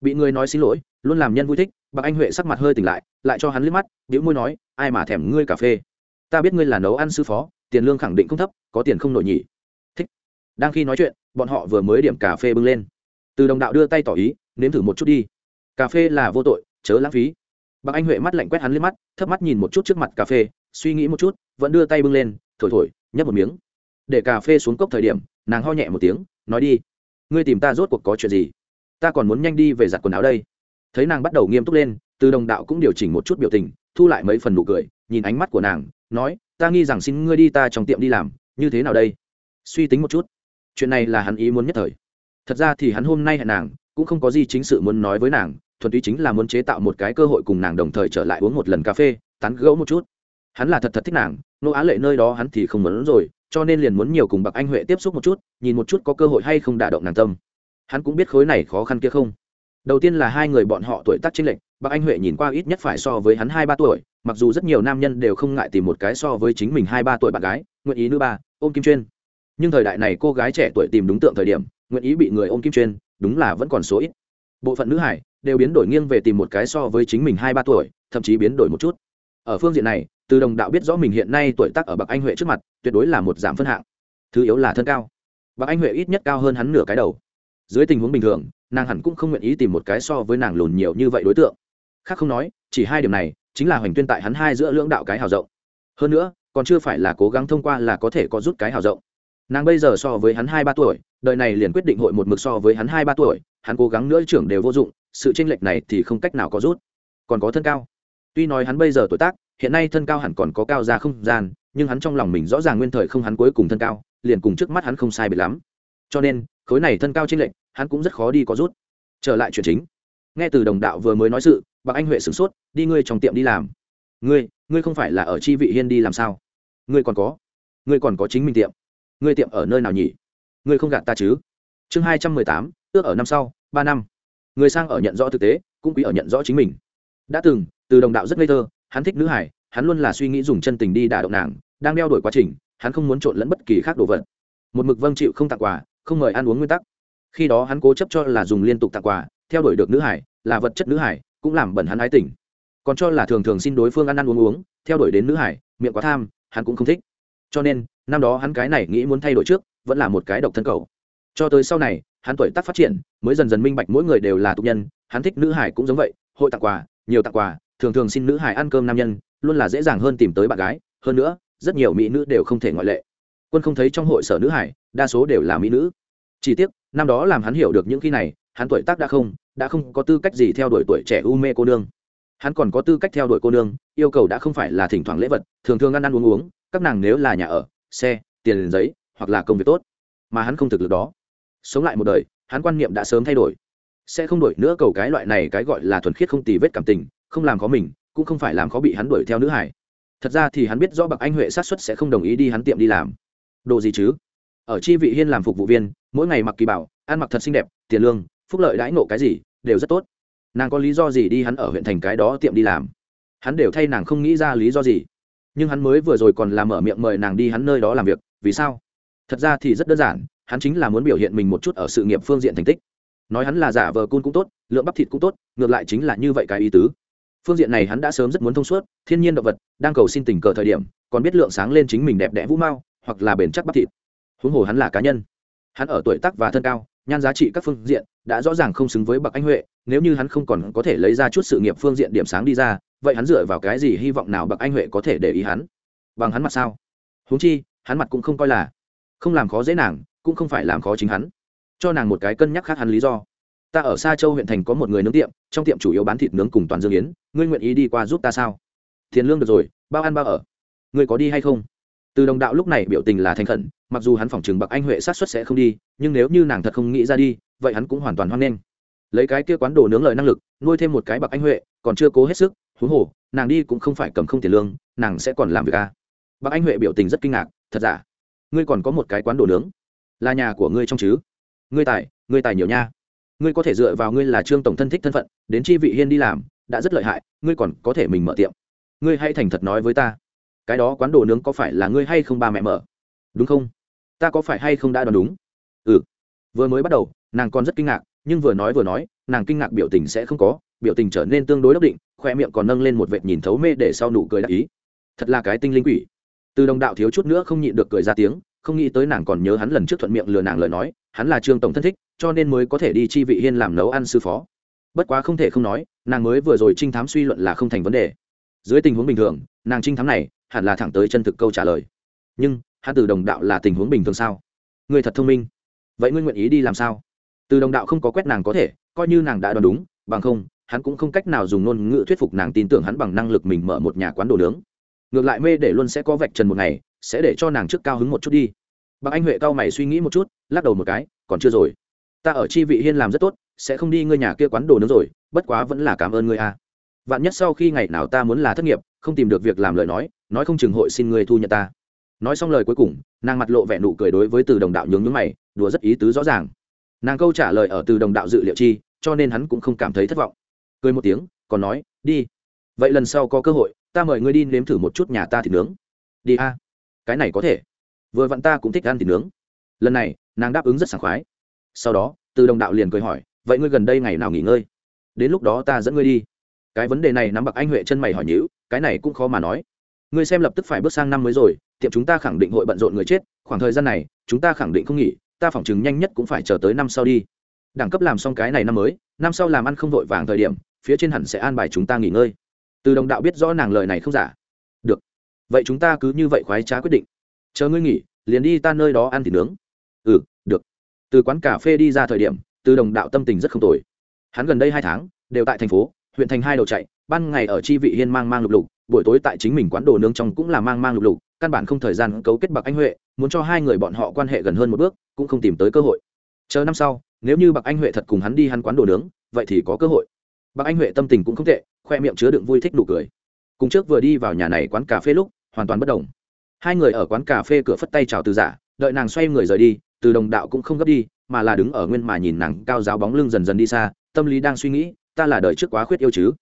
Bị ngươi nói xin lỗi, luôn làm nhân vui thích bác anh huệ sắc mặt hơi tỉnh lại lại cho hắn liếc mắt biểu môi nói, ai mà thèm ngươi cà phê? Ta biết ngươi là nấu ăn sư phó, tiền lương khẳng định không thấp, có tiền không nổi nhỉ? Thích. Đang khi nói chuyện, bọn họ vừa mới điểm cà phê bưng lên. Từ đồng đạo đưa tay tỏ ý, nếm thử một chút đi. Cà phê là vô tội, chớ lãng phí. Bác anh huệ mắt lạnh quét hắn liếc mắt, thấp mắt nhìn một chút trước mặt cà phê, suy nghĩ một chút, vẫn đưa tay bưng lên, thổi thổi, nhấp một miếng. Để cà phê xuống cốc thời điểm nàng ho nhẹ một tiếng, nói đi. Ngươi tìm ta rốt cuộc có chuyện gì? Ta còn muốn nhanh đi về giặt quần áo đây. Thấy nàng bắt đầu nghiêm túc lên, từ đồng đạo cũng điều chỉnh một chút biểu tình, thu lại mấy phần nụ cười, nhìn ánh mắt của nàng, nói, ta nghi rằng xin ngươi đi ta trong tiệm đi làm, như thế nào đây? Suy tính một chút. Chuyện này là hắn ý muốn nhất thời. Thật ra thì hắn hôm nay hẹn nàng, cũng không có gì chính sự muốn nói với nàng, thuần túy chính là muốn chế tạo một cái cơ hội cùng nàng đồng thời trở lại uống một lần cà phê, tán gẫu một chút. Hắn là thật thật thích nàng, nô á lệ nơi đó hắn thì không muốn rồi cho nên liền muốn nhiều cùng bậc anh huệ tiếp xúc một chút, nhìn một chút có cơ hội hay không đả động nàng tâm. Hắn cũng biết khối này khó khăn kia không. Đầu tiên là hai người bọn họ tuổi tác chênh lệch, bạc anh huệ nhìn qua ít nhất phải so với hắn hai ba tuổi, mặc dù rất nhiều nam nhân đều không ngại tìm một cái so với chính mình hai ba tuổi bạn gái, nguyện ý nữ ba, ôm kim chuyên. Nhưng thời đại này cô gái trẻ tuổi tìm đúng tượng thời điểm, nguyện ý bị người ôm kim chuyên, đúng là vẫn còn số ít. Bộ phận nữ hải đều biến đổi nghiêng về tìm một cái so với chính mình hai ba tuổi, thậm chí biến đổi một chút. Ở phương diện này từ đồng đạo biết rõ mình hiện nay tuổi tác ở bậc anh huệ trước mặt, tuyệt đối là một giảm phân hạng. Thứ yếu là thân cao. Bậc anh huệ ít nhất cao hơn hắn nửa cái đầu. Dưới tình huống bình thường, nàng hẳn cũng không nguyện ý tìm một cái so với nàng lùn nhiều như vậy đối tượng. Khác không nói, chỉ hai điểm này, chính là hoành tuyên tại hắn hai giữa lưỡng đạo cái hào rộng. Hơn nữa, còn chưa phải là cố gắng thông qua là có thể có rút cái hào rộng. Nàng bây giờ so với hắn hai ba tuổi, đời này liền quyết định hội một mực so với hắn hai ba tuổi, hắn cố gắng nữa trưởng đều vô dụng, sự tranh lệch này thì không cách nào có rút. Còn có thân cao. Tuy nói hắn bây giờ tuổi tác hiện nay thân cao hẳn còn có cao ra không gian, nhưng hắn trong lòng mình rõ ràng nguyên thời không hắn cuối cùng thân cao, liền cùng trước mắt hắn không sai biệt lắm. Cho nên, khối này thân cao tranh lệch, hắn cũng rất khó đi có rút. Trở lại chuyện chính. Nghe từ đồng đạo vừa mới nói sự bác anh huệ sửng sốt, đi ngươi trong tiệm đi làm. Ngươi ngươi không phải là ở chi vị hiên đi làm sao? Ngươi còn có, ngươi còn có chính mình tiệm. Ngươi tiệm ở nơi nào nhỉ? Ngươi không gạt ta chứ? Chương hai trăm mười tám, ước ở năm sau, ba năm. Người sang ở nhận rõ thực tế, cũng quý ở nhận rõ chính mình. Đã từng, từ đồng đạo rất ngây thơ hắn thích nữ hải hắn luôn là suy nghĩ dùng chân tình đi đả động nàng, đang đeo đuổi quá trình, hắn không muốn trộn lẫn bất kỳ khác đồ vật. Một mực vâng chịu không tặng quà, không mời ăn uống nguyên tắc. Khi đó hắn cố chấp cho là dùng liên tục tặng quà, theo đuổi được nữ hải là vật chất nữ hải cũng làm bẩn hắn ái tình. Còn cho là thường thường xin đối phương ăn ăn uống uống, theo đuổi đến nữ hải miệng quá tham, hắn cũng không thích. Cho nên, năm đó hắn cái này nghĩ muốn thay đổi trước, vẫn là một cái độc thân cầu. Cho tới sau này, hắn tuổi tác phát triển, mới dần dần minh bạch mỗi người đều là tục nhân, hắn thích nữ hải cũng giống vậy, hội tặng quà, nhiều tặng quà thường thường xin nữ hải ăn cơm nam nhân, luôn là dễ dàng hơn tìm tới bạn gái. Hơn nữa, rất nhiều mỹ nữ đều không thể ngoại lệ. Quân không thấy trong hội sở nữ hải đa số đều là mỹ nữ. Chỉ tiếc, năm đó làm hắn hiểu được những khi này, hắn tuổi tác đã không đã không có tư cách gì theo đuổi tuổi trẻ u mê cô nương. Hắn còn có tư cách theo đuổi cô nương, yêu cầu đã không phải là thỉnh thoảng lễ vật, thường thường ăn ăn uống uống, các nàng nếu là nhà ở, xe, tiền giấy, hoặc là công việc tốt, mà hắn không thực lực đó. Sống lại một đời, hắn quan niệm đã sớm thay đổi. Sẽ không đổi nữa, cầu cái loại này, cái gọi là thuần khiết không tì vết cảm tình không làm khó mình, cũng không phải làm khó bị hắn đuổi theo nữ hải. Thật ra thì hắn biết rõ bậc anh huệ sát xuất sẽ không đồng ý đi hắn tiệm đi làm. Đồ gì chứ? Ở chi vị hiên làm phục vụ viên, mỗi ngày mặc kỳ bảo, ăn mặc thật xinh đẹp, tiền lương, phúc lợi đãi nộ cái gì, đều rất tốt. Nàng có lý do gì đi hắn ở huyện thành cái đó tiệm đi làm? Hắn đều thay nàng không nghĩ ra lý do gì. Nhưng hắn mới vừa rồi còn làm mở miệng mời nàng đi hắn nơi đó làm việc, vì sao? Thật ra thì rất đơn giản, hắn chính là muốn biểu hiện mình một chút ở sự nghiệp phương diện thành tích. Nói hắn là giả vờ cun cũng tốt, lượng bắp thịt cũng tốt, ngược lại chính là như vậy cái ý tứ phương diện này hắn đã sớm rất muốn thông suốt, thiên nhiên động vật, đang cầu xin tình cờ thời điểm, còn biết lượng sáng lên chính mình đẹp đẽ vũ mao hoặc là bền chắc bắp thịt. Huống hồ hắn là cá nhân. Hắn ở tuổi tác và thân cao, nhan giá trị các phương diện, đã rõ ràng không xứng với bậc anh huệ, nếu như hắn không còn có thể lấy ra chút sự nghiệp phương diện điểm sáng đi ra, vậy hắn dựa vào cái gì hy vọng nào bậc anh huệ có thể để ý hắn? Bằng hắn mặt sao? Huống chi, hắn mặt cũng không coi là không làm khó dễ nàng, cũng không phải làm khó chính hắn. Cho nàng một cái cân nhắc khác hắn lý do ta ở xa châu huyện thành có một người nướng tiệm, trong tiệm chủ yếu bán thịt nướng cùng toàn dương yến. Ngươi nguyện ý đi qua giúp ta sao? Tiền lương được rồi, bao ăn bao ở. Ngươi có đi hay không? Từ đồng đạo lúc này biểu tình là thành khẩn, mặc dù hắn phỏng chừng bậc anh huệ sát xuất sẽ không đi, nhưng nếu như nàng thật không nghĩ ra đi, vậy hắn cũng hoàn toàn hoan nghênh. Lấy cái kia quán đồ nướng lời năng lực, nuôi thêm một cái bậc anh huệ, còn chưa cố hết sức huống hồ nàng đi cũng không phải cầm không tiền lương, nàng sẽ còn làm việc à. bậc anh huệ biểu tình rất kinh ngạc, thật giả? Ngươi còn có một cái quán đồ nướng? Là nhà của ngươi trong chứ? Ngươi tài ngươi tài nhiều nha ngươi có thể dựa vào ngươi là trương tổng thân thích thân phận, đến chi vị hiên đi làm, đã rất lợi hại, ngươi còn có thể mình mở tiệm. Ngươi hay thành thật nói với ta, cái đó quán đồ nướng có phải là ngươi hay không ba mẹ mở? Đúng không? Ta có phải hay không đã đoán đúng? Ừ. Vừa mới bắt đầu, nàng còn rất kinh ngạc, nhưng vừa nói vừa nói, nàng kinh ngạc biểu tình sẽ không có, biểu tình trở nên tương đối đắc định, khoe miệng còn nâng lên một vệt nhìn thấu mê để sau nụ cười đắc ý. Thật là cái tinh linh quỷ. Từ đồng đạo thiếu chút nữa không nhịn được cười ra tiếng không nghĩ tới nàng còn nhớ hắn lần trước thuận miệng lừa nàng lời nói, hắn là trương tổng thân thích, cho nên mới có thể đi chi vị hiên làm nấu ăn sư phó. Bất quá không thể không nói, nàng mới vừa rồi trinh thám suy luận là không thành vấn đề. Dưới tình huống bình thường, nàng trinh thám này, hẳn là thẳng tới chân thực câu trả lời. Nhưng, hắn từ đồng đạo là tình huống bình thường sao? Người thật thông minh. Vậy ngươi nguyện ý đi làm sao? Từ đồng đạo không có quét nàng có thể, coi như nàng đã đoán đúng, bằng không, hắn cũng không cách nào dùng ngôn ngữ thuyết phục nàng tin tưởng hắn bằng năng lực mình mở một nhà quán đồ nướng. Ngược lại mê để luôn sẽ có vạch trần một ngày sẽ để cho nàng trước cao hứng một chút đi. Bác anh huệ cao mày suy nghĩ một chút, lắc đầu một cái, còn chưa rồi. Ta ở chi vị hiên làm rất tốt, sẽ không đi ngươi nhà kia quán đồ nướng rồi, bất quá vẫn là cảm ơn ngươi a. À. vạn nhất sau khi ngày nào ta muốn là thất nghiệp, không tìm được việc làm lời nói nói không chừng hội xin ngươi thu nhận ta. Nói xong lời cuối cùng, nàng mặt lộ vẻ nụ cười đối với từ đồng đạo nhướng nhướng mày, đùa rất ý tứ rõ ràng. Nàng câu trả lời ở từ đồng đạo dự liệu chi, cho nên hắn cũng không cảm thấy thất vọng. Cười một tiếng, còn nói, đi. Vậy lần sau có cơ hội, ta mời ngươi đi nếm thử một chút nhà ta thịt nướng. Đi a cái này có thể. Vừa vặn ta cũng thích ăn thịt nướng. Lần này, nàng đáp ứng rất sảng khoái. Sau đó, từ đồng đạo liền cười hỏi, vậy ngươi gần đây ngày nào nghỉ ngơi? Đến lúc đó ta dẫn ngươi đi. Cái vấn đề này nắm bạc anh huệ chân mày hỏi nhữ cái này cũng khó mà nói. Ngươi xem lập tức phải bước sang năm mới rồi, tiệm chúng ta khẳng định hội bận rộn người chết, khoảng thời gian này, chúng ta khẳng định không nghỉ, ta phỏng chừng nhanh nhất cũng phải chờ tới năm sau đi. Đẳng cấp làm xong cái này năm mới, năm sau làm ăn không vội vàng thời điểm, phía trên hẳn sẽ an bài chúng ta nghỉ ngơi. Từ đồng đạo biết rõ nàng lời này không giả vậy chúng ta cứ như vậy khoái trá quyết định. Chờ ngươi nghỉ, liền đi ta nơi đó ăn thịt nướng. Ừ được. Từ quán cà phê đi ra thời điểm, từ đồng đạo tâm tình rất không tồi. Hắn gần đây hai tháng, đều tại thành phố, huyện thành hai đầu chạy, ban ngày ở chi vị hiên mang mang lục lục, buổi tối tại chính mình quán đồ nướng trong cũng là mang mang lục lục, căn bản không thời gian cấu kết bạc anh huệ, muốn cho hai người bọn họ quan hệ gần hơn một bước, cũng không tìm tới cơ hội. Chờ năm sau, nếu như bạc anh huệ thật cùng hắn đi hắn quán đồ nướng, vậy thì có cơ hội. Bạc anh huệ tâm tình cũng không tệ, khoe miệng chứa đựng vui thích nụ cười. Cùng trước vừa đi vào nhà này quán cà phê lúc hoàn toàn bất đồng. Hai người ở quán cà phê cửa phất tay chào từ giả, đợi nàng xoay người rời đi, từ đồng đạo cũng không gấp đi, mà là đứng ở nguyên mà nhìn nàng cao giáo bóng lưng dần dần đi xa, tâm lý đang suy nghĩ, ta là đời trước quá khuyết yêu chứ?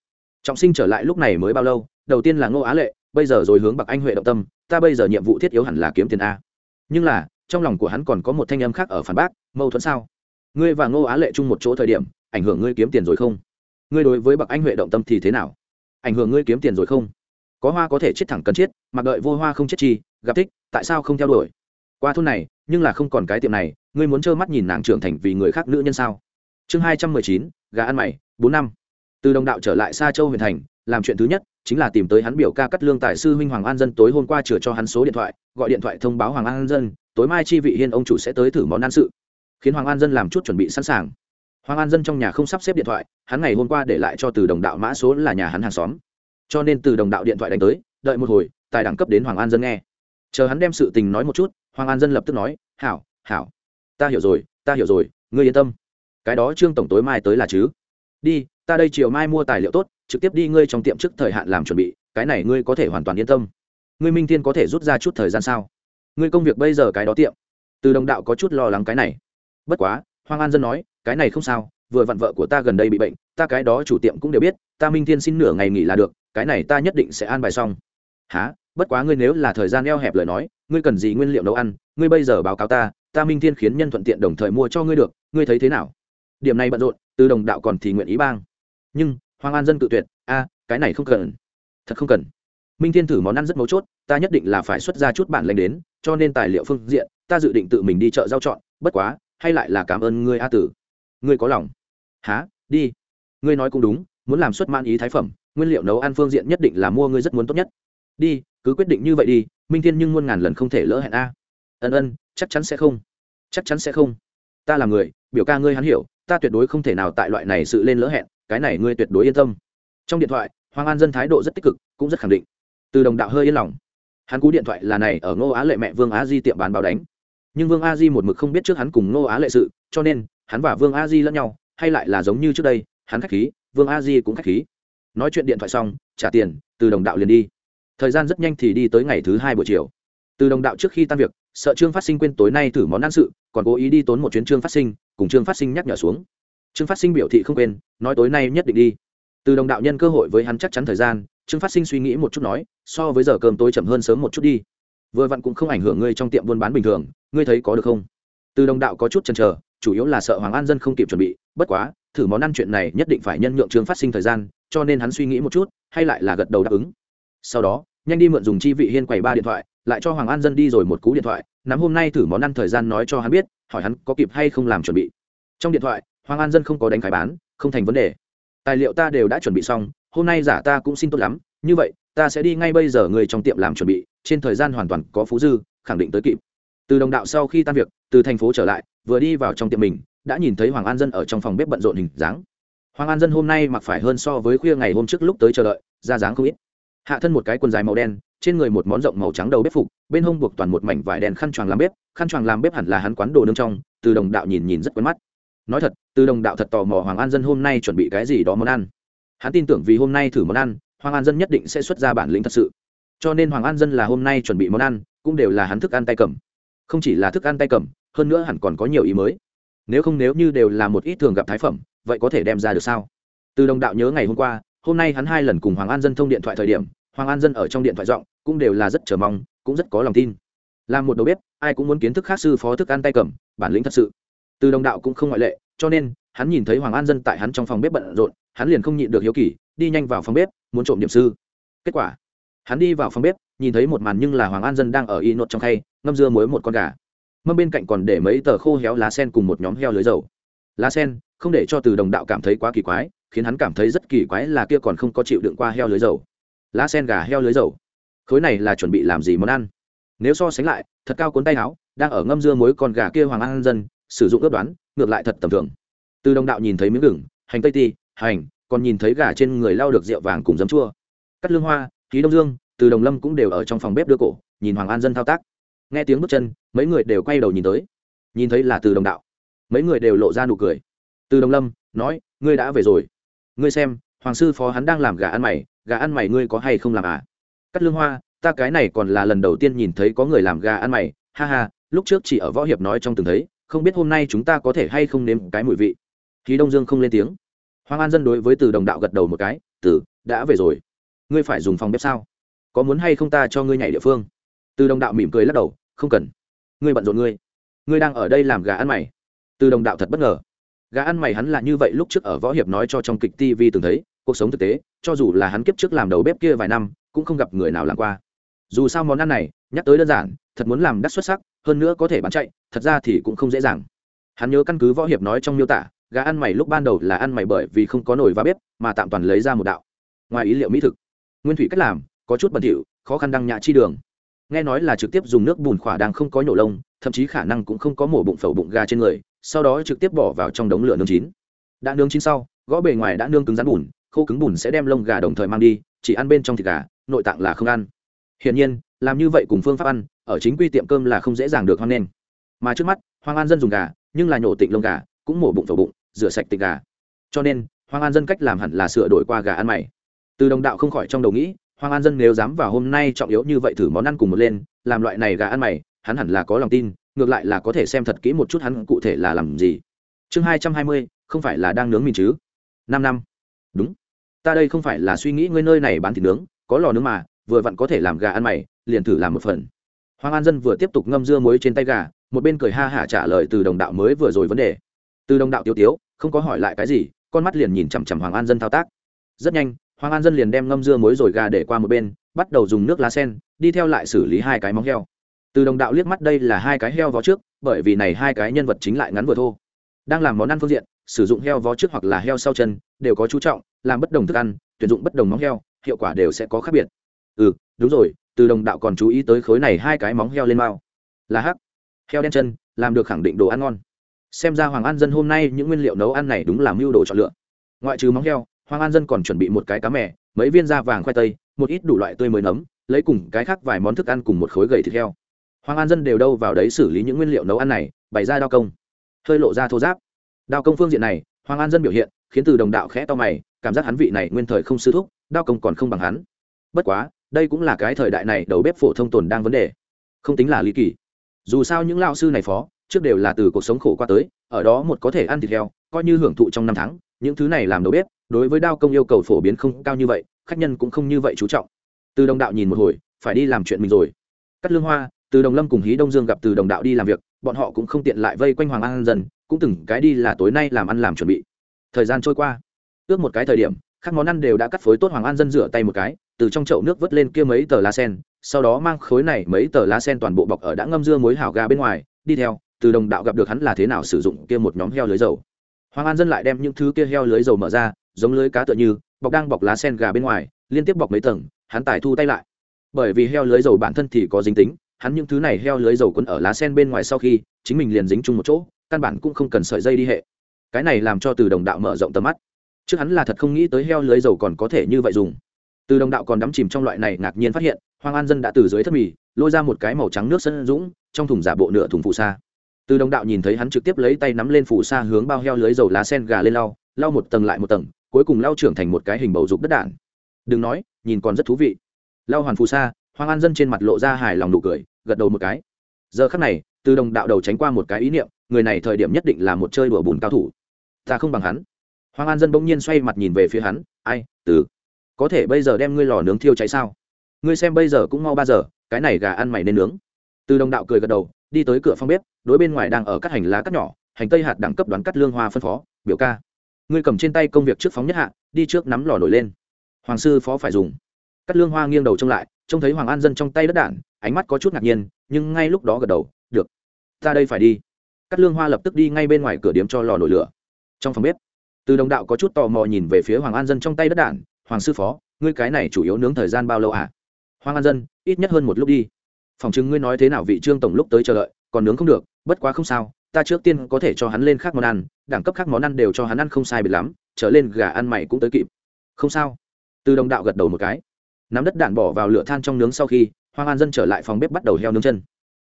Trọng sinh trở lại lúc này mới bao lâu? Đầu tiên là ngô á lệ, bây giờ rồi hướng bạc anh huệ động tâm, ta bây giờ nhiệm vụ thiết yếu hẳn là kiếm tiền a. Nhưng là, trong lòng của hắn còn có một thanh âm khác ở phản bác, mâu thuẫn sao? Ngươi và ngô á lệ chung một chỗ thời điểm, ảnh hưởng ngươi kiếm tiền rồi không? Ngươi đối với bạc anh huệ động tâm thì thế nào? Ảnh hưởng ngươi kiếm tiền rồi không? Có hoa có thể chết thẳng cần chết, mặc đợi vô hoa không chết chi, gặp thích, tại sao không theo đuổi? Qua thôn này, nhưng là không còn cái tiệm này, ngươi muốn trơ mắt nhìn nàng trưởng thành vì người khác nữ nhân sao? Chương hai trăm mười chín, gà ăn mày, bốn năm. Từ đồng đạo trở lại xa châu huyện thành, làm chuyện thứ nhất chính là tìm tới hắn biểu ca cắt lương tài sư huynh hoàng an dân tối hôm qua chừa cho hắn số điện thoại, gọi điện thoại thông báo hoàng an dân, tối mai chi vị hiên ông chủ sẽ tới thử món ăn sự. Khiến hoàng an dân làm chút chuẩn bị sẵn sàng. Hoàng an dân trong nhà không sắp xếp điện thoại, hắn ngày hôm qua để lại cho từ đồng đạo mã số là nhà hắn hàng xóm cho nên từ đồng đạo điện thoại đánh tới, đợi một hồi, tài đẳng cấp đến hoàng an dân nghe. Chờ hắn đem sự tình nói một chút, hoàng an dân lập tức nói, hảo hảo. Ta hiểu rồi, ta hiểu rồi, ngươi yên tâm. Cái đó trương tổng tối mai tới là chứ? Đi, ta đây chiều mai mua tài liệu tốt, trực tiếp đi ngươi trong tiệm trước thời hạn làm chuẩn bị, cái này ngươi có thể hoàn toàn yên tâm. Ngươi minh thiên có thể rút ra chút thời gian sao? Ngươi công việc bây giờ cái đó tiệm. Từ đồng đạo có chút lo lắng cái này. Bất quá, hoàng an dân nói, cái này không sao vừa vặn vợ của ta gần đây bị bệnh, ta cái đó chủ tiệm cũng đều biết, ta minh thiên xin nửa ngày nghỉ là được, cái này ta nhất định sẽ an bài xong. Há bất quá ngươi nếu là thời gian eo hẹp lời nói, ngươi cần gì nguyên liệu nấu ăn, ngươi bây giờ báo cáo ta ta minh thiên khiến nhân thuận tiện đồng thời mua cho ngươi được, ngươi thấy thế nào? Điểm này bận rộn, từ đồng đạo còn thì nguyện ý bang. Nhưng, hoàng an dân cự tuyệt, a, cái này không cần. Thật không cần. Minh thiên thử món ăn rất mấu chốt, ta nhất định là phải xuất ra chút bản lanh đến, cho nên tài liệu phương diện, ta dự định tự mình đi chợ giao chọn bất quá, hay lại là cảm ơn ngươi a tử. Ngươi có lòng há, đi. Ngươi nói cũng đúng, muốn làm xuất man ý thái phẩm, nguyên liệu nấu ăn phương diện nhất định là mua ngươi rất muốn tốt nhất. Đi, cứ quyết định như vậy đi, minh thiên nhưng muôn ngàn lần không thể lỡ hẹn a. Ân ân, chắc chắn sẽ không. Chắc chắn sẽ không. Ta là người, biểu ca ngươi hắn hiểu, ta tuyệt đối không thể nào tại loại này sự lên lỡ hẹn, cái này ngươi tuyệt đối yên tâm. Trong điện thoại, hoàng an dân thái độ rất tích cực, cũng rất khẳng định. Từ đồng đạo hơi yên lòng. Hắn cú điện thoại là này ở ngô á lệ mẹ vương á di tiệm bán báo đánh. Nhưng vương a di một mực không biết trước hắn cùng ngô á lệ sự, cho nên, hắn và vương a di lẫn nhau hay lại là giống như trước đây, hắn khách khí, vương a di cũng khách khí. Nói chuyện điện thoại xong, trả tiền, từ đồng đạo liền đi. Thời gian rất nhanh thì đi tới ngày thứ hai buổi chiều. Từ đồng đạo trước khi tan việc, sợ trương phát sinh quên tối nay thử món ăn sự, còn cố ý đi tốn một chuyến trương phát sinh, cùng trương phát sinh nhắc nhở xuống. Trương phát sinh biểu thị không quên, nói tối nay nhất định đi. Từ đồng đạo nhân cơ hội với hắn chắc chắn thời gian, trương phát sinh suy nghĩ một chút nói, so với giờ cơm tối chậm hơn sớm một chút đi. Vừa vặn cũng không ảnh hưởng ngươi trong tiệm buôn bán bình thường, ngươi thấy có được không? Từ đồng đạo có chút chần chờ chủ yếu là sợ hoàng an dân không kịp chuẩn bị, bất quá, thử món ăn chuyện này nhất định phải nhân nhượng trương phát sinh thời gian, cho nên hắn suy nghĩ một chút, hay lại là gật đầu đáp ứng. Sau đó, nhanh đi mượn dùng chi vị hiên quầy ba điện thoại, lại cho hoàng an dân đi rồi một cú điện thoại, nắm hôm nay thử món ăn thời gian nói cho hắn biết, hỏi hắn có kịp hay không làm chuẩn bị. Trong điện thoại, hoàng an dân không có đánh khải bán, không thành vấn đề. Tài liệu ta đều đã chuẩn bị xong, hôm nay giả ta cũng xin tốt lắm, như vậy, ta sẽ đi ngay bây giờ người trong tiệm làm chuẩn bị, trên thời gian hoàn toàn có phú dư, khẳng định tới kịp. Từ đồng đạo sau khi tan việc, từ thành phố trở lại vừa đi vào trong tiệm mình, đã nhìn thấy hoàng an dân ở trong phòng bếp bận rộn hình dáng. Hoàng an dân hôm nay mặc phải hơn so với khuya ngày hôm trước lúc tới chờ đợi ra dáng không ít. Hạ thân một cái quần dài màu đen, trên người một món rộng màu trắng đầu bếp phục, bên hông buộc toàn một mảnh vải đèn khăn choàng làm bếp, khăn choàng làm bếp hẳn là hắn quán đồ nương trong, từ đồng đạo nhìn nhìn rất quen mắt. Nói thật, từ đồng đạo thật tò mò hoàng an dân hôm nay chuẩn bị cái gì đó món ăn. Hắn tin tưởng vì hôm nay thử món ăn, hoàng an dân nhất định sẽ xuất ra bản lĩnh thật sự. Cho nên hoàng an dân là hôm nay chuẩn bị món ăn, cũng đều là hắn thức ăn tay cầm. Không chỉ là thức ăn tay cầm hơn nữa hẳn còn có nhiều ý mới. Nếu không nếu như đều là một ít thường gặp thái phẩm, vậy có thể đem ra được sao? Từ đồng đạo nhớ ngày hôm qua, hôm nay hắn hai lần cùng hoàng an dân thông điện thoại thời điểm, hoàng an dân ở trong điện thoại giọng cũng đều là rất chờ mong, cũng rất có lòng tin. Làm một đầu bếp, ai cũng muốn kiến thức khác sư phó thức ăn tay cầm, bản lĩnh thật sự. Từ đồng đạo cũng không ngoại lệ, cho nên, hắn nhìn thấy hoàng an dân tại hắn trong phòng bếp bận rộn, hắn liền không nhịn được hiếu kỳ, đi nhanh vào phòng bếp, muốn trộm điểm sư. Kết quả, hắn đi vào phòng bếp, nhìn thấy một màn nhưng là hoàng an dân đang ở y nốt trong khay, ngâm dưa muối một con gà mâm bên cạnh còn để mấy tờ khô héo lá sen cùng một nhóm heo lưới dầu. Lá sen, không để cho từ đồng đạo cảm thấy quá kỳ quái, khiến hắn cảm thấy rất kỳ quái là kia còn không có chịu đựng qua heo lưới dầu. Lá sen gà heo lưới dầu. Khối này là chuẩn bị làm gì món ăn? Nếu so sánh lại, thật cao cuốn tay áo, đang ở ngâm dưa muối con gà kia hoàng an dân, sử dụng ước đoán, ngược lại thật tầm thường. Từ đồng đạo nhìn thấy miếng gừng, hành tây ti, hành, còn nhìn thấy gà trên người lau được rượu vàng cùng giấm chua. Cắt lương hoa khí đông dương, từ đồng lâm cũng đều ở trong phòng bếp đưa cổ, nhìn hoàng an dân thao tác nghe tiếng bước chân, mấy người đều quay đầu nhìn tới. Nhìn thấy là từ đồng đạo. Mấy người đều lộ ra nụ cười. Từ đồng lâm nói, ngươi đã về rồi. Ngươi xem, hoàng sư phó hắn đang làm gà ăn mày, gà ăn mày ngươi có hay không làm à? Cắt lương hoa, ta cái này còn là lần đầu tiên nhìn thấy có người làm gà ăn mày. Ha ha, lúc trước chỉ ở võ hiệp nói trong từng thấy, không biết hôm nay chúng ta có thể hay không nếm cái mùi vị. Khí đông dương không lên tiếng. Hoàng an dân đối với từ đồng đạo gật đầu một cái, từ, đã về rồi. Ngươi phải dùng phòng bếp sao? Có muốn hay không ta cho ngươi nhảy địa phương? Từ đồng đạo mỉm cười lắc đầu, không cần. Ngươi bận rộn ngươi. Ngươi đang ở đây làm gà ăn mày. Từ đồng đạo thật bất ngờ. Gà ăn mày hắn là như vậy lúc trước ở võ hiệp nói cho trong kịch tv từng thấy, cuộc sống thực tế, cho dù là hắn kiếp trước làm đầu bếp kia vài năm, cũng không gặp người nào làm qua. Dù sao món ăn này, nhắc tới đơn giản, thật muốn làm đắt xuất sắc, hơn nữa có thể bán chạy, thật ra thì cũng không dễ dàng. Hắn nhớ căn cứ võ hiệp nói trong miêu tả, gà ăn mày lúc ban đầu là ăn mày bởi vì không có nồi và bếp, mà tạm toàn lấy ra một đạo. Ngoài ý liệu mỹ thực. Nguyên thủy cách làm, có chút bẩn thỉu, khó khăn đăng nhạ chi đường nghe nói là trực tiếp dùng nước bùn khỏa đang không có nhổ lông, thậm chí khả năng cũng không có mổ bụng phẩu bụng gà trên người, sau đó trực tiếp bỏ vào trong đống lửa nướng chín. Đã nướng chín sau, gõ bề ngoài đã nương cứng rắn bùn, khô cứng bùn sẽ đem lông gà đồng thời mang đi, chỉ ăn bên trong thịt gà, nội tạng là không ăn. Hiển nhiên, làm như vậy cùng phương pháp ăn, ở chính quy tiệm cơm là không dễ dàng được hoang nên mà trước mắt, Hoang an dân dùng gà, nhưng là nhổ tịnh lông gà, cũng mổ bụng phẩu bụng, rửa sạch tịnh gà. Cho nên, Hoang an dân cách làm hẳn là sửa đổi qua gà ăn mày. Từ đồng đạo không khỏi trong đầu nghĩ hoàng an dân nếu dám vào hôm nay trọng yếu như vậy thử món ăn cùng một lên, làm loại này gà ăn mày, hắn hẳn là có lòng tin, ngược lại là có thể xem thật kỹ một chút hắn cụ thể là làm gì. Chương hai trăm hai mươi, không phải là đang nướng mìn chứ? Năm năm. Đúng. Ta đây không phải là suy nghĩ ngươi nơi này bán thịt nướng, có lò nướng mà, vừa vặn có thể làm gà ăn mày, liền thử làm một phần. Hoàng an dân vừa tiếp tục ngâm dưa muối trên tay gà, một bên cười ha hả trả lời từ đồng đạo mới vừa rồi vấn đề. Từ đồng đạo tiêu tiếu, không có hỏi lại cái gì, con mắt liền nhìn chằm chằm hoàng an dân thao tác. Rất nhanh hoàng an dân liền đem ngâm dưa muối rồi gà để qua một bên, bắt đầu dùng nước lá sen, đi theo lại xử lý hai cái móng heo. Từ đồng đạo liếc mắt đây là hai cái heo vó trước, bởi vì này hai cái nhân vật chính lại ngắn vừa thô. Đang làm món ăn phương diện, sử dụng heo vó trước hoặc là heo sau chân, đều có chú trọng, làm bất đồng thức ăn, tuyển dụng bất đồng móng heo, hiệu quả đều sẽ có khác biệt. Ừ đúng rồi, từ đồng đạo còn chú ý tới khối này hai cái móng heo lên mao. Là hắc. Heo đen chân, làm được khẳng định đồ ăn ngon. Xem ra hoàng an dân hôm nay những nguyên liệu nấu ăn này đúng là mưu đồ chọn lựa. Ngoại trừ móng heo hoàng an dân còn chuẩn bị một cái cá mè, mấy viên da vàng khoai tây, một ít đủ loại tươi mới nấm, lấy cùng cái khác vài món thức ăn cùng một khối gầy thịt heo. Hoàng an dân đều đâu vào đấy xử lý những nguyên liệu nấu ăn này, bày ra đao công. Hơi lộ ra thô giáp đao công phương diện này, hoàng an dân biểu hiện, khiến từ đồng đạo khẽ to mày, cảm giác hắn vị này nguyên thời không sư thúc, đao công còn không bằng hắn. Bất quá, đây cũng là cái thời đại này đầu bếp phổ thông tồn đang vấn đề. Không tính là lý kỳ. Dù sao những lao sư này phó, trước đều là từ cuộc sống khổ qua tới, ở đó một có thể ăn thịt heo, coi như hưởng thụ trong năm tháng, những thứ này làm đầu bếp đối với đao công yêu cầu phổ biến không cao như vậy, khách nhân cũng không như vậy chú trọng. Từ đồng đạo nhìn một hồi, phải đi làm chuyện mình rồi. Cắt lương hoa, từ đồng lâm cùng hí đông dương gặp từ đồng đạo đi làm việc, bọn họ cũng không tiện lại vây quanh hoàng an dần, cũng từng cái đi là tối nay làm ăn làm chuẩn bị. Thời gian trôi qua. Ước một cái thời điểm, các món ăn đều đã cắt phối tốt hoàng an dân rửa tay một cái, từ trong chậu nước vớt lên kia mấy tờ lá sen, sau đó mang khối này mấy tờ lá sen toàn bộ bọc ở đã ngâm dưa muối hảo gà bên ngoài, đi theo, từ đồng đạo gặp được hắn là thế nào sử dụng kia một nhóm heo lưới dầu. Hoàng an dân lại đem những thứ kia heo lưới dầu mở ra giống lưới cá tựa như, bọc đang bọc lá sen gà bên ngoài, liên tiếp bọc mấy tầng, hắn tải thu tay lại. Bởi vì heo lưới dầu bản thân thì có dính tính, hắn những thứ này heo lưới dầu quấn ở lá sen bên ngoài sau khi, chính mình liền dính chung một chỗ, căn bản cũng không cần sợi dây đi hệ. Cái này làm cho từ đồng đạo mở rộng tầm mắt. Trước hắn là thật không nghĩ tới heo lưới dầu còn có thể như vậy dùng. Từ đồng đạo còn đắm chìm trong loại này ngạc nhiên phát hiện, hoàng an dân đã từ dưới thất mì, lôi ra một cái màu trắng nước sân dũng, trong thùng giả bộ nửa thùng phù sa. Từ đồng đạo nhìn thấy hắn trực tiếp lấy tay nắm lên phù sa hướng bao heo lưới dầu lá sen gà lên lau lau một tầng lại một tầng cuối cùng lao trưởng thành một cái hình bầu dục đất đạn. Đừng nói, nhìn còn rất thú vị. Lao hoàn phù sa hoàng an dân trên mặt lộ ra hài lòng nụ cười, gật đầu một cái. Giờ khắc này, từ đồng đạo đầu tránh qua một cái ý niệm, người này thời điểm nhất định là một chơi đùa bùn cao thủ. Ta không bằng hắn. Hoàng an dân bỗng nhiên xoay mặt nhìn về phía hắn, ai, từ, có thể bây giờ đem ngươi lò nướng thiêu cháy sao? Ngươi xem bây giờ cũng mau ba giờ, cái này gà ăn mày nên nướng. Từ đồng đạo cười gật đầu, đi tới cửa phòng bếp, đối bên ngoài đang ở các hành lá cắt nhỏ, hành tây hạt đẳng cấp đoán cắt lương hoa phân phó, biểu ca ngươi cầm trên tay công việc trước phóng nhất hạ, đi trước nắm lò nổi lên. Hoàng sư phó phải dùng. Cắt lương hoa nghiêng đầu trông lại, trông thấy hoàng an dân trong tay đất đạn, ánh mắt có chút ngạc nhiên, nhưng ngay lúc đó gật đầu, được, ta đây phải đi. Cắt lương hoa lập tức đi ngay bên ngoài cửa điếm cho lò nổi lửa. Trong phòng bếp, từ đồng đạo có chút tò mò nhìn về phía hoàng an dân trong tay đất đạn, hoàng sư phó, ngươi cái này chủ yếu nướng thời gian bao lâu à? Hoàng an dân, ít nhất hơn một lúc đi. Phòng chứng ngươi nói thế nào vị trương tổng lúc tới chờ đợi, còn nướng không được, bất quá không sao ta trước tiên có thể cho hắn lên khác món ăn, đẳng cấp khác món ăn đều cho hắn ăn không sai biệt lắm, trở lên gà ăn mày cũng tới kịp. Không sao. Từ đồng đạo gật đầu một cái. Nắm đất đạn bỏ vào lửa than trong nướng sau khi hoàng an dân trở lại phòng bếp bắt đầu heo nướng chân.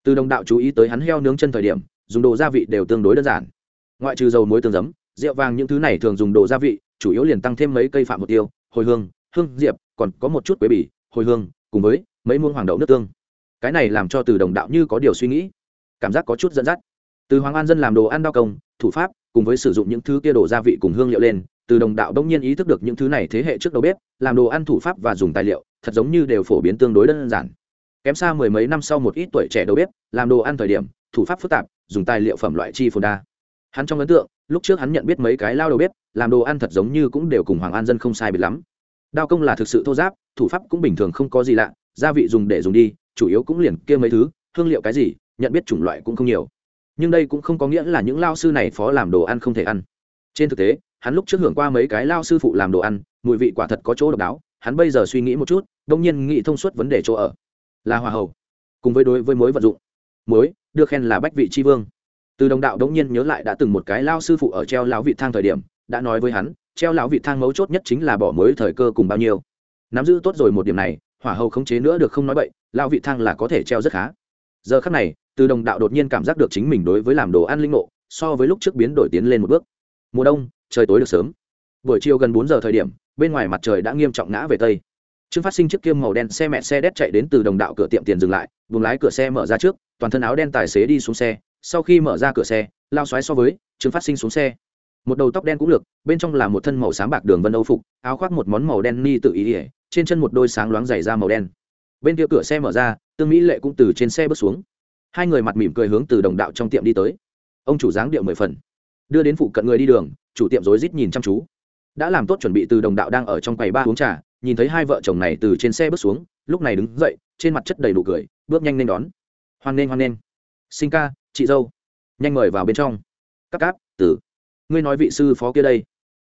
Từ đồng đạo chú ý tới hắn heo nướng chân thời điểm, dùng đồ gia vị đều tương đối đơn giản. Ngoại trừ dầu muối tương giấm, rượu vàng những thứ này thường dùng đồ gia vị, chủ yếu liền tăng thêm mấy cây phạm một tiêu, hồi hương hương, diệp, còn có một chút quế bỉ hồi hương, cùng với mấy muôn hoàng đậu nước tương. Cái này làm cho từ đồng đạo như có điều suy nghĩ. Cảm giác có chút dẫn dắt từ hoàng an dân làm đồ ăn đao công, thủ pháp, cùng với sử dụng những thứ kia đồ gia vị cùng hương liệu lên, từ đồng đạo đông nhiên ý thức được những thứ này thế hệ trước đầu bếp, làm đồ ăn thủ pháp và dùng tài liệu, thật giống như đều phổ biến tương đối đơn giản. Kém xa mười mấy năm sau một ít tuổi trẻ đầu bếp, làm đồ ăn thời điểm, thủ pháp phức tạp, dùng tài liệu phẩm loại chi phồn đa. Hắn trong ấn tượng, lúc trước hắn nhận biết mấy cái lao đầu bếp, làm đồ ăn thật giống như cũng đều cùng hoàng an dân không sai biệt lắm. Đao công là thực sự thô giáp, thủ pháp cũng bình thường không có gì lạ, gia vị dùng để dùng đi, chủ yếu cũng liền kia mấy thứ, hương liệu cái gì, nhận biết chủng loại cũng không nhiều nhưng đây cũng không có nghĩa là những lao sư này phó làm đồ ăn không thể ăn. Trên thực tế, hắn lúc trước hưởng qua mấy cái lao sư phụ làm đồ ăn, mùi vị quả thật có chỗ độc đáo, hắn bây giờ suy nghĩ một chút đông nhiên nghĩ thông suốt vấn đề chỗ ở. Là hòa hậu, cùng với đối với mối vận dụng. Mối đưa khen là bách vị tri vương. Từ đồng đạo đông nhiên nhớ lại đã từng một cái lao sư phụ ở treo lão vị thang thời điểm, đã nói với hắn, treo lão vị thang mấu chốt nhất chính là bỏ mối thời cơ cùng bao nhiêu. Nắm giữ tốt rồi một điểm này, hỏa hầu khống chế nữa được không nói vậy lao vị thang là có thể treo rất khá. Giờ khắc này từ đồng đạo đột nhiên cảm giác được chính mình đối với làm đồ ăn linh ngộ so với lúc trước biến đổi tiến lên một bước. Mùa đông trời tối được sớm. Buổi chiều gần bốn giờ thời điểm bên ngoài mặt trời đã nghiêm trọng ngã về tây. Trương phát sinh chiếc kiêm màu đen xe mẹ xe đét chạy đến từ đồng đạo cửa tiệm tiền dừng lại vùng lái cửa xe mở ra trước toàn thân áo đen tài xế đi xuống xe. Sau khi mở ra cửa xe lao xoáy so với trương phát sinh xuống xe. Một đầu tóc đen cũng lược, bên trong là một thân màu sáng bạc đường vân âu phục áo khoác một món màu đen ni tự ý ỉa trên chân một đôi sáng loáng dày da màu đen. Bên kia cửa xe mở ra tương mỹ lệ cũng từ trên xe bước xuống hai người mặt mỉm cười hướng từ đồng đạo trong tiệm đi tới. Ông chủ dáng điệu mười phần. Đưa đến phụ cận người đi đường, chủ tiệm rối rít nhìn chăm chú. Đã làm tốt chuẩn bị từ đồng đạo đang ở trong quầy ba uống trà, nhìn thấy hai vợ chồng này từ trên xe bước xuống, lúc này đứng dậy, trên mặt chất đầy đủ cười, bước nhanh lên đón. Hoan nghênh hoan nghênh. Sinh ca, chị dâu. Nhanh mời vào bên trong. Các cáp tử ngươi nói vị sư phó kia đây.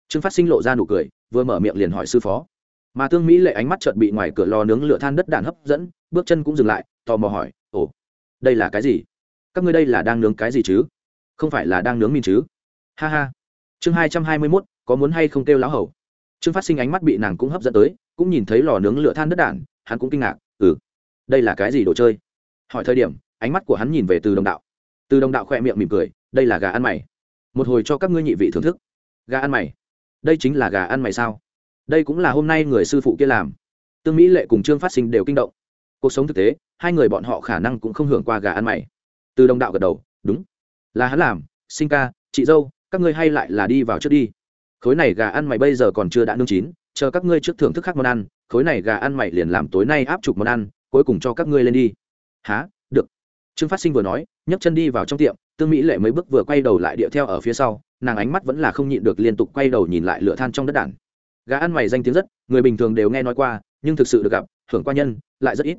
Trương phát sinh lộ ra nụ cười, vừa mở miệng liền hỏi sư phó. Mà tương mỹ lệ ánh mắt chợt bị ngoài cửa lò nướng lửa than đất đạn hấp dẫn, bước chân cũng dừng lại, tò mò hỏi, ồ đây là cái gì? Các ngươi đây là đang nướng cái gì chứ? Không phải là đang nướng mìn chứ? Ha ha. Chương hai trăm hai mươi mốt, có muốn hay không kêu lão hầu? Trương phát sinh ánh mắt bị nàng cũng hấp dẫn tới, cũng nhìn thấy lò nướng lửa than đất đản hắn cũng kinh ngạc ừ. Đây là cái gì đồ chơi? Hỏi thời điểm, ánh mắt của hắn nhìn về từ đồng đạo. Từ đồng đạo khỏe miệng mỉm cười, đây là gà ăn mày. Một hồi cho các ngươi nhị vị thưởng thức. Gà ăn mày. Đây chính là gà ăn mày sao? Đây cũng là hôm nay người sư phụ kia làm. Tương mỹ lệ cùng trương phát sinh đều kinh động cuộc sống thực tế, hai người bọn họ khả năng cũng không hưởng qua gà ăn mày. Từ đồng đạo gật đầu, đúng. Là hắn làm, sinh ca, chị dâu, các ngươi hay lại là đi vào trước đi. Khối này gà ăn mày bây giờ còn chưa đã nương chín, chờ các ngươi trước thưởng thức khác món ăn, khối này gà ăn mày liền làm tối nay áp chụp món ăn, cuối cùng cho các ngươi lên đi. Há được. Trương phát sinh vừa nói, nhấc chân đi vào trong tiệm, tương mỹ lệ mấy bước vừa quay đầu lại điệu theo ở phía sau, nàng ánh mắt vẫn là không nhịn được liên tục quay đầu nhìn lại lửa than trong đất đản gà ăn mày danh tiếng rất, người bình thường đều nghe nói qua, nhưng thực sự được gặp hưởng qua nhân, lại rất ít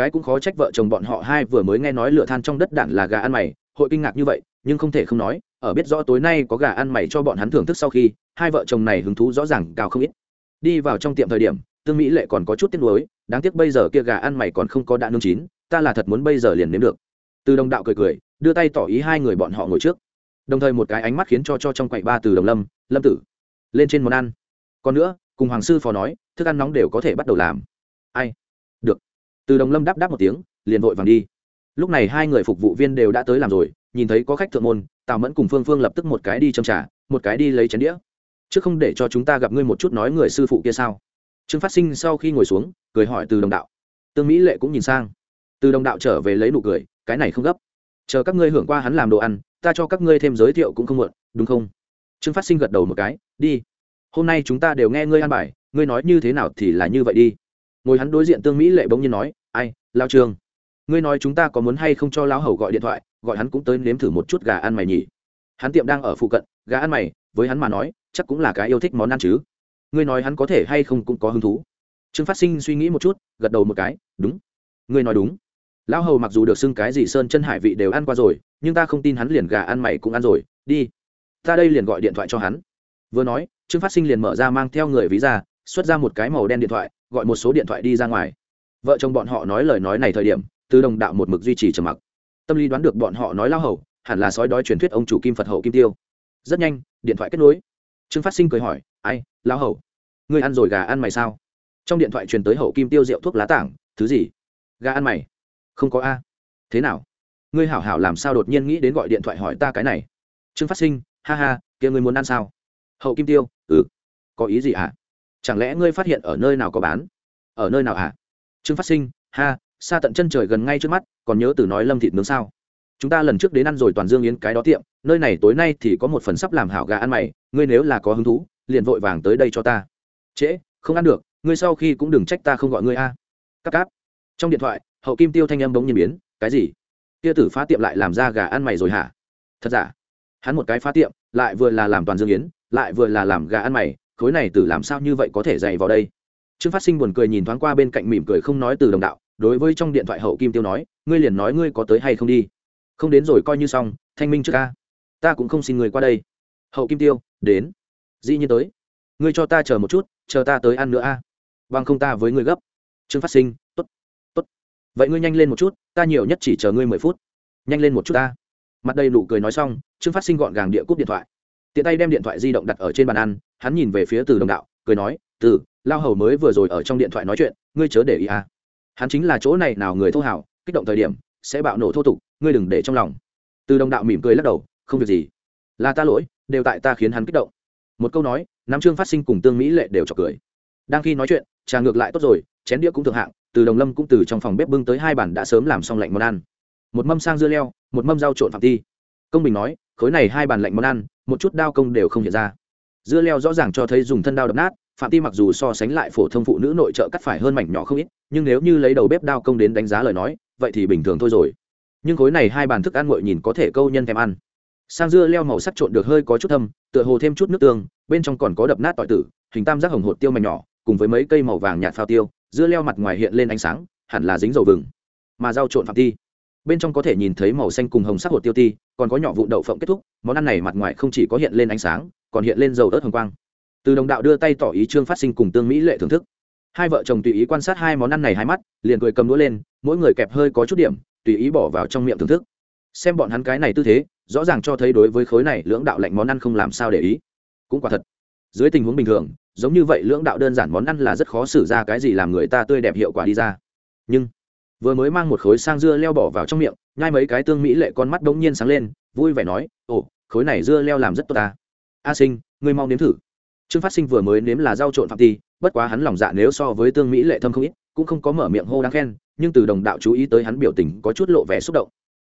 cái cũng khó trách vợ chồng bọn họ hai vừa mới nghe nói lửa than trong đất đạn là gà ăn mày, hội kinh ngạc như vậy, nhưng không thể không nói, ở biết rõ tối nay có gà ăn mày cho bọn hắn thưởng thức sau khi, hai vợ chồng này hứng thú rõ ràng cao không ít. Đi vào trong tiệm thời điểm, tương mỹ lệ còn có chút tiếc nuối, đáng tiếc bây giờ kia gà ăn mày còn không có đạn nương chín, ta là thật muốn bây giờ liền nếm được. Từ đồng đạo cười cười, đưa tay tỏ ý hai người bọn họ ngồi trước. Đồng thời một cái ánh mắt khiến cho cho trong quậy ba từ đồng lâm lâm tử, lên trên món ăn. Còn nữa, cùng hoàng sư phó nói, thức ăn nóng đều có thể bắt đầu làm. Ai? Từ đồng lâm đáp đáp một tiếng, liền vội vàng đi. Lúc này hai người phục vụ viên đều đã tới làm rồi, nhìn thấy có khách thượng môn, tào mẫn cùng phương phương lập tức một cái đi châm trả một cái đi lấy chén đĩa. Chứ không để cho chúng ta gặp ngươi một chút nói người sư phụ kia sao? Trương phát sinh sau khi ngồi xuống, cười hỏi từ đồng đạo. Tương mỹ lệ cũng nhìn sang. Từ đồng đạo trở về lấy nụ cười, cái này không gấp. Chờ các ngươi hưởng qua hắn làm đồ ăn, ta cho các ngươi thêm giới thiệu cũng không muộn, đúng không? Trương phát sinh gật đầu một cái, đi. Hôm nay chúng ta đều nghe ngươi ăn bài, ngươi nói như thế nào thì là như vậy đi. Ngồi hắn đối diện tương mỹ lệ bỗng nhiên nói lao trường ngươi nói chúng ta có muốn hay không cho lão hầu gọi điện thoại, gọi hắn cũng tới nếm thử một chút gà ăn mày nhỉ? Hắn tiệm đang ở phụ cận, gà ăn mày, với hắn mà nói, chắc cũng là cái yêu thích món ăn chứ. Ngươi nói hắn có thể hay không cũng có hứng thú. Trương phát sinh suy nghĩ một chút, gật đầu một cái, đúng, ngươi nói đúng. Lão hầu mặc dù được xưng cái gì sơn chân hải vị đều ăn qua rồi, nhưng ta không tin hắn liền gà ăn mày cũng ăn rồi, đi. Ta đây liền gọi điện thoại cho hắn. Vừa nói, trương phát sinh liền mở ra mang theo người ví ra, xuất ra một cái màu đen điện thoại, gọi một số điện thoại đi ra ngoài vợ chồng bọn họ nói lời nói này thời điểm, từ đồng đạo một mực duy trì trầm mặc. Tâm lý đoán được bọn họ nói lao hầu, hẳn là sói đói truyền thuyết ông chủ kim phật hậu kim tiêu. Rất nhanh, điện thoại kết nối. Trương phát sinh cười hỏi, ai, lao hầu? Ngươi ăn rồi gà ăn mày sao? Trong điện thoại truyền tới hậu kim tiêu rượu thuốc lá tảng, thứ gì? Gà ăn mày? Không có a. Thế nào? Ngươi hảo hảo làm sao đột nhiên nghĩ đến gọi điện thoại hỏi ta cái này? Trương phát sinh, ha ha, kia ngươi muốn ăn sao? Hậu kim tiêu ừ có ý gì ạ à? chẳng lẽ ngươi phát hiện ở nơi nào có bán? Ở nơi nào ạ à? Trương phát sinh, ha, xa tận chân trời gần ngay trước mắt, còn nhớ từ nói lâm thịt nướng sao? Chúng ta lần trước đến ăn rồi toàn dương yến cái đó tiệm, nơi này tối nay thì có một phần sắp làm hảo gà ăn mày, ngươi nếu là có hứng thú, liền vội vàng tới đây cho ta. Trễ, không ăn được, ngươi sau khi cũng đừng trách ta không gọi ngươi a. Cắp cáp. Trong điện thoại, hậu kim tiêu thanh âm bỗng nhiên biến, cái gì? Kia tử phá tiệm lại làm ra gà ăn mày rồi hả? Thật giả? Hắn một cái phá tiệm, lại vừa là làm toàn dương yến, lại vừa là làm gà ăn mày, khối này tử làm sao như vậy có thể dày vào đây? Trương phát sinh buồn cười nhìn thoáng qua bên cạnh mỉm cười không nói từ đồng đạo, đối với trong điện thoại hậu kim tiêu nói, ngươi liền nói ngươi có tới hay không đi. Không đến rồi, coi như xong, thanh minh trước ca. Ta cũng không xin người qua đây. Hậu kim tiêu, đến. Dĩ nhiên tới. Ngươi cho ta chờ một chút, chờ ta tới ăn nữa a. Bằng không ta với ngươi gấp. Trương phát sinh, tốt tốt. Vậy ngươi nhanh lên một chút, ta nhiều nhất chỉ chờ ngươi mười phút. Nhanh lên một chút ta. Mặt đầy nụ cười nói xong, trương phát sinh gọn gàng địa cúp điện thoại. Tiện tay đem điện thoại di động đặt ở trên bàn ăn, hắn nhìn về phía từ đồng đạo, cười nói, từ lao hầu mới vừa rồi ở trong điện thoại nói chuyện, ngươi chớ để ý à. Hắn chính là chỗ này nào người thô hảo, kích động thời điểm, sẽ bạo nổ thô tục, ngươi đừng để trong lòng. Từ đồng đạo mỉm cười lắc đầu, không việc gì. Là ta lỗi, đều tại ta khiến hắn kích động. Một câu nói, nam trương phát sinh cùng tương mỹ lệ đều chọc cười. Đang khi nói chuyện, trà ngược lại tốt rồi, chén đĩa cũng thượng hạng, từ đồng lâm cũng từ trong phòng bếp bưng tới hai bản đã sớm làm xong lạnh món ăn. Một mâm sang dưa leo, một mâm rau trộn phạm ti. Công bình nói, khối này hai bàn lạnh món ăn, một chút đao công đều không hiện ra. Dưa leo rõ ràng cho thấy dùng thân đao đập nát phạm ti mặc dù so sánh lại phổ thông phụ nữ nội trợ cắt phải hơn mảnh nhỏ không ít, nhưng nếu như lấy đầu bếp đao công đến đánh giá lời nói, vậy thì bình thường thôi rồi. Nhưng khối này hai bàn thức ăn nguội nhìn có thể câu nhân thèm ăn. Sang dưa leo màu sắc trộn được hơi có chút thâm, tựa hồ thêm chút nước tương, bên trong còn có đập nát tỏi tử, hình tam giác hồng hột tiêu mảnh nhỏ, cùng với mấy cây màu vàng nhạt phao tiêu, dưa leo mặt ngoài hiện lên ánh sáng, hẳn là dính dầu vừng. Mà rau trộn phạm ti, bên trong có thể nhìn thấy màu xanh cùng hồng sắc hột tiêu ti, còn có nhỏ vụ đậu phộng kết thúc, món ăn này mặt ngoài không chỉ có hiện lên ánh sáng, còn hiện lên dầu ớt hồng quang từ đồng đạo đưa tay tỏ ý trương phát sinh cùng tương mỹ lệ thưởng thức. Hai vợ chồng tùy ý quan sát hai món ăn này hai mắt, liền cười cầm đũa lên, mỗi người kẹp hơi có chút điểm, tùy ý bỏ vào trong miệng thưởng thức. Xem bọn hắn cái này tư thế, rõ ràng cho thấy đối với khối này lưỡng đạo lạnh món ăn không làm sao để ý. Cũng quả thật, dưới tình huống bình thường, giống như vậy lưỡng đạo đơn giản món ăn là rất khó xử ra cái gì làm người ta tươi đẹp hiệu quả đi ra. Nhưng, vừa mới mang một khối sang dưa leo bỏ vào trong miệng, nhai mấy cái tương mỹ lệ con mắt đống nhiên sáng lên, vui vẻ nói, ồ, khối này dưa leo làm rất tốt ta. A sinh, ngươi mau nếm thử trương phát sinh vừa mới nếm là rau trộn phạm ti bất quá hắn lòng dạ nếu so với tương mỹ lệ thâm không ít cũng không có mở miệng hô đáng khen nhưng từ đồng đạo chú ý tới hắn biểu tình có chút lộ vẻ xúc động.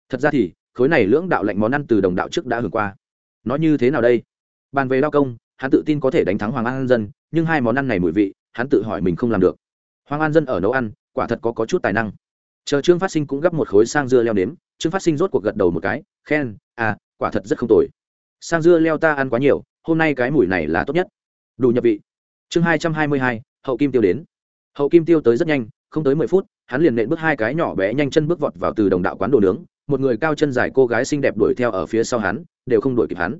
Thật ra thì khối này lưỡng đạo lạnh món ăn từ đồng đạo trước đã hưởng qua. Nó như thế nào đây? Bàn về lao công hắn tự tin có thể đánh thắng hoàng an dân nhưng hai món ăn này mùi vị hắn tự hỏi mình không làm được. Hoàng an dân ở nấu ăn quả thật có, có chút tài năng. Chờ trương phát sinh cũng gấp một khối sang dưa leo nếm trương phát sinh rốt cuộc gật đầu một cái khen à quả thật rất không tồi. Sang dưa leo ta ăn quá nhiều hôm nay cái mùi này là tốt nhất đủ nhập vị. Chương hai trăm hai mươi hai, hậu kim tiêu đến. Hậu kim tiêu tới rất nhanh, không tới mười phút, hắn liền nện bước hai cái nhỏ bé nhanh chân bước vọt vào từ đồng đạo quán đồ nướng. Một người cao chân dài cô gái xinh đẹp đuổi theo ở phía sau hắn, đều không đuổi kịp hắn.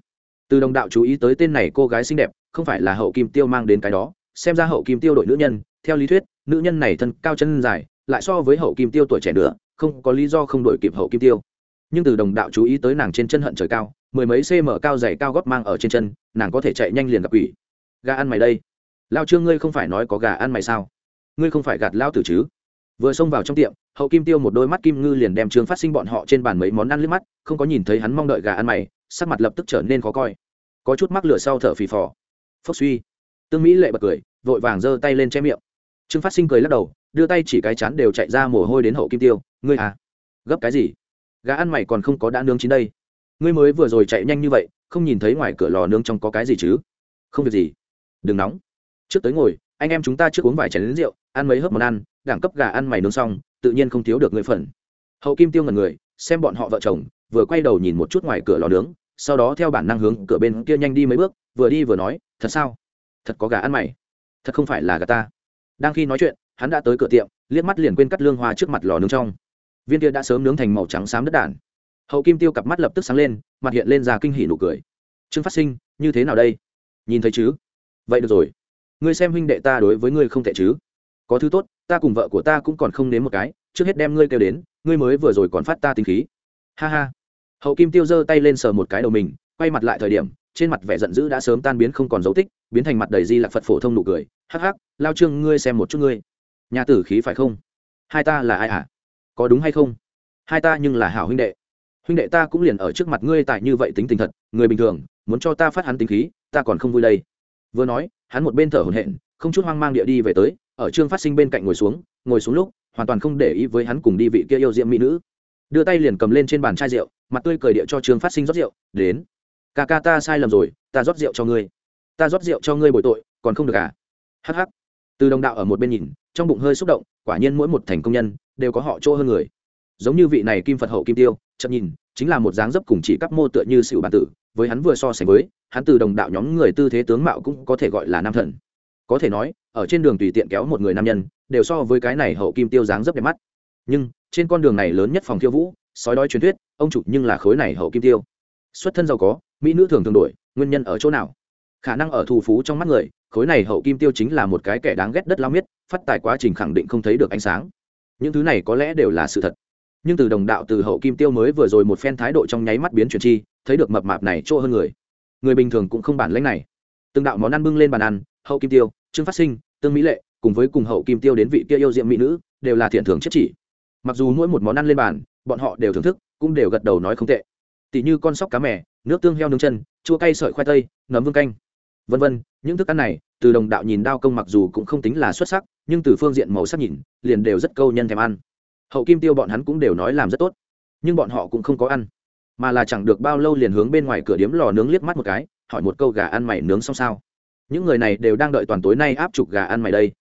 Từ đồng đạo chú ý tới tên này cô gái xinh đẹp, không phải là hậu kim tiêu mang đến cái đó. Xem ra hậu kim tiêu đội nữ nhân, theo lý thuyết, nữ nhân này thân cao chân dài, lại so với hậu kim tiêu tuổi trẻ nữa, không có lý do không đổi kịp hậu kim tiêu. Nhưng từ đồng đạo chú ý tới nàng trên chân hận trời cao, mười mấy cm cao dày cao gót mang ở trên chân, nàng có thể chạy nhanh liền gặp quỷ gà ăn mày đây. Lao trương, ngươi không phải nói có gà ăn mày sao? Ngươi không phải gạt lao tử chứ? Vừa xông vào trong tiệm, hậu kim tiêu một đôi mắt kim ngư liền đem trương phát sinh bọn họ trên bàn mấy món ăn liếc mắt, không có nhìn thấy hắn mong đợi gà ăn mày, sắc mặt lập tức trở nên khó coi. Có chút mắc lửa sau thở phì phò. Phốc suy. Tương mỹ lệ bật cười, vội vàng giơ tay lên che miệng. Trương phát sinh cười lắc đầu, đưa tay chỉ cái chán đều chạy ra mồ hôi đến hậu kim tiêu. Ngươi à? Gấp cái gì? Gà ăn mày còn không có đã nướng chín đây. Ngươi mới vừa rồi chạy nhanh như vậy, không nhìn thấy ngoài cửa lò nướng trong có cái gì chứ? Không việc gì đừng nóng. Trước tới ngồi, anh em chúng ta trước uống vài chén lính rượu, ăn mấy hớp món ăn đẳng cấp gà ăn mày nướng xong, tự nhiên không thiếu được người phần. Hậu kim tiêu ngần người, xem bọn họ vợ chồng, vừa quay đầu nhìn một chút ngoài cửa lò nướng, sau đó theo bản năng hướng cửa bên kia nhanh đi mấy bước, vừa đi vừa nói, thật sao? Thật có gà ăn mày? Thật không phải là gà ta. Đang khi nói chuyện, hắn đã tới cửa tiệm, liếc mắt liền quên cắt lương hoa trước mặt lò nướng trong. Viên kia đã sớm nướng thành màu trắng xám đất đản hậu kim tiêu cặp mắt lập tức sáng lên, mặt hiện lên ra kinh hỉ nụ cười. Trương phát sinh, như thế nào đây? Nhìn thấy chứ? Vậy được rồi. Ngươi xem huynh đệ ta đối với ngươi không tệ chứ? Có thứ tốt, ta cùng vợ của ta cũng còn không nếm một cái, trước hết đem ngươi kêu đến, ngươi mới vừa rồi còn phát ta tinh khí. Ha ha. Hậu kim tiêu giơ tay lên sờ một cái đầu mình, quay mặt lại thời điểm, trên mặt vẻ giận dữ đã sớm tan biến không còn dấu tích, biến thành mặt đầy di lạc phật phổ thông nụ cười. Hắc hắc, lao trương, ngươi xem một chút ngươi. Nhà tử khí phải không? Hai ta là ai à có đúng hay không? Hai ta nhưng là hảo huynh đệ. Huynh đệ ta cũng liền ở trước mặt ngươi tại như vậy tính tình thật, người bình thường, muốn cho ta phát hắn tính khí, ta còn không vui đây vừa nói, hắn một bên thở hổn hển, không chút hoang mang địa đi về tới, ở trương phát sinh bên cạnh ngồi xuống ngồi xuống lúc, hoàn toàn không để ý với hắn cùng đi vị kia yêu diệm mỹ nữ. Đưa tay liền cầm lên trên bàn chai rượu, mặt tươi cười địa cho trương phát sinh rót rượu, đến. Ca ca, ta sai lầm rồi, ta rót rượu cho ngươi. Ta rót rượu cho ngươi bồi tội, còn không được à? Hh từ đồng đạo ở một bên nhìn, trong bụng hơi xúc động, quả nhiên mỗi một thành công nhân, đều có họ chỗ hơn người. Giống như vị này kim phật hậu kim tiêu chậm nhìn, chính là một dáng dấp cùng chỉ các mô tựa như sửu bản tử, với hắn vừa so sánh với hắn từ đồng đạo nhóm người tư thế tướng mạo cũng có thể gọi là nam thần. Có thể nói, ở trên đường tùy tiện kéo một người nam nhân, đều so với cái này hậu kim tiêu dáng rất đẹp mắt. Nhưng, trên con đường này lớn nhất phòng thiêu vũ, sói đói truyền thuyết, ông chủ nhưng là khối này hậu kim tiêu. Xuất thân giàu có, mỹ nữ thường thường đổi, nguyên nhân ở chỗ nào? Khả năng ở thù phú trong mắt người, khối này hậu kim tiêu chính là một cái kẻ đáng ghét đất lao miết, phát tài quá trình khẳng định không thấy được ánh sáng. Những thứ này có lẽ đều là sự thật. Nhưng từ đồng đạo từ hậu kim tiêu mới vừa rồi một phen thái độ trong nháy mắt biến chuyển chi, thấy được mập mạp này chỗ hơn người người bình thường cũng không bản lãnh này. Từng đạo món ăn bưng lên bàn ăn, hậu kim tiêu, trương phát sinh, tương mỹ lệ, cùng với cùng hậu kim tiêu đến vị kia yêu diệm mỹ nữ, đều là thiện thưởng chất chỉ. Mặc dù mỗi một món ăn lên bàn, bọn họ đều thưởng thức, cũng đều gật đầu nói không tệ. Tỷ như con sóc cá mè, nước tương heo nướng chân, chua cay sợi khoai tây, nấm vương canh. Vân vân, những thức ăn này, từ đồng đạo nhìn đao công mặc dù cũng không tính là xuất sắc, nhưng từ phương diện màu sắc nhìn, liền đều rất câu nhân thèm ăn. Hậu kim tiêu bọn hắn cũng đều nói làm rất tốt, nhưng bọn họ cũng không có ăn mà là chẳng được bao lâu liền hướng bên ngoài cửa điếm lò nướng liếc mắt một cái, hỏi một câu gà ăn mày nướng xong sao. Những người này đều đang đợi toàn tối nay áp chụp gà ăn mày đây.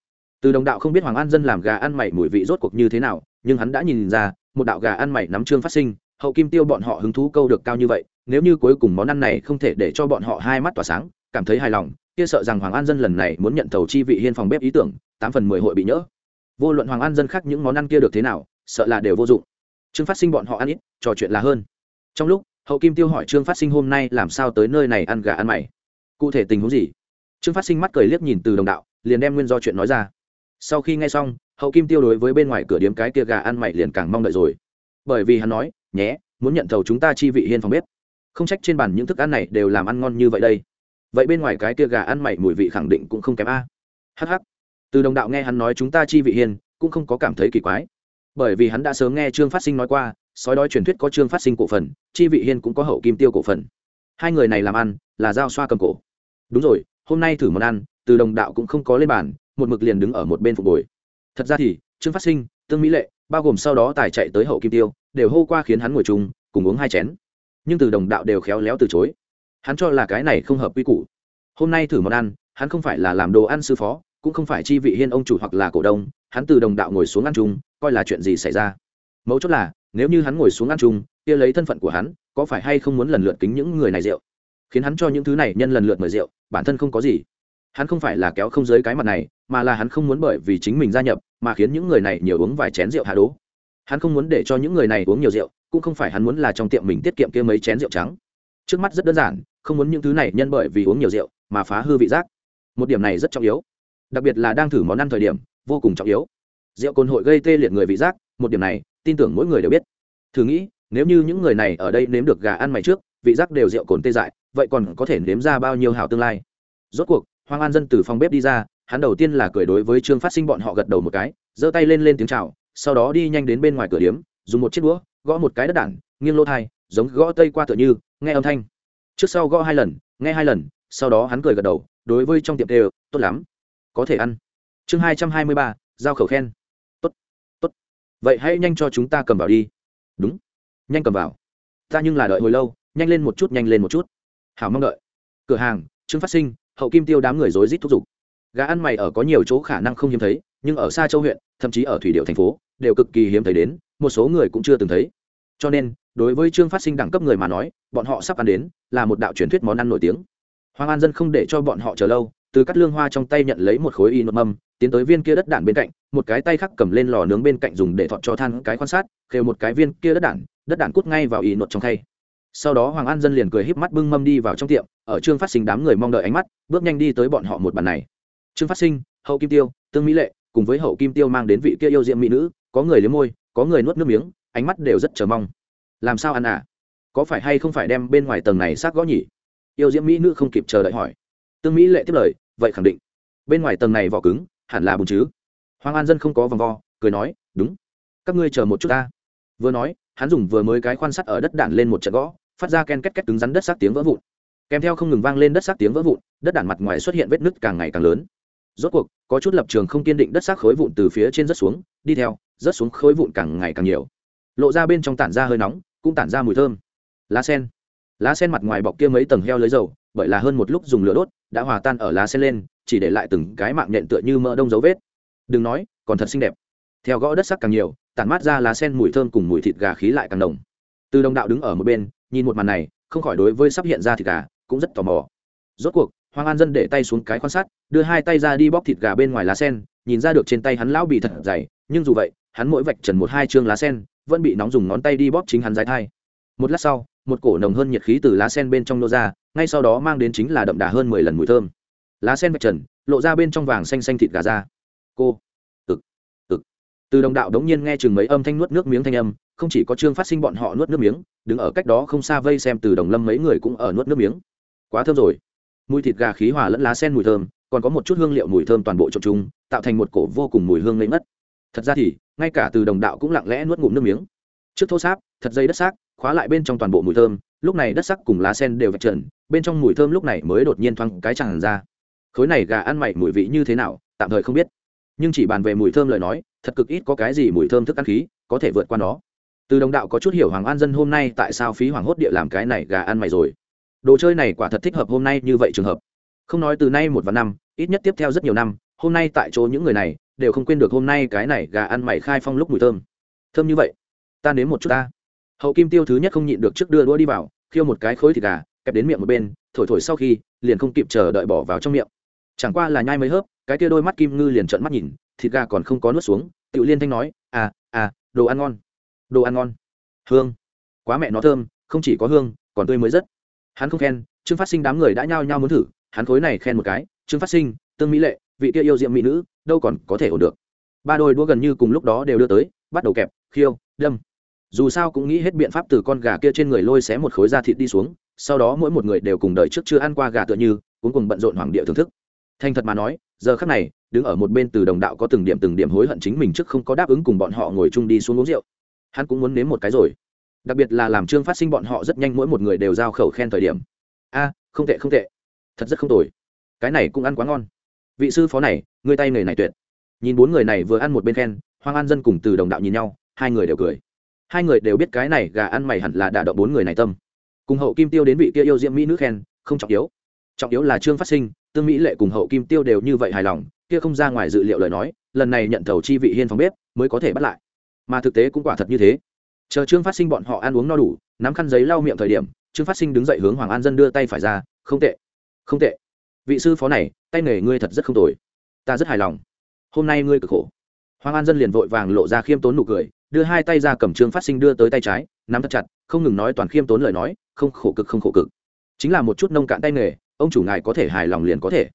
Từ đồng đạo không biết hoàng an dân làm gà ăn mày mùi vị rốt cuộc như thế nào, nhưng hắn đã nhìn ra, một đạo gà ăn mày nắm trương phát sinh, hậu kim tiêu bọn họ hứng thú câu được cao như vậy, nếu như cuối cùng món ăn này không thể để cho bọn họ hai mắt tỏa sáng, cảm thấy hài lòng, kia sợ rằng hoàng an dân lần này muốn nhận thầu chi vị hiên phòng bếp ý tưởng, tám phần mười hội bị nhỡ. Vô luận hoàng an dân khác những món ăn kia được thế nào, sợ là đều vô dụng. Trương phát sinh bọn họ ăn ít, trò chuyện là hơn trong lúc, hậu kim tiêu hỏi trương phát sinh hôm nay làm sao tới nơi này ăn gà ăn mày? Cụ thể tình huống gì? Trương phát sinh mắt cười liếc nhìn từ đồng đạo, liền đem nguyên do chuyện nói ra. Sau khi nghe xong, hậu kim tiêu đối với bên ngoài cửa điếm cái kia gà ăn mày liền càng mong đợi rồi. Bởi vì hắn nói, nhé, muốn nhận thầu chúng ta chi vị hiên phòng bếp. Không trách trên bàn những thức ăn này đều làm ăn ngon như vậy đây. Vậy bên ngoài cái kia gà ăn mày mùi vị khẳng định cũng không kém a. Hh từ đồng đạo nghe hắn nói chúng ta chi vị hiên, cũng không có cảm thấy kỳ quái. Bởi vì hắn đã sớm nghe trương phát sinh nói qua sói đói truyền thuyết có trương phát sinh cổ phần, chi vị hiên cũng có hậu kim tiêu cổ phần. Hai người này làm ăn, là giao xoa cầm cổ. Đúng rồi, hôm nay thử món ăn, từ đồng đạo cũng không có lên bàn, một mực liền đứng ở một bên phục bồi thật ra thì trương phát sinh, tương mỹ lệ, bao gồm sau đó tài chạy tới hậu kim tiêu, đều hô qua khiến hắn ngồi chung, cùng uống hai chén. Nhưng từ đồng đạo đều khéo léo từ chối. Hắn cho là cái này không hợp quy củ. Hôm nay thử món ăn, hắn không phải là làm đồ ăn sư phó, cũng không phải chi vị hiên ông chủ hoặc là cổ đông, hắn từ đồng đạo ngồi xuống ăn chung, coi là chuyện gì xảy ra. Mấu chốt là nếu như hắn ngồi xuống ăn chung, kia lấy thân phận của hắn, có phải hay không muốn lần lượt kính những người này rượu? Khiến hắn cho những thứ này nhân lần lượt mời rượu, bản thân không có gì. Hắn không phải là kéo không giới cái mặt này, mà là hắn không muốn bởi vì chính mình gia nhập, mà khiến những người này nhiều uống vài chén rượu hạ đố. Hắn không muốn để cho những người này uống nhiều rượu, cũng không phải hắn muốn là trong tiệm mình tiết kiệm kia mấy chén rượu trắng. Trước mắt rất đơn giản, không muốn những thứ này nhân bởi vì uống nhiều rượu, mà phá hư vị giác. Một điểm này rất trọng yếu. Đặc biệt là đang thử món ăn thời điểm, vô cùng trọng yếu. Rượu cồn hội gây tê liệt người vị giác, một điểm này tin tưởng mỗi người đều biết. Thử nghĩ, nếu như những người này ở đây nếm được gà ăn mày trước, vị giác đều rượu cồn tê dại, vậy còn có thể nếm ra bao nhiêu hảo tương lai? Rốt cuộc hoàng an dân từ phòng bếp đi ra, hắn đầu tiên là cười đối với trương phát sinh bọn họ gật đầu một cái, giơ tay lên lên tiếng chào, sau đó đi nhanh đến bên ngoài cửa điếm, dùng một chiếc đũa, gõ một cái đất đản nghiêng lô thai, giống gõ tây qua tựa như, nghe âm thanh. Trước sau gõ hai lần, nghe hai lần, sau đó hắn cười gật đầu, đối với trong tiệm đều, tốt lắm, có thể ăn. Chương hai trăm hai mươi ba, giao khẩu khen vậy hãy nhanh cho chúng ta cầm vào đi. Đúng. Nhanh cầm vào. Ta nhưng là đợi hồi lâu, nhanh lên một chút, nhanh lên một chút. Hảo mong đợi. Cửa hàng, trương phát sinh, hậu kim tiêu đám người rối rít thúc giục. Gà ăn mày ở có nhiều chỗ khả năng không hiếm thấy, nhưng ở xa châu huyện, thậm chí ở thủy điệu thành phố, đều cực kỳ hiếm thấy đến, một số người cũng chưa từng thấy. Cho nên, đối với trương phát sinh đẳng cấp người mà nói, bọn họ sắp ăn đến, là một đạo truyền thuyết món ăn nổi tiếng. Hoàng an dân không để cho bọn họ chờ lâu từ cắt lương hoa trong tay nhận lấy một khối y nốt mâm, tiến tới viên kia đất đạn bên cạnh, một cái tay khác cầm lên lò nướng bên cạnh dùng để thọt cho than cái quan sát, khều một cái viên kia đất đạn đất đạn cút ngay vào y nốt trong khay. Sau đó hoàng an dân liền cười híp mắt bưng mâm đi vào trong tiệm, ở trương phát sinh đám người mong đợi ánh mắt, bước nhanh đi tới bọn họ một bàn này. Trương phát sinh, hậu kim tiêu, tương mỹ lệ, cùng với hậu kim tiêu mang đến vị kia yêu diệm mỹ nữ, có người liếm môi, có người nuốt nước miếng, ánh mắt đều rất chờ mong. Làm sao ăn à? Có phải hay không phải đem bên ngoài tầng này xác gõ nhỉ? Yêu diễm mỹ nữ không kịp chờ đợi hỏi. Tương mỹ lệ tiếp lời vậy khẳng định. Bên ngoài tầng này vỏ cứng, hẳn là bùn chứ. Hoàng an dân không có vòng vo, cười nói, đúng. Các ngươi chờ một chút ta. Vừa nói, hắn dùng vừa mới cái khoan sắt ở đất đản lên một trận gõ, phát ra ken két két cứng rắn đất sát tiếng vỡ vụn. Kèm theo không ngừng vang lên đất sát tiếng vỡ vụn, đất đản mặt ngoài xuất hiện vết nứt càng ngày càng lớn. Rốt cuộc, có chút lập trường không kiên định đất sát khối vụn từ phía trên rớt xuống, đi theo, rớt xuống khối vụn càng ngày càng nhiều. Lộ ra bên trong tản ra hơi nóng, cũng tản ra mùi thơm. Lá sen. Lá sen mặt ngoài bọc kia mấy tầng heo lấy dầu, bởi là hơn một lúc dùng lửa đốt đã hòa tan ở lá sen lên, chỉ để lại từng cái mạng nhện tựa như mỡ đông dấu vết. Đừng nói, còn thật xinh đẹp. Theo gõ đất sắc càng nhiều, tản mát ra lá sen mùi thơm cùng mùi thịt gà khí lại càng đồng từ đồng đạo đứng ở một bên, nhìn một màn này, không khỏi đối với sắp hiện ra thịt gà, cũng rất tò mò. Rốt cuộc, hoàng an dân để tay xuống cái quan sát đưa hai tay ra đi bóc thịt gà bên ngoài lá sen, nhìn ra được trên tay hắn lão bị thật dày, nhưng dù vậy, hắn mỗi vạch trần một hai chương lá sen, vẫn bị nóng dùng ngón tay đi bóp chính hắn dài thai. Một lát sau một cổ nồng hơn nhiệt khí từ lá sen bên trong nô ra, ngay sau đó mang đến chính là đậm đà hơn mười lần mùi thơm. Lá sen vạch trần, lộ ra bên trong vàng xanh xanh thịt gà ra. Cô từ đồng đạo đống nhiên nghe chừng mấy âm thanh nuốt nước miếng thanh âm, không chỉ có trương phát sinh bọn họ nuốt nước miếng, đứng ở cách đó không xa vây xem từ đồng lâm mấy người cũng ở nuốt nước miếng. Quá thơm rồi. Mùi thịt gà khí hòa lẫn lá sen mùi thơm, còn có một chút hương liệu mùi thơm toàn bộ trộn chung, tạo thành một cổ vô cùng mùi hương lấy mất thật ra thì, ngay cả từ đồng đạo cũng lặng lẽ nuốt ngụm nước miếng. Trước thô sáp thật dây đất xác, khóa lại bên trong toàn bộ mùi thơm, lúc này đất sắc cùng lá sen đều vạch trần, bên trong mùi thơm lúc này mới đột nhiên thoáng cái chẳng ra. Khối này gà ăn mày mùi vị như thế nào, tạm thời không biết. Nhưng chỉ bàn về mùi thơm lời nói, thật cực ít có cái gì mùi thơm thức ăn khí, có thể vượt qua nó. Từ đồng đạo có chút hiểu hoàng an dân hôm nay tại sao phí hoàng hốt địa làm cái này gà ăn mày rồi. Đồ chơi này quả thật thích hợp hôm nay như vậy trường hợp. Không nói từ nay một và năm, ít nhất tiếp theo rất nhiều năm, hôm nay tại chỗ những người này đều không quên được hôm nay cái này gà ăn mày khai phong lúc mùi thơm. Thơm như vậy, ta nếm một chút ta hậu kim tiêu thứ nhất không nhịn được trước đưa đũa đi vào, khiêu một cái khối thịt gà, kẹp đến miệng một bên, thổi thổi sau khi, liền không kịp chờ đợi bỏ vào trong miệng. Chẳng qua là nhai mấy hớp, cái tia đôi mắt kim ngư liền trợn mắt nhìn, thịt gà còn không có nuốt xuống tự liên thanh nói à à đồ ăn ngon, đồ ăn ngon. Hương, quá mẹ nó thơm, không chỉ có hương, còn tươi mới rất. Hắn không khen, trương phát sinh đám người đã nhao nhao muốn thử, hắn khối này khen một cái, trương phát sinh, tương mỹ lệ, vị kia yêu diệm mỹ nữ, đâu còn có thể ổn được. Ba đôi đũa gần như cùng lúc đó đều đưa tới, bắt đầu kẹp, khiêu, đâm dù sao cũng nghĩ hết biện pháp từ con gà kia trên người lôi xé một khối da thịt đi xuống, sau đó mỗi một người đều cùng đợi trước chưa ăn qua gà tựa như cũng cùng bận rộn hoàng địa thưởng thức. Thành thật mà nói, giờ khắc này, đứng ở một bên từ đồng đạo có từng điểm từng điểm hối hận chính mình trước không có đáp ứng cùng bọn họ ngồi chung đi xuống uống rượu. Hắn cũng muốn nếm một cái rồi. Đặc biệt là làm trương phát sinh bọn họ rất nhanh mỗi một người đều giao khẩu khen thời điểm. A, không tệ không tệ. Thật rất không tồi. Cái này cũng ăn quá ngon. Vị sư phó này người tay người này tuyệt. Nhìn bốn người này vừa ăn một bên khen, hoang an dân cùng từ đồng đạo nhìn nhau, hai người đều cười hai người đều biết cái này gà ăn mày hẳn là đả động bốn người này tâm. Cùng hậu kim tiêu đến vị kia yêu diễm mỹ nữ khen, không trọng yếu. Trọng yếu là trương phát sinh, tương mỹ lệ cùng hậu kim tiêu đều như vậy hài lòng, kia không ra ngoài dự liệu lời nói, lần này nhận thầu chi vị hiên phòng bếp mới có thể bắt lại. Mà thực tế cũng quả thật như thế. Chờ trương phát sinh bọn họ ăn uống no đủ, nắm khăn giấy lau miệng thời điểm, trương phát sinh đứng dậy hướng hoàng an dân đưa tay phải ra, không tệ không tệ. Vị sư phó này, tay nghề ngươi thật rất không tồi. Ta rất hài lòng. Hôm nay ngươi cực khổ. Hoàng an dân liền vội vàng lộ ra khiêm tốn nụ cười đưa hai tay ra cầm trương phát sinh đưa tới tay trái, nắm thật chặt, không ngừng nói toàn khiêm tốn lời nói, không khổ cực, không khổ cực. Chính là một chút nông cạn tay nghề, ông chủ ngài có thể hài lòng liền có thể.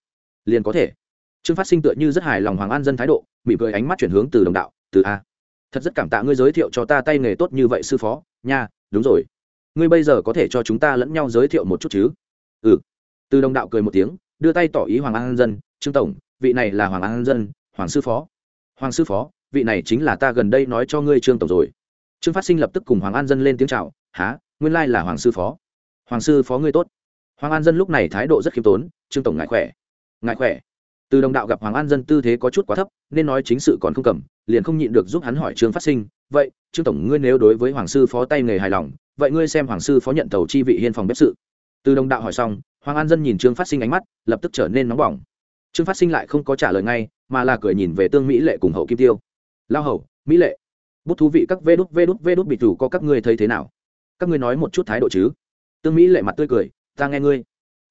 Liền có thể. Trương phát sinh tựa như rất hài lòng hoàng an dân thái độ, mỉm cười ánh mắt chuyển hướng từ đồng đạo, từ a. Thật rất cảm tạ ngươi giới thiệu cho ta tay nghề tốt như vậy sư phó, nha, đúng rồi. Ngươi bây giờ có thể cho chúng ta lẫn nhau giới thiệu một chút chứ? Ừ. Từ đồng đạo cười một tiếng, đưa tay tỏ ý hoàng an dân, trương tổng, vị này là hoàng an dân, hoàng sư phó. Hoàng sư phó? Vị này chính là ta gần đây nói cho ngươi trương tổng rồi. Trương phát sinh lập tức cùng hoàng an dân lên tiếng c h à o há nguyên lai là hoàng sư phó. Hoàng sư phó ngươi tốt. Hoàng an dân lúc này thái độ rất khiêm tốn, trương tổng ngại khỏe. Ngại khỏe? Từ đồng đạo gặp hoàng an dân tư thế có chút quá thấp, nên nói chính sự còn không cầm, liền không nhịn được giúp hắn hỏi trương phát sinh, vậy, trương tổng ngươi nếu đối với hoàng sư phó tay nghề hài lòng, vậy ngươi xem hoàng sư phó nhận tàu chi vị hiên phòng bếp sự. Từ đồng đạo hỏi xong, hoàng an dân nhìn trương phát sinh ánh mắt, lập tức trở nên nóng bỏng. Trương phát sinh lại không có trả lời ngay, mà là cười nhìn về tương mỹ lệ cùng hậu kim tiêu lao hầu, mỹ lệ. Bút thú vị các vê đút vê đút vê đút bị chủ có các ngươi thấy thế nào? Các ngươi nói một chút thái độ chứ? Tương mỹ lệ mặt tươi cười, ta nghe ngươi.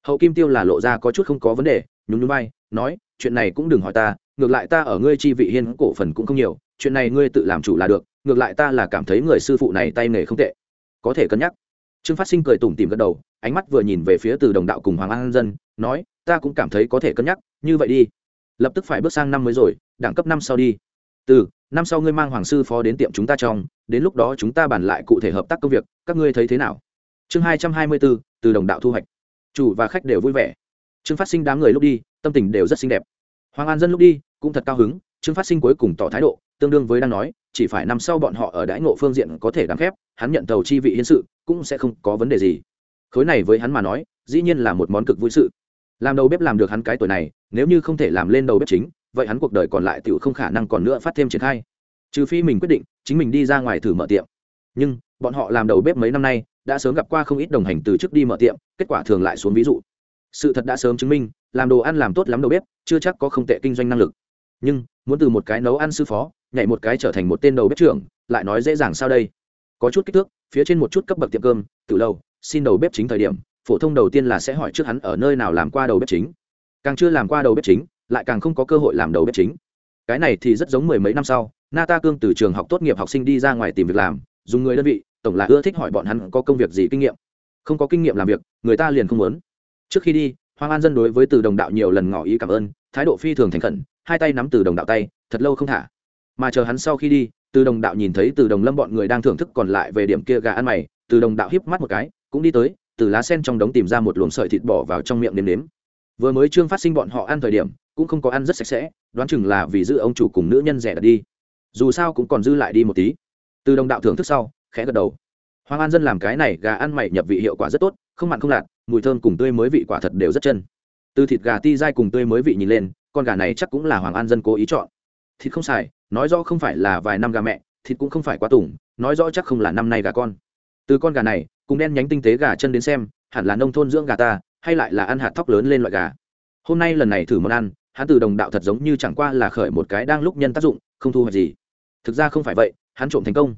Hậu kim tiêu là lộ ra có chút không có vấn đề, nhún nhún bay nói, chuyện này cũng đừng hỏi ta, ngược lại ta ở ngươi chi vị hiên cổ phần cũng không nhiều, chuyện này ngươi tự làm chủ là được, ngược lại ta là cảm thấy người sư phụ này tay nghề không tệ. Có thể cân nhắc. Trương phát sinh cười tủm tìm gật đầu, ánh mắt vừa nhìn về phía từ đồng đạo cùng hoàng an dân, nói, ta cũng cảm thấy có thể cân nhắc, như vậy đi. Lập tức phải bước sang năm mới rồi, đẳng cấp năm sau đi. Từ năm sau ngươi mang hoàng sư phó đến tiệm chúng ta trong, đến lúc đó chúng ta bàn lại cụ thể hợp tác công việc, các ngươi thấy thế nào? Chương hai trăm hai mươi bốn, từ đồng đạo thu hoạch. Chủ và khách đều vui vẻ. Chương phát sinh đám người lúc đi, tâm tình đều rất xinh đẹp. Hoàng an dân lúc đi, cũng thật cao hứng Chương phát sinh cuối cùng tỏ thái độ, tương đương với đang nói, chỉ phải năm sau bọn họ ở đãi ngộ phương diện có thể đáng khép, hắn nhận tàu chi vị hiến sự, cũng sẽ không có vấn đề gì. Khối này với hắn mà nói, dĩ nhiên là một món cực vui sự. Làm đầu bếp làm được hắn cái tuổi này, nếu như không thể làm lên đầu bếp chính vậy hắn cuộc đời còn lại tựu không khả năng còn nữa phát thêm triển khai. Trừ phi mình quyết định, chính mình đi ra ngoài thử mở tiệm. Nhưng, bọn họ làm đầu bếp mấy năm nay, đã sớm gặp qua không ít đồng hành từ trước đi mở tiệm, kết quả thường lại xuống ví dụ. Sự thật đã sớm chứng minh, làm đồ ăn làm tốt lắm đầu bếp, chưa chắc có không tệ kinh doanh năng lực. Nhưng, muốn từ một cái nấu ăn sư phó, nhảy một cái trở thành một tên đầu bếp trưởng, lại nói dễ dàng sao đây? Có chút kích thước, phía trên một chút cấp bậc tiệm cơm, từ lâu, xin đầu bếp chính thời điểm, phổ thông đầu tiên là sẽ hỏi trước hắn ở nơi nào làm qua đầu bếp chính. Càng chưa làm qua đầu bếp chính lại càng không có cơ hội làm đầu bếp chính. Cái này thì rất giống mười mấy năm sau na ta cương từ trường học tốt nghiệp học sinh đi ra ngoài tìm việc làm, dùng người đơn vị, tổng là ưa thích hỏi bọn hắn có công việc gì kinh nghiệm. Không có kinh nghiệm làm việc, người ta liền không muốn. Trước khi đi, hoàng an dân đối với từ đồng đạo nhiều lần ngỏ ý cảm ơn, thái độ phi thường thành khẩn, hai tay nắm từ đồng đạo tay, thật lâu không thả. Mà chờ hắn sau khi đi, từ đồng đạo nhìn thấy từ đồng lâm bọn người đang thưởng thức còn lại về điểm kia gà ăn mày, từ đồng đạo híp mắt một cái, cũng đi tới, từ lá sen trong đống tìm ra một luồng sợi thịt bỏ vào trong miệng nếm nếm. Vừa mới trương phát sinh bọn họ ăn thời điểm cũng không có ăn rất sạch sẽ, đoán chừng là vì giữ ông chủ cùng nữ nhân rẻ đặt đi. Dù sao cũng còn dư lại đi một tí. Từ đồng đạo thưởng thức sau, khẽ gật đầu. Hoàng an dân làm cái này, gà ăn mày nhập vị hiệu quả rất tốt, không mặn không lạt, mùi thơm cùng tươi mới vị quả thật đều rất chân. Từ thịt gà ti dai cùng tươi mới vị nhìn lên, con gà này chắc cũng là hoàng an dân cố ý chọn. Thịt không xài, nói rõ không phải là vài năm gà mẹ, thịt cũng không phải quá tủng, nói rõ chắc không là năm nay gà con. Từ con gà này, cùng đen nhánh tinh tế gà chân đến xem, hẳn là nông thôn dưỡng gà ta, hay lại là ăn hạt thóc lớn lên loại gà. Hôm nay lần này thử món ăn hắn từ đồng đạo thật giống như chẳng qua là khởi một cái đang lúc nhân tác dụng, không thu hoạch gì. Thực ra không phải vậy, hắn trộm thành công.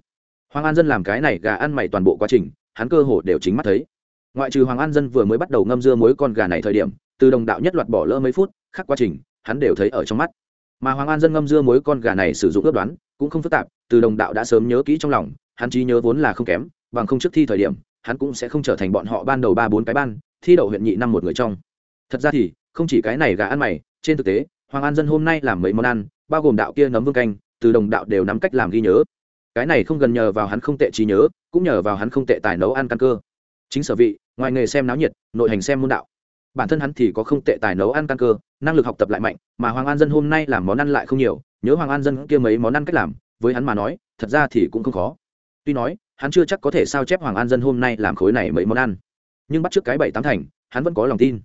Hoàng an dân làm cái này gà ăn mày toàn bộ quá trình, hắn cơ hồ đều chính mắt thấy. Ngoại trừ hoàng an dân vừa mới bắt đầu ngâm dưa mối con gà này thời điểm, từ đồng đạo nhất loạt bỏ lỡ mấy phút khác quá trình, hắn đều thấy ở trong mắt. Mà hoàng an dân ngâm dưa mối con gà này sử dụng ước đoán, cũng không phức tạp, từ đồng đạo đã sớm nhớ kỹ trong lòng, hắn trí nhớ vốn là không kém, bằng không trước thi thời điểm, hắn cũng sẽ không trở thành bọn họ ban đầu ba bốn cái ban, thi đậu huyện nhị năm một người trong. Thật ra thì, không chỉ cái này gà ăn mày trên thực tế, hoàng an dân hôm nay làm mấy món ăn, bao gồm đạo kia nấm vương canh, từ đồng đạo đều nắm cách làm ghi nhớ. Cái này không gần nhờ vào hắn không tệ trí nhớ, cũng nhờ vào hắn không tệ tài nấu ăn căn cơ. Chính sở vị, ngoài nghề xem náo nhiệt, nội hành xem môn đạo. Bản thân hắn thì có không tệ tài nấu ăn căn cơ, năng lực học tập lại mạnh, mà hoàng an dân hôm nay làm món ăn lại không nhiều, nhớ hoàng an dân kia mấy món ăn cách làm, với hắn mà nói, thật ra thì cũng không khó. Tuy nói, hắn chưa chắc có thể sao chép hoàng an dân hôm nay làm khối này mấy món ăn. Nhưng bắt trước cái bảy tám thành, hắn vẫn có lòng tin.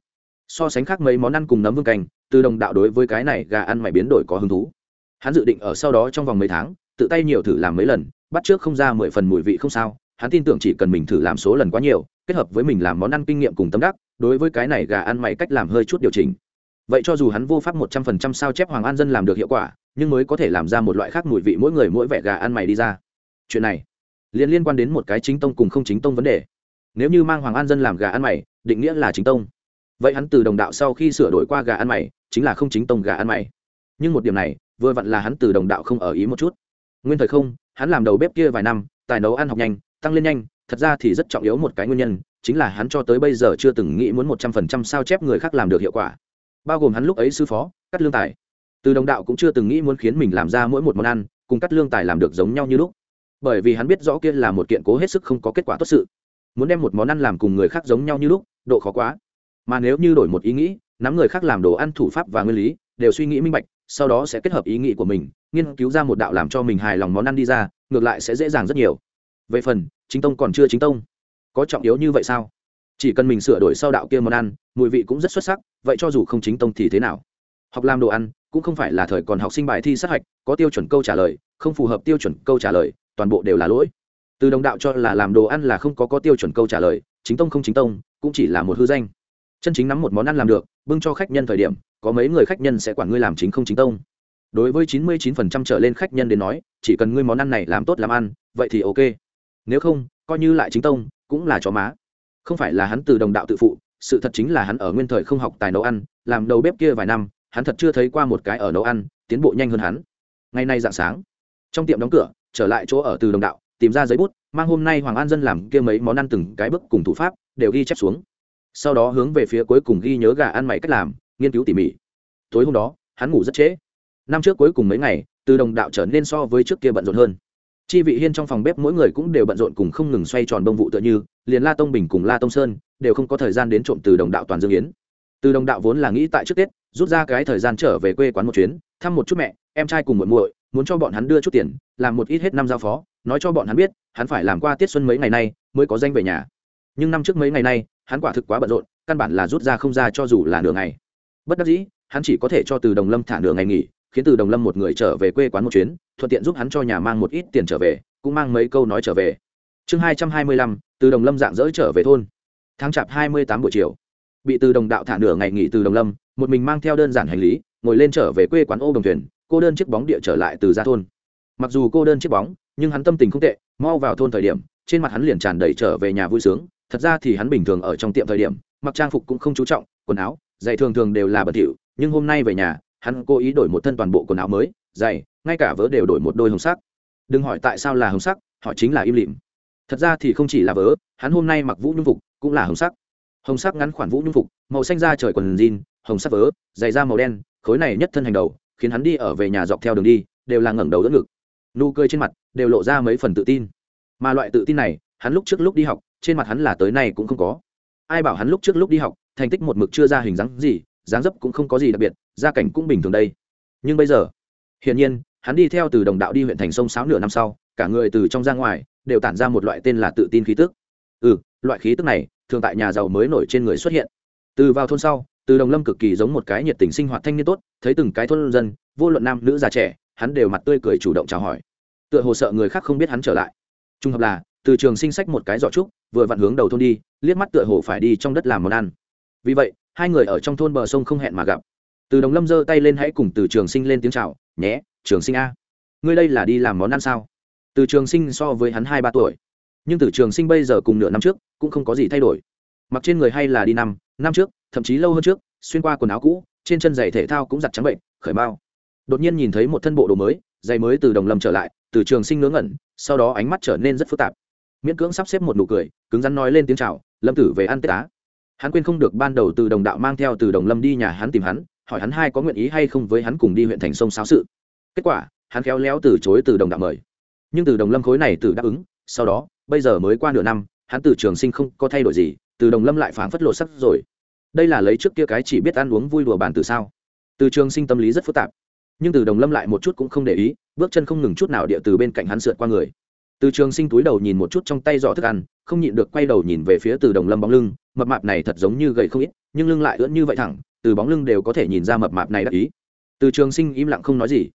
So sánh khác mấy món ăn cùng nấm vương canh từ đồng đạo đối với cái này gà ăn mày biến đổi có hứng thú. Hắn dự định ở sau đó trong vòng mấy tháng, tự tay nhiều thử làm mấy lần, bắt trước không ra mười phần mùi vị không sao, hắn tin tưởng chỉ cần mình thử làm số lần quá nhiều, kết hợp với mình làm món ăn kinh nghiệm cùng tâm đắc, đối với cái này gà ăn mày cách làm hơi chút điều chỉnh. Vậy cho dù hắn vô pháp một trăm phần trăm sao chép hoàng an dân làm được hiệu quả, nhưng mới có thể làm ra một loại khác mùi vị mỗi người mỗi vẻ gà ăn mày đi ra. Chuyện này liên liên quan đến một cái chính tông cùng không chính tông vấn đề. Nếu như mang hoàng an dân làm gà ăn mày, định nghĩa là chính tông vậy hắn từ đồng đạo sau khi sửa đổi qua gà ăn mày, chính là không chính tông gà ăn mày. Nhưng một điểm này, vừa vặn là hắn từ đồng đạo không ở ý một chút. Nguyên thời không, hắn làm đầu bếp kia vài năm, tài nấu ăn học nhanh, tăng lên nhanh, thật ra thì rất trọng yếu một cái nguyên nhân, chính là hắn cho tới bây giờ chưa từng nghĩ muốn một trăm phần trăm sao chép người khác làm được hiệu quả. Bao gồm hắn lúc ấy sư phó, cắt lương tài. Từ đồng đạo cũng chưa từng nghĩ muốn khiến mình làm ra mỗi một món ăn, cùng cắt lương tài làm được giống nhau như lúc. Bởi vì hắn biết rõ kia là một kiện cố hết sức không có kết quả tốt sự. Muốn đem một món ăn làm cùng người khác giống nhau như lúc, độ khó quá mà nếu như đổi một ý nghĩ, nắm người khác làm đồ ăn thủ pháp và nguyên lý, đều suy nghĩ minh bạch, sau đó sẽ kết hợp ý nghĩ của mình, nghiên cứu ra một đạo làm cho mình hài lòng món ăn đi ra, ngược lại sẽ dễ dàng rất nhiều. Về phần, chính tông còn chưa chính tông. Có trọng yếu như vậy sao? Chỉ cần mình sửa đổi sau đạo kia món ăn, mùi vị cũng rất xuất sắc, vậy cho dù không chính tông thì thế nào? Học làm đồ ăn, cũng không phải là thời còn học sinh bài thi sát hạch, có tiêu chuẩn câu trả lời, không phù hợp tiêu chuẩn câu trả lời, toàn bộ đều là lỗi. Từ đồng đạo cho là làm đồ ăn là không có có tiêu chuẩn câu trả lời, chính tông không chính tông, cũng chỉ là một hư danh chân chính nắm một món ăn làm được, bưng cho khách nhân thời điểm, có mấy người khách nhân sẽ quản ngươi làm chính không chính tông. Đối với chín mươi chín phần trăm trở lên khách nhân đến nói, chỉ cần ngươi món ăn này làm tốt làm ăn, vậy thì ok. Nếu không, coi như lại chính tông, cũng là chó má. Không phải là hắn từ đồng đạo tự phụ, sự thật chính là hắn ở nguyên thời không học tài nấu ăn, làm đầu bếp kia vài năm, hắn thật chưa thấy qua một cái ở nấu ăn, tiến bộ nhanh hơn hắn. Ngày nay dạng sáng, trong tiệm đóng cửa, trở lại chỗ ở từ đồng đạo, tìm ra giấy bút, mang hôm nay hoàng an dân làm kia mấy món ăn từng cái bức cùng thủ pháp, đều ghi chép xuống sau đó hướng về phía cuối cùng ghi nhớ gà ăn mày cách làm, nghiên cứu tỉ mỉ. Tối hôm đó, hắn ngủ rất trễ. Năm trước cuối cùng mấy ngày, từ đồng đạo trở nên so với trước kia bận rộn hơn. Chi vị hiên trong phòng bếp mỗi người cũng đều bận rộn cùng không ngừng xoay tròn bông vụ tựa như, liền la tông bình cùng la tông sơn đều không có thời gian đến trộm từ đồng đạo toàn dương yến. Từ đồng đạo vốn là nghĩ tại trước tết, rút ra cái thời gian trở về quê quán một chuyến, thăm một chút mẹ, em trai cùng muội muội, muốn cho bọn hắn đưa chút tiền, làm một ít hết năm giao phó, nói cho bọn hắn biết, hắn phải làm qua tiết xuân mấy ngày nay mới có danh về nhà. Nhưng năm trước mấy ngày nay hắn quả thực quá bận rộn, căn bản là rút ra không ra cho dù là nửa ngày. Bất đắc dĩ, hắn chỉ có thể cho từ đồng lâm thả nửa ngày nghỉ, khiến từ đồng lâm một người trở về quê quán một chuyến, thuận tiện giúp hắn cho nhà mang một ít tiền trở về, cũng mang mấy câu nói trở về. Chương hai trăm hai mươi lăm, từ đồng lâm dạng dỡ trở về thôn. Tháng chạp hai mươi tám buổi chiều, bị từ đồng đạo thả nửa ngày nghỉ từ đồng lâm, một mình mang theo đơn giản hành lý, ngồi lên trở về quê quán ô đồng thuyền, cô đơn chiếc bóng địa trở lại từ ra thôn. Mặc dù cô đơn chiếc bóng, nhưng hắn tâm tình không tệ, mau vào thôn thời điểm, trên mặt hắn liền tràn đầy trở về nhà vui sướng thật ra thì hắn bình thường ở trong tiệm thời điểm, mặc trang phục cũng không chú trọng, quần áo, giày thường thường đều là bẩn thỉu, nhưng hôm nay về nhà, hắn cố ý đổi một thân toàn bộ quần áo mới, giày, ngay cả vớ đều đổi một đôi hồng sắc. Đừng hỏi tại sao là hồng sắc họ chính là im lìm. Thật ra thì không chỉ là vớ, hắn hôm nay mặc vũ nhung phục, cũng là hồng sắc. Hồng sắc ngắn khoản vũ nhung phục, màu xanh da trời quần jean, hồng sắc vớ, giày da màu đen, khối này nhất thân hành đầu, khiến hắn đi ở về nhà dọc theo đường đi, đều là ngẩng đầu đỡ ngực. Nụ cười trên mặt, đều lộ ra mấy phần tự tin. Mà loại tự tin này, hắn lúc trước lúc đi học trên mặt hắn là tới nay cũng không có. Ai bảo hắn lúc trước lúc đi học, thành tích một mực chưa ra hình dáng gì, dáng dấp cũng không có gì đặc biệt, gia cảnh cũng bình thường đây. Nhưng bây giờ, hiển nhiên, hắn đi theo từ đồng đạo đi huyện thành sông sáo nửa năm sau, cả người từ trong ra ngoài, đều tản ra một loại tên là tự tin khí tức. Ừ loại khí tức này, thường tại nhà giàu mới nổi trên người xuất hiện. Từ vào thôn sau, từ đồng lâm cực kỳ giống một cái nhiệt tình sinh hoạt thanh niên tốt, thấy từng cái thôn dân, vô luận nam nữ già trẻ, hắn đều mặt tươi cười chủ động chào hỏi. Tựa hồ sợ người khác không biết hắn trở lại. Trung hợp là từ trường sinh sách một cái giỏ trúc, vừa vặn hướng đầu thôn đi, liếc mắt tựa hồ phải đi trong đất làm món ăn. Vì vậy, hai người ở trong thôn bờ sông không hẹn mà gặp. Từ đồng lâm giơ tay lên hãy cùng từ trường sinh lên tiếng chào, nhé, trường sinh a, ngươi đây là đi làm món ăn sao? Từ trường sinh so với hắn hai ba tuổi. Nhưng từ trường sinh bây giờ cùng nửa năm trước, cũng không có gì thay đổi. Mặc trên người hay là đi năm năm trước, thậm chí lâu hơn trước, xuyên qua quần áo cũ, trên chân giày thể thao cũng giặt trắng bệnh, khởi bao đột nhiên nhìn thấy một thân bộ đồ mới, giày mới từ đồng lâm trở lại, từ trường sinh ngớ ngẩn, sau đó ánh mắt trở nên rất phức tạp miễn cưỡng sắp xếp một nụ cười, cứng rắn nói lên tiếng chào, lâm tử về ăn tết á. Hắn quên không được ban đầu từ đồng đạo mang theo từ đồng lâm đi nhà hắn tìm hắn, hỏi hắn hai có nguyện ý hay không với hắn cùng đi huyện thành sông sáo sự. Kết quả, hắn khéo léo từ chối từ đồng đạo mời. Nhưng từ đồng lâm khối này từ đáp ứng, sau đó, bây giờ mới qua nửa năm, hắn từ trường sinh không có thay đổi gì, từ đồng lâm lại phảng phất lộ sắc rồi. Đây là lấy trước kia cái chỉ biết ăn uống vui đùa bàn từ sao. Từ trường sinh tâm lý rất phức tạp. Nhưng từ đồng lâm lại một chút cũng không để ý, bước chân không ngừng chút nào địa từ bên cạnh hắn sượt qua người từ trường sinh túi đầu nhìn một chút trong tay giỏ thức ăn, không nhịn được quay đầu nhìn về phía từ đồng lâm bóng lưng, mập mạp này thật giống như gầy không ít, nhưng lưng lại ưỡn như vậy thẳng, từ bóng lưng đều có thể nhìn ra mập mạp này đắc ý. Từ trường sinh im lặng không nói gì.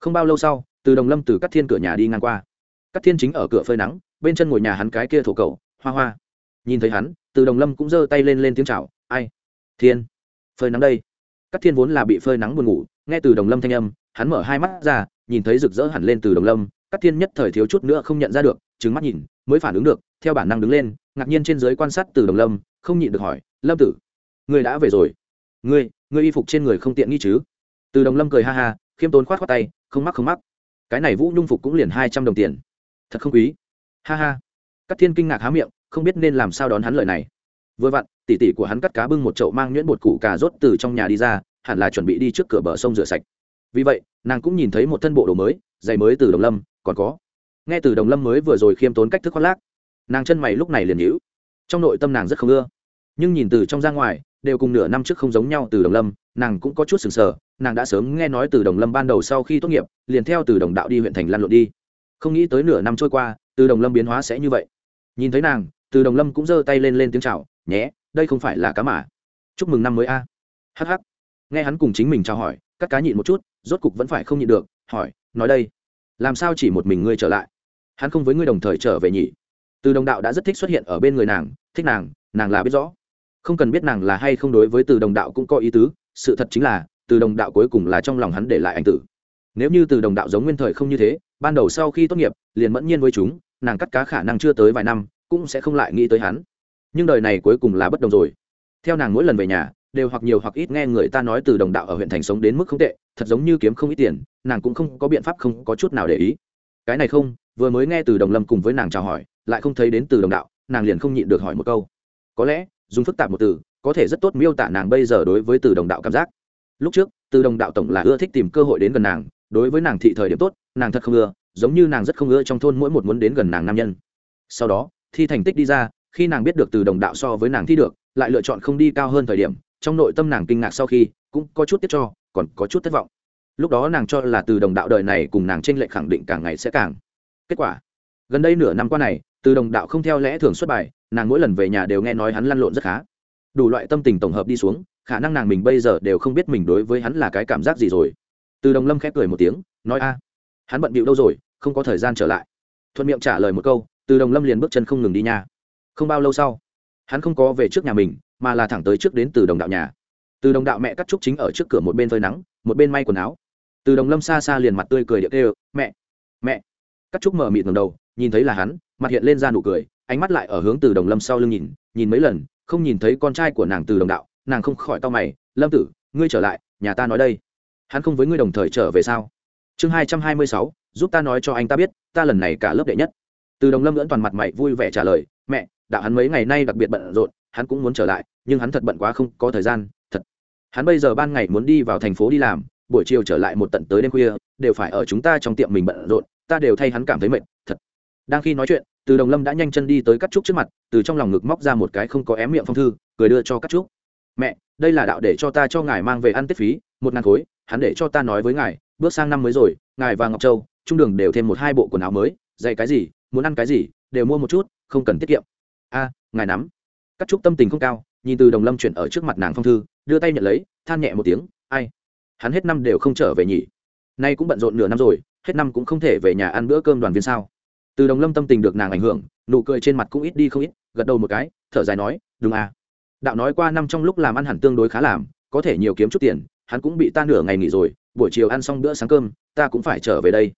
Không bao lâu sau, từ đồng lâm từ các thiên cửa nhà đi ngang qua. Các thiên chính ở cửa phơi nắng, bên chân ngồi nhà hắn cái kia thổ cầu hoa hoa. Nhìn thấy hắn, từ đồng lâm cũng giơ tay lên lên tiếng chào, ai? Thiên, phơi nắng đây. Các thiên vốn là bị phơi nắng buồn ngủ, nghe từ đồng lâm thanh âm, hắn mở hai mắt ra, nhìn thấy rực rỡ hẳn lên từ đồng lâm các thiên nhất thời thiếu chút nữa không nhận ra được trứng mắt nhìn, mới phản ứng được, theo bản năng đứng lên, ngạc nhiên trên dưới quan sát từ đồng lâm, không nhịn được hỏi, lâm tử ngươi đã về rồi? Ngươi ngươi y phục trên người không tiện nghi chứ? Từ đồng lâm cười ha ha, khiêm tốn khoát khoát tay, không mắc không mắc. Cái này vũ nhung phục cũng liền hai trăm đồng tiền. Thật không quý. Ha ha. Các thiên kinh ngạc há miệng, không biết nên làm sao đón hắn lời này. Vừa vặn tỉ tỉ của hắn cắt cá bưng một chậu mang nhuyễn bột củ cà rốt từ trong nhà đi ra, hẳn là chuẩn bị đi trước cửa bờ sông rửa sạch. Vì vậy, nàng cũng nhìn thấy một thân bộ đồ mới, giày mới từ đồng lâm còn có. Nghe từ đồng lâm mới vừa rồi khiêm tốn cách thức khoác lác, nàng chân mày lúc này liền nhữ trong nội tâm nàng rất không ưa. Nhưng nhìn từ trong ra ngoài, đều cùng nửa năm trước không giống nhau từ đồng lâm, nàng cũng có chút sừng sờ, nàng đã sớm nghe nói từ đồng lâm ban đầu sau khi tốt nghiệp, liền theo từ đồng đạo đi huyện thành lan lộn đi. Không nghĩ tới nửa năm trôi qua, từ đồng lâm biến hóa sẽ như vậy. Nhìn thấy nàng, từ đồng lâm cũng giơ tay lên lên tiếng chào, nhé, đây không phải là cá mả chúc mừng năm mới a. À. hh nghe hắn cùng chính mình chào hỏi các cá nhịn một chút, rốt cục vẫn phải không nhịn được, hỏi, nói đây làm sao chỉ một mình ngươi trở lại? Hắn không với ngươi đồng thời trở về nhỉ? Từ đồng đạo đã rất thích xuất hiện ở bên người nàng, thích nàng nàng là biết rõ. Không cần biết nàng là hay không đối với từ đồng đạo cũng có ý tứ, sự thật chính là, từ đồng đạo cuối cùng là trong lòng hắn để lại anh tử. Nếu như từ đồng đạo giống nguyên thời không như thế, ban đầu sau khi tốt nghiệp, liền mẫn nhiên với chúng, nàng cắt cá khả năng chưa tới vài năm, cũng sẽ không lại nghĩ tới hắn. Nhưng đời này cuối cùng là bất đồng rồi. Theo nàng mỗi lần về nhà đều hoặc nhiều hoặc ít nghe người ta nói từ đồng đạo ở huyện thành sống đến mức không tệ, thật giống như kiếm không ít tiền, nàng cũng không có biện pháp không có chút nào để ý. Cái này không, vừa mới nghe từ đồng lâm cùng với nàng chào hỏi, lại không thấy đến từ đồng đạo, nàng liền không nhịn được hỏi một câu. Có lẽ, dùng phức tạp một từ, có thể rất tốt miêu tả nàng bây giờ đối với từ đồng đạo cảm giác. Lúc trước, từ đồng đạo tổng là ưa thích tìm cơ hội đến gần nàng, đối với nàng thị thời điểm tốt, nàng thật không ưa, giống như nàng rất không ưa trong thôn mỗi một muốn đến gần nàng nam nhân. Sau đó, thi thành tích đi ra, khi nàng biết được từ đồng đạo so với nàng thi được, lại lựa chọn không đi cao hơn thời điểm trong nội tâm nàng kinh ngạc sau khi, cũng có chút tiếc cho, còn có chút thất vọng. Lúc đó nàng cho là từ đồng đạo đời này cùng nàng tranh lệch khẳng định càng ngày sẽ càng. Kết quả, gần đây nửa năm qua này, từ đồng đạo không theo lẽ thường xuất bài, nàng mỗi lần về nhà đều nghe nói hắn lăn lộn rất khá. Đủ loại tâm tình tổng hợp đi xuống, khả năng nàng mình bây giờ đều không biết mình đối với hắn là cái cảm giác gì rồi. Từ đồng lâm khép cười một tiếng, nói, a, hắn bận bịu đâu rồi, không có thời gian trở lại. Thuận miệng trả lời một câu, từ đồng lâm liền bước chân không ngừng đi nha. Không bao lâu sau, hắn không có về trước nhà mình mà là thẳng tới trước đến từ đồng đạo nhà. Từ đồng đạo mẹ cắt trúc chính ở trước cửa một bên phơi nắng, một bên may quần áo. Từ đồng lâm xa xa liền mặt tươi cười điệu kêu, mẹ mẹ. Cắt trúc mở mịt ngầm đầu, nhìn thấy là hắn, mặt hiện lên ra nụ cười, ánh mắt lại ở hướng từ đồng lâm sau lưng nhìn nhìn mấy lần, không nhìn thấy con trai của nàng từ đồng đạo, nàng không khỏi to mày, lâm tử, ngươi trở lại, nhà ta nói đây. Hắn không với ngươi đồng thời trở về sao? Chương hai trăm hai mươi sáu, giúp ta nói cho anh ta biết, ta lần này cả lớp đệ nhất. Từ đồng lâm vẫn toàn mặt mày vui vẻ trả lời, mẹ đạo hắn mấy ngày nay đặc biệt bận rộn, hắn cũng muốn trở lại, nhưng hắn thật bận quá không có thời gian, thật. Hắn bây giờ ban ngày muốn đi vào thành phố đi làm, buổi chiều trở lại một tận tới đêm khuya, đều phải ở chúng ta trong tiệm mình bận rộn, ta đều thay hắn cảm thấy mệt, thật. Đang khi nói chuyện, từ đồng lâm đã nhanh chân đi tới cắt trúc trước mặt, từ trong lòng ngực móc ra một cái không có ém miệng phong thư, cười đưa cho cắt trúc. Mẹ, đây là đạo để cho ta cho ngài mang về ăn tết phí, một ngàn khối, hắn để cho ta nói với ngài, bước sang năm mới rồi, ngài và ngọc châu trung đường đều thêm một hai bộ quần áo mới, dạy cái gì, muốn ăn cái gì, đều mua một chút, không cần tiết kiệm a, ngài nắm. Cắt trúc tâm tình không cao, nhìn từ đồng lâm chuyển ở trước mặt nàng phong thư, đưa tay nhận lấy, than nhẹ một tiếng, ai? Hắn hết năm đều không trở về nhỉ? Nay cũng bận rộn nửa năm rồi, hết năm cũng không thể về nhà ăn bữa cơm đoàn viên sao? Từ đồng lâm tâm tình được nàng ảnh hưởng, nụ cười trên mặt cũng ít đi không ít, gật đầu một cái, thở dài nói, đúng à. Đạo nói qua năm trong lúc làm ăn hẳn tương đối khá làm, có thể nhiều kiếm chút tiền, hắn cũng bị ta nửa ngày nghỉ rồi, buổi chiều ăn xong bữa sáng cơm, ta cũng phải trở về đây.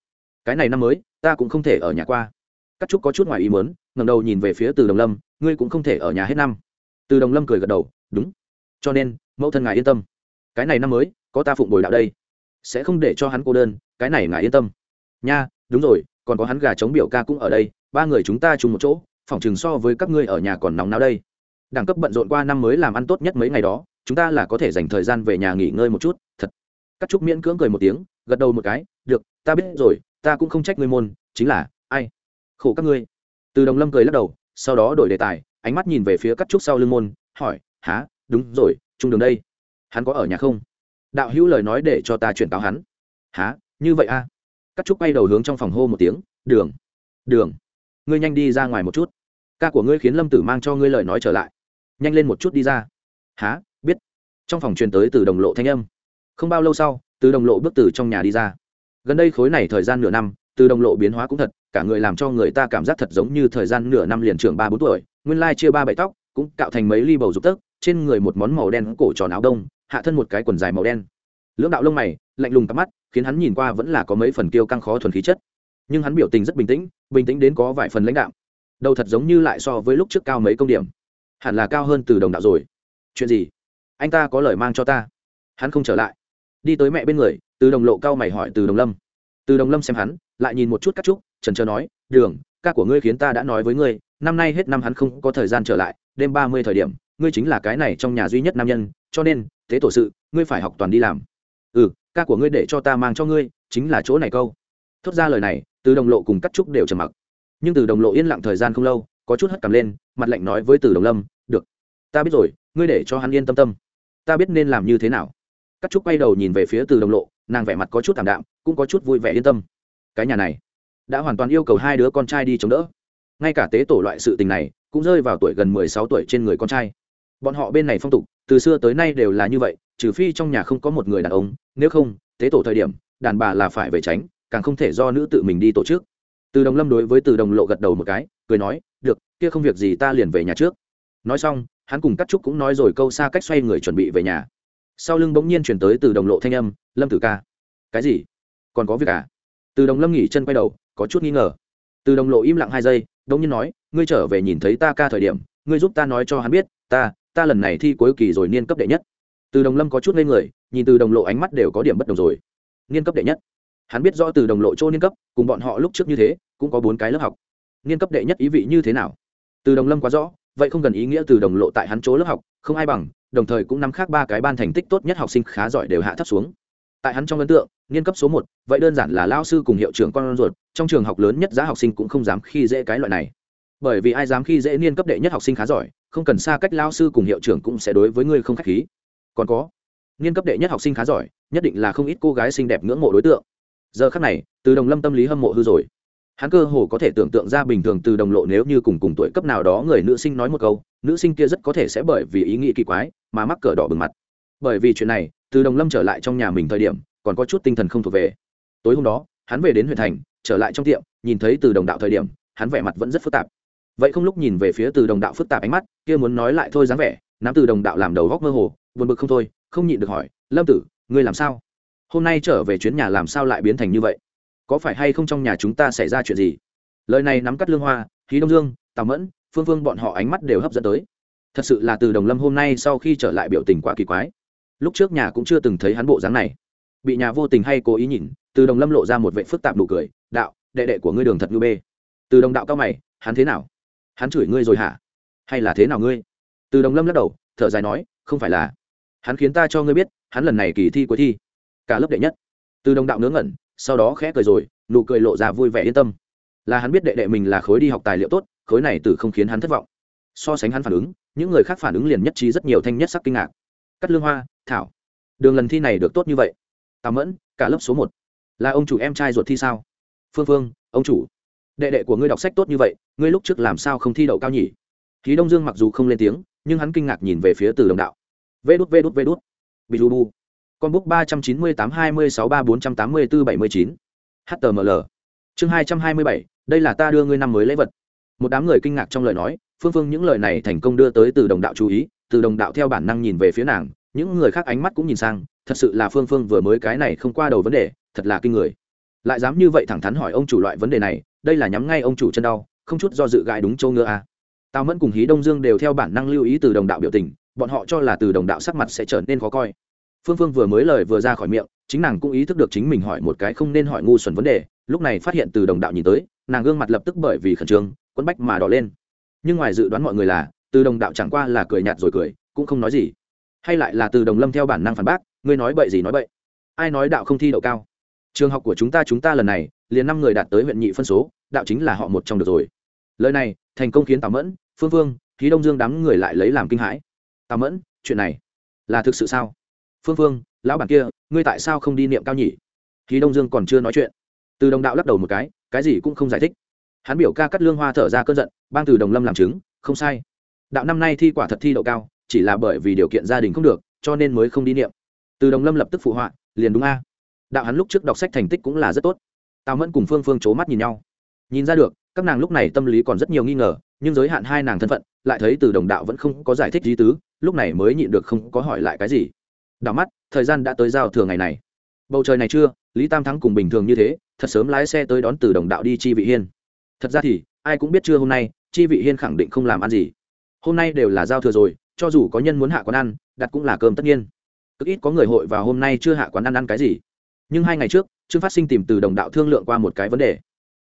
Cái này năm mới, ta cũng không thể ở nhà qua các trúc có chút ngoài ý muốn, ngẩng đầu nhìn về phía từ đồng lâm ngươi cũng không thể ở nhà hết năm. Từ đồng lâm cười gật đầu đúng. Cho nên mẫu thân ngài yên tâm. Cái này năm mới có ta phụng bồi đạo đây. Sẽ không để cho hắn cô đơn cái này ngài yên tâm. Nha đúng rồi còn có hắn gà chống biểu ca cũng ở đây ba người chúng ta chung một chỗ phòng chừng so với các ngươi ở nhà còn nóng náo đây. Đẳng cấp bận rộn qua năm mới làm ăn tốt nhất mấy ngày đó chúng ta là có thể dành thời gian về nhà nghỉ ngơi một chút thật. Cắt trúc miễn cưỡng cười một tiếng gật đầu một cái được ta biết rồi ta cũng không trách ngươi môn chính là ai? Khổ các ngươi. Từ đồng lâm cười lắc đầu, sau đó đổi đề tài, ánh mắt nhìn về phía cắt trúc sau lưng môn, hỏi há đúng rồi trung đường đây. Hắn có ở nhà không? Đạo hữu lời nói để cho ta chuyển cáo hắn. Há như vậy a à? các trúc bay đầu hướng trong phòng hô một tiếng, đường đường, ngươi nhanh đi ra ngoài một chút. Ca của ngươi khiến lâm tử mang cho ngươi lời nói trở lại. Nhanh lên một chút đi ra. Há biết. Trong phòng truyền tới từ đồng lộ thanh âm. Không bao lâu sau, từ đồng lộ bước từ trong nhà đi ra. Gần đây khối này thời gian nửa năm từ đồng lộ biến hóa cũng thật, cả người làm cho người ta cảm giác thật giống như thời gian nửa năm liền trưởng ba bốn tuổi, nguyên lai chia ba bảy tóc, cũng cạo thành mấy ly bầu dục tấc, trên người một món màu đen cổ tròn áo đông, hạ thân một cái quần dài màu đen. Lưỡng đạo lông mày, lạnh lùng cắm mắt, khiến hắn nhìn qua vẫn là có mấy phần kiêu căng khó thuần khí chất. Nhưng hắn biểu tình rất bình tĩnh bình tĩnh đến có vài phần lãnh đạo. Đầu thật giống như lại so với lúc trước cao mấy công điểm. Hẳn là cao hơn từ đồng đạo rồi. Chuyện gì? Anh ta có lời mang cho ta. Hắn không trở lại. Đi tới mẹ bên người, từ đồng lộ cao mày hỏi từ đồng lâm từ đồng lâm xem hắn, lại nhìn một chút các trúc, trần trờ nói, đường, ca của ngươi khiến ta đã nói với ngươi, năm nay hết năm hắn không có thời gian trở lại, đêm ba mươi thời điểm, ngươi chính là cái này trong nhà duy nhất nam nhân, cho nên, thế tổ sự, ngươi phải học toàn đi làm. Ừ ca của ngươi để cho ta mang cho ngươi, chính là chỗ này câu. Thốt ra lời này, từ đồng lộ cùng cắt trúc đều trầm mặc. Nhưng từ đồng lộ yên lặng thời gian không lâu, có chút hất cằm lên, mặt lạnh nói với từ đồng lâm, được, ta biết rồi, ngươi để cho hắn yên tâm tâm. Ta biết nên làm như thế nào. Cắt trúc quay đầu nhìn về phía từ đồng lộ nàng vẻ mặt có chút thảm đạm, cũng có chút vui vẻ yên tâm. Cái nhà này đã hoàn toàn yêu cầu hai đứa con trai đi chống đỡ. Ngay cả tế tổ loại sự tình này cũng rơi vào tuổi gần mười sáu tuổi trên người con trai. Bọn họ bên này phong tục, từ xưa tới nay đều là như vậy, trừ phi trong nhà không có một người đàn ông, nếu không, tế tổ thời điểm, đàn bà là phải về tránh, càng không thể do nữ tự mình đi tổ chức. Từ đồng lâm đối với từ đồng lộ gật đầu một cái, cười nói, được, kia không việc gì ta liền về nhà trước. Nói xong, hắn cùng cắt trúc cũng nói rồi câu xa cách xoay người chuẩn bị về nhà. Sau lưng bỗng nhiên chuyển tới từ đồng lộ thanh âm lâm tử ca. Cái gì? Còn có việc à? Từ đồng lâm nghỉ chân quay đầu, có chút nghi ngờ. Từ đồng lộ im lặng hai giây, đông nhiên nói, ngươi trở về nhìn thấy ta ca thời điểm, ngươi giúp ta nói cho hắn biết, ta ta lần này thi cuối kỳ rồi niên cấp đệ nhất. Từ đồng lâm có chút ngây người, nhìn từ đồng lộ ánh mắt đều có điểm bất đồng rồi. Niên cấp đệ nhất. Hắn biết rõ từ đồng lộ chỗ niên cấp, cùng bọn họ lúc trước như thế, cũng có bốn cái lớp học. Niên cấp đệ nhất ý vị như thế nào? Từ đồng lâm quá rõ, vậy không cần ý nghĩa từ đồng lộ tại hắn chỗ lớp học, không ai bằng, đồng thời cũng nắm khác ba cái ban thành tích tốt nhất học sinh khá giỏi đều hạ thấp xuống tại hắn trong ấn tượng, niên cấp số một, vậy đơn giản là lao sư cùng hiệu trưởng con ruột, trong trường học lớn nhất giá học sinh cũng không dám khi dễ cái loại này. Bởi vì ai dám khi dễ niên cấp đệ nhất học sinh khá giỏi, không cần xa cách lao sư cùng hiệu trưởng cũng sẽ đối với ngươi không k h á c h khí. Còn có, niên cấp đệ nhất học sinh khá giỏi, nhất định là không ít cô gái xinh đẹp ngưỡng mộ đối tượng. Giờ khác này, từ đồng lâm tâm lý hâm mộ hư rồi. Hắn cơ hồ có thể tưởng tượng ra bình thường từ đồng lộ nếu như cùng cùng tuổi cấp nào đó người nữ sinh nói một câu, nữ sinh kia rất có thể sẽ bởi vì ý nghĩ kỳ quái mà mắc cờ đỏ bừng mặt. Bởi vì chuyện này từ đồng lâm trở lại trong nhà mình thời điểm, còn có chút tinh thần không thuộc về. Tối hôm đó, hắn về đến huyện thành, trở lại trong tiệm, nhìn thấy từ đồng đạo thời điểm, hắn vẻ mặt vẫn rất phức tạp. Vậy không lúc nhìn về phía từ đồng đạo phức tạp ánh mắt, kia muốn nói lại thôi dáng vẻ, nắm từ đồng đạo làm đầu góc mơ hồ, buồn bực không thôi, không nhịn được hỏi, lâm tử, ngươi làm sao? Hôm nay trở về chuyến nhà làm sao lại biến thành như vậy? Có phải hay không trong nhà chúng ta xảy ra chuyện gì? Lời này nắm cắt lương hoa khí đông dương, tào mẫn, phương phương bọn họ ánh mắt đều hấp dẫn tới. Thật sự là từ đồng lâm hôm nay sau khi trở lại biểu tình quá kỳ quái lúc trước nhà cũng chưa từng thấy hắn bộ dáng này. Bị nhà vô tình hay cố ý nhìn, từ đồng lâm lộ ra một vệ phức tạp nụ cười, đạo, đệ đệ của ngươi đường thật ngư bê. Từ đồng đạo cao mày, hắn thế nào? Hắn chửi ngươi rồi hả? Hay là thế nào ngươi? Từ đồng lâm lắc đầu, thở dài nói, không phải là. Hắn khiến ta cho ngươi biết, hắn lần này kỳ thi cuối thi. Cả lớp đệ nhất. Từ đồng đạo ngớ ngẩn, sau đó khẽ cười rồi, nụ cười lộ ra vui vẻ yên tâm. Là hắn biết đệ đệ mình là khối đi học tài liệu tốt, khối này từ không khiến hắn thất vọng. So sánh hắn phản ứng, những người khác phản ứng liền nhất trí rất nhiều thanh nhất sắc kinh ngạc cắt lương hoa, thảo. Đường lần thi này được tốt như vậy. Tào mẫn, cả lớp số một. Là ông chủ em trai ruột thi sao? Phương phương, ông chủ. Đệ đệ của ngươi đọc sách tốt như vậy, ngươi lúc trước làm sao không thi đậu cao nhỉ? Khí đông dương mặc dù không lên tiếng, nhưng hắn kinh ngạc nhìn về phía từ đồng đạo. Vê đút vê đút vê đút. Bị lu bu con búc ba trăm chín mươi tám hai mươi sáu ba bốn trăm tám mươi bốn bảy mươi chín. Html chương hai trăm hai mươi bảy, đây là ta đưa ngươi năm mới lễ vật. Một đám người kinh ngạc trong lời nói, phương phương những lời này thành công đưa tới từ đồng đạo chú ý từ đồng đạo theo bản năng nhìn về phía nàng, những người khác ánh mắt cũng nhìn sang, thật sự là phương phương vừa mới cái này không qua đầu vấn đề, thật là kinh người. Lại dám như vậy thẳng thắn hỏi ông chủ loại vấn đề này, đây là nhắm ngay ông chủ chân đau, không chút do dự gãi đúng châu ngựa à. tào mẫn cùng hí đông dương đều theo bản năng lưu ý từ đồng đạo biểu tình, bọn họ cho là từ đồng đạo sắc mặt sẽ trở nên khó coi. Phương phương vừa mới lời vừa ra khỏi miệng, chính nàng cũng ý thức được chính mình hỏi một cái không nên hỏi ngu xuẩn vấn đề, lúc này phát hiện từ đồng đạo nhìn tới, nàng gương mặt lập tức bởi vì khẩn trương, quấn bách mà đỏ lên. Nhưng ngoài dự đoán mọi người là từ đồng đạo chẳng qua là cười nhạt rồi cười, cũng không nói gì. Hay lại là từ đồng lâm theo bản năng phản bác, ngươi nói bậy gì nói bậy. Ai nói đạo không thi đậu cao? Trường học của chúng ta chúng ta lần này, liền năm người đạt tới huyện nhị phân số, đạo chính là họ một trong được rồi. Lời này, thành công khiến tào mẫn, phương phương khí đông dương đám người lại lấy làm kinh hãi. Tào mẫn, chuyện này là thực sự sao? Phương phương lão bản kia, ngươi tại sao không đi niệm cao nhỉ? Khí đông dương còn chưa nói chuyện. Từ đồng đạo lắc đầu một cái cái gì cũng không giải thích. Hắn biểu ca cắt lương hoa thở ra cơn giận, bang từ đồng lâm làm chứng, không sai đạo năm nay thi quả thật thi đậu cao, chỉ là bởi vì điều kiện gia đình không được, cho nên mới không đi niệm. Từ đồng lâm lập tức phụ họa, liền đúng a. Đạo hắn lúc trước đọc sách thành tích cũng là rất tốt. Tào mẫn cùng phương phương c h ố mắt nhìn nhau. Nhìn ra được, các nàng lúc này tâm lý còn rất nhiều nghi ngờ, nhưng giới hạn hai nàng thân phận, lại thấy từ đồng đạo vẫn không có giải thích lý tứ, lúc này mới nhịn được không có hỏi lại cái gì. Đảo mắt, thời gian đã tới giao thừa ngày này. Bầu trời này chưa lý tam thắng cùng bình thường như thế, thật sớm lái xe tới đón từ đồng đạo đi chi vị hiên. Thật ra thì, ai cũng biết chưa hôm nay, chi vị hiên khẳng định không làm ăn gì hôm nay đều là giao thừa rồi, cho dù có nhân muốn hạ quán ăn, đặt cũng là cơm tất nhiên. Cực ít có người hội vào hôm nay chưa hạ quán ăn ăn cái gì. Nhưng hai ngày trước, trương phát sinh tìm từ đồng đạo thương lượng qua một cái vấn đề.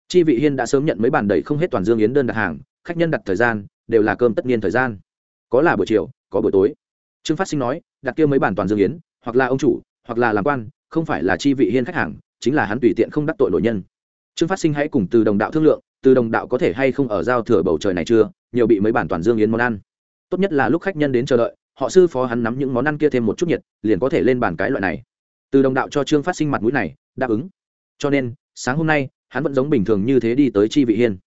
Chi vị hiên đã sớm nhận mấy bàn đầy không hết toàn dương yến đơn đặt hàng, khách nhân đặt thời gian, đều là cơm tất nhiên thời gian. Có là buổi chiều, có buổi tối. Trương phát sinh nói, đặt kia mấy bàn toàn dương yến, hoặc là ông chủ, hoặc là làm quan, không phải là chi vị hiên khách hàng, chính là hắn tùy tiện không đắc tội nội nhân. Trương phát sinh hãy cùng từ đồng đạo thương lượng từ đồng đạo có thể hay không ở giao thừa bầu trời này chưa? Nhiều bị mấy bản toàn dương yến món ăn. Tốt nhất là lúc khách nhân đến chờ đợi, họ sư phó hắn nắm những món ăn kia thêm một chút nhiệt, liền có thể lên bàn cái loại này. Từ đồng đạo cho trương phát sinh mặt mũi này, đáp ứng. Cho nên, sáng hôm nay, hắn vẫn giống bình thường như thế đi tới chi vị hiên.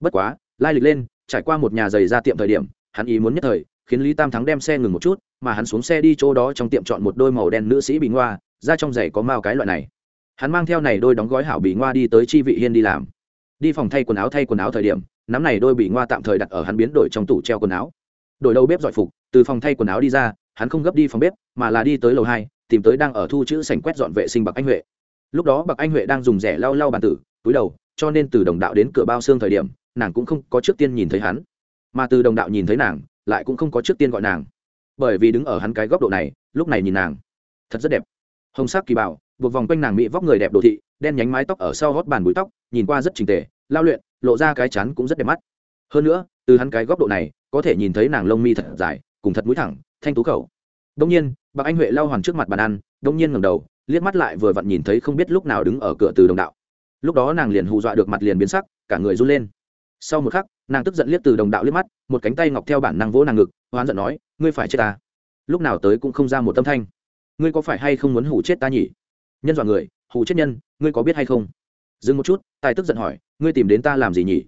Bất quá, lai lịch lên, trải qua một nhà giày ra tiệm thời điểm, hắn ý muốn nhất thời, khiến lý tam thắng đem xe ngừng một chút, mà hắn xuống xe đi chỗ đó trong tiệm chọn một đôi màu đen nữ sĩ bị ngoa ra trong giày có mao cái loại này. Hắn mang theo này đôi đóng gói hảo bị ngoa đi tới chi vị hiên đi làm đi phòng thay quần áo thay quần áo thời điểm, nắm này đôi bị ngoa tạm thời đặt ở hắn biến đổi trong tủ treo quần áo. Đổi đầu bếp dọi phục, từ phòng thay quần áo đi ra, hắn không gấp đi phòng bếp, mà là đi tới lầu hai, tìm tới đang ở thu chữ sành quét dọn vệ sinh bạc anh huệ. Lúc đó bạc anh huệ đang dùng rẻ lau lau bàn tử, túi đầu, cho nên từ đồng đạo đến cửa bao xương thời điểm, nàng cũng không có trước tiên nhìn thấy hắn. Mà từ đồng đạo nhìn thấy nàng, lại cũng không có trước tiên gọi nàng. Bởi vì đứng ở hắn cái góc độ này, lúc này nhìn nàng, thật rất đẹp. Hồng sắc kỳ bảo, buộc vòng quanh nàng mỹ vóc người đẹp đồ thị, đen nhánh mái tóc ở sau gót bàn búi tóc, nhìn qua rất trình tề lao luyện, lộ ra cái chắn cũng rất đẹp mắt. Hơn nữa, từ hắn cái góc độ này, có thể nhìn thấy nàng lông mi thật dài, cùng thật mũi thẳng, thanh tú khẩu đông nhiên, bạc anh huệ lao hoàn trước mặt bàn ăn đông nhiên ngầm đầu, liếc mắt lại vừa vặn nhìn thấy không biết lúc nào đứng ở cửa từ đồng đạo. Lúc đó nàng liền hù dọa được mặt liền biến sắc, cả người run lên. Sau một khắc, nàng tức giận liếc từ đồng đạo liếc mắt, một cánh tay ngọc theo bản năng vỗ nàng ngực, hoán giận nói, ngươi phải chết ta. Lúc nào tới cũng không ra một tâm thanh. Ngươi có phải hay không muốn hủ chết ta nhỉ? Nhân dọa người hủ chết nhân, ngươi có biết hay không? Dừng một chút, tài tức giận hỏi, ngươi tìm đến ta làm gì nhỉ?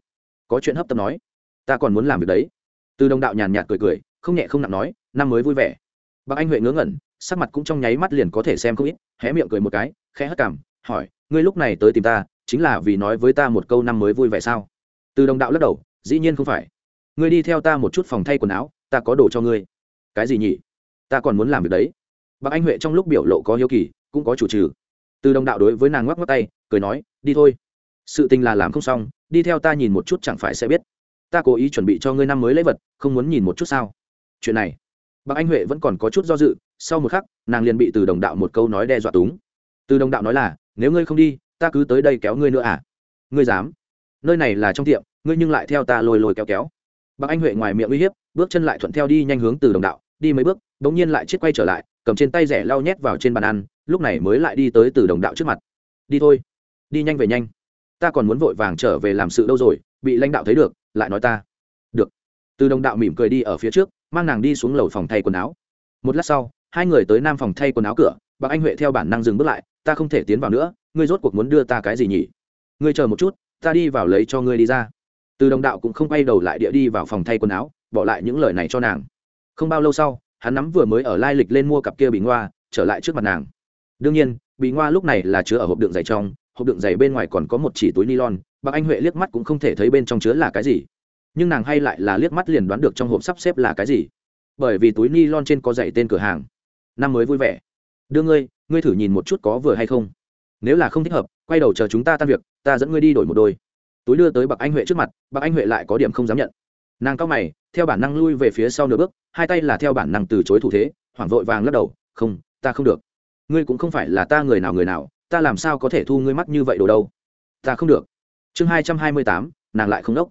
Có chuyện hấp tấp nói, ta còn muốn làm việc đấy. Từ đồng đạo nhàn nhạt cười cười, không nhẹ không nặng nói, năm mới vui vẻ. Bác anh huệ ngớ ngẩn, sắc mặt cũng trong nháy mắt liền có thể xem không ít, hé miệng cười một cái, khẽ hất cảm hỏi, ngươi lúc này tới tìm ta, chính là vì nói với ta một câu năm mới vui vẻ sao? Từ đồng đạo lắc đầu, dĩ nhiên không phải. Ngươi đi theo ta một chút phòng thay quần áo, ta có đồ cho ngươi. Cái gì nhỉ? Ta còn muốn làm việc đấy. Bác anh huệ trong lúc biểu lộ có hiếu kỳ, cũng có chủ trừ. Từ đồng đạo đối với nàng ngoắc ngoắc tay cười nói, đi thôi. Sự tình là làm không xong, đi theo ta nhìn một chút chẳng phải sẽ biết. Ta cố ý chuẩn bị cho ngươi năm mới lấy vật, không muốn nhìn một chút sao? Chuyện này bác anh huệ vẫn còn có chút do dự, sau một khắc, nàng liền bị từ đồng đạo một câu nói đe dọa túng. Từ đồng đạo nói là, nếu ngươi không đi, ta cứ tới đây kéo ngươi nữa à? Ngươi dám? Nơi này là trong tiệm, ngươi nhưng lại theo ta lôi lôi kéo kéo. Bác anh huệ ngoài miệng uy hiếp, bước chân lại thuận theo đi nhanh hướng từ đồng đạo, đi mấy bước đ ỗ n g nhiên lại chiếc quay trở lại, cầm trên tay rẻ lau nhét vào trên bàn ăn, lúc này mới lại đi tới từ đồng đạo trước mặt. Đi thôi đi nhanh về nhanh. Ta còn muốn vội vàng trở về làm sự đâu rồi, bị lãnh đạo thấy được, lại nói ta. Được. Từ đồng đạo mỉm cười đi ở phía trước, mang nàng đi xuống lầu phòng thay quần áo. Một lát sau, hai người tới nam phòng thay quần áo cửa, bác anh huệ theo bản năng dừng bước lại, ta không thể tiến vào nữa, ngươi rốt cuộc muốn đưa ta cái gì nhỉ? Ngươi chờ một chút, ta đi vào lấy cho ngươi đi ra. Từ đồng đạo cũng không quay đầu lại địa đi vào phòng thay quần áo, bỏ lại những lời này cho nàng. Không bao lâu sau, hắn nắm vừa mới ở lai lịch lên mua cặp kia bị ngoa, trở lại trước mặt nàng. Đương nhiên bị ngoa lúc này là chứa ở hộp đựng giày trong hộp đựng giày bên ngoài còn có một chỉ túi nylon, bác anh huệ liếc mắt cũng không thể thấy bên trong chứa là cái gì. Nhưng nàng hay lại là liếc mắt liền đoán được trong hộp sắp xếp là cái gì. Bởi vì túi nylon trên có dạy tên cửa hàng. Năm mới vui vẻ. Đưa ngươi ngươi thử nhìn một chút có vừa hay không. Nếu là không thích hợp, quay đầu chờ chúng ta tan việc, ta dẫn ngươi đi đổi một đôi. Túi đưa tới bạc anh huệ trước mặt bạc anh huệ lại có điểm không dám nhận. Nàng cao mày, theo bản năng lui về phía sau nửa bước, hai tay là theo bản năng từ chối thủ thế, hoảng vội vàng lắc đầu, không, ta không được. Ngươi cũng không phải là ta người nào người nào ta làm sao có thể thu ngươi mắt như vậy đồ đâu? Ta không được. Chương hai trăm hai mươi tám, nàng lại không đốc.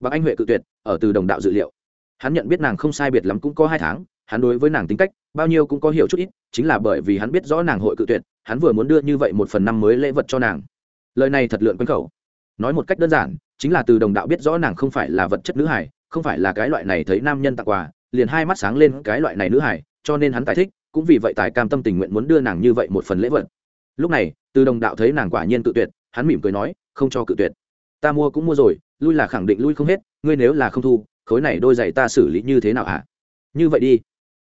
Bạc anh huệ cự tuyệt, ở từ đồng đạo dự liệu. Hắn nhận biết nàng không sai biệt lắm cũng có hai tháng, hắn đối với nàng tính cách, bao nhiêu cũng có hiểu chút ít, chính là bởi vì hắn biết rõ nàng hội cự tuyệt, hắn vừa muốn đưa như vậy một phần năm mới lễ vật cho nàng. Lời này thật lượn quanh khẩu. Nói một cách đơn giản, chính là từ đồng đạo biết rõ nàng không phải là vật chất nữ hải không phải là cái loại này thấy nam nhân tặng quà, liền hai mắt sáng lên cái loại này nữ hải cho nên hắn tài thích, cũng vì vậy tài cam tâm tình nguyện muốn đưa nàng như vậy một phần lễ vật lúc này, từ đồng đạo thấy nàng quả nhiên cự tuyệt, hắn mỉm cười nói, không cho cự tuyệt. Ta mua cũng mua rồi, lui là khẳng định lui không hết, ngươi nếu là không thu, khối này đôi giày ta xử lý như thế nào hả? Như vậy đi.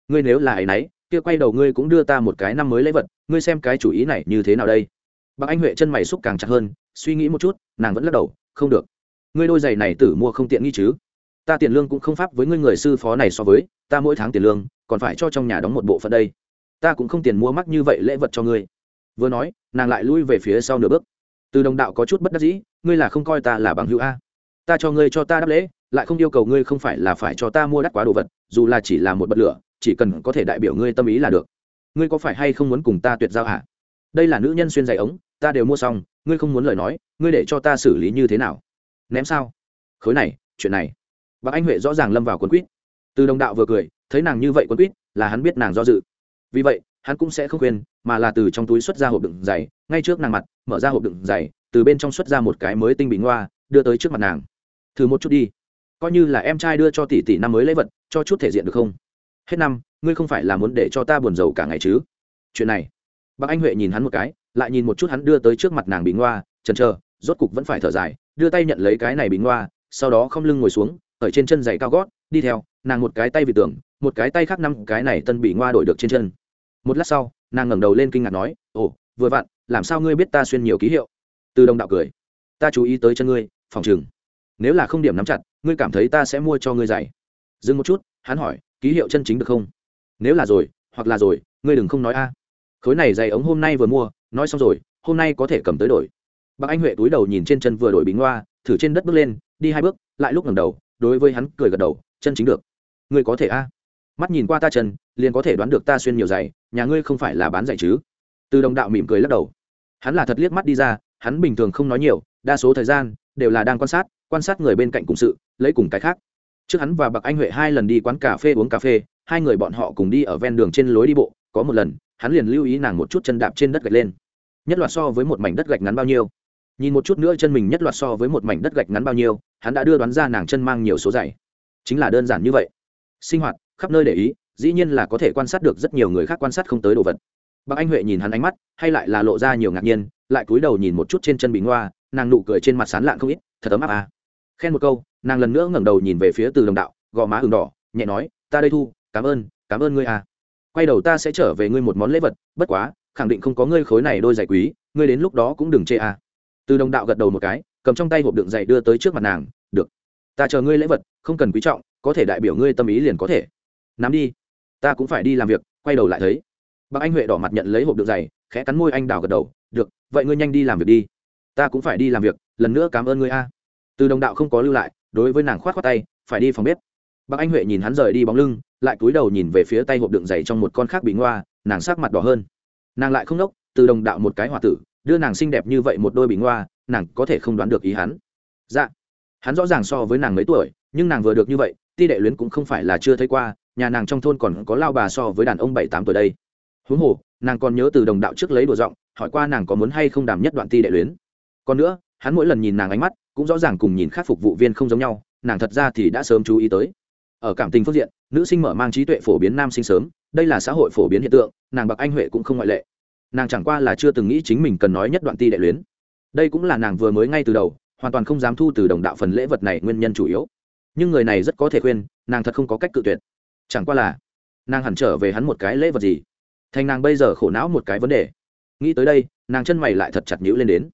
Ngươi nếu là ấy nấy, kia quay đầu ngươi cũng đưa ta một cái năm mới lễ vật, ngươi xem cái chủ ý này như thế nào đây? Bác anh huệ chân mày xúc càng chặt hơn, suy nghĩ một chút, nàng vẫn lắc đầu, không được. Ngươi đôi giày này tử mua không tiện nghi chứ? Ta tiền lương cũng không pháp với ngươi người sư phó này so với, ta mỗi tháng tiền lương, còn phải cho trong nhà đóng một bộ phận đây. Ta cũng không tiền mua mắc như vậy lễ vật cho ngươi vừa nói, nàng lại lui về phía sau nửa bước. Từ đồng đạo có chút bất đắc dĩ, ngươi là không coi ta là bằng hữu a. Ta cho ngươi cho ta đáp lễ, lại không yêu cầu ngươi không phải là phải cho ta mua đắt quá đồ vật, dù là chỉ là một bật lửa, chỉ cần có thể đại biểu ngươi tâm ý là được. Ngươi có phải hay không muốn cùng ta tuyệt giao hả? Đây là nữ nhân xuyên giày ống, ta đều mua xong, ngươi không muốn lời nói, ngươi để cho ta xử lý như thế nào? Ném sao? Khối này, chuyện này. Bác anh huệ rõ ràng lâm vào quân quýt. Từ đồng đạo vừa cười, thấy nàng như vậy quân quýt, là hắn biết nàng do dự. Vì vậy hắn cũng sẽ không khuyên, mà là từ trong túi xuất ra hộp đựng giày, ngay trước nàng mặt, mở ra hộp đựng giày, từ bên trong xuất ra một cái mới tinh bị ngoa đưa tới trước mặt nàng. Thử một chút đi. Coi như là em trai đưa cho tỷ tỷ năm mới lễ vật, cho chút thể diện được không? Hết năm, ngươi không phải là muốn để cho ta buồn rầu cả ngày chứ? Chuyện này bác anh huệ nhìn hắn một cái, lại nhìn một chút hắn đưa tới trước mặt nàng bị ngoa chần chờ, rốt cục vẫn phải thở dài, đưa tay nhận lấy cái này bị ngoa sau đó không lưng ngồi xuống, ở trên chân giày cao gót, đi theo, nàng một cái tay vì tưởng, một cái tay khác năm cái này tân bị ngoa đổi được trên chân một lát sau, nàng ngẩng đầu lên kinh ngạc nói, ồ, vừa vặn, làm sao ngươi biết ta xuyên nhiều ký hiệu? Từ đồng đạo cười, ta chú ý tới chân ngươi, phòng chừng nếu là không điểm nắm chặt, ngươi cảm thấy ta sẽ mua cho ngươi giày. Dừng một chút, hắn hỏi, ký hiệu chân chính được không? Nếu là rồi, hoặc là rồi, ngươi đừng không nói a. Khối này giày ống hôm nay vừa mua, nói xong rồi, hôm nay có thể cầm tới đổi. Bác anh huệ túi đầu nhìn trên chân vừa đổi bình hoa, thử trên đất bước lên, đi hai bước, lại lúc ngẩng đầu, đối với hắn cười gật đầu, chân chính được. Ngươi có thể a mắt nhìn qua ta chân, liền có thể đoán được ta xuyên nhiều giày, nhà ngươi không phải là bán giày chứ? Từ đồng đạo mỉm cười lắc đầu. Hắn là thật liếc mắt đi ra, hắn bình thường không nói nhiều, đa số thời gian, đều là đang quan sát quan sát người bên cạnh cùng sự, lấy cùng cái khác. Trước hắn và bạc anh huệ hai lần đi quán cà phê uống cà phê, hai người bọn họ cùng đi ở ven đường trên lối đi bộ, có một lần, hắn liền lưu ý nàng một chút chân đạp trên đất gạch lên. Nhất loạt so với một mảnh đất gạch ngắn bao nhiêu? Nhìn một chút nữa chân mình nhất loạt so với một mảnh đất gạch ngắn bao nhiêu, hắn đã đưa đoán ra nàng chân mang nhiều số dày chính là đơn giản như vậy. Sinh hoạt khắp nơi để ý, dĩ nhiên là có thể quan sát được rất nhiều người khác quan sát không tới đồ vật. Bác anh huệ nhìn hắn ánh mắt, hay lại là lộ ra nhiều ngạc nhiên, lại cúi đầu nhìn một chút trên chân bị ngoa nàng nụ cười trên mặt sán lạn không ít, thật ấm áp à. khen một câu, nàng lần nữa ngẩng đầu nhìn về phía từ đồng đạo, gò má ừng đỏ, nhẹ nói, ta đây thu, cảm ơn cảm ơn ngươi à. Quay đầu ta sẽ trở về ngươi một món lễ vật, bất quá, khẳng định không có ngươi khối này đôi giày quý, ngươi đến lúc đó cũng đừng chê à. Từ đồng đạo gật đầu một cái, cầm trong tay hộp đựng giày đưa tới trước mặt nàng, được, ta chờ ngươi lễ vật, không cần quý trọng, có thể đại biểu ngươi tâm ý liền có thể nắm đi. Ta cũng phải đi làm việc, quay đầu lại thấy. Bác anh huệ đỏ mặt nhận lấy hộp đựng giày, khẽ cắn môi anh đào gật đầu, được, vậy ngươi nhanh đi làm việc đi. Ta cũng phải đi làm việc, lần nữa cảm ơn ngươi a. Từ đồng đạo không có lưu lại, đối với nàng khoát khoát tay, phải đi phòng bếp. Bác anh huệ nhìn hắn rời đi bóng lưng, lại cúi đầu nhìn về phía tay hộp đựng giày trong một con khác bị ngoa, nàng sắc mặt đỏ hơn. Nàng lại không nốc, từ đồng đạo một cái hòa tử, đưa nàng xinh đẹp như vậy một đôi bị ngoa, nàng có thể không đoán được ý hắn. Dạ. Hắn rõ ràng so với nàng mấy tuổi, nhưng nàng vừa được như vậy, ti đệ luyến cũng không phải là chưa thấy qua nhà nàng trong thôn còn có lao bà so với đàn ông bảy tám tuổi đây. Huống hồ, nàng còn nhớ từ đồng đạo trước lấy đùa giọng, hỏi qua nàng có muốn hay không đàm nhất đoạn ti đệ luyến. Còn nữa, hắn mỗi lần nhìn nàng ánh mắt, cũng rõ ràng cùng nhìn khác phục vụ viên không giống nhau, nàng thật ra thì đã sớm chú ý tới. Ở cảm tình phương diện, nữ sinh mở mang trí tuệ phổ biến nam sinh sớm, đây là xã hội phổ biến hiện tượng, nàng bậc anh huệ cũng không ngoại lệ. Nàng chẳng qua là chưa từng nghĩ chính mình cần nói nhất đoạn ti đệ luyến. Đây cũng là nàng vừa mới ngay từ đầu, hoàn toàn không dám thu từ đồng đạo phần lễ vật này nguyên nhân chủ yếu. Nhưng người này rất có thể khuyên, nàng thật không có cách cự tuyệt chẳng qua là, nàng hẳn trở về hắn một cái lễ vật gì? Thành nàng bây giờ khổ não một cái vấn đề. Nghĩ tới đây, nàng chân mày lại thật chặt nhữ lên đến.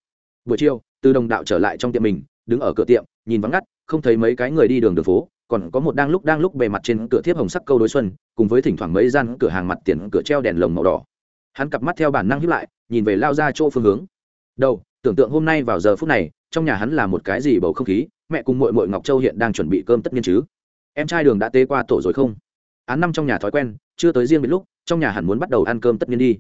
Buổi chiều, từ đồng đạo trở lại trong tiệm mình, đứng ở cửa tiệm, nhìn vắng ngắt, không thấy mấy cái người đi đường đường phố, còn có một đang lúc đang lúc bề mặt trên cửa thiếp hồng sắc câu đối xuân, cùng với thỉnh thoảng mấy gian cửa hàng mặt tiền cửa treo đèn lồng màu đỏ. Hắn cặp mắt theo bản năng hiếp lại, nhìn về lao ra chỗ phương hướng. Đầu, tưởng tượng hôm nay vào giờ phút này, trong nhà hắn là một cái gì bầu không khí, mẹ cùng mội mội ngọc châu hiện đang chuẩn bị cơm tất nhiên chứ. Em trai đường đã tế qua tổ rồi không? Án năm trong nhà thói quen, chưa tới riêng biệt lúc, trong nhà hẳn muốn bắt đầu ăn cơm tất nhiên đi.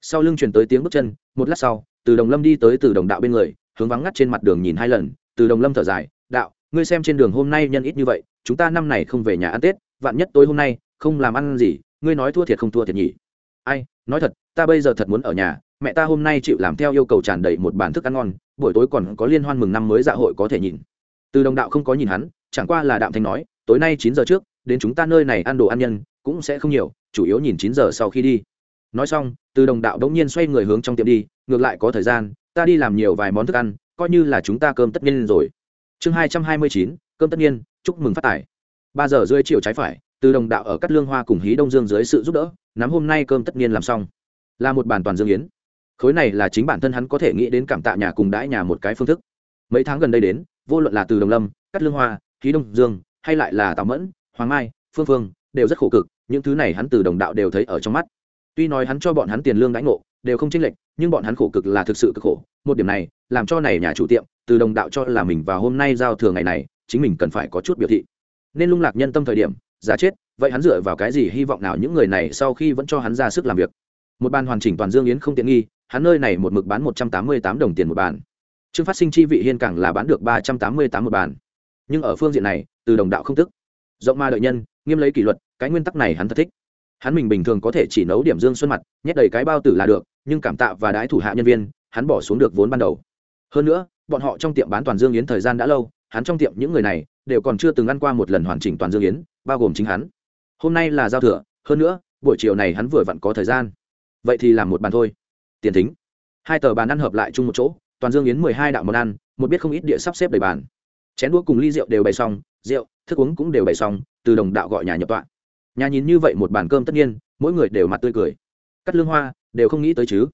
Sau lưng chuyển tới tiếng bước chân, một lát sau, từ đồng lâm đi tới từ đồng đạo bên người, hướng vắng ngắt trên mặt đường nhìn hai lần. Từ đồng lâm thở dài, đạo, ngươi xem trên đường hôm nay nhân ít như vậy, chúng ta năm này không về nhà ăn tết, vạn nhất tối hôm nay, không làm ăn gì, ngươi nói thua thiệt không thua thiệt nhỉ? Ai, nói thật, ta bây giờ thật muốn ở nhà, mẹ ta hôm nay chịu làm theo yêu cầu tràn đầy một bản thức ăn ngon, buổi tối còn có liên hoan mừng năm mới dạ hội có thể nhìn. Từ đồng đạo không có nhìn hắn, chẳng qua là đạm thanh nói tối nay chín giờ trước, đến chúng ta nơi này ăn đồ ăn nhân, cũng sẽ không nhiều, chủ yếu nhìn chín giờ sau khi đi. Nói xong, từ đồng đạo đống nhiên xoay người hướng trong tiệm đi, ngược lại có thời gian, ta đi làm nhiều vài món thức ăn, coi như là chúng ta cơm tất nhiên rồi. Chương hai trăm hai mươi chín, cơm tất nhiên, chúc mừng phát tài. Ba giờ rưỡi chiều trái phải, từ đồng đạo ở cắt lương hoa cùng hí đông dương dưới sự giúp đỡ, nắm hôm nay cơm tất nhiên làm xong. Là một bàn toàn dương yến. Khối này là chính bản thân hắn có thể nghĩ đến cảm tạ nhà cùng đãi nhà một cái phương thức. Mấy tháng gần đây đến, vô luận là từ đồng lâm cắt lương hoa, hí đông dương hay lại là tào mẫn, hoàng mai, phương phương, đều rất khổ cực, những thứ này hắn từ đồng đạo đều thấy ở trong mắt. Tuy nói hắn cho bọn hắn tiền lương đãi ngộ, đều không chênh lệch, nhưng bọn hắn khổ cực là thực sự cực khổ. Một điểm này, làm cho này nhà chủ tiệm, từ đồng đạo cho là mình và hôm nay giao thừa ngày này, chính mình cần phải có chút biểu thị. Nên lung lạc nhân tâm thời điểm giá chết, vậy hắn dựa vào cái gì hy vọng nào những người này sau khi vẫn cho hắn ra sức làm việc? Một bàn hoàn chỉnh toàn dương yến không tiện nghi, hắn nơi này một mực bán một trăm tám mươi tám đồng tiền một bàn. Trương phát sinh chi vị hiên càng là bán được ba trăm tám mươi tám một bàn nhưng ở phương diện này, từ đồng đạo không tức. Rộng ma đợi nhân, nghiêm lấy kỷ luật, cái nguyên tắc này hắn thật thích. Hắn mình bình thường có thể chỉ nấu điểm dương xuân mặt, nhét đầy cái bao tử là được, nhưng cảm tạ và đái thủ hạ nhân viên, hắn bỏ xuống được vốn ban đầu. Hơn nữa, bọn họ trong tiệm bán toàn dương yến thời gian đã lâu, hắn trong tiệm những người này đều còn chưa từng ăn qua một lần hoàn chỉnh toàn dương yến, bao gồm chính hắn. Hôm nay là giao thừa, hơn nữa, buổi chiều này hắn vừa vặn có thời gian. Vậy thì làm một bàn thôi. Tiền thính. Hai tờ bàn ăn hợp lại chung một chỗ, toàn dương yến mười hai đạo món ăn, một biết không ít địa sắp xếp đầy bàn chén đũa cùng ly rượu đều bày xong, rượu, thức uống cũng đều bày xong, từ đồng đạo gọi nhà nhập tọa. Nhà nhìn như vậy một bàn cơm tất nhiên, mỗi người đều mặt tươi cười. Cắt lương hoa, đều không nghĩ tới chứ.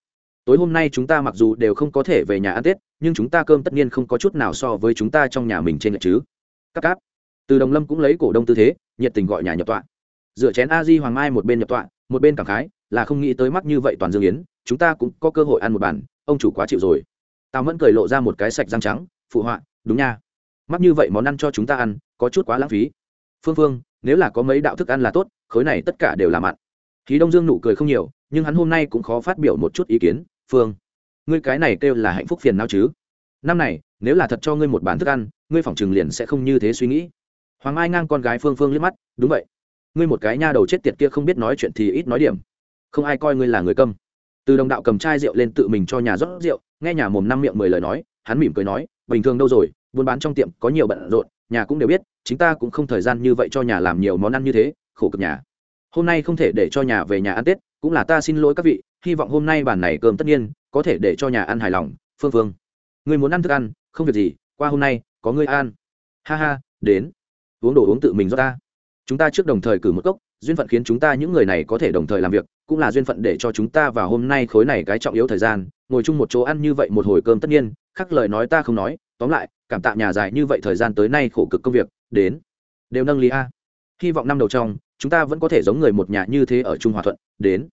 Tối hôm nay chúng ta mặc dù đều không có thể về nhà ăn tết, nhưng chúng ta cơm tất nhiên không có chút nào so với chúng ta trong nhà mình trên lệch chứ. Các cáp. Từ đồng lâm cũng lấy cổ đông tư thế, nhiệt tình gọi nhà nhập tọa. Dựa chén a di hoàng mai một bên nhập tọa, một bên cảm khái, là không nghĩ tới mắc như vậy toàn dương yến, chúng ta cũng có cơ hội ăn một bàn, ông chủ quá chịu rồi. Tào mẫn cười lộ ra một cái sạch răng trắng, phụ họa, đúng nha mắc như vậy món ăn cho chúng ta ăn, có chút quá lãng phí. Phương phương, nếu là có mấy đạo thức ăn là tốt, khối này tất cả đều là mặn. Khí đông dương nụ cười không nhiều, nhưng hắn hôm nay cũng khó phát biểu một chút ý kiến. Phương, ngươi cái này kêu là hạnh phúc phiền nào chứ? Năm này, nếu là thật cho ngươi một bàn thức ăn, ngươi phỏng trừng liền sẽ không như thế suy nghĩ. Hoàng mai ngang con gái phương phương liếc mắt, đúng vậy. Ngươi một cái nha đầu chết tiệt kia không biết nói chuyện thì ít nói điểm. Không ai coi ngươi là người câm. Từ đồng đạo cầm chai rượu lên tự mình cho nhà rót rượu, nghe nhà mồm năm miệng mười lời nói, hắn mỉm cười nói, bình thường đâu rồi buôn bán trong tiệm có nhiều bận rộn, nhà cũng đều biết chúng ta cũng không thời gian như vậy cho nhà làm nhiều món ăn như thế, khổ cực nhà. Hôm nay không thể để cho nhà về nhà ăn tết, cũng là ta xin lỗi các vị, hy vọng hôm nay bàn này cơm tất nhiên, có thể để cho nhà ăn hài lòng. Phương phương, người muốn ăn thức ăn, không việc gì, qua hôm nay, có người ăn. Ha ha, đến. Uống đồ uống tự mình do ta. Chúng ta trước đồng thời cử một cốc, duyên phận khiến chúng ta những người này có thể đồng thời làm việc, cũng là duyên phận để cho chúng ta vào hôm nay khối này cái trọng yếu thời gian, ngồi chung một chỗ ăn như vậy một hồi cơm tất nhiên, khắc lời nói ta không nói tóm lại, cảm tạ nhà dài như vậy thời gian tới nay khổ cực công việc, đến. Đều nâng lý a. Hy vọng năm đầu trong, chúng ta vẫn có thể giống người một nhà như thế ở trung hòa thuận, đến.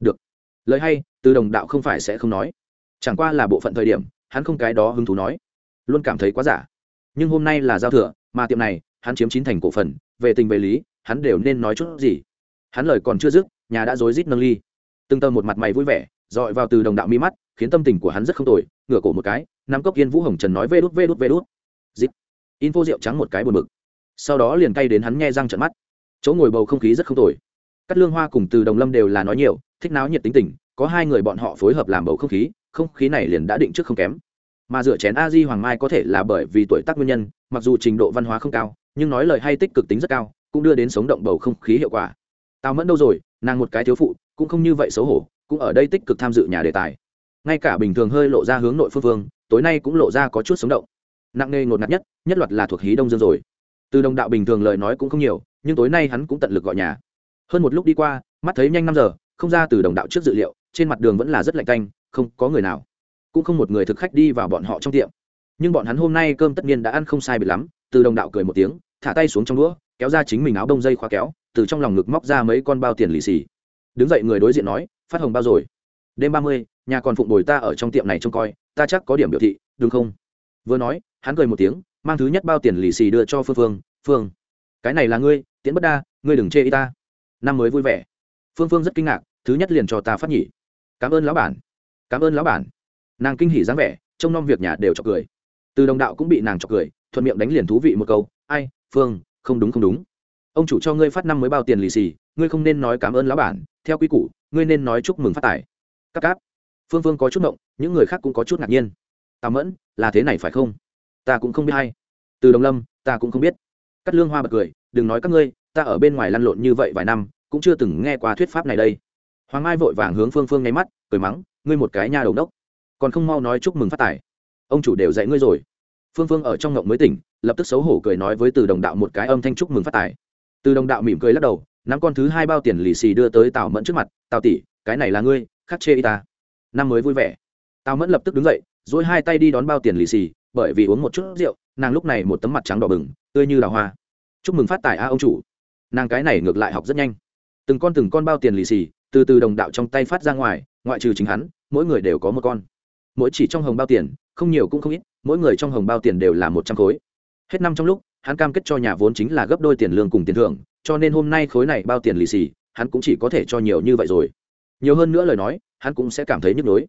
Được. Lời hay, từ đồng đạo không phải sẽ không nói. Chẳng qua là bộ phận thời điểm, hắn không cái đó hứng thú nói. Luôn cảm thấy quá giả. Nhưng hôm nay là giao thừa, mà tiệm này, hắn chiếm chín thành cổ phần, về tình về lý, hắn đều nên nói chút gì. Hắn lời còn chưa dứt, nhà đã rối rít nâng ly. Từng tờ một mặt mày vui vẻ dọi vào từ đồng đạo mi mắt, khiến tâm tình của hắn rất không tồi, ngửa cổ một cái, nắm cốc yên vũ hồng trần nói vê đút vê đút vê đút. Dịp info rượu trắng một cái buồn bực. Sau đó liền cay đến hắn nghe răng trận mắt. Chỗ ngồi bầu không khí rất không tồi. Cắt lương hoa cùng từ đồng lâm đều là nói nhiều, thích náo nhiệt tính tình, có hai người bọn họ phối hợp làm bầu không khí không khí này liền đã định trước không kém. Mà dựa chén a di hoàng mai có thể là bởi vì tuổi tác nguyên nhân, mặc dù trình độ văn hóa không cao, nhưng nói lời hay tích cực tính rất cao, cũng đưa đến sống động bầu không khí hiệu quả. Tào mẫn đâu rồi, nàng một cái thiếu phụ, cũng không như vậy xấu hổ cũng ở đây tích cực tham dự nhà đề tài. Ngay cả bình thường hơi lộ ra hướng nội phương vương, tối nay cũng lộ ra có chút sống động. Nặng nề ngột ngạt nhất nhất loạt là thuộc hí đông dương rồi. Từ đồng đạo bình thường lời nói cũng không nhiều nhưng tối nay hắn cũng tận lực gọi nhà. Hơn một lúc đi qua mắt thấy nhanh năm giờ không ra từ đồng đạo trước dự liệu trên mặt đường vẫn là rất lạnh canh không có người nào. Cũng không một người thực khách đi vào bọn họ trong tiệm. Nhưng bọn hắn hôm nay cơm tất nhiên đã ăn không sai biệt lắm từ đồng đạo cười một tiếng thả tay xuống trong đũa kéo ra chính mình áo đông dây khóa kéo từ trong lòng ngực móc ra mấy con bao tiền lì xì. Đứng dậy người đối diện nói phát hồng bao rồi. Đêm ba mươi, nhà còn phụng bồi ta ở trong tiệm này trông coi, ta chắc có điểm biểu thị, đúng không? Vừa nói, hắn cười một tiếng, mang thứ nhất bao tiền lì xì đưa cho phương phương phương, cái này là ngươi, tiễn bất đa, ngươi đừng chê y ta. Năm mới vui vẻ. Phương phương rất kinh ngạc, thứ nhất liền cho ta phát nhỉ. Cảm ơn lão bản, cảm ơn lão bản. Nàng kinh hỉ dáng vẻ, trông nom việc nhà đều chọc cười. Từ đồng đạo cũng bị nàng chọc cười, thuận miệng đánh liền thú vị một câu, ai, phương, không đúng không đúng. Ông chủ cho ngươi phát năm mới bao tiền lì xì, ngươi không nên nói cảm ơn lão bản, theo quy củ ngươi nên nói chúc mừng phát tài. Các cáp. Phương phương có chút động những người khác cũng có chút ngạc nhiên. Tào mẫn, là thế này phải không? Ta cũng không biết hay. Từ đồng lâm, ta cũng không biết. Cắt lương hoa bật cười, đừng nói các ngươi, ta ở bên ngoài lăn lộn như vậy vài năm, cũng chưa từng nghe qua thuyết pháp này đây. Hoàng mai vội vàng hướng phương phương nháy mắt, cười mắng, ngươi một cái nhà đầu đốc còn không mau nói chúc mừng phát tài. Ông chủ đều dạy ngươi rồi. Phương phương ở trong ngộng mới tỉnh, lập tức xấu hổ cười nói với từ đồng đạo một cái âm thanh chúc mừng phát tài. Từ đồng đạo mỉm cười lắc đầu nắm con thứ hai bao tiền lì xì đưa tới tào mẫn trước mặt, tào tỷ, cái này là ngươi, khắc chê y ta. Năm mới vui vẻ. Tào mẫn lập tức đứng dậy dỗi hai tay đi đón bao tiền lì xì, bởi vì uống một chút rượu, nàng lúc này một tấm mặt trắng đỏ bừng, tươi như là hoa. Chúc mừng phát tài a ông chủ. Nàng cái này ngược lại học rất nhanh. Từng con từng con bao tiền lì xì, từ từ đồng đạo trong tay phát ra ngoài, ngoại trừ chính hắn, mỗi người đều có một con. Mỗi chỉ trong hồng bao tiền, không nhiều cũng không ít, mỗi người trong hồng bao tiền đều là một trăm khối. Hết năm trong lúc, hắn cam kết cho nhà vốn chính là gấp đôi tiền lương cùng tiền thưởng cho nên hôm nay khối này bao tiền lì xì, hắn cũng chỉ có thể cho nhiều như vậy rồi. Nhiều hơn nữa lời nói, hắn cũng sẽ cảm thấy nhức nhối.